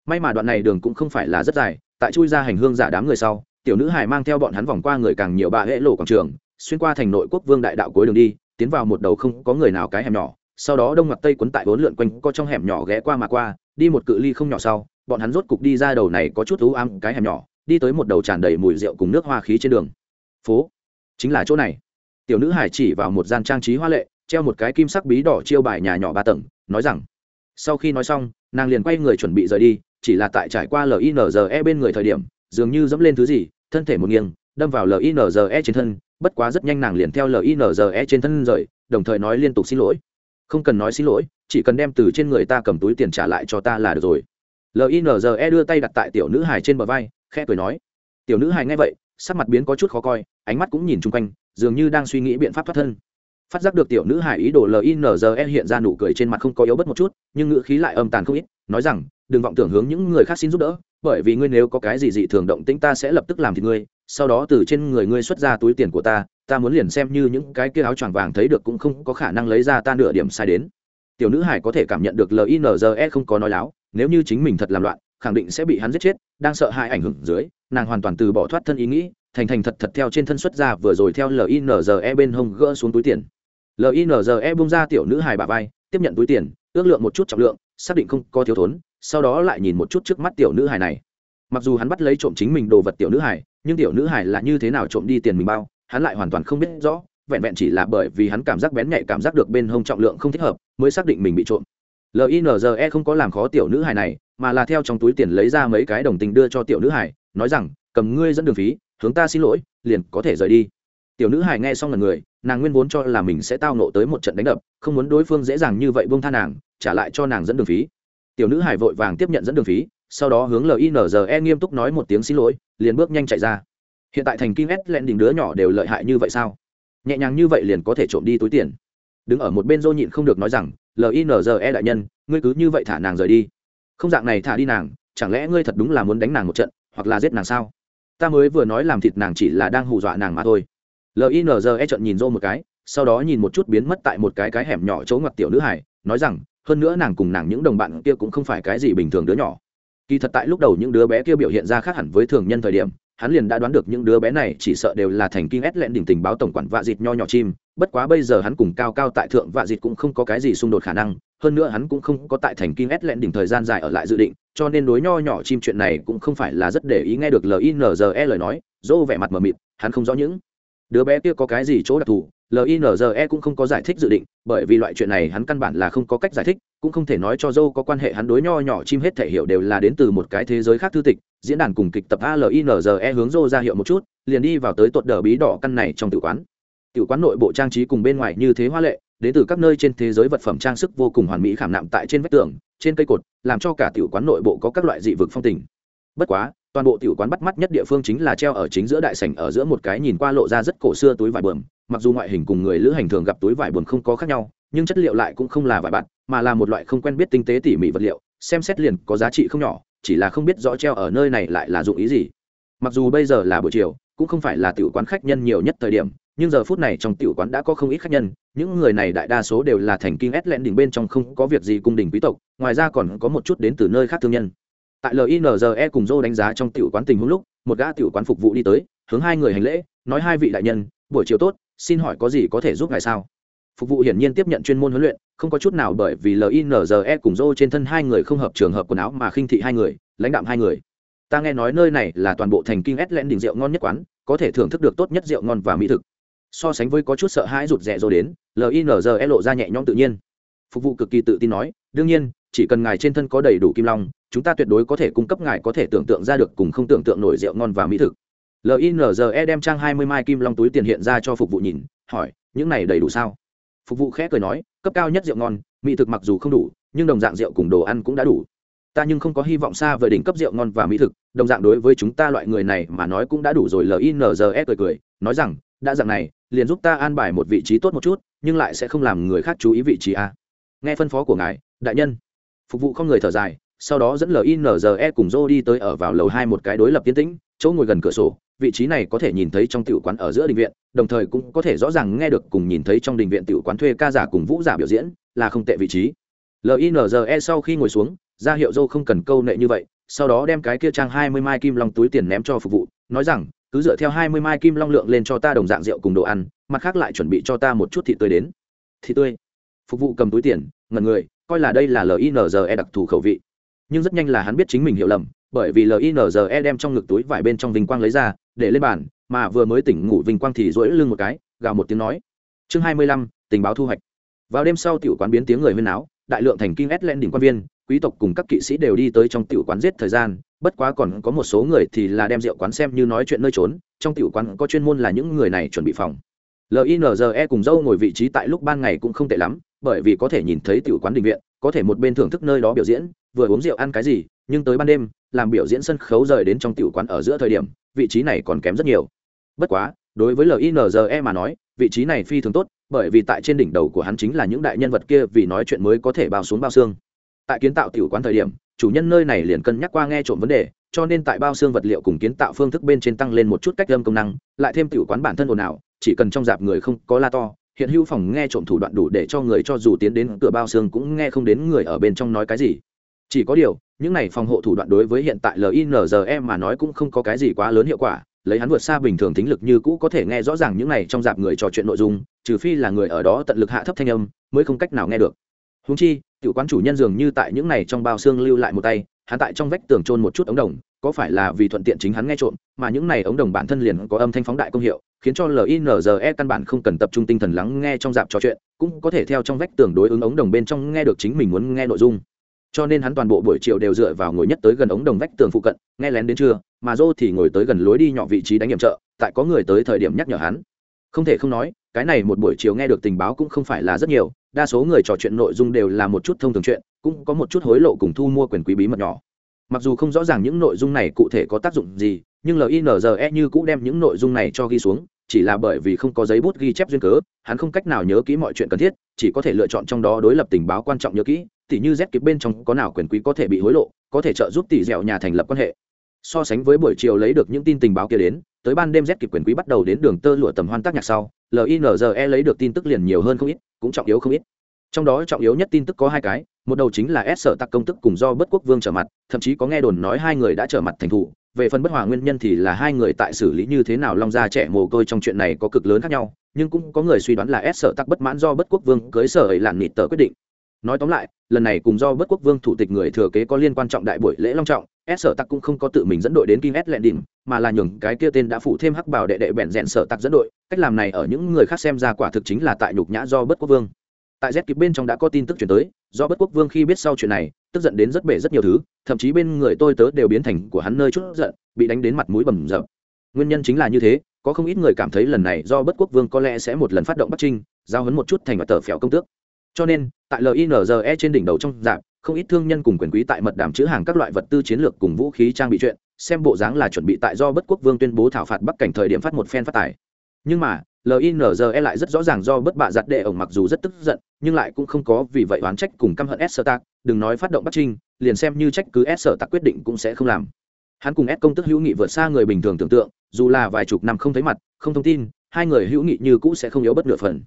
May mà đoạn này đường cũng không phải là rất dài, tại chui ra hành hương giả đám người sau, tiểu nữ hải mang theo bọn hắn vòng qua người càng nhiều bà hệ lộ quảng trường, xuyên qua thành nội quốc vương đại đạo cuối đường đi, tiến vào một đầu không có người nào cái hẻm nhỏ, sau đó đông mặt tây quấn tại bốn lượn quanh có trong hẻm nhỏ ghé qua mà qua, đi một cự ly không nhỏ sau, bọn hắn rốt cục đi ra đầu này có chút thú ám cái hẻm nhỏ đi tới một đầu tràn đầy mùi rượu cùng nước hoa khí trên đường. Phố. Chính là chỗ này. Tiểu nữ hải chỉ vào một gian trang trí hoa lệ, treo một cái kim sắc bí đỏ chiêu bài nhà nhỏ ba tầng, nói rằng, sau khi nói xong, nàng liền quay người chuẩn bị rời đi, chỉ là tại trải qua linze bên người thời điểm, dường như dẫm lên thứ gì, thân thể một nghiêng, đâm vào linze trên thân, bất quá rất nhanh nàng liền theo linze trên thân rời, đồng thời nói liên tục xin lỗi. Không cần nói xin lỗi, chỉ cần đem từ trên người ta cầm túi tiền trả lại cho ta là được rồi. Linze đưa tay đặt tại tiểu nữ hài trên bờ vai khẽ cười nói. Tiểu nữ hài nghe vậy, sắc mặt biến có chút khó coi, ánh mắt cũng nhìn chung quanh, dường như đang suy nghĩ biện pháp thoát thân. Phát giác được tiểu nữ hài ý đồ linze hiện ra nụ cười trên mặt không có yếu bất một chút, nhưng ngữ khí lại âm tàn không ít, nói rằng, đừng vọng tưởng hướng những người khác xin giúp đỡ, bởi vì ngươi nếu có cái gì dị thường động tĩnh ta sẽ lập tức làm thì ngươi, sau đó từ trên người ngươi xuất ra túi tiền của ta ta muốn liền xem như những cái kia áo choàng vàng thấy được cũng không có khả năng lấy ra ta nửa điểm sai đến. Tiểu nữ hải có thể cảm nhận được linze không có nói láo, nếu như chính mình thật làm loạn khẳng định sẽ bị hắn giết chết, đang sợ hãi ảnh hưởng dưới, nàng hoàn toàn từ bỏ thoát thân ý nghĩ, thành thành thật thật theo trên thân xuất ra vừa rồi theo linze bên hông gỡ xuống túi tiền. Linze bung ra tiểu nữ hài bà vai, tiếp nhận túi tiền, ước lượng một chút trọng lượng, xác định không có thiếu thốn, sau đó lại nhìn một chút trước mắt tiểu nữ hài này. Mặc dù hắn bắt lấy trộm chính mình đồ vật tiểu nữ hài, nhưng tiểu nữ hài là như thế nào trộm đi tiền mình bao, hắn lại hoàn toàn không biết rõ, vẹn vẹn chỉ là bởi vì hắn cảm giác bén nhạy cảm giác được bên hông trọng lượng không thích hợp, mới xác định mình bị trộm. Linze không có làm khó tiểu nữ hài này mà là theo trong túi tiền lấy ra mấy cái đồng tình đưa cho tiểu nữ hải, nói rằng cầm ngươi dẫn đường phí hướng ta xin lỗi liền có thể rời đi. Tiểu nữ hải nghe xong là người nàng nguyên vốn cho là mình sẽ tao nộ tới một trận đánh đập không muốn đối phương dễ dàng như vậy buông tha nàng trả lại cho nàng dẫn đường phí. Tiểu nữ hải vội vàng tiếp nhận dẫn đường phí sau đó hướng linze nghiêm túc nói một tiếng xin lỗi liền bước nhanh chạy ra. Hiện tại thành kim s len đỉnh đứa nhỏ đều lợi hại như vậy sao? Nhẹ nhàng như vậy liền có thể trộm đi túi tiền. Đứng ở một bên dô nhịn không được nói rằng linze đại nhân ngươi cứ như vậy thả nàng rời đi không dạng này thả đi nàng, chẳng lẽ ngươi thật đúng là muốn đánh nàng một trận, hoặc là giết nàng sao? Ta mới vừa nói làm thịt nàng chỉ là đang hù dọa nàng mà thôi. Linze trận nhìn rô một cái, sau đó nhìn một chút biến mất tại một cái cái hẻm nhỏ chỗ ngoặt tiểu nữ hải nói rằng, hơn nữa nàng cùng nàng những đồng bạn kia cũng không phải cái gì bình thường đứa nhỏ. Kỳ thật tại lúc đầu những đứa bé kia biểu hiện ra khác hẳn với thường nhân thời điểm hắn liền đã đoán được những đứa bé này chỉ sợ đều là thành kinh ét lẹn đỉnh tình báo tổng quản vạ dịt nho nhỏ chim. Bất quá bây giờ hắn cùng cao cao tại thượng vạ dịt cũng không có cái gì xung đột khả năng. Hơn nữa hắn cũng không có tại thành kinh ét lẹn đỉnh thời gian dài ở lại dự định, cho nên đối nho nhỏ chim chuyện này cũng không phải là rất để ý nghe được linze lời nói dô vẻ mặt mờ mịt, hắn không rõ những đứa bé kia có cái gì chỗ đặc thù. Linze cũng không có giải thích dự định, bởi vì loại chuyện này hắn căn bản là không có cách giải thích, cũng không thể nói cho dâu có quan hệ hắn đối nho nhỏ chim hết thể hiểu đều là đến từ một cái thế giới khác thư tịch diễn đàn cùng kịch tập alinze hướng rô ra hiệu một chút, liền đi vào tới tuột đờ bí đỏ căn này trong tử quán. Tử quán nội bộ trang trí cùng bên ngoài như thế hoa lệ, đến từ các nơi trên thế giới vật phẩm trang sức vô cùng hoàn mỹ khảm nạm tại trên vách tường, trên cây cột, làm cho cả tiểu quán nội bộ có các loại dị vực phong tình. Bất quá, toàn bộ tiểu quán bắt mắt nhất địa phương chính là treo ở chính giữa đại sảnh ở giữa một cái nhìn qua lộ ra rất cổ xưa túi vải bờm, mặc dù ngoại hình cùng người lữ hành thường gặp túi vải bờm không có khác nhau, nhưng chất liệu lại cũng không là vải bạt, mà là một loại không quen biết tinh tế tỉ mỉ vật liệu, xem xét liền có giá trị không nhỏ chỉ là không biết rõ treo ở nơi này lại là dụng ý gì. Mặc dù bây giờ là buổi chiều, cũng không phải là tiểu quán khách nhân nhiều nhất thời điểm, nhưng giờ phút này trong tiểu quán đã có không ít khách nhân, những người này đại đa số đều là thành kinh ét lẹn đỉnh bên trong không có việc gì cung đình quý tộc, ngoài ra còn có một chút đến từ nơi khác thương nhân. Tại linze cùng dô đánh giá trong tiểu quán tình huống lúc, một gã tiểu quán phục vụ đi tới, hướng hai người hành lễ, nói hai vị đại nhân, buổi chiều tốt, xin hỏi có gì có thể giúp ngài sao? Phục vụ hiển nhiên tiếp nhận chuyên môn huấn luyện, không có chút nào bởi vì linze cùng dô trên thân hai người không hợp trường hợp quần áo mà khinh thị hai người, lãnh đạm hai người. Ta nghe nói nơi này là toàn bộ thành kinh ét lẽn đỉnh rượu ngon nhất quán, có thể thưởng thức được tốt nhất rượu ngon và mỹ thực. So sánh với có chút sợ hãi rụt rè rồi đến linze lộ ra nhẹ nhõm tự nhiên. Phục vụ cực kỳ tự tin nói, đương nhiên, chỉ cần ngài trên thân có đầy đủ kim long, chúng ta tuyệt đối có thể cung cấp ngài có thể tưởng tượng ra được cùng không tưởng tượng nổi rượu ngon và mỹ thực. Linze đem trang hai mươi mai kim long túi tiền hiện ra cho phục vụ nhìn, hỏi, những này đầy đủ sao? Phục vụ khẽ cười nói, cấp cao nhất rượu ngon, mỹ thực mặc dù không đủ, nhưng đồng dạng rượu cùng đồ ăn cũng đã đủ. Ta nhưng không có hy vọng xa về đỉnh cấp rượu ngon và mỹ thực, đồng dạng đối với chúng ta loại người này mà nói cũng đã đủ rồi. Linze cười cười, nói rằng, đã dạng này, liền giúp ta an bài một vị trí tốt một chút, nhưng lại sẽ không làm người khác chú ý vị trí a. Nghe phân phó của ngài, đại nhân. Phục vụ không người thở dài, sau đó dẫn linze cùng dô đi tới ở vào lầu hai một cái đối lập tiến tĩnh, chỗ ngồi gần cửa sổ vị trí này có thể nhìn thấy trong tiểu quán ở giữa đình viện, đồng thời cũng có thể rõ ràng nghe được cùng nhìn thấy trong đình viện tiểu quán thuê ca giả cùng vũ giả biểu diễn, là không tệ vị trí. Linze sau khi ngồi xuống ra hiệu dâu không cần câu nệ như vậy, sau đó đem cái kia trang hai mươi mai kim long túi tiền ném cho phục vụ, nói rằng, cứ dựa theo hai mươi mai kim long lượng lên cho ta đồng dạng rượu cùng đồ ăn, mặt khác lại chuẩn bị cho ta một chút thịt tươi đến. Thịt tươi? Phục vụ cầm túi tiền ngần người, coi là đây là linze đặc thù khẩu vị. Nhưng rất nhanh là hắn biết chính mình hiểu lầm bởi vì linze đem trong ngực túi vải bên trong vinh quang lấy ra, để lên bàn, mà vừa mới tỉnh ngủ vinh quang thì rỗi lưng một cái, gào một tiếng nói. Chương hai mươi lăm, tình báo thu hoạch. Vào đêm sau tiểu quán biến tiếng người huyên áo đại lượng thành kinh ét lên đỉnh quan viên, quý tộc cùng các kỵ sĩ đều đi tới trong tiểu quán giết thời gian, bất quá còn có một số người thì là đem rượu quán xem như nói chuyện nơi trốn, trong tiểu quán có chuyên môn là những người này chuẩn bị phòng. Linze cùng dâu ngồi vị trí tại lúc ban ngày cũng không tệ lắm, bởi vì có thể nhìn thấy tiểu quán đình viện, có thể một bên thưởng thức nơi đó biểu diễn, vừa uống rượu ăn cái gì nhưng tới ban đêm, làm biểu diễn sân khấu rời đến trong tiểu quán ở giữa thời điểm, vị trí này còn kém rất nhiều. Bất quá, đối với linze mà nói, vị trí này phi thường tốt, bởi vì tại trên đỉnh đầu của hắn chính là những đại nhân vật kia vì nói chuyện mới có thể bao xuống bao xương. Tại kiến tạo tiểu quán thời điểm, chủ nhân nơi này liền cân nhắc qua nghe trộm vấn đề, cho nên tại bao xương vật liệu cùng kiến tạo phương thức bên trên tăng lên một chút cách âm công năng, lại thêm tiểu quán bản thân ồn ào, chỉ cần trong dạp người không có la to, hiện hữu phòng nghe trộm thủ đoạn đủ để cho người cho dù tiến đến cửa bao xương cũng nghe không đến người ở bên trong nói cái gì chỉ có điều, những này phòng hộ thủ đoạn đối với hiện tại linze mà nói cũng không có cái gì quá lớn hiệu quả, lấy hắn vượt xa bình thường tính lực như cũ có thể nghe rõ ràng những này trong dạp người trò chuyện nội dung, trừ phi là người ở đó tận lực hạ thấp thanh âm, mới không cách nào nghe được. Húng chi tiểu quán chủ nhân dường như tại những này trong bao xương lưu lại một tay, hắn tại trong vách tường trôn một chút ống đồng, có phải là vì thuận tiện chính hắn nghe trộm, mà những này ống đồng bản thân liền có âm thanh phóng đại công hiệu, khiến cho linze căn bản không cần tập trung tinh thần lắng nghe trong dạp trò chuyện, cũng có thể theo trong vách tường đối ứng ống đồng bên trong nghe được chính mình muốn nghe nội dung cho nên hắn toàn bộ buổi chiều đều dựa vào ngồi nhất tới gần ống đồng vách tường phụ cận, nghe lén đến trưa, mà dô thì ngồi tới gần lối đi nhỏ vị trí đánh nhiệm trợ, tại có người tới thời điểm nhắc nhở hắn. Không thể không nói, cái này một buổi chiều nghe được tình báo cũng không phải là rất nhiều, đa số người trò chuyện nội dung đều là một chút thông thường chuyện, cũng có một chút hối lộ cùng thu mua quyền quý bí mật nhỏ. Mặc dù không rõ ràng những nội dung này cụ thể có tác dụng gì, nhưng linze như cũng đem những nội dung này cho ghi xuống chỉ là bởi vì không có giấy bút ghi chép duyên cớ, hắn không cách nào nhớ kỹ mọi chuyện cần thiết, chỉ có thể lựa chọn trong đó đối lập tình báo quan trọng nhớ kỹ, tỉ như z kịp bên trong có nào quyền quý có thể bị hối lộ, có thể trợ giúp tỷ dẻo nhà thành lập quan hệ. So sánh với buổi chiều lấy được những tin tình báo kia đến, tới ban đêm z kịp quyền quý bắt đầu đến đường tơ lụa tầm hoan tác nhạc sau linze lấy được tin tức liền nhiều hơn không ít, cũng trọng yếu không ít. Trong đó trọng yếu nhất tin tức có hai cái, một đầu chính là s sở tặc công tức cùng do bất quốc vương trở mặt, thậm chí có nghe đồn nói hai người đã trở mặt thành thủ về phần bất hòa nguyên nhân thì là hai người tại xử lý như thế nào long gia trẻ mồ côi trong chuyện này có cực lớn khác nhau, nhưng cũng có người suy đoán là s sợ tặc bất mãn do bất quốc vương cưới sở ấy làn nịt tờ quyết định. Nói tóm lại, lần này cùng do bất quốc vương thủ tịch người thừa kế có liên quan trọng đại buổi lễ long trọng, s sở tặc cũng không có tự mình dẫn đội đến kim s lệ đỉnh, mà là nhường cái kia tên đã phụ thêm hắc bảo đệ đệ bẹn rẽn sở tặc dẫn đội, cách làm này ở những người khác xem ra quả thực chính là tại nhục nhã do bất quốc vương. Tại z kịp bên trong đã có tin tức chuyển tới do bất quốc vương khi biết sau chuyện này, tức giận đến rất bể rất nhiều thứ, thậm chí bên người tôi tớ đều biến thành của hắn nơi chút giận, bị đánh đến mặt mũi bầm rậm nguyên nhân chính là như thế, có không ít người cảm thấy lần này do bất quốc vương có lẽ sẽ một lần phát động bắc trinh, giao hấn một chút thành và tờ phèo công tước. Cho nên, tại linze trên đỉnh đầu trong dạp, không ít thương nhân cùng quyền quý tại mật đàm chữ hàng các loại vật tư chiến lược cùng vũ khí trang bị chuyện, xem bộ dáng là chuẩn bị tại do bất quốc vương tuyên bố thảo phạt bắc cảnh thời điểm phát một phen phát tài. Nhưng mà linze lại rất rõ ràng do bất bạ giặt đệ ổng mặc dù rất tức giận, nhưng lại cũng không có vì vậy oán trách cùng căm hận s sơ tạc đừng nói phát động bắc trinh, liền xem như trách cứ s sở tạc quyết định cũng sẽ không làm. Hắn cùng s công tức hữu nghị vượt xa người bình thường tưởng tượng, dù là vài chục năm không thấy mặt, không thông tin, hai người hữu nghị như cũ sẽ không yếu bất nửa phần.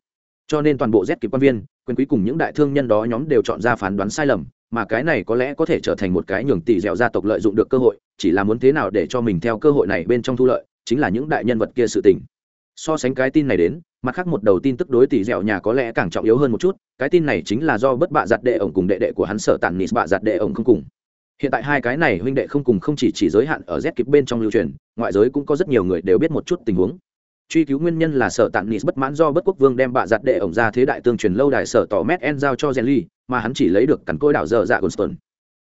Cho nên toàn bộ z kịp quan viên, quyền quý cùng những đại thương nhân đó nhóm đều chọn ra phán đoán sai lầm, mà cái này có lẽ có thể trở thành một cái nhường tỷ dẻo gia tộc lợi dụng được cơ hội, chỉ là muốn thế nào để cho mình theo cơ hội này bên trong thu lợi, chính là những đại nhân vật kia sự tình so sánh cái tin này đến, mặt khác một đầu tin tức đối tỷ dẻo nhà có lẽ càng trọng yếu hơn một chút, cái tin này chính là do bất bạ giặt đệ ổng cùng đệ đệ của hắn sở tàn nịt bạ giặt đệ ổng không cùng. Hiện tại hai cái này huynh đệ không cùng không chỉ chỉ giới hạn ở z kịp bên trong lưu truyền, ngoại giới cũng có rất nhiều người đều biết một chút tình huống. Truy cứu nguyên nhân là sở tàn nịt bất mãn do bất quốc vương đem bạ giặt đệ ổng ra thế đại tương truyền lâu đài sở tỏ mét en giao cho genly mà hắn chỉ lấy được cắn côi đảo dở dạ gonston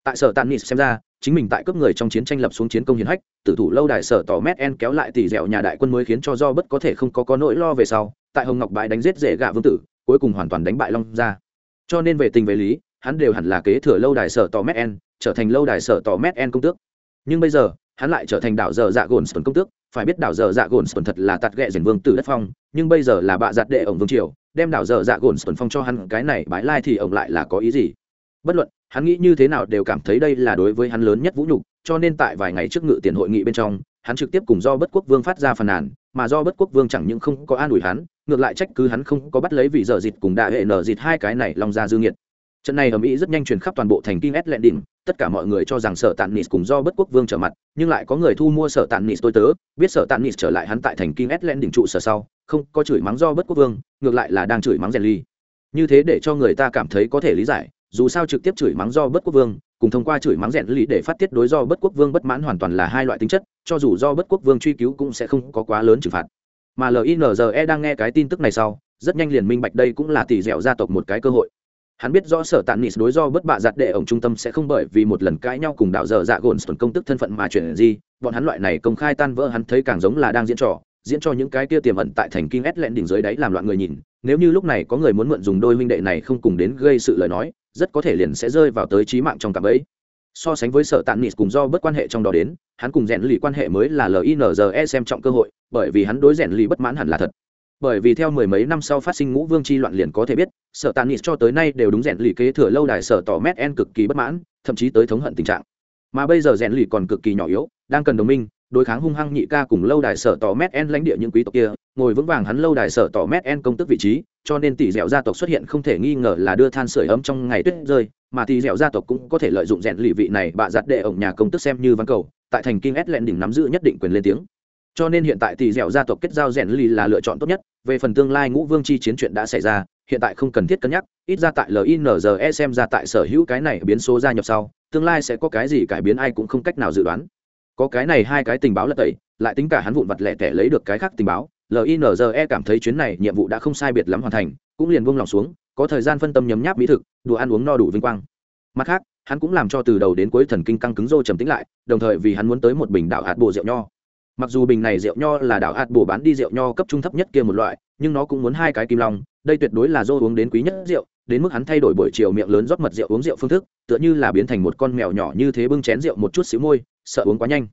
tại sở tàn nịt xem ra chính mình tại cấp người trong chiến tranh lập xuống chiến công hiển hách, tử thủ lâu đài sở tỏ mét en kéo lại tỷ dẻo nhà đại quân mới khiến cho do bất có thể không có có nỗi lo về sau, tại hồng ngọc bãi đánh giết rể gạ vương tử, cuối cùng hoàn toàn đánh bại long ra cho nên về tình về lý, hắn đều hẳn là kế thừa lâu đài sở tỏ mét en, trở thành lâu đài sở tỏ mét en công tước. Nhưng bây giờ, hắn lại trở thành đảo dở dạ gồn sơn công tước, phải biết đảo dở dạ gồn sơn thật là tạt ghẹ dền vương tử đất phong, nhưng bây giờ là bạ giặt đệ ổng vương triều, đem đảo dở dạ gồn sơn phong cho hắn, cái này bãi lai thì ổng lại là có ý gì? Bất luận hắn nghĩ như thế nào đều cảm thấy đây là đối với hắn lớn nhất vũ nhục, cho nên tại vài ngày trước ngự tiền hội nghị bên trong, hắn trực tiếp cùng do bất quốc vương phát ra phàn nàn, mà do bất quốc vương chẳng những không có an ủi hắn, ngược lại trách cứ hắn không có bắt lấy vị dở dịt cùng đại hệ nở dịt hai cái này lòng ra dư nghiệt. Trận này ở mỹ rất nhanh truyền khắp toàn bộ thành kinh s lệ đỉnh tất cả mọi người cho rằng sở tàn nis cùng do bất quốc vương trở mặt, nhưng lại có người thu mua sở tàn nis tôi tớ, biết sở tàn nis trở lại hắn tại thành kinh s lệ đỉnh trụ sở sau, không có chửi mắng do bất quốc vương, ngược lại là đang chửi mắng rèn ly như thế để cho người ta cảm thấy có thể lý giải dù sao trực tiếp chửi mắng do bất quốc vương, cùng thông qua chửi mắng rèn lý để phát tiết đối do bất quốc vương bất mãn hoàn toàn là hai loại tính chất, cho dù do bất quốc vương truy cứu cũng sẽ không có quá lớn trừng phạt. Mà linze đang nghe cái tin tức này sau, rất nhanh liền minh bạch đây cũng là tỷ dẻo gia tộc một cái cơ hội. Hắn biết rõ sở tàn nis đối do bất bạ giặt đệ ổng trung tâm sẽ không bởi vì một lần cãi nhau cùng đạo dở dạ gồn tuần công tức thân phận mà chuyển gì, bọn hắn loại này công khai tan vỡ hắn thấy càng giống là đang diễn trò, diễn cho những cái kia tiềm ẩn tại thành kinh ét lẹn đỉnh dưới đáy làm loạn người nhìn, nếu như lúc này có người muốn mượn dùng đôi huynh đệ này không cùng đến gây sự lời nói rất có thể liền sẽ rơi vào tới trí mạng trong cạm ấy so sánh với sở tàn nịt cùng do bất quan hệ trong đó đến, hắn cùng rèn lì quan hệ mới là linze xem trọng cơ hội, bởi vì hắn đối rèn lì bất mãn hẳn là thật. Bởi vì theo mười mấy năm sau phát sinh ngũ vương chi loạn liền có thể biết, sở tàn nịt cho tới nay đều đúng rèn lì kế thừa lâu đài sở tỏ mét en cực kỳ bất mãn, thậm chí tới thống hận tình trạng. Mà bây giờ rèn lì còn cực kỳ nhỏ yếu, đang cần đồng minh đối kháng hung hăng nhị ca cùng lâu đài sở tỏ mét en lãnh địa những quý tộc kia, ngồi vững vàng hắn lâu đài sở tỏ mét en công tức vị trí, cho nên tỷ dẻo gia tộc xuất hiện không thể nghi ngờ là đưa than sửa ấm trong ngày tuyết rơi, mà tỷ dẻo gia tộc cũng có thể lợi dụng rèn lì vị này bạ giặt đệ ổng nhà công tức xem như văn cầu, tại thành kinh ét lẹn đỉnh nắm giữ nhất định quyền lên tiếng. Cho nên hiện tại tỷ dẻo gia tộc kết giao rèn lì là lựa chọn tốt nhất, về phần tương lai ngũ vương chi chiến chuyện đã xảy ra, hiện tại không cần thiết cân nhắc, ít ra tại linze xem ra tại sở hữu cái này biến số gia nhập sau, tương lai sẽ có cái gì cải biến ai cũng không cách nào dự đoán có cái này hai cái tình báo lật tẩy, lại tính cả hắn vụn vặt lẻ tẻ lấy được cái khác tình báo linze cảm thấy chuyến này nhiệm vụ đã không sai biệt lắm hoàn thành, cũng liền buông lòng xuống, có thời gian phân tâm nhấm nháp mỹ thực, đùa ăn uống no đủ vinh quang. Mặt khác, hắn cũng làm cho từ đầu đến cuối thần kinh căng cứng rô trầm tĩnh lại, đồng thời vì hắn muốn tới một bình đảo hạt bồ rượu nho. Mặc dù bình này rượu nho là đảo hạt bồ bán đi rượu nho cấp trung thấp nhất kia một loại nhưng nó cũng muốn hai cái kim long, đây tuyệt đối là rô uống đến quý nhất rượu, đến mức hắn thay đổi buổi chiều miệng lớn rót mật rượu uống rượu phương thức, tựa như là biến thành một con mèo nhỏ như thế bưng chén rượu một chút xíu môi, sợ uống quá nhanh.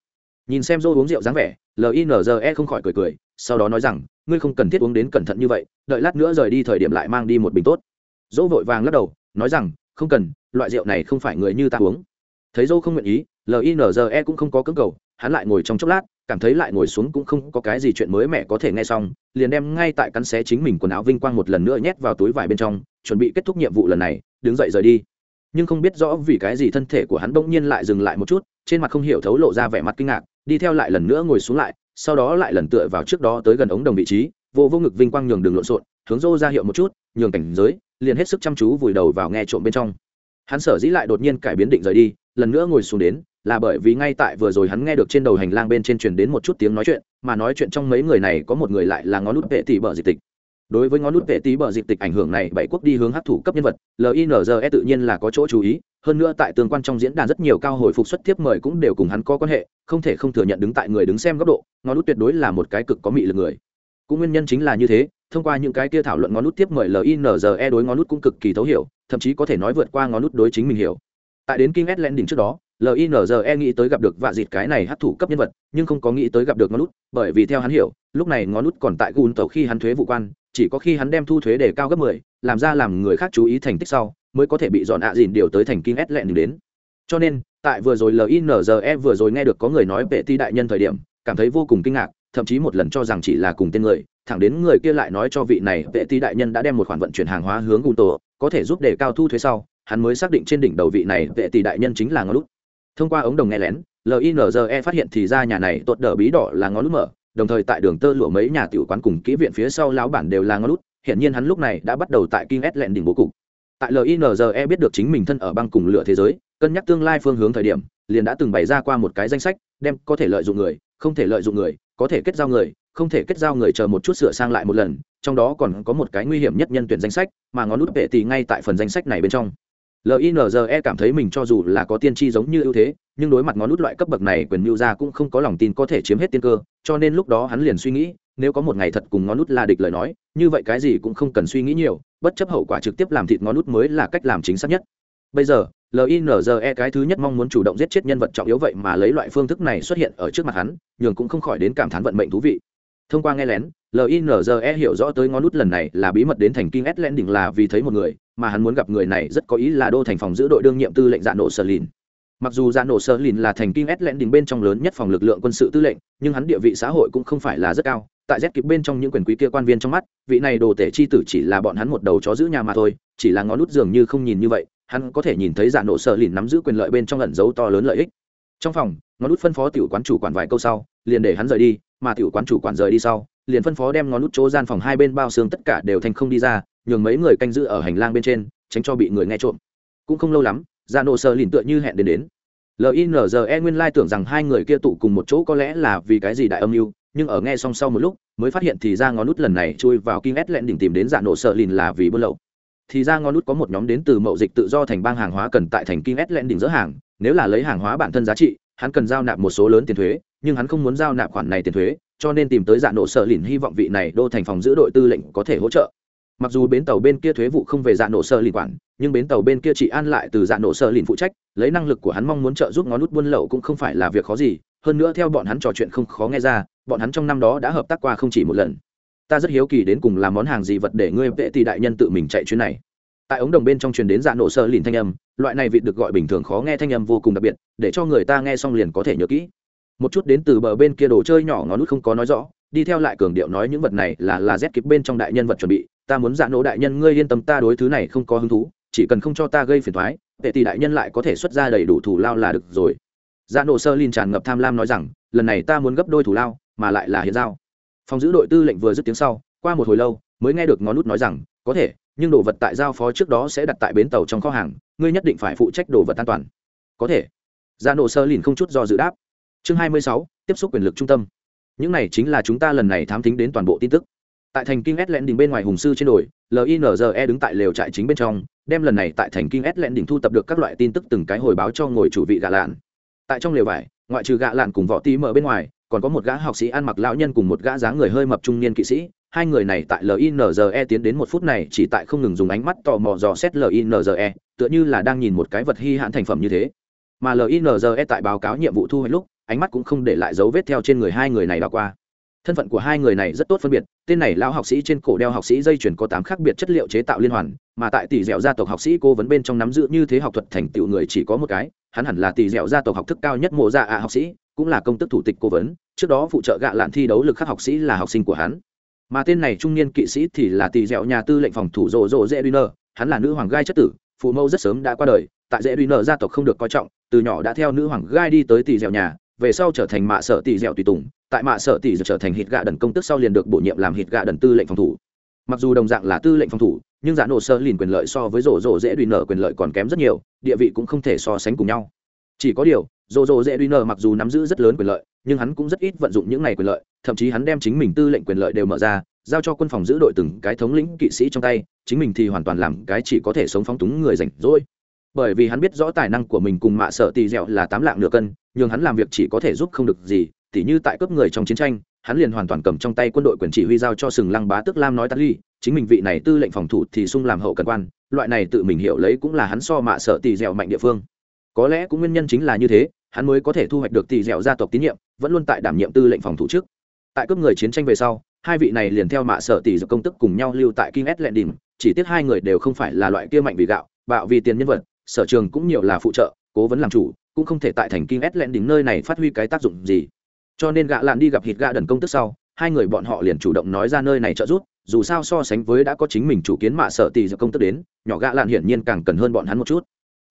Nhìn xem rô uống rượu dáng vẻ linze không khỏi cười cười, sau đó nói rằng, ngươi không cần thiết uống đến cẩn thận như vậy, đợi lát nữa rời đi thời điểm lại mang đi một bình tốt. Dỗ vội vàng lắc đầu, nói rằng, không cần, loại rượu này không phải người như ta uống. Thấy dô không nguyện ý linze cũng không có cưỡng cầu, hắn lại ngồi trong chốc lát cảm thấy lại ngồi xuống cũng không có cái gì chuyện mới mẻ có thể nghe xong, liền đem ngay tại cắn xé chính mình quần áo vinh quang một lần nữa nhét vào túi vải bên trong, chuẩn bị kết thúc nhiệm vụ lần này, đứng dậy rời đi. Nhưng không biết rõ vì cái gì thân thể của hắn bỗng nhiên lại dừng lại một chút, trên mặt không hiểu thấu lộ ra vẻ mặt kinh ngạc, đi theo lại lần nữa ngồi xuống lại, sau đó lại lần tựa vào trước đó tới gần ống đồng vị trí, vô vô ngực vinh quang nhường đường lộn xộn, hướng rô ra hiệu một chút, nhường cảnh giới, liền hết sức chăm chú vùi đầu vào nghe trộm bên trong. Hắn sở dĩ lại đột nhiên cải biến định rời đi, lần nữa ngồi xuống đến là bởi vì ngay tại vừa rồi hắn nghe được trên đầu hành lang bên trên truyền đến một chút tiếng nói chuyện mà nói chuyện trong mấy người này có một người lại là ngón nút vệ tỷ bờ dịch tịch. Đối với ngón nút vệ tỷ bờ dịch tịch ảnh hưởng này bảy quốc đi hướng hấp thụ cấp nhân vật linze tự nhiên là có chỗ chú ý hơn nữa tại tương quan trong diễn đàn rất nhiều cao hồi phục xuất tiếp mời cũng đều cùng hắn có quan hệ không thể không thừa nhận đứng tại người đứng xem góc độ ngón nút tuyệt đối là một cái cực có mị lực người. Cũng nguyên nhân chính là như thế thông qua những cái kia thảo luận ngón nút tiếp mời linze đối ngón nút cũng cực kỳ thấu hiểu thậm chí có thể nói vượt qua ngón nút đối chính mình hiểu. Tại đến King S đỉnh trước đó, LINZE nghĩ tới gặp được vạ dịt cái này hấp thụ cấp nhân vật, nhưng không có nghĩ tới gặp được ngón nút, bởi vì theo hắn hiểu, lúc này ngón nút còn tại gùn tàu khi hắn thuế vụ quan, chỉ có khi hắn đem thu thuế để cao gấp 10, làm ra làm người khác chú ý thành tích sau, mới có thể bị dọn ạ à điều tới thành kinh ét lẹn đến. Cho nên, tại vừa rồi LINZE vừa rồi nghe được có người nói về ti đại nhân thời điểm, cảm thấy vô cùng kinh ngạc, thậm chí một lần cho rằng chỉ là cùng tên người, thẳng đến người kia lại nói cho vị này vệ ti đại nhân đã đem một khoản vận chuyển hàng hóa hướng gùn tổ, có thể giúp để cao thu thuế sau, hắn mới xác định trên đỉnh đầu vị này vệ tỷ đại nhân chính là ngón lút thông qua ống đồng nghe lén linze phát hiện thì ra nhà này tuột đờ bí đỏ là ngón lút mở, đồng thời tại đường tơ lụa mấy nhà tiểu quán cùng kỹ viện phía sau lão bản đều là ngón lút hiện nhiên hắn lúc này đã bắt đầu tại kinh s lẹn đỉnh bố cục. Tại linze biết được chính mình thân ở băng cùng lửa thế giới, cân nhắc tương lai phương hướng thời điểm, liền đã từng bày ra qua một cái danh sách, đem có thể lợi dụng người, không thể lợi dụng người, có thể kết giao người, không thể kết giao người chờ một chút sửa sang lại một lần, trong đó còn có một cái nguy hiểm nhất nhân tuyển danh sách, mà ngón lút vệ thì ngay tại phần danh sách này bên trong linze cảm thấy mình cho dù là có tiên tri giống như ưu thế, nhưng đối mặt ngón nút loại cấp bậc này, quyền mưu ra cũng không có lòng tin có thể chiếm hết tiên cơ, cho nên lúc đó hắn liền suy nghĩ, nếu có một ngày thật cùng ngón nút là địch lời nói, như vậy cái gì cũng không cần suy nghĩ nhiều, bất chấp hậu quả trực tiếp làm thịt ngón nút mới là cách làm chính xác nhất. Bây giờ linze cái thứ nhất mong muốn chủ động giết chết nhân vật trọng yếu vậy mà lấy loại phương thức này xuất hiện ở trước mặt hắn, nhường cũng không khỏi đến cảm thán vận mệnh thú vị thông qua nghe lén linze hiểu rõ tới ngón nút lần này là bí mật đến thành kinh s đỉnh là vì thấy một người, mà hắn muốn gặp người này rất có ý là đô thành phòng giữ đội đương nhiệm tư lệnh dạ nổ sờ lìn. Mặc dù dạ nổ sờ lìn là thành kinh s đỉnh bên trong lớn nhất phòng lực lượng quân sự tư lệnh, nhưng hắn địa vị xã hội cũng không phải là rất cao. Tại z kịp bên trong những quyền quý kia quan viên trong mắt, vị này đồ tể chi tử chỉ là bọn hắn một đầu chó giữ nhà mà thôi, chỉ là ngón nút dường như không nhìn như vậy, hắn có thể nhìn thấy dạ nổ sờ lìn nắm giữ quyền lợi bên trong lẩn giấu to lớn lợi ích. Trong phòng, ngón nút phân phó tiểu quán chủ quản vài câu sau, liền để hắn rời đi mà tiểu quán chủ quản rời đi sau, liền phân phó đem ngón nút chỗ gian phòng hai bên bao xương tất cả đều thành không đi ra, nhường mấy người canh giữ ở hành lang bên trên, tránh cho bị người nghe trộm. Cũng không lâu lắm dạ nổ sơ lìn tựa như hẹn đến đến. Linze nguyên lai tưởng rằng hai người kia tụ cùng một chỗ có lẽ là vì cái gì đại âm mưu, nhưng ở nghe xong sau một lúc, mới phát hiện thì ra ngón nút lần này chui vào kinh ét lẹn đỉnh tìm đến dạ nổ sơ lìn là vì buôn lậu. Thì ra ngón nút có một nhóm đến từ mậu dịch tự do thành bang hàng hóa cần tại thành kinh ét lẹn đỉnh dỡ hàng, nếu là lấy hàng hóa bản thân giá trị, hắn cần giao nạp một số lớn tiền thuế nhưng hắn không muốn giao nạp khoản này tiền thuế, cho nên tìm tới dạ nổ sợ lìn hy vọng vị này đô thành phòng giữ đội tư lệnh có thể hỗ trợ. Mặc dù bến tàu bên kia thuế vụ không về dạ nổ sợ lìn quản, nhưng bến tàu bên kia chỉ an lại từ dạ nổ sợ lìn phụ trách, lấy năng lực của hắn mong muốn trợ giúp ngón nút buôn lậu cũng không phải là việc khó gì, hơn nữa theo bọn hắn trò chuyện không khó nghe ra, bọn hắn trong năm đó đã hợp tác qua không chỉ một lần. Ta rất hiếu kỳ đến cùng làm món hàng gì vật để ngươi vệ tỷ đại nhân tự mình chạy chuyến này. Tại ống đồng bên trong truyền đến dạ nổ sợ lìn thanh âm, loại này vịt được gọi bình thường khó nghe thanh âm vô cùng đặc biệt, để cho người ta nghe xong liền có thể nhớ kỹ một chút đến từ bờ bên kia đồ chơi nhỏ ngón nút không có nói rõ, đi theo lại cường điệu nói những vật này là là rét kịp bên trong đại nhân vật chuẩn bị, ta muốn giả nổ đại nhân ngươi yên tâm ta đối thứ này không có hứng thú, chỉ cần không cho ta gây phiền thoái tệ tỷ đại nhân lại có thể xuất ra đầy đủ thủ lao là được rồi. Giả nổ sơ lin tràn ngập tham lam nói rằng, lần này ta muốn gấp đôi thủ lao, mà lại là hiện giao. Phòng giữ đội tư lệnh vừa dứt tiếng sau, qua một hồi lâu, mới nghe được ngón nút nói rằng, có thể, nhưng đồ vật tại giao phó trước đó sẽ đặt tại bến tàu trong kho hàng, ngươi nhất định phải phụ trách đồ vật an toàn. Có thể. Giả nổ sơ lìn không chút do dự đáp chương hai mươi sáu, tiếp xúc quyền lực trung tâm. Những này chính là chúng ta lần này thám tính đến toàn bộ tin tức. Tại thành kinh s lẹn đỉnh bên ngoài hùng sư trên đồi linze đứng tại lều trại chính bên trong, đem lần này tại thành kinh s lẹn đỉnh thu tập được các loại tin tức từng cái hồi báo cho ngồi chủ vị gạ lạn. Tại trong lều vải, ngoại trừ gạ lạn cùng võ tí mở bên ngoài, còn có một gã học sĩ ăn mặc lão nhân cùng một gã dáng người hơi mập trung niên kỵ sĩ. Hai người này tại linze tiến đến một phút này chỉ tại không ngừng dùng ánh mắt tò mò dò xét linze tựa như là đang nhìn một cái vật hy hãn thành phẩm như thế. Mà linze tại báo cáo nhiệm vụ thu hoạch lúc ánh mắt cũng không để lại dấu vết theo trên người hai người này đã qua. Thân phận của hai người này rất tốt phân biệt, tên này lão học sĩ trên cổ đeo học sĩ dây chuyển có tám khác biệt chất liệu chế tạo liên hoàn, mà tại tỷ dẻo gia tộc học sĩ cô vấn bên trong nắm giữ như thế học thuật thành tựu người chỉ có một cái, hắn hẳn là tỷ dẻo gia tộc học thức cao nhất mộ gia ạ học sĩ, cũng là công tức thủ tịch cố vấn, trước đó phụ trợ gạ lạn thi đấu lực khắc học sĩ là học sinh của hắn. Mà tên này trung niên kỵ sĩ thì là tỷ dẻo nhà tư lệnh phòng thủ rộ rộ dễ duy nơ, hắn là nữ hoàng gai chất tử, phụ mẫu rất sớm đã qua đời, tại dễ duy nơ gia tộc không được coi trọng, từ nhỏ đã theo nữ hoàng gai đi tới tỷ dẻo nhà về sau trở thành mạ sở tỷ dẻo tùy tùng, tại mạ sở tỷ trở thành hít gạ đần công tức sau liền được bổ nhiệm làm hít gạ đần tư lệnh phòng thủ. Mặc dù đồng dạng là tư lệnh phòng thủ, nhưng giả nổ sơ liền quyền lợi so với rổ rổ dễ đùi nở quyền lợi còn kém rất nhiều, địa vị cũng không thể so sánh cùng nhau. Chỉ có điều, rổ rổ dễ đùi nở mặc dù nắm giữ rất lớn quyền lợi, nhưng hắn cũng rất ít vận dụng những này quyền lợi, thậm chí hắn đem chính mình tư lệnh quyền lợi đều mở ra, giao cho quân phòng giữ đội từng cái thống lĩnh kỵ sĩ trong tay, chính mình thì hoàn toàn làm cái chỉ có thể sống phóng túng người rảnh rỗi. Bởi vì hắn biết rõ tài năng của mình cùng mạ sợ tì dẹo là tám lạng nửa cân nhưng hắn làm việc chỉ có thể giúp không được gì tỉ như tại cướp người trong chiến tranh hắn liền hoàn toàn cầm trong tay quân đội quyền chỉ huy giao cho sừng lăng bá tức lam nói tắt ly chính mình vị này tư lệnh phòng thủ thì sung làm hậu cần quan loại này tự mình hiểu lấy cũng là hắn so mạ sợ tỷ dẻo mạnh địa phương. Có lẽ cũng nguyên nhân chính là như thế hắn mới có thể thu hoạch được tỷ dẻo gia tộc tín nhiệm vẫn luôn tại đảm nhiệm tư lệnh phòng thủ trước. Tại cướp người chiến tranh về sau hai vị này liền theo mạ sợ tỷ dược công tức cùng nhau lưu tại King Atlantis, chỉ tiếc hai người đều không phải là loại kia mạnh vì gạo, bạo vì tiền nhân vật, sở trường cũng nhiều là phụ trợ, cố vấn làm chủ, cũng không thể tại thành King Atlantis nơi này phát huy cái tác dụng gì. Cho nên gạ lạn đi gặp hít gạ đần công tức sau hai người bọn họ liền chủ động nói ra nơi này trợ giúp dù sao so sánh với đã có chính mình chủ kiến mạ sợ tỷ do công tức đến nhỏ gạ lạn hiển nhiên càng cần hơn bọn hắn một chút.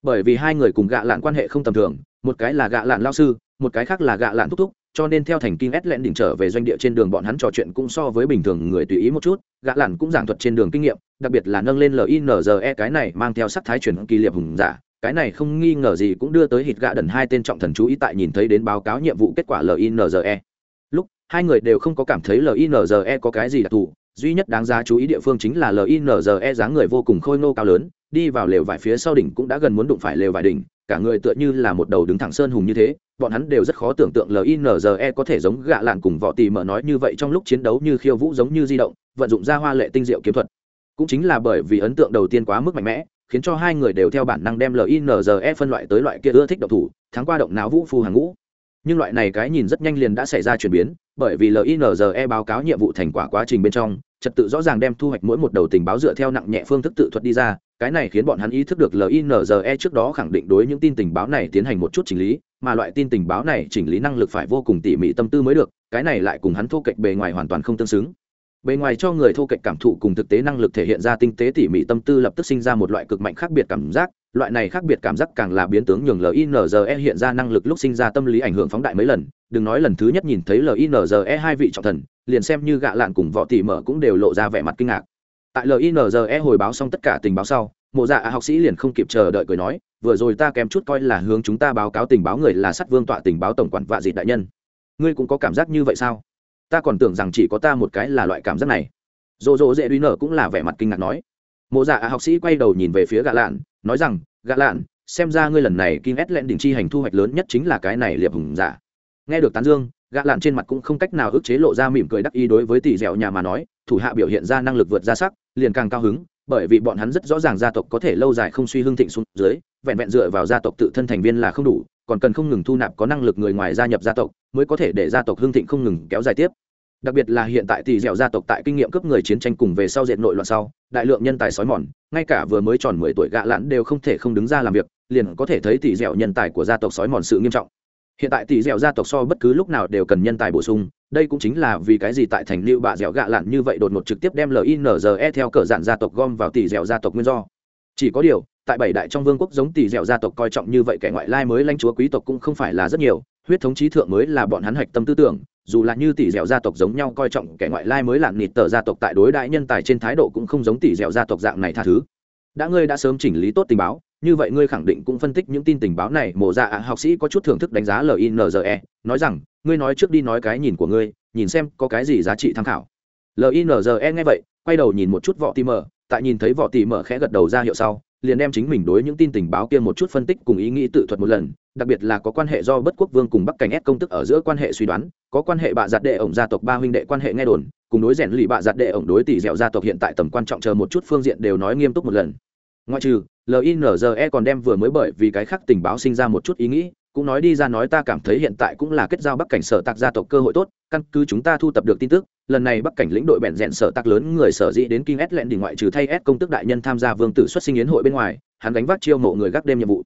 Bởi vì hai người cùng gạ lạn quan hệ không tầm thường một cái là gạ lạn lao sư một cái khác là gạ lạn thúc thúc cho nên theo thành kinh ét lẹn đỉnh trở về doanh địa trên đường bọn hắn trò chuyện cũng so với bình thường người tùy ý một chút gạ lạn cũng giảng thuật trên đường kinh nghiệm đặc biệt là nâng lên linze cái này mang theo sắc thái chuyển kỳ liệp hùng giả cái này không nghi ngờ gì cũng đưa tới hít gạ đần hai tên trọng thần chú ý tại nhìn thấy đến báo cáo nhiệm vụ kết quả linze lúc, hai người đều không có cảm thấy linze có cái gì đặc thù. Duy nhất đáng giá chú ý địa phương chính là linze dáng người vô cùng khôi ngô cao lớn, đi vào lều vải phía sau đỉnh cũng đã gần muốn đụng phải lều vải đỉnh, cả người tựa như là một đầu đứng thẳng sơn hùng như thế, bọn hắn đều rất khó tưởng tượng linze có thể giống gạ lạn cùng võ tì mở nói như vậy trong lúc chiến đấu như khiêu vũ giống như di động, vận dụng ra hoa lệ tinh diệu kiếm thuật. Cũng chính là bởi vì ấn tượng đầu tiên quá mức mạnh mẽ khiến cho hai người đều theo bản năng đem linze phân loại tới loại kia ưa thích độc thủ, thắng qua động não vũ phu hàng ngũ. Nhưng loại này cái nhìn rất nhanh liền đã xảy ra chuyển biến, bởi vì linze báo cáo nhiệm vụ thành quả quá trình bên trong, trật tự rõ ràng đem thu hoạch mỗi một đầu tình báo dựa theo nặng nhẹ phương thức tự thuật đi ra, cái này khiến bọn hắn ý thức được linze trước đó khẳng định đối những tin tình báo này tiến hành một chút chỉnh lý, mà loại tin tình báo này chỉnh lý năng lực phải vô cùng tỉ mỉ tâm tư mới được, cái này lại cùng hắn thô kệch bề ngoài hoàn toàn không tương xứng bề ngoài cho người thô kệch cảm thụ cùng thực tế năng lực thể hiện ra tinh tế tỉ mỉ tâm tư lập tức sinh ra một loại cực mạnh khác biệt cảm giác. Loại này khác biệt cảm giác càng là biến tướng nhường linze hiện ra năng lực lúc sinh ra tâm lý ảnh hưởng phóng đại mấy lần. Đừng nói lần thứ nhất nhìn thấy linze hai vị trọng thần, liền xem như gạ lạn cùng võ tỉ mở cũng đều lộ ra vẻ mặt kinh ngạc. Tại linze hồi báo xong tất cả tình báo sau, mộ dạ học sĩ liền không kịp chờ đợi cười nói, vừa rồi ta kém chút coi là hướng chúng ta báo cáo tình báo người là sát vương tọa tình báo tổng quản vạ dịt đại nhân. Ngươi cũng có cảm giác như vậy sao? Ta còn tưởng rằng chỉ có ta một cái là loại cảm giác này. Dồ dồ dễ đuý nở cũng là vẻ mặt kinh ngạc nói. Mộ dạ học sĩ quay đầu nhìn về phía gạ lạn, nói rằng, gạ lạn, xem ra ngươi lần này kim ét lẹn đỉnh chi hành thu hoạch lớn nhất chính là cái này liệp hùng giả nghe được tán dương, gạ lạn trên mặt cũng không cách nào ức chế lộ ra mỉm cười đắc ý đối với tỷ dẻo nhà mà nói, thủ hạ biểu hiện ra năng lực vượt ra sắc, liền càng cao hứng, bởi vì bọn hắn rất rõ ràng gia tộc có thể lâu dài không suy hưng thịnh xuống dưới, vẹn vẹn dựa vào gia tộc tự thân thành viên là không đủ còn cần không ngừng thu nạp có năng lực người ngoài gia nhập gia tộc, mới có thể để gia tộc hưng thịnh không ngừng kéo dài tiếp. Đặc biệt là hiện tại tỷ dẻo gia tộc tại kinh nghiệm cướp người chiến tranh cùng về sau diện nội loạn sau, đại lượng nhân tài sói mòn, ngay cả vừa mới tròn mười tuổi gạ lãn đều không thể không đứng ra làm việc, liền có thể thấy tỷ dẻo nhân tài của gia tộc sói mòn sự nghiêm trọng. Hiện tại tỷ dẻo gia tộc so bất cứ lúc nào đều cần nhân tài bổ sung, đây cũng chính là vì cái gì tại thành lưu bạ dẻo gạ lặn như vậy đột ngột trực tiếp đem linze theo cờ dạn gia tộc gom vào tỷ dẻo gia tộc nguyên do. Chỉ có điều tại bảy đại trong vương quốc giống tỷ dẻo gia tộc coi trọng như vậy kẻ ngoại lai mới lãnh chúa quý tộc cũng không phải là rất nhiều, huyết thống trí thượng mới là bọn hắn hạch tâm tư tưởng, dù là như tỷ dẻo gia tộc giống nhau coi trọng kẻ ngoại lai mới làm nịt tờ gia tộc tại đối đại nhân tài trên thái độ cũng không giống tỷ dẻo gia tộc dạng này tha thứ. Đã ngươi đã sớm chỉnh lý tốt tình báo, như vậy ngươi khẳng định cũng phân tích những tin tình báo này, mổ ra dạ học sĩ có chút thưởng thức đánh giá linze nói rằng, ngươi nói trước đi nói cái nhìn của ngươi, nhìn xem có cái gì giá trị tham khảo. Linze nghe vậy, quay đầu nhìn một chút võ tỉ mở tại nhìn thấy võ tỉ mở khẽ gật đầu ra hiệu sau liền đem chính mình đối những tin tình báo kia một chút phân tích cùng ý nghĩ tự thuật một lần, đặc biệt là có quan hệ do bất quốc vương cùng bắc cảnh ép công tức ở giữa quan hệ suy đoán, có quan hệ bạ giặt đệ ổng gia tộc ba huynh đệ quan hệ nghe đồn, cùng đối rèn lì bạ giặt đệ ổng đối tỷ dẻo gia tộc hiện tại tầm quan trọng chờ một chút phương diện đều nói nghiêm túc một lần. Ngoại trừ linze còn đem vừa mới bởi vì cái khác tình báo sinh ra một chút ý nghĩ cũng nói đi ra nói ta cảm thấy hiện tại cũng là kết giao bắc cảnh sở tạc gia tộc cơ hội tốt, căn cứ chúng ta thu tập được tin tức, lần này bắc cảnh lĩnh đội bẹn rẽn sở tạc lớn người sở dĩ đến kinh s lẹn đỉnh ngoại trừ thay s công tức đại nhân tham gia vương tử xuất sinh yến hội bên ngoài, hắn đánh vác chiêu mộ người gác đêm nhiệm vụ.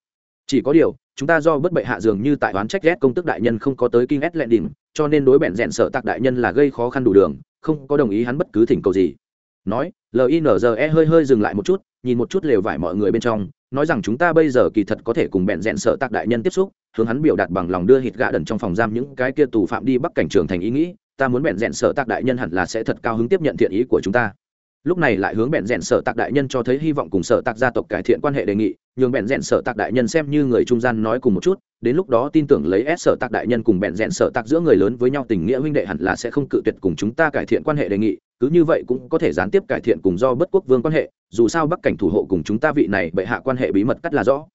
Chỉ có điều, chúng ta do bất bệ hạ dường như tại oán trách ghét công tức đại nhân không có tới kinh s lẹn đỉnh cho nên đối bẹn rẽn sở tạc đại nhân là gây khó khăn đủ đường, không có đồng ý hắn bất cứ thỉnh cầu gì. Nói linze hơi hơi dừng lại một chút, nhìn một chút lều vải mọi người bên trong nói rằng chúng ta bây giờ kỳ thật có thể cùng bẹn rẽn sợ tạc đại nhân tiếp xúc, hướng hắn biểu đạt bằng lòng đưa hít gạ đần trong phòng giam những cái kia tù phạm đi bắc cảnh trường thành ý nghĩ, ta muốn bẹn rẽn sợ tạc đại nhân hẳn là sẽ thật cao hứng tiếp nhận thiện ý của chúng ta lúc này lại hướng bẹn rẽn sở tạc đại nhân cho thấy hy vọng cùng sở tạc gia tộc cải thiện quan hệ đề nghị, nhường bẹn rẽn sở tạc đại nhân xem như người trung gian nói cùng một chút, đến lúc đó tin tưởng lấy s sở tạc đại nhân cùng bẹn rẽn sở tạc giữa người lớn với nhau tình nghĩa huynh đệ hẳn là sẽ không cự tuyệt cùng chúng ta cải thiện quan hệ đề nghị, cứ như vậy cũng có thể gián tiếp cải thiện cùng do bất quốc vương quan hệ, dù sao bắc cảnh thủ hộ cùng chúng ta vị này bệ hạ quan hệ bí mật cắt là rõ.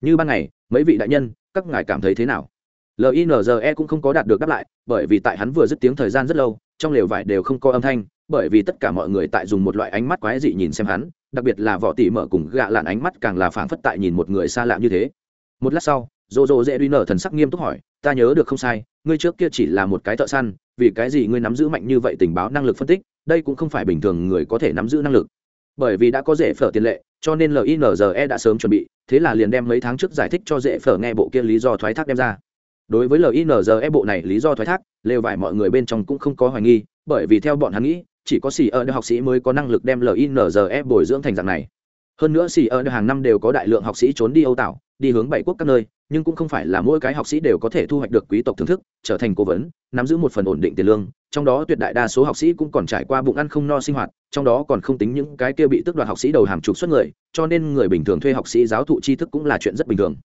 Như ban ngày, mấy vị đại nhân, các ngài cảm thấy thế nào? Linze cũng không có đạt được đáp lại, bởi vì tại hắn vừa dứt tiếng thời gian rất lâu, trong lều vải đều không có âm thanh bởi vì tất cả mọi người tại dùng một loại ánh mắt quái dị nhìn xem hắn, đặc biệt là võ tỷ mở cùng gạ lạn ánh mắt càng là phảng phất tại nhìn một người xa lạ như thế. Một lát sau dồ dồ dễ duy nở thần sắc nghiêm túc hỏi, ta nhớ được không sai, ngươi trước kia chỉ là một cái thợ săn, vì cái gì ngươi nắm giữ mạnh như vậy tình báo năng lực phân tích? Đây cũng không phải bình thường người có thể nắm giữ năng lực. Bởi vì đã có dễ phở tiền lệ, cho nên linze đã sớm chuẩn bị, thế là liền đem mấy tháng trước giải thích cho dễ phở nghe bộ kia lý do thoái thác đem ra. Đối với linze bộ này lý do thoái thác, lều vải mọi người bên trong cũng không có hoài nghi, bởi vì theo bọn hắn nghĩ chỉ có xì ở đại học sĩ mới có năng lực đem linze bồi dưỡng thành dạng này. Hơn nữa xì ở hàng năm đều có đại lượng học sĩ trốn đi âu tạo đi hướng bảy quốc các nơi, nhưng cũng không phải là mỗi cái học sĩ đều có thể thu hoạch được quý tộc thưởng thức, trở thành cố vấn, nắm giữ một phần ổn định tiền lương, trong đó tuyệt đại đa số học sĩ cũng còn trải qua bụng ăn không no sinh hoạt, trong đó còn không tính những cái kia bị tước đoạt học sĩ đầu hàm trục xuất người, cho nên người bình thường thuê học sĩ giáo thụ tri thức cũng là chuyện rất bình thường.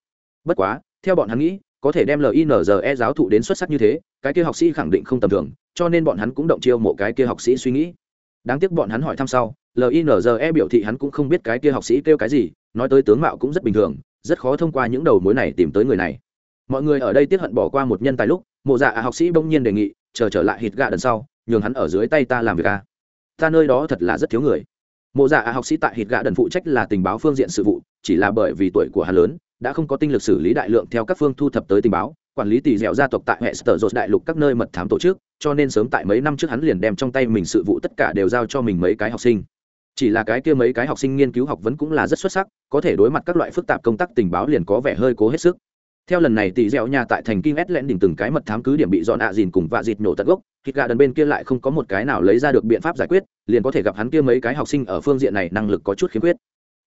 Bất quá, theo bọn hắn nghĩ, có thể đem linze giáo thụ đến xuất sắc như thế, cái kia học sĩ khẳng định không tầm thường cho nên bọn hắn cũng động chiêu mộ cái kia học sĩ suy nghĩ. Đáng tiếc bọn hắn hỏi thăm sau linze biểu thị hắn cũng không biết cái kia học sĩ kêu cái gì, nói tới tướng mạo cũng rất bình thường, rất khó thông qua những đầu mối này tìm tới người này. Mọi người ở đây tiếc hận bỏ qua một nhân tài lúc, mộ dạ học sĩ bỗng nhiên đề nghị, chờ trở lại hít gà đằng sau, nhường hắn ở dưới tay ta làm việc a ta nơi đó thật là rất thiếu người. Mộ dạ học sĩ tại hít gà đần phụ trách là tình báo phương diện sự vụ, chỉ là bởi vì tuổi của hắn lớn đã không có tinh lực xử lý đại lượng theo các phương thu thập tới tình báo, quản lý tỷ dẻo gia tộc tại hệ sở dột đại lục các nơi mật thám tổ chức, cho nên sớm tại mấy năm trước hắn liền đem trong tay mình sự vụ tất cả đều giao cho mình mấy cái học sinh. Chỉ là cái kia mấy cái học sinh nghiên cứu học vấn cũng là rất xuất sắc, có thể đối mặt các loại phức tạp công tác tình báo liền có vẻ hơi cố hết sức. Theo lần này tỷ dẻo nhà tại thành kinh ét lẽn đỉnh từng cái mật thám cứ điểm bị dọn ạ dìn cùng vạ dịt nổ tận gốc, thịt gà đần bên kia lại không có một cái nào lấy ra được biện pháp giải quyết, liền có thể gặp hắn kia mấy cái học sinh ở phương diện này năng lực có chút khiếm khuyết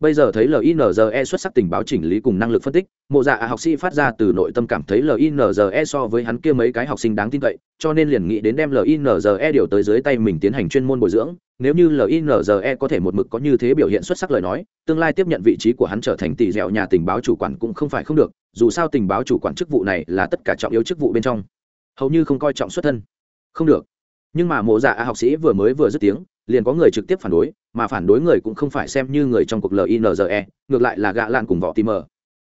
bây giờ thấy linze xuất sắc tình báo chỉnh lý cùng năng lực phân tích, mộ dạ học sĩ phát ra từ nội tâm cảm thấy linze so với hắn kia mấy cái học sinh đáng tin cậy, cho nên liền nghĩ đến đem linze điều tới dưới tay mình tiến hành chuyên môn bồi dưỡng. Nếu như linze có thể một mực có như thế biểu hiện xuất sắc lời nói, tương lai tiếp nhận vị trí của hắn trở thành tỷ dẻo nhà tình báo chủ quản cũng không phải không được, dù sao tình báo chủ quản chức vụ này là tất cả trọng yếu chức vụ bên trong. Hầu như không coi trọng xuất thân. Không được. Nhưng mà mộ dạ học sĩ vừa mới vừa dứt tiếng liền có người trực tiếp phản đối, mà phản đối người cũng không phải xem như người trong cuộc linze ngược lại là gã lan cùng võ tí mờ.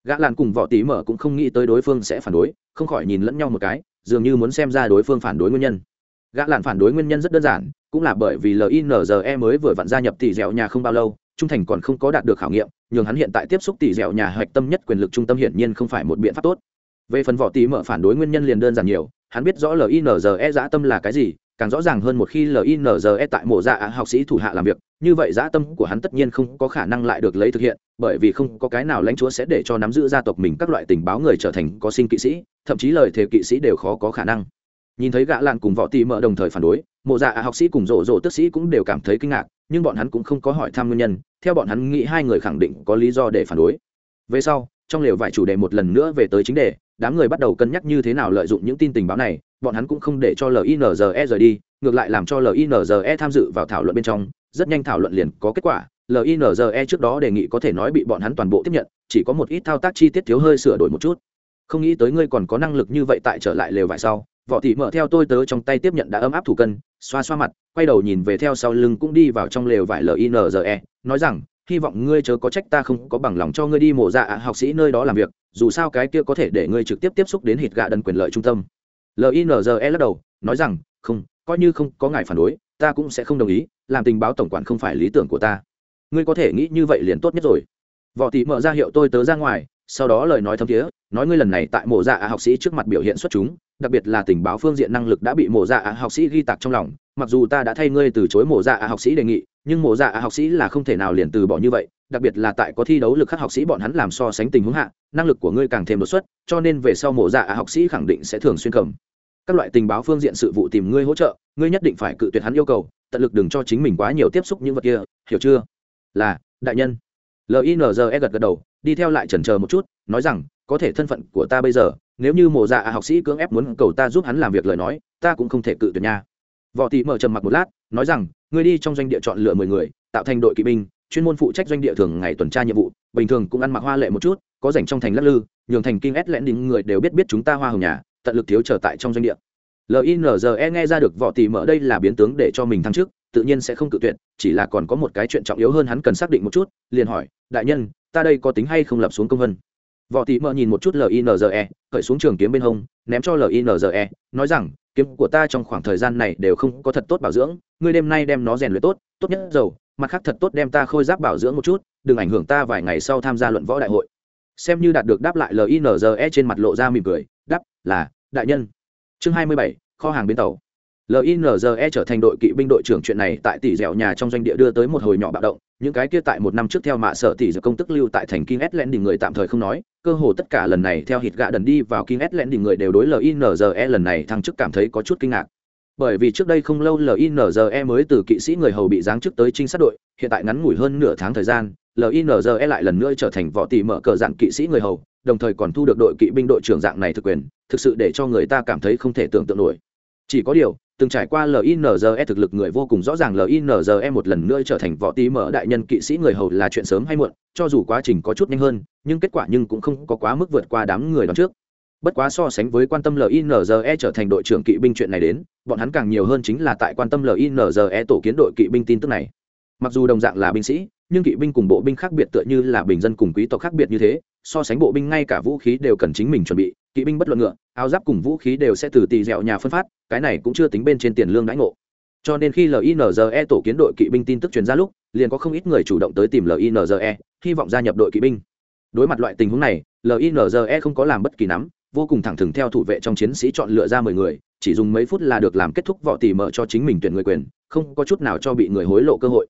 Gã lan cùng võ tí mờ cũng không nghĩ tới đối phương sẽ phản đối, không khỏi nhìn lẫn nhau một cái, dường như muốn xem ra đối phương phản đối nguyên nhân. Gã lan phản đối nguyên nhân rất đơn giản, cũng là bởi vì linze mới vừa vặn gia nhập tỷ dẻo nhà không bao lâu, trung thành còn không có đạt được khảo nghiệm, nhường hắn hiện tại tiếp xúc tỷ dẻo nhà hạch tâm nhất quyền lực trung tâm hiển nhiên không phải một biện pháp tốt. Về phần võ tí mở phản đối nguyên nhân liền đơn giản nhiều, hắn biết rõ linze dã tâm là cái gì càng rõ ràng hơn một khi linze tại mộ dạ học sĩ thủ hạ làm việc, như vậy dã tâm của hắn tất nhiên không có khả năng lại được lấy thực hiện, bởi vì không có cái nào lãnh chúa sẽ để cho nắm giữ gia tộc mình các loại tình báo người trở thành có sinh kỵ sĩ, thậm chí lời thề kỵ sĩ đều khó có khả năng. Nhìn thấy gã lạn cùng võ tì mợ đồng thời phản đối, mộ dạ học sĩ cùng rộ rộ tức sĩ cũng đều cảm thấy kinh ngạc, nhưng bọn hắn cũng không có hỏi thăm nguyên nhân, theo bọn hắn nghĩ hai người khẳng định có lý do để phản đối. Về sau, trong lều vải chủ đề một lần nữa về tới chính đề, đám người bắt đầu cân nhắc như thế nào lợi dụng những tin tình báo này bọn hắn cũng không để cho linze rời đi, ngược lại làm cho linze tham dự vào thảo luận bên trong, rất nhanh thảo luận liền có kết quả. Linze trước đó đề nghị có thể nói bị bọn hắn toàn bộ tiếp nhận, chỉ có một ít thao tác chi tiết thiếu hơi sửa đổi một chút. Không nghĩ tới ngươi còn có năng lực như vậy tại trở lại lều vải sau. Võ thị mở theo tôi tớ trong tay tiếp nhận đã ấm áp thủ cân, xoa xoa mặt, quay đầu nhìn về theo sau lưng cũng đi vào trong lều vải linze nói rằng, hy vọng ngươi chớ có trách ta không có bằng lòng cho ngươi đi mổ dạ học sĩ nơi đó làm việc, dù sao cái kia có thể để ngươi trực tiếp tiếp xúc đến hít gạ đần quyền lợi trung tâm linze lắc đầu, nói rằng, không, coi như không có ngài phản đối, ta cũng sẽ không đồng ý, làm tình báo tổng quản không phải lý tưởng của ta. Ngươi có thể nghĩ như vậy liền tốt nhất rồi. Võ tỷ mở ra hiệu tôi tớ ra ngoài, sau đó lời nói thấm thiế, nói ngươi lần này tại mộ dạ học sĩ trước mặt biểu hiện xuất chúng, đặc biệt là tình báo phương diện năng lực đã bị mộ dạ học sĩ ghi tạc trong lòng, mặc dù ta đã thay ngươi từ chối mộ dạ học sĩ đề nghị, nhưng mộ dạ học sĩ là không thể nào liền từ bỏ như vậy đặc biệt là tại có thi đấu lực khắc học sĩ bọn hắn làm so sánh tình huống hạ, năng lực của ngươi càng thêm đột xuất, cho nên về sau mộ dạ học sĩ khẳng định sẽ thường xuyên cầm. Các loại tình báo phương diện sự vụ tìm ngươi hỗ trợ, ngươi nhất định phải cự tuyệt hắn yêu cầu, tận lực đừng cho chính mình quá nhiều tiếp xúc những vật kia, hiểu chưa? Là, đại nhân. Linze gật gật đầu, đi theo lại chần chờ một chút, nói rằng, có thể thân phận của ta bây giờ, nếu như mộ dạ học sĩ cưỡng ép muốn cầu ta giúp hắn làm việc lời nói, ta cũng không thể cự tuyệt nha. Võ tị mở trầm mặc một lát, nói rằng, ngươi đi trong doanh địa chọn lựa mười người, tạo thành đội kỵ binh chuyên môn phụ trách doanh địa thường ngày tuần tra nhiệm vụ, bình thường cũng ăn mặc hoa lệ một chút, có dành trong thành lắc lư, nhường thành kinh ét lẽn đính người đều biết biết chúng ta hoa hồng nhà, tận lực thiếu trở tại trong doanh địa. Linze nghe ra được võ tỷ mở đây là biến tướng để cho mình thăng chức, tự nhiên sẽ không cự tuyệt, chỉ là còn có một cái chuyện trọng yếu hơn hắn cần xác định một chút, liền hỏi, đại nhân, ta đây có tính hay không lập xuống công vân? Võ tỷ mở nhìn một chút linze cởi xuống trường kiếm bên hông, ném cho linze nói rằng, kiếm của ta trong khoảng thời gian này đều không có thật tốt bảo dưỡng, ngươi đêm nay đem nó rèn luyện tốt tốt nhất dầu mặt khác thật tốt đem ta khôi giáp bảo dưỡng một chút đừng ảnh hưởng ta vài ngày sau tham gia luận võ đại hội. Xem như đạt được đáp lại linze trên mặt lộ ra mỉm cười đáp là đại nhân. Chương hai mươi bảy kho hàng bến tàu. Linze trở thành đội kỵ binh đội trưởng chuyện này tại tỷ dẻo nhà trong doanh địa đưa tới một hồi nhỏ bạo động những cái kia tại một năm trước theo mạ sở tỷ giờ công tức lưu tại thành King Island người tạm thời không nói, cơ hồ tất cả lần này theo hít gạ đần đi vào King Island người đều đối LINZE lần này thăng chức cảm thấy có chút kinh ngạc. Bởi vì trước đây không lâu LINZE mới từ kỵ sĩ người hầu bị giáng chức tới trinh sát đội, hiện tại ngắn ngủi hơn nửa tháng thời gian, LINZE lại lần nữa trở thành võ tỷ mở cờ dạng kỵ sĩ người hầu, đồng thời còn thu được đội kỵ binh đội trưởng dạng này thực quyền, thực sự để cho người ta cảm thấy không thể tưởng tượng nổi. Chỉ có điều, từng trải qua linze thực lực người vô cùng rõ ràng linze một lần nữa trở thành võ tí mở đại nhân kỵ sĩ người hầu là chuyện sớm hay muộn cho dù quá trình có chút nhanh hơn nhưng kết quả nhưng cũng không có quá mức vượt qua đám người đón trước bất quá so sánh với quan tâm linze trở thành đội trưởng kỵ binh chuyện này đến, bọn hắn càng nhiều hơn chính là tại quan tâm linze tổ kiến đội kỵ binh tin tức này. Mặc dù đồng dạng là binh sĩ, nhưng kỵ binh cùng bộ binh khác biệt tựa như là bình dân cùng quý tộc khác biệt như thế, so sánh bộ binh ngay cả vũ khí đều cần chính mình chuẩn bị, kỵ binh bất luận ngựa, áo giáp cùng vũ khí đều sẽ từ tỳ dẹo nhà phân phát, cái này cũng chưa tính bên trên tiền lương đãi ngộ. Cho nên khi linze tổ kiến đội kỵ binh tin tức truyền ra lúc, liền có không ít người chủ động tới tìm linze hy vọng gia nhập đội kỵ binh. Đối mặt loại tình huống này linze không có làm bất kỳ nắm vô cùng thẳng thừng theo thủ vệ trong chiến sĩ chọn lựa ra mười người, chỉ dùng mấy phút là được làm kết thúc võ tỉ mở cho chính mình tuyển người quyền, không có chút nào cho bị người hối lộ cơ hội.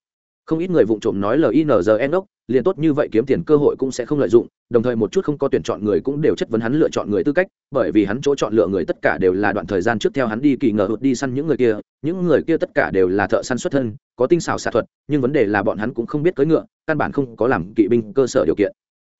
Không ít người vụng trộm nói linze ốc liền tốt như vậy kiếm tiền cơ hội cũng sẽ không lợi dụng, đồng thời một chút không có tuyển chọn người cũng đều chất vấn hắn lựa chọn người tư cách, bởi vì hắn chỗ chọn lựa người tất cả đều là đoạn thời gian trước theo hắn đi kỳ ngờ hụt đi săn những người kia, những người kia tất cả đều là thợ săn xuất thân, có tinh xảo xạ thuật, nhưng vấn đề là bọn hắn cũng không biết cưỡi ngựa, căn bản không có làm kỵ binh cơ sở điều kiện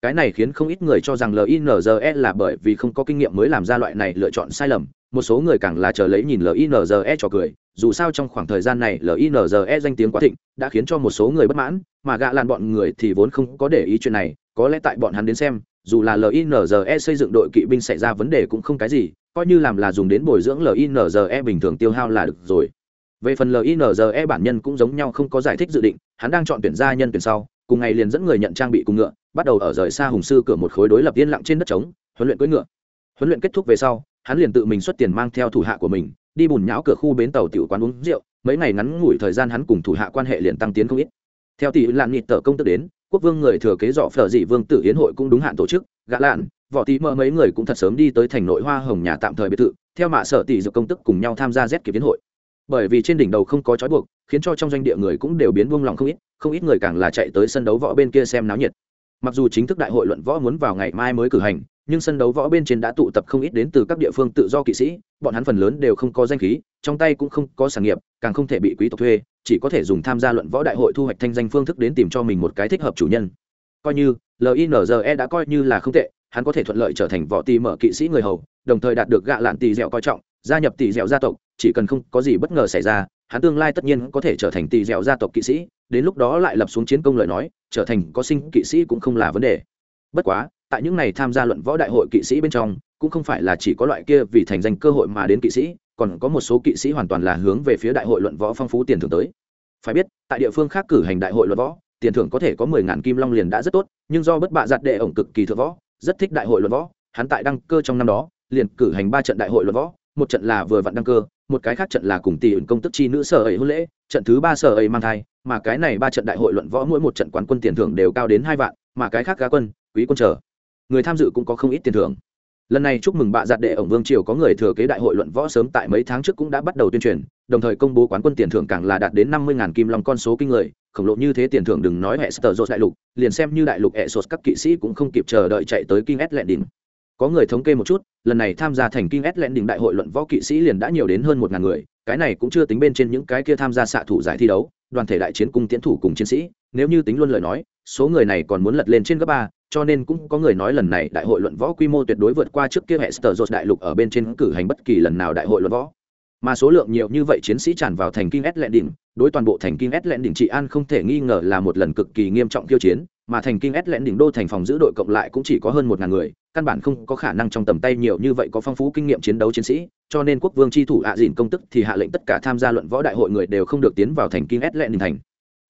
cái này khiến không ít người cho rằng linze là bởi vì không có kinh nghiệm mới làm ra loại này lựa chọn sai lầm. Một số người càng là chờ lấy nhìn linze cho cười. Dù sao trong khoảng thời gian này linze danh tiếng quá thịnh, đã khiến cho một số người bất mãn, mà gạ làn bọn người thì vốn không có để ý chuyện này. Có lẽ tại bọn hắn đến xem, dù là linze xây dựng đội kỵ binh xảy ra vấn đề cũng không cái gì, coi như làm là dùng đến bồi dưỡng linze bình thường tiêu hao là được rồi. Về phần linze bản nhân cũng giống nhau không có giải thích dự định, hắn đang chọn tuyển gia nhân tuyển sau cùng ngày liền dẫn người nhận trang bị cùng ngựa, bắt đầu ở rời xa hùng sư cửa một khối đối lập yên lặng trên đất trống, huấn luyện cưỡi ngựa. Huấn luyện kết thúc về sau, hắn liền tự mình xuất tiền mang theo thủ hạ của mình, đi bùn nhão cửa khu bến tàu tiểu quán uống rượu, mấy ngày ngắn ngủi thời gian hắn cùng thủ hạ quan hệ liền tăng tiến không ít. Theo tỷ lạn nhịt tờ công tức đến, quốc vương người thừa kế dọ phở dị vương tử hiến hội cũng đúng hạn tổ chức gã lạn võ tí mơ mấy người cũng thật sớm đi tới thành nội hoa hồng nhà tạm thời biệt thự, theo mạ sở tỷ dược công tức cùng nhau tham gia rét kịp hiến hội. Bởi vì trên đỉnh đầu không có trói buộc khiến cho trong doanh địa người cũng đều biến buông lòng không ít không ít người càng là chạy tới sân đấu võ bên kia xem náo nhiệt. Mặc dù chính thức đại hội luận võ muốn vào ngày mai mới cử hành, nhưng sân đấu võ bên trên đã tụ tập không ít đến từ các địa phương tự do kỵ sĩ, bọn hắn phần lớn đều không có danh khí, trong tay cũng không có sản nghiệp, càng không thể bị quý tộc thuê, chỉ có thể dùng tham gia luận võ đại hội thu hoạch thanh danh phương thức đến tìm cho mình một cái thích hợp chủ nhân. Coi như linze đã coi như là không tệ, hắn có thể thuận lợi trở thành võ tì mở kỵ sĩ người hầu, đồng thời đạt được gạ lạn tì dẻo coi trọng gia nhập tỷ dẻo gia tộc, chỉ cần không có gì bất ngờ xảy ra, hắn tương lai tất nhiên có thể trở thành tỷ dẻo gia tộc kỵ sĩ, đến lúc đó lại lập xuống chiến công lời nói, trở thành có sinh kỵ sĩ cũng không là vấn đề. Bất quá, tại những này tham gia luận võ đại hội kỵ sĩ bên trong, cũng không phải là chỉ có loại kia vì thành danh cơ hội mà đến kỵ sĩ, còn có một số kỵ sĩ hoàn toàn là hướng về phía đại hội luận võ phong phú tiền thưởng tới. Phải biết, tại địa phương khác cử hành đại hội luận võ, tiền thưởng có thể có mười ngàn kim long liền đã rất tốt, nhưng do bất bạ giặt đệ ổng cực kỳ thượng võ, rất thích đại hội luận võ, hắn tại đăng cơ trong năm đó, liền cử hành ba trận đại hội luận võ một trận là vừa vặn đăng cơ, một cái khác trận là cùng tỷ ứng công tức chi nữ sở ấy hôn lễ, trận thứ ba sở ấy mang thai, mà cái này ba trận đại hội luận võ mỗi một trận quán quân tiền thưởng đều cao đến hai vạn, mà cái khác cá quân, quý quân trở người tham dự cũng có không ít tiền thưởng. Lần này chúc mừng bạ giặt đệ ổng vương triều có người thừa kế đại hội luận võ sớm tại mấy tháng trước cũng đã bắt đầu tuyên truyền, đồng thời công bố quán quân tiền thưởng càng là đạt đến năm mươi ngàn kim long con số kinh người, khổng lộ như thế tiền thưởng đừng nói hệ sờ dột đại lục, liền xem như đại lục hệ sột các kỵ sĩ cũng không kịp chờ đợi chạy tới kinh s lẹn đỉnh có người thống kê một chút, lần này tham gia thành kinh s lẹn đỉnh đại hội luận võ kỵ sĩ liền đã nhiều đến hơn một ngàn người, cái này cũng chưa tính bên trên những cái kia tham gia xạ thủ giải thi đấu, đoàn thể đại chiến cung tiến thủ cùng chiến sĩ, nếu như tính luôn lời nói, số người này còn muốn lật lên trên gấp ba, cho nên cũng có người nói lần này đại hội luận võ quy mô tuyệt đối vượt qua trước kia hệ sở dột đại lục ở bên trên cử hành bất kỳ lần nào đại hội luận võ. Mà số lượng nhiều như vậy chiến sĩ tràn vào thành kinh s lẹn đỉnh đối toàn bộ thành kinh s lẹn đỉnh trị an không thể nghi ngờ là một lần cực kỳ nghiêm trọng khiêu chiến, mà thành kinh s lẹn đỉnh đô thành phòng giữ đội cộng lại cũng chỉ có hơn một ngàn người căn bản không có khả năng trong tầm tay nhiều như vậy có phong phú kinh nghiệm chiến đấu chiến sĩ, cho nên quốc vương tri thủ ạ dìn công tức thì hạ lệnh tất cả tham gia luận võ đại hội người đều không được tiến vào thành kinh ét lệ đình thành.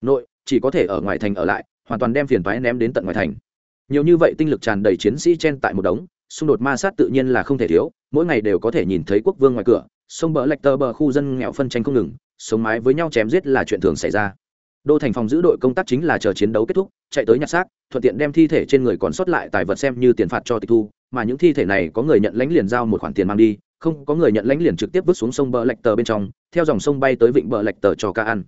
Nội, chỉ có thể ở ngoài thành ở lại, hoàn toàn đem phiền thoái ném đến tận ngoài thành. Nhiều như vậy tinh lực tràn đầy chiến sĩ chen tại một đống, xung đột ma sát tự nhiên là không thể thiếu, mỗi ngày đều có thể nhìn thấy quốc vương ngoài cửa, sông bờ lạch tờ bờ khu dân nghèo phân tranh không ngừng, sống mái với nhau chém giết là chuyện thường xảy ra đô thành phòng giữ đội công tác chính là chờ chiến đấu kết thúc, chạy tới nhặt xác, thuận tiện đem thi thể trên người còn sót lại tài vật xem như tiền phạt cho tịch thu, mà những thi thể này có người nhận lãnh liền giao một khoản tiền mang đi, không có người nhận lãnh liền trực tiếp vứt xuống sông bờ lạch tờ bên trong, theo dòng sông bay tới vịnh bờ lạch tờ cho ca ăn.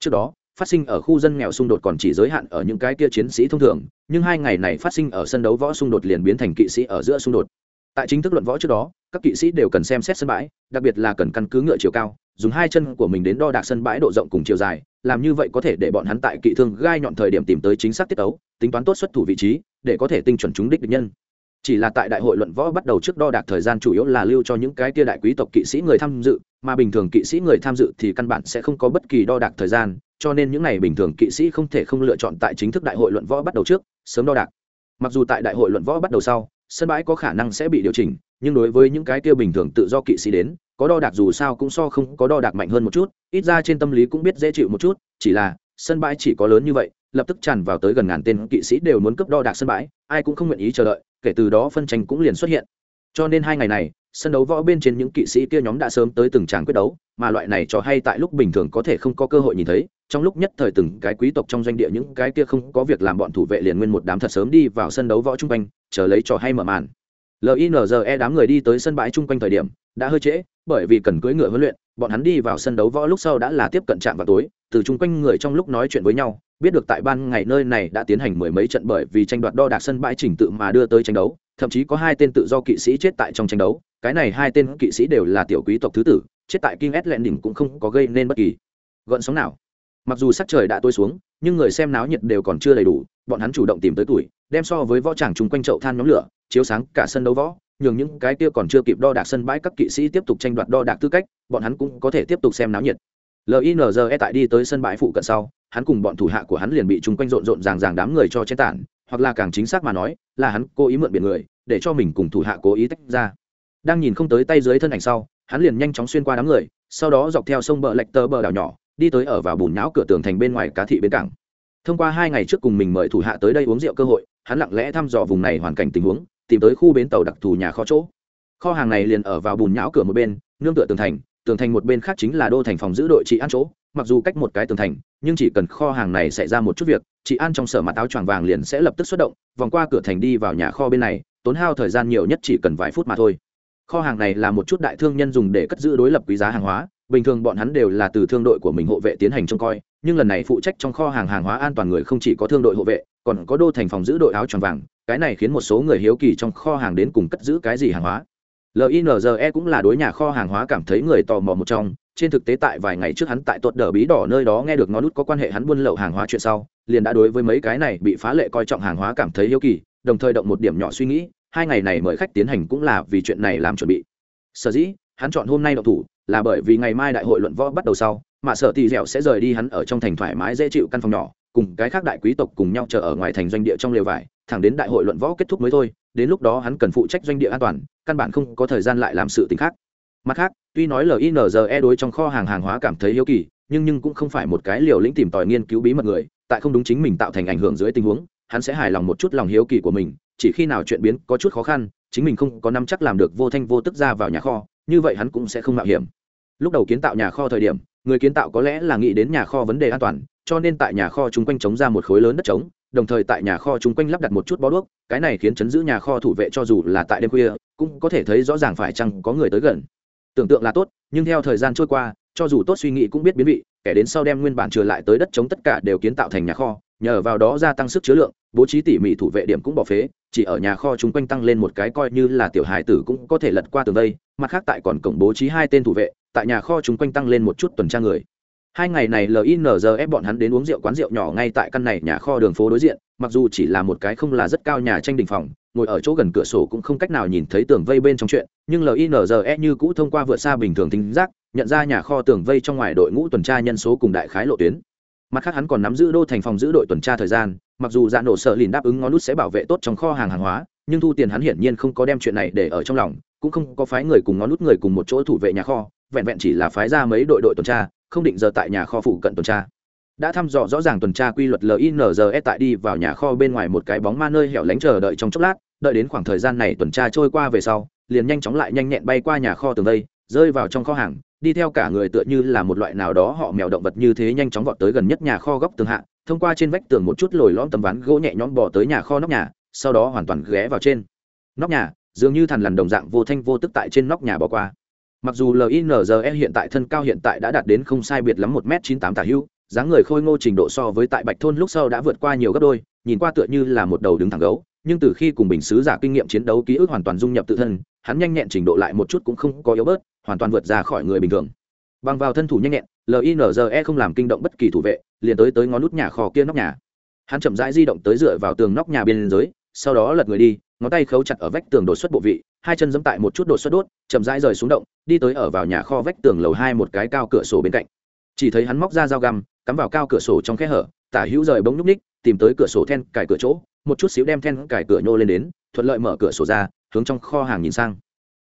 Trước đó, phát sinh ở khu dân nghèo xung đột còn chỉ giới hạn ở những cái kia chiến sĩ thông thường, nhưng hai ngày này phát sinh ở sân đấu võ xung đột liền biến thành kỵ sĩ ở giữa xung đột. Tại chính thức luận võ trước đó, các kỵ sĩ đều cần xem xét sân bãi, đặc biệt là cần căn cứ ngựa chiều cao, dùng hai chân của mình đến đo đạc sân bãi độ rộng cùng chiều dài làm như vậy có thể để bọn hắn tại kỵ thương gai nhọn thời điểm tìm tới chính xác tiết ấu, tính toán tốt xuất thủ vị trí, để có thể tinh chuẩn trúng đích địch nhân. Chỉ là tại đại hội luận võ bắt đầu trước đo đạc thời gian chủ yếu là lưu cho những cái tia đại quý tộc kỵ sĩ người tham dự, mà bình thường kỵ sĩ người tham dự thì căn bản sẽ không có bất kỳ đo đạc thời gian, cho nên những này bình thường kỵ sĩ không thể không lựa chọn tại chính thức đại hội luận võ bắt đầu trước, sớm đo đạc. Mặc dù tại đại hội luận võ bắt đầu sau sân bãi có khả năng sẽ bị điều chỉnh, nhưng đối với những cái kia bình thường tự do kỵ sĩ đến, có đo đạc dù sao cũng so không có đo đạc mạnh hơn một chút, ít ra trên tâm lý cũng biết dễ chịu một chút, chỉ là sân bãi chỉ có lớn như vậy, lập tức tràn vào tới gần ngàn tên kỵ sĩ đều muốn cấp đo đạc sân bãi, ai cũng không nguyện ý chờ đợi, kể từ đó phân tranh cũng liền xuất hiện. Cho nên hai ngày này, sân đấu võ bên trên những kỵ sĩ kia nhóm đã sớm tới từng tràng quyết đấu, mà loại này trò hay tại lúc bình thường có thể không có cơ hội nhìn thấy trong lúc nhất thời từng cái quý tộc trong doanh địa những cái kia không có việc làm bọn thủ vệ liền nguyên một đám thật sớm đi vào sân đấu võ chung quanh, chờ lấy trò hay mở màn linze đám người đi tới sân bãi chung quanh thời điểm, đã hơi trễ, bởi vì cần cưỡi ngựa huấn luyện, bọn hắn đi vào sân đấu võ lúc sau đã là tiếp cận trạm vào tối, từ chung quanh người trong lúc nói chuyện với nhau, biết được tại ban ngày nơi này đã tiến hành mười mấy trận bởi vì tranh đoạt đo đạc sân bãi trình tự mà đưa tới tranh đấu, thậm chí có hai tên tự do kỵ sĩ chết tại trong tranh đấu, cái này hai tên kỵ sĩ đều là tiểu quý tộc thứ tử, chết tại King S đỉnh cũng không có gây nên bất kỳ gợn sóng nào. Mặc dù sắc trời đã tối xuống, nhưng người xem náo nhiệt đều còn chưa đầy đủ, bọn hắn chủ động tìm tới tuổi, đem so với võ tràng chung quanh chậu than nhóm lửa, chiếu sáng cả sân đấu võ, nhường những cái kia còn chưa kịp đo đạc sân bãi các kỵ sĩ tiếp tục tranh đoạt đo đạc tư cách, bọn hắn cũng có thể tiếp tục xem náo nhiệt. LINZE tại đi tới sân bãi phụ cận sau, hắn cùng bọn thủ hạ của hắn liền bị chung quanh rộn rộn ràng ràng đám người cho chế tản, hoặc là càng chính xác mà nói, là hắn cố ý mượn biển người, để cho mình cùng thủ hạ cố ý tách ra. Đang nhìn không tới tay dưới thân ảnh sau, hắn liền nhanh chóng xuyên qua đám người sau đó dọc theo sông bờ lạch tơ bờ đảo nhỏ đi tới ở vào bùn nhão cửa tường thành bên ngoài cá thị bên cảng. Thông qua hai ngày trước cùng mình mời thủ hạ tới đây uống rượu cơ hội, hắn lặng lẽ thăm dò vùng này hoàn cảnh tình huống, tìm tới khu bến tàu đặc thù nhà kho chỗ. Kho hàng này liền ở vào bùn nhão cửa một bên, nương tựa tường thành tường thành một bên khác chính là đô thành phòng giữ đội trị an chỗ. Mặc dù cách một cái tường thành, nhưng chỉ cần kho hàng này xảy ra một chút việc chị an trong sở mặt áo choàng vàng liền sẽ lập tức xuất động, vòng qua cửa thành đi vào nhà kho bên này, tốn hao thời gian nhiều nhất chỉ cần vài phút mà thôi. Kho hàng này là một chút đại thương nhân dùng để cất giữ đối lập quý giá hàng hóa bình thường bọn hắn đều là từ thương đội của mình hộ vệ tiến hành trông coi, nhưng lần này phụ trách trong kho hàng hàng hóa an toàn người không chỉ có thương đội hộ vệ, còn có đô thành phòng giữ đội áo tròn vàng, cái này khiến một số người hiếu kỳ trong kho hàng đến cùng cất giữ cái gì hàng hóa. Linze cũng là đối nhà kho hàng hóa cảm thấy người tò mò một trong, trên thực tế tại vài ngày trước hắn tại tuột đờ bí đỏ nơi đó nghe được nó nút có quan hệ hắn buôn lậu hàng hóa chuyện sau, liền đã đối với mấy cái này bị phá lệ coi trọng hàng hóa cảm thấy yêu kỳ, đồng thời động một điểm nhỏ suy nghĩ, hai ngày này mời khách tiến hành cũng là vì chuyện này làm chuẩn bị. Sở dĩ, hắn chọn hôm nay động thủ là bởi vì ngày mai đại hội luận võ bắt đầu sau, mà sở tỷ dẻo sẽ rời đi hắn ở trong thành thoải mái dễ chịu căn phòng nhỏ, cùng cái khác đại quý tộc cùng nhau chờ ở ngoài thành doanh địa trong lều vải, thẳng đến đại hội luận võ kết thúc mới thôi, đến lúc đó hắn cần phụ trách doanh địa an toàn, căn bản không có thời gian lại làm sự t khác. Mặt khác, tuy nói linze đối trong kho hàng hàng hóa cảm thấy hiếu kỳ, nhưng nhưng cũng không phải một cái liều lĩnh tìm tòi nghiên cứu bí mật người, tại không đúng chính mình tạo thành ảnh hưởng dưới tình huống, hắn sẽ hài lòng một chút lòng hiếu kỳ của mình, chỉ khi nào chuyện biến có chút khó khăn, chính mình không có năm chắc làm được vô thanh vô tức ra vào nhà kho, như vậy hắn cũng sẽ không mạo hiểm lúc đầu kiến tạo nhà kho thời điểm, người kiến tạo có lẽ là nghĩ đến nhà kho vấn đề an toàn, cho nên tại nhà kho chung quanh chống ra một khối lớn đất trống, đồng thời tại nhà kho chung quanh lắp đặt một chút bó đuốc, cái này khiến chấn giữ nhà kho thủ vệ cho dù là tại đêm khuya, cũng có thể thấy rõ ràng phải chăng có người tới gần tưởng tượng là tốt, nhưng theo thời gian trôi qua, cho dù tốt suy nghĩ cũng biết biến vị, kẻ đến sau đem nguyên bản trừ lại tới đất chống tất cả đều kiến tạo thành nhà kho, nhờ vào đó gia tăng sức chứa lượng, bố trí tỉ mỉ thủ vệ điểm cũng bỏ phế, chỉ ở nhà kho chung quanh tăng lên một cái coi như là tiểu hài tử cũng có thể lật qua tường đây. mặt khác tại còn cổng bố trí hai tên thủ vệ tại nhà kho chúng quanh tăng lên một chút tuần tra người. Hai ngày này linzf bọn hắn đến uống rượu quán rượu nhỏ ngay tại căn này nhà kho đường phố đối diện, mặc dù chỉ là một cái không là rất cao nhà tranh đình phòng, ngồi ở chỗ gần cửa sổ cũng không cách nào nhìn thấy tường vây bên trong chuyện, nhưng linze như cũ thông qua vượt xa bình thường tính giác, nhận ra nhà kho tường vây trong ngoài đội ngũ tuần tra nhân số cùng đại khái lộ tuyến. Mặt khác hắn còn nắm giữ đô thành phòng giữ đội tuần tra thời gian, mặc dù dạ nổ sợ lìn đáp ứng ngón nút sẽ bảo vệ tốt trong kho hàng hàng hóa, nhưng thu tiền hắn hiển nhiên không có đem chuyện này để ở trong lòng, cũng không có phái người cùng ngón nút người cùng một chỗ thủ vệ nhà kho vẹn vẹn chỉ là phái ra mấy đội đội tuần tra, không định giờ tại nhà kho phụ cận tuần tra. Đã thăm dò rõ ràng tuần tra quy luật linze tại đi vào nhà kho bên ngoài một cái bóng ma nơi hẻo lánh chờ đợi trong chốc lát, đợi đến khoảng thời gian này tuần tra trôi qua về sau, liền nhanh chóng lại nhanh nhẹn bay qua nhà kho tường đây, rơi vào trong kho hàng, đi theo cả người tựa như là một loại nào đó họ mèo động vật như thế nhanh chóng vọt tới gần nhất nhà kho góc tường hạ, thông qua trên vách tường một chút lồi lõm tấm ván gỗ nhẹ nhõm bỏ tới nhà kho nóc nhà, sau đó hoàn toàn ghé vào trên nóc nhà, dường như thằn lằn đồng dạng vô thanh vô tức tại trên nóc nhà bỏ qua mặc dù linze hiện tại thân cao hiện tại đã đạt đến không sai biệt lắm một m chín tám tả hữu, dáng người khôi ngô trình độ so với tại bạch thôn lúc sau đã vượt qua nhiều gấp đôi, nhìn qua tựa như là một đầu đứng thẳng gấu, nhưng từ khi cùng bình sứ giả kinh nghiệm chiến đấu ký ức hoàn toàn dung nhập tự thân, hắn nhanh nhẹn trình độ lại một chút cũng không có yếu bớt, hoàn toàn vượt ra khỏi người bình thường. Bằng vào thân thủ nhanh nhẹn linze không làm kinh động bất kỳ thủ vệ, liền tới tới ngón nút nhà kho kia nóc nhà. Hắn chậm rãi di động tới dựa vào tường nóc nhà bên dưới sau đó lật người đi ngón tay khấu chặt ở vách tường đột xuất bộ vị, hai chân dẫm tại một chút đột xuất đốt, chậm rãi rời xuống động, đi tới ở vào nhà kho vách tường lầu hai một cái cao cửa sổ bên cạnh. Chỉ thấy hắn móc ra dao găm, cắm vào cao cửa sổ trong khe hở, tả hữu rời bóng nhúc ních, tìm tới cửa sổ then cài cửa chỗ, một chút xíu đem then cài cửa nhô lên đến, thuận lợi mở cửa sổ ra, hướng trong kho hàng nhìn sang.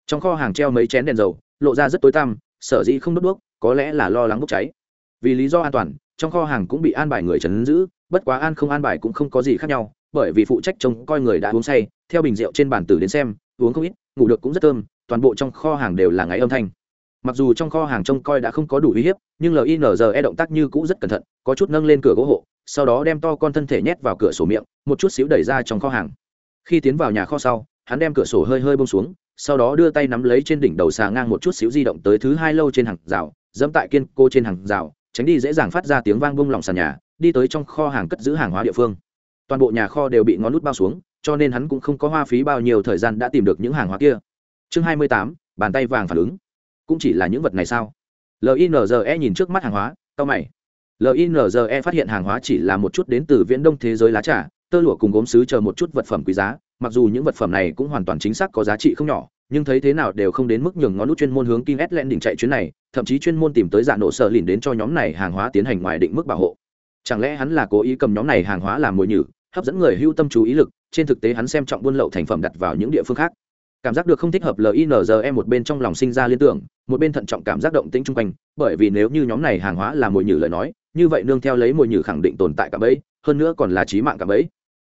Trong kho hàng treo mấy chén đèn dầu, lộ ra rất tối tăm, sở dĩ không đốt đuốc, có lẽ là lo lắng bốc cháy. Vì lý do an toàn, trong kho hàng cũng bị an bài người chấn giữ, bất quá an không an bài cũng không có gì khác nhau bởi vì phụ trách trông coi người đã uống say, theo bình rượu trên bàn tử đến xem, uống không ít, ngủ được cũng rất thơm, toàn bộ trong kho hàng đều là ngáy âm thanh. Mặc dù trong kho hàng trông coi đã không có đủ uy hiếp, nhưng linze động tác như cũ rất cẩn thận, có chút nâng lên cửa gỗ hộ, sau đó đem to con thân thể nhét vào cửa sổ miệng, một chút xíu đẩy ra trong kho hàng. Khi tiến vào nhà kho sau, hắn đem cửa sổ hơi hơi bông xuống, sau đó đưa tay nắm lấy trên đỉnh đầu xà ngang một chút xíu di động tới thứ hai lâu trên hàng rào, dẫm tại kiên cô trên hàng rào, tránh đi dễ dàng phát ra tiếng vang bông lỏng sàn nhà, đi tới trong kho hàng cất giữ hàng hóa địa phương toàn bộ nhà kho đều bị ngón nút bao xuống cho nên hắn cũng không có hoa phí bao nhiêu thời gian đã tìm được những hàng hóa kia. Chương hai mươi tám bàn tay vàng phản ứng. Cũng chỉ là những vật này sao? Linze nhìn trước mắt hàng hóa tao mày. Linze phát hiện hàng hóa chỉ là một chút đến từ viễn đông thế giới lá trà tơ lụa cùng gốm sứ chờ một chút vật phẩm quý giá. Mặc dù những vật phẩm này cũng hoàn toàn chính xác có giá trị không nhỏ nhưng thấy thế nào đều không đến mức nhường ngón nút chuyên môn hướng King Atlant đỉnh chạy chuyến này, thậm chí chuyên môn tìm tới dạ nổ sở lìn đến cho nhóm này hàng hóa tiến hành ngoài định mức bảo hộ. Chẳng lẽ hắn là cố ý cầm nhóm này hàng hóa làm mồi nhử, hấp dẫn người hưu tâm chú ý lực, trên thực tế hắn xem trọng buôn lậu thành phẩm đặt vào những địa phương khác. Cảm giác được không thích hợp LINZE một bên trong lòng sinh ra liên tưởng, một bên thận trọng cảm giác động tĩnh trung quanh, bởi vì nếu như nhóm này hàng hóa là mồi nhử lời nói, như vậy nương theo lấy mồi nhử khẳng định tồn tại cả bẫy, hơn nữa còn là trí mạng cả bẫy.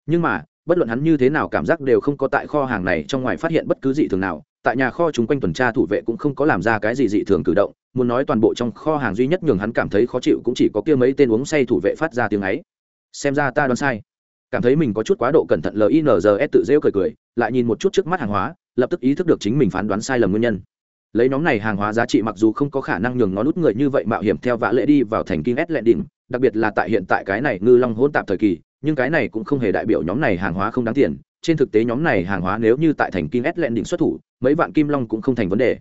Nhưng mà, bất luận hắn như thế nào cảm giác đều không có tại kho hàng này trong ngoài phát hiện bất cứ gì thường nào tại nhà kho chúng quanh tuần tra thủ vệ cũng không có làm ra cái gì dị thường cử động muốn nói toàn bộ trong kho hàng duy nhất nhường hắn cảm thấy khó chịu cũng chỉ có kia mấy tên uống say thủ vệ phát ra tiếng ấy xem ra ta đoán sai cảm thấy mình có chút quá độ cẩn thận linze tự rêu cười cười, lại nhìn một chút trước mắt hàng hóa, lập tức ý thức được chính mình phán đoán sai lầm nguyên nhân. Lấy nhóm này hàng hóa giá trị mặc dù không có khả năng nhường ngón nút người như vậy mạo hiểm theo vã lễ đi vào thành kinh s lệ đỉnh đặc biệt là tại hiện tại cái này ngư long hỗn tạp thời kỳ, nhưng cái này cũng không hề đại biểu nhóm này hàng hóa không đáng tiền. Trên thực tế nhóm này hàng hóa nếu như tại thành kim s lẹn đỉnh xuất thủ, mấy vạn kim long cũng không thành vấn đề.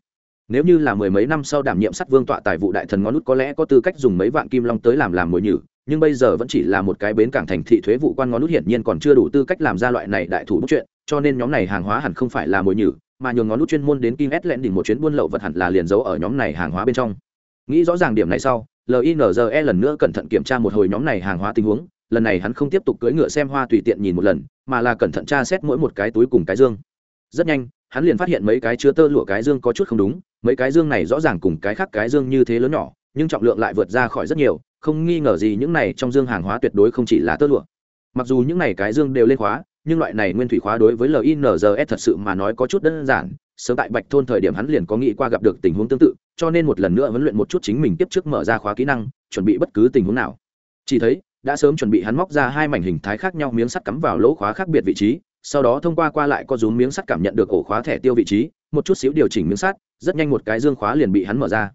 Nếu như là mười mấy năm sau đảm nhiệm sắt vương tọa tài vụ đại thần ngón nút có lẽ có tư cách dùng mấy vạn kim long tới làm làm mồi nhử nhưng bây giờ vẫn chỉ là một cái bến cảng thành thị thuế vụ quan ngón nút hiển nhiên còn chưa đủ tư cách làm ra loại này đại thủ bút chuyện, cho nên nhóm này hàng hóa hẳn không phải là mồi nhử, mà nhường ngón nút chuyên môn đến kim s lẹn đỉnh một chuyến buôn lậu vật hẳn là liền giấu ở nhóm này hàng hóa bên trong. Nghĩ rõ ràng điểm này sau linze lần nữa cẩn thận kiểm tra một hồi nhóm này hàng hóa tình huống, lần này hắn không tiếp tục cưỡi ngựa xem hoa tùy tiện nhìn một lần, mà là cẩn thận tra xét mỗi một cái túi cùng cái dương. Rất nhanh, hắn liền phát hiện mấy cái chứa tơ lụa cái dương có chút không đúng, mấy cái dương này rõ ràng cùng cái khác cái dương như thế lớn nhỏ, nhưng trọng lượng lại vượt ra khỏi rất nhiều không nghi ngờ gì những này trong dương hàng hóa tuyệt đối không chỉ là tơ lụa. Mặc dù những này cái dương đều lên khóa, nhưng loại này nguyên thủy khóa đối với linzs thật sự mà nói có chút đơn giản. Sớm tại bạch thôn thời điểm hắn liền có nghĩ qua gặp được tình huống tương tự, cho nên một lần nữa huấn luyện một chút chính mình tiếp trước mở ra khóa kỹ năng, chuẩn bị bất cứ tình huống nào. Chỉ thấy, đã sớm chuẩn bị hắn móc ra hai mảnh hình thái khác nhau miếng sắt cắm vào lỗ khóa khác biệt vị trí, sau đó thông qua qua lại có rúm miếng sắt cảm nhận được ổ khóa thẻ tiêu vị trí, một chút xíu điều chỉnh miếng sắt, rất nhanh một cái dương khóa liền bị hắn mở ra.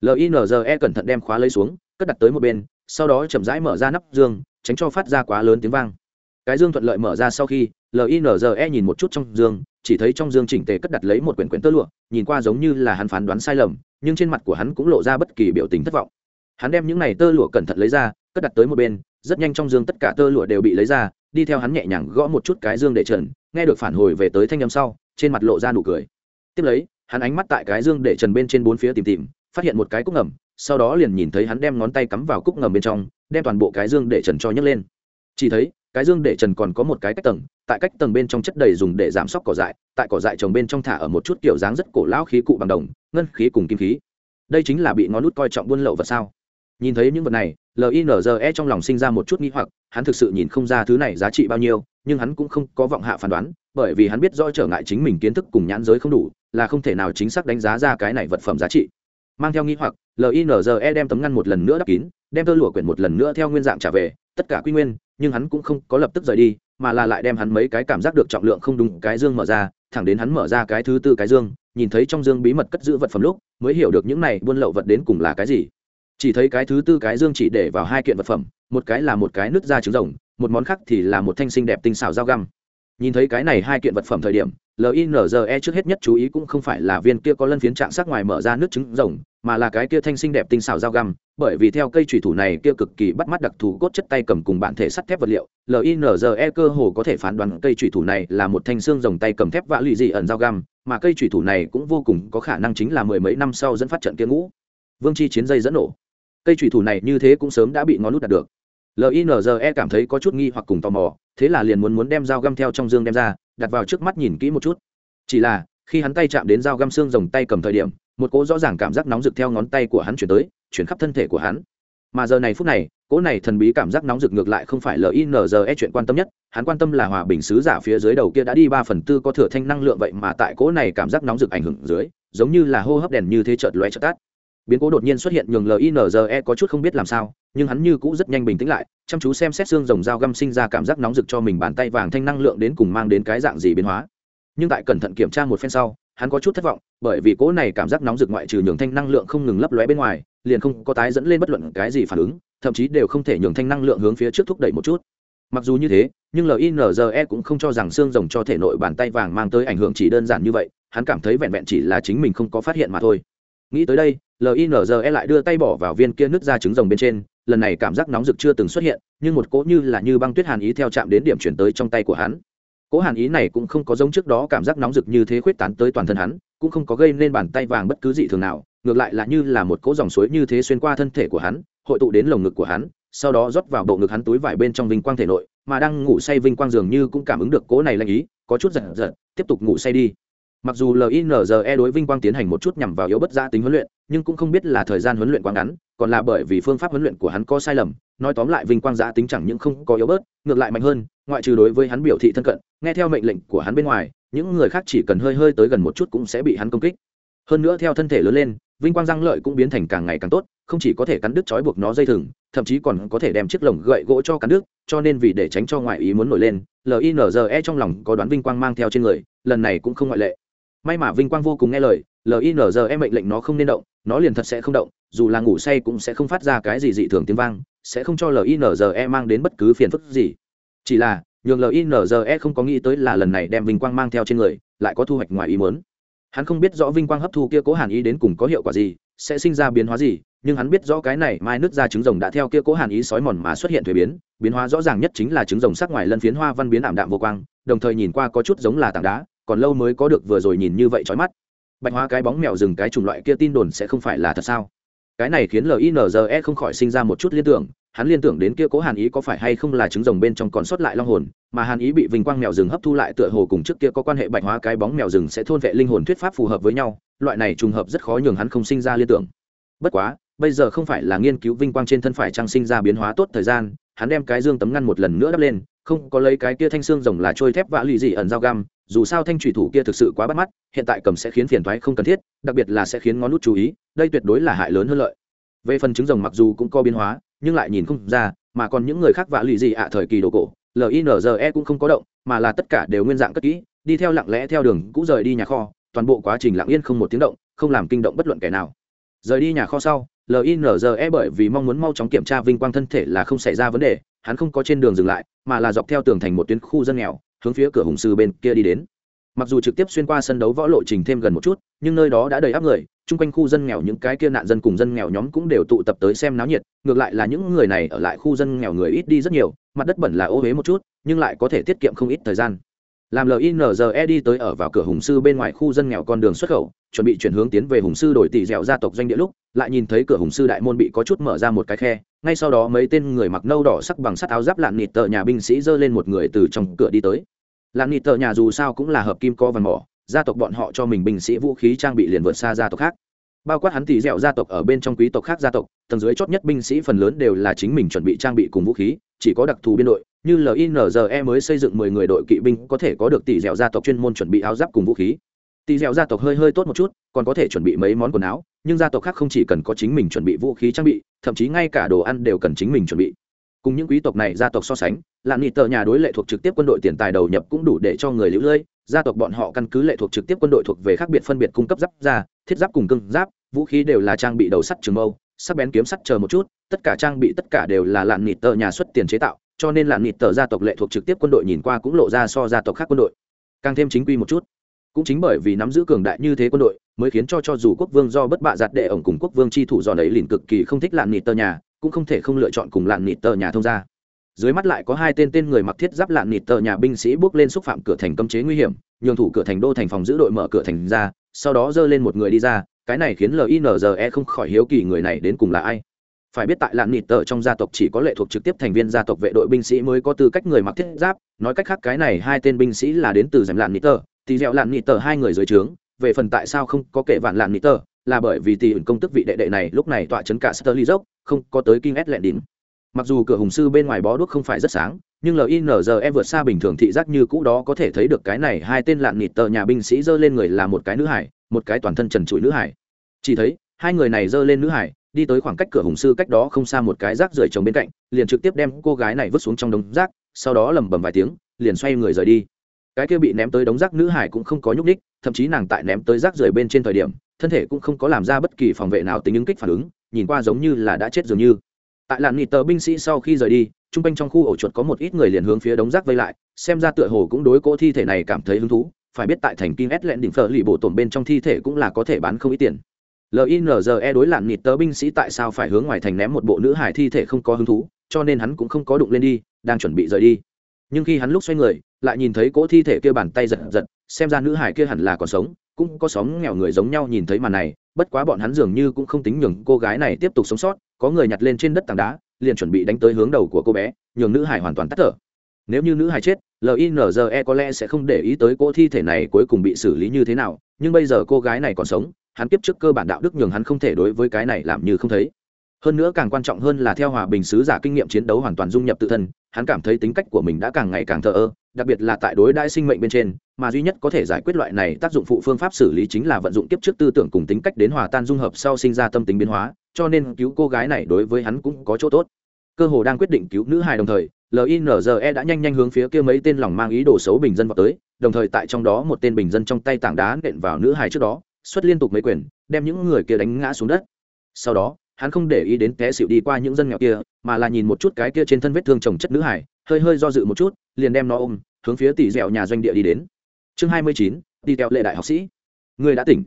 Linze cẩn thận đem khóa lấy xuống cất đặt tới một bên, sau đó chậm rãi mở ra nắp dương, tránh cho phát ra quá lớn tiếng vang. Cái dương thuận lợi mở ra sau khi linze nhìn một chút trong dương, chỉ thấy trong dương chỉnh tề cất đặt lấy một quyển quyển tơ lụa, nhìn qua giống như là hắn phán đoán sai lầm, nhưng trên mặt của hắn cũng lộ ra bất kỳ biểu tình thất vọng. Hắn đem những này tơ lụa cẩn thận lấy ra, cất đặt tới một bên, rất nhanh trong dương tất cả tơ lụa đều bị lấy ra, đi theo hắn nhẹ nhàng gõ một chút cái dương để trần, nghe được phản hồi về tới thanh â m sau, trên mặt lộ ra nụ cười. Tiếp lấy, hắn ánh mắt tại cái dương để trần bên trên bốn phía tìm tìm, phát hiện một cái cúc ngầm sau đó liền nhìn thấy hắn đem ngón tay cắm vào cúc ngầm bên trong, đem toàn bộ cái dương để trần cho nhấc lên. Chỉ thấy, cái dương để trần còn có một cái cách tầng, tại cách tầng bên trong chất đầy dùng để giảm sóc cỏ dại, tại cỏ dại trồng bên trong thả ở một chút kiểu dáng rất cổ lão khí cụ bằng đồng, ngân khí cùng kim khí. Đây chính là bị ngón nút coi trọng buôn lậu vật sao? Nhìn thấy những vật này linze trong lòng sinh ra một chút nghi hoặc, hắn thực sự nhìn không ra thứ này giá trị bao nhiêu, nhưng hắn cũng không có vọng hạ phán đoán, bởi vì hắn biết do trở ngại chính mình kiến thức cùng nhãn giới không đủ, là không thể nào chính xác đánh giá ra cái này vật phẩm giá trị mang theo nghi hoặc linze đem tấm ngăn một lần nữa đắp kín, đem tơ lụa quyển một lần nữa theo nguyên dạng trả về, tất cả quy nguyên, nhưng hắn cũng không có lập tức rời đi, mà là lại đem hắn mấy cái cảm giác được trọng lượng không đúng cái dương mở ra, thẳng đến hắn mở ra cái thứ tư cái dương, nhìn thấy trong dương bí mật cất giữ vật phẩm lúc, mới hiểu được những này buôn lậu vật đến cùng là cái gì. Chỉ thấy cái thứ tư cái dương chỉ để vào hai kiện vật phẩm, một cái là một cái nứt da trứng rồng, một món khác thì là một thanh sinh đẹp tinh xảo dao găm. Nhìn thấy cái này hai kiện vật phẩm thời điểm linze trước hết nhất chú ý cũng không phải là viên kia có lân phiến trạng sắc ngoài mở ra nước trứng rồng, mà là cái kia thanh xinh đẹp tinh xảo dao găm, bởi vì theo cây thủy thủ này kia cực kỳ bắt mắt đặc thù cốt chất tay cầm cùng bản thể sắt thép vật liệu linze cơ hồ có thể phán đoán cây thủy thủ này là một thanh xương rồng tay cầm thép vã lụy dị ẩn dao găm, mà cây thủy thủ này cũng vô cùng có khả năng chính là mười mấy năm sau dẫn phát trận kia ngũ. Vương chi chiến dây dẫn nổ. Cây thủy thủ này như thế cũng sớm đã bị ngón nút đạt được. Linze cảm thấy có chút nghi hoặc cùng tò mò, thế là liền muốn muốn đem dao găm theo trong dương đem ra đặt vào trước mắt nhìn kỹ một chút. Chỉ là, khi hắn tay chạm đến dao găm xương rồng tay cầm thời điểm, một cỗ rõ ràng cảm giác nóng rực theo ngón tay của hắn chuyển tới, chuyển khắp thân thể của hắn. Mà giờ này phút này, cỗ này thần bí cảm giác nóng rực ngược lại không phải linze chuyện quan tâm nhất, hắn quan tâm là hòa bình sứ giả phía dưới đầu kia đã đi ba phần tư có thừa thanh năng lượng vậy mà tại cỗ này cảm giác nóng rực ảnh hưởng dưới, giống như là hô hấp đèn như thế chợt lóe chợt tắt biến cố đột nhiên xuất hiện nhường linze có chút không biết làm sao, nhưng hắn như cũ rất nhanh bình tĩnh lại, chăm chú xem xét xương rồng dao găm sinh ra cảm giác nóng rực cho mình bàn tay vàng thanh năng lượng đến cùng mang đến cái dạng gì biến hóa. Nhưng tại cẩn thận kiểm tra một phen sau, hắn có chút thất vọng, bởi vì cỗ này cảm giác nóng rực ngoại trừ nhường thanh năng lượng không ngừng lấp lóe bên ngoài, liền không có tái dẫn lên bất luận cái gì phản ứng, thậm chí đều không thể nhường thanh năng lượng hướng phía trước thúc đẩy một chút. Mặc dù như thế, nhưng linze cũng không cho rằng xương rồng cho thể nội bàn tay vàng mang tới ảnh hưởng chỉ đơn giản như vậy, hắn cảm thấy vẹn vẹn chỉ là chính mình không có phát hiện mà thôi. Nghĩ tới đây linze lại đưa tay bỏ vào viên kia nứt ra trứng rồng bên trên. Lần này cảm giác nóng rực chưa từng xuất hiện, nhưng một cỗ như là như băng tuyết hàn ý theo chạm đến điểm chuyển tới trong tay của hắn. Cỗ hàn ý này cũng không có giống trước đó cảm giác nóng rực như thế khuyết tán tới toàn thân hắn, cũng không có gây nên bàn tay vàng bất cứ gì thường nào, ngược lại là như là một cỗ dòng suối như thế xuyên qua thân thể của hắn, hội tụ đến lồng ngực của hắn, sau đó rót vào bộ ngực hắn túi vải bên trong vinh quang thể nội, mà đang ngủ say vinh quang dường như cũng cảm ứng được cỗ này lanh ý, có chút giật giật, tiếp tục ngủ say đi. Mặc dù linze đối vinh quang tiến hành một chút nhằm vào yếu bất gia tính huấn luyện nhưng cũng không biết là thời gian huấn luyện quá ngắn, còn là bởi vì phương pháp huấn luyện của hắn có sai lầm, nói tóm lại vinh quang giã tính chẳng những không có yếu bớt, ngược lại mạnh hơn, ngoại trừ đối với hắn biểu thị thân cận, nghe theo mệnh lệnh của hắn bên ngoài, những người khác chỉ cần hơi hơi tới gần một chút cũng sẽ bị hắn công kích. Hơn nữa theo thân thể lớn lên, vinh quang răng lợi cũng biến thành càng ngày càng tốt, không chỉ có thể cắn đứt trói buộc nó dây thừng, thậm chí còn có thể đem chiếc lồng gậy gỗ cho cắn đứt, cho nên vì để tránh cho ngoại ý muốn nổi lên linze trong lòng có đoán vinh quang mang theo trên người, lần này cũng không ngoại lệ. May mà vinh quang vô cùng nghe lời linze mệnh lệnh nó không nên động, nó liền thật sẽ không động, dù là ngủ say cũng sẽ không phát ra cái gì dị thường tiếng vang, sẽ không cho linze mang đến bất cứ phiền phức gì. Chỉ là, nhường linze không có nghĩ tới là lần này đem vinh quang mang theo trên người, lại có thu hoạch ngoài ý muốn. Hắn không biết rõ vinh quang hấp thu kia cố hàn ý đến cùng có hiệu quả gì, sẽ sinh ra biến hóa gì, nhưng hắn biết rõ cái này mai nước ra trứng rồng đã theo kia cố hàn ý sói mòn mà xuất hiện thuế biến biến hóa rõ ràng nhất chính là trứng rồng sắc ngoài lân phiến hoa văn biến ảm đạm vô quang, đồng thời nhìn qua có chút giống là tảng đá, còn lâu mới có được vừa rồi nhìn như vậy trói mắt bạch hóa cái bóng mèo rừng cái chủng loại kia tin đồn sẽ không phải là thật sao? Cái này khiến linze không khỏi sinh ra một chút liên tưởng, hắn liên tưởng đến kia cố hàn ý có phải hay không là trứng rồng bên trong còn sót lại long hồn, mà hàn ý bị vinh quang mèo rừng hấp thu lại tựa hồ cùng trước kia có quan hệ bạch hóa cái bóng mèo rừng sẽ thôn vệ linh hồn thuyết pháp phù hợp với nhau, loại này trùng hợp rất khó nhường hắn không sinh ra liên tưởng. Bất quá, bây giờ không phải là nghiên cứu vinh quang trên thân phải trang sinh ra biến hóa tốt thời gian, hắn đem cái dương tấm ngăn một lần nữa đắp lên, không có lấy cái kia thanh xương rồng là trôi thép vạ lì dị ẩn dao găm dù sao thanh thủy thủ kia thực sự quá bắt mắt, hiện tại cầm sẽ khiến phiền thoái không cần thiết, đặc biệt là sẽ khiến ngón nút chú ý, đây tuyệt đối là hại lớn hơn lợi. Về phần trứng rồng mặc dù cũng có biến hóa, nhưng lại nhìn không ra, mà còn những người khác vạ lụy gì ạ thời kỳ đồ cổ linze cũng không có động, mà là tất cả đều nguyên dạng cất kỹ, đi theo lặng lẽ theo đường cũng rời đi nhà kho, toàn bộ quá trình lặng yên không một tiếng động, không làm kinh động bất luận kẻ nào. Rời đi nhà kho sau linze bởi vì mong muốn mau chóng kiểm tra vinh quang thân thể là không xảy ra vấn đề, hắn không có trên đường dừng lại, mà là dọc theo tường thành một tuyến khu dân nghèo hướng phía cửa hùng sư bên kia đi đến. Mặc dù trực tiếp xuyên qua sân đấu võ lộ trình thêm gần một chút, nhưng nơi đó đã đầy áp người, chung quanh khu dân nghèo những cái kia nạn dân cùng dân nghèo nhóm cũng đều tụ tập tới xem náo nhiệt, ngược lại là những người này ở lại khu dân nghèo người ít đi rất nhiều, mặt đất bẩn là ô huế một chút, nhưng lại có thể tiết kiệm không ít thời gian. Làm linze đi tới ở vào cửa hùng sư bên ngoài khu dân nghèo con đường xuất khẩu, chuẩn bị chuyển hướng tiến về hùng sư đổi tỷ dẻo gia tộc doanh địa lúc, lại nhìn thấy cửa hùng sư đại môn bị có chút mở ra một cái khe ngay sau đó mấy tên người mặc nâu đỏ sắc bằng sắt áo giáp lạn nịt tờ nhà binh sĩ giơ lên một người từ trong cửa đi tới. Lạn nịt tờ nhà dù sao cũng là hợp kim co văn mỏ, gia tộc bọn họ cho mình binh sĩ vũ khí trang bị liền vượt xa gia tộc khác. Bao quát hắn tỷ dẻo gia tộc ở bên trong quý tộc khác gia tộc, tầng dưới chót nhất binh sĩ phần lớn đều là chính mình chuẩn bị trang bị cùng vũ khí, chỉ có đặc thù biên đội, như linze mới xây dựng mười người đội kỵ binh có thể có được tỷ dẻo gia tộc chuyên môn chuẩn bị áo giáp cùng vũ khí. Tỷ dẻo gia tộc hơi hơi tốt một chút, còn có thể chuẩn bị mấy món quần áo nhưng gia tộc khác không chỉ cần có chính mình chuẩn bị vũ khí trang bị, thậm chí ngay cả đồ ăn đều cần chính mình chuẩn bị. Cùng những quý tộc này gia tộc so sánh, lạn nghị tờ nhà đối lệ thuộc trực tiếp quân đội tiền tài đầu nhập cũng đủ để cho người lũ lưỡi gia tộc bọn họ căn cứ lệ thuộc trực tiếp quân đội thuộc về khác biệt phân biệt cung cấp giáp ra thiết giáp cùng cưng giáp, vũ khí đều là trang bị đầu sắt trường mâu, sắc bén kiếm sắt chờ một chút, tất cả trang bị tất cả đều là lạn nghị tờ nhà xuất tiền chế tạo, cho nên lạn nghị tờ gia tộc lệ thuộc trực tiếp quân đội nhìn qua cũng lộ ra so gia tộc khác quân đội. Càng thêm chính quy một chút cũng chính bởi vì nắm giữ cường đại như thế quân đội, mới khiến cho cho dù quốc vương do bất bạ giặt đệ ổng cùng quốc vương chi thủ dọn ấy liền cực kỳ không thích lạn nịt tờ nhà, cũng không thể không lựa chọn cùng lạn nịt tờ nhà thông ra dưới mắt lại có hai tên tên người mặc thiết giáp lạn nịt tờ nhà binh sĩ bước lên xúc phạm cửa thành cấm chế nguy hiểm, nhường thủ cửa thành đô thành phòng giữ đội mở cửa thành ra, sau đó dơ lên một người đi ra, cái này khiến linze không khỏi hiếu kỳ người này đến cùng là ai. Phải biết tại lạn nịt tờ trong gia tộc chỉ có lệ thuộc trực tiếp thành viên gia tộc vệ đội binh sĩ mới có tư cách người mặc thiết giáp, nói cách khác cái này hai tên binh sĩ là đến từ giảm lạn nịt tờ thì dẹo lạn nịt tờ hai người dưới trướng về phần tại sao không có kể vạn lạn nịt tờ là bởi vì tỷ ẩn công tức vị đệ đệ này lúc này tọa chấn cả Sterling dốc, không có tới kinh S lẹn đỉnh. Mặc dù cửa hùng sư bên ngoài bó đuốc không phải rất sáng, nhưng LINZE vượt xa bình thường thị giác như cũ đó có thể thấy được cái này hai tên lạn nịt tờ nhà binh sĩ giơ lên người là một cái nữ hải, một cái toàn thân trần trụi nữ hải. Chỉ thấy, hai người này giơ lên nữ hải, đi tới khoảng cách cửa hùng sư cách đó không xa một cái rác rưởi trồng bên cạnh, liền trực tiếp đem cô gái này vứt xuống trong đống rác, sau đó lẩm bẩm vài tiếng, liền xoay người rời đi. Cái kia bị ném tới đống rác nữ hải cũng không có nhúc ních thậm chí nàng tại ném tới rác rưởi bên trên thời điểm, thân thể cũng không có làm ra bất kỳ phòng vệ nào tính ứng kích phản ứng nhìn qua giống như là đã chết dường như. Tại làn nịt tờ binh sĩ sau khi rời đi t r u n g quanh trong khu ổ chuột có một ít người liền hướng phía đống rác vây lại xem ra tựa hồ cũng đối cỗ thi thể này cảm thấy hứng thú phải biết tại thành kim ét lẹn đỉnh phở lì bộ tổn bên trong thi thể cũng là có thể bán không ít tiền. Linze đối làn nịt tờ binh sĩ tại sao phải hướng ngoài thành ném một bộ nữ hải thi thể không có hứng thú cho nên hắn cũng không có đụng lên đi đang chuẩn bị rời đi. Nhưng khi hắn lúc xoay người lại nhìn thấy cỗ thi thể kia bàn tay giật giật, xem ra nữ hải kia hẳn là còn sống, cũng có xóm nghèo người giống nhau nhìn thấy màn này, bất quá bọn hắn dường như cũng không tính nhường cô gái này tiếp tục sống sót, có người nhặt lên trên đất tảng đá, liền chuẩn bị đánh tới hướng đầu của cô bé, nhường nữ hải hoàn toàn tắt thở. Nếu như nữ hải chết linze có lẽ sẽ không để ý tới cỗ thi thể này cuối cùng bị xử lý như thế nào, nhưng bây giờ cô gái này còn sống, hắn tiếp trước cơ bản đạo đức nhường hắn không thể đối với cái này làm như không thấy. Hơn nữa càng quan trọng hơn là theo hòa bình sứ giả kinh nghiệm chiến đấu hoàn toàn dung nhập tự thân hắn cảm thấy tính cách của mình đã càng ngày càng thờ ơ, đặc biệt là tại đối đãi sinh mệnh bên trên, mà duy nhất có thể giải quyết loại này tác dụng phụ phương pháp xử lý chính là vận dụng kiếp trước tư tưởng cùng tính cách đến hòa tan dung hợp sau sinh ra tâm tính biến hóa, cho nên cứu cô gái này đối với hắn cũng có chỗ tốt. Cơ hồ đang quyết định cứu nữ hài đồng thời linze đã nhanh nhanh hướng phía kia mấy tên lòng mang ý đồ xấu bình dân vào tới, đồng thời tại trong đó một tên bình dân trong tay tảng đá nện vào nữ hài trước đó, xuất liên tục mấy quyền, đem những người kia đánh ngã xuống đất. Sau đó hắn không để ý đến té xịu đi qua những dân nghèo kia, mà là nhìn một chút cái kia trên thân vết thương trồng chất nữ hải, hơi hơi do dự một chút, liền đem nó ôm, hướng phía tỷ dẻo nhà doanh địa đi đến. Chương hai mươi chín đi theo lệ đại học sĩ. Người đã tỉnh.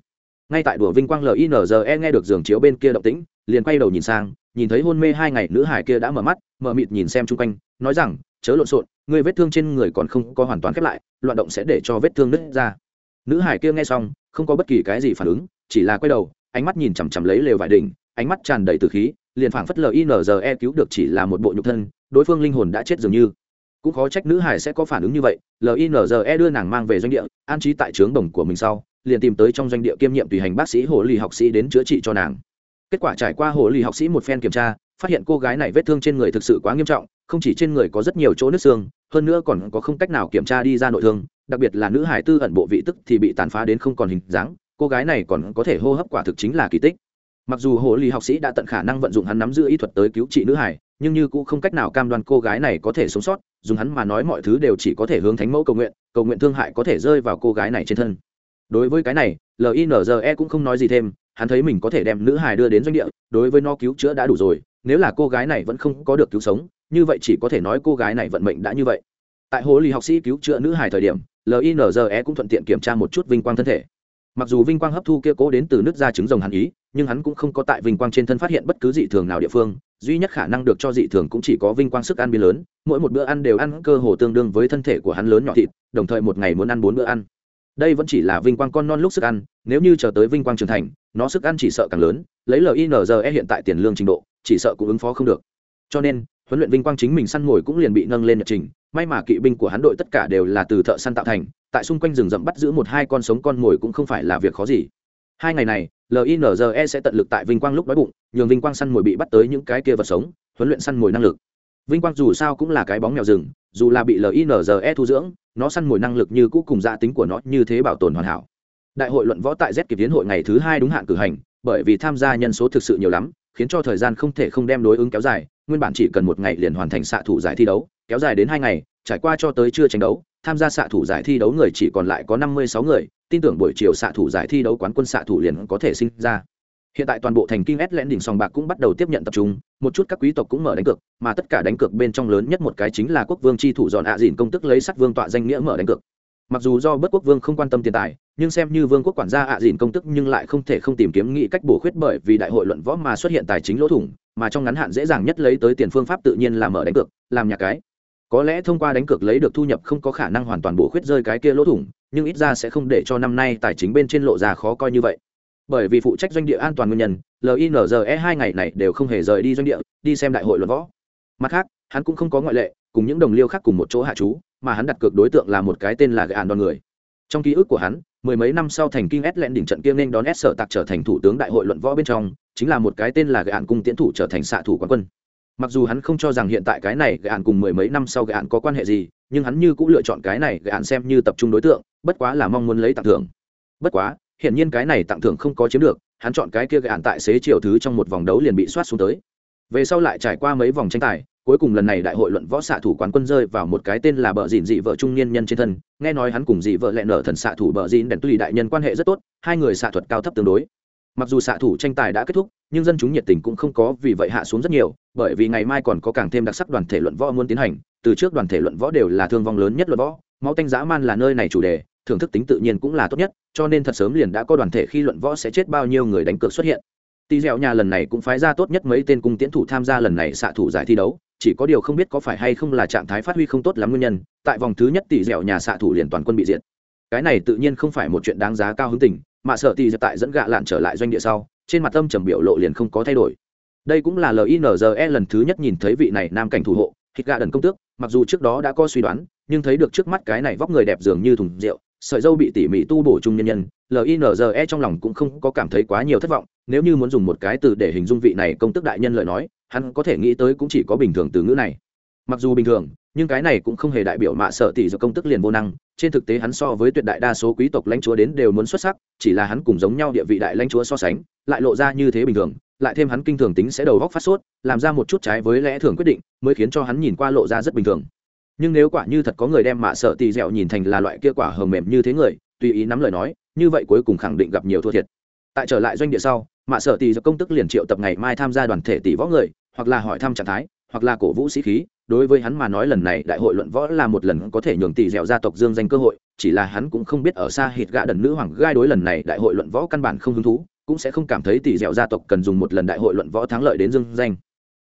Ngay tại đùa vinh quang linze nghe được giường chiếu bên kia động tĩnh, liền quay đầu nhìn sang, nhìn thấy hôn mê hai ngày nữ hải kia đã mở mắt, mở mịt nhìn xem chung quanh, nói rằng, chớ lộn xộn, người vết thương trên người còn không có hoàn toàn khép lại, loạn động sẽ để cho vết thương nứt ra. Nữ hải kia nghe xong, không có bất kỳ cái gì phản ứng, chỉ là quay đầu, ánh mắt nhìn chằm chằm lấy lều vải đỉnh ánh mắt tràn đầy từ khí, liền phảng phất linze cứu được chỉ là một bộ nhục thân, đối phương linh hồn đã chết dường như. Cũng khó trách nữ hải sẽ có phản ứng như vậy linze đưa nàng mang về doanh địa, an trí tại trướng đồng của mình sau, liền tìm tới trong doanh địa kiêm nhiệm tùy hành bác sĩ hồ lì học sĩ đến chữa trị cho nàng. Kết quả trải qua hồ lì học sĩ một phen kiểm tra, phát hiện cô gái này vết thương trên người thực sự quá nghiêm trọng, không chỉ trên người có rất nhiều chỗ nứt xương, hơn nữa còn có không cách nào kiểm tra đi ra nội thương, đặc biệt là nữ hải tư ẩn bộ vị tức thì bị tàn phá đến không còn hình dáng, cô gái này còn có thể hô hấp quả thực chính là kỳ tích mặc dù hồ Ly học sĩ đã tận khả năng vận dụng hắn nắm giữ ý thuật tới cứu trị nữ hải nhưng như cũng không cách nào cam đoan cô gái này có thể sống sót, dùng hắn mà nói mọi thứ đều chỉ có thể hướng thánh mẫu cầu nguyện cầu nguyện thương hại có thể rơi vào cô gái này trên thân. Đối với cái này linze cũng không nói gì thêm, hắn thấy mình có thể đem nữ hải đưa đến doanh địa, đối với nó cứu chữa đã đủ rồi, nếu là cô gái này vẫn không có được cứu sống, như vậy chỉ có thể nói cô gái này vận mệnh đã như vậy. Tại hồ Ly học sĩ cứu chữa nữ hải thời điểm linze cũng thuận tiện kiểm tra một chút vinh quang thân thể mặc dù vinh quang hấp thu kia cố đến từ nước da trứng rồng hàn ý, nhưng hắn cũng không có tại vinh quang trên thân phát hiện bất cứ dị thường nào địa phương, duy nhất khả năng được cho dị thường cũng chỉ có vinh quang sức ăn biến lớn, mỗi một bữa ăn đều ăn cơ hồ tương đương với thân thể của hắn lớn nhỏ thịt, đồng thời một ngày muốn ăn bốn bữa ăn. Đây vẫn chỉ là vinh quang con non lúc sức ăn, nếu như chờ tới vinh quang trưởng thành, nó sức ăn chỉ sợ càng lớn, lấy linze hiện tại tiền lương trình độ, chỉ sợ cũng ứng phó không được. Cho nên, huấn luyện vinh quang chính mình săn ngồi cũng liền bị nâng lên nhật trình may mà kỵ binh của hắn đội tất cả đều là từ thợ săn tạo thành, tại xung quanh rừng rậm bắt giữ một hai con sống con mồi cũng không phải là việc khó gì. Hai ngày này linze sẽ tận lực tại vinh quang lúc đói bụng, nhường vinh quang săn mồi bị bắt tới những cái kia vật sống, huấn luyện săn mồi năng lực. Vinh quang dù sao cũng là cái bóng mèo rừng, dù là bị linze thu dưỡng, nó săn mồi năng lực như cũ cùng gia tính của nó như thế bảo tồn hoàn hảo. Đại hội luận võ tại z kịp tiến hội ngày thứ hai đúng hạn cử hành, bởi vì tham gia nhân số thực sự nhiều lắm, khiến cho thời gian không thể không đem đối ứng kéo dài, nguyên bản chỉ cần một ngày liền hoàn thành xạ thủ giải thi đấu kéo dài đến hai ngày, trải qua cho tới chưa tranh đấu, tham gia xạ thủ giải thi đấu người chỉ còn lại có năm mươi sáu người, tin tưởng buổi chiều xạ thủ giải thi đấu quán quân xạ thủ liền có thể sinh ra. Hiện tại toàn bộ thành kinh s lẽn đỉnh sòng bạc cũng bắt đầu tiếp nhận tập trung, một chút các quý tộc cũng mở đánh cược, mà tất cả đánh cược bên trong lớn nhất một cái chính là quốc vương chi thủ dọn ạ à dìn công tức lấy sắt vương tọa danh nghĩa mở đánh cược. Mặc dù do bất quốc vương không quan tâm tiền tài, nhưng xem như vương quốc quản gia ạ à dìn công tức nhưng lại không thể không tìm kiếm nghĩ cách bổ khuyết bởi vì đại hội luận võ mà xuất hiện tài chính lỗ thủng, mà trong ngắn hạn dễ dàng nhất lấy tới tiền phương pháp tự nhiên là mở đánh cược, làm nhà cái có lẽ thông qua đánh cược lấy được thu nhập không có khả năng hoàn toàn bổ khuyết rơi cái kia lỗ thủng, nhưng ít ra sẽ không để cho năm nay tài chính bên trên lộ ra khó coi như vậy. Bởi vì phụ trách doanh địa an toàn nguyên nhân linze hai ngày này đều không hề rời đi doanh địa, đi xem đại hội luận võ. Mặt khác, hắn cũng không có ngoại lệ, cùng những đồng liêu khác cùng một chỗ hạ chú mà hắn đặt cược đối tượng là một cái tên là gạn đòn người. Trong ký ức của hắn, mười mấy năm sau thành kinh s lẹn đỉnh trận kia nên đón s sở tạc trở thành thủ tướng đại hội luận võ bên trong, chính là một cái tên là gạn cung tiến thủ trở thành xạ thủ quán quân mặc dù hắn không cho rằng hiện tại cái này gạn cùng mười mấy năm sau gạn có quan hệ gì, nhưng hắn như cũng lựa chọn cái này gạn xem như tập trung đối tượng, bất quá là mong muốn lấy tặng thưởng. Bất quá hiện nhiên cái này tặng thưởng không có chiếm được, hắn chọn cái kia gạn tại xế chiều thứ trong một vòng đấu liền bị soát xuống tới. Về sau lại trải qua mấy vòng tranh tài, cuối cùng lần này đại hội luận võ xạ thủ quán quân rơi vào một cái tên là bờ dìn dị vợ trung niên nhân trên thân, nghe nói hắn cùng dị vợ lẹ nở thần xạ thủ bờ dìn đèn tuy đại nhân quan hệ rất tốt, hai người xạ thuật cao thấp tương đối mặc dù xạ thủ tranh tài đã kết thúc, nhưng dân chúng nhiệt tình cũng không có vì vậy hạ xuống rất nhiều, bởi vì ngày mai còn có càng thêm đặc sắc đoàn thể luận võ muốn tiến hành, từ trước đoàn thể luận võ đều là thương vong lớn nhất luận võ, máu tanh dã man là nơi này chủ đề, thưởng thức tính tự nhiên cũng là tốt nhất, cho nên thật sớm liền đã có đoàn thể khi luận võ sẽ chết bao nhiêu người đánh cược xuất hiện. Tỳ dẻo nhà lần này cũng phái ra tốt nhất mấy tên cung tiến thủ tham gia lần này xạ thủ giải thi đấu, chỉ có điều không biết có phải hay không là trạng thái phát huy không tốt lắm nguyên nhân, tại vòng thứ nhất tỷ dẻo nhà xạ thủ liền toàn quân bị diệt. Cái này tự nhiên không phải một chuyện đáng giá cao hứng tình mà sợ tỷ dẻo tại dẫn gạ lạn trở lại doanh địa sau, trên mặt tâm trầm biểu lộ liền không có thay đổi. Đây cũng là linze lần thứ nhất nhìn thấy vị này nam cảnh thủ hộ hít gạ đần công tước, mặc dù trước đó đã có suy đoán, nhưng thấy được trước mắt cái này vóc người đẹp dường như thùng rượu, sợi dâu bị tỉ mỉ tu bổ chung nhân nhân linze trong lòng cũng không có cảm thấy quá nhiều thất vọng, nếu như muốn dùng một cái từ để hình dung vị này công tức đại nhân lời nói, hắn có thể nghĩ tới cũng chỉ có bình thường từ ngữ này. Mặc dù bình thường nhưng cái này cũng không hề đại biểu mạ sợ tỷ do công tức liền vô năng, trên thực tế hắn so với tuyệt đại đa số quý tộc lãnh chúa đến đều muốn xuất sắc, chỉ là hắn cùng giống nhau địa vị đại lãnh chúa so sánh, lại lộ ra như thế bình thường, lại thêm hắn kinh thường tính sẽ đầu góc phát sốt, làm ra một chút trái với lẽ thường quyết định, mới khiến cho hắn nhìn qua lộ ra rất bình thường. Nhưng nếu quả như thật có người đem mạ sợ tỷ dẹo nhìn thành là loại kia quả hờ mềm như thế người, tùy ý nắm lời nói, như vậy cuối cùng khẳng định gặp nhiều thua thiệt. Tại trở lại doanh địa sau, mạ sợ tỷ do công tức liền triệu tập ngày mai tham gia đoàn thể tỷ võ người, hoặc là hỏi thăm trạng thái, hoặc là cổ vũ sĩ khí đối với hắn mà nói lần này đại hội luận võ là một lần có thể nhường tỷ dẻo gia tộc dương danh cơ hội, chỉ là hắn cũng không biết ở xa hít gạ đần nữ hoàng gai đối lần này đại hội luận võ căn bản không hứng thú, cũng sẽ không cảm thấy tỷ dẻo gia tộc cần dùng một lần đại hội luận võ thắng lợi đến dương danh.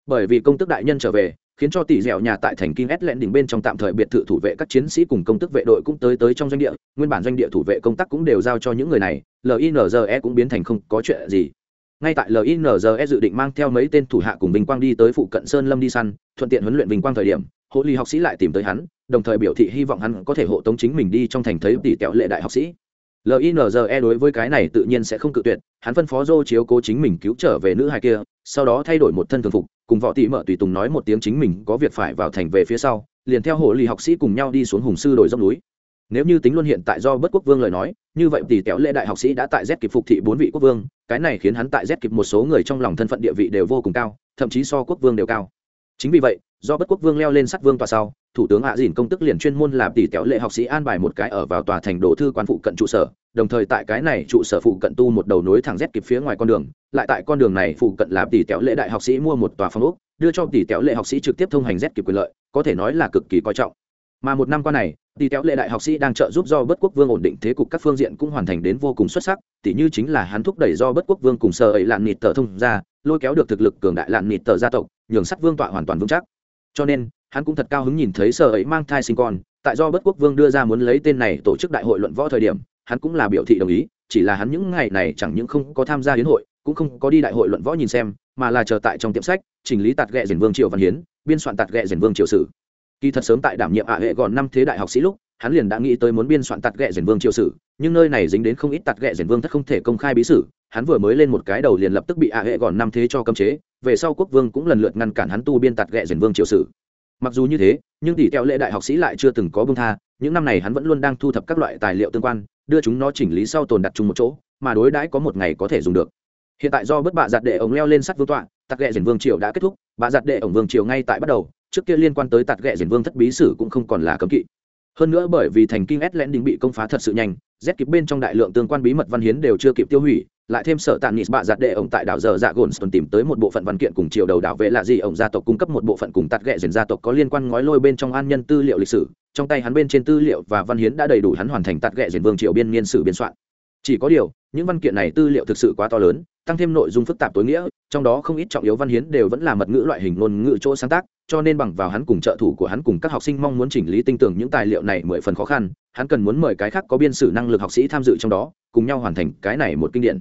Bởi vì công tức đại nhân trở về, khiến cho tỷ dẻo nhà tại thành kim ét lẹn đỉnh bên trong tạm thời biệt thự thủ vệ các chiến sĩ cùng công tức vệ đội cũng tới tới trong doanh địa, nguyên bản doanh địa thủ vệ công tác cũng đều giao cho những người này linze cũng biến thành không có chuyện gì. Ngay tại linze dự định mang theo mấy tên thủ hạ cùng vinh quang đi tới phụ cận sơn lâm đi săn thuận tiện huấn luyện vinh quang thời điểm hộ lý học sĩ lại tìm tới hắn, đồng thời biểu thị hy vọng hắn có thể hộ tống chính mình đi trong thành thấy tỷ kẹo lệ đại học sĩ. Linze đối với cái này tự nhiên sẽ không cự tuyệt, hắn phân phó dô chiếu cố chính mình cứu trở về nữ hai kia, sau đó thay đổi một thân thường phục, cùng võ tị mợ tùy tùng nói một tiếng chính mình có việc phải vào thành về phía sau, liền theo hộ lý học sĩ cùng nhau đi xuống hùng sư đồi dốc núi. Nếu như tính luôn hiện tại do bất quốc vương lời nói, như vậy tỷ kéo lệ đại học sĩ đã tại z kịp phục thị bốn vị quốc vương, cái này khiến hắn tại z kịp một số người trong lòng thân phận địa vị đều vô cùng cao, thậm chí so quốc vương đều cao chính vì vậy, do bất quốc vương leo lên sắt vương tòa sau, thủ tướng hạ dìn công tức liền chuyên môn làm tỷ kéo lệ học sĩ an bài một cái ở vào tòa thành đồ thư quan phụ cận trụ sở, đồng thời tại cái này trụ sở phụ cận tu một đầu nối thẳng rét kịp phía ngoài con đường, lại tại con đường này phụ cận làm tỷ kéo lệ đại học sĩ mua một tòa phòng úc đưa cho tỷ kéo lệ học sĩ trực tiếp thông hành rét kịp quyền lợi, có thể nói là cực kỳ coi trọng. Mà một năm qua này tỷ kéo lệ đại học sĩ đang trợ giúp do bất quốc vương ổn định thế cục các phương diện cũng hoàn thành đến vô cùng xuất sắc tỷ như chính là hắn thúc đẩy do bất quốc vương cùng sở ấy lạn nịt tờ thông ra, lôi kéo được thực lực cường đại lạn nịt tờ gia tộc nhường sắt vương tọa hoàn toàn vững chắc. Cho nên, hắn cũng thật cao hứng nhìn thấy sơ ấy mang thai sinh con, tại do bất quốc vương đưa ra muốn lấy tên này tổ chức đại hội luận võ thời điểm, hắn cũng là biểu thị đồng ý, chỉ là hắn những ngày này chẳng những không có tham gia hiến hội, cũng không có đi đại hội luận võ nhìn xem, mà là chờ tại trong tiệm sách, chỉnh lý tạt ghẹ diển vương triều văn hiến, biên soạn tạt ghẹ diển vương triều sử. Kỳ thật sớm tại đảm nhiệm ạ hệ gọn năm thế đại học sĩ lúc, hắn liền đã nghĩ tới muốn biên soạn tạt ghẹ diển vương triều sử nhưng nơi này dính đến không ít tạt ghẹ rèn vương thất không thể công khai bí sử, hắn vừa mới lên một cái đầu liền lập tức bị ạ hệ gọn năm thế cho cấm chế, về sau quốc vương cũng lần lượt ngăn cản hắn tu biên tạt ghẹ rèn vương triều sử. Mặc dù như thế, nhưng tỷ theo lệ đại học sĩ lại chưa từng có bông tha, những năm này hắn vẫn luôn đang thu thập các loại tài liệu tương quan, đưa chúng nó chỉnh lý sau tồn đặt chung một chỗ, mà đối đãi có một ngày có thể dùng được. Hiện tại do bất bạ giặt đệ ống leo lên sắt vương tọa tạc ghẹ diển vương triều đã kết thúc, bạ giặt đệ ổng vương triều ngay tại bắt đầu, trước kia liên quan tới tạc ghẹ diển vương thất bí sử cũng không còn là cấm kỵ hơn nữa bởi vì thành kinh s lẽn đỉnh bị công phá thật sự nhanh, z kịp bên trong đại lượng tương quan bí mật văn hiến đều chưa kịp tiêu hủy, lại thêm sở tàn nịt bạ giặt đệ ổng tại đảo giờ dạ gồn sơn tìm tới một bộ phận văn kiện cùng triều đầu đảo vệ là gì ổng gia tộc cung cấp một bộ phận cùng tạt ghẹ dền gia tộc có liên quan ngói lôi bên trong an nhân tư liệu lịch sử, trong tay hắn bên trên tư liệu và văn hiến đã đầy đủ hắn hoàn thành tạt ghẹ dền vương triều biên niên sử biên soạn chỉ có điều, những văn kiện này tư liệu thực sự quá to lớn, tăng thêm nội dung phức tạp tối nghĩa, trong đó không ít trọng yếu văn hiến đều vẫn là mật ngữ loại hình ngôn ngữ chỗ sáng tác, cho nên bằng vào hắn cùng trợ thủ của hắn cùng các học sinh mong muốn chỉnh lý tinh tưởng những tài liệu này mười phần khó khăn, hắn cần muốn mời cái khác có biên sử năng lực học sĩ tham dự trong đó, cùng nhau hoàn thành cái này một kinh điển.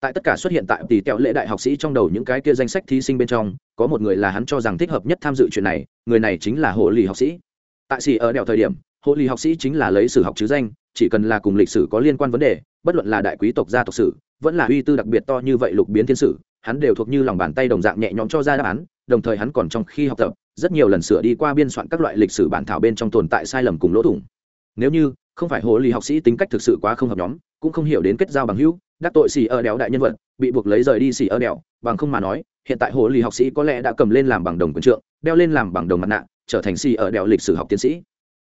Tại tất cả xuất hiện tại tỷ tẹo lễ đại học sĩ trong đầu những cái kia danh sách thí sinh bên trong, có một người là hắn cho rằng thích hợp nhất tham dự chuyện này, người này chính là hộ lì học sĩ. Tại xì ở đèo thời điểm, hộ lì học sĩ chính là lấy sử học chứ danh chỉ cần là cùng lịch sử có liên quan vấn đề, bất luận là đại quý tộc gia tộc sử, vẫn là uy tư đặc biệt to như vậy lục biến thiên sử, hắn đều thuộc như lòng bàn tay đồng dạng nhẹ nhõm cho ra đáp án, đồng thời hắn còn trong khi học tập, rất nhiều lần sửa đi qua biên soạn các loại lịch sử bản thảo bên trong tồn tại sai lầm cùng lỗ thủng. Nếu như không phải hồ lì học sĩ tính cách thực sự quá không hợp nhóm, cũng không hiểu đến kết giao bằng hữu, đắc tội xì ở đèo đại nhân vật, bị buộc lấy rời đi xì ở đèo bằng không mà nói, hiện tại hồ lì học sĩ có lẽ đã cầm lên làm bằng đồng quân trượng, đeo lên làm bằng đồng mặt nạ, trở thành xì ở đèo lịch sử học tiến sĩ.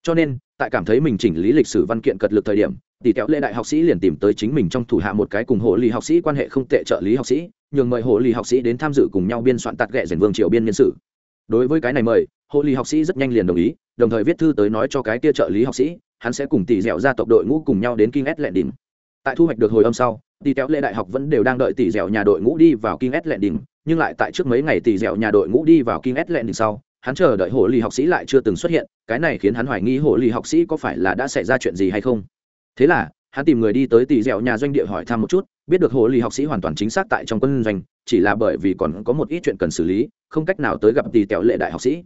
Cho nên tại cảm thấy mình chỉnh lý lịch sử văn kiện cật lực thời điểm tỷ kéo lệ đại học sĩ liền tìm tới chính mình trong thủ hạ một cái cùng hộ lì học sĩ quan hệ không tệ trợ lý học sĩ nhường mời hộ lì học sĩ đến tham dự cùng nhau biên soạn tạt ghẹ diển vương triều biên nhân sử đối với cái này mời hộ lì học sĩ rất nhanh liền đồng ý đồng thời viết thư tới nói cho cái kia trợ lý học sĩ hắn sẽ cùng tỷ dẻo ra tộc đội ngũ cùng nhau đến kinh S lệ đỉnh. Tại thu hoạch được hồi âm sau, tỷ kéo lệ đại học vẫn đều đang đợi tỷ dẻo nhà đội ngũ đi vào kinh S lệ đỉnh, nhưng lại tại trước mấy ngày tỷ dẻo nhà đội ngũ đi vào kinh S lệ đỉnh sau, hắn chờ đợi hồ lì học sĩ lại chưa từng xuất hiện, cái này khiến hắn hoài nghi hồ lì học sĩ có phải là đã xảy ra chuyện gì hay không. Thế là, hắn tìm người đi tới tỷ dẻo nhà doanh địa hỏi thăm một chút, biết được hồ lì học sĩ hoàn toàn chính xác tại trong quân doanh, chỉ là bởi vì còn có một ít chuyện cần xử lý, không cách nào tới gặp tỷ tẹo lệ đại học sĩ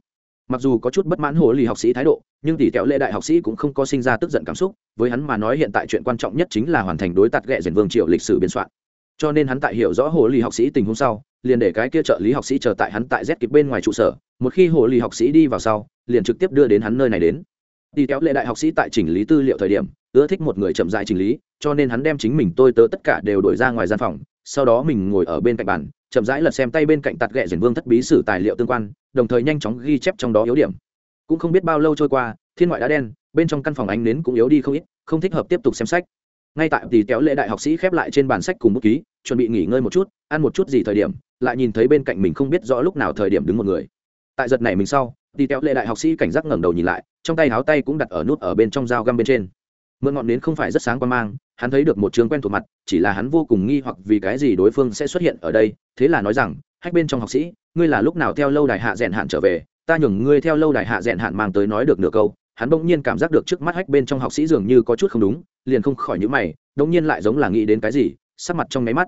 mặc dù có chút bất mãn hồ lì học sĩ thái độ nhưng tỷ kẹo lệ đại học sĩ cũng không có sinh ra tức giận cảm xúc với hắn mà nói hiện tại chuyện quan trọng nhất chính là hoàn thành đối tạt ghẹ dền vương triệu lịch sử biên soạn cho nên hắn tại hiểu rõ hồ lì học sĩ tình huống sau, liền để cái kia trợ lý học sĩ chờ tại hắn tại z kịp bên ngoài trụ sở, một khi hồ lì học sĩ đi vào sau, liền trực tiếp đưa đến hắn nơi này đến. Đi kéo lệ đại học sĩ tại chỉnh lý tư liệu thời điểm, ưa thích một người chậm dại chỉnh lý, cho nên hắn đem chính mình tôi tớ tất cả đều đổi ra ngoài gian phòng, sau đó mình ngồi ở bên cạnh bàn, chậm rãi lật xem tay bên cạnh tạt ghẹ diển vương thất bí sử tài liệu tương quan, đồng thời nhanh chóng ghi chép trong đó yếu điểm. Cũng không biết bao lâu trôi qua, thiên ngoại đã đen, bên trong căn phòng ánh nến cũng yếu đi không ít, không thích hợp tiếp tục xem sách ngay tại tỷ kéo lễ đại học sĩ khép lại trên bàn sách cùng bút ký, chuẩn bị nghỉ ngơi một chút, ăn một chút gì thời điểm, lại nhìn thấy bên cạnh mình không biết rõ lúc nào thời điểm đứng một người. Tại giật này mình sau đi kéo lễ đại học sĩ cảnh giác ngẩng đầu nhìn lại, trong tay háo tay cũng đặt ở nút ở bên trong dao găm bên trên. Mượn ngọn nến không phải rất sáng quan mang, hắn thấy được một trường quen thuộc mặt, chỉ là hắn vô cùng nghi hoặc vì cái gì đối phương sẽ xuất hiện ở đây, thế là nói rằng, hách bên trong học sĩ, ngươi là lúc nào theo lâu đài hạ rèn hạn trở về, ta nhường ngươi theo lâu đài hạ rèn hạn mang tới nói được nửa câu hắn bỗng nhiên cảm giác được trước mắt hách bên trong học sĩ dường như có chút không đúng, liền không khỏi những mày bỗng nhiên lại giống là nghĩ đến cái gì, sắc mặt trong nháy mắt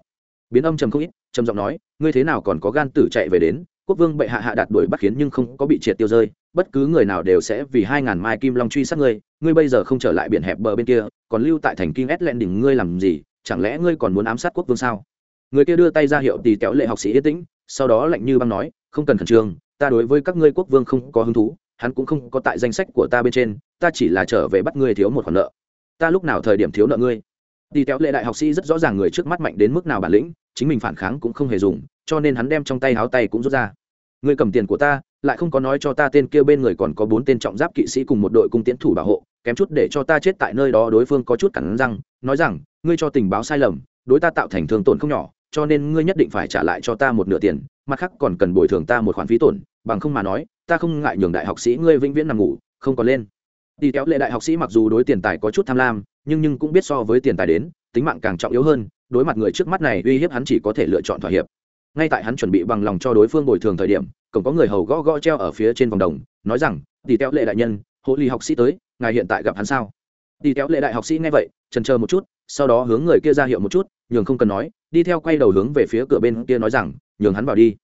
biến âm trầm không ít, trầm giọng nói, ngươi thế nào còn có gan tử chạy về đến? Quốc vương bệ hạ hạ đạt đuổi bắt khiến nhưng không có bị triệt tiêu rơi, bất cứ người nào đều sẽ vì hai ngàn mai kim long truy sát ngươi ngươi bây giờ không trở lại biển hẹp bờ bên kia, còn lưu tại thành kinh ét lẹn đỉnh ngươi làm gì, chẳng lẽ ngươi còn muốn ám sát quốc vương sao? Người kia đưa tay ra hiệu tì kéo lệ học sĩ yên tĩnh, sau đó lạnh như băng nói, không cần khẩn trương, ta đối với các ngươi quốc vương không có hứng thú hắn cũng không có tại danh sách của ta bên trên, ta chỉ là trở về bắt ngươi thiếu một khoản nợ. Ta lúc nào thời điểm thiếu nợ ngươi? Đi kéo lệ đại học sĩ rất rõ ràng người trước mắt mạnh đến mức nào bản lĩnh, chính mình phản kháng cũng không hề dùng, cho nên hắn đem trong tay háo tay cũng rút ra. Ngươi cầm tiền của ta, lại không có nói cho ta tên kia bên người còn có bốn tên trọng giáp kỵ sĩ cùng một đội cung tiến thủ bảo hộ, kém chút để cho ta chết tại nơi đó đối phương có chút cắn răng, nói rằng, ngươi cho tình báo sai lầm, đối ta tạo thành thương tổn không nhỏ cho nên ngươi nhất định phải trả lại cho ta một nửa tiền, mặt khác còn cần bồi thường ta một khoản phí tổn, bằng không mà nói, ta không ngại nhường đại học sĩ ngươi vĩnh viễn nằm ngủ, không còn lên. Đi kéo lệ đại học sĩ mặc dù đối tiền tài có chút tham lam, nhưng nhưng cũng biết so với tiền tài đến, tính mạng càng trọng yếu hơn, đối mặt người trước mắt này, uy hiếp hắn chỉ có thể lựa chọn thỏa hiệp. Ngay tại hắn chuẩn bị bằng lòng cho đối phương bồi thường thời điểm, cổng có người hầu gõ gõ treo ở phía trên vòng đồng, nói rằng đi kéo lệ đại nhân, hộ ly học sĩ tới, ngài hiện tại gặp hắn sao? Đi kéo lệ đại học sĩ nghe vậy trần chờ một chút sau đó hướng người kia ra hiệu một chút, nhường không cần nói, đi theo quay đầu hướng về phía cửa bên kia nói rằng, nhường hắn vào đi.